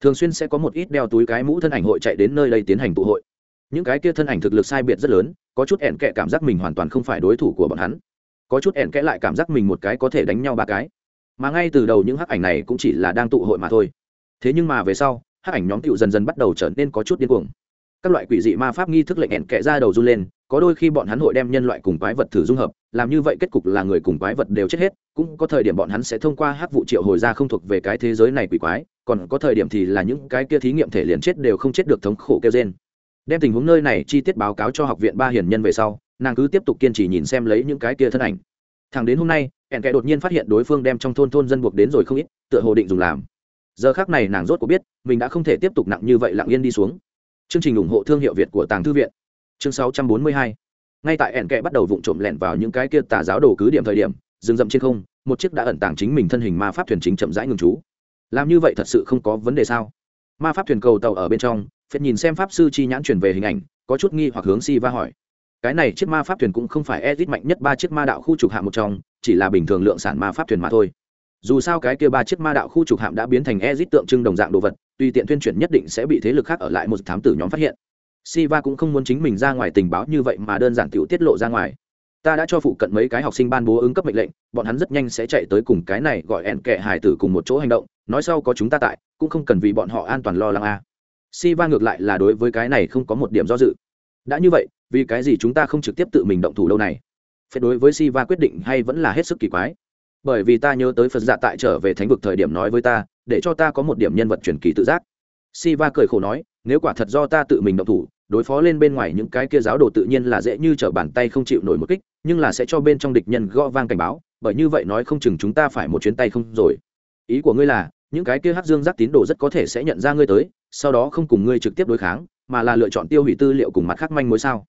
Thường xuyên sẽ có một ít đeo túi cái mũ thân ảnh hội chạy đến nơi đây tiến hành tụ hội những cái kia thân ảnh thực lực sai biệt rất lớn, có chút ẻn kệ cảm giác mình hoàn toàn không phải đối thủ của bọn hắn. Có chút ẻn kẽ lại cảm giác mình một cái có thể đánh nhau ba cái. Mà ngay từ đầu những hắc ảnh này cũng chỉ là đang tụ hội mà thôi. Thế nhưng mà về sau, hắc ảnh nhóm tựu dần dần bắt đầu trở nên có chút điên cuồng. Các loại quỷ dị ma pháp nghi thức lệnh ẻn kẽ ra đầu run lên, có đôi khi bọn hắn hội đem nhân loại cùng quái vật thử dung hợp, làm như vậy kết cục là người cùng quái vật đều chết hết, cũng có thời điểm bọn hắn sẽ thông qua hắc vụ triệu hồi ra không thuộc về cái thế giới này quỷ quái, còn có thời điểm thì là những cái kia thí nghiệm thể liền chết đều không chết được thống khổ kêu trên đem tình huống nơi này chi tiết báo cáo cho học viện ba hiền nhân về sau, nàng cứ tiếp tục kiên trì nhìn xem lấy những cái kia thân ảnh. Thằng đến hôm nay, ẻn kẻ đột nhiên phát hiện đối phương đem trong thôn thôn dân buộc đến rồi không ít, tựa hồ định dùng làm. Giờ khác này nàng rốt có biết, mình đã không thể tiếp tục nặng như vậy lặng yên đi xuống. Chương trình ủng hộ thương hiệu việt của tàng thư viện. Chương 642 ngay tại ẻn kẻ bắt đầu vụng trộm lẻn vào những cái kia tà giáo đồ cứ điểm thời điểm, rừng rậm trên không, một chiếc đã ẩn tàng chính mình thân hình ma pháp thuyền chính chậm rãi ngừng trú. Làm như vậy thật sự không có vấn đề sao? Ma pháp thuyền cầu tàu ở bên trong phết nhìn xem pháp sư chi nhãn truyền về hình ảnh có chút nghi hoặc hướng si va hỏi cái này chiếc ma pháp thuyền cũng không phải edit mạnh nhất ba chiếc ma đạo khu trục hạm một trong chỉ là bình thường lượng sản ma pháp thuyền mà thôi dù sao cái kia ba chiếc ma đạo khu trục hạm đã biến thành edit tượng trưng đồng dạng đồ vật tùy tiện tuyên truyền nhất định sẽ bị thế lực khác ở lại một thám tử nhóm phát hiện Siva cũng không muốn chính mình ra ngoài tình báo như vậy mà đơn giản tiểu tiết lộ ra ngoài. Ta đã cho phụ cận mấy cái học sinh ban bố ứng cấp mệnh lệnh, bọn hắn rất nhanh sẽ chạy tới cùng cái này gọi ẻn kệ hải tử cùng một chỗ hành động, nói sau có chúng ta tại, cũng không cần vì bọn họ an toàn lo lắng a. À si va ngược lại là đối với cái này không có một điểm do dự. Đã như vậy, vì cái gì chúng ta không trực tiếp tự mình động thủ đâu này? Phép đối với si va quyết định hay vẫn là hết sức kỳ quái? Bởi vì ta nhớ tới phật dạ tại trở về thánh vực thời điểm nói với ta, để cho ta có một điểm nhân vật truyền kỳ tự giác. Si va cười khổ nói, nếu quả thật do ta tự mình động thủ, đối phó lên bên ngoài những cái kia giáo đồ tự nhiên là dễ như trở bàn tay không chịu nổi một kích, nhưng là sẽ cho bên trong địch nhân gõ vang cảnh báo, bởi như vậy nói không chừng chúng ta phải một chuyến tay không rồi. Ý của ngươi là những cái kia hắc dương giác tín đồ rất có thể sẽ nhận ra ngươi tới, sau đó không cùng ngươi trực tiếp đối kháng, mà là lựa chọn tiêu hủy tư liệu cùng mặt khác manh mối sao?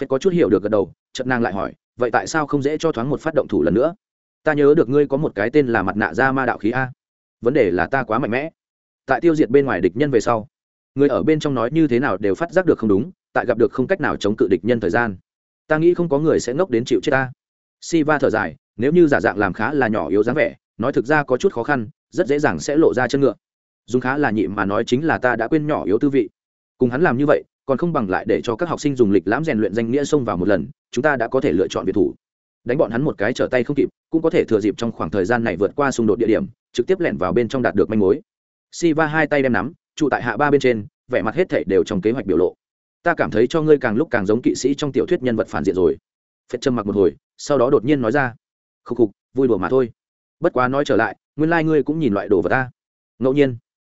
Phết có chút hiểu được gật đầu, chợt nàng lại hỏi, vậy tại sao không dễ cho thoáng một phát động thủ lần nữa? Ta nhớ được ngươi có một cái tên là mặt nạ ra ma đạo khí a. Vấn đề là ta quá mạnh mẽ. Tại tiêu diệt bên ngoài địch nhân về sau, người ở bên trong nói như thế nào đều phát giác được không đúng, tại gặp được không cách nào chống cự địch nhân thời gian. Ta nghĩ không có người sẽ ngốc đến chịu chết ta. Si va thở dài, nếu như giả dạng làm khá là nhỏ yếu dáng vẻ, nói thực ra có chút khó khăn rất dễ dàng sẽ lộ ra chân ngựa. Dùng khá là nhị mà nói chính là ta đã quên nhỏ yếu tư vị. Cùng hắn làm như vậy, còn không bằng lại để cho các học sinh dùng lịch lãm rèn luyện danh nghĩa xông vào một lần, chúng ta đã có thể lựa chọn biệt thủ. Đánh bọn hắn một cái trở tay không kịp, cũng có thể thừa dịp trong khoảng thời gian này vượt qua xung đột địa điểm, trực tiếp lẻn vào bên trong đạt được manh mối. Si va hai tay đem nắm, trụ tại hạ ba bên trên, vẻ mặt hết thảy đều trong kế hoạch biểu lộ. Ta cảm thấy cho ngươi càng lúc càng giống kỵ sĩ trong tiểu thuyết nhân vật phản diện rồi. Phết trầm mặc một hồi, sau đó đột nhiên nói ra. Khúc khục, vui đùa mà thôi. Bất quá nói trở lại nguyên lai、like、ngươi cũng nhìn loại đồ vật ta. Ngẫu nhiên.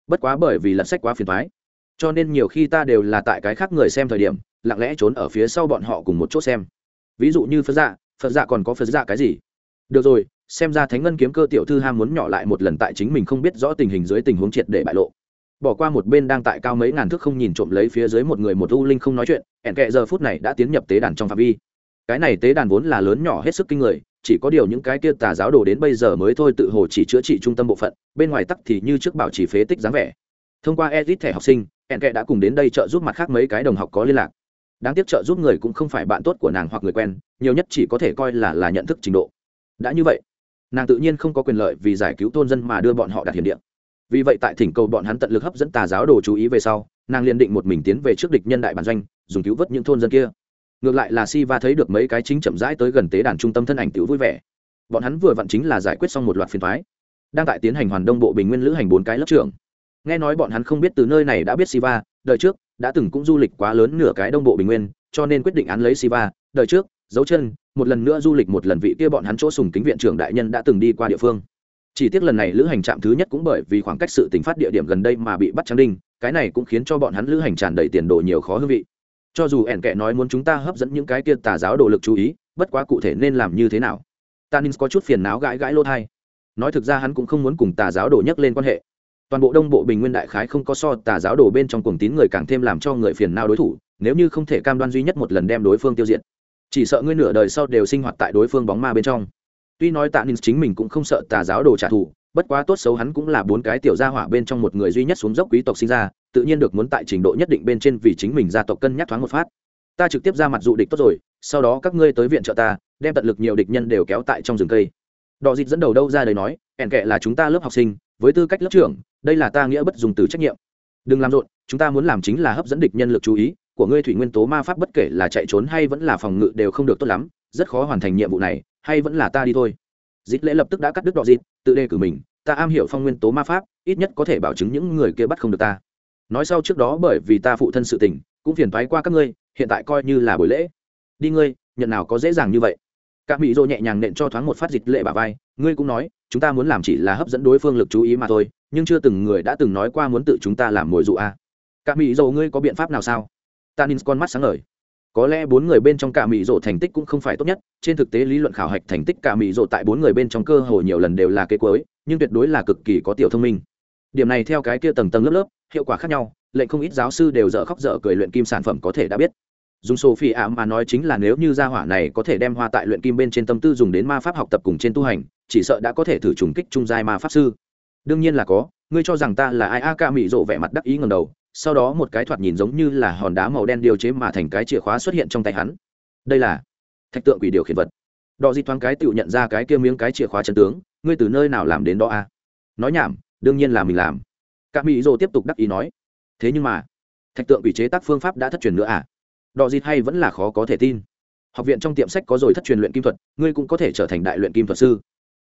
Bất quá bởi vì lật sách quá phiền thoái cho nên nhiều khi ta đều là tại cái khác người xem thời điểm, lặng lẽ trốn ở phía sau bọn họ cùng một chỗ xem. Ví dụ như phật dạ phật dạ còn có phật dạ cái gì? Được rồi, xem ra thánh ngân kiếm cơ tiểu thư ham muốn nhỏ lại một lần tại chính mình không biết rõ tình hình dưới tình huống triệt để bại lộ. Bỏ qua một bên đang tại cao mấy ngàn thước không nhìn trộm lấy phía dưới một người một u linh không nói chuyện, ẻn kệ giờ phút này đã tiến nhập tế đàn trong phạm vi. Cái này tế đàn vốn là lớn nhỏ hết sức kinh người chỉ có điều những cái kia tà giáo đồ đến bây giờ mới thôi tự hồ chỉ chữa trị trung tâm bộ phận, bên ngoài tắc thì như trước bảo chỉ phế tích dáng vẻ. Thông qua edit thẻ học sinh, hẹn kệ đã cùng đến đây trợ giúp mặt khác mấy cái đồng học có liên lạc. Đáng tiếc trợ giúp người cũng không phải bạn tốt của nàng hoặc người quen, nhiều nhất chỉ có thể coi là là nhận thức trình độ. Đã như vậy, nàng tự nhiên không có quyền lợi vì giải cứu tôn dân mà đưa bọn họ đặt hiểm điện vì vậy tại thỉnh cầu bọn hắn tận lực hấp dẫn tà giáo đồ chú ý về sau, nàng liền định một mình tiến về trước địch nhân đại bản doanh, dùng cứu vớt những thôn dân kia ngược lại là si va thấy được mấy cái chính chậm rãi tới gần tế đàn trung tâm thân ảnh tiểu vui vẻ. Bọn hắn vừa vặn chính là giải quyết xong một loạt phiền thoái đang tại tiến hành hoàn đông bộ bình nguyên lữ hành bốn cái lớp trưởng. Nghe nói bọn hắn không biết từ nơi này đã biết siva, đời trước đã từng cũng du lịch quá lớn nửa cái đông bộ bình nguyên, cho nên quyết định án lấy siva, đời trước, dấu chân, một lần nữa du lịch một lần vị kia bọn hắn chỗ sùng kính viện trưởng đại nhân đã từng đi qua địa phương. Chỉ tiếc lần này lữ hành trạm thứ nhất cũng bởi vì khoảng cách sự tính phát địa điểm gần đây mà bị bắt trắng đinh, cái này cũng khiến cho bọn hắn lữ hành tràn đầy tiền đồ nhiều khó hương vị cho dù ẻn kệ nói muốn chúng ta hấp dẫn những cái kia tà giáo đồ lực chú ý, bất quá cụ thể nên làm như thế nào? Tanin có chút phiền não gãi gãi lô thai. Nói thực ra hắn cũng không muốn cùng tà giáo đồ nhắc lên quan hệ. Toàn bộ đông bộ bình nguyên đại khái không có so tà giáo đồ bên trong cuồng tín người càng thêm làm cho người phiền não đối thủ, nếu như không thể cam đoan duy nhất một lần đem đối phương tiêu diệt. Chỉ sợ ngươi nửa đời sau đều sinh hoạt tại đối phương bóng ma bên trong. Tuy nói tạ ninh chính mình cũng không sợ tà giáo đồ trả thù bất quá tốt xấu hắn cũng là bốn cái tiểu gia hỏa bên trong một người duy nhất xuống dốc quý tộc sinh ra, tự nhiên được muốn tại trình độ nhất định bên trên vì chính mình gia tộc cân nhắc thoáng một phát. Ta trực tiếp ra mặt dụ địch tốt rồi, sau đó các ngươi tới viện trợ ta, đem tận lực nhiều địch nhân đều kéo tại trong rừng cây. Đò dịt dẫn đầu đâu ra đời nói, ẻn kệ là chúng ta lớp học sinh, với tư cách lớp trưởng, đây là ta nghĩa bất dùng từ trách nhiệm. Đừng làm rộn, chúng ta muốn làm chính là hấp dẫn địch nhân lực chú ý, của ngươi thủy nguyên tố ma pháp bất kể là chạy trốn hay vẫn là phòng ngự đều không được tốt lắm, rất khó hoàn thành nhiệm vụ này, hay vẫn là ta đi thôi. Dịt lễ lập tức đã cắt đứt đọ dịt, tự đề cử mình ta am hiểu phong nguyên tố ma pháp, ít nhất có thể bảo chứng những người kia bắt không được ta. Nói sau trước đó bởi vì ta phụ thân sự tình, cũng phiền thoái qua các ngươi, hiện tại coi như là buổi lễ. Đi ngươi, nhận nào có dễ dàng như vậy. Các mỹ dô nhẹ nhàng nện cho thoáng một phát dịch lệ bà vai, ngươi cũng nói, chúng ta muốn làm chỉ là hấp dẫn đối phương lực chú ý mà thôi, nhưng chưa từng người đã từng nói qua muốn tự chúng ta làm mồi dụ a. À. các mỹ dô ngươi có biện pháp nào sao? Tanin con mắt sáng ngời. Có lẽ bốn người bên trong cả mỹ rộ thành tích cũng không phải tốt nhất, trên thực tế lý luận khảo hạch thành tích cả mỹ rộ tại bốn người bên trong cơ hồ nhiều lần đều là kế cuối nhưng tuyệt đối là cực kỳ có tiểu thông minh. Điểm này theo cái kia tầng tầng lớp lớp, hiệu quả khác nhau, lệnh không ít giáo sư đều dở khóc dở cười luyện kim sản phẩm có thể đã biết. Dùng sophie ạ mà nói chính là nếu như gia hỏa này có thể đem hoa tại luyện kim bên trên tâm tư dùng đến ma pháp học tập cùng trên tu hành, chỉ sợ đã có thể thử trùng kích trung giai ma pháp sư. Đương nhiên là có, ngươi cho rằng ta là ai? A ca mị rộ vẻ mặt đắc ý ngầm đầu, sau đó một cái thoạt nhìn giống như là hòn đá màu đen điều chế mà thành cái chìa khóa xuất hiện trong tay hắn. Đây là thạch tượng quỷ điều khiển vật. Đò di thoáng cái tự nhận ra cái kia miếng cái chìa khóa chân tướng ngươi từ nơi nào làm đến đó a à? nói nhảm, đương nhiên là mình làm. Các mỹ rồ tiếp tục đắc ý nói. Thế nhưng mà, thạch tượng ủy chế tác phương pháp đã thất truyền nữa à? Đò dịt hay vẫn là khó có thể tin. Học viện trong tiệm sách có rồi thất truyền luyện kim thuật, ngươi cũng có thể trở thành đại luyện kim thuật sư.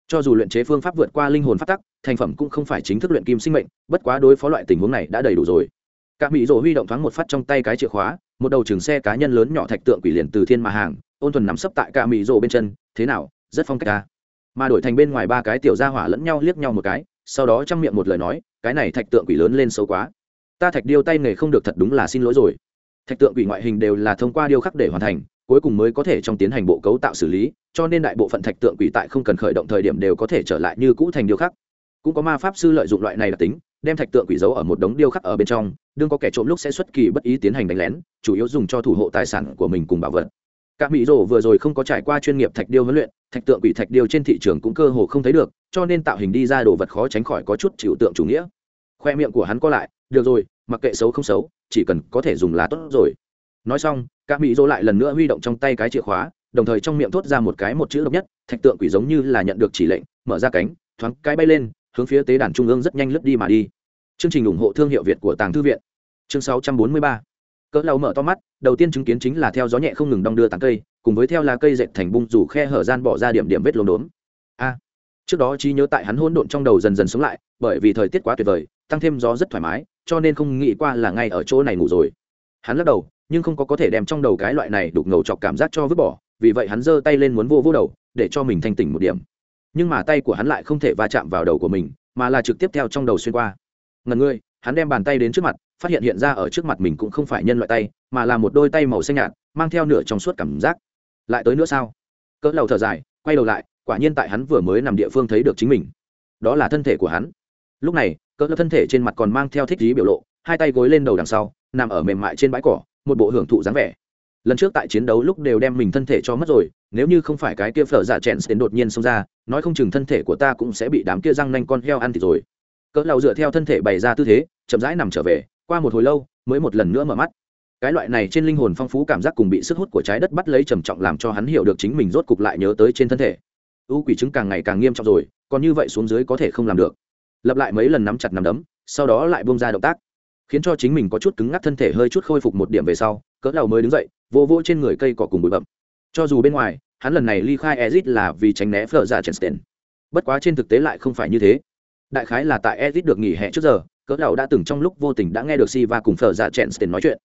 Cho dù luyện chế phương pháp vượt qua linh hồn phát tắc, thành phẩm cũng không phải chính thức luyện kim sinh mệnh, bất quá đối phó loại tình huống này đã đầy đủ rồi. Các mỹ rồ huy động thoáng một phát trong tay cái chìa khóa, một đầu trường xe cá nhân lớn nhỏ thạch tượng quỷ liền từ thiên mà hàng, ôn thuần nắm sấp tại cả mỹ rồ bên chân. Thế nào, rất phong cách ta mà đổi thành bên ngoài ba cái tiểu gia hỏa lẫn nhau liếc nhau một cái, sau đó trong miệng một lời nói, cái này thạch tượng quỷ lớn lên xấu quá. Ta thạch điêu tay nghề không được thật đúng là xin lỗi rồi. Thạch tượng quỷ ngoại hình đều là thông qua điêu khắc để hoàn thành, cuối cùng mới có thể trong tiến hành bộ cấu tạo xử lý, cho nên đại bộ phận thạch tượng quỷ tại không cần khởi động thời điểm đều có thể trở lại như cũ thành điêu khắc. Cũng có ma pháp sư lợi dụng loại này đặc tính, đem thạch tượng quỷ giấu ở một đống điêu khắc ở bên trong, đương có kẻ trộm lúc sẽ xuất kỳ bất ý tiến hành đánh lén, chủ yếu dùng cho thủ hộ tài sản của mình cùng bảo vật các mỹ rổ vừa rồi không có trải qua chuyên nghiệp thạch điêu huấn luyện, thạch tượng quỷ thạch điêu trên thị trường cũng cơ hồ không thấy được, cho nên tạo hình đi ra đồ vật khó tránh khỏi có chút chịu tượng chủ nghĩa. Khoe miệng của hắn co lại, được rồi, mặc kệ xấu không xấu, chỉ cần có thể dùng là tốt rồi. Nói xong các mỹ rổ lại lần nữa huy động trong tay cái chìa khóa, đồng thời trong miệng thốt ra một cái một chữ độc nhất, thạch tượng quỷ giống như là nhận được chỉ lệnh, mở ra cánh, thoáng cái bay lên, hướng phía tế đàn trung ương rất nhanh lướt đi mà đi. Chương trình ủng hộ thương hiệu việt của tàng thư viện. Chương 643 cỡ lâu mở to mắt, đầu tiên chứng kiến chính là theo gió nhẹ không ngừng đong đưa tán cây, cùng với theo lá cây dệt thành bung rủ khe hở gian bỏ ra điểm điểm vết lốm đốm. A, trước đó trí nhớ tại hắn hỗn độn trong đầu dần dần sống lại, bởi vì thời tiết quá tuyệt vời, tăng thêm gió rất thoải mái, cho nên không nghĩ qua là ngay ở chỗ này ngủ rồi. Hắn lắc đầu, nhưng không có có thể đem trong đầu cái loại này đục ngầu chọc cảm giác cho vứt bỏ, vì vậy hắn giơ tay lên muốn vô vô đầu, để cho mình thanh tỉnh một điểm. Nhưng mà tay của hắn lại không thể va chạm vào đầu của mình, mà là trực tiếp theo trong đầu xuyên qua. Ngần ngươi hắn đem bàn tay đến trước mặt, phát hiện hiện ra ở trước mặt mình cũng không phải nhân loại tay, mà là một đôi tay màu xanh nhạt, mang theo nửa trong suốt cảm giác. Lại tới nữa sao? Cỡ lầu thở dài, quay đầu lại, quả nhiên tại hắn vừa mới nằm địa phương thấy được chính mình. Đó là thân thể của hắn. Lúc này, cỡ thân thể trên mặt còn mang theo thích dí biểu lộ, hai tay gối lên đầu đằng sau, nằm ở mềm mại trên bãi cỏ, một bộ hưởng thụ dáng vẻ. Lần trước tại chiến đấu lúc đều đem mình thân thể cho mất rồi, nếu như không phải cái kia phở dạ chèn đến đột nhiên xông ra, nói không chừng thân thể của ta cũng sẽ bị đám kia răng nanh con heo ăn thịt rồi. Cỡ lầu dựa theo thân thể bày ra tư thế chậm rãi nằm trở về, qua một hồi lâu, mới một lần nữa mở mắt. Cái loại này trên linh hồn phong phú cảm giác cùng bị sức hút của trái đất bắt lấy trầm trọng làm cho hắn hiểu được chính mình rốt cục lại nhớ tới trên thân thể. U quỷ chứng càng ngày càng nghiêm trọng rồi, còn như vậy xuống dưới có thể không làm được. Lặp lại mấy lần nắm chặt nắm đấm, sau đó lại buông ra động tác, khiến cho chính mình có chút cứng ngắc thân thể hơi chút khôi phục một điểm về sau, cỡ đầu mới đứng dậy, vô vô trên người cây cỏ cùng bụi bậm cho dù bên ngoài, hắn lần này ly khai ezit là vì tránh né phở ra chensten bất quá trên thực tế lại không phải như thế. Đại khái là tại ezit được nghỉ hè trước giờ cỡ đầu đã từng trong lúc vô tình đã nghe được si va cùng phở dạ ra chensten nói chuyện.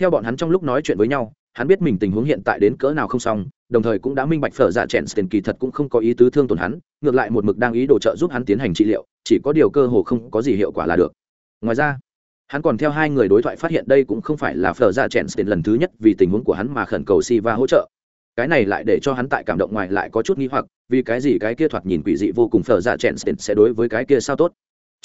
Theo bọn hắn trong lúc nói chuyện với nhau, hắn biết mình tình huống hiện tại đến cỡ nào không xong, đồng thời cũng đã minh bạch phở dạ chèn tiền kỳ thật cũng không có ý tứ thương tổn hắn, ngược lại một mực đang ý đồ trợ giúp hắn tiến hành trị liệu, chỉ có điều cơ hồ không có gì hiệu quả là được. Ngoài ra, hắn còn theo hai người đối thoại phát hiện đây cũng không phải là phở dạ chèn tiền lần thứ nhất vì tình huống của hắn mà khẩn cầu si va hỗ trợ. Cái này lại để cho hắn tại cảm động ngoài lại có chút nghi hoặc, vì cái gì cái kia thoạt nhìn quỷ dị vô cùng phở dạ chèn tiền sẽ đối với cái kia sao tốt?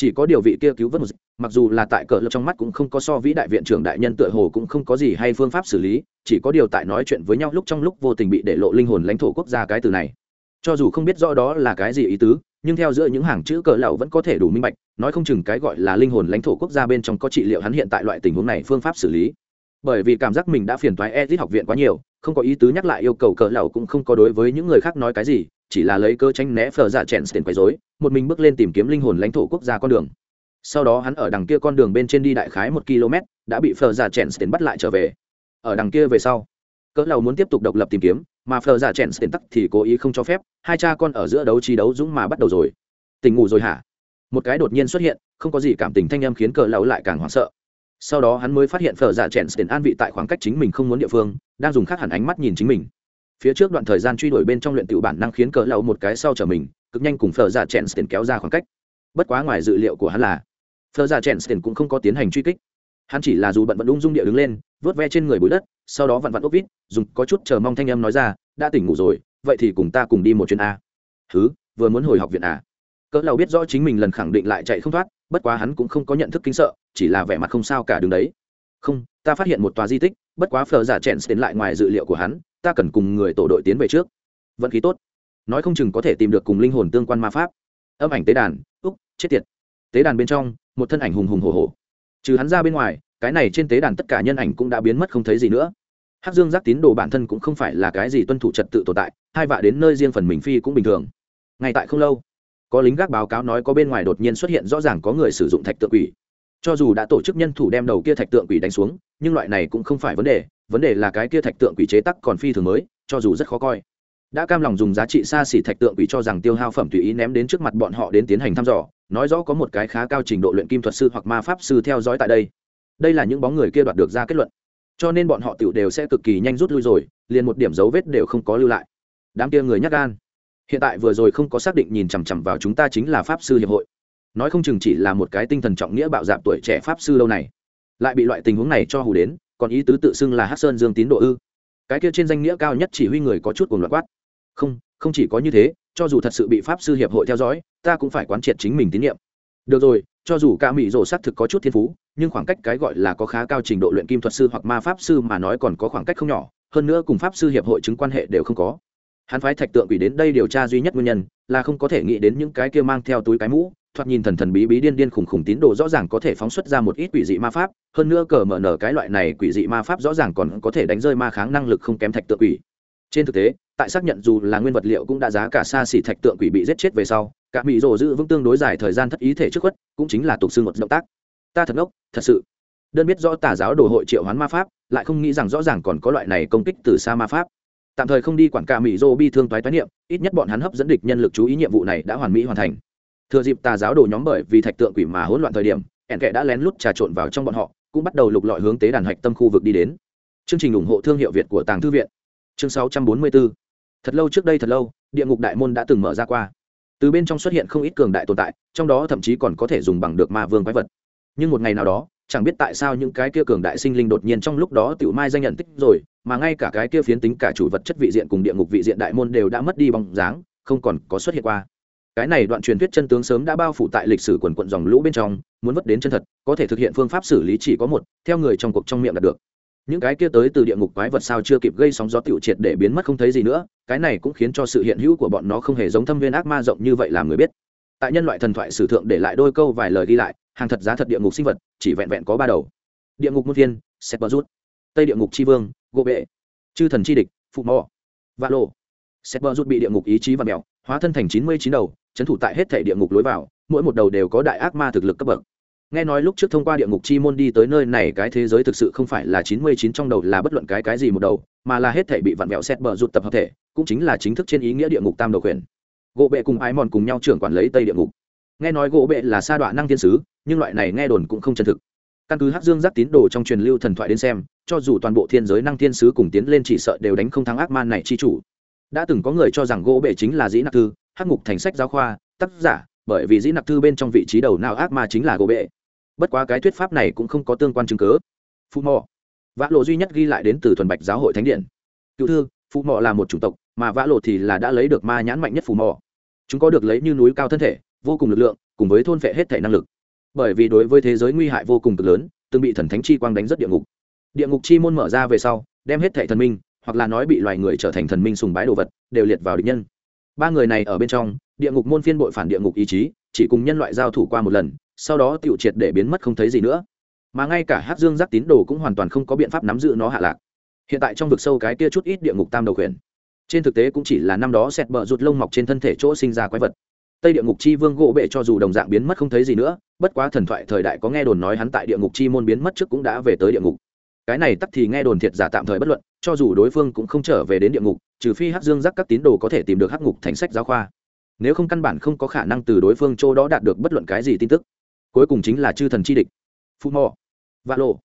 Chỉ có điều vị kia cứu vớt một mặc dù là tại cờ lập trong mắt cũng không có so vĩ đại viện trưởng đại nhân tựa hồ cũng không có gì hay phương pháp xử lý, chỉ có điều tại nói chuyện với nhau lúc trong lúc vô tình bị để lộ linh hồn lãnh thổ quốc gia cái từ này. Cho dù không biết rõ đó là cái gì ý tứ, nhưng theo giữa những hàng chữ cờ lậu vẫn có thể đủ minh bạch, nói không chừng cái gọi là linh hồn lãnh thổ quốc gia bên trong có trị liệu hắn hiện tại loại tình huống này phương pháp xử lý. Bởi vì cảm giác mình đã phiền toái edit học viện quá nhiều, không có ý tứ nhắc lại yêu cầu cờ lậu cũng không có đối với những người khác nói cái gì chỉ là lấy cơ tranh né phờ dạ chèn tiền quấy rối, một mình bước lên tìm kiếm linh hồn lãnh thổ quốc gia con đường. Sau đó hắn ở đằng kia con đường bên trên đi đại khái một km, đã bị phờ dạ chèn tiền bắt lại trở về. Ở đằng kia về sau, cỡ lầu muốn tiếp tục độc lập tìm kiếm, mà phờ dạ chèn tiền tắc thì cố ý không cho phép, hai cha con ở giữa đấu trí đấu dũng mà bắt đầu rồi. Tình ngủ rồi hả? Một cái đột nhiên xuất hiện, không có gì cảm tình thanh em khiến cỡ lầu lại càng hoảng sợ. Sau đó hắn mới phát hiện phở dạ chèn tiền an vị tại khoảng cách chính mình không muốn địa phương, đang dùng khác hẳn ánh mắt nhìn chính mình phía trước đoạn thời gian truy đuổi bên trong luyện tiểu bản năng khiến cỡ lầu một cái sau trở mình, cực nhanh cùng phở giả chèn tiền kéo ra khoảng cách. Bất quá ngoài dự liệu của hắn là, phở giả chèn tiền cũng không có tiến hành truy kích. Hắn chỉ là dù bận vẫn ung dung địa đứng lên, vớt ve trên người bụi đất, sau đó vặn vặn ốc vít, dùng có chút chờ mong thanh em nói ra, đã tỉnh ngủ rồi, vậy thì cùng ta cùng đi một chuyến a. Thứ vừa muốn hồi học viện à? Cỡ lầu biết rõ chính mình lần khẳng định lại chạy không thoát, bất quá hắn cũng không có nhận thức kinh sợ, chỉ là vẻ mặt không sao cả đứng đấy. Không, ta phát hiện một tòa di tích, bất quá phờ giả chèn đến lại ngoài dự liệu của hắn ta cần cùng người tổ đội tiến về trước. Vận khí tốt. Nói không chừng có thể tìm được cùng linh hồn tương quan ma pháp. Âm ảnh tế đàn, úc, chết tiệt. Tế đàn bên trong, một thân ảnh hùng hùng hồ hồ trừ hắn ra bên ngoài, cái này trên tế đàn tất cả nhân ảnh cũng đã biến mất không thấy gì nữa. Hắc dương giác tín đồ bản thân cũng không phải là cái gì tuân thủ trật tự tồn tại, hai vạ đến nơi riêng phần mình phi cũng bình thường. Ngay tại không lâu, có lính gác báo cáo nói có bên ngoài đột nhiên xuất hiện rõ ràng có người sử dụng thạch tượng quỷ. Cho dù đã tổ chức nhân thủ đem đầu kia thạch tượng quỷ đánh xuống, nhưng loại này cũng không phải vấn đề vấn đề là cái kia thạch tượng quỷ chế tắc còn phi thường mới, cho dù rất khó coi. Đã cam lòng dùng giá trị xa xỉ thạch tượng quỷ cho rằng tiêu hao phẩm tùy ý ném đến trước mặt bọn họ đến tiến hành thăm dò, nói rõ có một cái khá cao trình độ luyện kim thuật sư hoặc ma pháp sư theo dõi tại đây. Đây là những bóng người kia đoạt được ra kết luận. Cho nên bọn họ tựu đều sẽ cực kỳ nhanh rút lui rồi, liền một điểm dấu vết đều không có lưu lại. Đám kia người nhắc gan. Hiện tại vừa rồi không có xác định nhìn chằm chằm vào chúng ta chính là pháp sư hiệp hội. Nói không chừng chỉ là một cái tinh thần trọng nghĩa bạo dạp tuổi trẻ pháp sư lâu này. Lại bị loại tình huống này cho hù đến còn ý tứ tự xưng là hát sơn dương tín độ ư? Cái kia trên danh nghĩa cao nhất chỉ huy người có chút cùng loạt quát. Không không chỉ có như thế, cho dù thật sự bị pháp sư hiệp hội theo dõi, ta cũng phải quán triệt chính mình tín nhiệm. Được rồi, cho dù ca mỹ rổ xác thực có chút thiên phú, nhưng khoảng cách cái gọi là có khá cao trình độ luyện kim thuật sư hoặc ma pháp sư mà nói còn có khoảng cách không nhỏ, hơn nữa cùng pháp sư hiệp hội chứng quan hệ đều không có. Hắn phái thạch tượng quỷ đến đây điều tra duy nhất nguyên nhân là không có thể nghĩ đến những cái kia mang theo túi cái mũ thoạt nhìn thần thần bí bí điên điên khủng khủng tín đồ rõ ràng có thể phóng xuất ra một ít quỷ dị ma pháp, hơn nữa cờ mở nở cái loại này quỷ dị ma pháp rõ ràng còn có thể đánh rơi ma kháng năng lực không kém thạch tượng quỷ. Trên thực tế, tại xác nhận dù là nguyên vật liệu cũng đã giá cả xa xỉ thạch tượng quỷ bị giết chết về sau, cả mỹ rồ giữ vững tương đối dài thời gian thất ý thể trước khuất, cũng chính là tục xương một động tác. Ta thật ngốc, thật sự. Đơn biết rõ tà giáo đồ hội triệu hoán ma pháp, lại không nghĩ rằng rõ ràng còn có loại này công kích từ xa ma pháp. Tạm thời không đi quản cả mỹ rô bi thương toái toái niệm, ít nhất bọn hắn hấp dẫn địch nhân lực chú ý nhiệm vụ này đã hoàn mỹ hoàn thành thừa dịp tà giáo đồ nhóm bởi vì thạch tượng quỷ mà hỗn loạn thời điểm, ẻn kệ đã lén lút trà trộn vào trong bọn họ, cũng bắt đầu lục lọi hướng tế đàn hạch tâm khu vực đi đến. Chương trình ủng hộ thương hiệu việt của tàng thư viện. Chương 644. thật lâu trước đây thật lâu, địa ngục đại môn đã từng mở ra qua. Từ bên trong xuất hiện không ít cường đại tồn tại, trong đó thậm chí còn có thể dùng bằng được ma vương quái vật. Nhưng một ngày nào đó, chẳng biết tại sao những cái kia cường đại sinh linh đột nhiên trong lúc đó tiểu mai danh nhận tích rồi, mà ngay cả cái kia phiến tính cả chủ vật chất vị diện cùng địa ngục vị diện đại môn đều đã mất đi bóng dáng, không còn có xuất hiện qua cái này đoạn truyền thuyết chân tướng sớm đã bao phủ tại lịch sử quần quận dòng lũ bên trong, muốn vất đến chân thật, có thể thực hiện phương pháp xử lý chỉ có một, theo người trong cuộc trong miệng đạt được. Những cái kia tới từ địa ngục quái vật sao chưa kịp gây sóng gió tiểu triệt để biến mất không thấy gì nữa, cái này cũng khiến cho sự hiện hữu của bọn nó không hề giống thâm viên ác ma rộng như vậy làm người biết. Tại nhân loại thần thoại sử thượng để lại đôi câu vài lời ghi lại, hàng thật giá thật địa ngục sinh vật, chỉ vẹn vẹn có ba đầu. Địa ngục môn viên sét bờ rút. Tây địa ngục tri vương gỗ bệ. Chư thần chi địch, phụ mò. Vạ lộ sét bờ rút bị địa ngục ý chí và mèo hóa thân thành chín mươi chín đầu trấn thủ tại hết thể địa ngục lối vào, mỗi một đầu đều có đại ác ma thực lực cấp bậc. Nghe nói lúc trước thông qua địa ngục chi môn đi tới nơi này, cái thế giới thực sự không phải là chín mươi chín trong đầu là bất luận cái cái gì một đầu, mà là hết thể bị vặn vẹo xét bờ rụt tập hợp thể, cũng chính là chính thức trên ý nghĩa địa ngục tam đầu quyền. Gỗ bệ cùng ái mòn cùng nhau trưởng quản lấy tây địa ngục. Nghe nói gỗ bệ là sa đoạn năng thiên sứ, nhưng loại này nghe đồn cũng không chân thực. Căn cứ hắc dương giác tín đồ trong truyền lưu thần thoại đến xem, cho dù toàn bộ thiên giới năng thiên sứ cùng tiến lên chỉ sợ đều đánh không thắng ác man này chi chủ. Đã từng có người cho rằng gỗ bệ chính là dĩ nặc thư hắc ngục thành sách giáo khoa, tác giả, bởi vì dĩ nặc thư bên trong vị trí đầu nào ác ma chính là gỗ bệ. Bất quá cái thuyết pháp này cũng không có tương quan chứng cớ phụ mò vã lộ duy nhất ghi lại đến từ thuần bạch giáo hội thánh điện. Cựu thư phụ mò là một chủng tộc, mà vã lộ thì là đã lấy được ma nhãn mạnh nhất phụ mò chúng có được lấy như núi cao thân thể, vô cùng lực lượng, cùng với thôn phệ hết thể năng lực. Bởi vì đối với thế giới nguy hại vô cùng cực lớn, từng bị thần thánh chi quang đánh rất địa ngục. Địa ngục chi môn mở ra về sau, đem hết thể thần minh, hoặc là nói bị loài người trở thành thần minh sùng bái đồ vật, đều liệt vào địch nhân ba người này ở bên trong, địa ngục môn phiên bội phản địa ngục ý chí, chỉ cùng nhân loại giao thủ qua một lần, sau đó tiểu triệt để biến mất không thấy gì nữa. Mà ngay cả hát dương giác tín đồ cũng hoàn toàn không có biện pháp nắm giữ nó hạ lạc. Hiện tại trong vực sâu cái kia chút ít địa ngục tam đầu khuyển trên thực tế cũng chỉ là năm đó xẹt bờ rụt lông mọc trên thân thể chỗ sinh ra quái vật. Tây địa ngục chi vương gỗ bệ cho dù đồng dạng biến mất không thấy gì nữa, bất quá thần thoại thời đại có nghe đồn nói hắn tại địa ngục chi môn biến mất trước cũng đã về tới địa ngục. Cái này tắc thì nghe đồn thiệt giả tạm thời bất luận cho dù đối phương cũng không trở về đến địa ngục, trừ phi hắc dương giác các tín đồ có thể tìm được hắc ngục thành sách giáo khoa. Nếu không căn bản không có khả năng từ đối phương chỗ đó đạt được bất luận cái gì tin tức. Cuối cùng chính là chư thần chi địch. Phu mò, vạ lộ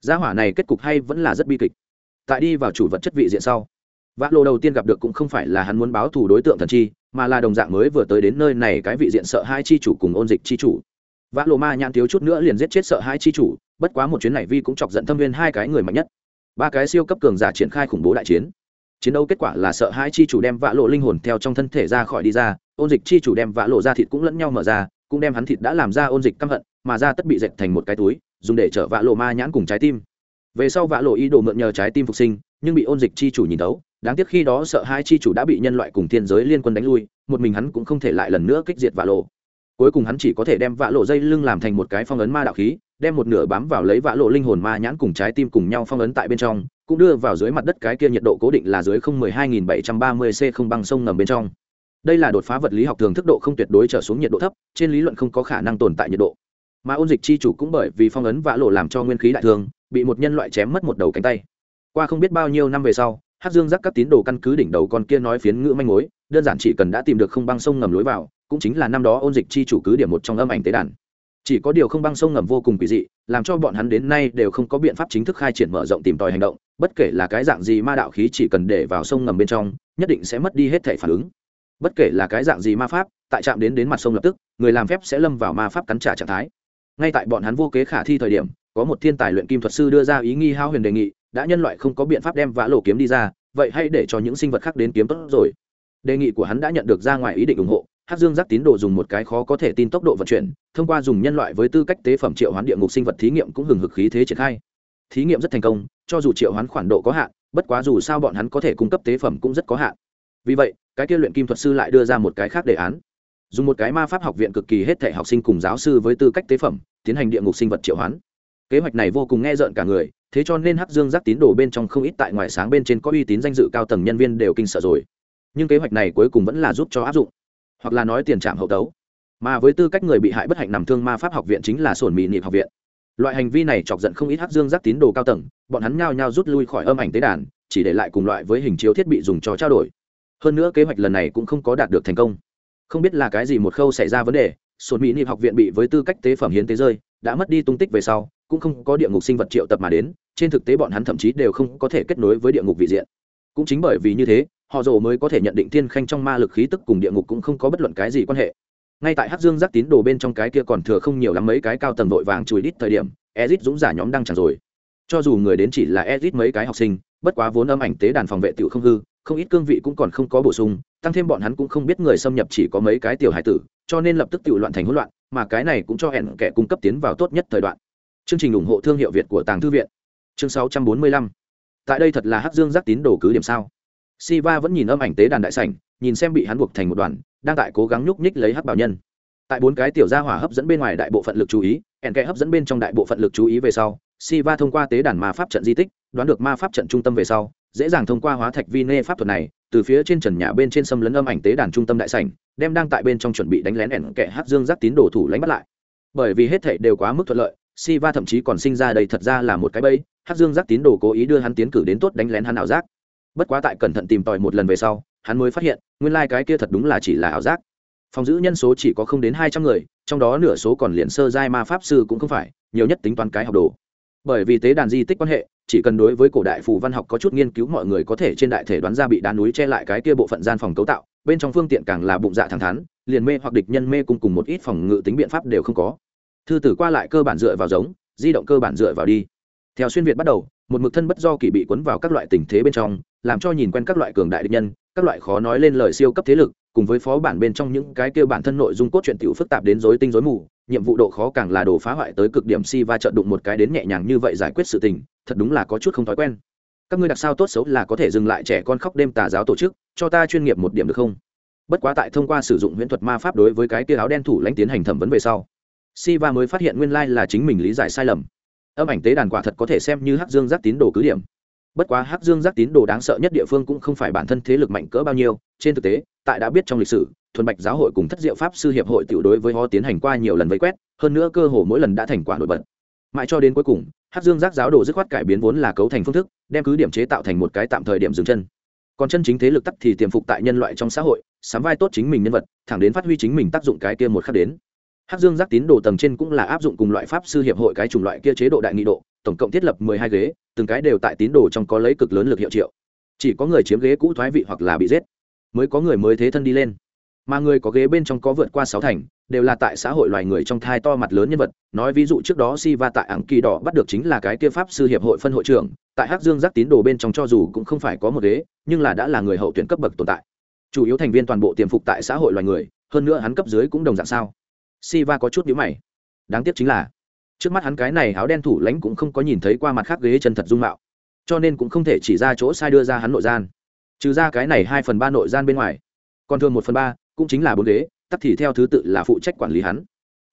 gia hỏa này kết cục hay vẫn là rất bi kịch. Tại đi vào chủ vật chất vị diện sau, vạ lộ đầu tiên gặp được cũng không phải là hắn muốn báo thù đối tượng thần chi, mà là đồng dạng mới vừa tới đến nơi này cái vị diện sợ hai chi chủ cùng ôn dịch chi chủ. Vạ lộ ma nhãn thiếu chút nữa liền giết chết sợ hai chi chủ, bất quá một chuyến này vi cũng chọc giận thâm viên hai cái người mạnh nhất ba cái siêu cấp cường giả triển khai khủng bố đại chiến. Chiến đấu kết quả là sợ hai chi chủ đem vạ lộ linh hồn theo trong thân thể ra khỏi đi ra, ôn dịch chi chủ đem vạ lộ ra thịt cũng lẫn nhau mở ra, cũng đem hắn thịt đã làm ra ôn dịch căm hận, mà ra tất bị dệt thành một cái túi, dùng để chở vạ lộ ma nhãn cùng trái tim. Về sau vạ lộ ý đồ mượn nhờ trái tim phục sinh, nhưng bị ôn dịch chi chủ nhìn đấu đáng tiếc khi đó sợ hai chi chủ đã bị nhân loại cùng thiên giới liên quân đánh lui, một mình hắn cũng không thể lại lần nữa kích diệt vạ lộ. Cuối cùng hắn chỉ có thể đem vạ lộ dây lưng làm thành một cái phong ấn ma đạo khí đem một nửa bám vào lấy vã lộ linh hồn ma nhãn cùng trái tim cùng nhau phong ấn tại bên trong, cũng đưa vào dưới mặt đất cái kia nhiệt độ cố định là dưới không mười hai nghìn bảy trăm ba mươi c không băng sông ngầm bên trong. Đây là đột phá vật lý học thường thức độ không tuyệt đối trở xuống nhiệt độ thấp, trên lý luận không có khả năng tồn tại nhiệt độ. Mà ôn dịch chi chủ cũng bởi vì phong ấn vã lộ làm cho nguyên khí đại thương bị một nhân loại chém mất một đầu cánh tay. Qua không biết bao nhiêu năm về sau hát dương giác các tín đồ căn cứ đỉnh đầu con kia nói phiến ngữ manh mối, đơn giản chỉ cần đã tìm được không băng sông ngầm lối vào, cũng chính là năm đó ôn dịch chi chủ cứ điểm một trong âm ảnh tế đàn chỉ có điều không băng sông ngầm vô cùng kỳ dị, làm cho bọn hắn đến nay đều không có biện pháp chính thức khai triển mở rộng tìm tòi hành động, bất kể là cái dạng gì ma đạo khí chỉ cần để vào sông ngầm bên trong, nhất định sẽ mất đi hết thể phản ứng. Bất kể là cái dạng gì ma pháp, tại chạm đến đến mặt sông lập tức, người làm phép sẽ lâm vào ma pháp cắn trả trạng thái. Ngay tại bọn hắn vô kế khả thi thời điểm, có một thiên tài luyện kim thuật sư đưa ra ý nghi hao huyền đề nghị, đã nhân loại không có biện pháp đem vã lộ kiếm đi ra, vậy hãy để cho những sinh vật khác đến kiếm tốt rồi. Đề nghị của hắn đã nhận được ra ngoài ý định ủng hộ hát dương giác tín đồ dùng một cái khó có thể tin tốc độ vận chuyển, thông qua dùng nhân loại với tư cách tế phẩm triệu hoán địa ngục sinh vật thí nghiệm cũng hừng hực khí thế triển khai. Thí nghiệm rất thành công, cho dù triệu hoán khoản độ có hạn, bất quá dù sao bọn hắn có thể cung cấp tế phẩm cũng rất có hạn. Vì vậy, cái kia luyện kim thuật sư lại đưa ra một cái khác đề án. Dùng một cái ma pháp học viện cực kỳ hết thể học sinh cùng giáo sư với tư cách tế phẩm, tiến hành địa ngục sinh vật triệu hoán. Kế hoạch này vô cùng nghe rợn cả người, thế cho nên hắc dương giác tín đồ bên trong không ít tại ngoài sáng bên trên có uy tín danh dự cao tầng nhân viên đều kinh sợ rồi. Nhưng kế hoạch này cuối cùng vẫn là giúp cho áp dụng hoặc là nói tiền trạm hậu tấu. Mà với tư cách người bị hại bất hạnh nằm thương ma pháp học viện chính là sổn mỹ nịp học viện. Loại hành vi này chọc giận không ít hắc dương giác tín đồ cao tầng, bọn hắn nhao nhao rút lui khỏi âm ảnh tế đàn, chỉ để lại cùng loại với hình chiếu thiết bị dùng cho trao đổi. Hơn nữa kế hoạch lần này cũng không có đạt được thành công. Không biết là cái gì một khâu xảy ra vấn đề, sổn mỹ nịp học viện bị với tư cách tế phẩm hiến tế rơi, đã mất đi tung tích về sau, cũng không có địa ngục sinh vật triệu tập mà đến, trên thực tế bọn hắn thậm chí đều không có thể kết nối với địa ngục vị diện. Cũng chính bởi vì như thế họ rồ mới có thể nhận định thiên khanh trong ma lực khí tức cùng địa ngục cũng không có bất luận cái gì quan hệ. Ngay tại hát dương giác tín đồ bên trong cái kia còn thừa không nhiều lắm mấy cái cao tầng vội vàng chùi đít thời điểm, ezit dũng giả nhóm đang chẳng rồi. Cho dù người đến chỉ là ezit mấy cái học sinh, bất quá vốn âm ảnh tế đàn phòng vệ tiểu không hư, không ít cương vị cũng còn không có bổ sung, tăng thêm bọn hắn cũng không biết người xâm nhập chỉ có mấy cái tiểu hải tử, cho nên lập tức tự loạn thành hỗn loạn, mà cái này cũng cho hẹn kẻ cung cấp tiến vào tốt nhất thời đoạn. Chương trình ủng hộ thương hiệu việt của tàng thư viện. Chương 645. tại đây thật là hắc dương giác tín đồ cứ điểm sao? Siva vẫn nhìn âm ảnh tế đàn đại sảnh nhìn xem bị hắn buộc thành một đoàn đang tại cố gắng nhúc nhích lấy hắc bảo nhân tại bốn cái tiểu gia hỏa hấp dẫn bên ngoài đại bộ phận lực chú ý ẻn kẻ hấp dẫn bên trong đại bộ phận lực chú ý về sau siva thông qua tế đàn ma pháp trận di tích đoán được ma pháp trận trung tâm về sau dễ dàng thông qua hóa thạch vi nê pháp thuật này từ phía trên trần nhà bên trên xâm lấn âm ảnh tế đàn trung tâm đại sảnh đem đang tại bên trong chuẩn bị đánh lén ẻn kẻ hắc dương giác tín đồ thủ lãnh bắt lại bởi vì hết thảy đều quá mức thuận lợi Siva thậm chí còn sinh ra đây thật ra là một cái bẫy, Hắc Dương Giác tín đồ cố ý đưa hắn tiến cử đến tốt đánh lén hắn ảo giác. Bất quá tại cẩn thận tìm tòi một lần về sau, hắn mới phát hiện, nguyên lai cái kia thật đúng là chỉ là ảo giác. Phòng giữ nhân số chỉ có không đến hai trăm người, trong đó nửa số còn liền sơ giai ma pháp sư cũng không phải, nhiều nhất tính toán cái học đồ. Bởi vì tế đàn di tích quan hệ, chỉ cần đối với cổ đại phù văn học có chút nghiên cứu mọi người có thể trên đại thể đoán ra bị đá núi che lại cái kia bộ phận gian phòng cấu tạo, bên trong phương tiện càng là bụng dạ thẳng thắn, liền mê hoặc địch nhân mê cùng cùng một ít phòng ngự tính biện pháp đều không có thư tử qua lại cơ bản dựa vào giống di động cơ bản dựa vào đi theo xuyên việt bắt đầu một mực thân bất do kỳ bị cuốn vào các loại tình thế bên trong làm cho nhìn quen các loại cường đại địch nhân, các loại khó nói lên lời siêu cấp thế lực, cùng với phó bản bên trong những cái kêu bản thân nội dung cốt truyện tiểu phức tạp đến rối tinh rối mù, nhiệm vụ độ khó càng là đồ phá hoại tới cực điểm si và trận đụng một cái đến nhẹ nhàng như vậy giải quyết sự tình, thật đúng là có chút không thói quen các ngươi đặc sao tốt xấu là có thể dừng lại trẻ con khóc đêm tà giáo tổ chức, cho ta chuyên nghiệp một điểm được không bất quá tại thông qua sử dụng huyễn thuật ma pháp đối với cái kia áo đen thủ lãnh tiến hành thẩm vấn về sau Siva mới phát hiện nguyên lai là chính mình lý giải sai lầm. Âm ảnh tế đàn quả thật có thể xem như Hắc Dương Giác tín đồ cứ điểm. Bất quá Hắc Dương Giác tín đồ đáng sợ nhất địa phương cũng không phải bản thân thế lực mạnh cỡ bao nhiêu, trên thực tế, tại đã biết trong lịch sử, thuần bạch giáo hội cùng thất diệu pháp sư hiệp hội tiểu đối với họ tiến hành qua nhiều lần vây quét, hơn nữa cơ hồ mỗi lần đã thành quả nổi bật. Mãi cho đến cuối cùng, Hắc Dương Giác giáo đồ dứt khoát cải biến vốn là cấu thành phương thức, đem cứ điểm chế tạo thành một cái tạm thời điểm dừng chân. Còn chân chính thế lực tắc thì tiềm phục tại nhân loại trong xã hội, sắm vai tốt chính mình nhân vật, thẳng đến phát huy chính mình tác dụng cái kia một khắc đến hắc dương giác tín đồ tầng trên cũng là áp dụng cùng loại pháp sư hiệp hội cái chủng loại kia chế độ đại nghị độ tổng cộng thiết lập mười hai ghế từng cái đều tại tín đồ trong có lấy cực lớn lực hiệu triệu. Chỉ có người chiếm ghế cũ thoái vị hoặc là bị giết mới có người mới thế thân đi lên. Mà người có ghế bên trong có vượt qua sáu thành đều là tại xã hội loài người trong thai to mặt lớn nhân vật. Nói ví dụ trước đó si va tại ảng kỳ đỏ bắt được chính là cái kia pháp sư hiệp hội phân hội trưởng tại hắc dương giác tín đồ bên trong cho dù cũng không phải có một ghế nhưng là đã là người hậu tuyển cấp bậc tồn tại. Chủ yếu thành viên toàn bộ tiềm phục tại xã hội loài người hơn nữa hắn cấp dưới cũng đồng dạng sao. Siva có chút nhíu mày. Đáng tiếc chính là, trước mắt hắn cái này áo đen thủ lãnh cũng không có nhìn thấy qua mặt khác ghế chân thật dung mạo, cho nên cũng không thể chỉ ra chỗ sai đưa ra hắn nội gian. Trừ ra cái này hai phần ba nội gian bên ngoài, còn thường một phần ba cũng chính là bốn ghế, tất thì theo thứ tự là phụ trách quản lý hắn,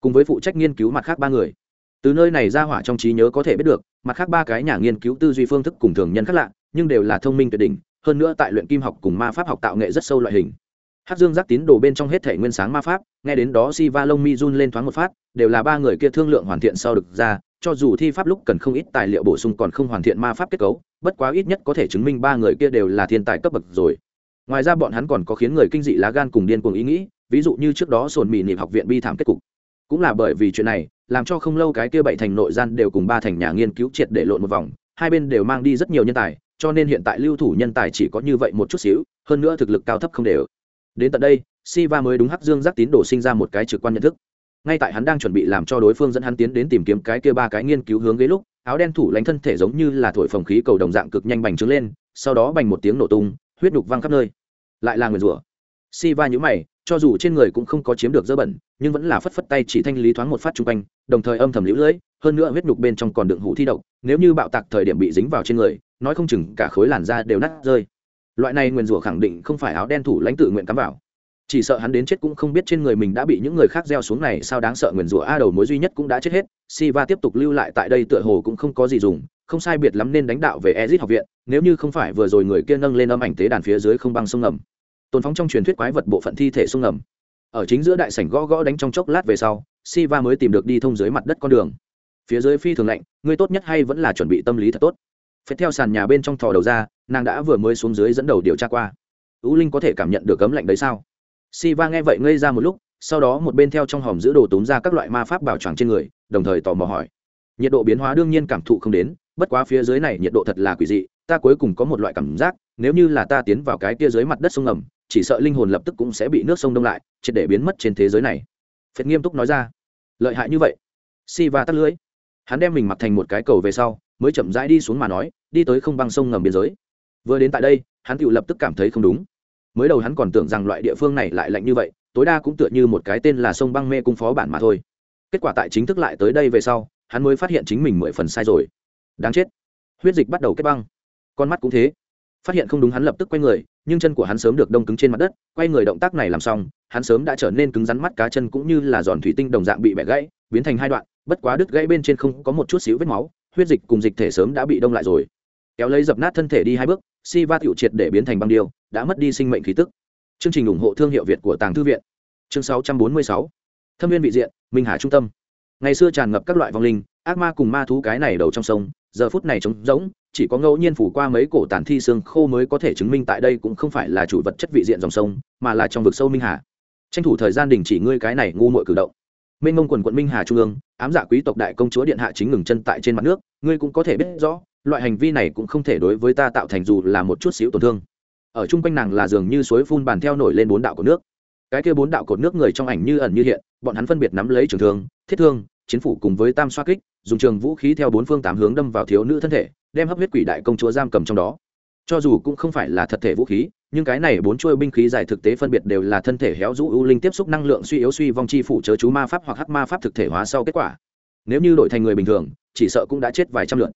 cùng với phụ trách nghiên cứu mặt khác ba người. Từ nơi này ra hỏa trong trí nhớ có thể biết được, mặt khác ba cái nhà nghiên cứu tư duy phương thức cùng thường nhân khác lạ, nhưng đều là thông minh tuyệt đỉnh, hơn nữa tại luyện kim học cùng ma pháp học tạo nghệ rất sâu loại hình hát dương giác tín đồ bên trong hết thể nguyên sáng ma pháp, nghe đến đó si va lông mi run lên thoáng một phát, đều là ba người kia thương lượng hoàn thiện sau được ra, cho dù thi pháp lúc cần không ít tài liệu bổ sung còn không hoàn thiện ma pháp kết cấu, bất quá ít nhất có thể chứng minh ba người kia đều là thiên tài cấp bậc rồi. Ngoài ra bọn hắn còn có khiến người kinh dị lá gan cùng điên cuồng ý nghĩ, ví dụ như trước đó sồn mì nịp học viện bi thảm kết cục. Cũng là bởi vì chuyện này, làm cho không lâu cái kia bảy thành nội gian đều cùng ba thành nhà nghiên cứu triệt để lộn một vòng, hai bên đều mang đi rất nhiều nhân tài, cho nên hiện tại lưu thủ nhân tài chỉ có như vậy một chút xíu, hơn nữa thực lực cao thấp không đều đến tận đây, Siva mới đúng hắc dương giác tín đồ sinh ra một cái trực quan nhận thức. Ngay tại hắn đang chuẩn bị làm cho đối phương dẫn hắn tiến đến tìm kiếm cái kia ba cái nghiên cứu hướng ghế lúc, áo đen thủ lánh thân thể giống như là thổi phồng khí cầu đồng dạng cực nhanh bành trướng lên, sau đó bành một tiếng nổ tung, huyết đục văng khắp nơi. Lại là người rủa. Siva nhữ mày, cho dù trên người cũng không có chiếm được dơ bẩn, nhưng vẫn là phất phất tay chỉ thanh lý thoáng một phát chung quanh, đồng thời âm thầm lũ lưỡi hơn nữa huyết nhục bên trong còn đựng hủ thi độc, nếu như bạo tạc thời điểm bị dính vào trên người, nói không chừng cả khối làn da đều nát rơi loại này nguyền rủa khẳng định không phải áo đen thủ lãnh tự nguyện cắm vào. Chỉ sợ hắn đến chết cũng không biết trên người mình đã bị những người khác gieo xuống này, sao đáng sợ nguyền rủa a đầu mối duy nhất cũng đã chết hết. Siva tiếp tục lưu lại tại đây tựa hồ cũng không có gì dùng, không sai biệt lắm nên đánh đạo về ezit học viện, nếu như không phải vừa rồi người kia nâng lên âm ảnh tế đàn phía dưới không băng sông ngầm. Tồn phóng trong truyền thuyết quái vật bộ phận thi thể sông ngầm. Ở chính giữa đại sảnh gõ gõ đánh trong chốc lát về sau, Siva mới tìm được đi thông dưới mặt đất con đường. Phía dưới phi thường lạnh ngươi tốt nhất hay vẫn là chuẩn bị tâm lý thật tốt. Phết theo sàn nhà bên trong thò đầu ra nàng đã vừa mới xuống dưới dẫn đầu điều tra qua. Ưu linh có thể cảm nhận được cấm lạnh đấy sao? Siva nghe vậy ngây ra một lúc, sau đó một bên theo trong hòm giữ đồ tốn ra các loại ma pháp bảo tràng trên người, đồng thời tò mò hỏi. Nhiệt độ biến hóa đương nhiên cảm thụ không đến, bất quá phía dưới này nhiệt độ thật là quỷ dị, ta cuối cùng có một loại cảm giác, nếu như là ta tiến vào cái kia dưới mặt đất sông ngầm, chỉ sợ linh hồn lập tức cũng sẽ bị nước sông đông lại, triệt để biến mất trên thế giới này. Phật nghiêm túc nói ra. Lợi hại như vậy. Si va tắt lưới hắn đem mình mặc thành một cái cầu về sau, mới chậm rãi đi xuống mà nói, đi tới không băng sông ngầm biên giới vừa đến tại đây, hắn tự lập tức cảm thấy không đúng. Mới đầu hắn còn tưởng rằng loại địa phương này lại lạnh như vậy, tối đa cũng tựa như một cái tên là sông băng mê cung phó bản mà thôi. Kết quả tại chính thức lại tới đây về sau, hắn mới phát hiện chính mình mười phần sai rồi. Đáng chết. Huyết dịch bắt đầu kết băng. Con mắt cũng thế. Phát hiện không đúng hắn lập tức quay người, nhưng chân của hắn sớm được đông cứng trên mặt đất, quay người động tác này làm xong, hắn sớm đã trở nên cứng rắn mắt cá chân cũng như là giòn thủy tinh đồng dạng bị bẻ gãy, biến thành hai đoạn, bất quá đứt gãy bên trên không có một chút xíu vết máu, huyết dịch cùng dịch thể sớm đã bị đông lại rồi. Kéo lấy dập nát thân thể đi hai bước si va tiểu triệt để biến thành băng điêu, đã mất đi sinh mệnh khí tức. Chương trình ủng hộ thương hiệu việt của tàng thư viện. Chương 646. thâm viên vị diện, minh hà trung tâm. Ngày xưa tràn ngập các loại vong linh, ác ma cùng ma thú cái này đầu trong sông, giờ phút này trống rỗng, chỉ có ngẫu nhiên phủ qua mấy cổ tàn thi xương khô mới có thể chứng minh tại đây cũng không phải là chủ vật chất vị diện dòng sông, mà là trong vực sâu minh hà. Tranh thủ thời gian đình chỉ ngươi cái này ngu muội cử động. Minh ngông quần quận minh hà trung ương, ám giả quý tộc đại công chúa điện hạ chính ngừng chân tại trên mặt nước, ngươi cũng có thể biết rõ loại hành vi này cũng không thể đối với ta tạo thành dù là một chút xíu tổn thương. Ở chung quanh nàng là dường như suối phun bàn theo nổi lên bốn đạo của nước. Cái kia bốn đạo cột nước người trong ảnh như ẩn như hiện, bọn hắn phân biệt nắm lấy trường thương, thiết thương, chiến phủ cùng với tam xoa kích, dùng trường vũ khí theo bốn phương tám hướng đâm vào thiếu nữ thân thể, đem hấp huyết quỷ đại công chúa giam cầm trong đó. Cho dù cũng không phải là thật thể vũ khí, nhưng cái này bốn chuôi binh khí dài thực tế phân biệt đều là thân thể héo rũ ưu linh tiếp xúc năng lượng suy yếu suy vong chi phủ chớ chú ma pháp hoặc hắc ma pháp thực thể hóa sau kết quả. Nếu như đổi thành người bình thường, chỉ sợ cũng đã chết vài trăm lượt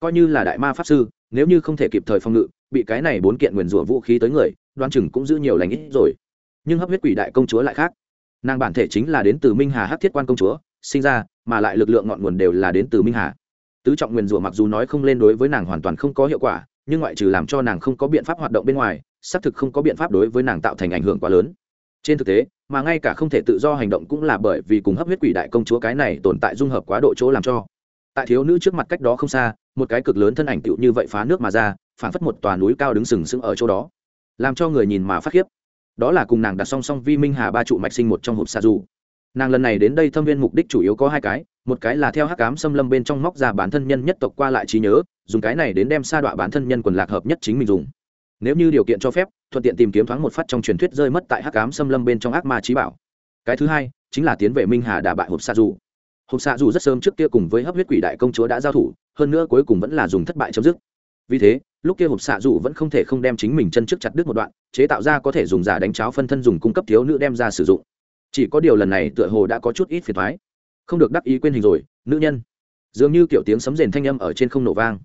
coi như là đại ma pháp sư, nếu như không thể kịp thời phòng ngự, bị cái này bốn kiện nguyền rủa vũ khí tới người đoan chừng cũng giữ nhiều lành ít rồi. Nhưng hấp huyết quỷ đại công chúa lại khác. Nàng bản thể chính là đến từ minh hà hắc thiết quan công chúa, sinh ra, mà lại lực lượng ngọn nguồn đều là đến từ minh hà. Tứ trọng nguyền rủa mặc dù nói không lên đối với nàng hoàn toàn không có hiệu quả, nhưng ngoại trừ làm cho nàng không có biện pháp hoạt động bên ngoài, xác thực không có biện pháp đối với nàng tạo thành ảnh hưởng quá lớn. Trên thực tế, mà ngay cả không thể tự do hành động cũng là bởi vì cùng hấp huyết quỷ đại công chúa cái này tồn tại dung hợp quá độ chỗ làm cho tại thiếu nữ trước mặt cách đó không xa, một cái cực lớn thân ảnh tựu như vậy phá nước mà ra, phảng phất một tòa núi cao đứng sừng sững ở chỗ đó. Làm cho người nhìn mà phát khiếp. Đó là cùng nàng đặt song song vi minh hà ba trụ mạch sinh một trong hộp xa dù. Nàng lần này đến đây thâm viên mục đích chủ yếu có hai cái, một cái là theo hắc cám xâm lâm bên trong móc ra bản thân nhân nhất tộc qua lại trí nhớ, dùng cái này đến đem sa đọa bản thân nhân quần lạc hợp nhất chính mình dùng. Nếu như điều kiện cho phép, thuận tiện tìm kiếm thoáng một phát trong truyền thuyết rơi mất tại hắc cám xâm lâm bên trong ác ma trí bảo. Cái thứ hai, chính là tiến về minh hà đà bại hộp xa dù hộp xạ dù rất sớm trước kia cùng với hấp huyết quỷ đại công chúa đã giao thủ, hơn nữa cuối cùng vẫn là dùng thất bại chấm dứt. Vì thế, lúc kia hộp xạ dù vẫn không thể không đem chính mình chân trước chặt đứt một đoạn, chế tạo ra có thể dùng giả đánh cháo phân thân dùng cung cấp thiếu nữ đem ra sử dụng. Chỉ có điều lần này tựa hồ đã có chút ít phiền thoái không được đắc ý quên hình rồi, nữ nhân. Dường như kiểu tiếng sấm rền thanh âm ở trên không nổ vang.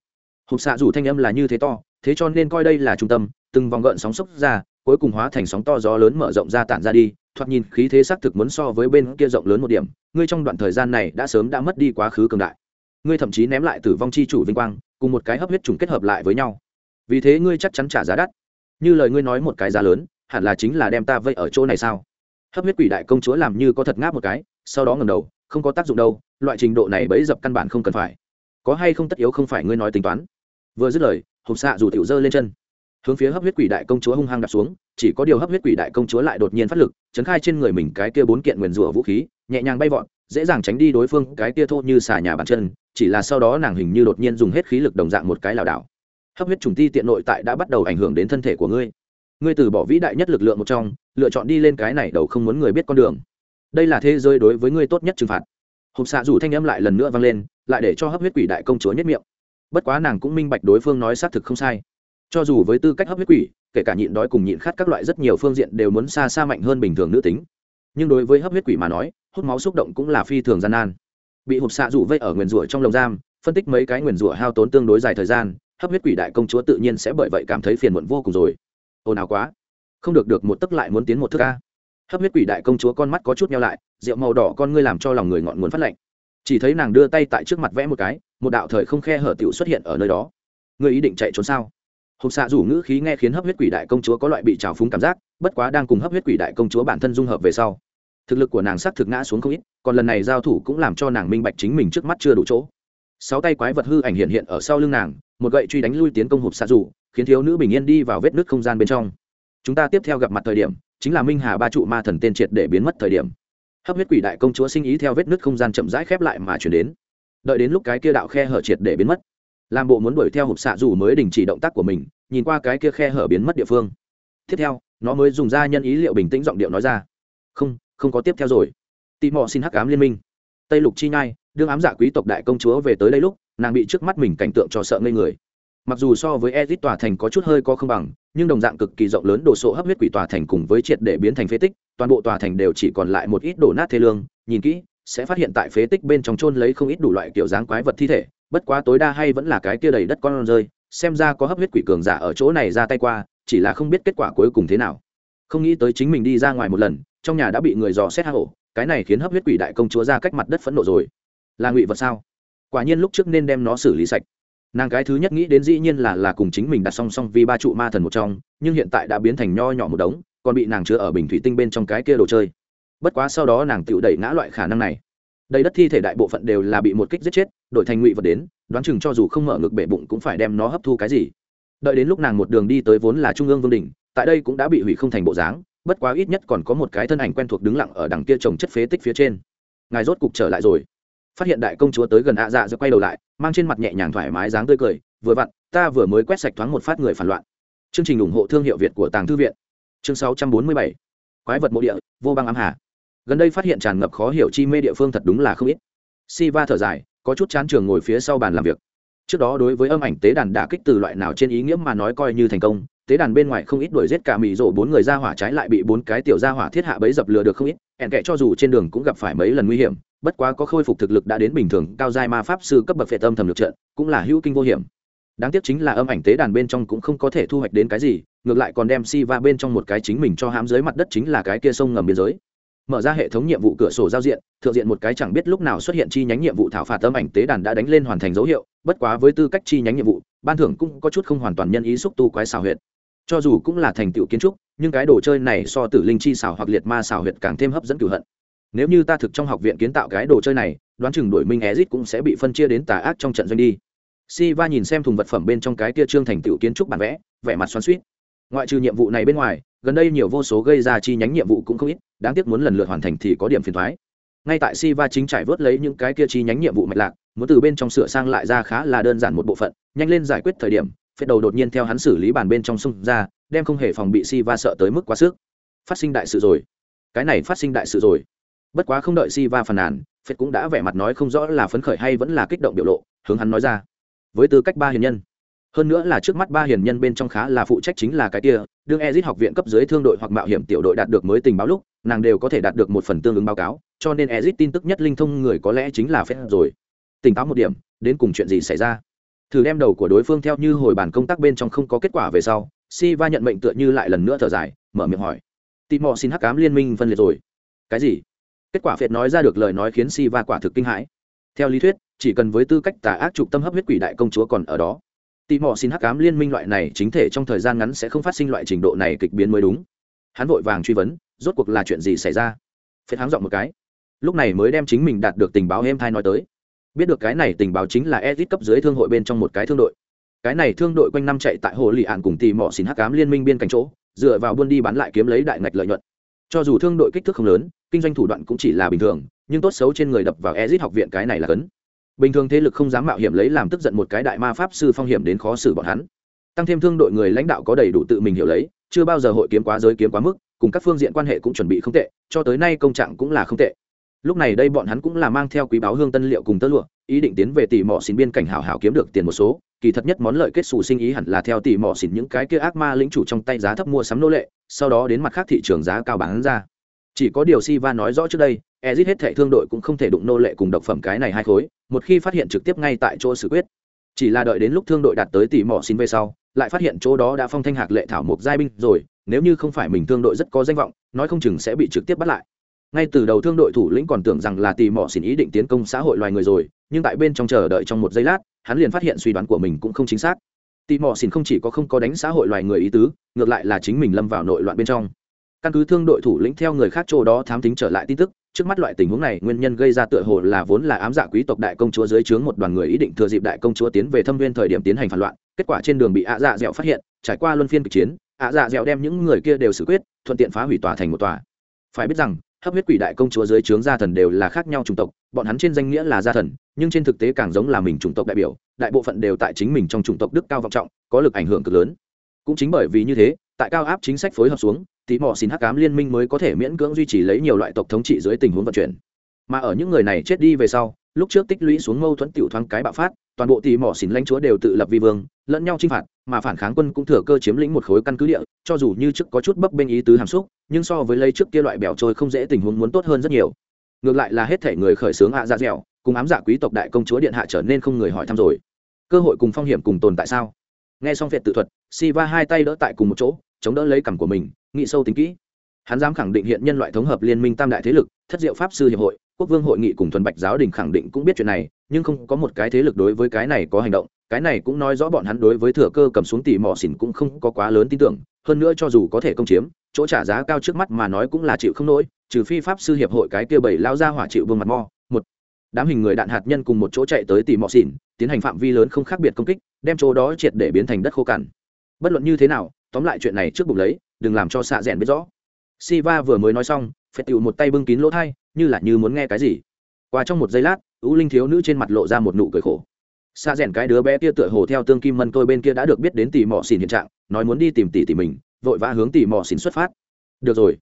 Hộp xạ dù thanh âm là như thế to, thế cho nên coi đây là trung tâm, từng vòng gợn sóng sốc ra, cuối cùng hóa thành sóng to gió lớn mở rộng ra tản ra đi, thoạt nhìn khí thế xác thực muốn so với bên kia rộng lớn một điểm ngươi trong đoạn thời gian này đã sớm đã mất đi quá khứ cường đại. Ngươi thậm chí ném lại tử vong chi chủ vinh quang, cùng một cái hấp huyết trùng kết hợp lại với nhau. Vì thế ngươi chắc chắn trả giá đắt. Như lời ngươi nói một cái giá lớn, hẳn là chính là đem ta vây ở chỗ này sao? Hấp huyết quỷ đại công chúa làm như có thật ngáp một cái, sau đó ngầm đầu, không có tác dụng đâu, loại trình độ này bấy dập căn bản không cần phải. Có hay không tất yếu không phải ngươi nói tính toán. Vừa dứt lời, hộp xạ dù tiểu dơ lên chân. Hướng phía hấp huyết quỷ đại công chúa hung hăng đặt xuống, chỉ có điều hấp huyết quỷ đại công chúa lại đột nhiên phát lực, chấn khai trên người mình cái kia bốn kiện nguyền rủa vũ khí nhẹ nhàng bay vọt, dễ dàng tránh đi đối phương, cái tia thô như xà nhà bàn chân, chỉ là sau đó nàng hình như đột nhiên dùng hết khí lực đồng dạng một cái lảo đảo. Hấp huyết trùng ti tiện nội tại đã bắt đầu ảnh hưởng đến thân thể của ngươi. Ngươi từ bỏ vĩ đại nhất lực lượng một trong, lựa chọn đi lên cái này đầu không muốn người biết con đường. Đây là thế giới đối với ngươi tốt nhất trừng phạt. Hộp xạ rủ thanh âm lại lần nữa vang lên, lại để cho hấp huyết quỷ đại công chúa nhất miệng. Bất quá nàng cũng minh bạch đối phương nói xác thực không sai. Cho dù với tư cách hấp huyết quỷ, kể cả nhịn đói cùng nhịn khát các loại rất nhiều phương diện đều muốn xa xa mạnh hơn bình thường nữ tính. Nhưng đối với hấp huyết quỷ mà nói hút máu xúc động cũng là phi thường gian nan. Bị hụp xạ rủ vây ở nguyền rủa trong lồng giam, phân tích mấy cái nguyền rủa hao tốn tương đối dài thời gian, hấp huyết quỷ đại công chúa tự nhiên sẽ bởi vậy cảm thấy phiền muộn vô cùng rồi. Ồn ào quá. Không được được, một tấc lại muốn tiến một thước ca hấp huyết quỷ đại công chúa con mắt có chút nhau lại, rượu màu đỏ con ngươi làm cho lòng người ngọn nguồn phát lạnh. Chỉ thấy nàng đưa tay tại trước mặt vẽ một cái, một đạo thời không khe hở tiểu xuất hiện ở nơi đó. Ngươi ý định chạy trốn sao? Hộp xạ rủ ngữ khí nghe khiến hấp huyết quỷ đại công chúa có loại bị trào phúng cảm giác, bất quá đang cùng hấp huyết quỷ đại công chúa bản thân dung hợp về sau thực lực của nàng sắc thực ngã xuống không ít, còn lần này giao thủ cũng làm cho nàng minh bạch chính mình trước mắt chưa đủ chỗ. Sáu tay quái vật hư ảnh hiện hiện ở sau lưng nàng, một gậy truy đánh lui tiến công hộp xạ rủ, khiến thiếu nữ bình yên đi vào vết nứt không gian bên trong. Chúng ta tiếp theo gặp mặt thời điểm, chính là minh hà ba trụ ma thần tên triệt để biến mất thời điểm. Hấp huyết quỷ đại công chúa sinh ý theo vết nứt không gian chậm rãi khép lại mà chuyển đến. Đợi đến lúc cái kia đạo khe hở triệt để biến mất làm bộ muốn đuổi theo hộp xạ dù mới đình chỉ động tác của mình, nhìn qua cái kia khe hở biến mất địa phương. Tiếp theo, nó mới dùng ra nhân ý liệu bình tĩnh giọng điệu nói ra. Không không có tiếp theo rồi. Tị mò xin hắc ám liên minh. Tây lục chi nhai, đương ám giả quý tộc đại công chúa về tới đây lúc, nàng bị trước mắt mình cảnh tượng cho sợ ngây người. Mặc dù so với ezit tòa thành có chút hơi có không bằng, nhưng đồng dạng cực kỳ rộng lớn đồ sộ hấp huyết quỷ tòa thành cùng với triệt để biến thành phế tích, toàn bộ tòa thành đều chỉ còn lại một ít đổ nát thê lương, nhìn kỹ, sẽ phát hiện tại phế tích bên trong trôn lấy không ít đủ loại kiểu dáng quái vật thi thể, bất quá tối đa hay vẫn là cái kia đầy đất con rơi, xem ra có hấp huyết quỷ cường giả ở chỗ này ra tay qua, chỉ là không biết kết quả cuối cùng thế nào không nghĩ tới chính mình đi ra ngoài một lần, trong nhà đã bị người dò xét hạ ổ cái này khiến hấp huyết quỷ đại công chúa ra cách mặt đất phẫn nộ rồi. Là ngụy vật sao? Quả nhiên lúc trước nên đem nó xử lý sạch. Nàng cái thứ nhất nghĩ đến dĩ nhiên là là cùng chính mình đặt song song vì ba trụ ma thần một trong, nhưng hiện tại đã biến thành nho nhỏ một đống, còn bị nàng chứa ở bình thủy tinh bên trong cái kia đồ chơi. Bất quá sau đó nàng tự đẩy ngã loại khả năng này. Đầy đất thi thể đại bộ phận đều là bị một kích giết chết, đổi thành ngụy vật đến, đoán chừng cho dù không mở ngực bể bụng cũng phải đem nó hấp thu cái gì. Đợi đến lúc nàng một đường đi tới vốn là trung ương vương đình tại đây cũng đã bị hủy không thành bộ dáng, bất quá ít nhất còn có một cái thân ảnh quen thuộc đứng lặng ở đằng kia trồng chất phế tích phía trên. Ngài rốt cục trở lại rồi. Phát hiện đại công chúa tới gần ạ dạ rồi quay đầu lại, mang trên mặt nhẹ nhàng thoải mái dáng tươi cười, vừa vặn, ta vừa mới quét sạch thoáng một phát người phản loạn. Chương trình ủng hộ thương hiệu việt của tàng thư viện. Chương 647. quái vật mộ địa, vô băng ám hà. Gần đây phát hiện tràn ngập khó hiểu chi mê địa phương thật đúng là không ít. Si va thở dài, có chút chán trường ngồi phía sau bàn làm việc. Trước đó đối với âm ảnh tế đàn đả kích từ loại nào trên ý nghĩa mà nói coi như thành công tế đàn bên ngoài không ít đuổi giết cả mì rộ bốn người ra hỏa trái lại bị bốn cái tiểu ra hỏa thiết hạ bấy dập lừa được không ít, ẹn kệ cho dù trên đường cũng gặp phải mấy lần nguy hiểm, bất quá có khôi phục thực lực đã đến bình thường, cao giai ma pháp sư cấp bậc phệ tâm thầm lực trận, cũng là hữu kinh vô hiểm. Đáng tiếc chính là âm ảnh tế đàn bên trong cũng không có thể thu hoạch đến cái gì, ngược lại còn đem si va bên trong một cái chính mình cho hãm dưới mặt đất chính là cái kia sông ngầm biên giới. Mở ra hệ thống nhiệm vụ cửa sổ giao diện, thượng diện một cái chẳng biết lúc nào xuất hiện chi nhánh nhiệm vụ thảo phạt âm ảnh tế đàn đã đánh lên hoàn thành dấu hiệu, bất quá với tư cách chi nhánh nhiệm vụ, ban thưởng cũng có chút không hoàn toàn nhân ý xúc tu quái xào huyệt cho dù cũng là thành tựu kiến trúc, nhưng cái đồ chơi này so tử linh chi xảo hoặc liệt ma xảo huyệt càng thêm hấp dẫn cửu hận. Nếu như ta thực trong học viện kiến tạo cái đồ chơi này, đoán chừng đổi minh ezit cũng sẽ bị phân chia đến tà ác trong trận doanh đi. Si va nhìn xem thùng vật phẩm bên trong cái kia trương thành tựu kiến trúc bản vẽ, vẻ mặt xoắn suýt ngoại trừ nhiệm vụ này bên ngoài, gần đây nhiều vô số gây ra chi nhánh nhiệm vụ cũng không ít, đáng tiếc muốn lần lượt hoàn thành thì có điểm phiền thoái ngay tại si va chính trải vớt lấy những cái kia chi nhánh nhiệm vụ mạch lạc, muốn từ bên trong sửa sang lại ra khá là đơn giản một bộ phận, nhanh lên giải quyết thời điểm phết đầu đột nhiên theo hắn xử lý bàn bên trong sông ra, đem không hề phòng bị si va sợ tới mức quá sức. Phát sinh đại sự rồi. Cái này phát sinh đại sự rồi. Bất quá không đợi si va phàn nàn, phết cũng đã vẻ mặt nói không rõ là phấn khởi hay vẫn là kích động biểu lộ, hướng hắn nói ra. Với tư cách ba hiền nhân, hơn nữa là trước mắt ba hiền nhân bên trong khá là phụ trách chính là cái kia, đương ezit học viện cấp dưới thương đội hoặc mạo hiểm tiểu đội đạt được mới tình báo lúc, nàng đều có thể đạt được một phần tương ứng báo cáo, cho nên ezit tin tức nhất linh thông người có lẽ chính là phép rồi. Tỉnh táo một điểm, đến cùng chuyện gì xảy ra? Thử đem đầu của đối phương theo như hồi bản công tác bên trong không có kết quả về sau si va nhận mệnh tựa như lại lần nữa thở dài, mở miệng hỏi. Tị mò xin hắc cám liên minh phân liệt rồi. Cái gì? Kết quả phiệt nói ra được lời nói khiến si va quả thực kinh hãi. Theo lý thuyết, chỉ cần với tư cách tà ác trục tâm hấp huyết quỷ đại công chúa còn ở đó, tị mò xin hắc cám liên minh loại này chính thể trong thời gian ngắn sẽ không phát sinh loại trình độ này kịch biến mới đúng. Hắn vội vàng truy vấn, rốt cuộc là chuyện gì xảy ra? Phết háng dọn một cái. Lúc này mới đem chính mình đạt được tình báo êm thai nói tới biết được cái này tình báo chính là edit cấp dưới thương hội bên trong một cái thương đội. Cái này thương đội quanh năm chạy tại hồ lì ạn cùng tì mỏ xin hắc cám liên minh biên cạnh chỗ, dựa vào buôn đi bán lại kiếm lấy đại ngạch lợi nhuận. Cho dù thương đội kích thước không lớn, kinh doanh thủ đoạn cũng chỉ là bình thường, nhưng tốt xấu trên người đập vào ezit học viện cái này là cấn. Bình thường thế lực không dám mạo hiểm lấy làm tức giận một cái đại ma pháp sư phong hiểm đến khó xử bọn hắn. Tăng thêm thương đội người lãnh đạo có đầy đủ tự mình hiểu lấy, chưa bao giờ hội kiếm quá giới kiếm quá mức, cùng các phương diện quan hệ cũng chuẩn bị không tệ, cho tới nay công trạng cũng là không tệ lúc này đây bọn hắn cũng là mang theo quý báo hương tân liệu cùng tơ lụa, ý định tiến về tỉ mỏ xin biên cảnh hảo hảo kiếm được tiền một số. Kỳ thật nhất món lợi kết xù sinh ý hẳn là theo tỉ mỏ xin những cái kia ác ma lĩnh chủ trong tay giá thấp mua sắm nô lệ, sau đó đến mặt khác thị trường giá cao bán ra. Chỉ có điều Siva nói rõ trước đây, Ezit hết thệ thương đội cũng không thể đụng nô lệ cùng độc phẩm cái này hai khối, một khi phát hiện trực tiếp ngay tại chỗ xử quyết. Chỉ là đợi đến lúc thương đội đạt tới tỉ mỏ xin về sau, lại phát hiện chỗ đó đã phong thanh hạc lệ thảo mộc giai binh rồi, nếu như không phải mình thương đội rất có danh vọng, nói không chừng sẽ bị trực tiếp bắt lại ngay từ đầu thương đội thủ lĩnh còn tưởng rằng là tì mò xin ý định tiến công xã hội loài người rồi, nhưng tại bên trong chờ đợi trong một giây lát, hắn liền phát hiện suy đoán của mình cũng không chính xác. Tì mò xin không chỉ có không có đánh xã hội loài người ý tứ, ngược lại là chính mình lâm vào nội loạn bên trong. Căn cứ thương đội thủ lĩnh theo người khác chỗ đó thám tính trở lại tin tức, trước mắt loại tình huống này nguyên nhân gây ra tựa hồ là vốn là ám dạ quý tộc đại công chúa dưới trướng một đoàn người ý định thừa dịp đại công chúa tiến về thâm viên thời điểm tiến hành phản loạn, kết quả trên đường bị ạ dạ dẻo phát hiện, trải qua luân phiên kịch chiến, ạ dạ dẻo đem những người kia đều xử quyết, thuận tiện phá hủy tòa thành một tòa. Phải biết rằng hấp huyết quỷ đại công chúa dưới trướng gia thần đều là khác nhau chủng tộc, bọn hắn trên danh nghĩa là gia thần, nhưng trên thực tế càng giống là mình chủng tộc đại biểu, đại bộ phận đều tại chính mình trong chủng tộc đức cao vọng trọng, có lực ảnh hưởng cực lớn. Cũng chính bởi vì như thế, tại cao áp chính sách phối hợp xuống, tí mò xin hắc cám liên minh mới có thể miễn cưỡng duy trì lấy nhiều loại tộc thống trị dưới tình huống vận chuyển. Mà ở những người này chết đi về sau, lúc trước tích lũy xuống mâu thuẫn tiểu thoáng cái bạo phát toàn bộ tỉ mỏ xin lãnh chúa đều tự lập vi vương, lẫn nhau chinh phạt, mà phản kháng quân cũng thừa cơ chiếm lĩnh một khối căn cứ địa, cho dù như trước có chút bấp bênh ý tứ hàm xúc, nhưng so với lấy trước kia loại bèo trôi không dễ tình huống muốn tốt hơn rất nhiều. Ngược lại là hết thể người khởi xướng hạ dạ dẻo, cùng ám giả quý tộc đại công chúa điện hạ trở nên không người hỏi thăm rồi. Cơ hội cùng phong hiểm cùng tồn tại sao? Nghe xong việc tự thuật, Siva hai tay đỡ tại cùng một chỗ, chống đỡ lấy cằm của mình nghĩ sâu tính kỹ. Hắn dám khẳng định hiện nhân loại thống hợp liên minh tam đại thế lực, thất diệu pháp sư hiệp hội quốc vương hội nghị cùng thuần bạch giáo đình khẳng định cũng biết chuyện này, nhưng không có một cái thế lực đối với cái này có hành động, cái này cũng nói rõ bọn hắn đối với thừa cơ cầm xuống tỉ mỏ xỉn cũng không có quá lớn tin tưởng, hơn nữa cho dù có thể công chiếm, chỗ trả giá cao trước mắt mà nói cũng là chịu không nổi, trừ phi pháp sư hiệp hội cái kia bảy lao ra hỏa chịu vương mặt mo, một đám hình người đạn hạt nhân cùng một chỗ chạy tới tỉ mỏ xỉn, tiến hành phạm vi lớn không khác biệt công kích, đem chỗ đó triệt để biến thành đất khô cằn. Bất luận như thế nào, tóm lại chuyện này trước bụng lấy, đừng làm cho xạ rẽn biết rõ. Siva vừa mới nói xong phệt tựu một tay bưng kín lỗ thai như là như muốn nghe cái gì. Qua trong một giây lát U linh thiếu nữ trên mặt lộ ra một nụ cười khổ. Xa rẽn cái đứa bé kia tựa hồ theo tương kim mân tôi bên kia đã được biết đến tỉ mò xỉn hiện trạng nói muốn đi tìm tỉ tỉ mình vội vã hướng tỉ mò xỉn xuất phát. Được rồi.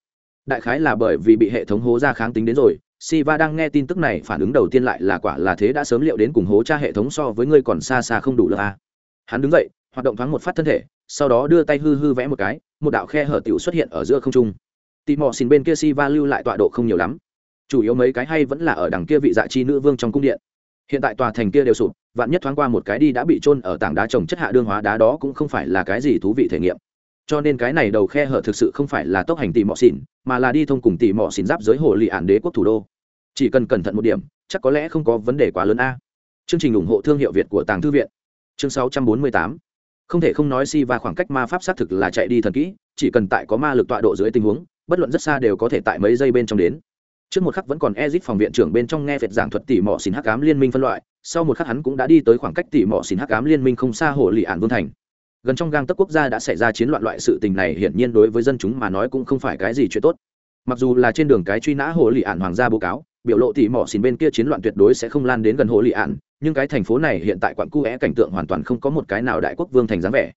Đại khái là bởi vì bị hệ thống hố ra kháng tính đến rồi Siva đang nghe tin tức này phản ứng đầu tiên lại là quả là thế đã sớm liệu đến cùng hố cha hệ thống so với ngươi còn xa xa không đủ lớn à? Hắn đứng dậy, hoạt động thoáng một phát thân thể, sau đó đưa tay hư hư vẽ một cái, một đạo khe hở tiểu xuất hiện ở giữa không trung. Tỉ mò xin bên kia Siva lưu lại tọa độ không nhiều lắm, chủ yếu mấy cái hay vẫn là ở đằng kia vị dạ chi nữ vương trong cung điện. Hiện tại tòa thành kia đều sụp, vạn nhất thoáng qua một cái đi đã bị trôn ở tảng đá trồng chất hạ đương hóa đá đó cũng không phải là cái gì thú vị thể nghiệm. Cho nên cái này đầu khe hở thực sự không phải là tốc hành tỉ mọ xỉn mà là đi thông cùng tỉ mọ xỉn giáp giới hồ lì ản đế quốc thủ đô. Chỉ cần cẩn thận một điểm chắc có lẽ không có vấn đề quá lớn a. Chương trình ủng hộ thương hiệu việt của tàng thư viện. Chương 648 không thể không nói si và khoảng cách ma pháp xác thực là chạy đi thần kỹ chỉ cần tại có ma lực tọa độ dưới tình huống bất luận rất xa đều có thể tại mấy giây bên trong đến trước một khắc vẫn còn ezit phòng viện trưởng bên trong nghe việt giảng thuật tỉ mỏ xin hắc ám liên minh phân loại, sau một khắc hắn cũng đã đi tới khoảng cách tỉ mỏ xin hắc ám liên minh không xa hồ lì ản vương thành. Gần trong gang tấc quốc gia đã xảy ra chiến loạn loại sự tình này, hiển nhiên đối với dân chúng mà nói cũng không phải cái gì chuyện tốt. Mặc dù là trên đường cái truy nã hồ lì ản hoàng gia báo cáo, biểu lộ tỉ mỏ xin bên kia chiến loạn tuyệt đối sẽ không lan đến gần hồ lì ản, nhưng cái thành phố này hiện tại quặn cu é cảnh tượng hoàn toàn không có một cái nào đại quốc vương thành dáng vẻ.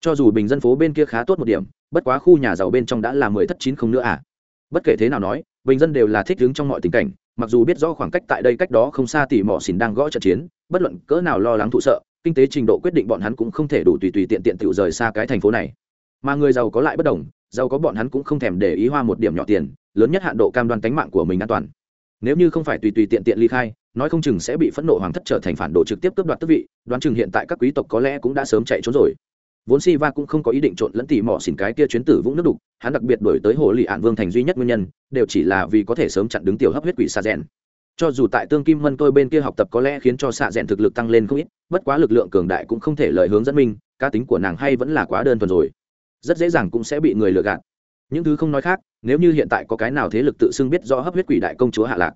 Cho dù bình dân phố bên kia khá tốt một điểm, bất quá khu nhà giàu bên trong đã là mười thất chín không nữa à. Bất kể thế nào nói bình dân đều là thích đứng trong mọi tình cảnh, mặc dù biết rõ khoảng cách tại đây cách đó không xa tỉ mỏ xỉn đang gõ trận chiến, bất luận cỡ nào lo lắng thụ sợ, kinh tế trình độ quyết định bọn hắn cũng không thể đủ tùy tùy tiện tiện tự rời xa cái thành phố này. Mà người giàu có lại bất đồng, giàu có bọn hắn cũng không thèm để ý hoa một điểm nhỏ tiền, lớn nhất hạn độ cam đoan tánh mạng của mình an toàn. Nếu như không phải tùy tùy tiện tiện ly khai, nói không chừng sẽ bị phẫn nộ hoàng thất trở thành phản đồ trực tiếp cướp đoạt tước vị, đoán chừng hiện tại các quý tộc có lẽ cũng đã sớm chạy trốn rồi vốn si va cũng không có ý định trộn lẫn tỉ mỏ xỉn cái kia chuyến tử vũng nước đục, hắn đặc biệt đổi tới hồ lì ạn vương thành duy nhất nguyên nhân, đều chỉ là vì có thể sớm chặn đứng tiểu hấp huyết quỷ xạ rèn. Cho dù tại tương kim mân tôi bên kia học tập có lẽ khiến cho xạ rèn thực lực tăng lên không ít, bất quá lực lượng cường đại cũng không thể lời hướng dẫn minh cá tính của nàng hay vẫn là quá đơn thuần rồi. Rất dễ dàng cũng sẽ bị người lừa gạt. Những thứ không nói khác, nếu như hiện tại có cái nào thế lực tự xưng biết rõ hấp huyết quỷ đại công chúa hạ lạc,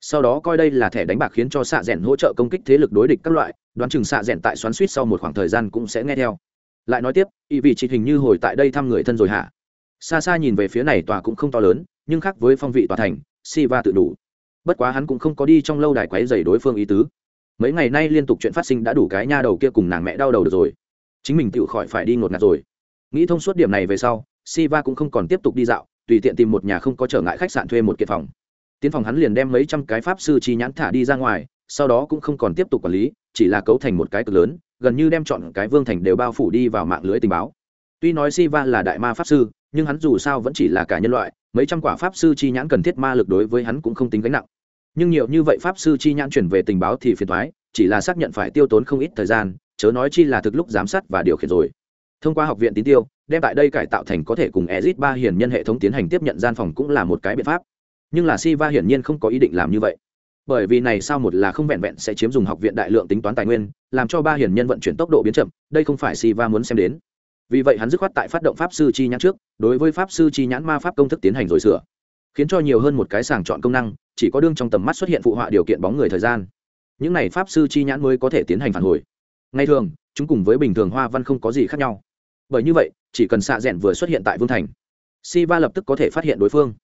sau đó coi đây là thẻ đánh bạc khiến cho xạ rèn hỗ trợ công kích thế lực đối địch các loại, đoán chừng xạ rèn tại xoắn suýt sau một khoảng thời gian cũng sẽ nghe theo lại nói tiếp ý vị chị hình như hồi tại đây thăm người thân rồi hả? Xa xa nhìn về phía này tòa cũng không to lớn, nhưng khác với phong vị tòa thành si va tự đủ. Bất quá hắn cũng không có đi trong lâu đài quáy dày đối phương ý tứ. Mấy ngày nay liên tục chuyện phát sinh đã đủ cái nha đầu kia cùng nàng mẹ đau đầu được rồi. Chính mình tự khỏi phải đi ngột ngạt rồi. Nghĩ thông suốt điểm này về sau siva cũng không còn tiếp tục đi dạo, tùy tiện tìm một nhà không có trở ngại khách sạn thuê một kiệt phòng. Tiến phòng hắn liền đem mấy trăm cái pháp sư chi nhãn thả đi ra ngoài, sau đó cũng không còn tiếp tục quản lý, chỉ là cấu thành một cái cực lớn gần như đem chọn cái vương thành đều bao phủ đi vào mạng lưới tình báo. Tuy nói siva là đại ma pháp sư, nhưng hắn dù sao vẫn chỉ là cả nhân loại, mấy trăm quả pháp sư chi nhãn cần thiết ma lực đối với hắn cũng không tính gánh nặng. Nhưng nhiều như vậy pháp sư chi nhãn chuyển về tình báo thì phiền thoái chỉ là xác nhận phải tiêu tốn không ít thời gian, chớ nói chi là thực lúc giám sát và điều khiển rồi. Thông qua học viện tín tiêu, đem tại đây cải tạo thành có thể cùng ezit ba hiển nhân hệ thống tiến hành tiếp nhận gian phòng cũng là một cái biện pháp. Nhưng là Siva hiển nhiên không có ý định làm như vậy bởi vì này sao một là không vẹn vẹn sẽ chiếm dùng học viện đại lượng tính toán tài nguyên, làm cho ba hiển nhân vận chuyển tốc độ biến chậm, đây không phải Siva muốn xem đến. Vì vậy hắn dứt khoát tại phát động pháp sư chi nhãn trước, đối với pháp sư chi nhãn ma pháp công thức tiến hành rồi sửa. Khiến cho nhiều hơn một cái sàng chọn công năng, chỉ có đương trong tầm mắt xuất hiện phụ họa điều kiện bóng người thời gian. Những này pháp sư chi nhãn mới có thể tiến hành phản hồi. Ngay thường, chúng cùng với bình thường hoa văn không có gì khác nhau. Bởi như vậy, chỉ cần xạ rẽn vừa xuất hiện tại vương thành si va lập tức có thể phát hiện đối phương.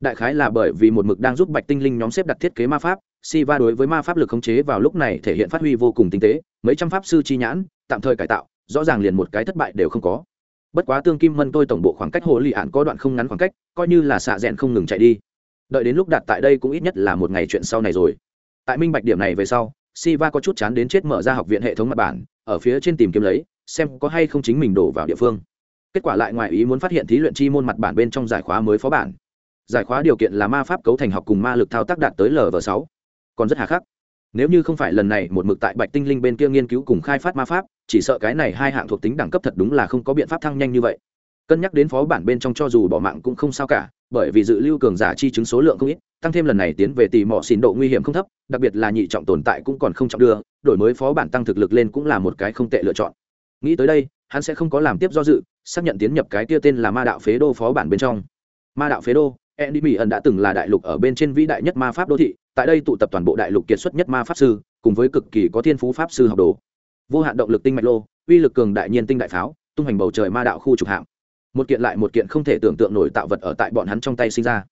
Đại khái là bởi vì một mực đang giúp bạch tinh linh nhóm xếp đặt thiết kế ma pháp si va đối với ma pháp lực khống chế vào lúc này thể hiện phát huy vô cùng tinh tế, mấy trăm pháp sư chi nhãn, tạm thời cải tạo, rõ ràng liền một cái thất bại đều không có. Bất quá tương kim mân tôi tổng bộ khoảng cách hồ lì ạn có đoạn không ngắn khoảng cách, coi như là xạ rẽn không ngừng chạy đi. Đợi đến lúc đặt tại đây cũng ít nhất là một ngày chuyện sau này rồi. Tại minh bạch điểm này về sau, siva có chút chán đến chết mở ra học viện hệ thống mặt bản, ở phía trên tìm kiếm lấy, xem có hay không chính mình đổ vào địa phương. Kết quả lại ngoài ý muốn phát hiện thí luyện chi môn mặt bản bên trong giải khóa mới phó bản. Giải khóa điều kiện là ma pháp cấu thành học cùng ma lực thao tác đạt tới lv sáu còn rất hà khắc. Nếu như không phải lần này một mực tại bạch tinh linh bên kia nghiên cứu cùng khai phát ma pháp chỉ sợ cái này hai hạng thuộc tính đẳng cấp thật đúng là không có biện pháp thăng nhanh như vậy. Cân nhắc đến phó bản bên trong cho dù bỏ mạng cũng không sao cả bởi vì dự lưu cường giả chi chứng số lượng không ít tăng thêm lần này tiến về tỉ mỏ xỉn độ nguy hiểm không thấp đặc biệt là nhị trọng tồn tại cũng còn không trọng đưa đổi mới phó bản tăng thực lực lên cũng là một cái không tệ lựa chọn. Nghĩ tới đây hắn sẽ không có làm tiếp do dự xác nhận tiến nhập cái tia tên là ma đạo phế đô phó bản bên trong. Ma đạo phế đô Andy Mỹ ẩn đã từng là đại lục ở bên trên vĩ đại nhất ma pháp đô thị, tại đây tụ tập toàn bộ đại lục kiệt xuất nhất ma pháp sư, cùng với cực kỳ có thiên phú pháp sư học đồ. Vô hạn động lực tinh mạch lô, uy lực cường đại nhiên tinh đại pháo, tung hành bầu trời ma đạo khu trục hạng. Một kiện lại một kiện không thể tưởng tượng nổi tạo vật ở tại bọn hắn trong tay sinh ra.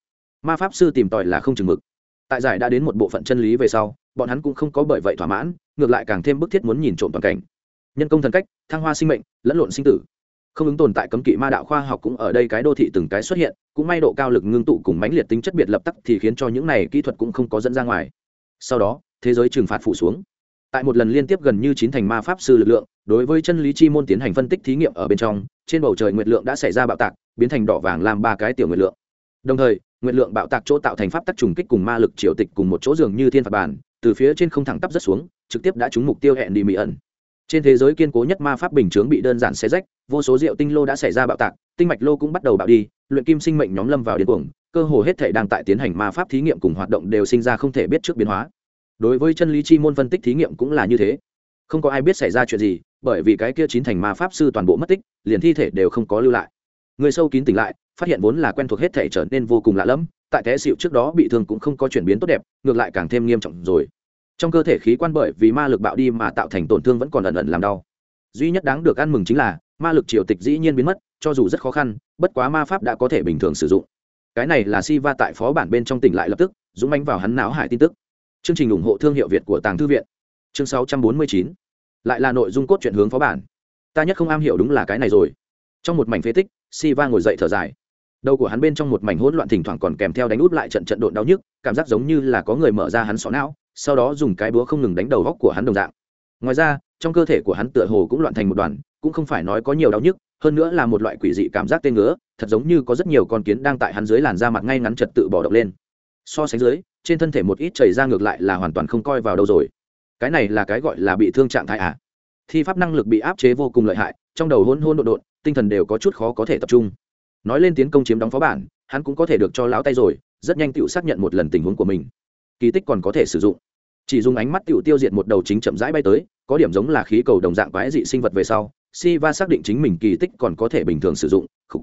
Ma pháp sư tìm tòi là không chừng mực. Tại giải đã đến một bộ phận chân lý về sau, bọn hắn cũng không có bởi vậy thỏa mãn, ngược lại càng thêm bức thiết muốn nhìn trộm toàn cảnh. Nhân công thần cách, thăng hoa sinh mệnh, lẫn lộn sinh tử, không ứng tồn tại cấm kỵ ma đạo khoa học cũng ở đây cái đô thị từng cái xuất hiện, cũng may độ cao lực ngưng tụ cùng mãnh liệt tính chất biệt lập tắc thì khiến cho những này kỹ thuật cũng không có dẫn ra ngoài. Sau đó, thế giới trừng phạt phủ xuống. Tại một lần liên tiếp gần như chín thành ma pháp sư lực lượng, đối với chân lý chi môn tiến hành phân tích thí nghiệm ở bên trong, trên bầu trời nguyệt lượng đã xảy ra bạo tạc, biến thành đỏ vàng làm ba cái tiểu nguyệt lượng. Đồng thời, nguyệt lượng bạo tạc chỗ tạo thành pháp tắc trùng kích cùng ma lực triều tịch cùng một chỗ giường như thiên phạt bản từ phía trên không thẳng tắp rất xuống, trực tiếp đã trúng mục tiêu hẹn đi mỹ ẩn trên thế giới kiên cố nhất ma pháp bình chướng bị đơn giản xé rách, vô số rượu tinh lô đã xảy ra bạo tạc, tinh mạch lô cũng bắt đầu bạo đi, luyện kim sinh mệnh nhóm lâm vào điên cuồng, cơ hồ hết thể đang tại tiến hành ma pháp thí nghiệm cùng hoạt động đều sinh ra không thể biết trước biến hóa. Đối với chân lý chi môn phân tích thí nghiệm cũng là như thế. Không có ai biết xảy ra chuyện gì, bởi vì cái kia chín thành ma pháp sư toàn bộ mất tích, liền thi thể đều không có lưu lại. Người sâu kín tỉnh lại, phát hiện vốn là quen thuộc hết thể trở nên vô cùng lạ lẫm, tại té xịu trước đó bị thương cũng không có chuyển biến tốt đẹp, ngược lại càng thêm nghiêm trọng rồi trong cơ thể khí quan bởi vì ma lực bạo đi mà tạo thành tổn thương vẫn còn ẩn ẩn làm đau. Duy nhất đáng được ăn mừng chính là, ma lực triều tịch dĩ nhiên biến mất, cho dù rất khó khăn, bất quá ma pháp đã có thể bình thường sử dụng. Cái này là si va tại phó bản bên trong tỉnh lại lập tức, dũng bánh vào hắn não hải tin tức. Chương trình ủng hộ thương hiệu việt của tàng thư viện. Chương 649. lại là nội dung cốt truyện hướng phó bản. Ta nhất không am hiểu đúng là cái này rồi. Trong một mảnh phế tích, si va ngồi dậy thở dài. Đầu của hắn bên trong một mảnh hỗn loạn thỉnh thoảng còn kèm theo đánh út lại trận trận độn đau nhức, cảm giác giống như là có người mở ra hắn xó não sau đó dùng cái búa không ngừng đánh đầu góc của hắn đồng dạng. Ngoài ra, trong cơ thể của hắn tựa hồ cũng loạn thành một đoàn, cũng không phải nói có nhiều đau nhức, hơn nữa là một loại quỷ dị cảm giác tên ngứa, thật giống như có rất nhiều con kiến đang tại hắn dưới làn da mặt ngay ngắn trật tự bỏ động lên. So sánh dưới, trên thân thể một ít chảy ra ngược lại là hoàn toàn không coi vào đâu rồi. Cái này là cái gọi là bị thương trạng thái à? Thi pháp năng lực bị áp chế vô cùng lợi hại, trong đầu hôn hôn đột đột tinh thần đều có chút khó có thể tập trung. Nói lên tiến công chiếm đóng phó bản, hắn cũng có thể được cho lão tay rồi, rất nhanh tựu xác nhận một lần tình huống của mình. Kỳ tích còn có thể sử dụng chỉ dùng ánh mắt tiểu tiêu diệt một đầu chính chậm rãi bay tới, có điểm giống là khí cầu đồng dạng quái dị sinh vật về sau si va xác định chính mình kỳ tích còn có thể bình thường sử dụng Khủ.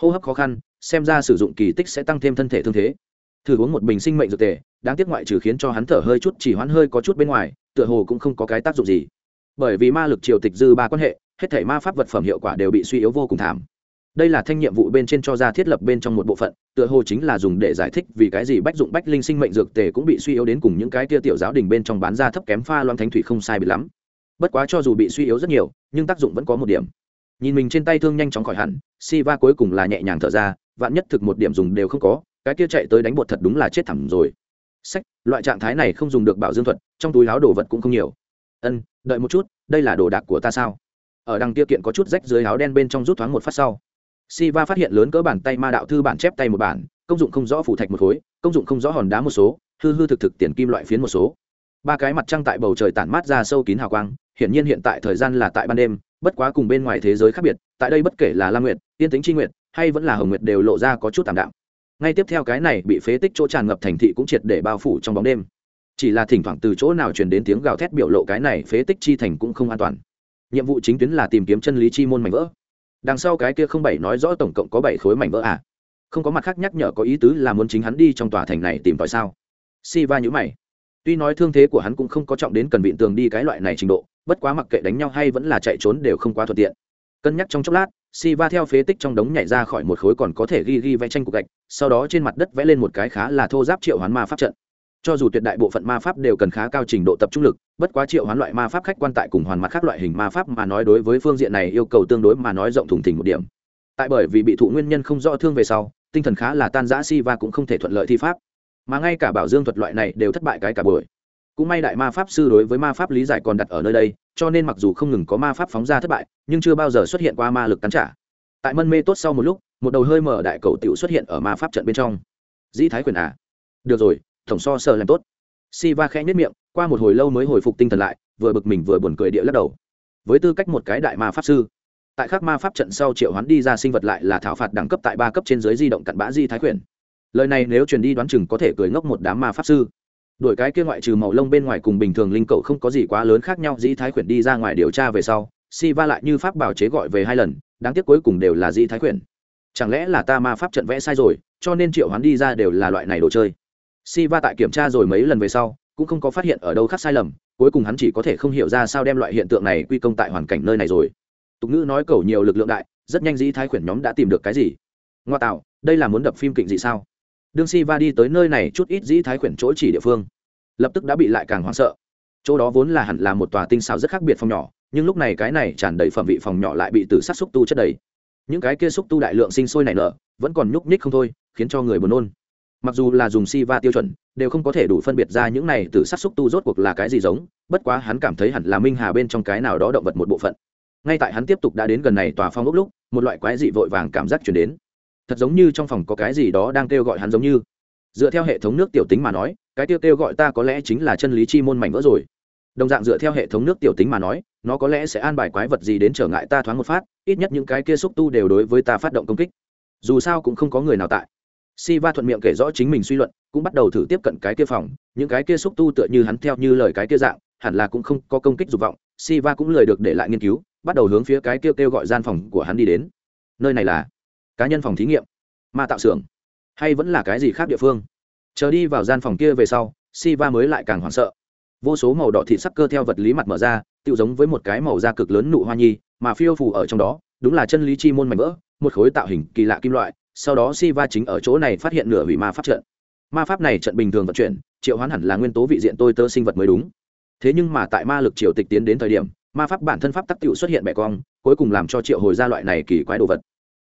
hô hấp khó khăn, xem ra sử dụng kỳ tích sẽ tăng thêm thân thể thương thế. Thử uống một bình sinh mệnh dược tề, đáng tiếc ngoại trừ khiến cho hắn thở hơi chút, chỉ hoãn hơi có chút bên ngoài, tựa hồ cũng không có cái tác dụng gì. Bởi vì ma lực triều tịch dư ba quan hệ, hết thể ma pháp vật phẩm hiệu quả đều bị suy yếu vô cùng thảm đây là thanh nhiệm vụ bên trên cho ra thiết lập bên trong một bộ phận, tựa hồ chính là dùng để giải thích vì cái gì bách dụng bách linh sinh mệnh dược tề cũng bị suy yếu đến cùng những cái kia tiểu giáo đình bên trong bán ra thấp kém pha loan thánh thủy không sai bị lắm. Bất quá cho dù bị suy yếu rất nhiều, nhưng tác dụng vẫn có một điểm. Nhìn mình trên tay thương nhanh chóng khỏi hẳn si va cuối cùng là nhẹ nhàng thở ra, vạn nhất thực một điểm dùng đều không có, cái kia chạy tới đánh bột thật đúng là chết thẳm rồi. Sách, loại trạng thái này không dùng được bảo dương thuật, trong túi áo đồ vật cũng không nhiều. Ân, đợi một chút, đây là đồ đạc của ta sao? Ở đằng kia kiện có chút rách dưới áo đen bên trong rút thoáng một phát sau si va phát hiện lớn cỡ bàn tay ma đạo thư bản chép tay một bản, công dụng không rõ phủ thạch một khối, công dụng không rõ hòn đá một số, hư hư thực thực tiền kim loại phiến một số. Ba cái mặt trăng tại bầu trời tản mát ra sâu kín hào quang, hiển nhiên hiện tại thời gian là tại ban đêm, bất quá cùng bên ngoài thế giới khác biệt, tại đây bất kể là la nguyệt tiên tính tri nguyệt, hay vẫn là hồng nguyệt đều lộ ra có chút tảm đạm. Ngay tiếp theo cái này bị phế tích chỗ tràn ngập thành thị cũng triệt để bao phủ trong bóng đêm. Chỉ là thỉnh thoảng từ chỗ nào truyền đến tiếng gào thét biểu lộ cái này phế tích chi thành cũng không an toàn. Nhiệm vụ chính tuyến là tìm kiếm chân lý chi môn mảnh vỡ đằng sau cái kia không bảy nói rõ tổng cộng có bảy khối mảnh vỡ à? Không có mặt khác nhắc nhở có ý tứ là muốn chính hắn đi trong tòa thành này tìm tòi sao? Si va nhữ mày. Tuy nói thương thế của hắn cũng không có trọng đến cần vịn tường đi cái loại này trình độ, bất quá mặc kệ đánh nhau hay vẫn là chạy trốn đều không quá thuận tiện. Cân nhắc trong chốc lát si va theo phế tích trong đống nhảy ra khỏi một khối còn có thể ghi ghi vẽ tranh cục gạch, sau đó trên mặt đất vẽ lên một cái khá là thô giáp triệu hoán ma pháp trận cho dù tuyệt đại bộ phận ma pháp đều cần khá cao trình độ tập trung lực, bất quá triệu hoán loại ma pháp khách quan tại cùng hoàn mặt khác loại hình ma pháp mà nói đối với phương diện này yêu cầu tương đối mà nói rộng thủng thỉnh một điểm. Tại bởi vì bị thụ nguyên nhân không rõ thương về sau, tinh thần khá là tan giã si và cũng không thể thuận lợi thi pháp. Mà ngay cả bảo dương thuật loại này đều thất bại cái cả buổi. Cũng may đại ma pháp sư đối với ma pháp lý giải còn đặt ở nơi đây, cho nên mặc dù không ngừng có ma pháp phóng ra thất bại, nhưng chưa bao giờ xuất hiện qua ma lực cắn trả. Tại mân mê tốt sau một lúc, một đầu hơi mở đại cầu tiểu xuất hiện ở ma pháp trận bên trong. Dĩ thái quyền à? Được rồi tổng so sờ làm tốt. Si va khẽ nhất miệng, qua một hồi lâu mới hồi phục tinh thần lại, vừa bực mình vừa buồn cười địa lắc đầu. Với tư cách một cái đại ma pháp sư, tại khắc ma pháp trận sau triệu hoán đi ra sinh vật lại là thảo phạt đẳng cấp tại ba cấp trên dưới di động cặn bã di thái quyền lời này nếu truyền đi đoán chừng có thể cười ngốc một đám ma pháp sư. Đổi cái kia ngoại trừ màu lông bên ngoài cùng bình thường linh cậu không có gì quá lớn khác nhau dĩ thái khuyển đi ra ngoài điều tra về sau si va lại như pháp bảo chế gọi về hai lần, đáng tiếc cuối cùng đều là dĩ thái khuyển. Chẳng lẽ là ta ma pháp trận vẽ sai rồi, cho nên triệu hoán đi ra đều là loại này đồ chơi? Si va tại kiểm tra rồi mấy lần về sau, cũng không có phát hiện ở đâu khác sai lầm, cuối cùng hắn chỉ có thể không hiểu ra sao đem loại hiện tượng này quy công tại hoàn cảnh nơi này rồi. Tục ngữ nói cầu nhiều lực lượng đại, rất nhanh dĩ thái khuyển nhóm đã tìm được cái gì? Ngoa tạo, đây là muốn đập phim kịch gì sao? Đương si va đi tới nơi này chút ít dĩ thái khuyển chỗ chỉ địa phương, lập tức đã bị lại càng hoảng sợ. Chỗ đó vốn là hẳn là một tòa tinh xào rất khác biệt phòng nhỏ, nhưng lúc này cái này tràn đầy phẩm vị phòng nhỏ lại bị từ sát xúc tu chất đầy. Những cái kia xúc tu đại lượng sinh sôi nảy nở, vẫn còn nhúc nhích không thôi, khiến cho người buồn nôn mặc dù là dùng si va tiêu chuẩn, đều không có thể đủ phân biệt ra những này từ sát xúc tu rốt cuộc là cái gì giống, bất quá hắn cảm thấy hẳn là minh hà bên trong cái nào đó động vật một bộ phận. Ngay tại hắn tiếp tục đã đến gần này tòa phong lúc lúc, một loại quái dị vội vàng cảm giác chuyển đến. Thật giống như trong phòng có cái gì đó đang kêu gọi hắn giống như. Dựa theo hệ thống nước tiểu tính mà nói, cái tiêu kêu gọi ta có lẽ chính là chân lý chi môn mảnh vỡ rồi. Đồng dạng dựa theo hệ thống nước tiểu tính mà nói, nó có lẽ sẽ an bài quái vật gì đến trở ngại ta thoáng một phát, ít nhất những cái kia xúc tu đều đối với ta phát động công kích. Dù sao cũng không có người nào tại si va thuận miệng kể rõ chính mình suy luận, cũng bắt đầu thử tiếp cận cái kia phòng, những cái kia xúc tu tựa như hắn theo như lời cái kia dạng, hẳn là cũng không có công kích dục vọng si va cũng lời được để lại nghiên cứu, bắt đầu hướng phía cái kia kêu gọi gian phòng của hắn đi đến. Nơi này là cá nhân phòng thí nghiệm, ma tạo xưởng, hay vẫn là cái gì khác địa phương? Chờ đi vào gian phòng kia về sau si va mới lại càng hoảng sợ. Vô số màu đỏ thịt sắc cơ theo vật lý mặt mở ra tự giống với một cái màu da cực lớn nụ hoa nhi, mà phiêu phủ ở trong đó, đúng là chân lý chi môn mảnh vỡ, một khối tạo hình kỳ lạ kim loại sau đó si va chính ở chỗ này phát hiện nửa hủy ma pháp trận. Ma pháp này trận bình thường vận chuyển, triệu hoán hẳn là nguyên tố vị diện tôi tơ sinh vật mới đúng. Thế nhưng mà tại ma lực triều tịch tiến đến thời điểm, ma pháp bản thân pháp tắc tựu xuất hiện bẻ cong, cuối cùng làm cho triệu hồi ra loại này kỳ quái đồ vật.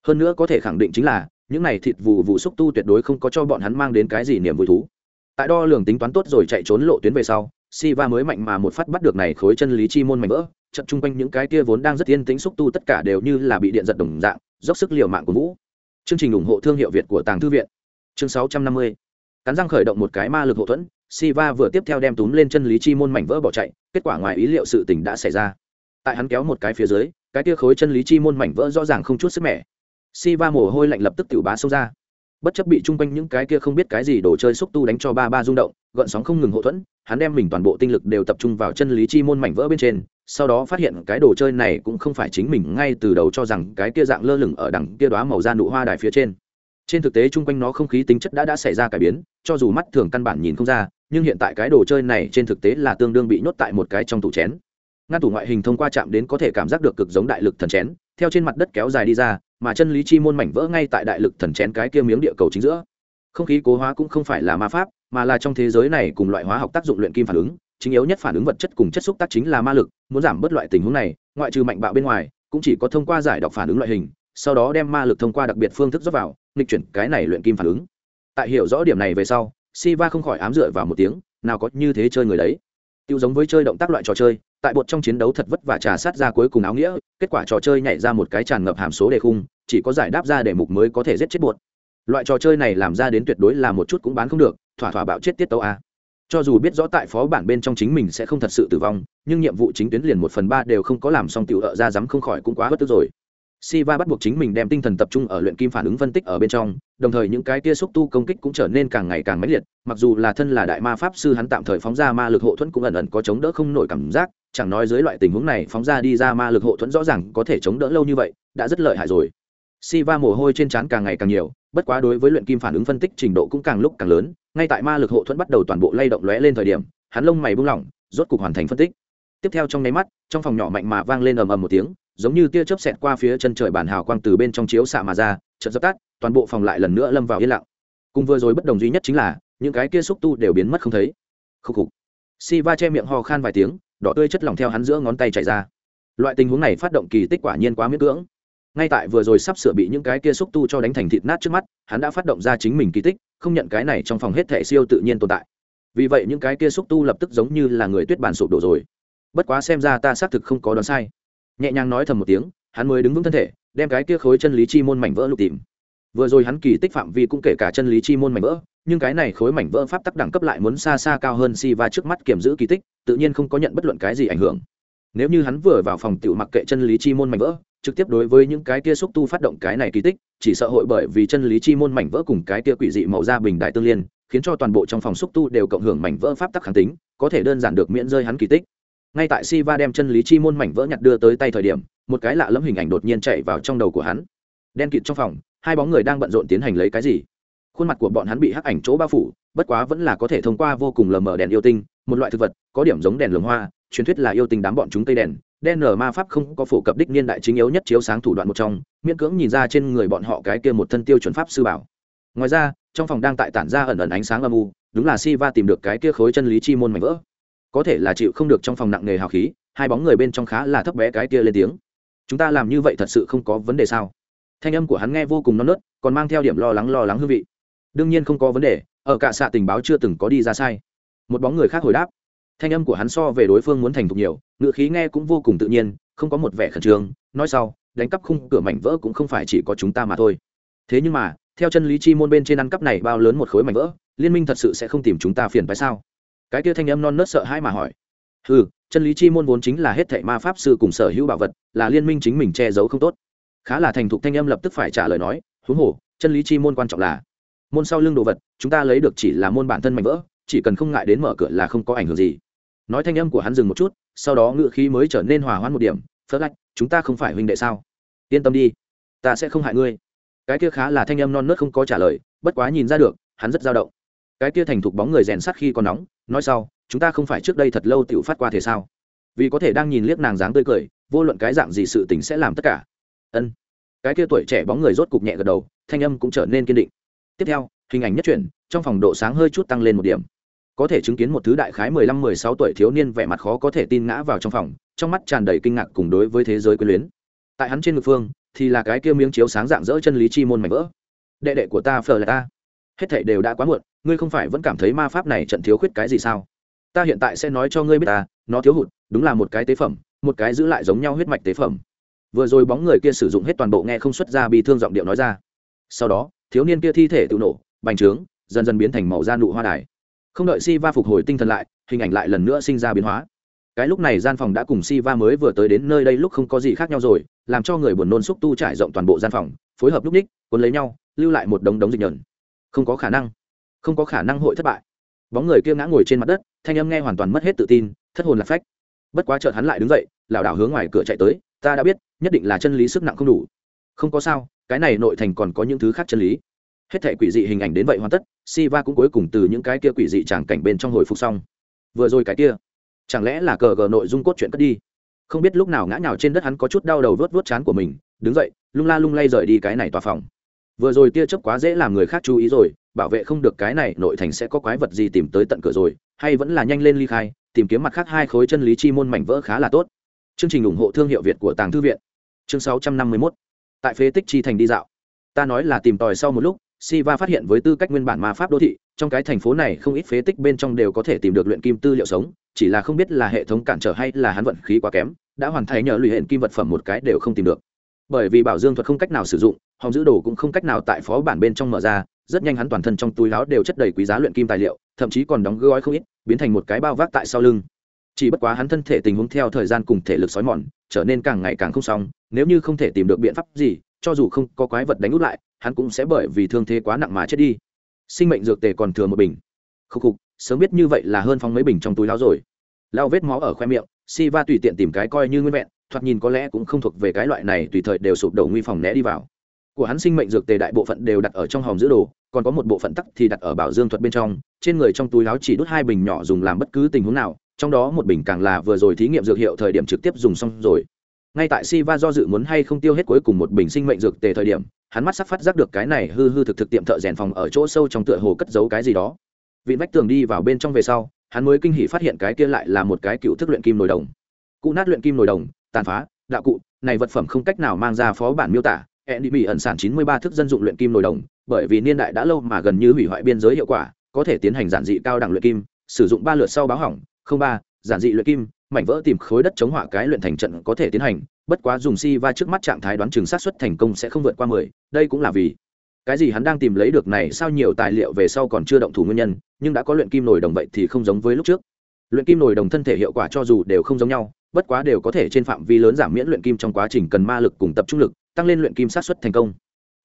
Hơn nữa có thể khẳng định chính là, những này thịt vụ vụ xúc tu tuyệt đối không có cho bọn hắn mang đến cái gì niềm vui thú. Tại đo lường tính toán tốt rồi chạy trốn lộ tuyến về sau, Siva mới mạnh mà một phát bắt được này khối chân lý chi môn mạnh vỡ, trận chung quanh những cái kia vốn đang rất yên tĩnh xúc tu tất cả đều như là bị điện giật đồng dạng, dốc sức liều mạng của vũ chương trình ủng hộ thương hiệu việt của tàng thư viện. Chương 650. cắn răng khởi động một cái ma lực hậu thuẫn, Siva vừa tiếp theo đem túm lên chân lý chi môn mảnh vỡ bỏ chạy, kết quả ngoài ý liệu sự tình đã xảy ra. Tại hắn kéo một cái phía dưới, cái kia khối chân lý chi môn mảnh vỡ rõ ràng không chút sức mẻ. Si va mồ hôi lạnh lập tức tiểu bá xông ra. Bất chấp bị chung quanh những cái kia không biết cái gì đồ chơi xúc tu đánh cho ba ba rung động, gợn sóng không ngừng hậu thuẫn, hắn đem mình toàn bộ tinh lực đều tập trung vào chân lý chi môn mảnh vỡ bên trên sau đó phát hiện cái đồ chơi này cũng không phải chính mình ngay từ đầu cho rằng cái kia dạng lơ lửng ở đằng kia đóa màu da nụ hoa đài phía trên. Trên thực tế chung quanh nó không khí tính chất đã đã xảy ra cải biến, cho dù mắt thường căn bản nhìn không ra, nhưng hiện tại cái đồ chơi này trên thực tế là tương đương bị nhốt tại một cái trong tủ chén. Ngăn tủ ngoại hình thông qua chạm đến có thể cảm giác được cực giống đại lực thần chén, theo trên mặt đất kéo dài đi ra, mà chân lý chi môn mảnh vỡ ngay tại đại lực thần chén cái kia miếng địa cầu chính giữa. Không khí cố hóa cũng không phải là ma pháp, mà là trong thế giới này cùng loại hóa học tác dụng luyện kim phản ứng, chính yếu nhất phản ứng vật chất cùng chất xúc tác chính là ma lực muốn giảm bớt loại tình huống này, ngoại trừ mạnh bạo bên ngoài, cũng chỉ có thông qua giải đọc phản ứng loại hình, sau đó đem ma lực thông qua đặc biệt phương thức dốc vào, nghịch chuyển cái này luyện kim phản ứng. Tại hiểu rõ điểm này về sau, Siva không khỏi ám dựa vào một tiếng, nào có như thế chơi người đấy. Tiêu giống với chơi động tác loại trò chơi, tại bột trong chiến đấu thật vất vả trà sát ra cuối cùng áo nghĩa, kết quả trò chơi nhảy ra một cái tràn ngập hàm số đề khung, chỉ có giải đáp ra đề mục mới có thể giết chết bột. Loại trò chơi này làm ra đến tuyệt đối là một chút cũng bán không được, thỏa thỏa bạo chết tiết tấu a cho dù biết rõ tại phó bản bên trong chính mình sẽ không thật sự tử vong nhưng nhiệm vụ chính tuyến liền một phần ba đều không có làm xong tiểu ợ ra dám không khỏi cũng quá bất tức rồi Siva bắt buộc chính mình đem tinh thần tập trung ở luyện kim phản ứng phân tích ở bên trong, đồng thời những cái tia xúc tu công kích cũng trở nên càng ngày càng mãnh liệt, mặc dù là thân là đại ma pháp sư hắn tạm thời phóng ra ma lực hộ thuẫn cũng ẩn ẩn có chống đỡ không nổi cảm giác, chẳng nói dưới loại tình huống này phóng ra đi ra ma lực hộ thuẫn rõ ràng có thể chống đỡ lâu như vậy, đã rất lợi hại rồi. Siva mồ hôi trên trán càng ngày càng nhiều, bất quá đối với luyện kim phản ứng phân tích trình độ cũng càng lúc càng lớn, ngay tại ma lực hộ thuẫn bắt đầu toàn bộ lay động lóe lên thời điểm, hắn lông mày buông lỏng, rốt cục hoàn thành phân tích. Tiếp theo trong nháy mắt, trong phòng nhỏ mạnh mà vang lên ầm ầm một tiếng, giống như tia chớp xẹt qua phía chân trời bản hào quang từ bên trong chiếu xạ mà ra chợt dập tắt toàn bộ phòng lại lần nữa lâm vào yên lặng. Cùng vừa rồi bất đồng duy nhất chính là những cái kia xúc tu đều biến mất không thấy. Khúc khục. Si va che miệng ho khan vài tiếng đỏ tươi chất lỏng theo hắn giữa ngón tay chảy ra. Loại tình huống này phát động kỳ tích quả nhiên quá miễn cưỡng ngay tại vừa rồi sắp sửa bị những cái kia xúc tu cho đánh thành thịt nát trước mắt, hắn đã phát động ra chính mình kỳ tích, không nhận cái này trong phòng hết thể siêu tự nhiên tồn tại. Vì vậy những cái kia xúc tu lập tức giống như là người tuyết bàn sụp đổ rồi. Bất quá xem ra ta xác thực không có đoán sai. Nhẹ nhàng nói thầm một tiếng, hắn mới đứng vững thân thể, đem cái kia khối chân lý chi môn mảnh vỡ lục tìm. Vừa rồi hắn kỳ tích phạm vi cũng kể cả chân lý chi môn mảnh vỡ, nhưng cái này khối mảnh vỡ pháp tắc đẳng cấp lại muốn xa xa cao hơn si và trước mắt kiểm giữ kỳ tích, tự nhiên không có nhận bất luận cái gì ảnh hưởng. Nếu như hắn vừa vào phòng tiểu mặc kệ chân lý chi môn mảnh vỡ trực tiếp đối với những cái kia xúc tu phát động cái này kỳ tích, chỉ sợ hội bởi vì chân lý chi môn mảnh vỡ cùng cái kia quỷ dị màu da bình đại tương liên, khiến cho toàn bộ trong phòng xúc tu đều cộng hưởng mảnh vỡ pháp tắc kháng tính, có thể đơn giản được miễn rơi hắn kỳ tích. Ngay tại si va đem chân lý chi môn mảnh vỡ nhặt đưa tới tay thời điểm, một cái lạ lẫm hình ảnh đột nhiên chạy vào trong đầu của hắn. Đen kịt trong phòng, hai bóng người đang bận rộn tiến hành lấy cái gì? Khuôn mặt của bọn hắn bị hắc ảnh chỗ bao phủ, bất quá vẫn là có thể thông qua vô cùng lờ mờ đèn yêu tinh, một loại thực vật, có điểm giống đèn lồng hoa, truyền thuyết là yêu tinh đám bọn chúng tây đèn đen nở ma pháp không có phổ cập đích niên đại chính yếu nhất chiếu sáng thủ đoạn một trong, miễn cưỡng nhìn ra trên người bọn họ cái kia một thân tiêu chuẩn pháp sư bảo. Ngoài ra, trong phòng đang tại tản ra ẩn ẩn ánh sáng âm u, đúng là si va tìm được cái kia khối chân lý chi môn mảnh vỡ. Có thể là chịu không được trong phòng nặng nề hào khí, hai bóng người bên trong khá là thấp bé cái kia lên tiếng. Chúng ta làm như vậy thật sự không có vấn đề sao? Thanh âm của hắn nghe vô cùng non nớt, còn mang theo điểm lo lắng lo lắng hương vị. Đương nhiên không có vấn đề, ở cả xạ tình báo chưa từng có đi ra sai. Một bóng người khác hồi đáp thanh âm của hắn so về đối phương muốn thành thục nhiều ngựa khí nghe cũng vô cùng tự nhiên, không có một vẻ khẩn trương, nói sau, đánh cắp khung cửa mảnh vỡ cũng không phải chỉ có chúng ta mà thôi. Thế nhưng mà, theo chân lý chi môn bên trên ăn cắp này bao lớn một khối mảnh vỡ, liên minh thật sự sẽ không tìm chúng ta phiền phải sao? Cái kia thanh âm non nớt sợ hãi mà hỏi. Ừ chân lý chi môn vốn chính là hết thảy ma pháp sư cùng sở hữu bảo vật, là liên minh chính mình che giấu không tốt. Khá là thành thục thanh âm lập tức phải trả lời nói huống hồ chân lý chi môn quan trọng là môn sau lưng đồ vật, chúng ta lấy được chỉ là môn bản thân mạnh vỡ, chỉ cần không ngại đến mở cửa là không có ảnh hưởng gì nói thanh âm của hắn dừng một chút, sau đó ngựa khí mới trở nên hòa hoãn một điểm, phớt lách, chúng ta không phải huynh đệ sao? Yên tâm đi, ta sẽ không hại ngươi. Cái kia khá là thanh âm non nớt không có trả lời, bất quá nhìn ra được, hắn rất dao động. Cái kia thành thục bóng người rèn sắt khi còn nóng, nói sau, chúng ta không phải trước đây thật lâu t phát qua thế sao? Vì có thể đang nhìn liếc nàng dáng tươi cười, vô luận cái dạng gì sự tình sẽ làm tất cả. Ân. Cái kia tuổi trẻ bóng người rốt cục nhẹ gật đầu, thanh âm cũng trở nên kiên định. Tiếp theo, hình ảnh nhất chuyển, trong phòng độ sáng hơi chút tăng lên một điểm có thể chứng kiến một thứ đại khái mười lăm, mười sáu tuổi thiếu niên vẻ mặt khó có thể tin ngã vào trong phòng, trong mắt tràn đầy kinh ngạc cùng đối với thế giới quyến luyến. Tại hắn trên ngực phương, thì là cái kia miếng chiếu sáng dạng dỡ chân lý chi môn mảnh vỡ. Đệ đệ của ta phờ là ta. Hết thảy đều đã quá muộn, ngươi không phải vẫn cảm thấy ma pháp này trận thiếu khuyết cái gì sao? Ta hiện tại sẽ nói cho ngươi biết ta, nó thiếu hụt, đúng là một cái tế phẩm, một cái giữ lại giống nhau huyết mạch tế phẩm. Vừa rồi bóng người kia sử dụng hết toàn bộ nghe không xuất ra bị thương giọng điệu nói ra. Sau đó, thiếu niên kia thi thể tự nổ, bành trướng, dần dần biến thành màu da nụ hoa đài không đợi si va phục hồi tinh thần lại, hình ảnh lại lần nữa sinh ra biến hóa. Cái lúc này gian phòng đã cùng si va mới vừa tới đến nơi đây lúc không có gì khác nhau rồi, làm cho người buồn nôn xúc tu trải rộng toàn bộ gian phòng, phối hợp lúc ních, cuốn lấy nhau, lưu lại một đống đống dịch nhờn. Không có khả năng. Không có khả năng hội thất bại. Bóng người kia ngã ngồi trên mặt đất, thanh âm nghe hoàn toàn mất hết tự tin, thất hồn là phách. Bất quá chợt hắn lại đứng dậy, lảo đảo hướng ngoài cửa chạy tới, ta đã biết, nhất định là chân lý sức nặng không đủ. Không có sao, cái này nội thành còn có những thứ khác chân lý hết thể quỷ dị hình ảnh đến vậy hoàn tất si va cũng cuối cùng từ những cái kia quỷ dị tràng cảnh bên trong hồi phục xong. Vừa rồi cái kia, chẳng lẽ là cờ gờ nội dung cốt truyện cất đi? Không biết lúc nào ngã nhào trên đất hắn có chút đau đầu vớt vớt chán của mình, đứng dậy, lung la lung lay rời đi cái này tòa phòng. Vừa rồi tia chớp quá dễ làm người khác chú ý rồi, bảo vệ không được cái này, nội thành sẽ có quái vật gì tìm tới tận cửa rồi, hay vẫn là nhanh lên ly khai, tìm kiếm mặt khác hai khối chân lý chi môn mảnh vỡ khá là tốt. Chương trình ủng hộ thương hiệu việt của tàng thư viện. Chương 651 tại phế tích chi thành đi dạo. Ta nói là tìm tòi sau một lúc Siva phát hiện với tư cách nguyên bản ma pháp đô thị, trong cái thành phố này không ít phế tích bên trong đều có thể tìm được luyện kim tư liệu sống, chỉ là không biết là hệ thống cản trở hay là hắn vận khí quá kém, đã hoàn thành nhờ luyện hiện kim vật phẩm một cái đều không tìm được. Bởi vì bảo dương thuật không cách nào sử dụng, hòm giữ đồ cũng không cách nào tại phó bản bên trong mở ra, rất nhanh hắn toàn thân trong túi áo đều chất đầy quý giá luyện kim tài liệu, thậm chí còn đóng gói không ít, biến thành một cái bao vác tại sau lưng. Chỉ bất quá hắn thân thể tình huống theo thời gian cùng thể lực sói mòn, trở nên càng ngày càng không xong, nếu như không thể tìm được biện pháp gì, cho dù không có quái vật đánh út lại, hắn cũng sẽ bởi vì thương thế quá nặng mà chết đi. Sinh mệnh dược tề còn thừa một bình. Khúc khục, sớm biết như vậy là hơn phong mấy bình trong túi láo rồi. Lao vết máu ở khoe miệng, si va tùy tiện tìm cái coi như nguyên vẹn, thoạt nhìn có lẽ cũng không thuộc về cái loại này tùy thời đều sụp đổ nguy phòng né đi vào. Của hắn sinh mệnh dược tề đại bộ phận đều đặt ở trong hòm giữ đồ, còn có một bộ phận tắc thì đặt ở bảo dương thuật bên trong, trên người trong túi láo chỉ đút hai bình nhỏ dùng làm bất cứ tình huống nào, trong đó một bình càng là vừa rồi thí nghiệm dược hiệu thời điểm trực tiếp dùng xong rồi ngay tại Si Va do dự muốn hay không tiêu hết cuối cùng một bình sinh mệnh dược tề thời điểm, hắn mắt sắp phát giác được cái này hư hư thực thực tiệm thợ rèn phòng ở chỗ sâu trong tựa hồ cất giấu cái gì đó. Vịn vách tường đi vào bên trong về sau, hắn mới kinh hỉ phát hiện cái kia lại là một cái cựu thức luyện kim nồi đồng. Cụ nát luyện kim nồi đồng, tàn phá, đạo cụ, này vật phẩm không cách nào mang ra phó bản miêu tả hẹn đi bị ẩn sản chín mươi ba thức dân dụng luyện kim nồi đồng, bởi vì niên đại đã lâu mà gần như hủy hoại biên giới hiệu quả, có thể tiến hành giản dị cao đẳng luyện kim, sử dụng ba lượt sau báo hỏng, không ba, giản dị luyện kim mảnh vỡ tìm khối đất chống hỏa cái luyện thành trận có thể tiến hành, bất quá dùng si va trước mắt trạng thái đoán chừng sát xuất thành công sẽ không vượt qua mười, đây cũng là vì cái gì hắn đang tìm lấy được này, sao nhiều tài liệu về sau còn chưa động thủ nguyên nhân, nhưng đã có luyện kim nồi đồng vậy thì không giống với lúc trước. Luyện kim nồi đồng thân thể hiệu quả cho dù đều không giống nhau, bất quá đều có thể trên phạm vi lớn giảm miễn luyện kim trong quá trình cần ma lực cùng tập trung lực, tăng lên luyện kim sát xuất thành công.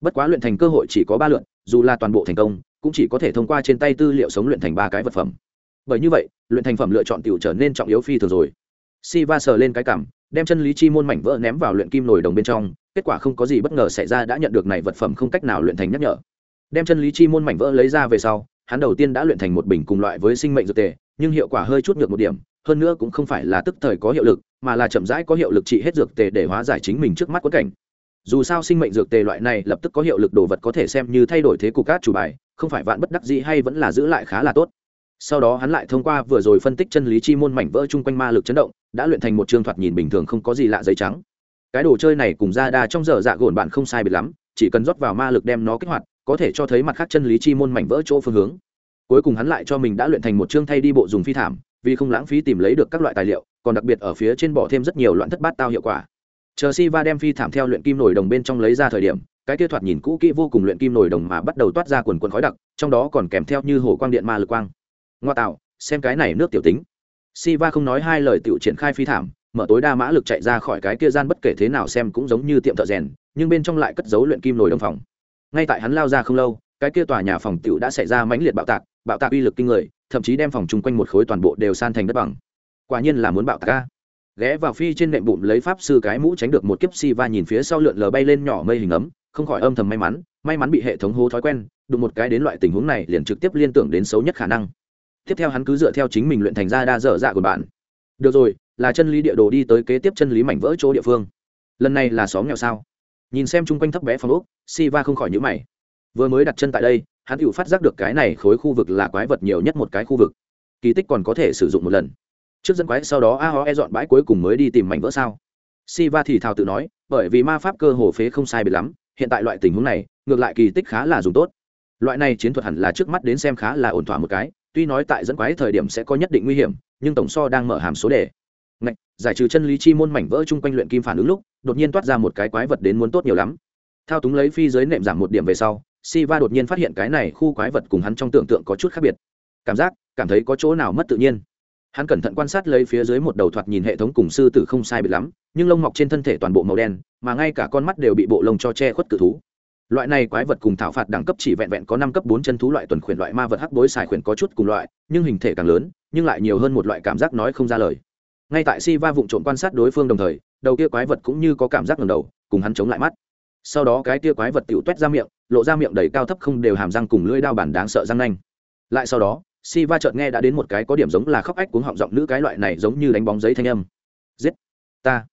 Bất quá luyện thành cơ hội chỉ có ba lượn dù là toàn bộ thành công, cũng chỉ có thể thông qua trên tay tư liệu sống luyện thành ba cái vật phẩm. Bởi như vậy luyện thành phẩm lựa chọn tiểu trở nên trọng yếu phi thường rồi. Si va sờ lên cái cảm, đem chân lý chi môn mảnh vỡ ném vào luyện kim nồi đồng bên trong, kết quả không có gì bất ngờ xảy ra đã nhận được này vật phẩm không cách nào luyện thành nhắc nhở. Đem chân lý chi môn mảnh vỡ lấy ra về sau, hắn đầu tiên đã luyện thành một bình cùng loại với sinh mệnh dược tề, nhưng hiệu quả hơi chút ngược một điểm, hơn nữa cũng không phải là tức thời có hiệu lực, mà là chậm rãi có hiệu lực trị hết dược tề để hóa giải chính mình trước mắt quất cảnh. Dù sao sinh mệnh dược tề loại này lập tức có hiệu lực đồ vật có thể xem như thay đổi thế cục cát chủ bài, không phải vạn bất đắc dĩ hay vẫn là giữ lại khá là tốt sau đó hắn lại thông qua vừa rồi phân tích chân lý chi môn mảnh vỡ chung quanh ma lực chấn động, đã luyện thành một chương thoạt nhìn bình thường không có gì lạ giấy trắng. Cái đồ chơi này cùng ra đa trong giờ dạ gồn bạn không sai biệt lắm, chỉ cần rót vào ma lực đem nó kích hoạt, có thể cho thấy mặt khác chân lý chi môn mảnh vỡ chỗ phương hướng. Cuối cùng hắn lại cho mình đã luyện thành một chương thay đi bộ dùng phi thảm, vì không lãng phí tìm lấy được các loại tài liệu, còn đặc biệt ở phía trên bỏ thêm rất nhiều loạn thất bát tao hiệu quả. Chờ si va đem phi thảm theo luyện kim nổi đồng bên trong lấy ra thời điểm, cái kia thoạt nhìn cũ kỹ vô cùng luyện kim nổi đồng mà bắt đầu toát ra quần quần khói đặc, trong đó còn kèm theo như hồ quang điện ma lực quang ngoa tạo xem cái này nước tiểu tính Siva không nói hai lời tiểu triển khai phi thảm, mở tối đa mã lực chạy ra khỏi cái kia gian bất kể thế nào xem cũng giống như tiệm thợ rèn, nhưng bên trong lại cất giấu luyện kim nồi đồng phòng. Ngay tại hắn lao ra không lâu, cái kia tòa nhà phòng tiểu đã xảy ra mãnh liệt bạo tạc, bạo tạc uy lực kinh người, thậm chí đem phòng chung quanh một khối toàn bộ đều san thành đất bằng. Quả nhiên là muốn bạo tạc ca Ghé vào phi trên nệm bụng lấy pháp sư cái mũ tránh được một kiếp Siva nhìn phía sau lượn lờ bay lên nhỏ mây hình ấm, không khỏi âm thầm may mắn, may mắn bị hệ thống hô thói quen, đụng một cái đến loại tình huống này liền trực tiếp liên tưởng đến xấu nhất khả năng tiếp theo hắn cứ dựa theo chính mình luyện thành ra đa dở dạ của bạn. Được rồi, là chân lý địa đồ đi tới kế tiếp chân lý mảnh vỡ chỗ địa phương. Lần này là xóm nghèo sao? Nhìn xem chung quanh thấp bé phòng ốc, Siva không khỏi nhữ mày. Vừa mới đặt chân tại đây, hắn tự phát giác được cái này khối khu vực là quái vật nhiều nhất một cái khu vực. Kỳ tích còn có thể sử dụng một lần. Trước dẫn quái sau đó a ho e dọn bãi cuối cùng mới đi tìm mảnh vỡ sao? Siva thì thào tự nói, bởi vì ma pháp cơ hồ phế không sai biệt lắm, hiện tại loại tình huống này, ngược lại kỳ tích khá là dùng tốt. Loại này chiến thuật hẳn là trước mắt đến xem khá là ổn thỏa một cái tuy nói tại dẫn quái thời điểm sẽ có nhất định nguy hiểm nhưng tổng so đang mở hàm số đề. Ngạch, giải trừ chân lý chi môn mảnh vỡ chung quanh luyện kim phản ứng lúc đột nhiên toát ra một cái quái vật đến muốn tốt nhiều lắm. Thao túng lấy phi giới nệm giảm một điểm về sau Siva đột nhiên phát hiện cái này khu quái vật cùng hắn trong tưởng tượng có chút khác biệt. Cảm giác cảm thấy có chỗ nào mất tự nhiên. Hắn cẩn thận quan sát lấy phía dưới một đầu thoạt nhìn hệ thống cùng sư tử không sai biệt lắm nhưng lông mọc trên thân thể toàn bộ màu đen mà ngay cả con mắt đều bị bộ lông cho che khuất cự thú loại này quái vật cùng thảo phạt đẳng cấp chỉ vẹn vẹn có năm cấp bốn chân thú loại tuần khuyển loại ma vật hắc bối xài khuyển có chút cùng loại, nhưng hình thể càng lớn, nhưng lại nhiều hơn một loại cảm giác nói không ra lời. Ngay tại si va vụng trộm quan sát đối phương đồng thời, đầu kia quái vật cũng như có cảm giác ngầm đầu, cùng hắn chống lại mắt. Sau đó cái kia quái vật tựu toét ra miệng, lộ ra miệng đầy cao thấp không đều hàm răng cùng lưỡi đao bản đáng sợ răng nanh. Lại sau đó si va chợt nghe đã đến một cái có điểm giống là khóc ách cuống họng giọng nữ cái loại này giống như đánh bóng giấy thanh âm. Giết ta.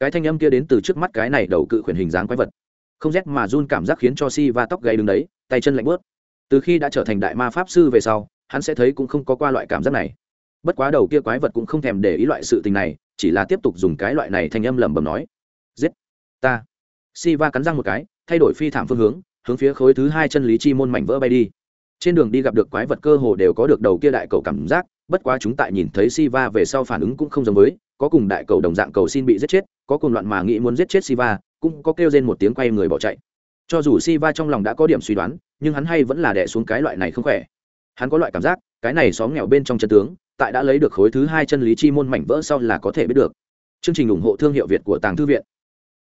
Cái thanh âm kia đến từ trước mắt cái này đầu cự khuyển hình dáng quái vật không rét mà run cảm giác khiến cho si va tóc gáy đứng đấy tay chân lạnh bớt từ khi đã trở thành đại ma pháp sư về sau hắn sẽ thấy cũng không có qua loại cảm giác này. Bất quá đầu kia quái vật cũng không thèm để ý loại sự tình này chỉ là tiếp tục dùng cái loại này thanh âm lẩm bẩm nói. Giết! Ta! Si va cắn răng một cái thay đổi phi thảm phương hướng hướng phía khối thứ hai chân lý chi môn mảnh vỡ bay đi. Trên đường đi gặp được quái vật cơ hồ đều có được đầu kia đại cầu cảm giác bất quá chúng tại nhìn thấy Si Va về sau phản ứng cũng không giống với, có cùng đại cầu đồng dạng cầu xin bị giết chết, có cùng loạn mà nghĩ muốn giết chết Si Va cũng có kêu lên một tiếng quay người bỏ chạy. Cho dù Siva trong lòng đã có điểm suy đoán, nhưng hắn hay vẫn là đè xuống cái loại này không khỏe. Hắn có loại cảm giác, cái này xóm nghèo bên trong chân tướng, tại đã lấy được khối thứ hai chân lý chi môn mảnh vỡ sau là có thể biết được. Chương trình ủng hộ thương hiệu Việt của Tàng Thư viện.